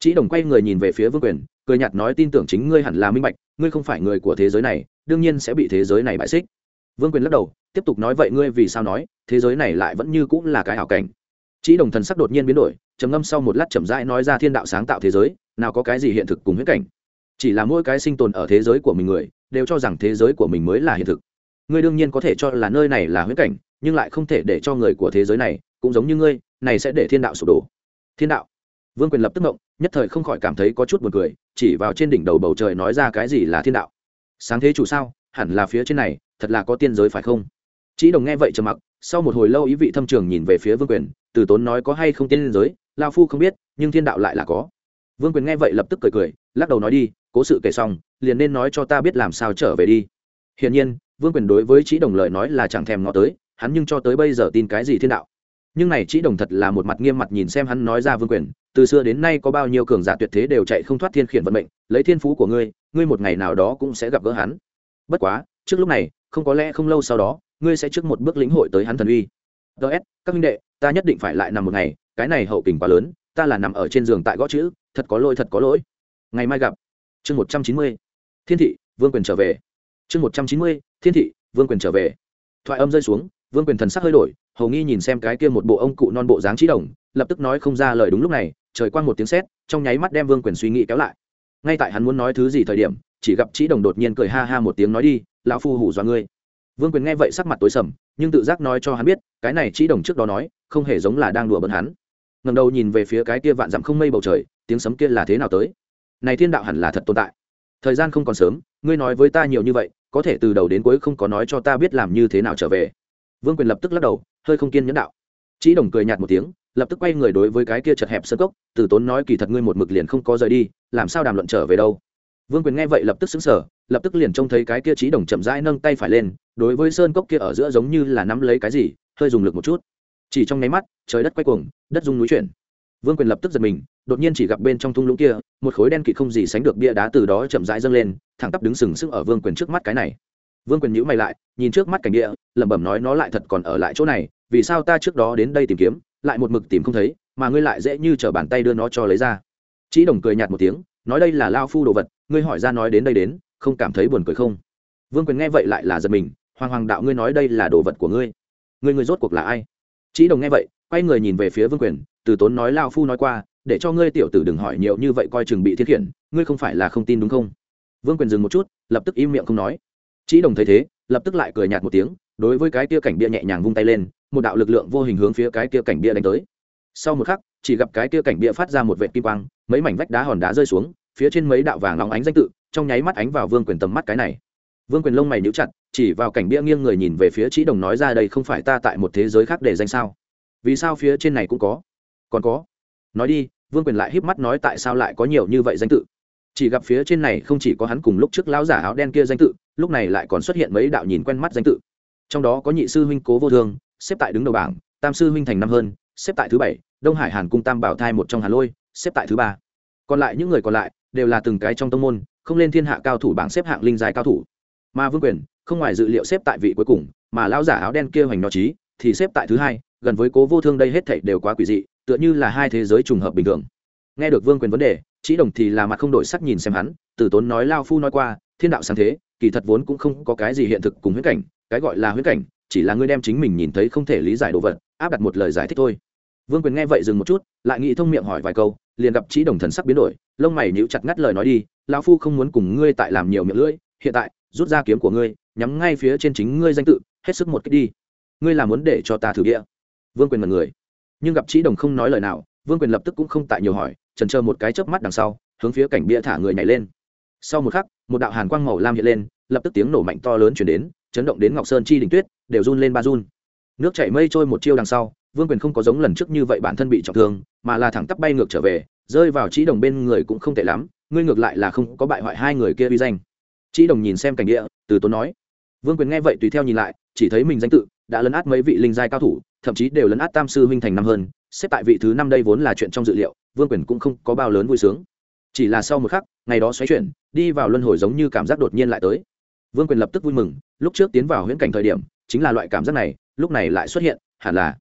Chỉ đồng quay người nhìn về phía vương quyền, cười nhạt nói tin tưởng chính ngươi hẳn là minh bạch, ngươi không phải người của thế giới này, đương nhiên sẽ bị thế giới này bại xích vương quyền lắc đầu, tiếp tục nói, vậy ngươi vì sao nói, thế giới này lại vẫn như cũng là cái ảo cảnh? Chỉ đồng thần sắc đột nhiên biến đổi, trầm ngâm sau một lát chậm rãi nói ra, thiên đạo sáng tạo thế giới, nào có cái gì hiện thực cùng huyết cảnh? Chỉ là mỗi cái sinh tồn ở thế giới của mình người, đều cho rằng thế giới của mình mới là hiện thực. Ngươi đương nhiên có thể cho là nơi này là huyết cảnh, nhưng lại không thể để cho người của thế giới này, cũng giống như ngươi, này sẽ để thiên đạo sụp đổ. Thiên đạo. Vương quyền lập tức mộng nhất thời không khỏi cảm thấy có chút buồn cười, chỉ vào trên đỉnh đầu bầu trời nói ra, cái gì là thiên đạo? Sáng thế chủ sao? Hẳn là phía trên này thật là có tiên giới phải không? Chỉ đồng nghe vậy trầm mặc, sau một hồi lâu ý vị thâm trường nhìn về phía vương quyền, từ tốn nói có hay không tiên giới lao phu không biết, nhưng thiên đạo lại là có. Vương quyền nghe vậy lập tức cười cười, lắc đầu nói đi, cố sự kể xong, liền nên nói cho ta biết làm sao trở về đi. Hiển nhiên, vương quyền đối với Chỉ đồng lời nói là chẳng thèm ngó tới, hắn nhưng cho tới bây giờ tin cái gì thiên đạo. Nhưng này Chỉ đồng thật là một mặt nghiêm mặt nhìn xem hắn nói ra vương quyền, từ xưa đến nay có bao nhiêu cường giả tuyệt thế đều chạy không thoát thiên khiển vận mệnh, lấy thiên phú của ngươi ngươi một ngày nào đó cũng sẽ gặp gỡ hắn. Bất quá, trước lúc này không có lẽ không lâu sau đó, ngươi sẽ trước một bước lĩnh hội tới hắn thần uy. Ts các minh đệ, ta nhất định phải lại nằm một ngày, cái này hậu kình quá lớn, ta là nằm ở trên giường tại gõ chữ, thật có lỗi, thật có lỗi. Ngày mai gặp. Chương một trăm chín mươi. Thiên thị, vương quyền trở về. Chương một trăm chín mươi, thiên thị, vương quyền trở về. Thoại âm rơi xuống, vương quyền thần sắc hơi đổi, hầu nghi nhìn xem cái kia một bộ ông cụ non bộ dáng trí đồng, lập tức nói không ra lời đúng lúc này, trời quang một tiếng sét, trong nháy mắt đem vương quyền suy nghĩ kéo lại. Ngay tại hắn muốn nói thứ gì thời điểm, chỉ gặp trí đồng đột nhiên cười ha ha một tiếng nói đi lão phu hủ dọa ngươi. Vương quyền nghe vậy sắc mặt tối sầm, nhưng tự giác nói cho hắn biết, cái này trí đồng trước đó nói, không hề giống là đang đùa bận hắn. Ngầm đầu nhìn về phía cái kia vạn dặm không mây bầu trời, tiếng sấm kia là thế nào tới? Này thiên đạo hẳn là thật tồn tại. Thời gian không còn sớm, ngươi nói với ta nhiều như vậy, có thể từ đầu đến cuối không có nói cho ta biết làm như thế nào trở về. Vương quyền lập tức lắc đầu, hơi không kiên nhẫn đạo. Trí đồng cười nhạt một tiếng, lập tức quay người đối với cái kia chật hẹp sơ cốc, từ tốn nói kỳ thật ngươi một mực liền không có rời đi, làm sao đàm luận trở về đâu? Vương quyền nghe vậy lập tức xứng sở lập tức liền trông thấy cái kia trí đồng chậm rãi nâng tay phải lên, đối với sơn cốc kia ở giữa giống như là nắm lấy cái gì, hơi dùng lực một chút. Chỉ trong nháy mắt, trời đất quay cuồng, đất rung núi chuyển. Vương quyền lập tức giật mình, đột nhiên chỉ gặp bên trong thung lũng kia, một khối đen kịt không gì sánh được bia đá từ đó chậm rãi dâng lên, thẳng tắp đứng sừng sững ở vương quyền trước mắt cái này. Vương quyền nhíu mày lại, nhìn trước mắt cảnh địa, lẩm bẩm nói nó lại thật còn ở lại chỗ này, vì sao ta trước đó đến đây tìm kiếm, lại một mực tìm không thấy, mà ngươi lại dễ như trở bàn tay đưa nó cho lấy ra. Chí đồng cười nhạt một tiếng nói đây là lao phu đồ vật, ngươi hỏi ra nói đến đây đến, không cảm thấy buồn cười không? Vương quyền nghe vậy lại là giật mình, hoàng hoàng đạo ngươi nói đây là đồ vật của ngươi. Ngươi ngươi rốt cuộc là ai? Chí đồng nghe vậy, quay người nhìn về phía vương quyền, từ tốn nói lao phu nói qua, để cho ngươi tiểu tử đừng hỏi nhiều như vậy coi chừng bị thiết khiển, ngươi không phải là không tin đúng không? Vương quyền dừng một chút, lập tức im miệng không nói. Chí đồng thấy thế, lập tức lại cười nhạt một tiếng, đối với cái kia cảnh bia nhẹ nhàng vung tay lên, một đạo lực lượng vô hình hướng phía cái kia cảnh bia đánh tới. Sau một khắc chỉ gặp cái kia cảnh bịa phát ra một vệt kim quang, mấy mảnh vách đá hòn đá rơi xuống, phía trên mấy đạo vàng nóng ánh danh tự, trong nháy mắt ánh vào vương quyền tầm mắt cái này. Vương quyền lông mày níu chặt, chỉ vào cảnh bia nghiêng người nhìn về phía trí đồng nói ra đây không phải ta tại một thế giới khác để danh sao? Vì sao phía trên này cũng có? Còn có? Nói đi, vương quyền lại híp mắt nói tại sao lại có nhiều như vậy danh tự? Chỉ gặp phía trên này không chỉ có hắn cùng lúc trước lão giả áo đen kia danh tự, lúc này lại còn xuất hiện mấy đạo nhìn quen mắt danh tự. Trong đó có nhị sư huynh cố vô thương, xếp tại đứng đầu bảng, tam sư huynh thành năm hơn xếp tại thứ bảy, đông hải hàn cung tam bảo thai một trong hà lôi, xếp tại thứ ba. Còn lại những người còn lại đều là từng cái trong tông môn, không lên thiên hạ cao thủ bảng xếp hạng linh dài cao thủ. Mà vương quyền, không ngoài dự liệu xếp tại vị cuối cùng, mà lão giả áo đen kia hoành nọ trí thì xếp tại thứ hai, gần với cố vô thương đây hết thảy đều quá quỷ dị, tựa như là hai thế giới trùng hợp bình thường. Nghe được vương quyền vấn đề chỉ đồng thì là mặt không đổi sắc nhìn xem hắn Tử tốn nói lao phu nói qua, thiên đạo sáng thế, kỳ thật vốn cũng không có cái gì hiện thực cùng huyễn cảnh, cái gọi là huyễn cảnh, chỉ là ngươi đem chính mình nhìn thấy không thể lý giải đồ vật áp đặt một lời giải thích thôi. Vương quyền nghe vậy dừng một chút, lại nghĩ thông miệng hỏi vài câu, liền gặp trí đồng thần sắc biến đổi, lông mày nhíu chặt ngắt lời nói đi, lão phu không muốn cùng ngươi tại làm nhiều miệng lưỡi, hiện tại, rút ra kiếm của ngươi, nhắm ngay phía trên chính ngươi danh tự, hết sức một cách đi. Ngươi là muốn để cho ta thử địa. Vương quyền mật người. Nhưng gặp trí đồng không nói lời nào, vương quyền lập tức cũng không tại nhiều hỏi trần chờ một cái chớp mắt đằng sau, hướng phía cảnh bia thả người nhảy lên. Sau một khắc, một đạo hàn quang màu lam hiện lên, lập tức tiếng nổ mạnh to lớn chuyển đến, chấn động đến ngọc sơn chi đình tuyết, đều run lên ba run nước chảy mây trôi một chiêu đằng sau, vương quyền không có giống lần trước như vậy bản thân bị trọng thương, mà là thẳng tắp bay ngược trở về, rơi vào trí đồng bên người cũng không tệ lắm, ngươi ngược lại là không có bại hoại hai người kia uy danh. Trí đồng nhìn xem cảnh địa, từ tốn nói. Vương quyền nghe vậy tùy theo nhìn lại, chỉ thấy mình danh tự, đã lấn át mấy vị linh giai cao thủ, thậm chí đều lấn át tam sư huynh thành năm hơn, xếp tại vị thứ năm đây vốn là chuyện trong dự liệu, vương quyền cũng không có bao lớn vui sướng. Chỉ là sau một khắc, ngày đó xoáy chuyển, đi vào luân hồi giống như cảm giác đột nhiên lại tới. Vương quyền lập tức vui mừng, lúc trước tiến vào huyễn cảnh thời điểm, chính là loại cảm giác này lúc này lại xuất hiện, hẳn là.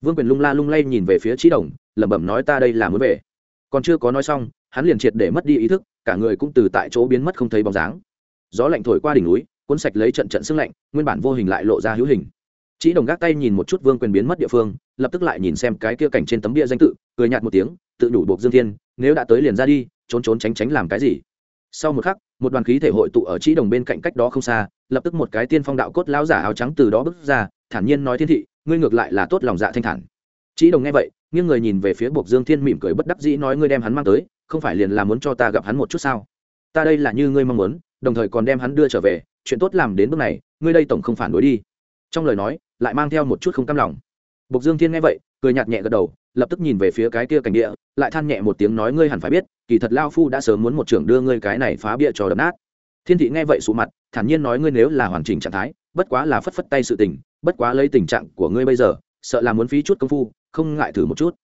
Vương quyền lung la lung lay nhìn về phía trí đồng, lẩm bẩm nói ta đây là muốn về. Còn chưa có nói xong, hắn liền triệt để mất đi ý thức, cả người cũng từ tại chỗ biến mất không thấy bóng dáng. Gió lạnh thổi qua đỉnh núi, cuốn sạch lấy trận trận sưng lạnh, nguyên bản vô hình lại lộ ra hữu hình. Trí đồng gác tay nhìn một chút vương quyền biến mất địa phương, lập tức lại nhìn xem cái kia cảnh trên tấm bia danh tự, cười nhạt một tiếng, tự đủ buộc dương thiên, nếu đã tới liền ra đi, trốn trốn tránh tránh làm cái gì. Sau một khắc, một đoàn khí thể hội tụ ở trí đồng bên cạnh cách đó không xa, lập tức một cái tiên phong đạo cốt lão giả áo trắng từ đó bước ra thản nhiên nói thiên thị, ngươi ngược lại là tốt lòng dạ thanh thản. Chỉ đồng nghe vậy, nghiêng người nhìn về phía buộc dương thiên mỉm cười bất đắc dĩ nói ngươi đem hắn mang tới, không phải liền là muốn cho ta gặp hắn một chút sao? Ta đây là như ngươi mong muốn, đồng thời còn đem hắn đưa trở về, chuyện tốt làm đến bước này, ngươi đây tổng không phản đối đi. Trong lời nói, lại mang theo một chút không cam lòng. Buộc dương thiên nghe vậy, cười nhạt nhẹ gật đầu, lập tức nhìn về phía cái kia cảnh địa, lại than nhẹ một tiếng nói ngươi hẳn phải biết, kỳ thật lao phu đã sớm muốn một trưởng đưa ngươi cái này phá bịa cho đập nát. Thiên thị nghe vậy sụ mặt, thản nhiên nói ngươi nếu là hoàn chỉnh trạng thái, bất quá là phất phất tay sự tình bất quá lấy tình trạng của ngươi bây giờ, sợ là muốn phí chút công phu, không ngại thử một chút.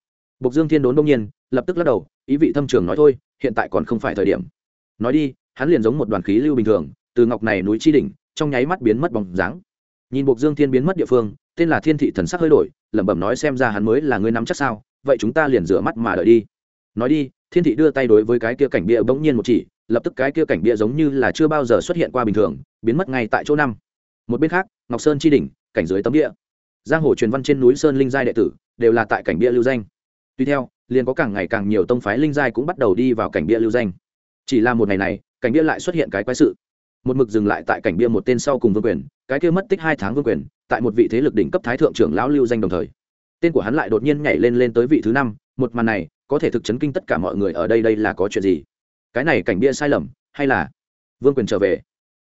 Bộc dương thiên đốn đông nhiên, lập tức lắc đầu, ý vị thâm trường nói thôi, hiện tại còn không phải thời điểm. Nói đi, hắn liền giống một đoàn khí lưu bình thường, từ ngọc này núi chi đỉnh, trong nháy mắt biến mất bóng dáng. Nhìn bộc dương thiên biến mất địa phương, tên là thiên thị thần sắc hơi đổi, lẩm bẩm nói xem ra hắn mới là ngươi nắm chắc sao, vậy chúng ta liền rửa mắt mà đợi đi. Nói đi, thiên thị đưa tay đối với cái kia cảnh bia bỗng nhiên một chỉ, lập tức cái kia cảnh bia giống như là chưa bao giờ xuất hiện qua bình thường, biến mất ngay tại chỗ năm. Một bên khác ngọc sơn chi đỉnh, cảnh dưới tấm địa giang hồ truyền văn trên núi sơn linh giai đệ tử đều là tại cảnh bia lưu danh. Tuy theo, liền có càng ngày càng nhiều tông phái linh giai cũng bắt đầu đi vào cảnh bia lưu danh. Chỉ là một ngày này, cảnh bia lại xuất hiện cái quái sự. Một mực dừng lại tại cảnh bia một tên sau cùng vương quyền, cái kia mất tích hai tháng vương quyền, tại một vị thế lực đỉnh cấp thái thượng trưởng lão lưu danh đồng thời. Tên của hắn lại đột nhiên nhảy lên lên tới vị thứ năm, một màn này, có thể thực chấn kinh tất cả mọi người ở đây đây là có chuyện gì? Cái này cảnh bia sai lầm, hay là vương quyền trở về?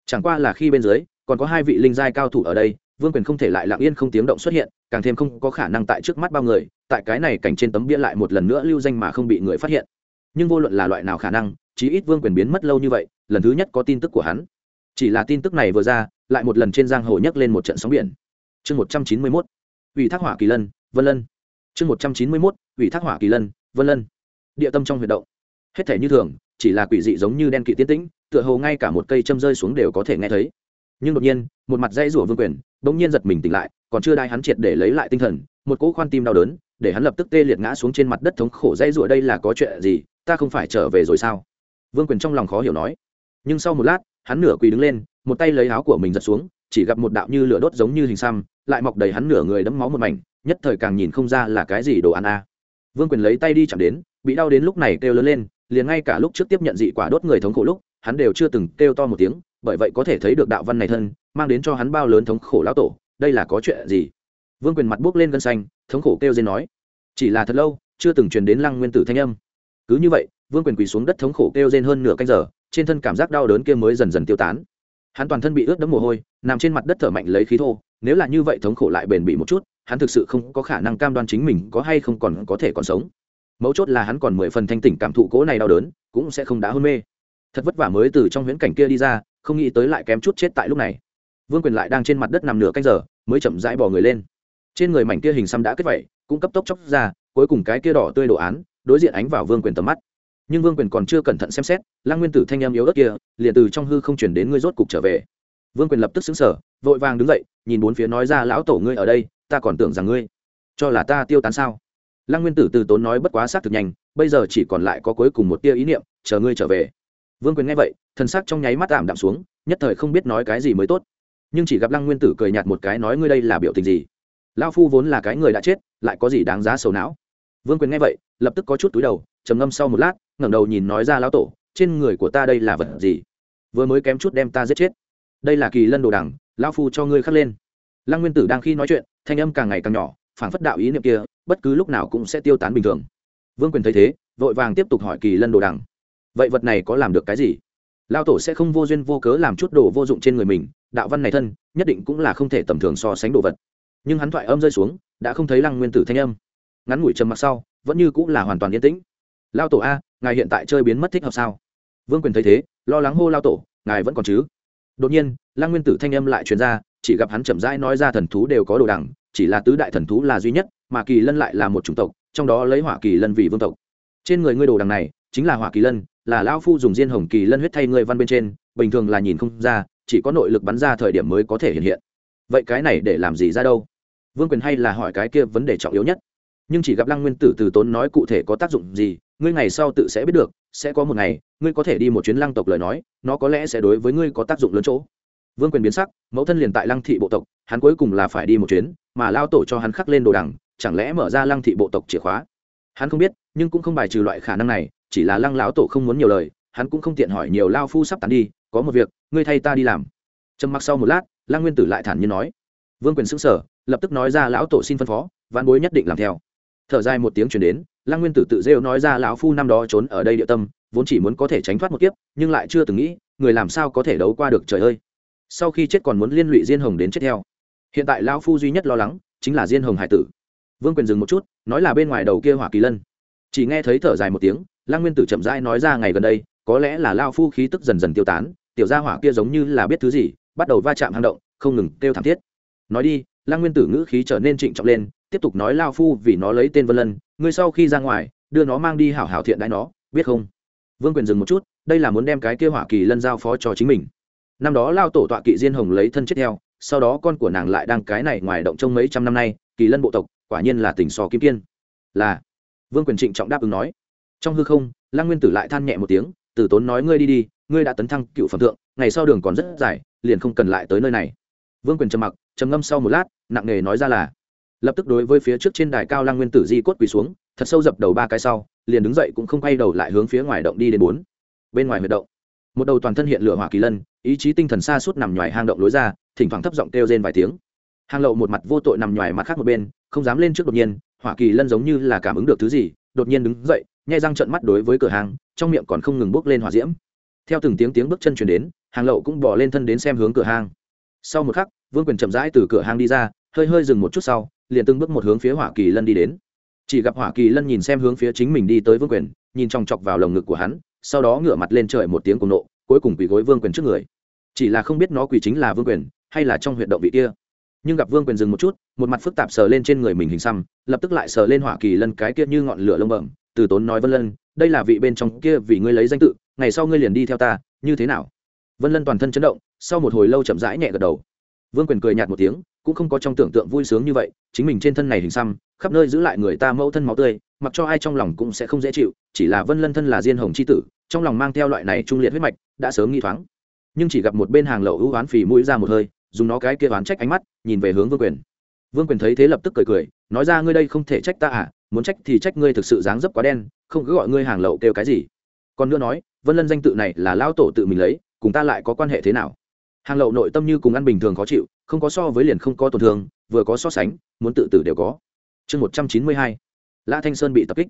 Chẳng qua là khi bên dưới còn có hai vị linh giai cao thủ ở đây, vương quyền không thể lại lặng yên không tiếng động xuất hiện, càng thêm không có khả năng tại trước mắt bao người, tại cái này cảnh trên tấm bia lại một lần nữa lưu danh mà không bị người phát hiện. Nhưng vô luận là loại nào khả năng, chí ít vương quyền biến mất lâu như vậy, lần thứ nhất có tin tức của hắn. Chỉ là tin tức này vừa ra, lại một lần trên giang hồ nhấc lên một trận sóng biển. Chương một trăm chín mươi mốt, ủy thác hỏa kỳ lân, vân lân. Chương một trăm chín mươi mốt, ủy thác hỏa kỳ lân, vân lân. Địa tâm trong huyệt động. Hết thể như thường, chỉ là quỷ dị giống như đen kỵ tiến tĩnh, tựa hồ ngay cả một cây châm rơi xuống đều có thể nghe thấy nhưng đột nhiên, một mặt dây rủa vương quyền, bỗng nhiên giật mình tỉnh lại, còn chưa đai hắn triệt để lấy lại tinh thần, một cỗ khoan tim đau đớn, để hắn lập tức tê liệt ngã xuống trên mặt đất thống khổ dây rủa đây là có chuyện gì, ta không phải trở về rồi sao vương quyền trong lòng khó hiểu nói nhưng sau một lát, hắn nửa quỳ đứng lên, một tay lấy áo của mình giật xuống, chỉ gặp một đạo như lửa đốt giống như hình xăm, lại mọc đầy hắn nửa người đẫm máu một mảnh, nhất thời càng nhìn không ra là cái gì đồ ăn a à. vương quyền lấy tay đi chạm đến, bị đau đến lúc này kêu lớn lên, liền ngay cả lúc trước tiếp nhận dị quả đốt người thống khổ lúc, hắn đều chưa từng kêu to một tiếng bởi vậy có thể thấy được đạo văn này thân, mang đến cho hắn bao lớn thống khổ lão tổ, đây là có chuyện gì? Vương quyền mặt buốc lên gân xanh, thống khổ kêu dên nói. Chỉ là thật lâu, chưa từng truyền đến lăng nguyên tử thanh âm. Cứ như vậy, vương quyền quỳ xuống đất thống khổ kêu rên hơn nửa canh giờ, trên thân cảm giác đau đớn kia mới dần dần tiêu tán. Hắn toàn thân bị ướt đẫm mồ hôi, nằm trên mặt đất thở mạnh lấy khí thô, nếu là như vậy thống khổ lại bền bỉ một chút, hắn thực sự không có khả năng cam đoan chính mình có hay không còn có thể còn sống. Mấu chốt là hắn còn mười phần thanh tỉnh cảm thụ cố này đau đớn, cũng sẽ không đã hôn mê. Thật vất vả mới từ trong huyễn cảnh kia đi ra không nghĩ tới lại kém chút chết tại lúc này. Vương quyền lại đang trên mặt đất nằm nửa canh giờ, mới chậm rãi bỏ người lên. Trên người mảnh kia hình xăm đã kết vẩy, cũng cấp tốc chóc ra, cuối cùng cái kia đỏ tươi đồ án, đối diện ánh vào vương quyền tầm mắt. Nhưng vương quyền còn chưa cẩn thận xem xét lang nguyên tử thanh em yếu ớt kia, liền từ trong hư không chuyển đến ngươi rốt cục trở về. Vương quyền lập tức xứng sở vội vàng đứng dậy, nhìn bốn phía nói ra, lão tổ ngươi ở đây, ta còn tưởng rằng ngươi cho là ta tiêu tán sao? Lăng nguyên tử từ tốn nói bất quá xác thực nhanh, bây giờ chỉ còn lại có cuối cùng một tia ý niệm, chờ ngươi trở về vương quyền nghe vậy, thần sắc trong nháy mắt tạm đạm xuống, nhất thời không biết nói cái gì mới tốt. Nhưng chỉ gặp lăng nguyên tử cười nhạt một cái nói ngươi đây là biểu tình gì? Lao phu vốn là cái người đã chết, lại có gì đáng giá sầu não? Vương quyền nghe vậy, lập tức có chút túi đầu, trầm ngâm sau một lát, ngẩng đầu nhìn nói ra lão tổ, trên người của ta đây là vật gì? Vừa mới kém chút đem ta giết chết. Đây là kỳ lân đồ đằng, lão phu cho ngươi khắc lên. Lăng nguyên tử đang khi nói chuyện, thanh âm càng ngày càng nhỏ phản phất đạo ý niệm kia, bất cứ lúc nào cũng sẽ tiêu tán bình thường. Vương quyền thấy thế, vội vàng tiếp tục hỏi kỳ lân đồ đằng vậy vật này có làm được cái gì? Lao tổ sẽ không vô duyên vô cớ làm chút đồ vô dụng trên người mình, đạo văn này thân, nhất định cũng là không thể tầm thường so sánh đồ vật. Nhưng hắn thoại âm rơi xuống, đã không thấy lăng nguyên tử thanh âm. Ngắn ngủi trầm mặc sau, vẫn như cũng là hoàn toàn yên tĩnh. Lao tổ a, ngài hiện tại chơi biến mất thích hợp sao? Vương quyền thấy thế, lo lắng hô lao tổ, ngài vẫn còn chứ? Đột nhiên, lăng nguyên tử thanh âm lại truyền ra, chỉ gặp hắn chậm rãi nói ra thần thú đều có đồ đẳng chỉ là tứ đại thần thú là duy nhất, mà kỳ lân lại là một chủng tộc, trong đó lấy hỏa kỳ lân vì vương tộc. Trên người ngươi đồ đằng này, chính là hỏa kỳ lân là lao phu dùng diên hồng kỳ lân huyết thay ngươi văn bên trên, bình thường là nhìn không ra, chỉ có nội lực bắn ra thời điểm mới có thể hiện hiện. Vậy cái này để làm gì ra đâu? Vương quyền hay là hỏi cái kia vấn đề trọng yếu nhất. Nhưng chỉ gặp lăng nguyên tử từ tốn nói cụ thể có tác dụng gì, ngươi ngày sau tự sẽ biết được, sẽ có một ngày, ngươi có thể đi một chuyến lăng tộc lời nói, nó có lẽ sẽ đối với ngươi có tác dụng lớn chỗ. Vương quyền biến sắc, mẫu thân liền tại lăng thị bộ tộc, hắn cuối cùng là phải đi một chuyến, mà lao tổ cho hắn khắc lên đồ đằng, chẳng lẽ mở ra lăng thị bộ tộc chìa khóa? Hắn không biết, nhưng cũng không bài trừ loại khả năng này chỉ là lăng lão tổ không muốn nhiều lời, hắn cũng không tiện hỏi nhiều, lao phu sắp tán đi, có một việc, ngươi thay ta đi làm. Trầm mặc sau một lát, lăng nguyên tử lại thản nhiên nói. Vương quyền xứng sở lập tức nói ra lão tổ xin phân phó văn bối nhất định làm theo. Thở dài một tiếng chuyển đến, lăng nguyên tử tự rêu nói ra lão phu năm đó trốn ở đây địa tâm, vốn chỉ muốn có thể tránh thoát một kiếp, nhưng lại chưa từng nghĩ, người làm sao có thể đấu qua được trời ơi. Sau khi chết còn muốn liên lụy diên hồng đến chết theo. Hiện tại lão phu duy nhất lo lắng, chính là diên hồng hải tử. Vương quyền dừng một chút, nói là bên ngoài đầu kia hỏa kỳ lân. Chỉ nghe thấy thở dài một tiếng lăng nguyên tử chậm rãi nói ra ngày gần đây, có lẽ là lao phu khí tức dần dần tiêu tán, tiểu gia hỏa kia giống như là biết thứ gì, bắt đầu va chạm hang động, không ngừng kêu thảm thiết. Nói đi, lăng nguyên tử ngữ khí trở nên trịnh trọng lên, tiếp tục nói lao phu vì nó lấy tên vân lân, ngươi sau khi ra ngoài, đưa nó mang đi hảo hảo thiện đãi nó, biết không? Vương quyền dừng một chút, đây là muốn đem cái kia hỏa kỳ lân giao phó cho chính mình. Năm đó lao tổ tọa kỵ diên hồng lấy thân chết theo, sau đó con của nàng lại đang cái này ngoài động trong mấy trăm năm nay, kỳ lân bộ tộc, quả nhiên là tỉnh sò kim kiên. Là, vương quyền trịnh trọng đáp ứng nói trong hư không, lăng nguyên tử lại than nhẹ một tiếng tử tốn nói ngươi đi đi, ngươi đã tấn thăng cựu phẩm thượng, ngày sau đường còn rất dài, liền không cần lại tới nơi này. Vương quyền trầm mặc, trầm ngâm sau một lát, nặng nề nói ra là, lập tức đối với phía trước trên đài cao lăng nguyên tử di cốt quỳ xuống, thật sâu dập đầu ba cái sau, liền đứng dậy cũng không quay đầu lại hướng phía ngoài động đi đến bốn. Bên ngoài huyệt động, một đầu toàn thân hiện lửa hỏa kỳ lân, ý chí tinh thần xa suốt nằm ngoài hang động lối ra, thỉnh thoảng thấp giọng kêu rên vài tiếng. Hàng lậu một mặt vô tội nằm ngoài mặt khác một bên, không dám lên trước đột nhiên, hỏa kỳ lân giống như là cảm ứng được thứ gì, đột nhiên đứng dậy nhai răng trợn mắt đối với cửa hàng, trong miệng còn không ngừng bốc lên hỏa diễm. Theo từng tiếng tiếng bước chân chuyển đến, hàng lậu cũng bỏ lên thân đến xem hướng cửa hàng. Sau một khắc, vương quyền chậm rãi từ cửa hàng đi ra, hơi hơi dừng một chút sau, liền từng bước một hướng phía hỏa kỳ lân đi đến. Chỉ gặp hỏa kỳ lân nhìn xem hướng phía chính mình đi tới vương quyền, nhìn chòng chọc vào lồng ngực của hắn, sau đó ngửa mặt lên trời một tiếng cùng nộ, cuối cùng quỳ gối vương quyền trước người. Chỉ là không biết nó quỳ chính là vương quyền, hay là trong huyệt động vị kia. Nhưng gặp vương quyền dừng một chút, một mặt phức tạp sờ lên trên người mình hình xăm, lập tức lại sờ lên hỏa kỳ lân cái kia như ngọn lửa lông bẩm từ tốn nói vân lân, đây là vị bên trong kia vì ngươi lấy danh tự, ngày sau ngươi liền đi theo ta, như thế nào? Vân lân toàn thân chấn động, sau một hồi lâu chậm rãi nhẹ gật đầu. Vương quyền cười nhạt một tiếng, cũng không có trong tưởng tượng vui sướng như vậy, chính mình trên thân này hình xăm, khắp nơi giữ lại người ta mẫu thân máu tươi, mặc cho ai trong lòng cũng sẽ không dễ chịu, chỉ là vân lân thân là diên hồng c h i tử, trong lòng mang theo loại này trung liệt huyết mạch, đã sớm nghi thoáng. Nhưng chỉ gặp một bên hàng lậu ưu oán phì mũi ra một hơi, dùng nó cái kia oán trách ánh mắt, nhìn về hướng vương quyền. Vương quyền thấy thế lập tức cười cười, nói ra, ngươi đây không thể trách ta à? Muốn trách thì trách ngươi thực sự dáng dấp quá đen, không cứ gọi ngươi hàng lậu kêu cái gì. Còn nữa nói, vân lân danh tự này là lao tổ tự mình lấy, cùng ta lại có quan hệ thế nào? Hàng lậu nội tâm như cùng ăn bình thường khó chịu, không có so với liền không có tổn thương, vừa có so sánh, muốn tự tử đều có. Chương một trăm chín mươi hai, lã thanh sơn bị tập kích.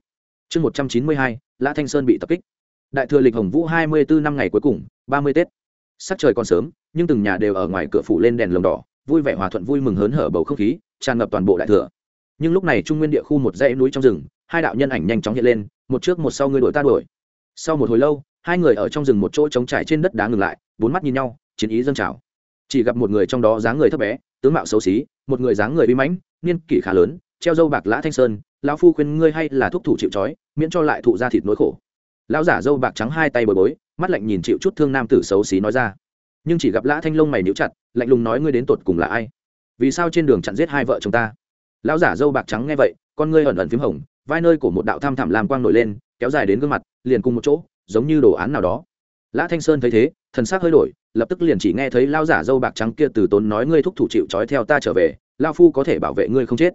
Chương một trăm chín mươi hai, lã thanh sơn bị tập kích. Đại thừa lịch hồng vũ hai mươi bốn năm ngày cuối cùng, ba mươi tết. Sắc trời còn sớm, nhưng từng nhà đều ở ngoài cửa phủ lên đèn lồng đỏ, vui vẻ hòa thuận vui mừng hớn hở bầu không khí, tràn ngập toàn bộ đại thừa nhưng lúc này trung nguyên địa khu một dãy núi trong rừng, hai đạo nhân ảnh nhanh chóng hiện lên, một trước một sau người đuổi ta đuổi. Sau một hồi lâu, hai người ở trong rừng một chỗ trống trải trên đất đá ngừng lại, bốn mắt nhìn nhau, chiến ý dâng trào. Chỉ gặp một người trong đó dáng người thấp bé, tướng mạo xấu xí, một người dáng người uy mãnh, niên kỷ khá lớn, treo dâu bạc lã thanh sơn, lão phu khuyên ngươi hay là thúc thủ chịu trói, miễn cho lại thụ ra thịt nỗi khổ. Lão giả dâu bạc trắng hai tay bồi bối, mắt lạnh nhìn chịu chút thương nam tử xấu xí nói ra. Nhưng chỉ gặp lã thanh lông mày níu chặt, lạnh lùng nói, ngươi đến tột cùng là ai? Vì sao trên đường chặn giết hai vợ chồng ta? Lão giả dâu bạc trắng nghe vậy, con ngươi ẩn ẩn phím hồng, vai nơi của một đạo tham thảm làm quang nổi lên, kéo dài đến gương mặt, liền cùng một chỗ, giống như đồ án nào đó. Lã thanh sơn thấy thế, thần sắc hơi đổi, lập tức liền chỉ nghe thấy lao giả dâu bạc trắng kia từ tốn nói ngươi thúc thủ chịu trói theo ta trở về lao phu có thể bảo vệ ngươi không chết.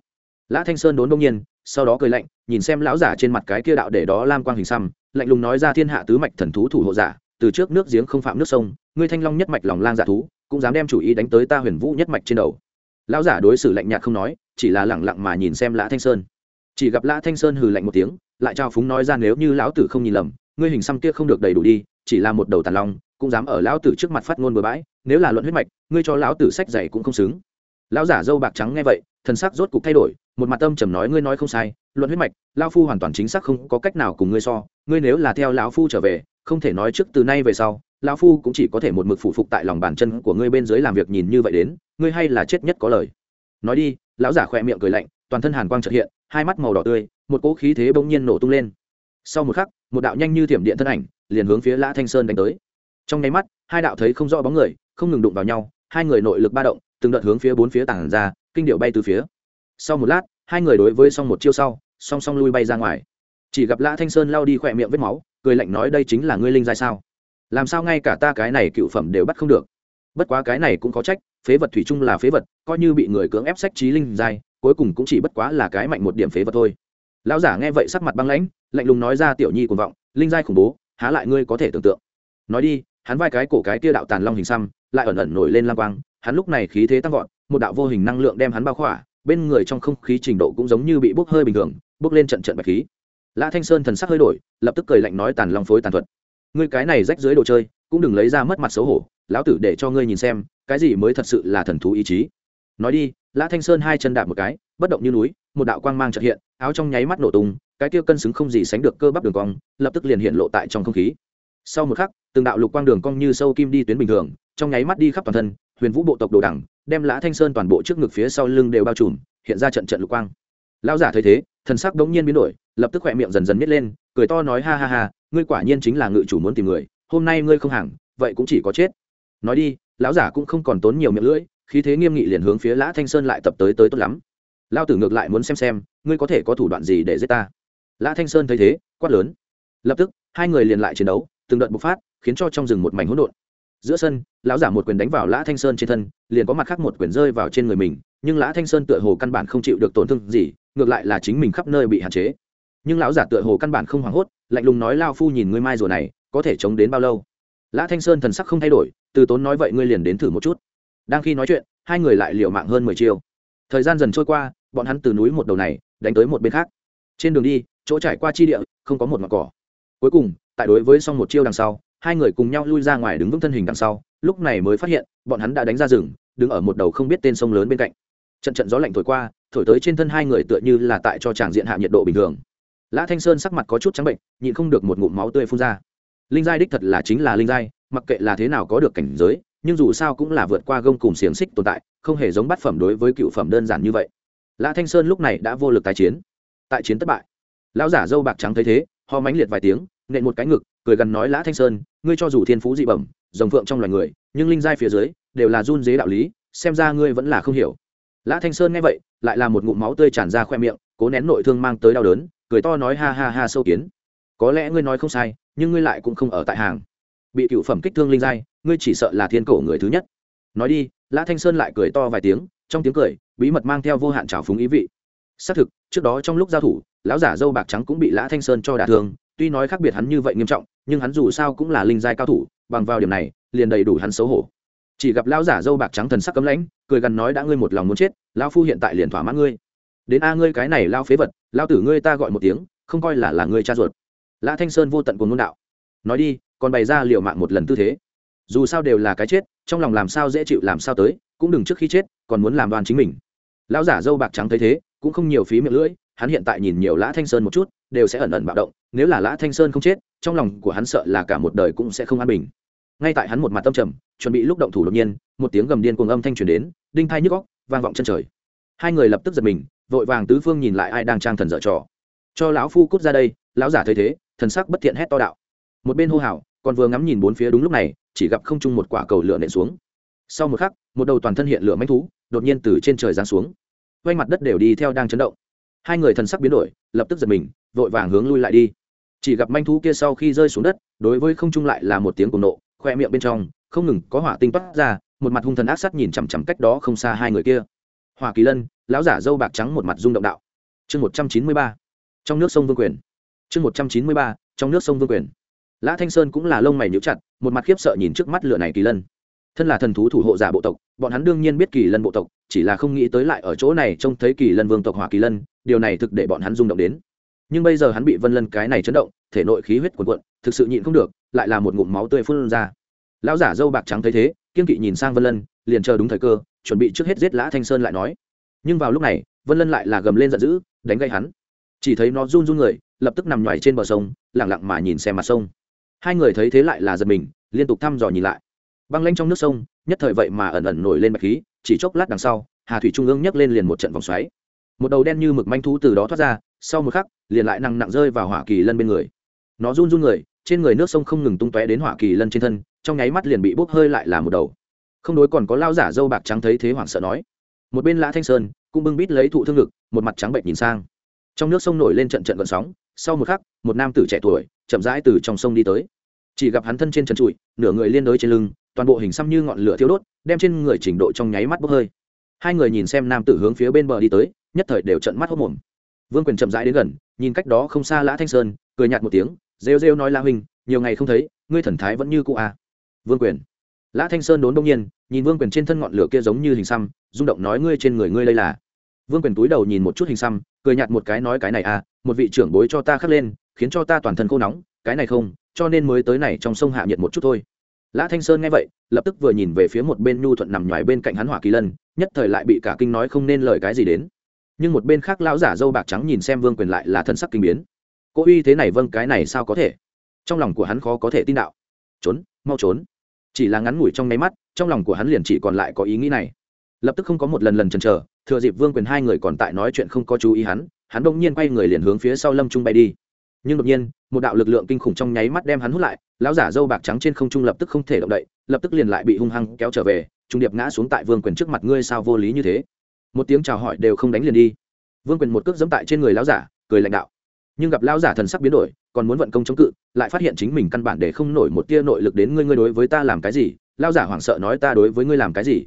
Lã thanh sơn đốn đông nhiên, sau đó cười lạnh, nhìn xem lão giả trên mặt cái kia đạo để đó lam quang hình xăm, lạnh lùng nói ra thiên hạ tứ mạch thần thú thủ hộ giả, từ trước nước giếng không phạm nước sông, ngươi thanh long nhất mạch lòng lang giả thú, cũng dám đem chủ ý đánh tới ta huyền vũ nhất mạch trên đầu. Lão giả đối xử lạnh nhạt không nói chỉ là lẳng lặng mà nhìn xem lã thanh sơn. Chỉ gặp lã thanh sơn hừ lạnh một tiếng, lại trao phúng nói ra nếu như lão tử không nhìn lầm, ngươi hình xăm kia không được đầy đủ đi, chỉ là một đầu tàn long, cũng dám ở lão tử trước mặt phát ngôn bừa bãi, nếu là luận huyết mạch, ngươi cho lão tử sách dày cũng không xứng. Lão giả dâu bạc trắng nghe vậy, thần sắc rốt cục thay đổi, một mặt tâm trầm nói ngươi nói không sai, luận huyết mạch, lão phu hoàn toàn chính xác không có cách nào cùng ngươi so, ngươi nếu là theo lão phu trở về, không thể nói trước từ nay về sau, lão phu cũng chỉ có thể một mực phủ phục tại lòng bàn chân của ngươi bên dưới làm việc nhìn như vậy đến, ngươi hay là chết nhất có lời. Nói đi lão giả khỏe miệng cười lạnh, toàn thân hàn quang trợ hiện, hai mắt màu đỏ tươi, một cỗ khí thế bỗng nhiên nổ tung lên. Sau một khắc, một đạo nhanh như thiểm điện thân ảnh liền hướng phía lã thanh sơn đánh tới. Trong nháy mắt, hai đạo thấy không rõ bóng người, không ngừng đụng vào nhau, hai người nội lực ba động, từng đợt hướng phía bốn phía tảng ra, kinh điệu bay từ phía. Sau một lát, hai người đối với xong một chiêu sau, song song lui bay ra ngoài. Chỉ gặp lã thanh sơn lao đi khỏe miệng vết máu, cười lạnh nói đây chính là ngươi linh giai sao? Làm sao ngay cả ta cái này cựu phẩm đều bắt không được? Bất quá cái này cũng có trách phế vật thủy chung là phế vật, coi như bị người cưỡng ép sách trí linh giai, cuối cùng cũng chỉ bất quá là cái mạnh một điểm phế vật thôi. Lão giả nghe vậy sắc mặt băng lãnh, lạnh lùng nói ra tiểu nhi cuồng vọng, linh giai khủng bố, há lại ngươi có thể tưởng tượng. Nói đi, hắn vai cái cổ cái kia đạo tàn long hình xăm, lại ẩn ẩn nổi lên lam quang, hắn lúc này khí thế tăng vọt, một đạo vô hình năng lượng đem hắn bao khỏa, bên người trong không khí trình độ cũng giống như bị bốc hơi bình thường, bốc lên trận trận bạch khí. Lã thanh sơn thần sắc hơi đổi, lập tức cười lạnh nói tàn long phối tàn thuật. Ngươi cái này rách dưới đồ chơi, cũng đừng lấy ra mất mặt xấu hổ lão tử để cho ngươi nhìn xem, cái gì mới thật sự là thần thú ý chí. Nói đi, lã thanh sơn hai chân đạp một cái, bất động như núi, một đạo quang mang trợ hiện, áo trong nháy mắt nổ tung, cái kia cân xứng không gì sánh được cơ bắp đường cong, lập tức liền hiện lộ tại trong không khí. Sau một khắc, từng đạo lục quang đường cong như sâu kim đi tuyến bình thường, trong nháy mắt đi khắp toàn thân, huyền vũ bộ tộc đồ đẳng, đem lã thanh sơn toàn bộ trước ngực phía sau lưng đều bao trùm, hiện ra trận trận lục quang. Lão giả thấy thế, thần sắc đống nhiên biến đổi, lập tức khỏe miệng dần dần nhét lên, cười to nói ha ha ha, ngươi quả nhiên chính là ngự chủ muốn tìm người, hôm nay ngươi không hàng, vậy cũng chỉ có chết nói đi, lão giả cũng không còn tốn nhiều miệng lưỡi, khí thế nghiêm nghị liền hướng phía lã thanh sơn lại tập tới tới tốt lắm. Lao tử ngược lại muốn xem xem, ngươi có thể có thủ đoạn gì để giết ta? Lã thanh sơn thấy thế, quát lớn. Lập tức, hai người liền lại chiến đấu, từng đợt bộc phát, khiến cho trong rừng một mảnh hỗn độn. Giữa sân, lão giả một quyền đánh vào lã thanh sơn trên thân, liền có mặt khác một quyền rơi vào trên người mình, nhưng lã thanh sơn tựa hồ căn bản không chịu được tổn thương gì, ngược lại là chính mình khắp nơi bị hạn chế. Nhưng lão giả tựa hồ căn bản không hoảng hốt, lạnh lùng nói, lao phu nhìn ngươi mai rùa này, có thể chống đến bao lâu? Lã thanh sơn thần sắc không thay đổi, từ tốn nói vậy ngươi liền đến thử một chút. Đang khi nói chuyện, hai người lại liều mạng hơn mười chiêu. Thời gian dần trôi qua, bọn hắn từ núi một đầu này, đánh tới một bên khác. Trên đường đi, chỗ trải qua chi địa, không có một mặt cỏ. Cuối cùng, tại đối với xong một chiêu đằng sau, hai người cùng nhau lui ra ngoài đứng vững thân hình đằng sau, lúc này mới phát hiện, bọn hắn đã đánh ra rừng, đứng ở một đầu không biết tên sông lớn bên cạnh. Trận trận gió lạnh thổi qua, thổi tới trên thân hai người tựa như là tại cho tràng diện hạ nhiệt độ bình thường. Lã thanh sơn sắc mặt có chút trắng bệnh, nhịn không được một ngụm máu tươi phun ra linh giai đích thật là chính là linh giai, mặc kệ là thế nào có được cảnh giới, nhưng dù sao cũng là vượt qua gông cùng xiềng xích tồn tại, không hề giống bát phẩm đối với cựu phẩm đơn giản như vậy. Lã thanh sơn lúc này đã vô lực tái chiến. Tại chiến thất bại, lão giả dâu bạc trắng thấy thế, ho mãnh liệt vài tiếng, nện một cái ngực, cười gần nói, lã thanh sơn, ngươi cho dù thiên phú dị bẩm, rồng phượng trong loài người, nhưng linh giai phía dưới đều là run dế đạo lý, xem ra ngươi vẫn là không hiểu. Lã thanh sơn nghe vậy, lại là một ngụm máu tươi tràn ra khoe miệng, cố nén nội thương mang tới đau đớn, cười to nói, ha ha ha sâu kiến. Có lẽ ngươi nói không sai nhưng ngươi lại cũng không ở tại hàng. Bị cựu phẩm kích thương linh giai, ngươi chỉ sợ là thiên cổ người thứ nhất. Nói đi, lã thanh sơn lại cười to vài tiếng, trong tiếng cười, bí mật mang theo vô hạn trào phúng ý vị. Xác thực, trước đó trong lúc giao thủ, lão giả dâu bạc trắng cũng bị lã thanh sơn cho đả thương, tuy nói khác biệt hắn như vậy nghiêm trọng, nhưng hắn dù sao cũng là linh giai cao thủ, bằng vào điểm này, liền đầy đủ hắn xấu hổ. Chỉ gặp lão giả dâu bạc trắng thần sắc cấm lãnh, cười gần nói đã ngươi một lòng muốn chết, lão phu hiện tại liền thỏa mãn ngươi. Đến a ngươi cái này lao phế vật, lao tử ngươi ta gọi một tiếng, không coi là là ngươi cha ruột lã thanh sơn vô tận cùng ngôn đạo. Nói đi, còn bày ra liều mạng một lần tư thế. Dù sao đều là cái chết, trong lòng làm sao dễ chịu làm sao tới, cũng đừng trước khi chết, còn muốn làm đoàn chính mình. Lão giả dâu bạc trắng thấy thế, cũng không nhiều phí miệng lưỡi, hắn hiện tại nhìn nhiều lã thanh sơn một chút, đều sẽ ẩn ẩn bạo động, nếu là lã thanh sơn không chết, trong lòng của hắn sợ là cả một đời cũng sẽ không an bình. Ngay tại hắn một mặt tâm trầm, chuẩn bị lúc động thủ đột nhiên, một tiếng gầm điên cuồng âm thanh truyền đến, đinh thai nhức góc vang vọng chân trời. Hai người lập tức giật mình, vội vàng tứ phương nhìn lại ai đang trang thần dở trò. Cho lão phu cút ra đây, lão giả thấy thế thần sắc bất thiện hét to đạo. Một bên hô hào, còn vừa ngắm nhìn bốn phía đúng lúc này, chỉ gặp không chung một quả cầu lửa nện xuống. Sau một khắc, một đầu toàn thân hiện lửa manh thú, đột nhiên từ trên trời giáng xuống. Quanh mặt đất đều đi theo đang chấn động. Hai người thần sắc biến đổi, lập tức giật mình, vội vàng hướng lui lại đi. Chỉ gặp manh thú kia sau khi rơi xuống đất, đối với không trung lại là một tiếng cùng nộ, khoe miệng bên trong, không ngừng có hỏa tinh toát ra, một mặt hung thần ác sắt nhìn chằm chằm cách đó không xa hai người kia. Hoa kỳ lân, lão giả dâu bạc trắng một mặt rung động đạo. Chương một trăm chín mươi ba. Trong nước sông vương quyền chương một trăm chín mươi ba, trong nước sông vương quyền. Lã thanh sơn cũng là lông mày nhíu chặt, một mặt khiếp sợ nhìn trước mắt lửa này kỳ lân. Thân là thần thú thủ hộ giả bộ tộc, bọn hắn đương nhiên biết kỳ lân bộ tộc, chỉ là không nghĩ tới lại ở chỗ này trông thấy kỳ lân vương tộc hỏa kỳ lân, điều này thực để bọn hắn rung động đến. Nhưng bây giờ hắn bị vân lân cái này chấn động, thể nội khí huyết cuồn cuộn, thực sự nhịn không được, lại là một ngụm máu tươi phun ra. Lão giả dâu bạc trắng thấy thế, kiên kỵ nhìn sang vân lân, liền chờ đúng thời cơ, chuẩn bị trước hết giết lã thanh sơn lại nói. Nhưng vào lúc này, vân lân lại là gầm lên giận dữ, đánh gây hắn chỉ thấy nó run run người, lập tức nằm nhoài trên bờ sông lẳng lặng mà nhìn xem mặt sông. Hai người thấy thế lại là giật mình, liên tục thăm dò nhìn lại. Băng lanh trong nước sông, nhất thời vậy mà ẩn ẩn nổi lên bạch khí, chỉ chốc lát đằng sau, hà thủy trung ương nhấc lên liền một trận vòng xoáy. Một đầu đen như mực manh thú từ đó thoát ra, sau một khắc, liền lại nặng nặng rơi vào hỏa kỳ lân bên người. Nó run run người, trên người nước sông không ngừng tung tóe đến hỏa kỳ lân trên thân, trong nháy mắt liền bị bốc hơi lại là một đầu. Không đối còn có lao giả dâu bạc trắng thấy thế hoảng sợ nói. Một bên lã thanh sơn, cũng bưng bít lấy thụ thương ngực, một mặt trắng bệnh nhìn sang trong nước sông nổi lên trận trận gợn sóng, sau một khắc, một nam tử trẻ tuổi, chậm rãi từ trong sông đi tới. Chỉ gặp hắn thân trên trần trụi, nửa người liên đối trên lưng, toàn bộ hình xăm như ngọn lửa thiêu đốt, đem trên người trình độ trong nháy mắt bốc hơi. Hai người nhìn xem nam tử hướng phía bên bờ đi tới, nhất thời đều trận mắt hốc mồm vương quyền chậm rãi đến gần, nhìn cách đó không xa lã thanh sơn, cười nhạt một tiếng, rêu rêu nói la huynh, nhiều ngày không thấy, ngươi thần thái vẫn như cụ à. vương quyền. Lã thanh sơn đốn đông nhiên, nhìn vương quyền trên thân ngọn lửa kia giống như hình xăm, rung động nói ngươi trên người ngươi lây là. Vương quyền túi đầu nhìn một chút hình xăm cười nhạt một cái nói cái này à một vị trưởng bối cho ta khắc lên, khiến cho ta toàn thân khô nóng, cái này không, cho nên mới tới này trong sông hạ nhiệt một chút thôi. Lã thanh sơn nghe vậy, lập tức vừa nhìn về phía một bên nhu thuận nằm ngoài bên cạnh hắn hỏa kỳ lân, nhất thời lại bị cả kinh nói không nên lời cái gì đến. Nhưng một bên khác lão giả dâu bạc trắng nhìn xem vương quyền lại là thân sắc kinh biến. Cô uy thế này vâng cái này sao có thể? Trong lòng của hắn khó có thể tin đạo. Trốn, mau trốn. Chỉ là ngắn ngủi trong nháy mắt, trong lòng của hắn liền chỉ còn lại có ý nghĩ này. Lập tức không có một lần lần chần chờ thừa dịp vương quyền hai người còn tại nói chuyện không có chú ý hắn hắn bỗng nhiên quay người liền hướng phía sau lâm trung bay đi. Nhưng đột nhiên, một đạo lực lượng kinh khủng trong nháy mắt đem hắn hút lại, lão giả dâu bạc trắng trên không trung lập tức không thể động đậy, lập tức liền lại bị hung hăng kéo trở về, trung điệp ngã xuống tại vương quyền trước mặt ngươi sao vô lý như thế? Một tiếng chào hỏi đều không đánh liền đi. Vương quyền một cước dẫm tại trên người lão giả, cười lãnh đạo. Nhưng gặp lão giả thần sắc biến đổi, còn muốn vận công chống cự, lại phát hiện chính mình căn bản để không nổi một tia nội lực đến ngươi ngươi đối với ta làm cái gì? Lão giả hoảng sợ nói ta đối với ngươi làm cái gì?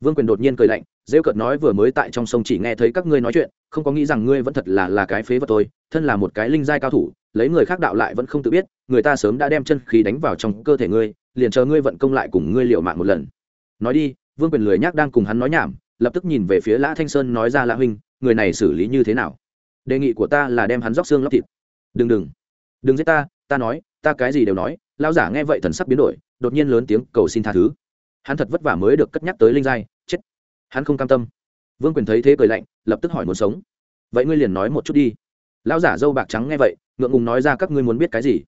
Vương quyền đột nhiên cười lạnh rêu cợt nói vừa mới tại trong sông chỉ nghe thấy các ngươi nói chuyện, không có nghĩ rằng ngươi vẫn thật là là cái phế vật tôi, thân là một cái linh giai cao thủ, lấy người khác đạo lại vẫn không tự biết, người ta sớm đã đem chân khí đánh vào trong cơ thể ngươi, liền chờ ngươi vận công lại cùng ngươi liệu mạng một lần. Nói đi, vương quyền lười nhác đang cùng hắn nói nhảm, lập tức nhìn về phía lã thanh sơn nói ra lã huynh, người này xử lý như thế nào? Đề nghị của ta là đem hắn róc xương lóc thịt. Đừng đừng. Đừng giết ta ta nói, ta cái gì đều nói lao giả nghe vậy thần sắc biến đổi, đột nhiên lớn tiếng cầu xin tha thứ. Hắn thật vất vả mới được cất nhắc tới linh giai hắn không cam tâm. Vương quyền thấy thế cười lạnh, lập tức hỏi muốn sống. Vậy ngươi liền nói một chút đi. Lão giả dâu bạc trắng nghe vậy, ngượng ngùng nói ra các ngươi muốn biết cái gì.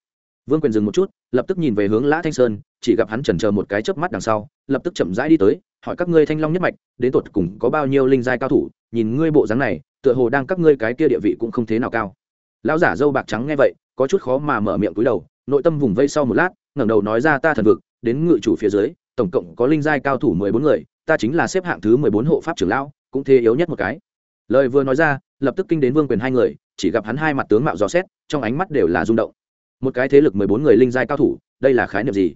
Vương quyền dừng một chút, lập tức nhìn về hướng lã thanh sơn, chỉ gặp hắn chần chờ một cái chớp mắt đằng sau, lập tức chậm rãi đi tới, hỏi các ngươi thanh long nhất mạch, đến tột cùng có bao nhiêu linh giai cao thủ, nhìn ngươi bộ dáng này, tựa hồ đang các ngươi cái kia địa vị cũng không thế nào cao. Lão giả dâu bạc trắng nghe vậy, có chút khó mà mở miệng cúi đầu, nội tâm vùng vây sau một lát, ngẩng đầu nói ra ta thần vực, đến ngự chủ phía dưới, tổng cộng có linh giai cao thủ mười bốn người ta chính là xếp hạng thứ mười bốn hộ pháp trưởng lão, cũng thế yếu nhất một cái. Lời vừa nói ra, lập tức kinh đến vương quyền hai người, chỉ gặp hắn hai mặt tướng mạo dò xét, trong ánh mắt đều là rung động. Một cái thế lực mười bốn người linh giai cao thủ, đây là khái niệm gì?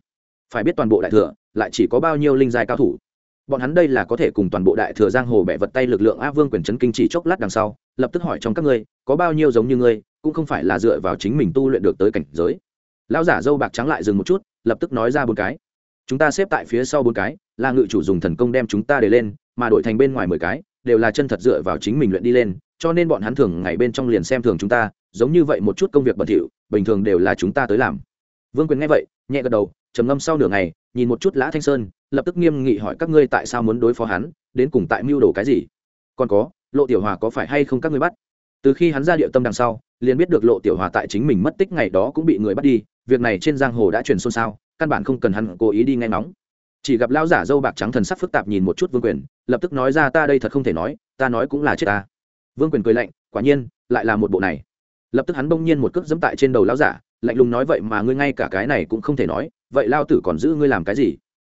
Phải biết toàn bộ đại thừa, lại chỉ có bao nhiêu linh giai cao thủ? Bọn hắn đây là có thể cùng toàn bộ đại thừa giang hồ bẻ vật tay lực lượng áp vương quyền chấn kinh chỉ chốc lát đằng sau, lập tức hỏi trong các ngươi, có bao nhiêu giống như ngươi, cũng không phải là dựa vào chính mình tu luyện được tới cảnh giới. Lão giả dâu bạc trắng lại dừng một chút, lập tức nói ra bốn cái. Chúng ta xếp tại phía sau bốn cái là ngự chủ dùng thần công đem chúng ta để lên, mà đổi thành bên ngoài mười cái, đều là chân thật dựa vào chính mình luyện đi lên, cho nên bọn hắn thường ngày bên trong liền xem thường chúng ta, giống như vậy một chút công việc bẩn thỉu, bình thường đều là chúng ta tới làm. Vương quyền nghe vậy, nhẹ gật đầu, trầm ngâm sau nửa ngày, nhìn một chút lã thanh sơn, lập tức nghiêm nghị hỏi các ngươi tại sao muốn đối phó hắn, đến cùng tại mưu đồ cái gì? Còn có, lộ tiểu hòa có phải hay không các ngươi bắt? Từ khi hắn ra địa tâm đằng sau, liền biết được lộ tiểu hòa tại chính mình mất tích ngày đó cũng bị người bắt đi, việc này trên giang hồ đã truyền xôn xao, căn bản không cần hắn cố ý đi nghe ngóng chỉ gặp lão giả dâu bạc trắng thần sắc phức tạp nhìn một chút vương quyền, lập tức nói ra ta đây thật không thể nói, ta nói cũng là chết ta. Vương quyền cười lạnh, quả nhiên, lại là một bộ này. Lập tức hắn bỗng nhiên một cước dẫm tại trên đầu lão giả, lạnh lùng nói vậy mà ngươi ngay cả cái này cũng không thể nói, vậy lao tử còn giữ ngươi làm cái gì?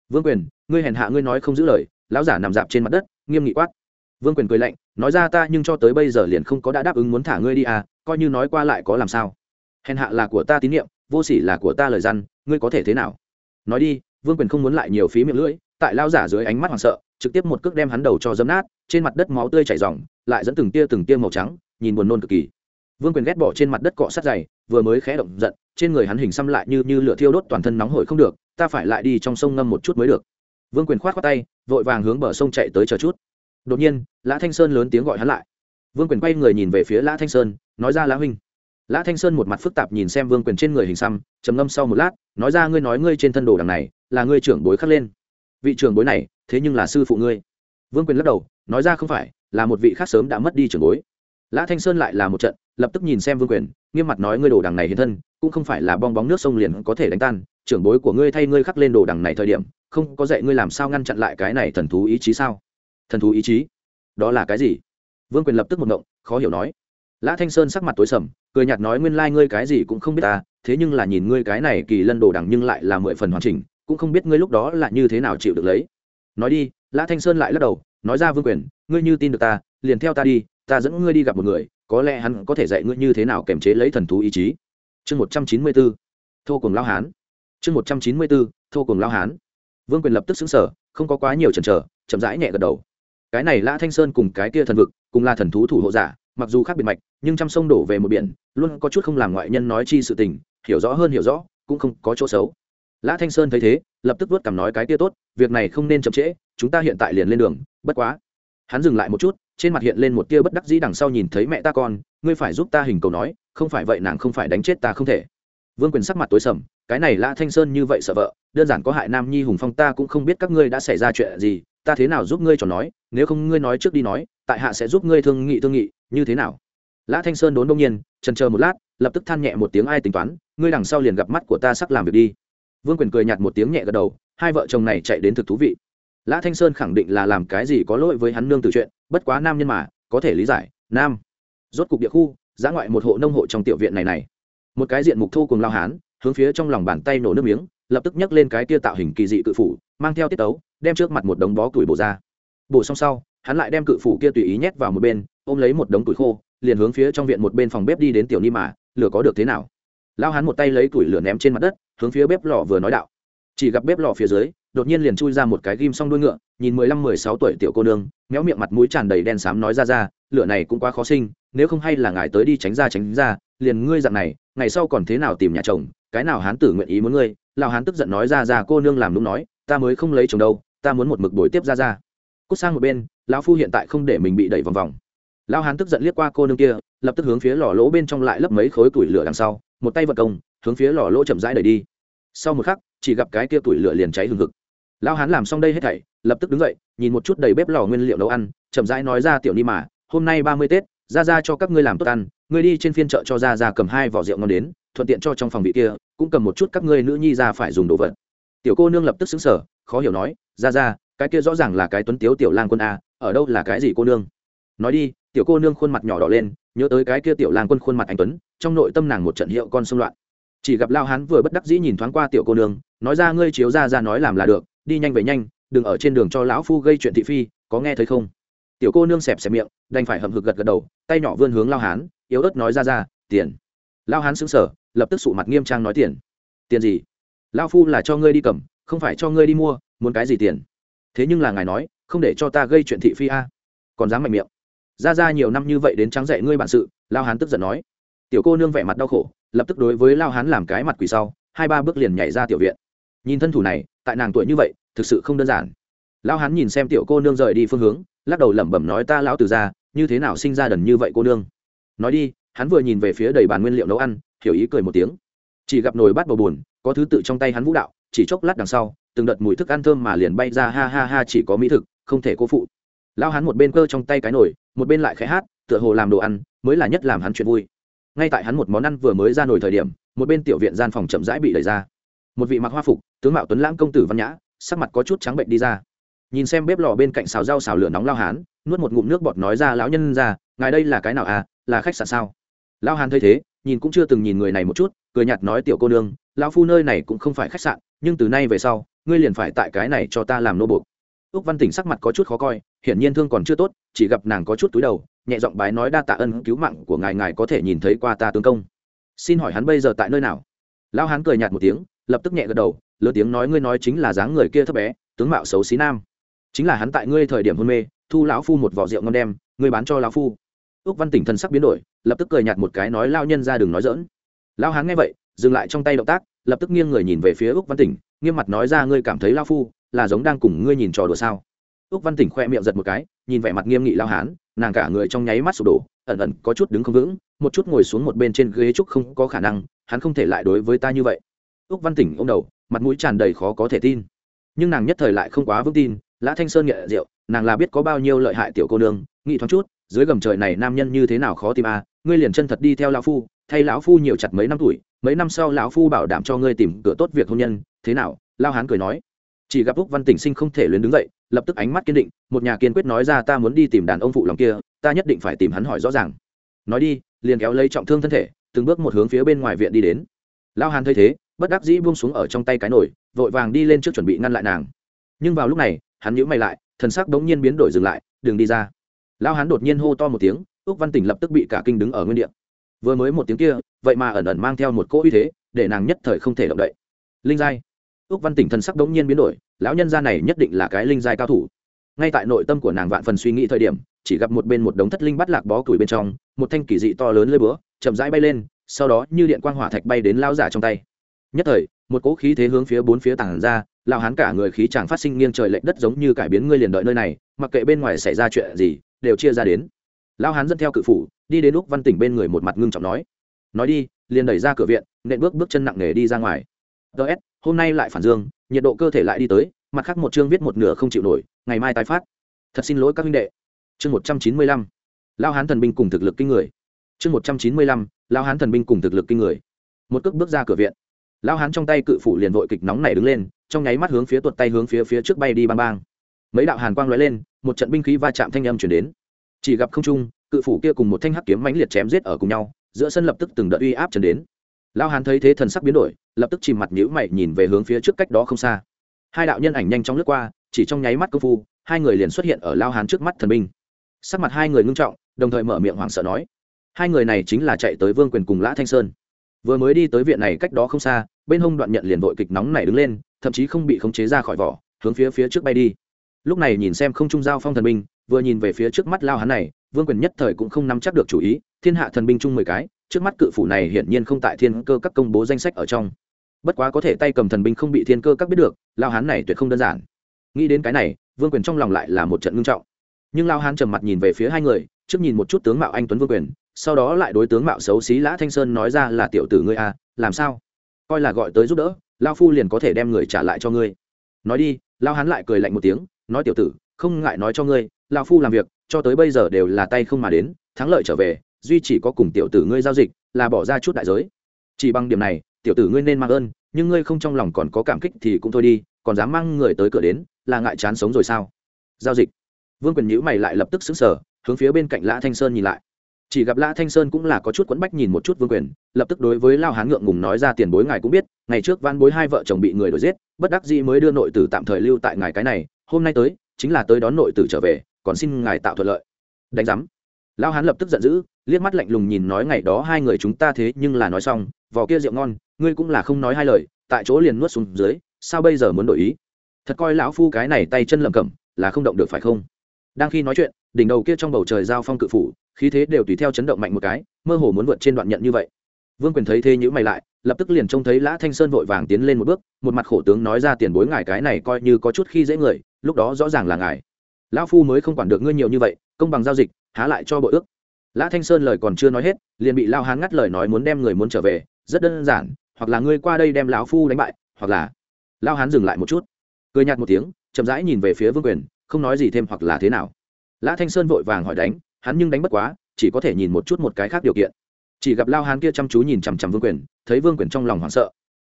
Vương quyền, ngươi hèn hạ ngươi nói không giữ lời, lão giả nằm dạp trên mặt đất, nghiêm nghị quát. Vương quyền cười lạnh, nói ra ta nhưng cho tới bây giờ liền không có đã đáp ứng muốn thả ngươi đi à coi như nói qua lại có làm sao? Hèn hạ là của ta tín nhiệm, vô sỉ là của ta lời răn, ngươi có thể thế nào? Nói đi vương quyền không muốn lại nhiều phí miệng lưỡi, tại lao giả dưới ánh mắt hoảng sợ, trực tiếp một cước đem hắn đầu cho dấm nát, trên mặt đất máu tươi chảy r lại dẫn từng tia từng tia màu trắng, nhìn buồn nôn cực kỳ. Vương quyền ghét bỏ trên mặt đất cọ sát dày, vừa mới khẽ động giận, trên người hắn hình xăm lại như như lửa thiêu đốt toàn thân nóng hổi không được, ta phải lại đi trong sông ngâm một chút mới được. Vương quyền khoát khoát tay, vội vàng hướng bờ sông chạy tới chờ chút. Đột nhiên, lã thanh sơn lớn tiếng gọi hắn lại. Vương quyền quay người nhìn về phía lã thanh sơn, nói ra lã huynh lã thanh sơn một mặt phức tạp nhìn xem vương quyền trên người hình xăm, trầm ngâm sau một lát, nói ra, ngươi nói ngươi trên thân đồ đằng này, là ngươi trưởng bối khắc lên. Vị trưởng bối này, thế nhưng là sư phụ ngươi. Vương quyền lắc đầu, nói ra, không phải, là một vị khác sớm đã mất đi trưởng bối. Lã thanh sơn lại là một trận, lập tức nhìn xem vương quyền, nghiêm mặt nói, ngươi đồ đằng này hiện thân, cũng không phải là bong bóng nước sông liền có thể đánh tan, trưởng bối của ngươi thay ngươi khắc lên đồ đằng này thời điểm, không có dạy ngươi làm sao ngăn chặn lại cái này thần thú ý chí sao? Thần thú ý chí? Đó là cái gì? Vương quyền lập tức một động, khó hiểu nói lã thanh sơn sắc mặt tối sầm, cười nhạt nói nguyên lai、like、ngươi cái gì cũng không biết ta, thế nhưng là nhìn ngươi cái này kỳ lân đồ đằng nhưng lại là mười phần hoàn chỉnh, cũng không biết ngươi lúc đó là như thế nào chịu được lấy. Nói đi, lã thanh sơn lại lắc đầu, nói ra vương quyền, ngươi như tin được ta, liền theo ta đi, ta dẫn ngươi đi gặp một người, có lẽ hắn có thể dạy ngươi như thế nào kềm chế lấy thần thú ý chí. Chương một trăm chín mươi b ố thô cùng lao hán. Chương một trăm chín mươi b ố thô cùng lao hán. Vương quyền lập tức xứng sở không có quá nhiều chần chờ, chậm rãi nhẹ gật đầu. Cái này lã thanh sơn cùng cái kia thần vực, cùng là thần thú thủ hộ giả mặc dù khác biệt mạch, nhưng trăm sông đổ về một biển, luôn có chút không làm ngoại nhân nói chi sự tình, hiểu rõ hơn hiểu rõ, cũng không có chỗ xấu. Lã thanh sơn thấy thế, lập tức vớt cảm nói cái kia tốt, việc này không nên chậm trễ, chúng ta hiện tại liền lên đường, bất quá. Hắn dừng lại một chút, trên mặt hiện lên một tia bất đắc dĩ đằng sau nhìn thấy mẹ ta con, ngươi phải giúp ta hình cầu nói, không phải vậy nàng không phải đánh chết ta không thể. Vương quyền sắc mặt tối sầm, cái này lã thanh sơn như vậy sợ vợ, đơn giản có hại nam nhi hùng phong ta cũng không biết các ngươi đã xảy ra chuyện gì, ta thế nào giúp ngươi cho nói, nếu không ngươi nói trước đi nói, tại hạ sẽ giúp ngươi thương nghị thương nghị như thế nào? Lã thanh sơn đốn đông nhiên trần chờ một lát, lập tức than nhẹ một tiếng ai tính toán, ngươi đằng sau liền gặp mắt của ta sắp làm việc đi. Vương quyền cười nhạt một tiếng nhẹ gật đầu, hai vợ chồng này chạy đến thực thú vị. Lã thanh sơn khẳng định là làm cái gì có lỗi với hắn nương từ chuyện, bất quá nam nhân mà, có thể lý giải, nam. Rốt cục địa khu, giã ngoại một hộ nông hộ trong tiểu viện này này. Một cái diện mục thô cùng lao hán, hướng phía trong lòng bàn tay nổ nước miếng, lập tức nhấc lên cái tia tạo hình kỳ dị cự phủ, mang theo tiết tấu, đem trước mặt một đống bó củi bổ ra. Bổ xong sau hắn lại đem cự phủ kia tùy ý nhét vào một bên, ôm lấy một đống củi khô, liền hướng phía trong viện một bên phòng bếp đi đến tiểu ni mà, lửa có được thế nào? Lao hắn một tay lấy củi lửa ném trên mặt đất, hướng phía bếp lò vừa nói đạo. Chỉ gặp bếp lò phía dưới, đột nhiên liền chui ra một cái ghim xong đuôi ngựa, nhìn mười lăm, mười sáu tuổi tiểu cô nương, méo miệng mặt mũi tràn đầy đen xám nói ra ra, lửa này cũng quá khó sinh, nếu không hay là ngài tới đi tránh ra tránh ra, liền ngươi dạng này, ngày sau còn thế nào tìm nhà chồng, cái nào hán tử nguyện ý muốn ngươi? Lao hán tức giận nói ra ra, cô nương làm đúng nói, ta mới không lấy chồng đâu, ta muốn một mực bồi tiếp ra ra cút sang một bên, lão phu hiện tại không để mình bị đẩy vòng vòng. Lão hán tức giận liếc qua cô nương kia, lập tức hướng phía lò lỗ bên trong lại lấp mấy khối củi lửa đằng sau, một tay vật công, hướng phía lò lỗ chậm rãi đẩy đi. Sau một khắc, chỉ gặp cái kia củi lửa liền cháy hừng hực. Lão hán làm xong đây hết thảy, lập tức đứng dậy, nhìn một chút đầy bếp lò nguyên liệu nấu ăn, chậm rãi nói ra tiểu ni mà, hôm nay ba mươi tết, ra ra cho các ngươi làm tốt ăn, ngươi đi trên phiên chợ cho ra ra cầm hai vỏ rượu ngon đến, thuận tiện cho trong phòng vị kia, cũng cầm một chút các ngươi nữ nhi ra phải dùng đồ vật. Tiểu cô nương lập tức xứng sở khó hiểu nói, ra ra cái kia rõ ràng là cái tuấn tiếu tiểu lang quân a, ở đâu là cái gì cô nương? Nói đi, tiểu cô nương khuôn mặt nhỏ đỏ lên, nhớ tới cái kia tiểu lang quân khuôn mặt anh tuấn, trong nội tâm nàng một trận hiệu con xung loạn. Chỉ gặp lao hán vừa bất đắc dĩ nhìn thoáng qua tiểu cô nương, nói ra ngươi chiếu ra ra nói làm là được, đi nhanh về nhanh, đừng ở trên đường cho lão phu gây chuyện thị phi, có nghe thấy không? Tiểu cô nương xẹp xẹp miệng, đành phải hậm hực gật gật đầu, tay nhỏ vươn hướng lao hán, yếu ớt nói ra ra, tiền. Lao hán xứng sở lập tức sụ mặt nghiêm trang nói tiền. Tiền gì? Lao phu là cho ngươi đi cầm, không phải cho ngươi đi mua, muốn cái gì tiền? Thế nhưng là ngài nói, không để cho ta gây chuyện thị phi a. Còn dám mạnh miệng. Ra ra nhiều năm như vậy đến trắng dạy ngươi bản sự, lao hán tức giận nói. Tiểu cô nương vẻ mặt đau khổ, lập tức đối với lao hán làm cái mặt quỷ sau, hai ba bước liền nhảy ra tiểu viện. Nhìn thân thủ này, tại nàng tuổi như vậy, thực sự không đơn giản. Lao hán nhìn xem tiểu cô nương rời đi phương hướng, lắc đầu lẩm bẩm nói ta lão từ ra, như thế nào sinh ra đần như vậy cô nương. Nói đi, hắn vừa nhìn về phía đầy bàn nguyên liệu nấu ăn, hiểu ý cười một tiếng. Chỉ gặp nồi bát bầu bùn có thứ tự trong tay hắn vũ đạo, chỉ chốc lát đằng sau từng đợt mùi thức ăn thơm mà liền bay ra, ha ha ha, chỉ có mỹ thực, không thể cố phụ. Lao hắn một bên cơ trong tay cái nồi, một bên lại khẽ hát, tựa hồ làm đồ ăn, mới là nhất làm hắn chuyện vui. Ngay tại hắn một món ăn vừa mới ra nồi thời điểm, một bên tiểu viện gian phòng chậm rãi bị đẩy ra. Một vị mặc hoa phục, tướng mạo tuấn lãng công tử văn nhã, sắc mặt có chút trắng bệnh đi ra. Nhìn xem bếp lò bên cạnh xào rau xào lửa nóng lao hán, nuốt một ngụm nước bọt nói ra, lão nhân ra, ngài đây là cái nào à là khách sạn sao? Lao hán thấy thế, nhìn cũng chưa từng nhìn người này một chút, cười nhạt nói, tiểu cô nương, lão phu nơi này cũng không phải khách sạn, nhưng từ nay về sau ngươi liền phải tại cái này cho ta làm nô buộc. Ước văn tỉnh sắc mặt có chút khó coi, hiển nhiên thương còn chưa tốt, chỉ gặp nàng có chút túi đầu, nhẹ giọng bái nói đa tạ ân cứu mạng của ngài ngài có thể nhìn thấy qua ta tướng công. Xin hỏi hắn bây giờ tại nơi nào? Lão hán cười nhạt một tiếng, lập tức nhẹ gật đầu, lớn tiếng nói ngươi nói chính là dáng người kia thấp bé, tướng mạo xấu xí nam. Chính là hắn tại ngươi thời điểm hôn mê, thu lão phu một vỏ rượu ngon đem, ngươi bán cho lão phu. Ước văn tỉnh thân sắc biến đổi, lập tức cười nhạt một cái nói lao nhân ra đừng nói dỡn lão hán nghe vậy, dừng lại trong tay động tác, lập tức nghiêng người nhìn về phía ước văn tỉnh nghiêm mặt nói ra ngươi cảm thấy lao phu là giống đang cùng ngươi nhìn trò đùa sao? Ước văn tỉnh khoe miệng giật một cái, nhìn vẻ mặt nghiêm nghị lao hán, nàng cả người trong nháy mắt sụp đổ, ẩn ẩn có chút đứng không vững, một chút ngồi xuống một bên trên ghế trúc không có khả năng, hắn không thể lại đối với ta như vậy. Ước văn tỉnh ô m đầu, mặt mũi tràn đầy khó có thể tin. Nhưng nàng nhất thời lại không quá vững tin, lã thanh sơn nghệ rượu, nàng là biết có bao nhiêu lợi hại tiểu cô nương, nghĩ thoáng chút, dưới gầm trời này nam nhân như thế nào khó tìm à ngươi liền chân thật đi theo lão phu, thay lão phu nhiều chặt mấy năm tuổi, mấy năm sau lão phu bảo đảm cho ngươi tìm cửa tốt việc hôn nhân thế nào? Lao hán cười nói. Chỉ gặp úc văn tỉnh sinh không thể luyến đứng dậy, lập tức ánh mắt kiên định, một nhà kiên quyết nói ra ta muốn đi tìm đàn ông phụ lòng kia, ta nhất định phải tìm hắn hỏi rõ ràng. Nói đi, liền kéo lấy trọng thương thân thể, từng bước một hướng phía bên ngoài viện đi đến. Lao hán thấy thế, bất đắc dĩ buông xuống ở trong tay cái nổi vội vàng đi lên trước chuẩn bị ngăn lại nàng. Nhưng vào lúc này, hắn nhíu mày lại, thần sắc bỗng nhiên biến đổi dừng lại, đừng đi ra. Lao hán đột nhiên hô to một tiếng, úc văn tỉnh lập tức bị cả kinh đứng ở nguyên địa. Vừa mới một tiếng kia, vậy mà ẩn ẩn mang theo một cỗ uy thế, để nàng nhất thời không thể động đậy. Linh giai ước văn tỉnh thần sắc đống nhiên biến đổi, lão nhân gia này nhất định là cái linh giai cao thủ. Ngay tại nội tâm của nàng vạn phần suy nghĩ thời điểm, chỉ gặp một bên một đống thất linh bắt lạc bó củi bên trong, một thanh kỳ dị to lớn lơi búa, chậm rãi bay lên, sau đó như điện quang hỏa thạch bay đến lao giả trong tay. Nhất thời, một cỗ khí thế hướng phía bốn phía tảng ra lao hán cả người khí chàng phát sinh nghiêng trời lệch đất giống như cải biến ngươi liền đợi nơi này, mặc kệ bên ngoài xảy ra chuyện gì, đều chia ra đến. Lao hán dẫn theo cự phủ, đi đến úc văn tỉnh bên người một mặt ngưng trọng nói. Nói đi, liền đẩy ra cửa viện, nện bước bước chân nặng nề đi ra ngoài. Ts hôm nay lại phản dương, nhiệt độ cơ thể lại đi tới, mặt khác một chương viết một nửa không chịu nổi, ngày mai tái phát. Thật xin lỗi các huynh đệ. Chương một trăm chín mươi lăm. Lao hán thần binh cùng thực lực kinh người. Chương một trăm chín mươi lăm. Lao hán thần binh cùng thực lực kinh người. Một cước bước ra cửa viện. Lao hán trong tay cự phủ liền vội kịch nóng này đứng lên, trong nháy mắt hướng phía tuột tay hướng phía phía trước bay đi bang bang. Mấy đạo hàn quang lóe lên, một trận binh khí va chạm thanh âm chuyển đến. Chỉ gặp không trung, cự phủ kia cùng một thanh hắc kiếm mãnh liệt chém giết ở cùng nhau, giữa sân lập tức từng đợt uy áp trần đến. Lao hán thấy thế thần sắc biến đổi lập tức chìm mặt nhữ mày nhìn về hướng phía trước cách đó không xa. Hai đạo nhân ảnh nhanh chóng lướt qua, chỉ trong nháy mắt công phu, hai người liền xuất hiện ở lao hán trước mắt thần binh. Sắc mặt hai người ngưng trọng, đồng thời mở miệng hoảng sợ nói, hai người này chính là chạy tới vương quyền cùng lã thanh sơn. Vừa mới đi tới viện này cách đó không xa, bên hông đoạn nhận liền vội kịch nóng này đứng lên, thậm chí không bị khống chế ra khỏi vỏ, hướng phía phía trước bay đi. Lúc này nhìn xem không trung giao phong thần binh, vừa nhìn về phía trước mắt lao hắn này, vương quyền nhất thời cũng không nắm chắc được chủ ý, thiên hạ thần binh chung mười cái trước mắt cự phủ này hiển nhiên không tại thiên cơ các công bố danh sách ở trong. Bất quá có thể tay cầm thần binh không bị thiên cơ các biết được, lao hán này tuyệt không đơn giản. Nghĩ đến cái này, vương quyền trong lòng lại là một trận ngưng trọng. Nhưng lao hán trầm mặt nhìn về phía hai người, trước nhìn một chút tướng mạo anh tuấn vương quyền, sau đó lại đối tướng mạo xấu xí lã thanh sơn nói ra là, tiểu tử ngươi à làm sao? Coi là gọi tới giúp đỡ, lao phu liền có thể đem người trả lại cho ngươi. Nói đi, lao hán lại cười lạnh một tiếng, nói, tiểu tử, không ngại nói cho ngươi, lao phu làm việc, cho tới bây giờ đều là tay không mà đến, thắng lợi trở về duy chỉ có cùng tiểu tử ngươi giao dịch, là bỏ ra chút đại giới. Chỉ bằng điểm này, tiểu tử ngươi nên mang ơn, nhưng ngươi không trong lòng còn có cảm kích thì cũng thôi đi, còn dám mang người tới cửa đến, là ngại chán sống rồi sao? Giao dịch. Vương quyền nhữ mày lại lập tức xứng sở hướng phía bên cạnh lã thanh sơn nhìn lại. Chỉ gặp lã thanh sơn cũng là có chút quẫn bách nhìn một chút vương quyền, lập tức đối với lao hán ngượng ngùng nói ra tiền bối ngài cũng biết, ngày trước van bối hai vợ chồng bị người đuổi giết, bất đắc dĩ mới đưa nội tử tạm thời lưu tại ngài cái này, hôm nay tới, chính là tới đón nội tử trở về, còn xin ngài tạo thuận lợi. Đánh giám lao hán lập tức giận dữ, liếc mắt lạnh lùng nhìn nói ngày đó hai người chúng ta thế nhưng là nói xong, vò kia rượu ngon, ngươi cũng là không nói hai lời, tại chỗ liền nuốt xuống dưới, sao bây giờ muốn đổi ý? Thật coi lão phu cái này tay chân lầm cẩm, là không động được phải không? Đang khi nói chuyện, đỉnh đầu kia trong bầu trời giao phong cự phủ, khí thế đều tùy theo chấn động mạnh một cái, mơ hồ muốn vượt trên đoạn nhận như vậy. Vương quyền thấy thế nhữ mày lại, lập tức liền trông thấy lã thanh sơn vội vàng tiến lên một bước, một mặt khổ tướng nói ra tiền bối ngài cái này coi như có chút khi dễ người, lúc đó rõ ràng là ngài. Lão phu mới không quản được ngươi nhiều như vậy, công bằng giao dịch há lại cho bội ước. Lã thanh sơn lời còn chưa nói hết, liền bị lao hán ngắt lời nói muốn đem người muốn trở về, rất đơn giản, hoặc là ngươi qua đây đem lão phu đánh bại, hoặc là lao hán dừng lại một chút. Cười nhạt một tiếng, chậm rãi nhìn về phía vương quyền, không nói gì thêm hoặc là thế nào. Lã thanh sơn vội vàng hỏi đánh, hắn nhưng đánh bất quá, chỉ có thể nhìn một chút một cái khác điều kiện. Chỉ gặp lao hán kia chăm chú nhìn chằm chằm vương quyền, thấy vương quyền trong lòng hoảng sợ.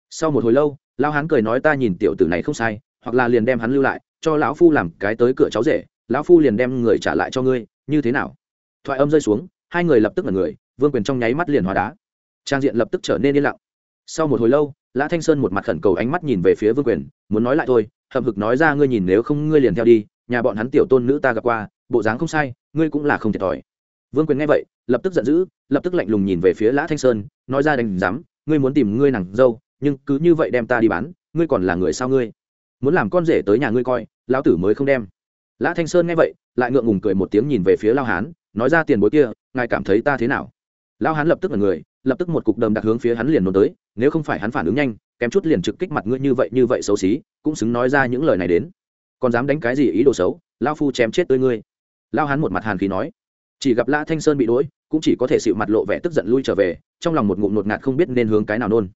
Sau một hồi lâu, lao hán cười nói ta nhìn tiểu tử này không sai, hoặc là liền đem hắn lưu lại, cho lão phu làm cái tới cửa cháu rể, lão phu liền đem người trả lại cho ngươi như thế nào? Thoại âm rơi xuống hai người lập tức là người vương quyền trong nháy mắt liền hóa đá. Trang diện lập tức trở nên yên lặng. Sau một hồi lâu lã thanh sơn một mặt khẩn cầu ánh mắt nhìn về phía vương quyền muốn nói lại thôi hậm hực nói ra ngươi nhìn nếu không ngươi liền theo đi nhà bọn hắn tiểu tôn nữ ta gặp qua bộ dáng không sai ngươi cũng là không thiệt thòi. Vương quyền nghe vậy lập tức giận dữ lập tức lạnh lùng nhìn về phía lã thanh sơn nói ra đành dám, ngươi muốn tìm ngươi nàng dâu nhưng cứ như vậy đem ta đi bán ngươi còn là người sao ngươi? Muốn làm con rể tới nhà ngươi coi lão tử mới không đem lã thanh sơn nghe vậy lại ngượng ngùng cười một tiếng nhìn về phía lao hán nói ra tiền bối kia ngài cảm thấy ta thế nào? Lao hán lập tức là người lập tức một cục đầm đặc hướng phía hắn liền nôn tới nếu không phải hắn phản ứng nhanh kém chút liền trực kích mặt ngươi như vậy như vậy xấu xí cũng xứng nói ra những lời này đến. Còn dám đánh cái gì ý đồ xấu lao phu chém chết tươi ngươi. Lao Hán một mặt hàn khí nói. Chỉ gặp lã thanh sơn bị đuổi, cũng chỉ có thể sự mặt lộ vẻ tức giận lui trở về trong lòng một ngụm nột ngạt không biết nên hướng cái nào nôn.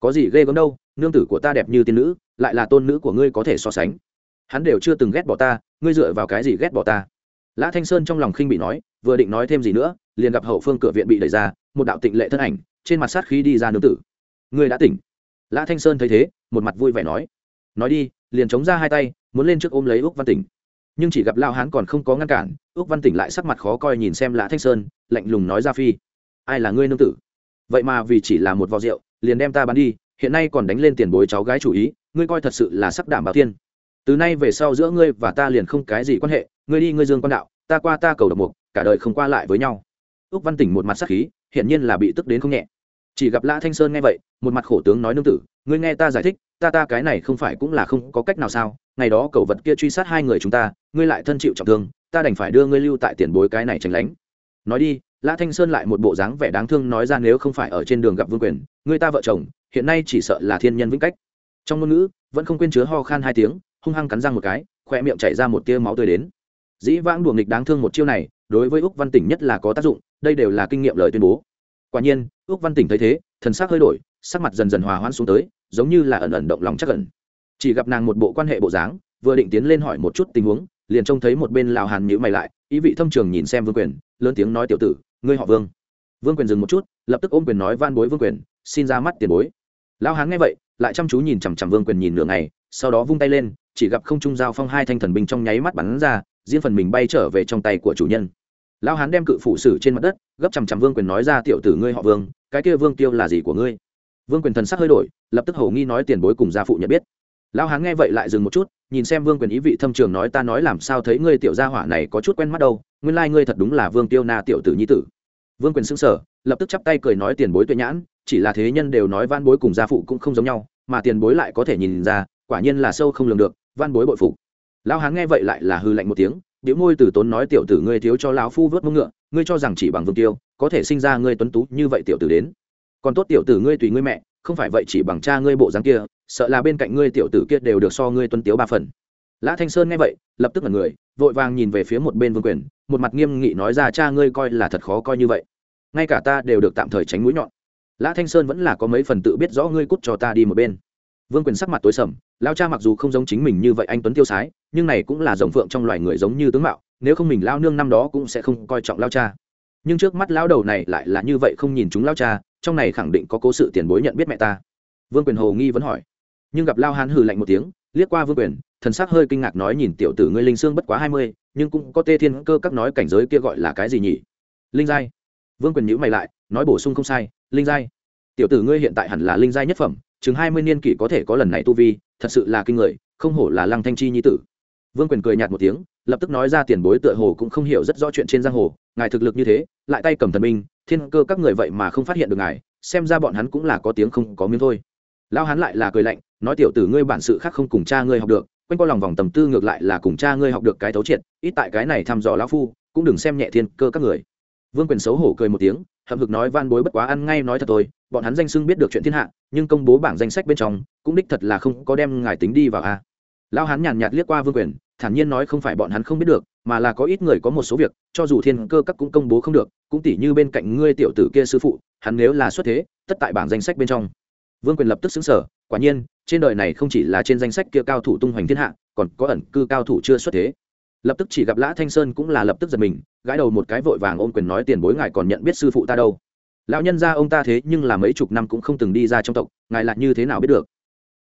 Có gì ghê gớm đâu nương tử của ta đẹp như tiên nữ lại là tôn nữ của ngươi có thể so sánh. Hắn đều chưa từng ghét bỏ ta ngươi dựa vào cái gì ghét bỏ ta? Lã thanh sơn trong lòng khinh bị nói, vừa định nói thêm gì nữa, liền gặp hậu phương cửa viện bị đẩy ra, một đạo tịnh lệ thân ảnh, trên mặt sát khí đi ra nương tử. Ngươi đã tỉnh. Lã thanh sơn thấy thế, một mặt vui vẻ nói. Nói đi, liền chống ra hai tay, muốn lên trước ôm lấy úc văn tỉnh. Nhưng chỉ gặp lao hán còn không có ngăn cản, úc văn tỉnh lại sắc mặt khó coi nhìn xem lã thanh sơn, lạnh lùng nói ra phi. Ai là ngươi nương tử? Vậy mà vì chỉ là một vò rượu, liền đem ta bán đi, hiện nay còn đánh lên tiền bối cháu gái chủ ý, ngươi coi thật sự là sắc đảm bảo thiên từ nay về sau giữa ngươi và ta liền không cái gì quan hệ, ngươi đi, ngươi dương quan đạo, ta qua ta cầu độc mục, cả đời không qua lại với nhau. Úc văn tỉnh một mặt sắc khí, hiển nhiên là bị tức đến không nhẹ. Chỉ gặp lã thanh sơn nghe vậy, một mặt khổ tướng nói nương tử, ngươi nghe ta giải thích, ta ta cái này không phải cũng là không có cách nào sao? Ngày đó cầu vật kia truy sát hai người chúng ta, ngươi lại thân chịu trọng thương, ta đành phải đưa ngươi lưu tại tiền bối cái này tránh lánh nói đi, lã thanh sơn lại một bộ dáng vẻ đáng thương nói ra nếu không phải ở trên đường gặp vương quyền, ngươi ta vợ chồng, hiện nay chỉ sợ là thiên nhân vĩnh cách. Trong ngôn ngữ, vẫn không quên chứa ho khan hai tiếng hung hăng cắn răng một cái, khoe miệng chảy ra một tia máu tươi đến. Dĩ vãng đùa nghịch đáng thương một chiêu này, đối với úc văn tỉnh nhất là có tác dụng, đây đều là kinh nghiệm lời tuyên bố. Quả nhiên, úc văn tỉnh thấy thế, thần sắc hơi đổi, sắc mặt dần dần hòa hoãn xuống tới, giống như là ẩn ẩn động lòng chắc ẩn. Chỉ gặp nàng một bộ quan hệ bộ dáng, vừa định tiến lên hỏi một chút tình huống, liền trông thấy một bên lào hàn nhữ mày lại, ý vị thâm trường nhìn xem vương quyền, lớn tiếng nói tiểu tử, ngươi họ vương. Vương quyền dừng một chút, lập tức ôm quyền nói van bối vương quyền, xin ra mắt tiền bối. Lao hán nghe vậy, lại chăm chú nhìn chằm chằm vương quyền nhìn nửa ngày, sau đó vung tay lên chỉ gặp không trung giao phong hai thanh thần binh trong nháy mắt bắn ra, riêng phần mình bay trở về trong tay của chủ nhân. Lão hán đem cự phủ sử trên mặt đất, gấp chằm chằm vương quyền nói ra, tiểu tử ngươi họ vương, cái kia vương tiêu là gì của ngươi? Vương quyền thần sắc hơi đổi, lập tức hầu nghi nói, tiền bối cùng gia phụ nhận biết. Lão hán nghe vậy lại dừng một chút, nhìn xem vương quyền ý vị thâm trường nói, ta nói làm sao thấy ngươi tiểu gia hỏa này có chút quen mắt đâu, nguyên lai ngươi thật đúng là vương tiêu na tiểu tử nhi tử. Vương quyền xưng sở lập tức chắp tay cười nói, tiền bối tuệ nhãn, chỉ là thế nhân đều nói van bối cùng gia phụ cũng không giống nhau, mà tiền bối lại có thể nhìn ra, quả nhiên là sâu không lường được van bối bội phục. Lão hán nghe vậy lại là hư lạnh một tiếng điệu môi từ tốn nói, tiểu tử ngươi thiếu cho lão phu vớt mông ngựa, ngươi cho rằng chỉ bằng vương tiêu, có thể sinh ra ngươi tuấn tú như vậy tiểu tử đến. Còn tốt tiểu tử ngươi tùy ngươi mẹ, không phải vậy chỉ bằng cha ngươi bộ dáng kia, sợ là bên cạnh ngươi tiểu tử kia đều được so ngươi tuấn tiếu ba phần. Lã thanh sơn nghe vậy, lập tức là người, vội vàng nhìn về phía một bên vương quyền, một mặt nghiêm nghị nói ra, cha ngươi coi là thật khó coi như vậy. Ngay cả ta đều được tạm thời tránh mũi nhọn. Lã thanh sơn vẫn là có mấy phần tự biết rõ ngươi cút cho ta đi một bên. Vương quyền sắc mặt tối sầm lao cha mặc dù không giống chính mình như vậy anh tuấn tiêu sái, nhưng này cũng là dòng phượng trong loài người giống như tướng mạo, nếu không mình lao nương năm đó cũng sẽ không coi trọng lao cha. Nhưng trước mắt lao đầu này lại là như vậy không nhìn chúng lao cha, trong này khẳng định có cố sự tiền bối nhận biết mẹ ta. Vương quyền hồ nghi vẫn hỏi. Nhưng gặp lao hán hừ lạnh một tiếng, liếc qua vương quyền, thần sắc hơi kinh ngạc nói nhìn tiểu tử ngươi linh xương bất quá hai mươi, nhưng cũng có tê thiên cơ các nói cảnh giới kia gọi là cái gì nhỉ? Linh giai. Vương quyền nhữ mày lại, nói bổ sung không sai, linh giai. Tiểu tử ngươi hiện tại hẳn là linh giai nhất phẩm, chừng hai mươi niên kỷ có thể có lần này tu vi thật sự là kinh người, không hổ là lăng thanh chi nhi tử. Vương quyền cười nhạt một tiếng, lập tức nói ra tiền bối tựa hồ cũng không hiểu rất rõ chuyện trên giang hồ, ngài thực lực như thế, lại tay cầm thần minh thiên cơ các người vậy mà không phát hiện được ngài, xem ra bọn hắn cũng là có tiếng không có miếng thôi. Lao hắn lại là cười lạnh, nói tiểu tử ngươi bản sự khác không cùng cha ngươi học được, quanh qua lòng vòng tầm tư ngược lại là cùng cha ngươi học được cái thấu triệt, ít tại cái này thăm dò lão phu, cũng đừng xem nhẹ thiên cơ các người. Vương quyền xấu hổ cười một tiếng hậm hực nói van bối bất quá ăn ngay nói thật tôi bọn hắn danh xưng biết được chuyện thiên hạ, nhưng công bố bảng danh sách bên trong, cũng đích thật là không có đem ngài tính đi vào a. Lão hán nhàn nhạt liếc qua vương quyền, thản nhiên nói không phải bọn hắn không biết được, mà là có ít người có một số việc, cho dù thiên cơ các cũng công bố không được, cũng tỉ như bên cạnh ngươi tiểu tử kia sư phụ, hắn nếu là xuất thế, tất tại bảng danh sách bên trong. Vương quyền lập tức xứng sở, quả nhiên, trên đời này không chỉ là trên danh sách kia cao thủ tung hoành thiên hạ, còn có ẩn cư cao thủ chưa xuất thế lập tức chỉ gặp lã thanh sơn cũng là lập tức giật mình, gãi đầu một cái vội vàng ôm quyền nói, tiền bối ngài còn nhận biết sư phụ ta đâu? Lão nhân gia ông ta thế nhưng là mấy chục năm cũng không từng đi ra trong tộc, ngài lại như thế nào biết được?